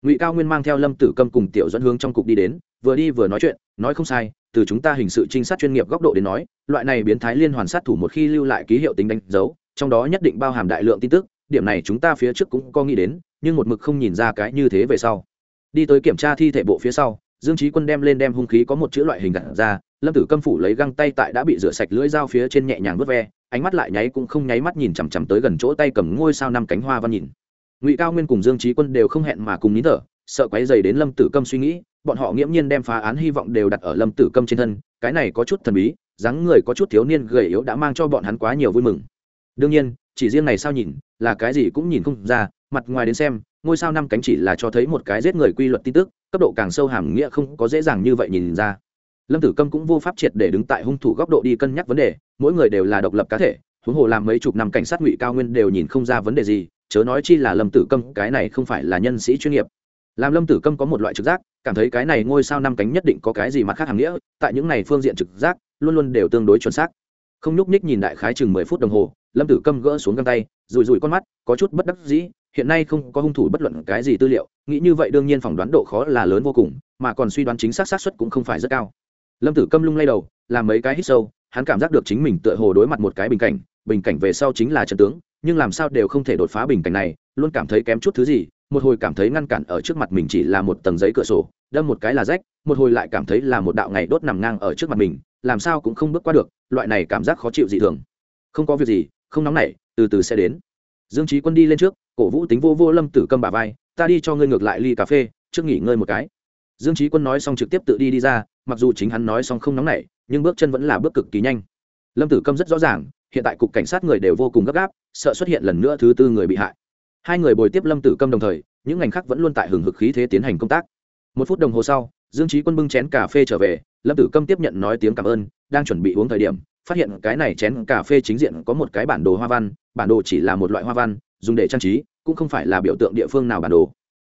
Ngụy cao nguyên mang theo lâm tử câm cùng tiểu dẫn hướng trong cục đi đến, vừa đi vừa nói chuyện, nói không sai, từ chúng ta hình sự trinh sát chuyên nghiệp góc độ đến nói, loại này biến thái liên hoàn sát thủ một khi lưu lại ký hiệu tính đánh dấu, trong đó nhất định bao hàm đại lượng tin tức, điểm này chúng ta phía trước cũng có nghĩ đến, nhưng một mực không nhìn ra cái như thế về sau. Đi tới kiểm tra thi thể bộ phía sau dương trí quân đem lên đem hung khí có một chữ loại hình gặt ra, lâm tử câm phủ lấy găng tay tại đã bị rửa sạch lưỡi dao phía trên nhẹ nhàng vớt ve, ánh mắt lại nháy cũng không nháy mắt nhìn chằm chằm tới gần chỗ tay cầm ngôi sao năm cánh hoa văn nhìn. Ngụy cao nguyên cùng dương trí quân đều không hẹn mà cùng nín thở, sợ quấy dày đến lâm tử câm suy nghĩ, bọn họ nghiễm nhiên đem phá án hy vọng đều đặt ở lâm tử câm trên thân, cái này có chút thần bí, dáng người có chút thiếu niên gầy yếu đã mang cho bọn hắn quá nhiều vui mừng. Đương nhiên, chỉ riêng này sao nhìn, là cái gì cũng nhìn không ra, mặt ngoài đến xem ngôi sao năm cánh chỉ là cho thấy một cái giết người quy luật tin tức, cấp độ càng sâu hàm nghĩa không có dễ dàng như vậy nhìn ra. Lâm tử câm cũng vô pháp triệt để đứng tại hung thủ góc độ đi cân nhắc vấn đề, mỗi người đều là độc lập cá thể, huống hồ làm mấy chục năm cảnh sát ngụy cao nguyên đều nhìn không ra vấn đề gì, chớ nói chi là lâm tử câm, cái này không phải là nhân sĩ chuyên nghiệp. Làm lâm tử câm có một loại trực giác, cảm thấy cái này ngôi sao năm cánh nhất định có cái gì mặt khác hàm nghĩa, tại những này phương diện trực giác, luôn luôn đều tương đối chuẩn xác. Không nhúc nhích nhìn đại khái chừng mười phút đồng hồ, lâm tử câm gỡ xuống găng tay rùi rùi con mắt, có chút bất đắc dĩ hiện nay không có hung thủ bất luận cái gì tư liệu, nghĩ như vậy đương nhiên phỏng đoán độ khó là lớn vô cùng, mà còn suy đoán chính xác xác suất cũng không phải rất cao. Lâm tử câm lung lay đầu, làm mấy cái hít sâu, hắn cảm giác được chính mình tựa hồ đối mặt một cái bình cảnh bình cảnh về sau chính là trận tướng, nhưng làm sao đều không thể đột phá bình cảnh này, luôn cảm thấy kém chút thứ gì, một hồi cảm thấy ngăn cản ở trước mặt mình chỉ là một tầng giấy cửa sổ, đâm một cái là rách, một hồi lại cảm thấy là một đạo ngày đốt nằm ngang ở trước mặt mình, làm sao cũng không bước qua được, loại này cảm giác khó chịu dị thường. Không có việc gì, không nóng nảy, từ từ sẽ đến. Dương trí quân đi lên trước cổ vũ tính vô vô lâm tử câm bà vai, ta đi cho ngươi ngược lại ly cà phê, trước nghỉ ngơi một cái. Dương trí quân nói xong trực tiếp tự đi đi ra, mặc dù chính hắn nói xong không nóng nảy, nhưng bước chân vẫn là bước cực kỳ nhanh. Lâm tử câm rất rõ ràng, hiện tại cục cảnh sát người đều vô cùng gấp gáp, sợ xuất hiện lần nữa thứ tư người bị hại. Hai người bồi tiếp lâm tử câm đồng thời, những ngành khác vẫn luôn tại hừng hực khí thế tiến hành công tác. Một phút đồng hồ sau, dương trí quân bưng chén cà phê trở về, lâm tử câm tiếp nhận nói tiếng cảm ơn, đang chuẩn bị uống thời điểm, phát hiện cái này chén cà phê chính diện có một cái bản đồ hoa văn, bản đồ chỉ là một loại hoa văn dùng để trang trí, cũng không phải là biểu tượng địa phương nào bản đồ.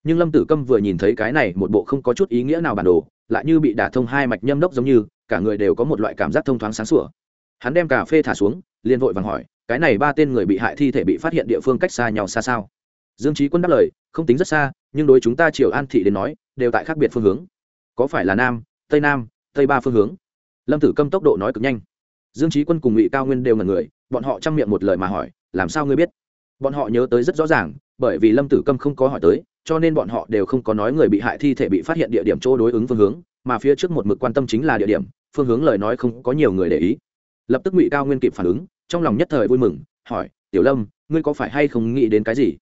Nhưng lâm tử câm vừa nhìn thấy cái này một bộ không có chút ý nghĩa nào bản đồ, lại như bị đả thông hai mạch nhâm đốc giống như, cả người đều có một loại cảm giác thông thoáng sáng sủa. Hắn đem cà phê thả xuống, liền vội vàng hỏi, cái này ba tên người bị hại thi thể bị phát hiện địa phương cách xa nhau xa sao? Dương trí quân đáp lời, không tính rất xa, nhưng đối chúng ta triều an thị đến nói, đều tại khác biệt phương hướng. Có phải là nam, tây nam, tây ba phương hướng? Lâm tử câm tốc độ nói cực nhanh. Dương trí quân cùng ngụy cao nguyên đều ngần người, bọn họ chăm miệng một lời mà hỏi, làm sao ngươi biết? Bọn họ nhớ tới rất rõ ràng, bởi vì lâm tử câm không có hỏi tới, cho nên bọn họ đều không có nói người bị hại thi thể bị phát hiện địa điểm chỗ đối ứng phương hướng, mà phía trước một mực quan tâm chính là địa điểm, phương hướng lời nói không có nhiều người để ý. Lập tức ngụy cao nguyên kịp phản ứng, trong lòng nhất thời vui mừng, hỏi, tiểu lâm, ngươi có phải hay không nghĩ đến cái gì?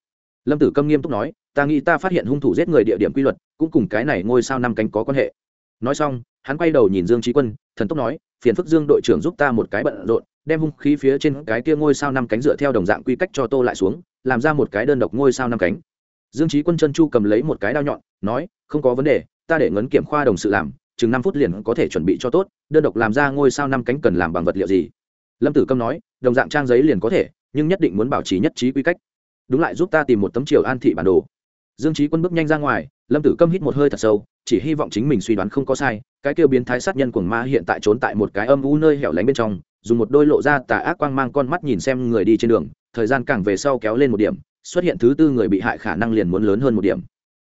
Lâm tử câm nghiêm túc nói, ta nghĩ ta phát hiện hung thủ giết người địa điểm quy luật, cũng cùng cái này ngôi sao năm cánh có quan hệ. Nói xong, hắn quay đầu nhìn dương trí quân, thần tốc nói, phiền phức dương đội trưởng giúp ta một cái bận rộn đem hung khí phía trên cái kia ngôi sao năm cánh dựa theo đồng dạng quy cách cho tô lại xuống, làm ra một cái đơn độc ngôi sao năm cánh. Dương trí quân chân chu cầm lấy một cái đao nhọn, nói, không có vấn đề, ta để ngấn kiểm khoa đồng sự làm, chừng năm phút liền có thể chuẩn bị cho tốt, đơn độc làm ra ngôi sao năm cánh cần làm bằng vật liệu gì? Lâm tử câm nói, đồng dạng trang giấy liền có thể, nhưng nhất định muốn bảo trì nhất trí quy cách. Đúng lại giúp ta tìm một tấm chiều an thị bản đồ. Dương trí quân bước nhanh ra ngoài, lâm tử câm hít một hơi thật sâu, chỉ hy vọng chính mình suy đoán không có sai, cái kêu biến thái sát nhân của ma hiện tại trốn tại một cái âm u nơi hẻo lánh bên trong dùng một đôi lộ ra tà ác quang mang con mắt nhìn xem người đi trên đường, thời gian càng về sau kéo lên một điểm, xuất hiện thứ tư người bị hại khả năng liền muốn lớn hơn một điểm.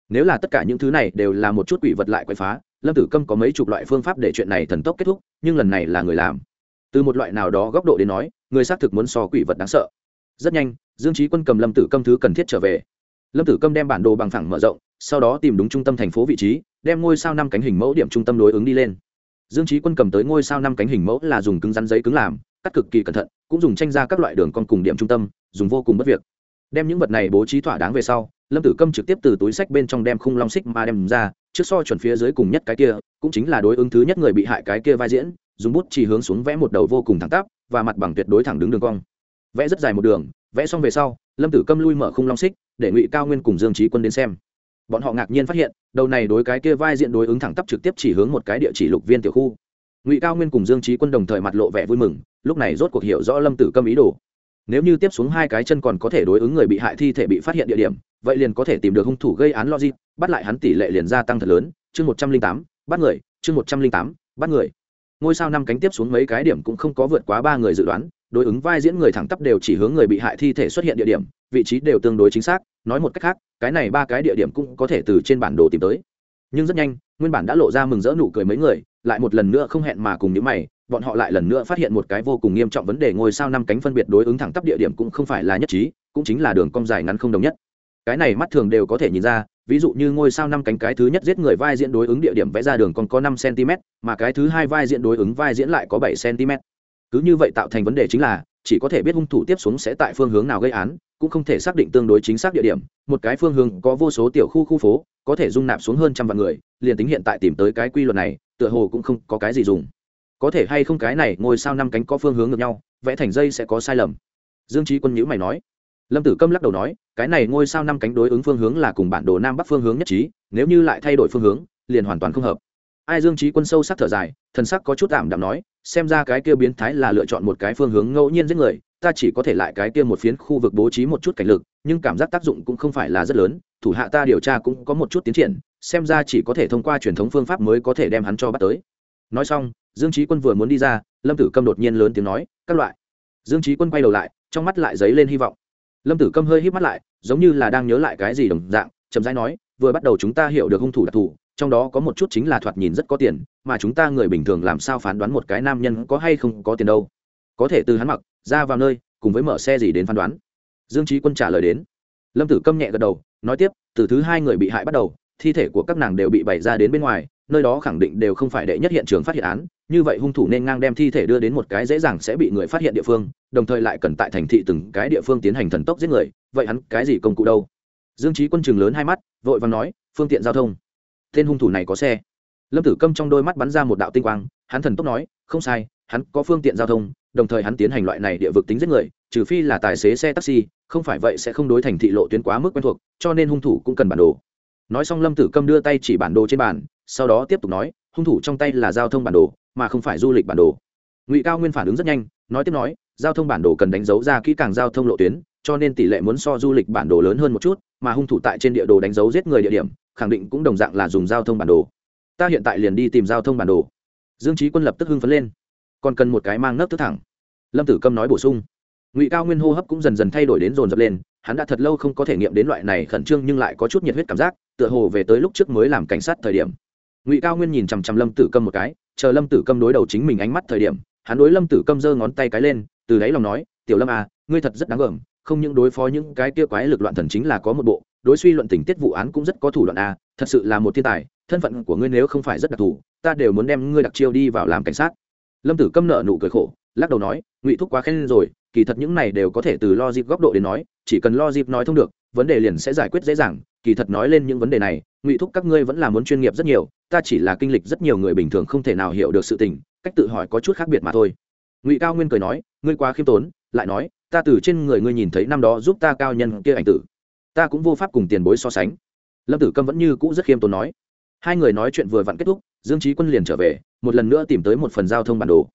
Nếu là tất cả những thứ này đều là một chút quỷ vật lại quậy phá, lâm tử câm có mấy chục loại phương pháp để chuyện này thần tốc kết thúc, nhưng lần này là người làm. Từ một loại nào đó góc độ đến nói, người xác thực muốn so quỷ vật đáng sợ. Rất nhanh, dương trí quân cầm lâm tử câm thứ cần thiết trở về. Lâm tử câm đem bản đồ bằng thẳng mở rộng, sau đó tìm đúng trung tâm thành phố vị trí, đem ngôi sao năm cánh hình mẫu điểm trung tâm đối ứng đi lên dương trí quân cầm tới ngôi sao năm cánh hình mẫu là dùng cứng rắn giấy cứng làm, cắt cực kỳ cẩn thận, cũng dùng tranh ra các loại đường con cùng điểm trung tâm, dùng vô cùng bất việc. Đem những vật này bố trí thỏa đáng về sau, lâm tử câm trực tiếp từ túi sách bên trong đem khung long xích mà đem ra, trước so chuẩn phía dưới cùng nhất cái kia, cũng chính là đối ứng thứ nhất người bị hại cái kia vai diễn, dùng bút chỉ hướng xuống vẽ một đầu vô cùng thẳng tắp, và mặt bằng tuyệt đối thẳng đứng đường cong. Vẽ rất dài một đường, vẽ xong về sau, lâm tử câm lui mở khung long xích, để ngụy cao nguyên cùng dương trí quân đến xem bọn họ ngạc nhiên phát hiện, đầu này đối cái kia vai diện đối ứng thẳng tắp trực tiếp chỉ hướng một cái địa chỉ lục viên tiểu khu. Ngụy cao nguyên cùng dương trí quân đồng thời mặt lộ vẻ vui mừng, lúc này rốt cuộc hiểu rõ lâm tử câm ý đồ. Nếu như tiếp xuống hai cái chân còn có thể đối ứng người bị hại thi thể bị phát hiện địa điểm, vậy liền có thể tìm được hung thủ gây án logic, bắt lại hắn tỷ lệ liền gia tăng thật lớn. Chương một trăm linh tám, bắt người. Chương một trăm linh tám, bắt người ngôi sao năm cánh tiếp xuống mấy cái điểm cũng không có vượt quá ba người dự đoán, đối ứng vai diễn người thẳng tắp đều chỉ hướng người bị hại thi thể xuất hiện địa điểm, vị trí đều tương đối chính xác, nói một cách khác, cái này ba cái địa điểm cũng có thể từ trên bản đồ tìm tới. Nhưng rất nhanh, nguyên bản đã lộ ra mừng rỡ nụ cười mấy người, lại một lần nữa không hẹn mà cùng những mày, bọn họ lại lần nữa phát hiện một cái vô cùng nghiêm trọng vấn đề ngôi sao năm cánh phân biệt đối ứng thẳng tắp địa điểm cũng không phải là nhất trí, cũng chính là đường cong dài ngắn không đồng nhất. Cái này mắt thường đều có thể nhìn ra ví dụ như ngôi sao năm cánh cái thứ nhất giết người vai diễn đối ứng địa điểm vẽ ra đường còn có năm cm, mà cái thứ hai vai diễn đối ứng vai diễn lại có bảy cm. Cứ như vậy tạo thành vấn đề chính là, chỉ có thể biết hung thủ tiếp xuống sẽ tại phương hướng nào gây án, cũng không thể xác định tương đối chính xác địa điểm. Một cái phương hướng có vô số tiểu khu khu phố, có thể dung nạp xuống hơn trăm vạn người, liền tính hiện tại tìm tới cái quy luật này, tựa hồ cũng không có cái gì dùng. Có thể hay không cái này, ngôi sao năm cánh có phương hướng ngược nhau, vẽ thành dây sẽ có sai lầm. Dương trí quân nhữ mày nói lâm tử câm lắc đầu nói, cái này ngôi sao năm cánh đối ứng phương hướng là cùng bản đồ nam bắc phương hướng nhất trí, nếu như lại thay đổi phương hướng, liền hoàn toàn không hợp. Ai dương trí quân sâu sắc thở dài, thần sắc có chút tạm đạm nói, xem ra cái kia biến thái là lựa chọn một cái phương hướng ngẫu nhiên giết người, ta chỉ có thể lại cái kia một phiến khu vực bố trí một chút cảnh lực, nhưng cảm giác tác dụng cũng không phải là rất lớn, thủ hạ ta điều tra cũng có một chút tiến triển, xem ra chỉ có thể thông qua truyền thống phương pháp mới có thể đem hắn cho bắt tới. Nói xong, dương trí quân vừa muốn đi ra, lâm tử câm đột nhiên lớn tiếng nói, các loại. Dương trí quân quay đầu lại, trong mắt lại dấy lên hy vọng lâm tử câm hơi hít mắt lại, giống như là đang nhớ lại cái gì đồng dạng, chậm rãi nói, vừa bắt đầu chúng ta hiểu được hung thủ đặc thù trong đó có một chút chính là thoạt nhìn rất có tiền, mà chúng ta người bình thường làm sao phán đoán một cái nam nhân có hay không có tiền đâu. Có thể từ hắn mặc, ra vào nơi, cùng với mở xe gì đến phán đoán. Dương trí quân trả lời đến. Lâm tử câm nhẹ gật đầu, nói tiếp, từ thứ hai người bị hại bắt đầu, thi thể của các nàng đều bị bày ra đến bên ngoài, nơi đó khẳng định đều không phải đệ nhất hiện trường phát hiện án như vậy hung thủ nên ngang đem thi thể đưa đến một cái dễ dàng sẽ bị người phát hiện địa phương, đồng thời lại cần tại thành thị từng cái địa phương tiến hành thần tốc giết người, vậy hắn cái gì công cụ đâu? Dương trí quân trường lớn hai mắt, vội và nói, phương tiện giao thông. Tên hung thủ này có xe. Lâm tử câm trong đôi mắt bắn ra một đạo tinh quang, hắn thần tốc nói, không sai, hắn có phương tiện giao thông, đồng thời hắn tiến hành loại này địa vực tính giết người, trừ phi là tài xế xe taxi, không phải vậy sẽ không đối thành thị lộ tuyến quá mức quen thuộc, cho nên hung thủ cũng cần bản đồ. Nói xong lâm tử câm đưa tay chỉ bản đồ trên bàn, sau đó tiếp tục nói, hung thủ trong tay là giao thông bản đồ mà không phải du lịch bản đồ. Ngụy cao nguyên phản ứng rất nhanh, nói tiếp nói, giao thông bản đồ cần đánh dấu ra kỹ càng giao thông lộ tuyến, cho nên tỷ lệ muốn so du lịch bản đồ lớn hơn một chút, mà hung thủ tại trên địa đồ đánh dấu giết người địa điểm, khẳng định cũng đồng dạng là dùng giao thông bản đồ. Ta hiện tại liền đi tìm giao thông bản đồ. Dương trí quân lập tức hưng phấn lên. Còn cần một cái mang nấc thức thẳng. Lâm tử câm nói bổ sung. Ngụy cao nguyên hô hấp cũng dần dần thay đổi đến dồn dập lên, hắn đã thật lâu không có thể nghiệm đến loại này khẩn trương nhưng lại có chút nhiệt huyết cảm giác, tựa hồ về tới lúc trước mới làm cảnh sát thời điểm. Ngụy cao nguyên nhìn chằm chằm lâm tử câm một cái chờ lâm tử câm đối đầu chính mình ánh mắt thời điểm, hắn đối lâm tử câm giơ ngón tay cái lên, từ đáy lòng nói, tiểu lâm à ngươi thật rất đáng gờm, không những đối phó những cái kia quái lực loạn thần chính là có một bộ, đối suy luận tình tiết vụ án cũng rất có thủ đoạn à thật sự là một thiên tài, thân phận của ngươi nếu không phải rất đặc thù, ta đều muốn đem ngươi đặc chiêu đi vào làm cảnh sát. Lâm tử câm nợ nụ cười khổ, lắc đầu nói, ngụy thúc quá khen rồi, kỳ thật những này đều có thể từ lo dịp góc độ đến nói, chỉ cần lo dịp nói thông được, vấn đề liền sẽ giải quyết dễ dàng, kỳ thật nói lên những vấn đề này ngụy thúc các ngươi vẫn là muốn chuyên nghiệp rất nhiều, ta chỉ là kinh lịch rất nhiều người bình thường không thể nào hiểu được sự tình, cách tự hỏi có chút khác biệt mà thôi. Ngụy cao nguyên cười nói, ngươi quá khiêm tốn, lại nói, ta từ trên người ngươi nhìn thấy năm đó giúp ta cao nhân kia ảnh tử. Ta cũng vô pháp cùng tiền bối so sánh. Lâm tử câm vẫn như cũ rất khiêm tốn nói. Hai người nói chuyện vừa vặn kết thúc, dương trí quân liền trở về, một lần nữa tìm tới một phần giao thông bản đồ.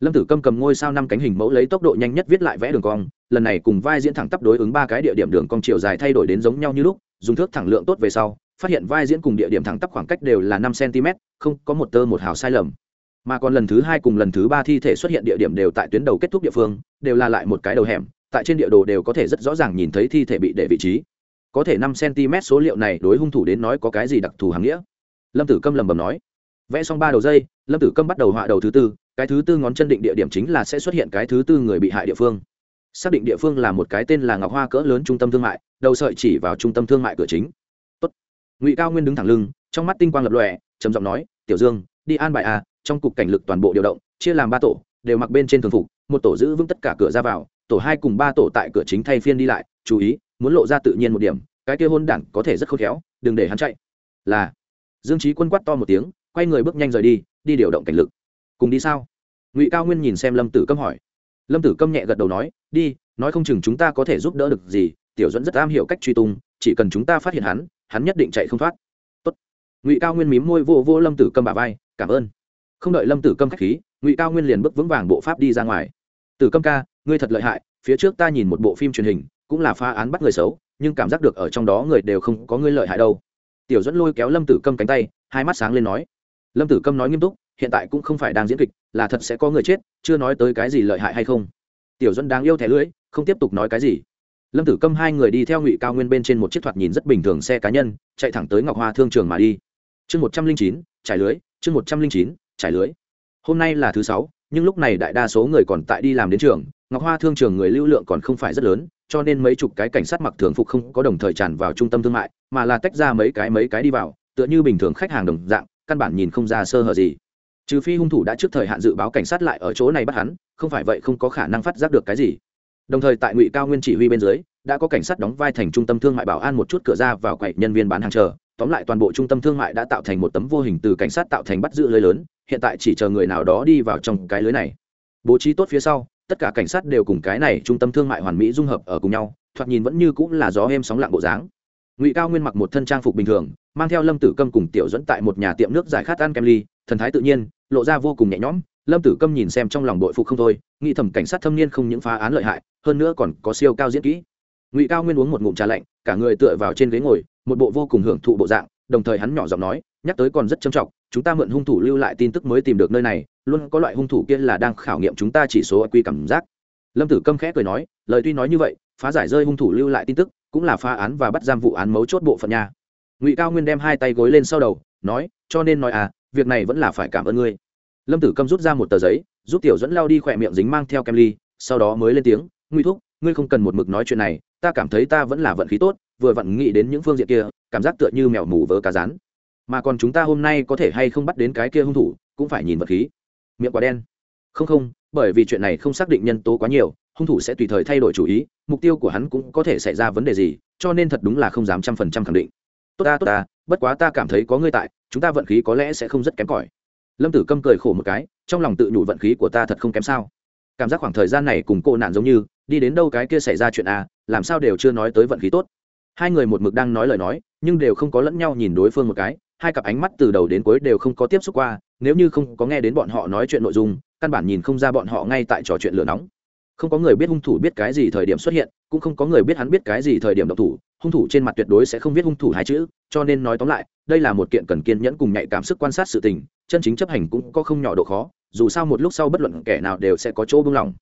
Lâm tử câm cầm ngôi sao năm cánh hình mẫu lấy tốc độ nhanh nhất viết lại vẽ đường cong, lần này cùng vai diễn thẳng tắp đối ứng ba cái địa điểm đường cong chiều dài thay đổi đến giống nhau như lúc, dùng thước thẳng lượng tốt về sau phát hiện vai diễn cùng địa điểm thẳng tắp khoảng cách đều là năm cm, không có một tơ một hào sai lầm. Mà còn lần thứ hai cùng lần thứ ba thi thể xuất hiện địa điểm đều tại tuyến đầu kết thúc địa phương, đều là lại một cái đầu hẻm, tại trên địa đồ đều có thể rất rõ ràng nhìn thấy thi thể bị để vị trí. Có thể năm cm số liệu này đối hung thủ đến nói có cái gì đặc thù hàng nghĩa? Lâm tử câm lầm bầm nói. Vẽ xong ba đầu dây, lâm tử câm bắt đầu họa đầu thứ tư, cái thứ tư ngón chân định địa điểm chính là sẽ xuất hiện cái thứ tư người bị hại địa phương. Xác định địa phương là một cái tên là ngọc hoa cỡ lớn trung tâm thương mại, đầu sợi chỉ vào trung tâm thương mại cửa chính ngụy cao nguyên đứng thẳng lưng trong mắt tinh quang lập lòe trầm giọng nói tiểu dương đi an bài a trong cục cảnh lực toàn bộ điều động chia làm ba tổ đều mặc bên trên thường phục một tổ giữ vững tất cả cửa ra vào tổ hai cùng ba tổ tại cửa chính thay phiên đi lại chú ý muốn lộ ra tự nhiên một điểm cái kia hôn đản có thể rất khôn khéo đừng để hắn chạy là dương trí quân quát to một tiếng quay người bước nhanh rời đi đi điều động cảnh lực cùng đi sao ngụy cao nguyên nhìn xem lâm tử câm hỏi lâm tử câm nhẹ gật đầu nói đi nói không chừng chúng ta có thể giúp đỡ được gì tiểu dẫn rất am hiểu cách truy tung, chỉ cần chúng ta phát hiện hắn hắn nhất định chạy không thoát. Tốt. ngụy cao nguyên mím môi vô vô lâm tử câm bà vai, cảm ơn. Không đợi lâm tử câm k h á c h khí, ngụy cao nguyên liền bước vững vàng bộ pháp đi ra ngoài. Tử câm ca, ngươi thật lợi hại, phía trước ta nhìn một bộ phim truyền hình, cũng là phá án bắt người xấu, nhưng cảm giác được ở trong đó người đều không có ngươi lợi hại đâu. Tiểu dẫn lôi kéo lâm tử câm cánh tay, hai mắt sáng lên nói. Lâm tử câm nói nghiêm túc, hiện tại cũng không phải đang diễn kịch, là thật sẽ có người chết, chưa nói tới cái gì lợi hại hay không. Tiểu dẫn đáng yêu thẻ lưỡi, không tiếp tục nói cái gì lâm tử câm hai người đi theo ngụy cao nguyên bên trên một chiếc thoạt nhìn rất bình thường xe cá nhân, chạy thẳng tới ngọc hoa thương trường mà đi. Chương một trăm linh chín, trải lưới, chương một trăm linh chín, trải lưới. Hôm nay là thứ sáu, nhưng lúc này đại đa số người còn tại đi làm đến trường, ngọc hoa thương trường người lưu lượng còn không phải rất lớn, cho nên mấy chục cái cảnh sát mặc thường phục không có đồng thời tràn vào trung tâm thương mại, mà là tách ra mấy cái mấy cái đi vào, tựa như bình thường khách hàng đồng dạng, căn bản nhìn không ra sơ hở gì. Trừ phi hung thủ đã trước thời hạn dự báo cảnh sát lại ở chỗ này bắt hắn, không phải vậy không có khả năng phát giác được cái gì đồng thời tại ngụy cao nguyên chỉ huy bên dưới, đã có cảnh sát đóng vai thành trung tâm thương mại bảo an một chút cửa ra vào quậy nhân viên bán hàng chờ. Tóm lại toàn bộ trung tâm thương mại đã tạo thành một tấm vô hình từ cảnh sát tạo thành bắt giữ lưới lớn, hiện tại chỉ chờ người nào đó đi vào trong cái lưới này. Bố trí tốt phía sau, tất cả cảnh sát đều cùng cái này trung tâm thương mại hoàn mỹ dung hợp ở cùng nhau, thoạt nhìn vẫn như cũng là gió êm sóng lặng bộ dáng. Ngụy cao nguyên mặc một thân trang phục bình thường, mang theo lâm tử câm cùng tiểu dẫn tại một nhà tiệm nước giải khát ăn kem ly, thần thái tự nhiên, lộ ra vô cùng nhẹ nhõm lâm tử câm nhìn xem trong lòng đội phục không thôi, nghĩ thầm cảnh sát thâm niên không những phá án lợi hại, hơn nữa còn có siêu cao diễn kỹ. Ngụy cao nguyên uống một ngụm trà lạnh, cả người tựa vào trên ghế ngồi, một bộ vô cùng hưởng thụ bộ dạng, đồng thời hắn nhỏ giọng nói, nhắc tới còn rất trầm trọng, chúng ta mượn hung thủ lưu lại tin tức mới tìm được nơi này, luôn có loại hung thủ kia là đang khảo nghiệm chúng ta chỉ số quy cảm giác. Lâm tử câm khẽ cười nói, lời tuy nói như vậy, phá giải rơi hung thủ lưu lại tin tức, cũng là phá án và bắt giam vụ án mấu chốt bộ phận nhà. ngụy cao nguyên đem hai tay gối lên sau đầu, nói, cho nên nói à việc này vẫn là phải cảm ơn ngươi lâm tử câm rút ra một tờ giấy, giúp tiểu dẫn lao đi khỏe miệng dính mang theo kem ly, sau đó mới lên tiếng nguy thúc, ngươi không cần một mực nói chuyện này, ta cảm thấy ta vẫn là vận khí tốt, vừa vặn nghĩ đến những phương diện kia, cảm giác tựa như mèo mù vớ cá rán. Mà còn chúng ta hôm nay có thể hay không bắt đến cái kia hung thủ, cũng phải nhìn vật khí. Miệng quá đen. Không không, bởi vì chuyện này không xác định nhân tố quá nhiều, hung thủ sẽ tùy thời thay đổi chủ ý, mục tiêu của hắn cũng có thể xảy ra vấn đề gì, cho nên thật đúng là không dám trăm phần trăm khẳng định. Tốt ta tốt ta, bất quá ta cảm thấy có ngươi tại, chúng ta vận khí có lẽ sẽ không rất kém cỏi lâm tử câm cười khổ một cái, trong lòng tự nhủ vận khí của ta thật không kém sao. Cảm giác khoảng thời gian này cùng cô nạn giống như, đi đến đâu cái kia xảy ra chuyện à làm sao đều chưa nói tới vận khí tốt. Hai người một mực đang nói lời nói, nhưng đều không có lẫn nhau nhìn đối phương một cái, hai cặp ánh mắt từ đầu đến cuối đều không có tiếp xúc qua, nếu như không có nghe đến bọn họ nói chuyện nội dung, căn bản nhìn không ra bọn họ ngay tại trò chuyện lửa nóng không có người biết hung thủ biết cái gì thời điểm xuất hiện, cũng không có người biết hắn biết cái gì thời điểm độc thủ, hung thủ trên mặt tuyệt đối sẽ không viết hung thủ hai chữ, cho nên nói tóm lại, đây là một kiện cần kiên nhẫn cùng nhạy cảm sức quan sát sự tình, chân chính chấp hành cũng có không nhỏ độ khó, dù sao một lúc sau bất luận kẻ nào đều sẽ có chỗ buông lỏng.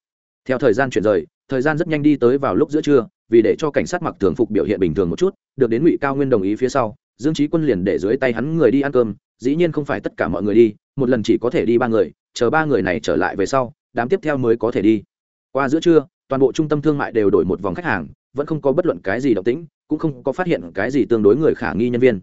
Theo thời gian chuyển rời, thời gian rất nhanh đi tới vào lúc giữa trưa, vì để cho cảnh sát mặc thường phục biểu hiện bình thường một chút, được đến ngụy cao nguyên đồng ý phía sau, dương trí quân liền để dưới tay hắn người đi ăn cơm, dĩ nhiên không phải tất cả mọi người đi, một lần chỉ có thể đi ba người, chờ ba người này trở lại về sau, đám tiếp theo mới có thể đi qua giữa trưa, toàn bộ trung tâm thương mại đều đổi một vòng khách hàng, vẫn không có bất luận cái gì động tĩnh, cũng không có phát hiện cái gì tương đối người khả nghi nhân viên.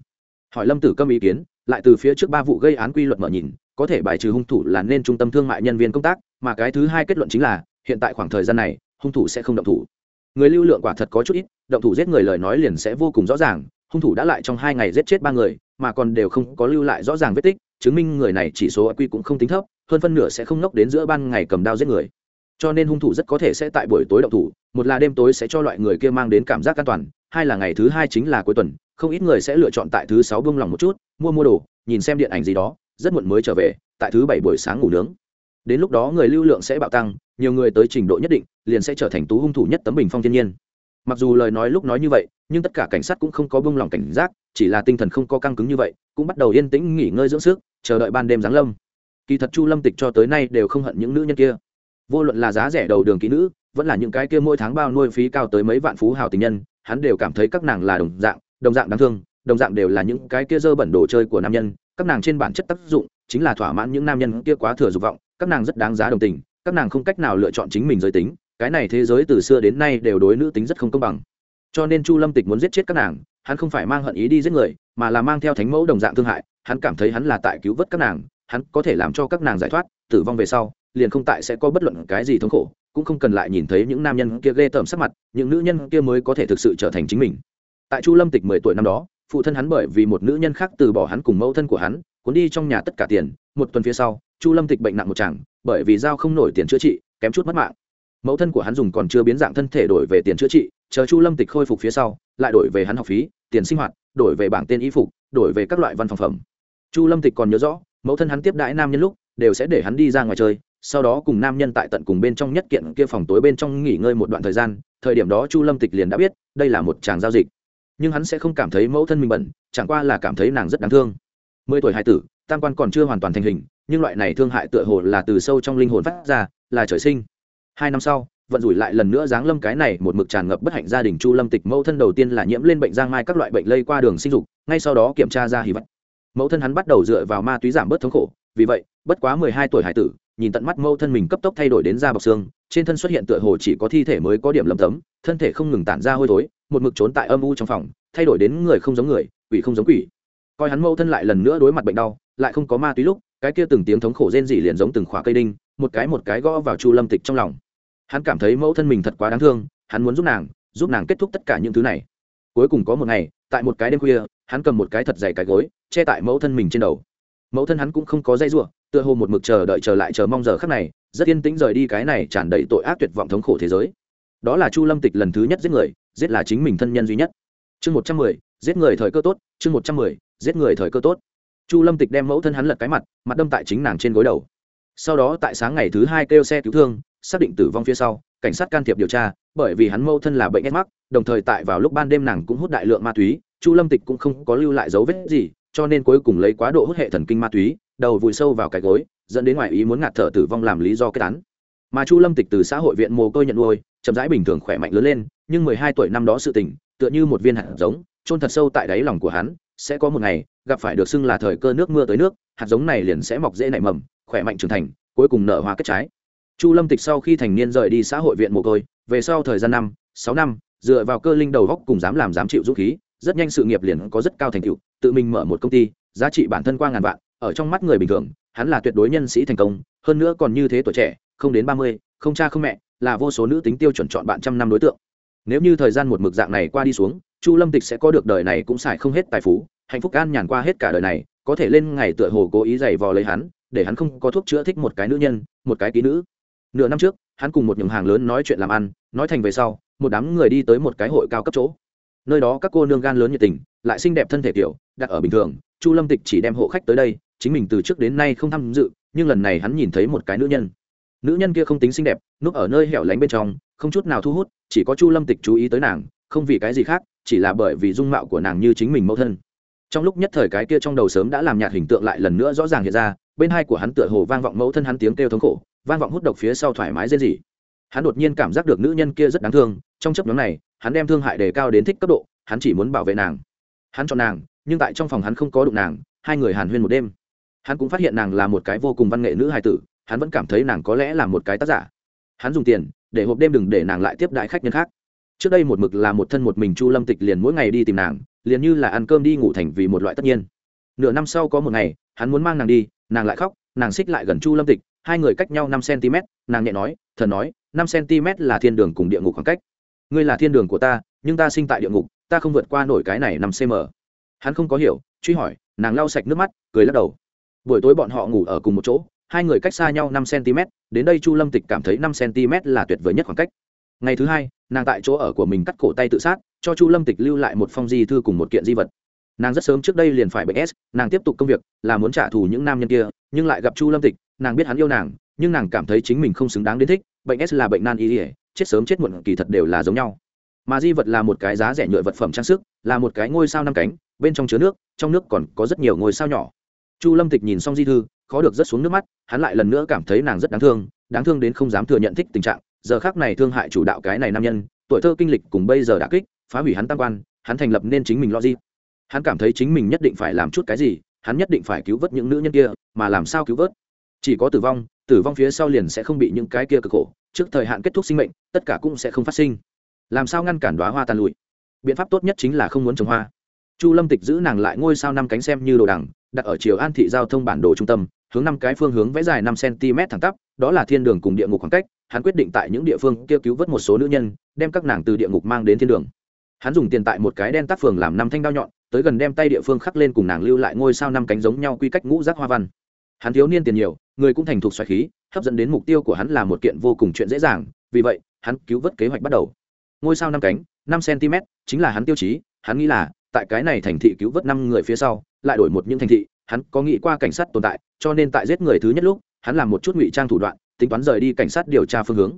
Hỏi lâm tử câm ý kiến, lại từ phía trước ba vụ gây án quy luật mở nhìn, có thể bài trừ hung thủ là nên trung tâm thương mại nhân viên công tác, mà cái thứ hai kết luận chính là, hiện tại khoảng thời gian này, hung thủ sẽ không động thủ. Người lưu lượng quả thật có chút ít, động thủ giết người lời nói liền sẽ vô cùng rõ ràng, hung thủ đã lại trong hai ngày giết chết ba người, mà còn đều không có lưu lại rõ ràng vết tích, chứng minh người này chỉ số quy cũng không tính thấp, hơn phân nửa sẽ không nốc đến giữa ban ngày cầm đao giết người cho nên hung thủ rất có thể sẽ tại buổi tối động thủ, một là đêm tối sẽ cho loại người kia mang đến cảm giác an toàn, hai là ngày thứ hai chính là cuối tuần, không ít người sẽ lựa chọn tại thứ sáu bông lòng một chút, mua mua đồ, nhìn xem điện ảnh gì đó, rất muộn mới trở về, tại thứ bảy buổi sáng ngủ nướng. Đến lúc đó người lưu lượng sẽ bạo tăng, nhiều người tới trình độ nhất định, liền sẽ trở thành tú hung thủ nhất tấm bình phong thiên nhiên. Mặc dù lời nói lúc nói như vậy, nhưng tất cả cảnh sát cũng không có bông lòng cảnh giác, chỉ là tinh thần không có căng cứng như vậy, cũng bắt đầu yên tĩnh nghỉ ngơi dưỡng sức, chờ đợi ban đêm giáng lâm. Kỳ thật chu lâm tịch cho tới nay đều không hận những nữ nhân kia vô luận là giá rẻ đầu đường kỹ nữ, vẫn là những cái kia mỗi tháng bao nuôi phí cao tới mấy vạn phú hào tình nhân, hắn đều cảm thấy các nàng là đồng dạng đồng dạng đáng thương, đồng dạng đều là những cái kia dơ bẩn đồ chơi của nam nhân. Các nàng trên bản chất tác dụng chính là thỏa mãn những nam nhân kia quá thừa dục vọng, các nàng rất đáng giá đồng tình, các nàng không cách nào lựa chọn chính mình giới tính, cái này thế giới từ xưa đến nay đều đối nữ tính rất không công bằng. Cho nên chu lâm tịch muốn giết chết các nàng, hắn không phải mang hận ý đi giết người, mà là mang theo thánh mẫu đồng dạng thương hại, hắn cảm thấy hắn là tại cứu vớt các nàng, hắn có thể làm cho các nàng giải thoát, tử vong về sau liền không tại sẽ có bất luận cái gì thống khổ, cũng không cần lại nhìn thấy những nam nhân kia ghê tởm sắc mặt, những nữ nhân kia mới có thể thực sự trở thành chính mình. Tại chu lâm tịch mười tuổi năm đó, phụ thân hắn bởi vì một nữ nhân khác từ bỏ hắn cùng mẫu thân của hắn, cuốn đi trong nhà tất cả tiền, một tuần phía sau, chu lâm tịch bệnh nặng một chàng bởi vì giao không nổi tiền chữa trị, kém chút mất mạng. Mẫu thân của hắn dùng còn chưa biến dạng thân thể đổi về tiền chữa trị, chờ chu lâm tịch khôi phục phía sau, lại đổi về hắn học phí, tiền sinh hoạt, đổi về bảng tên y phục, đổi về các loại văn phòng phẩm. Chu lâm tịch còn nhớ rõ, mẫu thân hắn tiếp đãi nam nhân lúc, đều sẽ để hắn đi ra ngoài chơi sau đó cùng nam nhân tại tận cùng bên trong nhất kiện kia phòng tối bên trong nghỉ ngơi một đoạn thời gian, thời điểm đó chu lâm tịch liền đã biết, đây là một tràng giao dịch. Nhưng hắn sẽ không cảm thấy mẫu thân mình bẩn, chẳng qua là cảm thấy nàng rất đáng thương. Mười tuổi hai tử, tam quan còn chưa hoàn toàn thành hình, nhưng loại này thương hại tựa hồ là từ sâu trong linh hồn phát ra, là trời sinh. Hai năm sau, vận rủi lại lần nữa giáng lâm cái này một mực tràn ngập bất hạnh gia đình chu lâm tịch mẫu thân đầu tiên là nhiễm lên bệnh giang mai các loại bệnh lây qua đường sinh dục, ngay sau đó kiểm tra ra hì vật. Mẫu thân hắn bắt đầu dựa vào ma túy giảm bớt thống khổ, vì vậy, bất quá mười hai tuổi hải tử nhìn tận mắt mẫu thân mình cấp tốc thay đổi đến da bọc xương, trên thân xuất hiện tựa hồ chỉ có thi thể mới có điểm lầm tấm, thân thể không ngừng tản ra hôi thối, một mực trốn tại âm u trong phòng, thay đổi đến người không giống người, quỷ không giống quỷ. Coi hắn mẫu thân lại lần nữa đối mặt bệnh đau, lại không có ma túy lúc, cái kia từng tiếng thống khổ rên rỉ liền giống từng khóa cây đinh, một cái một cái gõ vào chu lâm tịch trong lòng. Hắn cảm thấy mẫu thân mình thật quá đáng thương, hắn muốn giúp nàng giúp nàng kết thúc tất cả những thứ này. Cuối cùng có một ngày, tại một cái đêm khuya, hắn cầm một cái thật dày cái gối, che tại mẫu thân mình trên đầu. Mẫu thân hắn cũng không có dây r u ộ tựa hồ một mực chờ đợi chờ lại chờ mong giờ khắc này, rất yên tĩnh rời đi cái này tràn đầy tội ác tuyệt vọng thống khổ thế giới. Đó là chu lâm tịch lần thứ nhất giết người, giết là chính mình thân nhân duy nhất. Chương một trăm mười, giết người thời cơ tốt, chương một trăm mười, giết người thời cơ tốt. Chu lâm tịch đem mẫu thân hắn lật cái mặt mặt đâm tại chính nàng trên gối đầu. Sau đó tại sáng ngày thứ hai kêu xe cứu thương, xác định tử vong phía sau, cảnh sát can thiệp điều tra, bởi vì hắn mẫu thân là bệnh ép mắc đồng thời tại vào lúc ban đêm nàng cũng hút đại lượng ma túy, chu lâm tịch cũng không có lưu lại dấu vết gì, cho nên cuối cùng lấy quá độ hút hệ thần kinh ma túy đầu vùi sâu vào cái gối, dẫn đến ngoài ý muốn ngạt thở tử vong làm lý do kết án. Mà chu lâm tịch từ xã hội viện mồ côi nhận nuôi, chậm rãi bình thường khỏe mạnh lớn lên, nhưng mười hai tuổi năm đó sự tình, tựa như một viên hạt giống trôn thật sâu tại đáy lòng của hắn, sẽ có một ngày, gặp phải được xưng là thời cơ nước mưa tới nước, hạt giống này liền sẽ mọc dễ nảy mầm, khỏe mạnh trưởng thành, cuối cùng nở hoa kết trái. Chu lâm tịch sau khi thành niên rời đi xã hội viện mồ côi, về sau thời gian năm, sáu năm, dựa vào cơ linh đầu góc cùng dám làm dám chịu dũng khí, rất nhanh sự nghiệp liền có rất cao thành tựu, tự mình mở một công ty, giá trị bản thân qua ngàn vạn ở trong mắt người bình thường, hắn là tuyệt đối nhân sĩ thành công, hơn nữa còn như thế tuổi trẻ, không đến ba mươi, không cha không mẹ, là vô số nữ tính tiêu chuẩn chọn bạn trăm năm đối tượng. Nếu như thời gian một mực dạng này qua đi xuống, chu lâm tịch sẽ có được đời này cũng xài không hết tài phú, hạnh phúc an nhàn qua hết cả đời này, có thể lên ngày tựa hồ cố ý giày vò lấy hắn, để hắn không có thuốc chữa thích một cái nữ nhân, một cái ký nữ. Nửa năm trước, hắn cùng một nhầm hàng lớn nói chuyện làm ăn, nói thành về sau, một đám người đi tới một cái hội cao cấp chỗ. Nơi đó các cô nương gan lớn nhiệt tình, lại xinh đẹp thân thể kiểu đặt ở bình thường, chu lâm tịch chỉ đem hộ khách tới đây chính mình từ trước đến nay không tham dự, nhưng lần này hắn nhìn thấy một cái nữ nhân. Nữ nhân kia không tính xinh đẹp, núp ở nơi hẻo lánh bên trong, không chút nào thu hút, chỉ có chu lâm tịch chú ý tới nàng, không vì cái gì khác, chỉ là bởi vì dung mạo của nàng như chính mình mẫu thân. Trong lúc nhất thời cái kia trong đầu sớm đã làm nhạt hình tượng lại lần nữa rõ ràng hiện ra, bên hai của hắn tựa hồ vang vọng mẫu thân hắn tiếng kêu thống khổ, vang vọng hút độc phía sau thoải mái dễ gì hắn đột nhiên cảm giác được nữ nhân kia rất đáng thương, trong chấp nhóm này, hắn đem thương hại đề cao đến thích cấp độ, hắn chỉ muốn bảo vệ nàng. Hắn chọn nàng, nhưng tại trong phòng hắn không có đụng nàng, hai người hàn huyên một đêm hắn cũng phát hiện nàng là một cái vô cùng văn nghệ nữ hài tử, hắn vẫn cảm thấy nàng có lẽ là một cái tác giả. Hắn dùng tiền, để hộp đêm đừng để nàng lại tiếp đại khách nhân khác. Trước đây một mực là một thân một mình chu lâm tịch liền mỗi ngày đi tìm nàng, liền như là ăn cơm đi ngủ thành vì một loại tất nhiên. Nửa năm sau có một ngày, hắn muốn mang nàng đi, nàng lại khóc, nàng xích lại gần chu lâm tịch, hai người cách nhau năm cm, nàng nhẹ nói, thần nói, năm cm là thiên đường cùng địa ngục khoảng cách. Ngươi là thiên đường của ta, nhưng ta sinh tại địa ngục, ta không vượt qua nổi cái này năm cm. Hắn không có hiểu, truy hỏi, nàng lau sạch nước mắt, cười lắc đầu buổi tối bọn họ ngủ ở cùng một chỗ, hai người cách xa nhau năm cm, đến đây chu lâm tịch cảm thấy năm cm là tuyệt vời nhất khoảng cách. Ngày thứ hai, nàng tại chỗ ở của mình cắt cổ tay tự sát, cho chu lâm tịch lưu lại một phong di thư cùng một kiện di vật. Nàng rất sớm trước đây liền phải bệnh s, nàng tiếp tục công việc, là muốn trả thù những nam nhân kia, nhưng lại gặp chu lâm tịch, nàng biết hắn yêu nàng, nhưng nàng cảm thấy chính mình không xứng đáng đến thích, bệnh s là bệnh nan y ỉa chết sớm chết muộn kỳ thật đều là giống nhau. Mà di vật là một cái giá rẻ nhựa vật phẩm trang sức, là một cái ngôi sao năm cánh, bên trong chứa nước, trong nước còn có rất nhiều ngôi sao nhỏ chu lâm tịch nhìn xong di thư, khó được rất xuống nước mắt, hắn lại lần nữa cảm thấy nàng rất đáng thương đáng thương đến không dám thừa nhận thích tình trạng, giờ khác này thương hại chủ đạo cái này nam nhân, tuổi thơ kinh lịch cùng bây giờ đã kích, phá hủy hắn tam quan, hắn thành lập nên chính mình lo gì hắn cảm thấy chính mình nhất định phải làm chút cái gì, hắn nhất định phải cứu vớt những nữ nhân kia, mà làm sao cứu vớt? Chỉ có tử vong tử vong phía sau liền sẽ không bị những cái kia cực khổ, trước thời hạn kết thúc sinh mệnh, tất cả cũng sẽ không phát sinh. Làm sao ngăn cản đoá hoa tàn lụi? Biện pháp tốt nhất chính là không muốn trồng hoa chu lâm tịch giữ nàng lại ngôi sao năm cánh xem như đồ đằng, đặt ở chiều an thị giao thông bản đồ trung tâm, hướng năm cái phương hướng vẽ dài năm cm thẳng tắp, đó là thiên đường cùng địa ngục khoảng cách, hắn quyết định tại những địa phương kêu cứu vớt một số nữ nhân, đem các nàng từ địa ngục mang đến thiên đường. Hắn dùng tiền tại một cái đen tác phường làm năm thanh đao nhọn, tới gần đem tay địa phương khắc lên cùng nàng lưu lại ngôi sao năm cánh giống nhau quy cách ngũ giác hoa văn. Hắn thiếu niên tiền nhiều, người cũng thành thục xoài khí, hấp dẫn đến mục tiêu của hắn là một kiện vô cùng chuyện dễ dàng, vì vậy, hắn cứu vớt kế hoạch bắt đầu. Ngôi sao năm cánh, năm cm, chính là hắn tiêu chí, hắn nghĩ là tại cái này thành thị cứu vớt năm người phía sau, lại đổi một những thành thị, hắn có nghĩ qua cảnh sát tồn tại, cho nên tại giết người thứ nhất lúc, hắn làm một chút ngụy trang thủ đoạn, tính toán rời đi cảnh sát điều tra phương hướng.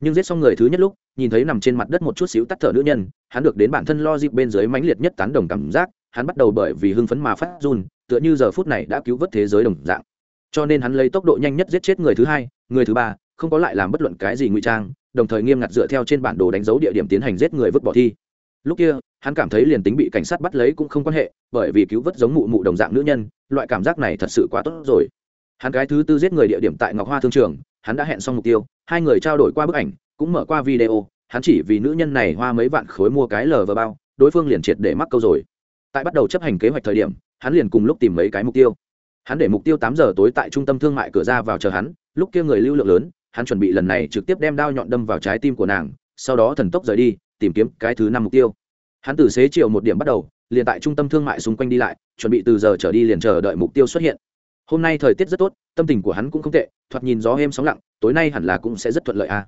Nhưng giết xong người thứ nhất lúc, nhìn thấy nằm trên mặt đất một chút xíu tắt thở nữ nhân, hắn được đến bản thân lo dịp bên dưới mãnh liệt nhất tán đồng cảm giác, hắn bắt đầu bởi vì hưng phấn mà phát run, tựa như giờ phút này đã cứu vớt thế giới đồng dạng. Cho nên hắn lấy tốc độ nhanh nhất giết chết người thứ hai, người thứ ba, không có lại làm bất luận cái gì ngụy trang, đồng thời nghiêm ngặt dựa theo trên bản đồ đánh dấu địa điểm tiến hành giết người vứt bỏ thi lúc kia, hắn cảm thấy liền tính bị cảnh sát bắt lấy cũng không quan hệ, bởi vì cứu vớt giống mụ mụ đồng dạng nữ nhân, loại cảm giác này thật sự quá tốt rồi. Hắn cái thứ tư giết người địa điểm tại ngọc hoa thương trường, hắn đã hẹn xong mục tiêu, hai người trao đổi qua bức ảnh, cũng mở qua video, hắn chỉ vì nữ nhân này hoa mấy vạn khối mua cái lờ vào bao, đối phương liền triệt để mắc câu rồi. Tại bắt đầu chấp hành kế hoạch thời điểm, hắn liền cùng lúc tìm mấy cái mục tiêu. Hắn để mục tiêu tám giờ tối tại trung tâm thương mại cửa ra vào chờ hắn, lúc kia người lưu lượng lớn, hắn chuẩn bị lần này trực tiếp đem đao nhọn đâm vào trái tim của nàng, sau đó thần tốc rời đi tìm kiếm cái thứ năm mục tiêu. Hắn từ xế chiều một điểm bắt đầu, liền tại trung tâm thương mại xung quanh đi lại, chuẩn bị từ giờ trở đi liền chờ đợi mục tiêu xuất hiện. Hôm nay thời tiết rất tốt, tâm tình của hắn cũng không tệ, thoạt nhìn gió êm sóng lặng, tối nay hẳn là cũng sẽ rất thuận lợi à.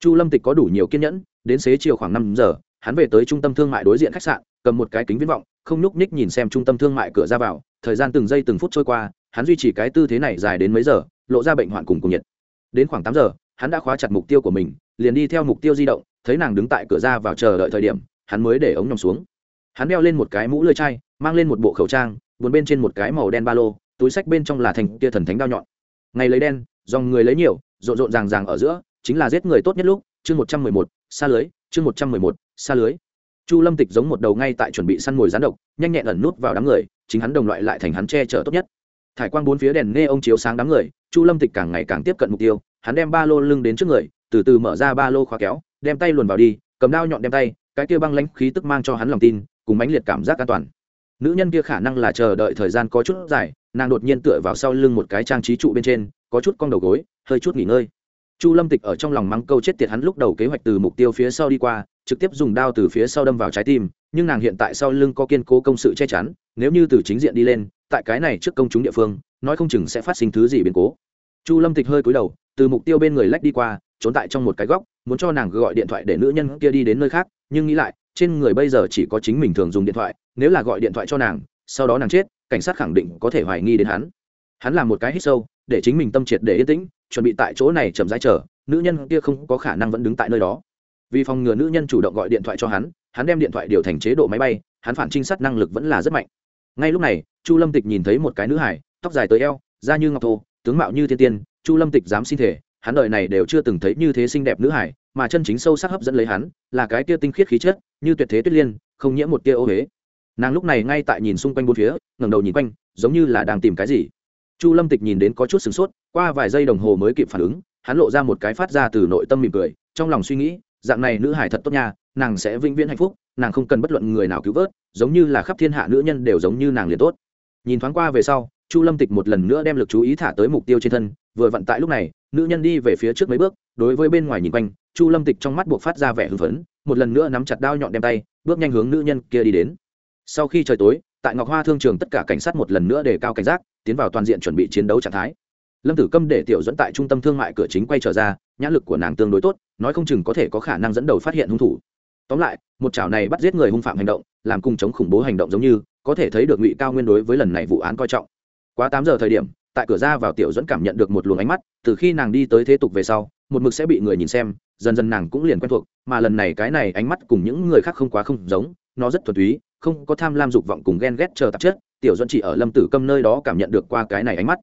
chu lâm tịch có đủ nhiều kiên nhẫn, đến xế chiều khoảng năm giờ, hắn về tới trung tâm thương mại đối diện khách sạn, cầm một cái kính viễn vọng, không nhúc nhích nhìn xem trung tâm thương mại cửa ra vào, thời gian từng giây từng phút trôi qua, hắn duy trì cái tư thế này dài đến mấy giờ, lộ ra bệnh hoạn cùng cùng nhiệt. Đến khoảng tám giờ, hắn đã khóa chặt mục tiêu của mình liền đi theo mục tiêu di động, thấy nàng đứng tại cửa ra vào chờ đợi thời điểm, hắn mới để ống nhòm xuống. Hắn đeo lên một cái mũ lưỡi chai, mang lên một bộ khẩu trang, buồn bên trên một cái màu đen ba lô, túi sách bên trong là thành tia thần thánh đao nhọn. Ngày lấy đen, dòng người lấy nhiều, rộn rộn ràng ràng ở giữa, chính là giết người tốt nhất lúc, chương một trăm mười một, xa lưới, chương một trăm mười một, xa lưới. Chu lâm tịch giống một đầu ngay tại chuẩn bị săn mồi rán độc, nhanh nhẹn ẩn nút vào đám người, chính hắn đồng loại lại thành hắn che chở tốt nhất. Thải quang bốn phía đèn nghe ông chiếu sáng đám người, chu lâm tịch càng ngày càng tiếp cận mục tiêu, hắn đem ba lô lưng đến trước người từ từ mở ra ba lô khóa kéo, đem tay luồn vào đi, cầm đao nhọn đem tay, cái kia băng lãnh khí tức mang cho hắn lòng tin, cùng mãnh liệt cảm giác an toàn. Nữ nhân kia khả năng là chờ đợi thời gian có chút dài, nàng đột nhiên tựa vào sau lưng một cái trang trí trụ bên trên, có chút cong đầu gối, hơi chút nghỉ ngơi. Chu lâm tịch ở trong lòng mắng câu chết tiệt hắn lúc đầu kế hoạch từ mục tiêu phía sau đi qua, trực tiếp dùng đao từ phía sau đâm vào trái tim, nhưng nàng hiện tại sau lưng có kiên cố công sự che chắn, nếu như từ chính diện đi lên, tại cái này trước công chúng địa phương, nói không chừng sẽ phát sinh thứ gì biến cố chu lâm tịch hơi cúi đầu, từ mục tiêu bên người lách đi qua, trốn tại trong một cái góc, muốn cho nàng gọi điện thoại để nữ nhân kia đi đến nơi khác, nhưng nghĩ lại, trên người bây giờ chỉ có chính mình thường dùng điện thoại, nếu là gọi điện thoại cho nàng, sau đó nàng chết, cảnh sát khẳng định có thể hoài nghi đến hắn. Hắn làm một cái hít sâu, để chính mình tâm triệt để yên tĩnh, chuẩn bị tại chỗ này chậm rãi chờ, nữ nhân kia không có khả năng vẫn đứng tại nơi đó. Vì phòng ngừa nữ nhân chủ động gọi điện thoại cho hắn hắn đem điện thoại điều thành chế độ máy bay, hắn phản trinh sát năng lực vẫn là rất mạnh. Ngay lúc này, chu lâm tịch nhìn thấy một cái nữ hải tóc dài tới eo, da như ngọc thô tướng mạo như thiên tiên, chu lâm tịch dám xin thể, hắn đời này đều chưa từng thấy như thế xinh đẹp nữ hải, mà chân chính sâu sắc hấp dẫn lấy hắn, là cái tia tinh khiết khí chất, như tuyệt thế tuyết liên, không nhiễm một tia ô huế nàng lúc này ngay tại nhìn xung quanh bốn phía, ngẩng đầu nhìn quanh, giống như là đang tìm cái gì. Chu lâm tịch nhìn đến có chút sửng sốt, qua vài giây đồng hồ mới kịp phản ứng, hắn lộ ra một cái phát ra từ nội tâm mỉm cười, trong lòng suy nghĩ, dạng này nữ hải thật tốt nha, nàng sẽ vĩnh viễn hạnh phúc, nàng không cần bất luận người nào cứu vớt, giống như là khắp thiên hạ nữ nhân đều giống như nàng liền tốt. Nhìn thoáng qua về sau chu lâm tịch một lần nữa đem lực chú ý thả tới mục tiêu trên thân, vừa vận tại lúc này, nữ nhân đi về phía trước mấy bước, đối với bên ngoài nhìn quanh, chu lâm tịch trong mắt buộc phát ra vẻ hưng phấn, một lần nữa nắm chặt đao nhọn đem tay, bước nhanh hướng nữ nhân kia đi đến. Sau khi trời tối, tại ngọc hoa thương trường tất cả cảnh sát một lần nữa đề cao cảnh giác, tiến vào toàn diện chuẩn bị chiến đấu trạng thái. Lâm tử câm để tiểu dẫn tại trung tâm thương mại cửa chính quay trở ra, nhãn lực của nàng tương đối tốt, nói không chừng có thể có khả năng dẫn đầu phát hiện hung thủ. Tóm lại, một chảo này bắt giết người hung phạm hành động, làm cùng chống khủng bố hành động giống như, có thể thấy được ngụy cao nguyên đối với lần này vụ án coi trọng quá tám giờ thời điểm, tại cửa ra vào tiểu dẫn cảm nhận được một luồng ánh mắt, từ khi nàng đi tới thế tục về sau, một mực sẽ bị người nhìn xem, dần dần nàng cũng liền quen thuộc, mà lần này cái này ánh mắt cùng những người khác không quá không giống, nó rất thuần túy, không có tham lam dục vọng cùng ghen ghét chờ tạp chất, tiểu dẫn chỉ ở lâm tử câm nơi đó cảm nhận được qua cái này ánh mắt.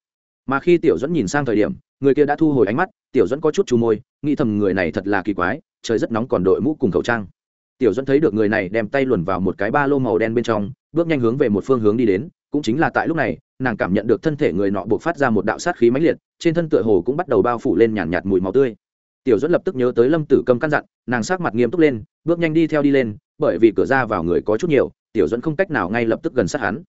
Mà khi tiểu dẫn nhìn sang thời điểm, người kia đã thu hồi ánh mắt, tiểu dẫn có chút chú môi, nghĩ thầm người này thật là kỳ quái, trời rất nóng còn đội mũ cùng khẩu trang. Tiểu dẫn thấy được người này đem tay luồn vào một cái ba lô màu đen bên trong, bước nhanh hướng về một phương hướng đi đến, cũng chính là tại lúc này nàng cảm nhận được thân thể người nọ buộc phát ra một đạo sát khí mãnh liệt trên thân tựa hồ cũng bắt đầu bao phủ lên nhàn nhạt, nhạt mùi máu tươi. Tiểu dẫn lập tức nhớ tới lâm tử Cầm căn dặn nàng sát mặt nghiêm túc lên bước nhanh đi theo đi lên bởi vì cửa ra vào người có chút nhiều tiểu dẫn không cách nào ngay lập tức gần sát hắn.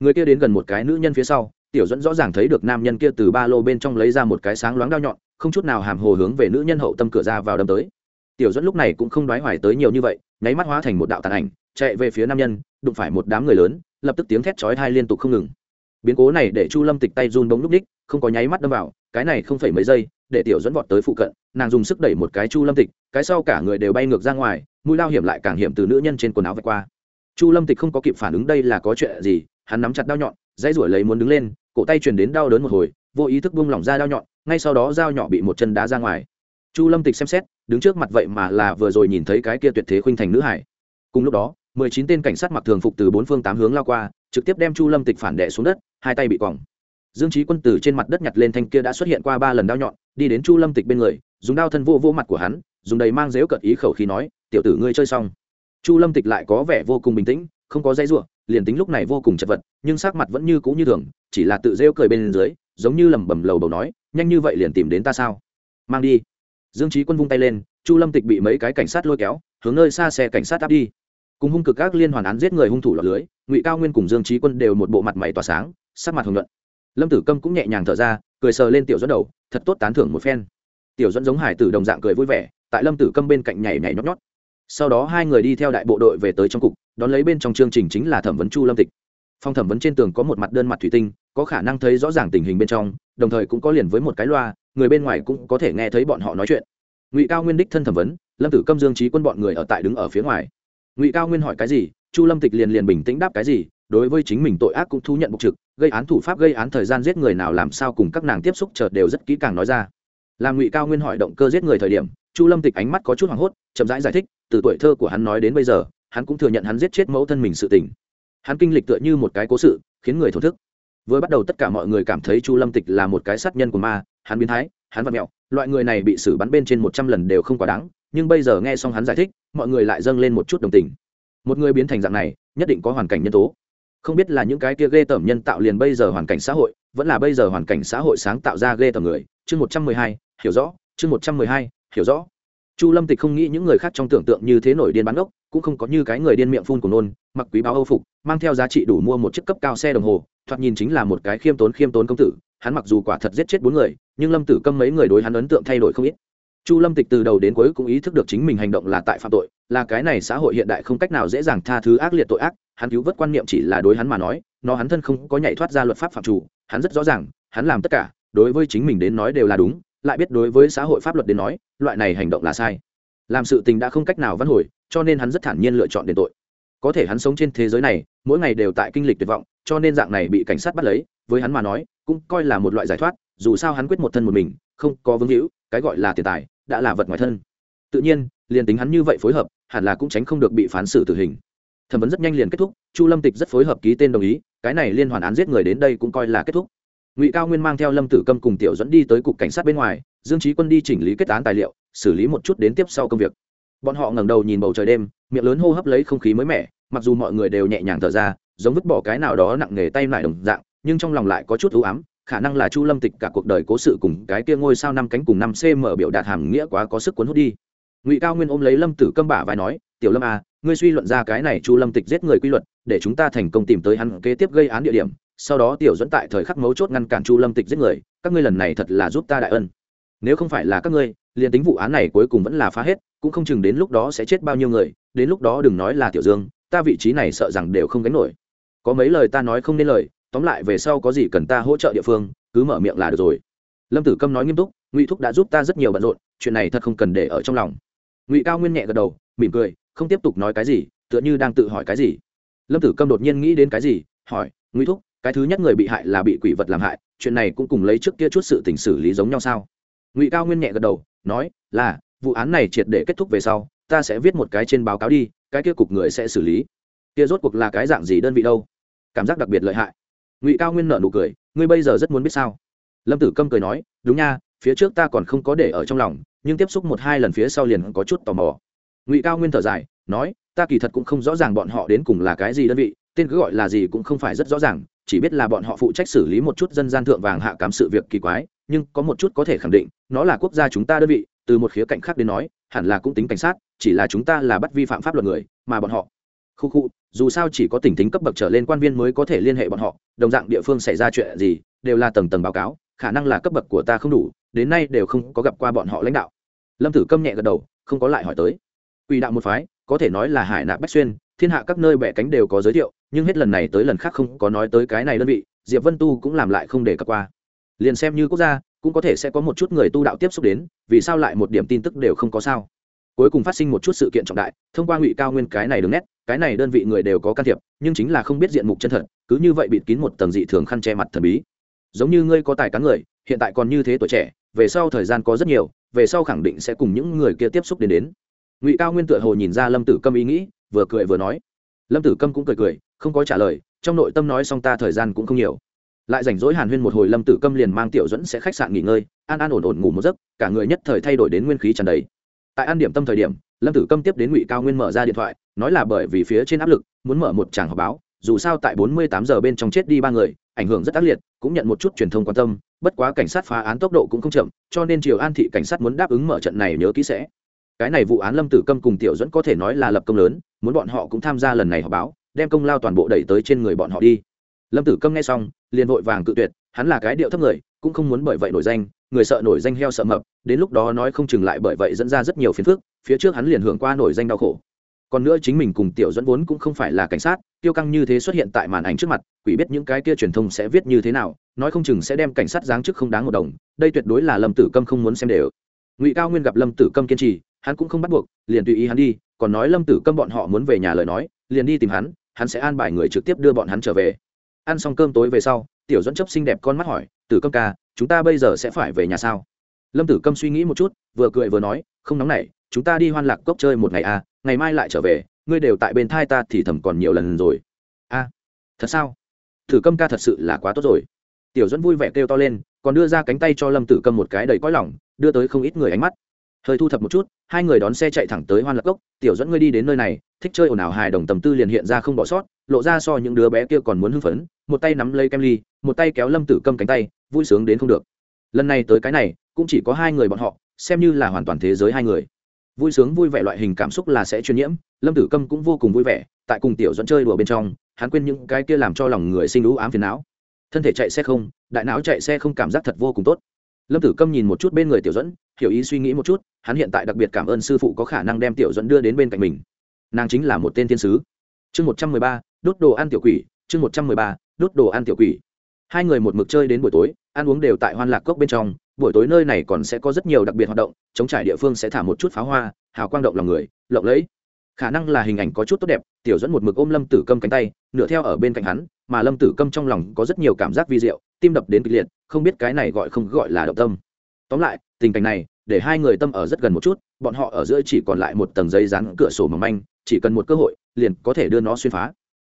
Người kia đến gần một cái nữ nhân phía sau tiểu dẫn rõ ràng thấy được nam nhân kia từ ba lô bên trong lấy ra một cái sáng loáng đao nhọn không chút nào hàm hồ hướng về nữ nhân hậu tâm cửa ra vào đâm tới. Tiểu dẫn lúc này cũng không đoái hoài tới nhiều như vậy nháy mắt hóa thành một đạo tàn ảnh chạy về phía nam nhân đụng phải một đám người lớn lập tức tiếng thét chói thai liên tục không ngừng biến cố này để chu lâm tịch tay run bóng lúc ních không có nháy mắt đâm vào, cái này không phải mấy giây, để tiểu dẫn vọt tới phụ cận, nàng dùng sức đẩy một cái chu lâm tịch, cái sau cả người đều bay ngược ra ngoài, mũi lao hiểm lại càng hiểm từ nữ nhân trên quần áo vạch qua. Chu lâm tịch không có kịp phản ứng đây là có chuyện gì, hắn nắm chặt đao nhọn, dãy ruổi lấy muốn đứng lên, cổ tay truyền đến đau đớn một hồi, vô ý thức buông lỏng ra đao nhọn, ngay sau đó dao nhỏ bị một chân đá ra ngoài. Chu lâm tịch xem xét, đứng trước mặt vậy mà là vừa rồi nhìn thấy cái kia tuyệt thế khuynh thành nữ hải. Cùng lúc đó, mười chín tên cảnh sát mặc thường phục từ bốn phương tám hướng lao qua trực tiếp đem chu lâm tịch phản đệ xuống đất, hai tay bị quòng dương trí quân tử trên mặt đất nhặt lên thanh kia đã xuất hiện qua ba lần đao nhọn, đi đến chu lâm tịch bên người, dùng đao thân vô vô mặt của hắn, dùng đầy mang dếu cợt ý khẩu khí nói, tiểu tử ngươi chơi xong. Chu lâm tịch lại có vẻ vô cùng bình tĩnh, không có dây ruộng liền tính lúc này vô cùng chật vật, nhưng sắc mặt vẫn như cũ như thường, chỉ là tự rêu cười bên dưới, giống như lẩm bẩm lầu bầu nói, nhanh như vậy liền tìm đến ta sao? Mang đi. Dương trí quân vung tay lên, chu lâm tịch bị mấy cái cảnh sát lôi kéo, hướng nơi xa xe cảnh sát áp đi cùng hung cực các liên hoàn án giết người hung thủ lọt lưới, ngụy cao nguyên cùng dương trí quân đều một bộ mặt mày tỏa sáng, sắc mặt hồng luận lâm tử câm cũng nhẹ nhàng thở ra, cười sờ lên tiểu dẫn đầu, thật tốt tán thưởng một phen. Tiểu dẫn giống hải tử đồng dạng cười vui vẻ, tại lâm tử câm bên cạnh nhảy nhảy nhót nhót. Sau đó hai người đi theo đại bộ đội về tới trong cục, đón lấy bên trong chương trình chính là thẩm vấn chu lâm tịch. Phòng thẩm vấn trên tường có một mặt đơn mặt thủy tinh, có khả năng thấy rõ ràng tình hình bên trong, đồng thời cũng có liền với một cái loa, người bên ngoài cũng có thể nghe thấy bọn họ nói chuyện. Ngụy cao nguyên đích thân thẩm vấn, lâm tử câm dương trí quân bọn người ở tại đứng ở phía ngoài ngụy cao nguyên hỏi cái gì chu lâm tịch liền liền bình tĩnh đáp cái gì đối với chính mình tội ác cũng thu nhận bục trực gây án thủ pháp gây án thời gian giết người nào làm sao cùng các nàng tiếp xúc chợt đều rất kỹ càng nói ra làm ngụy cao nguyên hỏi động cơ giết người thời điểm chu lâm tịch ánh mắt có chút hoảng hốt chậm rãi giải, giải thích từ tuổi thơ của hắn nói đến bây giờ hắn cũng thừa nhận hắn giết chết mẫu thân mình sự tình hắn kinh lịch tựa như một cái cố sự khiến người thổ thức vừa bắt đầu tất cả mọi người cảm thấy chu lâm tịch là một cái sát nhân của ma hắn biến thái hắn vật mẹo loại người này bị xử bắn bên trên một trăm lần đều không quá đáng nhưng bây giờ nghe xong hắn giải thích, mọi người lại dâng lên một chút đồng tình. Một người biến thành dạng này, nhất định có hoàn cảnh nhân tố. Không biết là những cái kia ghê tởm nhân tạo liền bây giờ hoàn cảnh xã hội, vẫn là bây giờ hoàn cảnh xã hội sáng tạo ra ghê tởm người. Chương một trăm mười hai, hiểu rõ. Chương một trăm mười hai, hiểu rõ. Chu lâm tịch không nghĩ những người khác trong tưởng tượng như thế nổi điên bán ốc, cũng không có như cái người điên miệng phun của nôn, mặc quý báo âu phục, mang theo giá trị đủ mua một chiếc cấp cao xe đồng hồ, thoạt nhìn chính là một cái khiêm tốn khiêm tốn công tử. Hắn mặc dù quả thật giết chết bốn người, nhưng lâm tử câm mấy người đối hắn ấn tượng thay đổi không ít chu lâm tịch từ đầu đến cuối cũng ý thức được chính mình hành động là tại phạm tội, là cái này xã hội hiện đại không cách nào dễ dàng tha thứ ác liệt tội ác, hắn cứu vớt quan niệm chỉ là đối hắn mà nói, nó hắn thân không có nhảy thoát ra luật pháp phạm chủ, hắn rất rõ ràng, hắn làm tất cả, đối với chính mình đến nói đều là đúng, lại biết đối với xã hội pháp luật đến nói, loại này hành động là sai. Làm sự tình đã không cách nào văn hồi, cho nên hắn rất thản nhiên lựa chọn đền tội. Có thể hắn sống trên thế giới này, mỗi ngày đều tại kinh lịch tuyệt vọng, cho nên dạng này bị cảnh sát bắt lấy, với hắn mà nói, cũng coi là một loại giải thoát, dù sao hắn quyết một thân một mình, không có vương hữu, cái gọi là tiền tài đã là vật ngoài thân. Tự nhiên, liền tính hắn như vậy phối hợp, hẳn là cũng tránh không được bị phán xử tử hình. Thẩm vấn rất nhanh liền kết thúc, chu lâm tịch rất phối hợp ký tên đồng ý, cái này liên hoàn án giết người đến đây cũng coi là kết thúc. Ngụy cao nguyên mang theo lâm tử câm cùng tiểu dẫn đi tới cục cảnh sát bên ngoài, dương trí quân đi chỉnh lý kết án tài liệu, xử lý một chút đến tiếp sau công việc. Bọn họ ngẩng đầu nhìn bầu trời đêm, miệng lớn hô hấp lấy không khí mới mẻ, mặc dù mọi người đều nhẹ nhàng thở ra, giống vứt bỏ cái nào đó nặng nề tay lại đồng dạng, nhưng trong lòng lại có chút ưu ám khả năng là chu lâm tịch cả cuộc đời cố sự cùng cái kia ngôi sao năm cánh cùng năm cm biểu đạt hàm nghĩa quá có sức cuốn hút đi. Ngụy cao nguyên ôm lấy lâm tử câm bả vai nói, tiểu lâm à ngươi suy luận ra cái này chu lâm tịch giết người quy luật, để chúng ta thành công tìm tới hắn kế tiếp gây án địa điểm, sau đó tiểu dẫn tại thời khắc mấu chốt ngăn cản chu lâm tịch giết người, các ngươi lần này thật là giúp ta đại ân. Nếu không phải là các ngươi, liền tính vụ án này cuối cùng vẫn là phá hết, cũng không chừng đến lúc đó sẽ chết bao nhiêu người, đến lúc đó đừng nói là tiểu dương, ta vị trí này sợ rằng đều không gánh nổi. Có mấy lời ta nói không nên lời tóm lại về sau có gì cần ta hỗ trợ địa phương, cứ mở miệng là được rồi. Lâm tử câm nói nghiêm túc, ngụy thúc đã giúp ta rất nhiều bận rộn, chuyện này thật không cần để ở trong lòng. Ngụy cao nguyên nhẹ gật đầu, mỉm cười, không tiếp tục nói cái gì, tựa như đang tự hỏi cái gì. Lâm tử câm đột nhiên nghĩ đến cái gì, hỏi, ngụy thúc, cái thứ nhất người bị hại là bị quỷ vật làm hại, chuyện này cũng cùng lấy trước kia chút sự t ì n h xử lý giống nhau sao? Ngụy cao nguyên nhẹ gật đầu, nói, là, vụ án này triệt để kết thúc về sau, ta sẽ viết một cái trên báo cáo đi, cái kia cục người sẽ xử lý. Kia rốt cuộc là cái dạng gì đơn vị đâu? Cảm giác đặc biệt lợi hại ngụy cao nguyên nợ nụ cười ngươi bây giờ rất muốn biết sao lâm tử câm cười nói đúng nha phía trước ta còn không có để ở trong lòng nhưng tiếp xúc một hai lần phía sau liền có chút tò mò ngụy cao nguyên thở dài nói ta kỳ thật cũng không rõ ràng bọn họ đến cùng là cái gì đơn vị tên cứ gọi là gì cũng không phải rất rõ ràng chỉ biết là bọn họ phụ trách xử lý một chút dân gian thượng vàng hạ cám sự việc kỳ quái nhưng có một chút có thể khẳng định nó là quốc gia chúng ta đơn vị từ một khía cạnh khác đến nói hẳn là cũng tính cảnh sát chỉ là chúng ta là bắt vi phạm pháp luật người mà bọn họ khu khu dù sao chỉ có tỉnh tính cấp bậc trở lên quan viên mới có thể liên hệ bọn họ, đồng dạng địa phương xảy ra chuyện gì, đều là tầng tầng báo cáo, khả năng là cấp bậc của ta không đủ, đến nay đều không có gặp qua bọn họ lãnh đạo. Lâm tử câm nhẹ gật đầu, không có lại hỏi tới. Quỷ đạo một phái, có thể nói là hải nạp bách xuyên, thiên hạ các nơi bẻ cánh đều có giới thiệu, nhưng hết lần này tới lần khác không có nói tới cái này đơn vị, diệp vân tu cũng làm lại không để cập qua. Liền xem như quốc gia, cũng có thể sẽ có một chút người tu đạo tiếp xúc đến, vì sao lại một điểm tin tức đều không có sao? Cuối cùng phát sinh một chút sự kiện trọng đại, thông qua ngụy cao nguyên cái này đường nét cái này đơn vị người đều có can thiệp, nhưng chính là không biết diện mục chân thật, cứ như vậy bịt kín một tầng dị thường khăn che mặt thần bí. Giống như ngươi có tài cán người, hiện tại còn như thế tuổi trẻ, về sau thời gian có rất nhiều, về sau khẳng định sẽ cùng những người kia tiếp xúc đến đến. Ngụy cao nguyên tựa hồ nhìn ra lâm tử câm ý nghĩ, vừa cười vừa nói. Lâm tử câm cũng cười cười, không có trả lời, trong nội tâm nói xong ta thời gian cũng không nhiều. Lại rảnh rỗi hàn huyên một hồi lâm tử câm liền mang tiểu dẫn sẽ khách sạn nghỉ ngơi, an an ổn ổn ngủ một giấc, cả người nhất thời thay đổi đến nguyên khí tràn đầy tại an điểm tâm thời điểm, lâm tử câm tiếp đến ngụy cao nguyên mở ra điện thoại, nói là bởi vì phía trên áp lực, muốn mở một tràng họp báo, dù sao tại 48 giờ bên trong chết đi ba người, ảnh hưởng rất ác liệt, cũng nhận một chút truyền thông quan tâm, bất quá cảnh sát phá án tốc độ cũng không chậm, cho nên triều an thị cảnh sát muốn đáp ứng mở trận này nhớ kỹ sẽ. Cái này vụ án lâm tử câm cùng tiểu dẫn có thể nói là lập công lớn, muốn bọn họ cũng tham gia lần này họp báo, đem công lao toàn bộ đẩy tới trên người bọn họ đi. Lâm tử câm nghe xong, liền vội vàng cự tuyệt, hắn là cái điệu thấp người, cũng không muốn bởi vậy nổi danh người sợ nổi danh heo sợ mập, đến lúc đó nói không chừng lại bởi vậy dẫn ra rất nhiều phiền phức, phía trước hắn liền hưởng qua nổi danh đau khổ. Còn nữa chính mình cùng tiểu dẫn vốn cũng không phải là cảnh sát, tiêu căng như thế xuất hiện tại màn ảnh trước mặt, quỷ biết những cái kia truyền thông sẽ viết như thế nào, nói không chừng sẽ đem cảnh sát giáng chức không đáng một đồng, đây tuyệt đối là lâm tử câm không muốn xem đều. Ngụy cao nguyên gặp lâm tử câm kiên trì, hắn cũng không bắt buộc, liền tùy ý hắn đi, còn nói lâm tử câm bọn họ muốn về nhà lời nói, liền đi tìm hắn hắn sẽ an bài người trực tiếp đưa bọn hắn trở về. Ăn xong cơm tối về sau, tiểu dẫn chấp xinh đẹp con mắt hỏi, tử câm ca chúng ta bây giờ sẽ phải về nhà sao? Lâm tử câm suy nghĩ một chút vừa cười vừa nói không nóng nảy chúng ta đi hoan lạc cốc chơi một ngày à ngày mai lại trở về ngươi đều tại bên thai ta thì thầm còn nhiều lần rồi. A à, thật sao? Tử câm ca thật sự là quá tốt rồi. Tiểu dẫn vui vẻ kêu to lên còn đưa ra cánh tay cho lâm tử câm một cái đầy cõi lỏng đưa tới không ít người ánh mắt. Hơi thu thập một chút hai người đón xe chạy thẳng tới hoan lạc cốc. Tiểu dẫn ngươi đi đến nơi này thích chơi ồn ào hài đồng tầm tư liền hiện ra không bỏ sót lộ ra so những đứa bé kia còn muốn hưng phấn một tay nắm lấy kem ly một tay kéo lâm tử câm cánh tay vui sướng đến không được. Lần này tới cái này, cũng chỉ có hai người bọn họ, xem như là hoàn toàn thế giới hai người. Vui sướng vui vẻ loại hình cảm xúc là sẽ truyền nhiễm, lâm tử câm cũng vô cùng vui vẻ, tại cùng tiểu dẫn chơi đùa bên trong, hắn quên những cái kia làm cho lòng người sinh lũ ám phiền não. Thân thể chạy xe không, đại não chạy xe không cảm giác thật vô cùng tốt. Lâm tử câm nhìn một chút bên người tiểu dẫn, hiểu ý suy nghĩ một chút, hắn hiện tại đặc biệt cảm ơn sư phụ có khả năng đem tiểu dẫn đưa đến bên cạnh mình. Nàng chính là một tên thiên sứ. Chương một trăm mười ba, đốt đồ ăn tiểu quỷ, chương một trăm mười ba, đốt đồ ăn tiểu quỷ. Hai người một mực chơi đến buổi tối ăn uống đều tại hoan lạc cốc bên trong, buổi tối nơi này còn sẽ có rất nhiều đặc biệt hoạt động, chống trải địa phương sẽ thả một chút pháo hoa, hào quang động lòng người, lộng lẫy. Khả năng là hình ảnh có chút tốt đẹp, tiểu dẫn một mực ôm lâm tử câm cánh tay, nửa theo ở bên cạnh hắn, mà lâm tử câm trong lòng có rất nhiều cảm giác vi diệu, tim đập đến kịch liệt, không biết cái này gọi không gọi là động tâm. Tóm lại, tình cảnh này, để hai người tâm ở rất gần một chút, bọn họ ở giữa chỉ còn lại một tầng giấy rán cửa sổ mỏng manh, chỉ cần một cơ hội, liền có thể đưa nó xuyên phá.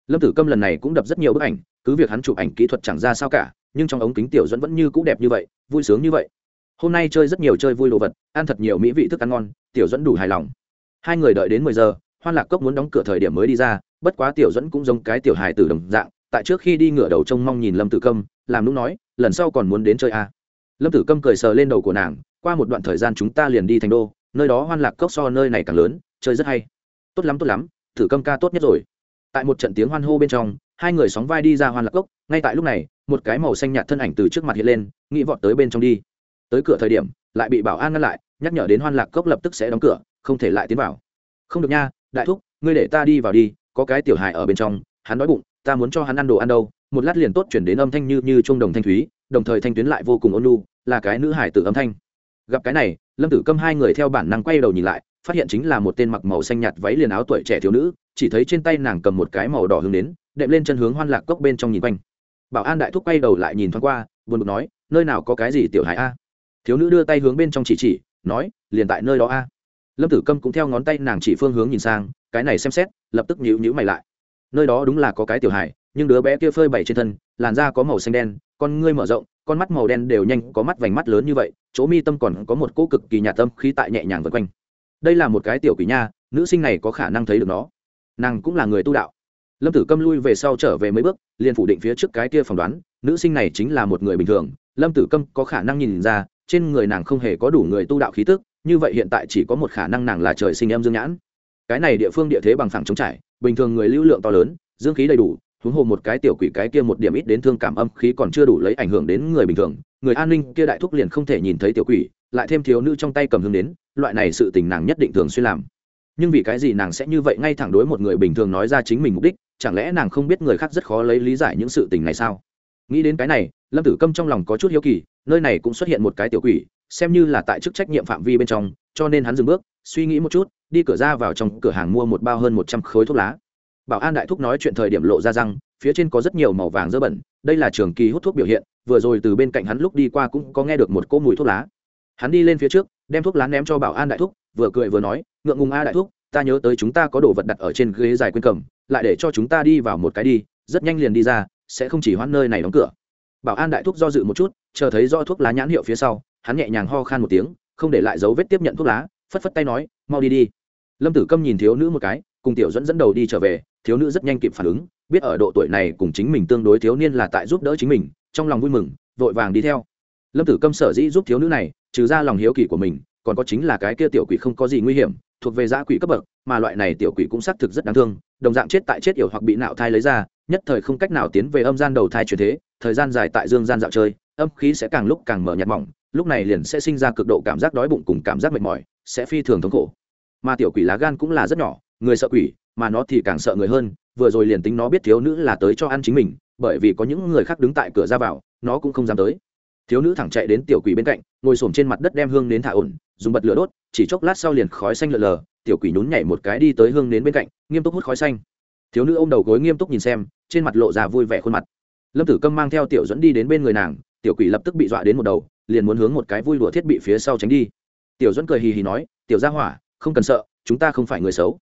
Lâm tử câm lần này cũng đập rất nhiều bức ảnh, cứ việc hắn chụp ảnh kỹ thuật chẳng ra sao cả nhưng trong ống kính tiểu dẫn vẫn như cũ đẹp như vậy, vui sướng như vậy. Hôm nay chơi rất nhiều chơi vui đồ vật, ăn thật nhiều mỹ vị thức ăn ngon, tiểu dẫn đủ hài lòng. Hai người đợi đến mười giờ, hoan lạc cốc muốn đóng cửa thời điểm mới đi ra, bất quá tiểu dẫn cũng giống cái tiểu hài tử đồng dạng, tại trước khi đi ngửa đầu trông mong nhìn lâm tử câm, làm lúc nói, lần sau còn muốn đến chơi à. lâm tử câm cười sờ lên đầu của nàng, qua một đoạn thời gian chúng ta liền đi thành đô, nơi đó hoan lạc cốc so nơi này càng lớn, chơi rất hay. Tốt lắm tốt lắm, tử câm ca tốt nhất rồi. Tại một trận tiếng hoan hô bên trong, hai người sóng vai đi ra hoan lạc cốc, ngay tại lúc này một cái màu xanh nhạt thân ảnh từ trước mặt hiện lên nghĩ vọt tới bên trong đi. Tới cửa thời điểm lại bị bảo an ngăn lại nhắc nhở đến hoan lạc cốc lập tức sẽ đóng cửa không thể lại tiến vào. Không được nha đại thúc ngươi để ta đi vào đi có cái tiểu hài ở bên trong hắn đói bụng ta muốn cho hắn ăn đồ ăn đâu. Một lát liền tốt chuyển đến âm thanh như như trung đồng thanh thúy đồng thời thanh tuyến lại vô cùng ôn nu, là cái nữ hải tử âm thanh. Gặp cái này lâm tử câm hai người theo bản năng quay đầu nhìn lại phát hiện chính là một tên mặc màu xanh nhạt váy liền áo tuổi trẻ thiếu nữ chỉ thấy trên tay nàng cầm một cái màu đỏ hướng đến đệm lên chân hướng hoan lạc cốc bên trong nhìn quanh bảo an đại thúc quay đầu lại nhìn thoáng qua, buồn bực nói, nơi nào có cái gì tiểu hải a? Thiếu nữ đưa tay hướng bên trong chỉ chỉ, nói, liền tại nơi đó a. Lâm tử câm cũng theo ngón tay nàng chỉ phương hướng nhìn sang, cái này xem xét, lập tức nhíu nhíu mày lại. Nơi đó đúng là có cái tiểu hải nhưng đứa bé kia phơi bày trên thân, làn da có màu xanh đen, con ngươi mở rộng, con mắt màu đen đều nhanh, có mắt vành mắt lớn như vậy, chỗ mi tâm còn có một cỗ cực kỳ nhà tâm khí tại nhẹ nhàng vượt quanh. Đây là một cái tiểu quỷ nha, nữ sinh này có khả năng thấy được nó. Nàng cũng là người tu đạo lâm tử câm lui về sau trở về mấy bước, liền phủ định phía trước cái kia phỏng đoán, nữ sinh này chính là một người bình thường. Lâm tử câm có khả năng nhìn ra, trên người nàng không hề có đủ người tu đạo khí tức, như vậy hiện tại chỉ có một khả năng nàng là trời sinh em dương nhãn. Cái này địa phương địa thế bằng phẳng trống trải, bình thường người lưu lượng to lớn, dương khí đầy đủ, huống hồ một cái tiểu quỷ cái kia một điểm ít đến thương cảm âm khí còn chưa đủ lấy ảnh hưởng đến người bình thường, người an ninh kia đại thúc liền không thể nhìn thấy tiểu quỷ, lại thêm thiếu nữ trong tay cầm hương đến, loại này sự tình nàng nhất định thường xuyên làm nhưng vì cái gì nàng sẽ như vậy ngay thẳng đối một người bình thường nói ra chính mình mục đích, chẳng lẽ nàng không biết người khác rất khó lấy lý giải những sự tình này sao? Nghĩ đến cái này, lâm tử câm trong lòng có chút hiếu kỳ, nơi này cũng xuất hiện một cái tiểu quỷ, xem như là tại chức trách nhiệm phạm vi bên trong, cho nên hắn dừng bước, suy nghĩ một chút, đi cửa ra vào trong cửa hàng mua một bao hơn một trăm khối thuốc lá. Bảo an đại thúc nói chuyện thời điểm lộ ra răng, phía trên có rất nhiều màu vàng dơ bẩn, đây là trường kỳ hút thuốc biểu hiện, vừa rồi từ bên cạnh hắn lúc đi qua cũng có nghe được một cỗ mùi thuốc lá. Hắn đi lên phía trước, đem thuốc lá ném cho bảo an đại thúc vừa cười vừa nói, ngượng ngùng a đại thúc, ta nhớ tới chúng ta có đồ vật đặt ở trên ghế dài quên cầm, lại để cho chúng ta đi vào một cái đi, rất nhanh liền đi ra, sẽ không chỉ hoãn nơi này đóng cửa. Bảo an đại thúc do dự một chút, chờ thấy do thuốc lá nhãn hiệu phía sau, hắn nhẹ nhàng ho khan một tiếng, không để lại dấu vết tiếp nhận thuốc lá, phất phất tay nói, mau đi đi. Lâm tử câm nhìn thiếu nữ một cái, cùng tiểu dẫn dẫn đầu đi trở về, thiếu nữ rất nhanh kịp phản ứng, biết ở độ tuổi này cùng chính mình tương đối thiếu niên là tại giúp đỡ chính mình, trong lòng vui mừng, vội vàng đi theo. Lâm tử câm sở dĩ giúp thiếu nữ này, trừ ra lòng hiếu kỳ của mình còn có chính là cái kia tiểu quỷ không có gì nguy hiểm, thuộc về giã quỷ cấp bậc, mà loại này tiểu quỷ cũng xác thực rất đáng thương, đồng dạng chết tại chết yểu hoặc bị nạo thai lấy ra, nhất thời không cách nào tiến về âm gian đầu thai truyền thế, thời gian dài tại dương gian dạo chơi, âm khí sẽ càng lúc càng mở nhạt mỏng, lúc này liền sẽ sinh ra cực độ cảm giác đói bụng cùng cảm giác mệt mỏi, sẽ phi thường thống khổ. Mà tiểu quỷ lá gan cũng là rất nhỏ, người sợ quỷ, mà nó thì càng sợ người hơn, vừa rồi liền tính nó biết thiếu nữ là tới cho ăn chính mình, bởi vì có những người khác đứng tại cửa ra vào, nó cũng không dám tới. Thiếu nữ thẳng chạy đến tiểu quỷ bên cạnh, ngồi xổm trên mặt đất đem hương đến thả ổn dùng bật lửa đốt, chỉ chốc lát sau liền khói xanh lờ lờ, tiểu quỷ nhún nhảy một cái đi tới hương đến bên cạnh, nghiêm túc hút khói xanh. Thiếu nữ ô m đầu gối nghiêm túc nhìn xem, trên mặt lộ ra vui vẻ khuôn mặt. Lâm tử câm mang theo tiểu dẫn đi đến bên người nàng, tiểu quỷ lập tức bị dọa đến một đầu, liền muốn hướng một cái vui đùa thiết bị phía sau tránh đi. Tiểu dẫn cười hì hì nói, tiểu gia hỏa, không cần sợ, chúng ta không phải người xấu.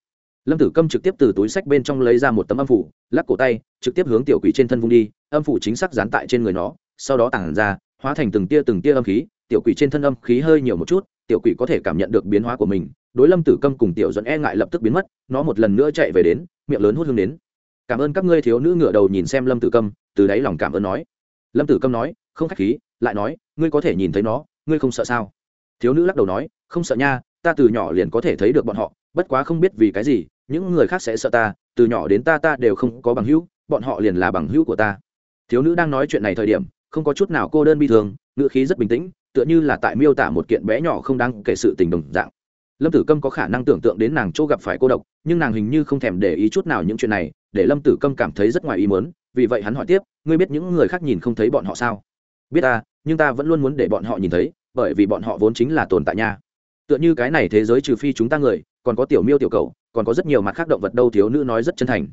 Lâm tử câm trực tiếp từ túi sách bên trong lấy ra một tấm âm phủ, lắc cổ tay, trực tiếp hướng tiểu quỷ trên thân vung đi, âm phủ chính xác dán tại trên người nó, sau đó tản ra, hóa thành từng tia từng tia âm khí tiểu quỷ trên thân âm khí hơi nhiều một chút, tiểu quỷ có thể cảm nhận được biến hóa của mình, đối lâm tử câm cùng tiểu dẫn e ngại lập tức biến mất, nó một lần nữa chạy về đến, miệng lớn hút hương đến. Cảm ơn các ngươi thiếu nữ ngựa đầu nhìn xem lâm tử câm, từ đáy lòng cảm ơn nói. Lâm tử câm nói, không khách khí, lại nói, ngươi có thể nhìn thấy nó, ngươi không sợ sao? Thiếu nữ lắc đầu nói, không sợ nha, ta từ nhỏ liền có thể thấy được bọn họ, bất quá không biết vì cái gì, những người khác sẽ sợ ta, từ nhỏ đến ta ta đều không có bằng hữu, bọn họ liền là bằng hữu của ta. Thiếu nữ đang nói chuyện này thời điểm, không có chút nào cô đơn bi thường ngữ khí rất bình tĩnh tựa như là tại miêu tả một kiện bé nhỏ không đáng kể sự tình đồng dạng. Lâm tử câm có khả năng tưởng tượng đến nàng chỗ gặp phải cô độc, nhưng nàng hình như không thèm để ý chút nào những chuyện này, để lâm tử câm cảm thấy rất ngoài ý mớn vì vậy hắn hỏi tiếp, ngươi biết những người khác nhìn không thấy bọn họ sao? Biết ta, nhưng ta vẫn luôn muốn để bọn họ nhìn thấy, bởi vì bọn họ vốn chính là tồn tại nha. Tựa như cái này thế giới trừ phi chúng ta người, còn có tiểu miêu tiểu cầu còn có rất nhiều mặt khác động vật đâu thiếu nữ nói rất chân thành.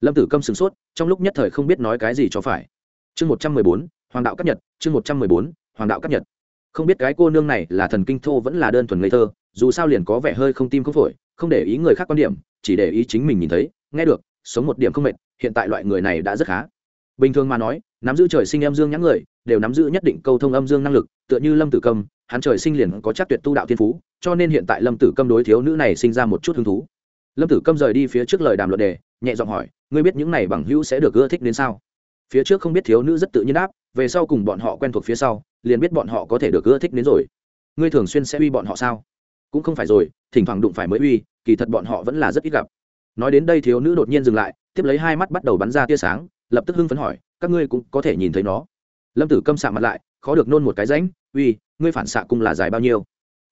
Lâm tử câm sửng sốt, trong lúc nhất thời không biết nói cái gì cho phải. Chương một trăm mười bốn, hoàng đạo cấp nhật, chương một trăm mười bốn, hoàng đạo cấp nhật không biết cái cô nương này là thần kinh thô vẫn là đơn thuần ngây thơ, dù sao liền có vẻ hơi không tim không phổi, không để ý người khác quan điểm, chỉ để ý chính mình nhìn thấy, nghe được, sống một điểm không mệt, hiện tại loại người này đã rất khá. Bình thường mà nói, nắm giữ trời sinh âm dương nhãn người, đều nắm giữ nhất định câu thông âm dương năng lực, tựa như lâm tử câm, hắn trời sinh liền có chắc tuyệt tu đạo thiên phú, cho nên hiện tại lâm tử câm đối thiếu nữ này sinh ra một chút hứng thú. Lâm tử câm rời đi phía trước lời đàm luận đề, nhẹ giọng hỏi, ngươi biết những này bằng hữu sẽ được ưa thích đến sao? Phía trước không biết thiếu nữ rất tự nhiên đáp, về sau cùng bọn họ quen thuộc phía sau liền biết bọn họ có thể được ưa thích đến rồi. Ngươi thường xuyên sẽ uy bọn họ sao? Cũng không phải rồi, thỉnh thoảng đụng phải mới uy, kỳ thật bọn họ vẫn là rất ít gặp. Nói đến đây thiếu nữ đột nhiên dừng lại, tiếp lấy hai mắt bắt đầu bắn ra tia sáng, lập tức hưng phấn hỏi, các ngươi cũng có thể nhìn thấy nó. Lâm tử câm sạm mặt lại, khó được nôn một cái rãnh, uy, ngươi phản xạ cung là dài bao nhiêu?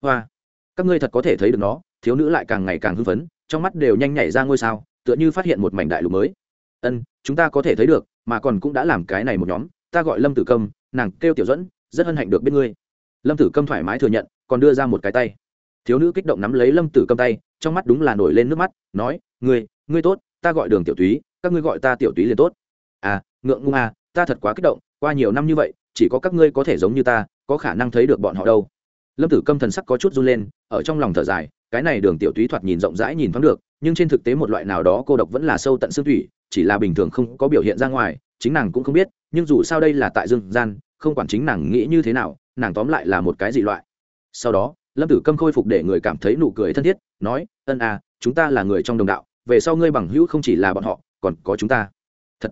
Hoa, các ngươi thật có thể thấy được nó. Thiếu nữ lại càng ngày càng hưng phấn, trong mắt đều nhanh nhảy ra ngôi sao, tựa như phát hiện một mảnh đại lục mới. Ân, chúng ta có thể thấy được, mà còn cũng đã làm cái này một nhóm, ta gọi lâm tử câm, nàng kêu tiểu dẫn rất hân hạnh được biết ngươi. Lâm tử câm thoải mái thừa nhận, còn đưa ra một cái tay. Thiếu nữ kích động nắm lấy lâm tử câm tay, trong mắt đúng là nổi lên nước mắt, nói, ngươi ngươi tốt, ta gọi đường tiểu túy, các ngươi gọi ta tiểu túy liền tốt. À ngượng ngung à ta thật quá kích động, qua nhiều năm như vậy, chỉ có các ngươi có thể giống như ta, có khả năng thấy được bọn họ đâu. Lâm tử câm thần sắc có chút run lên, ở trong lòng thở dài, cái này đường tiểu túy thoạt nhìn rộng rãi nhìn thoáng được, nhưng trên thực tế một loại nào đó cô độc vẫn là sâu tận xương thủy, chỉ là bình thường không có biểu hiện ra ngoài, chính nàng cũng không biết, nhưng dù sao đây là tại dương gian không quản chính nàng nghĩ như thế nào, nàng tóm lại là một cái dị loại. Sau đó, lâm tử câm khôi phục để người cảm thấy nụ cười thân thiết, nói, ân à chúng ta là người trong đồng đạo, về sau ngươi bằng hữu không chỉ là bọn họ, còn có chúng ta. Thật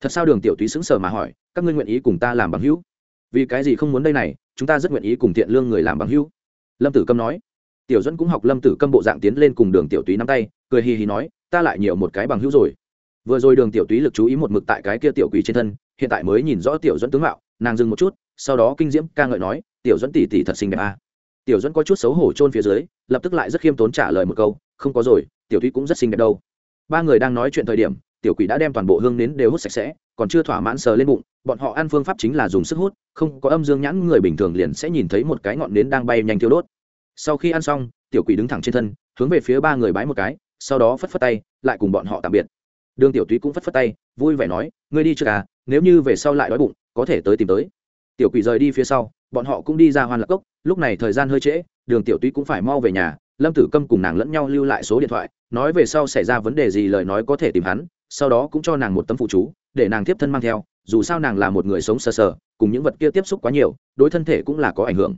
thật sao đường tiểu túy sững sờ mà hỏi, các ngươi nguyện ý cùng ta làm bằng hữu? Vì cái gì không muốn đây này, chúng ta rất nguyện ý cùng thiện lương người làm bằng hữu. Lâm tử câm nói. Tiểu dẫn cũng học lâm tử câm bộ dạng tiến lên cùng đường tiểu túy nắm tay, cười hì hì nói, ta lại nhiều một cái bằng hữu rồi. Vừa rồi đường tiểu túy lực chú ý một mực tại cái kia tiểu quỷ trên thân, hiện tại mới nhìn rõ tiểu dẫn tướng mạo nàng dừng một chút, sau đó kinh diễm ca ngợi nói, tiểu dẫn tỷ tỷ thật xinh đẹp a à. tiểu dẫn có chút xấu hổ chôn phía dưới, lập tức lại rất khiêm tốn trả lời một câu, không có rồi, tiểu thúy cũng rất xinh đẹp đâu. Ba người đang nói chuyện thời điểm, tiểu quỷ đã đem toàn bộ hương nến đều hút sạch sẽ, còn chưa thỏa mãn sờ lên bụng, bọn họ ăn phương pháp chính là dùng sức hút, không có âm dương nhãn người bình thường liền sẽ nhìn thấy một cái ngọn nến đang bay nhanh thiêu đốt. Sau khi ăn xong, tiểu quỷ đứng thẳng trên thân, hướng về phía ba người bái một cái, sau đó phất phất tay, lại cùng bọn họ tạm biệt đường tiểu túy cũng phất phất tay, vui vẻ nói, ngươi đi chưa à nếu như về sau lại đói bụng, có thể tới tìm tới. Tiểu quỷ rời đi phía sau, bọn họ cũng đi ra hoan lạc cốc, lúc này thời gian hơi trễ, đường tiểu túy cũng phải mau về nhà, lâm tử câm cùng nàng lẫn nhau lưu lại số điện thoại, nói về sau xảy ra vấn đề gì lời nói có thể tìm hắn, sau đó cũng cho nàng một tấm phụ chú, để nàng tiếp thân mang theo, dù sao nàng là một người sống sờ sờ, cùng những vật kia tiếp xúc quá nhiều, đối thân thể cũng là có ảnh hưởng.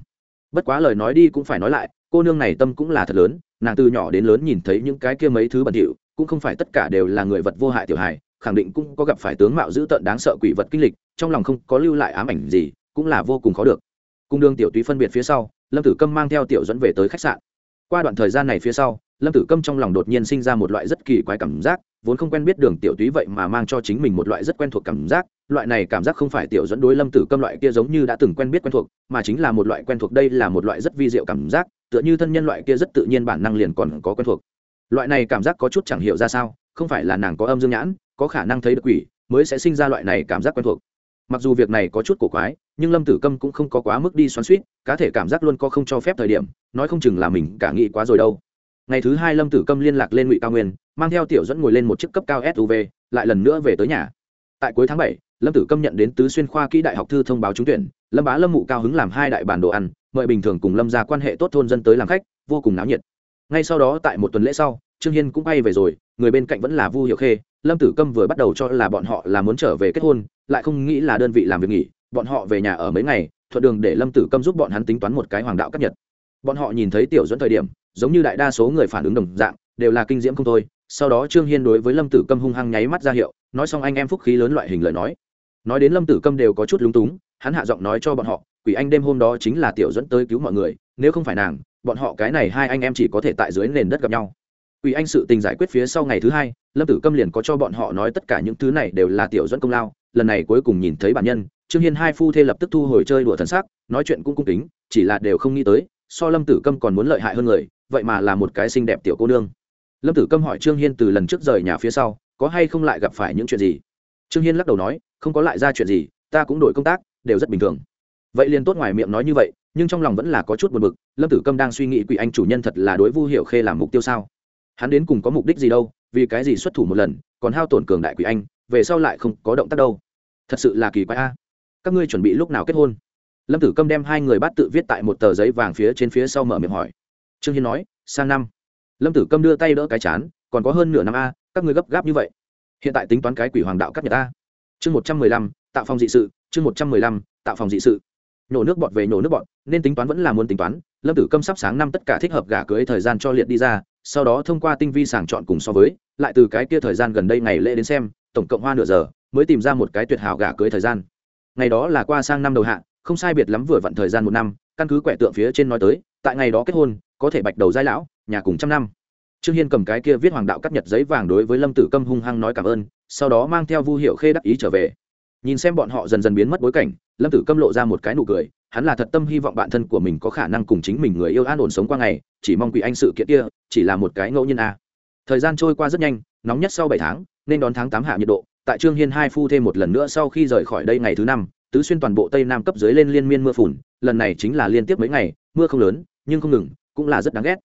Bất quá lời nói đi cũng phải nói lại, cô nương này tâm cũng là thật lớn, nàng từ nhỏ đến lớn nhìn thấy những cái kia mấy thứ bẩn thỉu cũng không phải tất cả đều là người vật vô hại tiểu hài, khẳng định cũng có gặp phải tướng mạo dữ tợn đáng sợ quỷ vật kinh lịch, trong lòng không có lưu lại ám ảnh gì, cũng là vô cùng khó được. Cung đương tiểu túy phân biệt phía sau, lâm tử câm mang theo tiểu dẫn về tới khách sạn. Qua đoạn thời gian này phía sau, lâm tử câm trong lòng đột nhiên sinh ra một loại rất kỳ quái cảm giác, vốn không quen biết đường tiểu túy vậy mà mang cho chính mình một loại rất quen thuộc cảm giác, loại này cảm giác không phải tiểu dẫn đối lâm tử câm loại kia giống như đã từng quen biết quen thuộc, mà chính là một loại quen thuộc, đây là một loại rất vi diệu cảm giác, tựa như thân nhân loại kia rất tự nhiên bản năng liền còn có quen thuộc loại này cảm giác có chút chẳng hiểu ra sao, không phải là nàng có âm dương nhãn, có khả năng thấy được quỷ, mới sẽ sinh ra loại này cảm giác quen thuộc. Mặc dù việc này có chút cổ quái, nhưng lâm tử câm cũng không có quá mức đi xoắn suýt cá thể cảm giác luôn có không cho phép thời điểm, nói không chừng là mình cả nghĩ quá rồi đâu. Ngày thứ hai lâm tử câm liên lạc lên ngụy cao nguyên, mang theo tiểu dẫn ngồi lên một chiếc cấp cao suv lại lần nữa về tới nhà. Tại cuối tháng bảy, lâm tử câm nhận đến tứ xuyên khoa kỹ đại học thư thông báo trúng tuyển, lâm bá lâm mụ cao hứng làm hai đại bản đồ ăn, mời bình thường cùng lâm ra quan hệ tốt thôn dân tới làm khách, vô cùng náo nhiệt ngay sau đó tại một tuần lễ sau, trương hiên cũng bay về rồi, người bên cạnh vẫn là vu hiệu khê, lâm tử câm vừa bắt đầu cho là bọn họ là muốn trở về kết hôn, lại không nghĩ là đơn vị làm việc nghỉ, bọn họ về nhà ở mấy ngày, thuận đường để lâm tử câm giúp bọn hắn tính toán một cái hoàng đạo cấp nhật. Bọn họ nhìn thấy tiểu dẫn thời điểm, giống như đại đa số người phản ứng đồng dạng, đều là kinh diễm không thôi. Sau đó trương hiên đối với lâm tử câm hung hăng nháy mắt ra hiệu, nói xong anh em phúc khí lớn loại hình lời nói. Nói đến lâm tử câm đều có chút lúng túng, hắn hạ giọng nói cho bọn họ, quỷ anh đêm hôm đó chính là tiểu dẫn tới cứu mọi người, nếu không phải nàng bọn họ cái này hai anh em chỉ có thể tại dưới nền đất gặp nhau. Quỷ anh sự tình giải quyết phía sau ngày thứ hai, lâm tử câm liền có cho bọn họ nói tất cả những thứ này đều là tiểu dẫn công lao. Lần này cuối cùng nhìn thấy bản nhân, trương hiên hai phu thê lập tức thu hồi chơi đùa thần sắc, nói chuyện cũng cung kính, chỉ là đều không nghĩ tới, so lâm tử câm còn muốn lợi hại hơn người, vậy mà là một cái xinh đẹp tiểu cô nương. Lâm tử câm hỏi trương hiên từ lần trước rời nhà phía sau, có hay không lại gặp phải những chuyện gì? Trương hiên lắc đầu nói, không có lại ra chuyện gì, ta cũng đổi công tác, đều rất bình thường. Vậy liền tốt ngoài miệng nói như vậy nhưng trong lòng vẫn là có chút buồn bực, lâm tử câm đang suy nghĩ quỷ anh chủ nhân thật là đối vu hiệu khê làm mục tiêu sao? Hắn đến cùng có mục đích gì đâu, vì cái gì xuất thủ một lần, còn hao tổn cường đại quỷ anh, về sau lại không có động tác đâu. Thật sự là kỳ quái a. Các ngươi chuẩn bị lúc nào kết hôn? Lâm tử câm đem hai người bắt tự viết tại một tờ giấy vàng phía trên phía sau mở miệng hỏi. Trương hiên nói, sang năm. Lâm tử câm đưa tay đỡ cái chán, còn có hơn nửa năm a, các ngươi gấp gáp như vậy. Hiện tại tính toán cái quỷ hoàng đạo cắt nhật a. Chương một trăm mười lăm, tạo phòng dị sự, chương một trăm mười lăm, tạo phòng dị sự nhổ nước bọt về nhổ nước bọt, nên tính toán vẫn là muốn tính toán. Lâm tử câm sắp sáng năm tất cả thích hợp gả cưới thời gian cho liệt đi ra, sau đó thông qua tinh vi sàng chọn cùng so với, lại từ cái kia thời gian gần đây ngày lễ đến xem, tổng cộng hoa nửa giờ, mới tìm ra một cái tuyệt hảo gả cưới thời gian. Ngày đó là qua sang năm đầu hạ, không sai biệt lắm vừa vặn thời gian một năm, căn cứ quẻ tượng phía trên nói tới, tại ngày đó kết hôn, có thể bạch đầu giai lão, nhà cùng trăm năm. Trương hiên cầm cái kia viết hoàng đạo cắt nhật giấy vàng đối với lâm tử câm hung hăng nói cảm ơn, sau đó mang theo vu hiệu khê đắc ý trở về. Nhìn xem bọn họ dần dần biến mất bối cảnh lâm tử câm lộ ra một cái nụ cười, hắn là thật tâm hy vọng bản thân của mình có khả năng cùng chính mình người yêu an ổn sống qua ngày, chỉ mong quỷ anh sự kiện kia chỉ là một cái ngẫu nhiên a à. thời gian trôi qua rất nhanh, nóng nhất sau bảy tháng, nên đón tháng tám hạ nhiệt độ, tại trương hiên hai phu thêm một lần nữa sau khi rời khỏi đây ngày thứ năm, tứ xuyên toàn bộ tây nam cấp dưới lên liên miên mưa phùn, lần này chính là liên tiếp mấy ngày, mưa không lớn, nhưng không ngừng, cũng là rất đáng ghét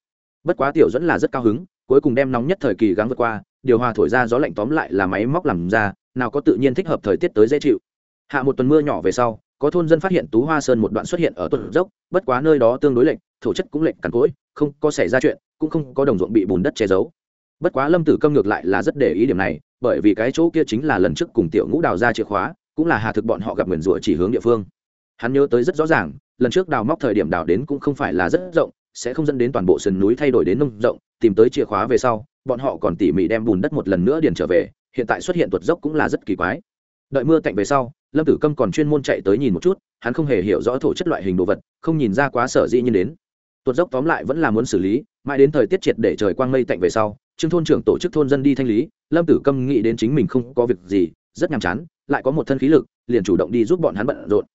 bất quá tiểu dẫn là rất cao hứng, cuối cùng đem nóng nhất thời kỳ gắng vượt qua, điều hòa thổi ra gió lạnh tóm lại là máy móc làm ra, nào có tự nhiên thích hợp thời tiết tới dễ chịu hạ một tuần mưa nhỏ về sau có thôn dân phát hiện tú hoa sơn một đoạn xuất hiện ở tuần dốc bất quá nơi đó tương đối lệch, thổ chất cũng lệch cằn cỗi không có xảy ra chuyện cũng không có đồng ruộng bị bùn đất che giấu. Bất quá lâm tử câm ngược lại là rất để ý điểm này bởi vì cái chỗ kia chính là lần trước cùng tiểu ngũ đào ra chìa khóa cũng là hà thực bọn họ gặp nguyền rủa chỉ hướng địa phương. Hắn nhớ tới rất rõ ràng lần trước đào móc thời điểm đào đến cũng không phải là rất rộng sẽ không dẫn đến toàn bộ sườn núi thay đổi đến nông rộng tìm tới chìa khóa về sau bọn họ còn tỉ mỉ đem bùn đất một lần nữa điền trở về hiện tại xuất hiện tuột dốc cũng là rất kỳ quái. Đợi mưa tạnh về sau lâm tử câm còn chuyên môn chạy tới nhìn một chút, hắn không hề hiểu rõ thổ chất loại hình đồ vật, không nhìn ra quá sở dĩ nhiên đến. Tuột dốc tóm lại vẫn là muốn xử lý, mãi đến thời tiết triệt để trời quang mây tạnh về sau, trương thôn trưởng tổ chức thôn dân đi thanh lý, lâm tử câm nghĩ đến chính mình không có việc gì, rất nhàm chán, lại có một thân khí lực, liền chủ động đi giúp bọn hắn bận rộn.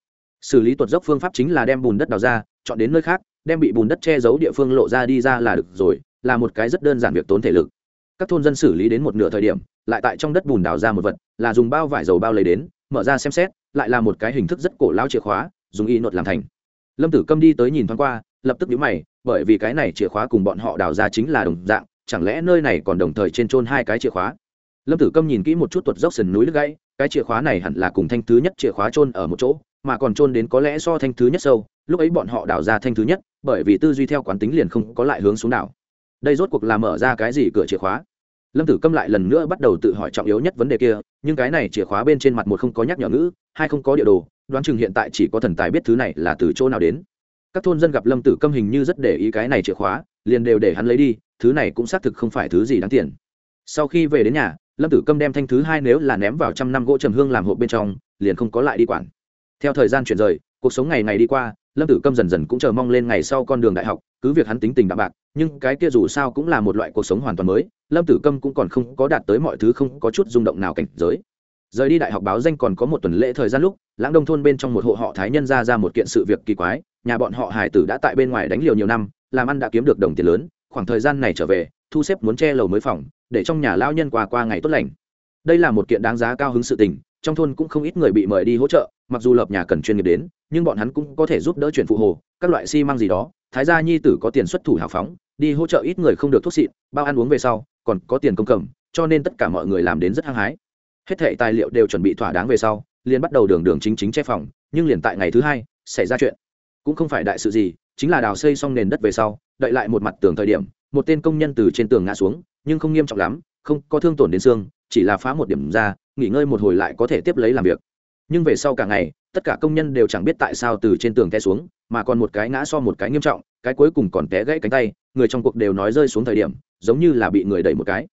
Xử lý tuột dốc phương pháp chính là đem bùn đất đào ra, chọn đến nơi khác, đem bị bùn đất che giấu địa phương lộ ra đi ra là được rồi, là một cái rất đơn giản việc tốn thể lực. Các thôn dân xử lý đến một nửa thời điểm, lại tại trong đất bùn đào ra một vật, là dùng bao vải dầu bao lấy đến mở ra xem xét, lại là một cái hình thức rất cổ lao chìa khóa, dùng y nột làm thành. Lâm tử câm đi tới nhìn thoáng qua, lập tức nhíu mày, bởi vì cái này chìa khóa cùng bọn họ đào ra chính là đồng dạng, chẳng lẽ nơi này còn đồng thời trên trôn hai cái chìa khóa? Lâm tử câm nhìn kỹ một chút tuột dốc sườn núi đứt gãy, cái chìa khóa này hẳn là cùng thanh thứ nhất chìa khóa trôn ở một chỗ, mà còn trôn đến có lẽ so thanh thứ nhất sâu, lúc ấy bọn họ đào ra thanh thứ nhất, bởi vì tư duy theo quán tính liền không có lại hướng xuống đảo. Đây rốt cuộc là mở ra cái gì cửa chìa khóa? Lâm tử câm lại lần nữa bắt đầu tự hỏi trọng yếu nhất vấn đề kia nhưng cái này chìa khóa bên trên mặt một không có nhắc nhở ngữ, hai không có địa đồ, đoán chừng hiện tại chỉ có thần tài biết thứ này là từ chỗ nào đến. Các thôn dân gặp lâm tử câm hình như rất để ý cái này chìa khóa, liền đều để hắn lấy đi, thứ này cũng xác thực không phải thứ gì đáng tiền. Sau khi về đến nhà, lâm tử câm đem thanh thứ hai nếu là ném vào trăm năm gỗ trầm hương làm hộp bên trong, liền không có lại đi quản. Theo thời gian chuyển rời, cuộc sống ngày ngày đi qua lâm tử câm dần dần cũng chờ mong lên ngày sau con đường đại học, cứ việc hắn tính tình đạm bạc, nhưng cái kia dù sao cũng là một loại cuộc sống hoàn toàn mới, lâm tử câm cũng còn không có đạt tới mọi thứ không có chút rung động nào cảnh giới. Rời đi đại học báo danh còn có một tuần lễ thời gian lúc, lãng đông thôn bên trong một hộ họ thái nhân ra ra một kiện sự việc kỳ quái, nhà bọn họ hải tử đã tại bên ngoài đánh liều nhiều năm, làm ăn đã kiếm được đồng tiền lớn, khoảng thời gian này trở về, thu xếp muốn che lầu mới phòng, để trong nhà lao nhân qua qua ngày tốt lành. Đây là một kiện đáng giá cao hứng sự tình trong thôn cũng không ít người bị mời đi hỗ trợ, mặc dù lập nhà cần chuyên nghiệp đến, nhưng bọn hắn cũng có thể giúp đỡ chuyển phụ hồ, các loại xi、si、măng gì đó. Thái gia nhi tử có tiền xuất thủ hào phóng, đi hỗ trợ ít người không được thuốc xịn bao ăn uống về sau, còn có tiền công cầm, cho nên tất cả mọi người làm đến rất hăng hái. Hết thệ tài liệu đều chuẩn bị thỏa đáng về sau, liền bắt đầu đường đường chính chính che phòng, nhưng liền tại ngày thứ hai, xảy ra chuyện. Cũng không phải đại sự gì, chính là đào xây xong nền đất về sau, đậy lại một mặt tường thời điểm, một tên công nhân từ trên tường ngã xuống, nhưng không nghiêm trọng lắm, không có thương tổn đến xương chỉ là phá một điểm ra, nghỉ ngơi một hồi lại có thể tiếp lấy làm việc. Nhưng về sau cả ngày, tất cả công nhân đều chẳng biết tại sao từ trên tường té xuống, mà còn một cái ngã so một cái nghiêm trọng, cái cuối cùng còn té gãy cánh tay, người trong cuộc đều nói rơi xuống thời điểm, giống như là bị người đẩy một cái.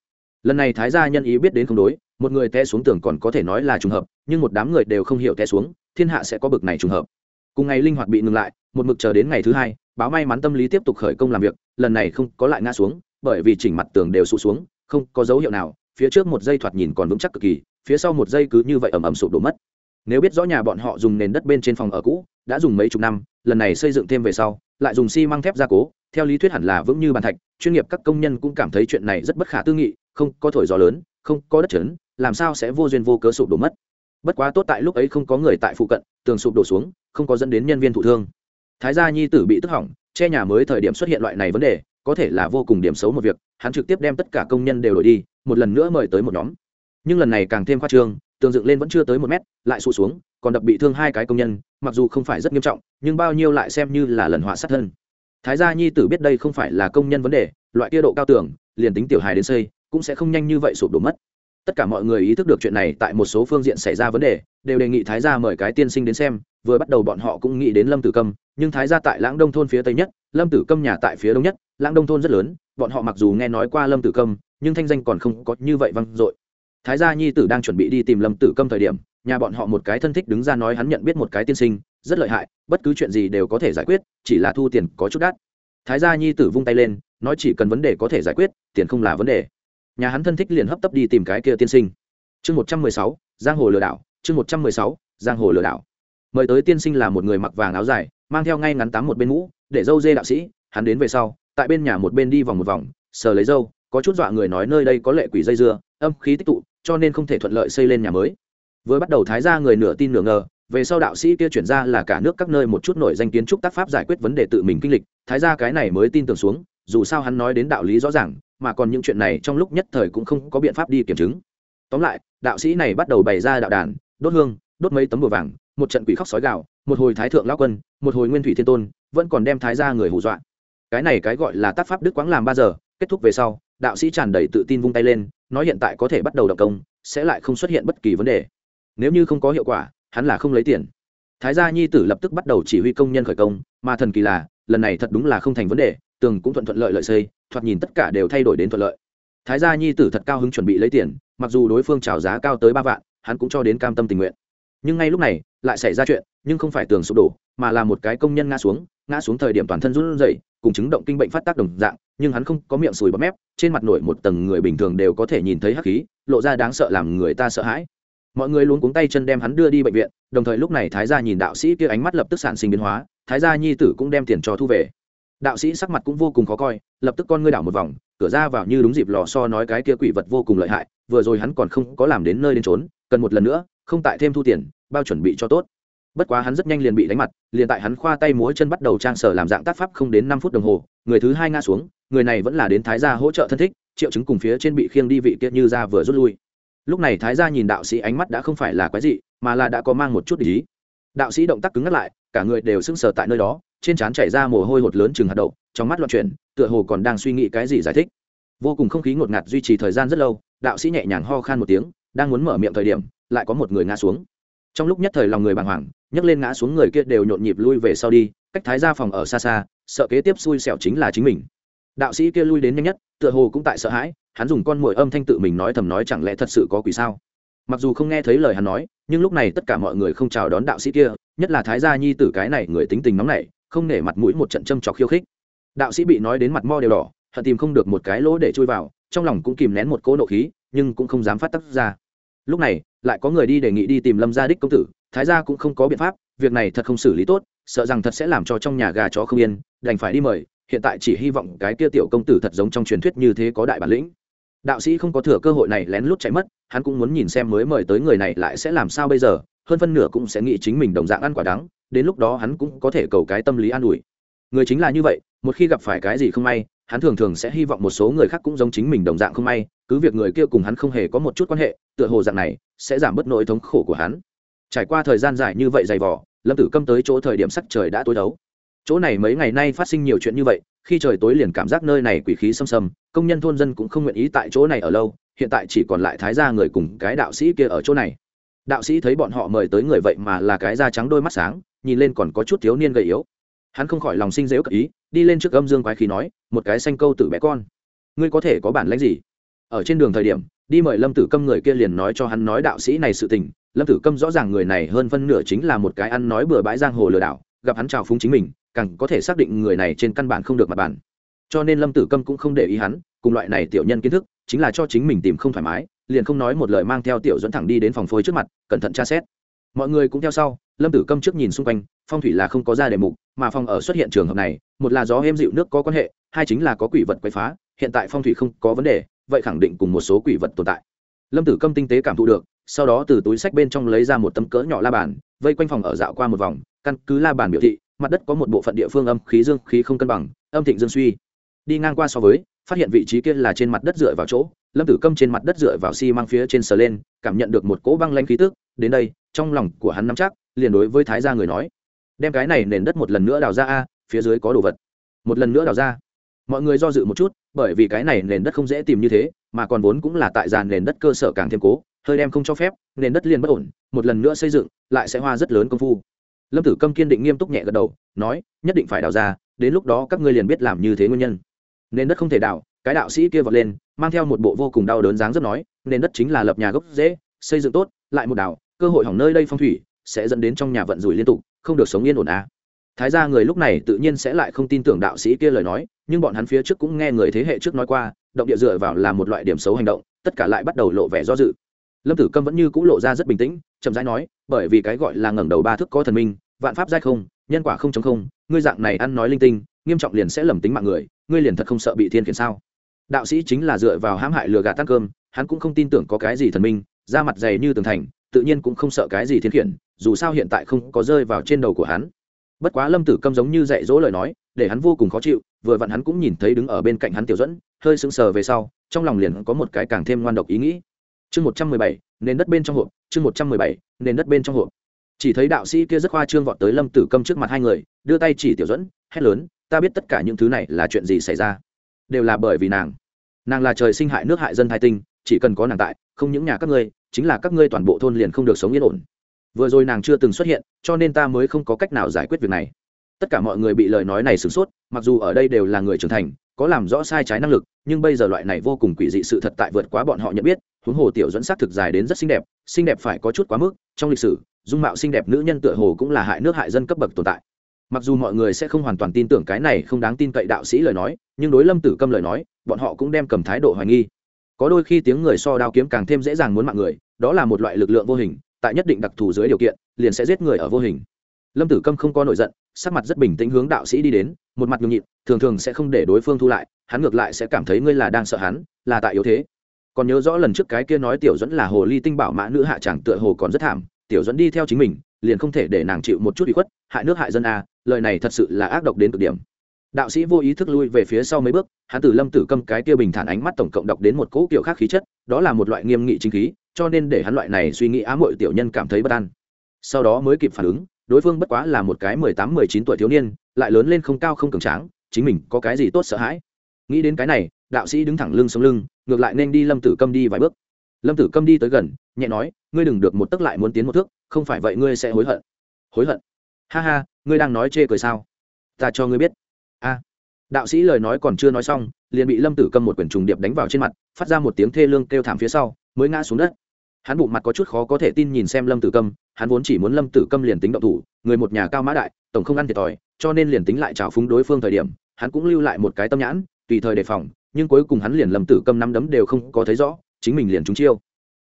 Lần này thái gia nhân ý biết đến không đối, một người té xuống tường còn có thể nói là trùng hợp, nhưng một đám người đều không hiểu té xuống, thiên hạ sẽ có bực này trùng hợp. Cùng ngày linh hoạt bị ngừng lại, một mực chờ đến ngày thứ hai, báo may mắn tâm lý tiếp tục khởi công làm việc, lần này không có lại ngã xuống, bởi vì chỉnh mặt tường đều sụt xuống, không có dấu hiệu nào phía trước một dây thoạt nhìn còn vững chắc cực kỳ, phía sau một dây cứ như vậy ầm ầm sụp đổ mất. Nếu biết rõ nhà bọn họ dùng nền đất bên trên phòng ở cũ, đã dùng mấy chục năm, lần này xây dựng thêm về sau, lại dùng xi măng thép gia cố, theo lý thuyết hẳn là vững như bàn thạch, chuyên nghiệp các công nhân cũng cảm thấy chuyện này rất bất khả tư nghị, không có thổi gió lớn, không có đất trấn làm sao sẽ vô duyên vô cớ sụp đổ mất. Bất quá tốt tại lúc ấy không có người tại phụ cận, tường sụp đổ xuống, không có dẫn đến nhân viên thụ thương. Thái gia nhi tử bị tức hỏng, che nhà mới thời điểm xuất hiện loại này vấn đề, có thể là vô cùng điểm xấu một việc, hắn trực tiếp đem tất cả công nhân đều đổi đi một lần nữa mời tới một nhóm. Nhưng lần này càng thêm khoa trương, tường dựng lên vẫn chưa tới một mét, lại sụt xuống, còn đập bị thương hai cái công nhân, mặc dù không phải rất nghiêm trọng, nhưng bao nhiêu lại xem như là lần họa sát thân. Thái gia nhi tử biết đây không phải là công nhân vấn đề, loại kia độ cao tường, liền tính tiểu hài đến xây, cũng sẽ không nhanh như vậy sụp đổ mất. Tất cả mọi người ý thức được chuyện này tại một số phương diện xảy ra vấn đề, đều đề nghị thái gia mời cái tiên sinh đến xem, vừa bắt đầu bọn họ cũng nghĩ đến lâm tử câm, nhưng thái gia tại lãng đông thôn phía tây nhất, lâm tử câm nhà tại phía đông nhất, lãng đông thôn rất lớn, bọn họ mặc dù nghe nói qua lâm tử câm nhưng thanh danh còn không có như vậy vang dội. Thái gia nhi tử đang chuẩn bị đi tìm lâm tử câm thời điểm, nhà bọn họ một cái thân thích đứng ra nói hắn nhận biết một cái tiên sinh, rất lợi hại, bất cứ chuyện gì đều có thể giải quyết, chỉ là thu tiền có chút đắt. Thái gia nhi tử vung tay lên, nói chỉ cần vấn đề có thể giải quyết, tiền không là vấn đề. Nhà hắn thân thích liền hấp tấp đi tìm cái kia tiên sinh. Chương một trăm mười sáu, giang hồ lừa đảo, chương một trăm mười sáu, giang hồ lừa đảo. Mời tới tiên sinh là một người mặc vàng áo dài, mang theo ngay ngắn tám một bên mũ, để dâu dê đạo sĩ, hắn đến về sau, tại bên nhà một bên đi vòng một vòng, sờ lấy dâu có chút dọa người nói nơi đây có lệ quỷ dây dưa, âm khí tích tụ, cho nên không thể thuận lợi xây lên nhà mới. Vừa bắt đầu thái ra người nửa tin nửa ngờ, về sau đạo sĩ kia chuyển ra là cả nước các nơi một chút nổi danh kiến trúc tác pháp giải quyết vấn đề tự mình kinh lịch, thái ra cái này mới tin tưởng xuống, dù sao hắn nói đến đạo lý rõ ràng, mà còn những chuyện này trong lúc nhất thời cũng không có biện pháp đi kiểm chứng. Tóm lại, đạo sĩ này bắt đầu bày ra đạo đàn, đốt hương, đốt mấy tấm bùa vàng, một trận quỷ khóc sói gạo một hồi thái thượng lao quân, một hồi nguyên thủy thiên tôn, vẫn còn đem thái ra người hù dọa. Cái này cái gọi là tác pháp đức quáng làm ba giờ kết thúc về sau, đạo sĩ tràn đầy tự tin vung tay lên, nói hiện tại có thể bắt đầu động công, sẽ lại không xuất hiện bất kỳ vấn đề. Nếu như không có hiệu quả, hắn là không lấy tiền. Thái gia nhi tử lập tức bắt đầu chỉ huy công nhân khởi công, mà thần kỳ là, lần này thật đúng là không thành vấn đề, tường cũng thuận thuận lợi lợi xây, thoạt nhìn tất cả đều thay đổi đến thuận lợi. Thái gia nhi tử thật cao hứng chuẩn bị lấy tiền, mặc dù đối phương trào giá cao tới ba vạn, hắn cũng cho đến cam tâm tình nguyện. Nhưng ngay lúc này lại xảy ra chuyện, nhưng không phải tường sụp đổ, mà là một cái công nhân ngã xuống ngã xuống thời điểm toàn thân run rẩy, cùng chứng động kinh bệnh phát tác đồng dạng, nhưng hắn không có miệng sùi bọt mép, trên mặt nổi một tầng người bình thường đều có thể nhìn thấy hắc khí, lộ ra đáng sợ làm người ta sợ hãi. Mọi người luôn cuống tay chân đem hắn đưa đi bệnh viện, đồng thời lúc này thái gia nhìn đạo sĩ kia ánh mắt lập tức sản sinh biến hóa, thái gia nhi tử cũng đem tiền cho thu về. Đạo sĩ sắc mặt cũng vô cùng khó coi, lập tức con ngươi đảo một vòng, cửa ra vào như đúng dịp lò so nói cái kia quỷ vật vô cùng lợi hại, vừa rồi hắn còn không có làm đến nơi đến trốn cần một lần nữa, không tại thêm thu tiền bao chuẩn bị cho tốt. Bất quá hắn rất nhanh liền bị đánh mặt, liền tại hắn khoa tay múa chân bắt đầu trang sở làm dạng tác pháp không đến năm phút đồng hồ, người thứ hai ngã xuống, người này vẫn là đến thái gia hỗ trợ thân thích, triệu chứng cùng phía trên bị khiêng đi vị kia như ra vừa rút lui. Lúc này thái gia nhìn đạo sĩ ánh mắt đã không phải là quái dị, mà là đã có mang một chút ý. Đạo sĩ động tác cứng ngắt lại, cả người đều sững sờ tại nơi đó, trên trán chảy ra mồ hôi hột lớn chừng hạt đậu, trong mắt loạn chuyển, tựa hồ còn đang suy nghĩ cái gì giải thích. Vô cùng không khí ngột ngạt duy trì thời gian rất lâu, đạo sĩ nhẹ nhàng ho khan một tiếng, đang muốn mở miệng thời điểm, lại có một người ngã xuống trong lúc nhất thời lòng người bàng hoàng, nhấc lên ngã xuống người kia đều nhộn nhịp lui về sau đi, cách thái ra phòng ở xa xa, sợ kế tiếp xui xẻo chính là chính mình. Đạo sĩ kia lui đến nhanh nhất, tựa hồ cũng tại sợ hãi, hắn dùng con mồi âm thanh tự mình nói thầm nói chẳng lẽ thật sự có quỷ sao? Mặc dù không nghe thấy lời hắn nói, nhưng lúc này tất cả mọi người không chào đón đạo sĩ kia, nhất là thái gia nhi tử cái này người tính tình nóng nảy, không nể mặt mũi một trận châm trọc khiêu khích. Đạo sĩ bị nói đến mặt mo đều đỏ, hận tìm không được một cái lỗ để chui vào, trong lòng cũng kìm nén một cỗ nộ khí, nhưng cũng không dám phát tắc ra lúc này, lại có người đi đề nghị đi tìm lâm gia đích công tử, thái gia cũng không có biện pháp, việc này thật không xử lý tốt, sợ rằng thật sẽ làm cho trong nhà gà chó không yên, đành phải đi mời, hiện tại chỉ hy vọng cái kia tiểu công tử thật giống trong truyền thuyết như thế có đại bản lĩnh. Đạo sĩ không có thừa cơ hội này lén lút chạy mất, hắn cũng muốn nhìn xem mới mời tới người này lại sẽ làm sao bây giờ, hơn phân nửa cũng sẽ nghĩ chính mình đồng dạng ăn quả đắng, đến lúc đó hắn cũng có thể cầu cái tâm lý an ủi. Người chính là như vậy, một khi gặp phải cái gì không may hắn thường thường sẽ hy vọng một số người khác cũng giống chính mình đồng dạng không may, cứ việc người kia cùng hắn không hề có một chút quan hệ, tựa hồ dạng này sẽ giảm bớt nỗi thống khổ của hắn. Trải qua thời gian dài như vậy dày vỏ lâm tử câm tới chỗ thời điểm sắc trời đã tối đấu. Chỗ này mấy ngày nay phát sinh nhiều chuyện như vậy, khi trời tối liền cảm giác nơi này quỷ khí xâm xâm, công nhân thôn dân cũng không nguyện ý tại chỗ này ở lâu, hiện tại chỉ còn lại thái gia người cùng cái đạo sĩ kia ở chỗ này. Đạo sĩ thấy bọn họ mời tới người vậy mà là cái da trắng đôi mắt sáng, nhìn lên còn có chút thiếu niên gầy yếu. Hắn không khỏi lòng sinh dễu cật ý đi lên trước âm dương quái khí nói, một cái xanh câu tử bé con, ngươi có thể có bản lãnh gì? Ở trên đường thời điểm, đi mời lâm tử câm người kia liền nói cho hắn nói đạo sĩ này sự tình. Lâm tử câm rõ ràng người này hơn phân nửa chính là một cái ăn nói bừa bãi giang hồ lừa đảo, gặp hắn trào phúng chính mình, càng có thể xác định người này trên căn bản không được mặt bản cho nên lâm tử câm cũng không để ý hắn, cùng loại này tiểu nhân kiến thức, chính là cho chính mình tìm không thoải mái, liền không nói một lời mang theo tiểu dẫn thẳng đi đến phòng phôi trước mặt, cẩn thận tra xét. Mọi người cũng theo sau lâm tử câm trước nhìn xung quanh, phong thủy là không có ra đề mục, mà phòng ở xuất hiện trường hợp này, một là gió êm dịu nước có quan hệ, hai chính là có quỷ vật quậy phá, hiện tại phong thủy không có vấn đề, vậy khẳng định cùng một số quỷ vật tồn tại. Lâm tử câm tinh tế cảm thụ được, sau đó từ túi sách bên trong lấy ra một tấm cỡ nhỏ la bàn, vây quanh phòng ở dạo qua một vòng, căn cứ la bàn biểu thị, mặt đất có một bộ phận địa phương âm khí dương khí không cân bằng, âm thịnh dương suy. Đi ngang qua so với, phát hiện vị trí kia là trên mặt đất dựa vào chỗ, lâm tử câm trên mặt đất dựa vào xi、si、mang phía trên sờ lên, cảm nhận được một cỗ băng lanh khí tức, đến đây, trong lòng của hắn nắm chắc liền đối với thái gia người nói, đem cái này nền đất một lần nữa đào ra a, phía dưới có đồ vật. Một lần nữa đào ra. Mọi người do dự một chút, bởi vì cái này nền đất không dễ tìm như thế, mà còn vốn cũng là tại dàn nền đất cơ sở càng thêm cố, hơi đem không cho phép, nền đất liền bất ổn, một lần nữa xây dựng, lại sẽ hoa rất lớn công phu. Lâm tử câm kiên định nghiêm túc nhẹ gật đầu, nói, nhất định phải đào ra, đến lúc đó các ngươi liền biết làm như thế nguyên nhân. Nền đất không thể đào, cái đạo sĩ kia vọt lên, mang theo một bộ vô cùng đau đớn dáng rất nói, nền đất chính là lập nhà gốc dễ, xây dựng tốt, lại một đảo, cơ hội hỏng nơi đây phong thủy sẽ dẫn đến trong nhà vận rủi liên tục, không được sống yên ổn à. thái gia người lúc này tự nhiên sẽ lại không tin tưởng đạo sĩ kia lời nói, nhưng bọn hắn phía trước cũng nghe người thế hệ trước nói qua, động địa dựa vào là một loại điểm xấu hành động, tất cả lại bắt đầu lộ vẻ do dự lâm tử câm vẫn như c ũ lộ ra rất bình tĩnh, chậm rãi nói, bởi vì cái gọi là ngẩng đầu ba thức có thần minh, vạn pháp giai không, nhân quả không chống không, ngươi dạng này ăn nói linh tinh, nghiêm trọng liền sẽ lầm tính mạng người, ngươi liền thật không sợ bị thiên khiển sao đạo sĩ chính là dựa vào hãm hại lừa gạt tăng cơm, hắn cũng không tin tưởng có cái gì thần minh, da mặt dày như tường thành tự nhiên cũng không sợ cái gì thiên khiển, dù sao hiện tại không có rơi vào trên đầu của hắn. Bất quá lâm tử câm giống như dạy dỗ lời nói, để hắn vô cùng khó chịu, vừa vặn hắn cũng nhìn thấy đứng ở bên cạnh hắn tiểu dẫn hơi sững sờ về sau, trong lòng liền có một cái càng thêm ngoan độc ý nghĩ. Chương một trăm mười bảy, nền đất bên trong hộp, chương một trăm mười bảy, nền đất bên trong hộp. Chỉ thấy đạo sĩ kia rất khoa trương vọt tới lâm tử câm trước mặt hai người, đưa tay chỉ tiểu dẫn hét lớn, ta biết tất cả những thứ này là chuyện gì xảy ra? Đều là bởi vì nàng. Nàng là trời sinh hại nước hại dân hai tinh, chỉ cần có nàng tại không những nhà các ngươi, chính là các ngươi toàn bộ thôn liền không được sống yên ổn. Vừa rồi nàng chưa từng xuất hiện, cho nên ta mới không có cách nào giải quyết việc này. Tất cả mọi người bị lời nói này sửng sốt, mặc dù ở đây đều là người trưởng thành, có làm rõ sai trái năng lực, nhưng bây giờ loại này vô cùng quỷ dị sự thật tại vượt quá bọn họ nhận biết, huống hồ tiểu dẫn sắc thực dài đến rất xinh đẹp xinh đẹp phải có chút quá mức, trong lịch sử, dung mạo xinh đẹp nữ nhân tựa hồ cũng là hại nước hại dân cấp bậc tồn tại. Mặc dù mọi người sẽ không hoàn toàn tin tưởng cái này không đáng tin cậy đạo sĩ lời nói, nhưng đối lâm tử câm lời nói, bọn họ cũng đem cầm thái độ hoài nghi có đôi khi tiếng người so đao kiếm càng thêm dễ dàng muốn mạng người, đó là một loại lực lượng vô hình, tại nhất định đặc thù dưới điều kiện, liền sẽ giết người ở vô hình. Lâm tử câm không có nổi giận, sắc mặt rất bình tĩnh hướng đạo sĩ đi đến, một mặt nhường nhịn, thường thường sẽ không để đối phương thu lại, hắn ngược lại sẽ cảm thấy ngươi là đang sợ hắn, là tại yếu thế. Còn nhớ rõ lần trước cái kia nói tiểu dẫn là hồ ly tinh bảo mã nữ hạ chẳng tựa hồ còn rất thảm, tiểu dẫn đi theo chính mình, liền không thể để nàng chịu một chút bị khuất, hại nước hại dân a lời này thật sự là ác độc đến cực điểm đạo sĩ vô ý thức lui về phía sau mấy bước, hắn từ lâm tử câm cái kia bình thản ánh mắt tổng cộng đọc đến một cỗ kiểu khác khí chất, đó là một loại nghiêm nghị chính khí, cho nên để hắn loại này suy nghĩ ám hội tiểu nhân cảm thấy bất an. Sau đó mới kịp phản ứng, đối phương bất quá là một cái mười tám, mười chín tuổi thiếu niên, lại lớn lên không cao không cường tráng, chính mình có cái gì tốt sợ hãi. Nghĩ đến cái này, đạo sĩ đứng thẳng lưng sống lưng, ngược lại nên đi lâm tử câm đi vài bước. Lâm tử câm đi tới gần, nhẹ nói, ngươi đừng được một tấc lại muốn tiến một thước, không phải vậy ngươi sẽ hối hận. Hối hận? Ha ha, ngươi đang nói chê cười sao? Ta cho ngươi biết đạo sĩ lời nói còn chưa nói xong liền bị lâm tử Cầm một quyển trùng điệp đánh vào trên mặt phát ra một tiếng thê lương kêu thảm phía sau mới ngã xuống đất. Hắn bụng mặt có chút khó có thể tin nhìn xem lâm tử Cầm, hắn vốn chỉ muốn lâm tử Cầm liền tính động thủ người một nhà cao mã đại tổng không ăn thiệt thòi cho nên liền tính lại trào phúng đối phương thời điểm hắn cũng lưu lại một cái tâm nhãn tùy thời đề phòng nhưng cuối cùng hắn liền lâm tử Cầm nắm đấm đều không có thấy rõ chính mình liền trúng chiêu.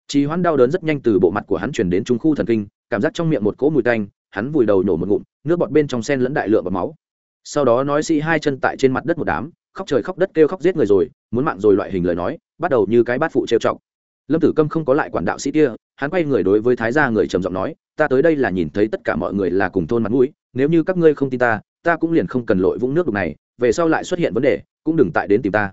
Trì hoãn đau đớn rất nhanh từ bộ mặt của hắn chuyển đến trung khu thần kinh cảm giác trong miệng một cỗ mùi tanh hắn vùi đầu nổ một ngụm nước bọt bên trong sen lẫn đại lượng và máu sau đó nói sĩ hai chân tại trên mặt đất một đám, khóc trời khóc đất kêu khóc giết người rồi, muốn mạng rồi loại hình lời nói, bắt đầu như cái bát phụ trêu chọc. Lâm tử câm không có lại quản đạo sĩ kia, hắn quay người đối với thái gia người trầm giọng nói, ta tới đây là nhìn thấy tất cả mọi người là cùng thôn mặt mũi, nếu như các ngươi không tin ta ta cũng liền không cần lội vũng nước đục này, về sau lại xuất hiện vấn đề, cũng đừng tại đến tìm ta.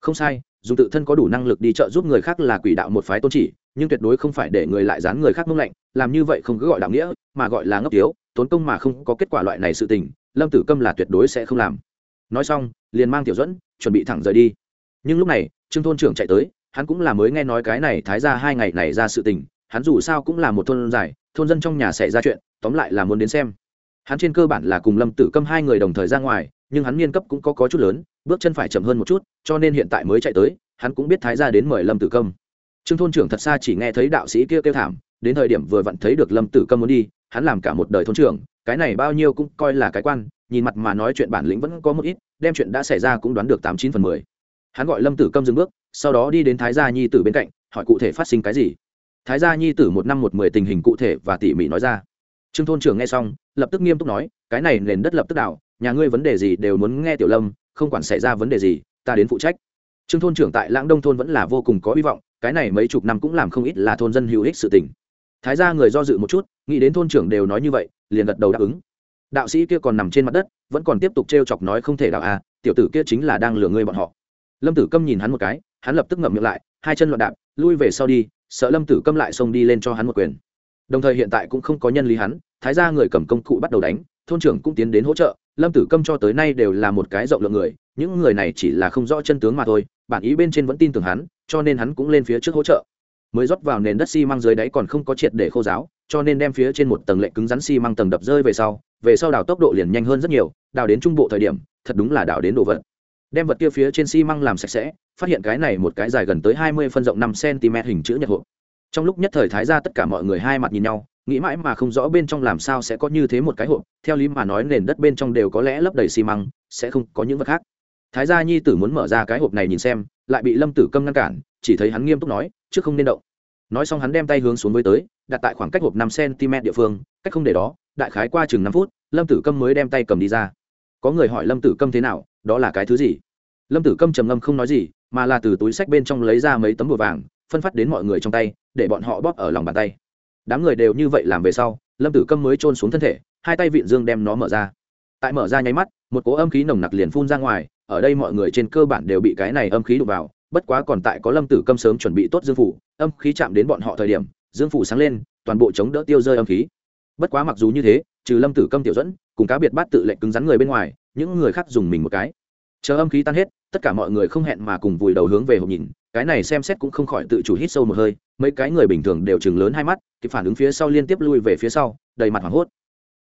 Không sai, dùng tự thân có đủ năng lực đi trợ giúp người khác là quỷ đạo một phái tôn chỉ, nhưng tuyệt đối không phải để người lại dán người khác mông lạnh, làm như vậy không cứ gọi đạo nghĩa, mà gọi là ngốc tiếu tốn công mà không có kết quả loại này sự tình lâm tử câm là tuyệt đối sẽ không làm. Nói xong liền mang tiểu dẫn chuẩn bị thẳng rời đi. Nhưng lúc này trương thôn trưởng chạy tới hắn cũng là mới nghe nói cái này thái ra hai ngày này ra sự tình hắn dù sao cũng là một thôn dài thôn dân trong nhà xảy ra chuyện tóm lại là muốn đến xem. Hắn trên cơ bản là cùng lâm tử câm hai người đồng thời ra ngoài nhưng hắn niên cấp cũng có, có chút lớn bước chân phải chậm hơn một chút cho nên hiện tại mới chạy tới hắn cũng biết thái ra đến mời lâm tử câm. Trương thôn trưởng thật xa chỉ nghe thấy đạo sĩ kia kêu thảm đến thời điểm vừa vặn thấy được lâm tử câm muốn đi hắn làm cả một đời thôn trưởng cái này bao nhiêu cũng coi là cái quan, nhìn mặt mà nói chuyện bản lĩnh vẫn có một ít, đem chuyện đã xảy ra cũng đoán được tám chín phần mười. Hắn gọi lâm tử câm dừng bước, sau đó đi đến thái gia nhi tử bên cạnh, hỏi cụ thể phát sinh cái gì. Thái gia nhi tử một năm một mười tình hình cụ thể và tỉ mỉ nói ra. Trương thôn trưởng nghe xong, lập tức nghiêm túc nói, cái này nền đất lập tức đảo, nhà ngươi vấn đề gì đều muốn nghe tiểu lâm, không quản xảy ra vấn đề gì, ta đến phụ trách. Trương thôn trưởng tại lãng đông thôn vẫn là vô cùng có hy vọng, cái này mấy chục năm cũng làm không ít là thôn dân hữu ích sự tình. Thái gia người do dự một chút, nghĩ đến thôn trưởng đều nói như vậy liền gật đầu đáp ứng. Đạo sĩ kia còn nằm trên mặt đất, vẫn còn tiếp tục t r e o chọc nói không thể đạo à tiểu tử kia chính là đang lừa ngươi bọn họ. Lâm tử câm nhìn hắn một cái, hắn lập tức ngậm miệng lại, hai chân loạn đạp, lui về sau đi, sợ lâm tử câm lại xông đi lên cho hắn một quyền. Đồng thời hiện tại cũng không có nhân lý hắn, thái gia người cầm công cụ bắt đầu đánh, thôn trưởng cũng tiến đến hỗ trợ, lâm tử câm cho tới nay đều là một cái rộng lượng người, những người này chỉ là không rõ chân tướng mà thôi, bản ý bên trên vẫn tin tưởng hắn, cho nên hắn cũng lên phía trước hỗ trợ. Mới rót vào nền đất xi măng dưới đáy còn không có triệt để khô giáo cho nên đem phía trên một tầng lệnh cứng rắn xi măng tầng đập rơi về sau về sau đào tốc độ liền nhanh hơn rất nhiều, đào đến trung bộ thời điểm, thật đúng là đào đến đồ vật. Đem vật kia phía trên xi măng làm sạch sẽ, phát hiện cái này một cái dài gần tới hai mươi phân rộng năm cm hình chữ nhật hộp. Trong lúc nhất thời thái ra tất cả mọi người hai mặt nhìn nhau, nghĩ mãi mà không rõ bên trong làm sao sẽ có như thế một cái hộp, theo lý mà nói nền đất bên trong đều có lẽ lấp đầy xi măng, sẽ không có những vật khác. Thái gia nhi tử muốn mở ra cái hộp này nhìn xem, lại bị lâm tử câm ngăn cản, chỉ thấy hắn nghiêm túc nói, trước không nên động. Nói xong hắn đem tay hướng xuống với tới đặt tại khoảng cách hộp năm cm địa phương, cách không để đó, đại khái qua chừng năm phút, lâm tử câm mới đem tay cầm đi ra. Có người hỏi lâm tử câm thế nào, đó là cái thứ gì? Lâm tử câm trầm ngâm không nói gì, mà là từ túi sách bên trong lấy ra mấy tấm bùa vàng, phân phát đến mọi người trong tay, để bọn họ bóp ở lòng bàn tay. Đám người đều như vậy làm về sau, lâm tử câm mới trôn xuống thân thể, hai tay vịn dương đem nó mở ra. Tại mở ra nháy mắt, một cỗ âm khí nồng nặc liền phun ra ngoài, ở đây mọi người trên cơ bản đều bị cái này âm khí đụng vào, bất quá còn tại có lâm tử câm sớm chuẩn bị tốt dương phủ, âm khí chạm đến bọn họ thời điểm dương phủ sáng lên, toàn bộ chống đỡ tiêu rơi âm khí. Bất quá mặc dù như thế, trừ lâm tử câm tiểu dẫn, cùng cá biệt bát tự lệnh cứng rắn người bên ngoài, những người khác dùng mình một cái. Chờ âm khí tan hết, tất cả mọi người không hẹn mà cùng vùi đầu hướng về hộp nhìn, cái này xem xét cũng không khỏi tự chủ hít sâu một hơi, mấy cái người bình thường đều chừng lớn hai mắt, kịp phản ứng phía sau liên tiếp lui về phía sau, đầy mặt hoảng hốt.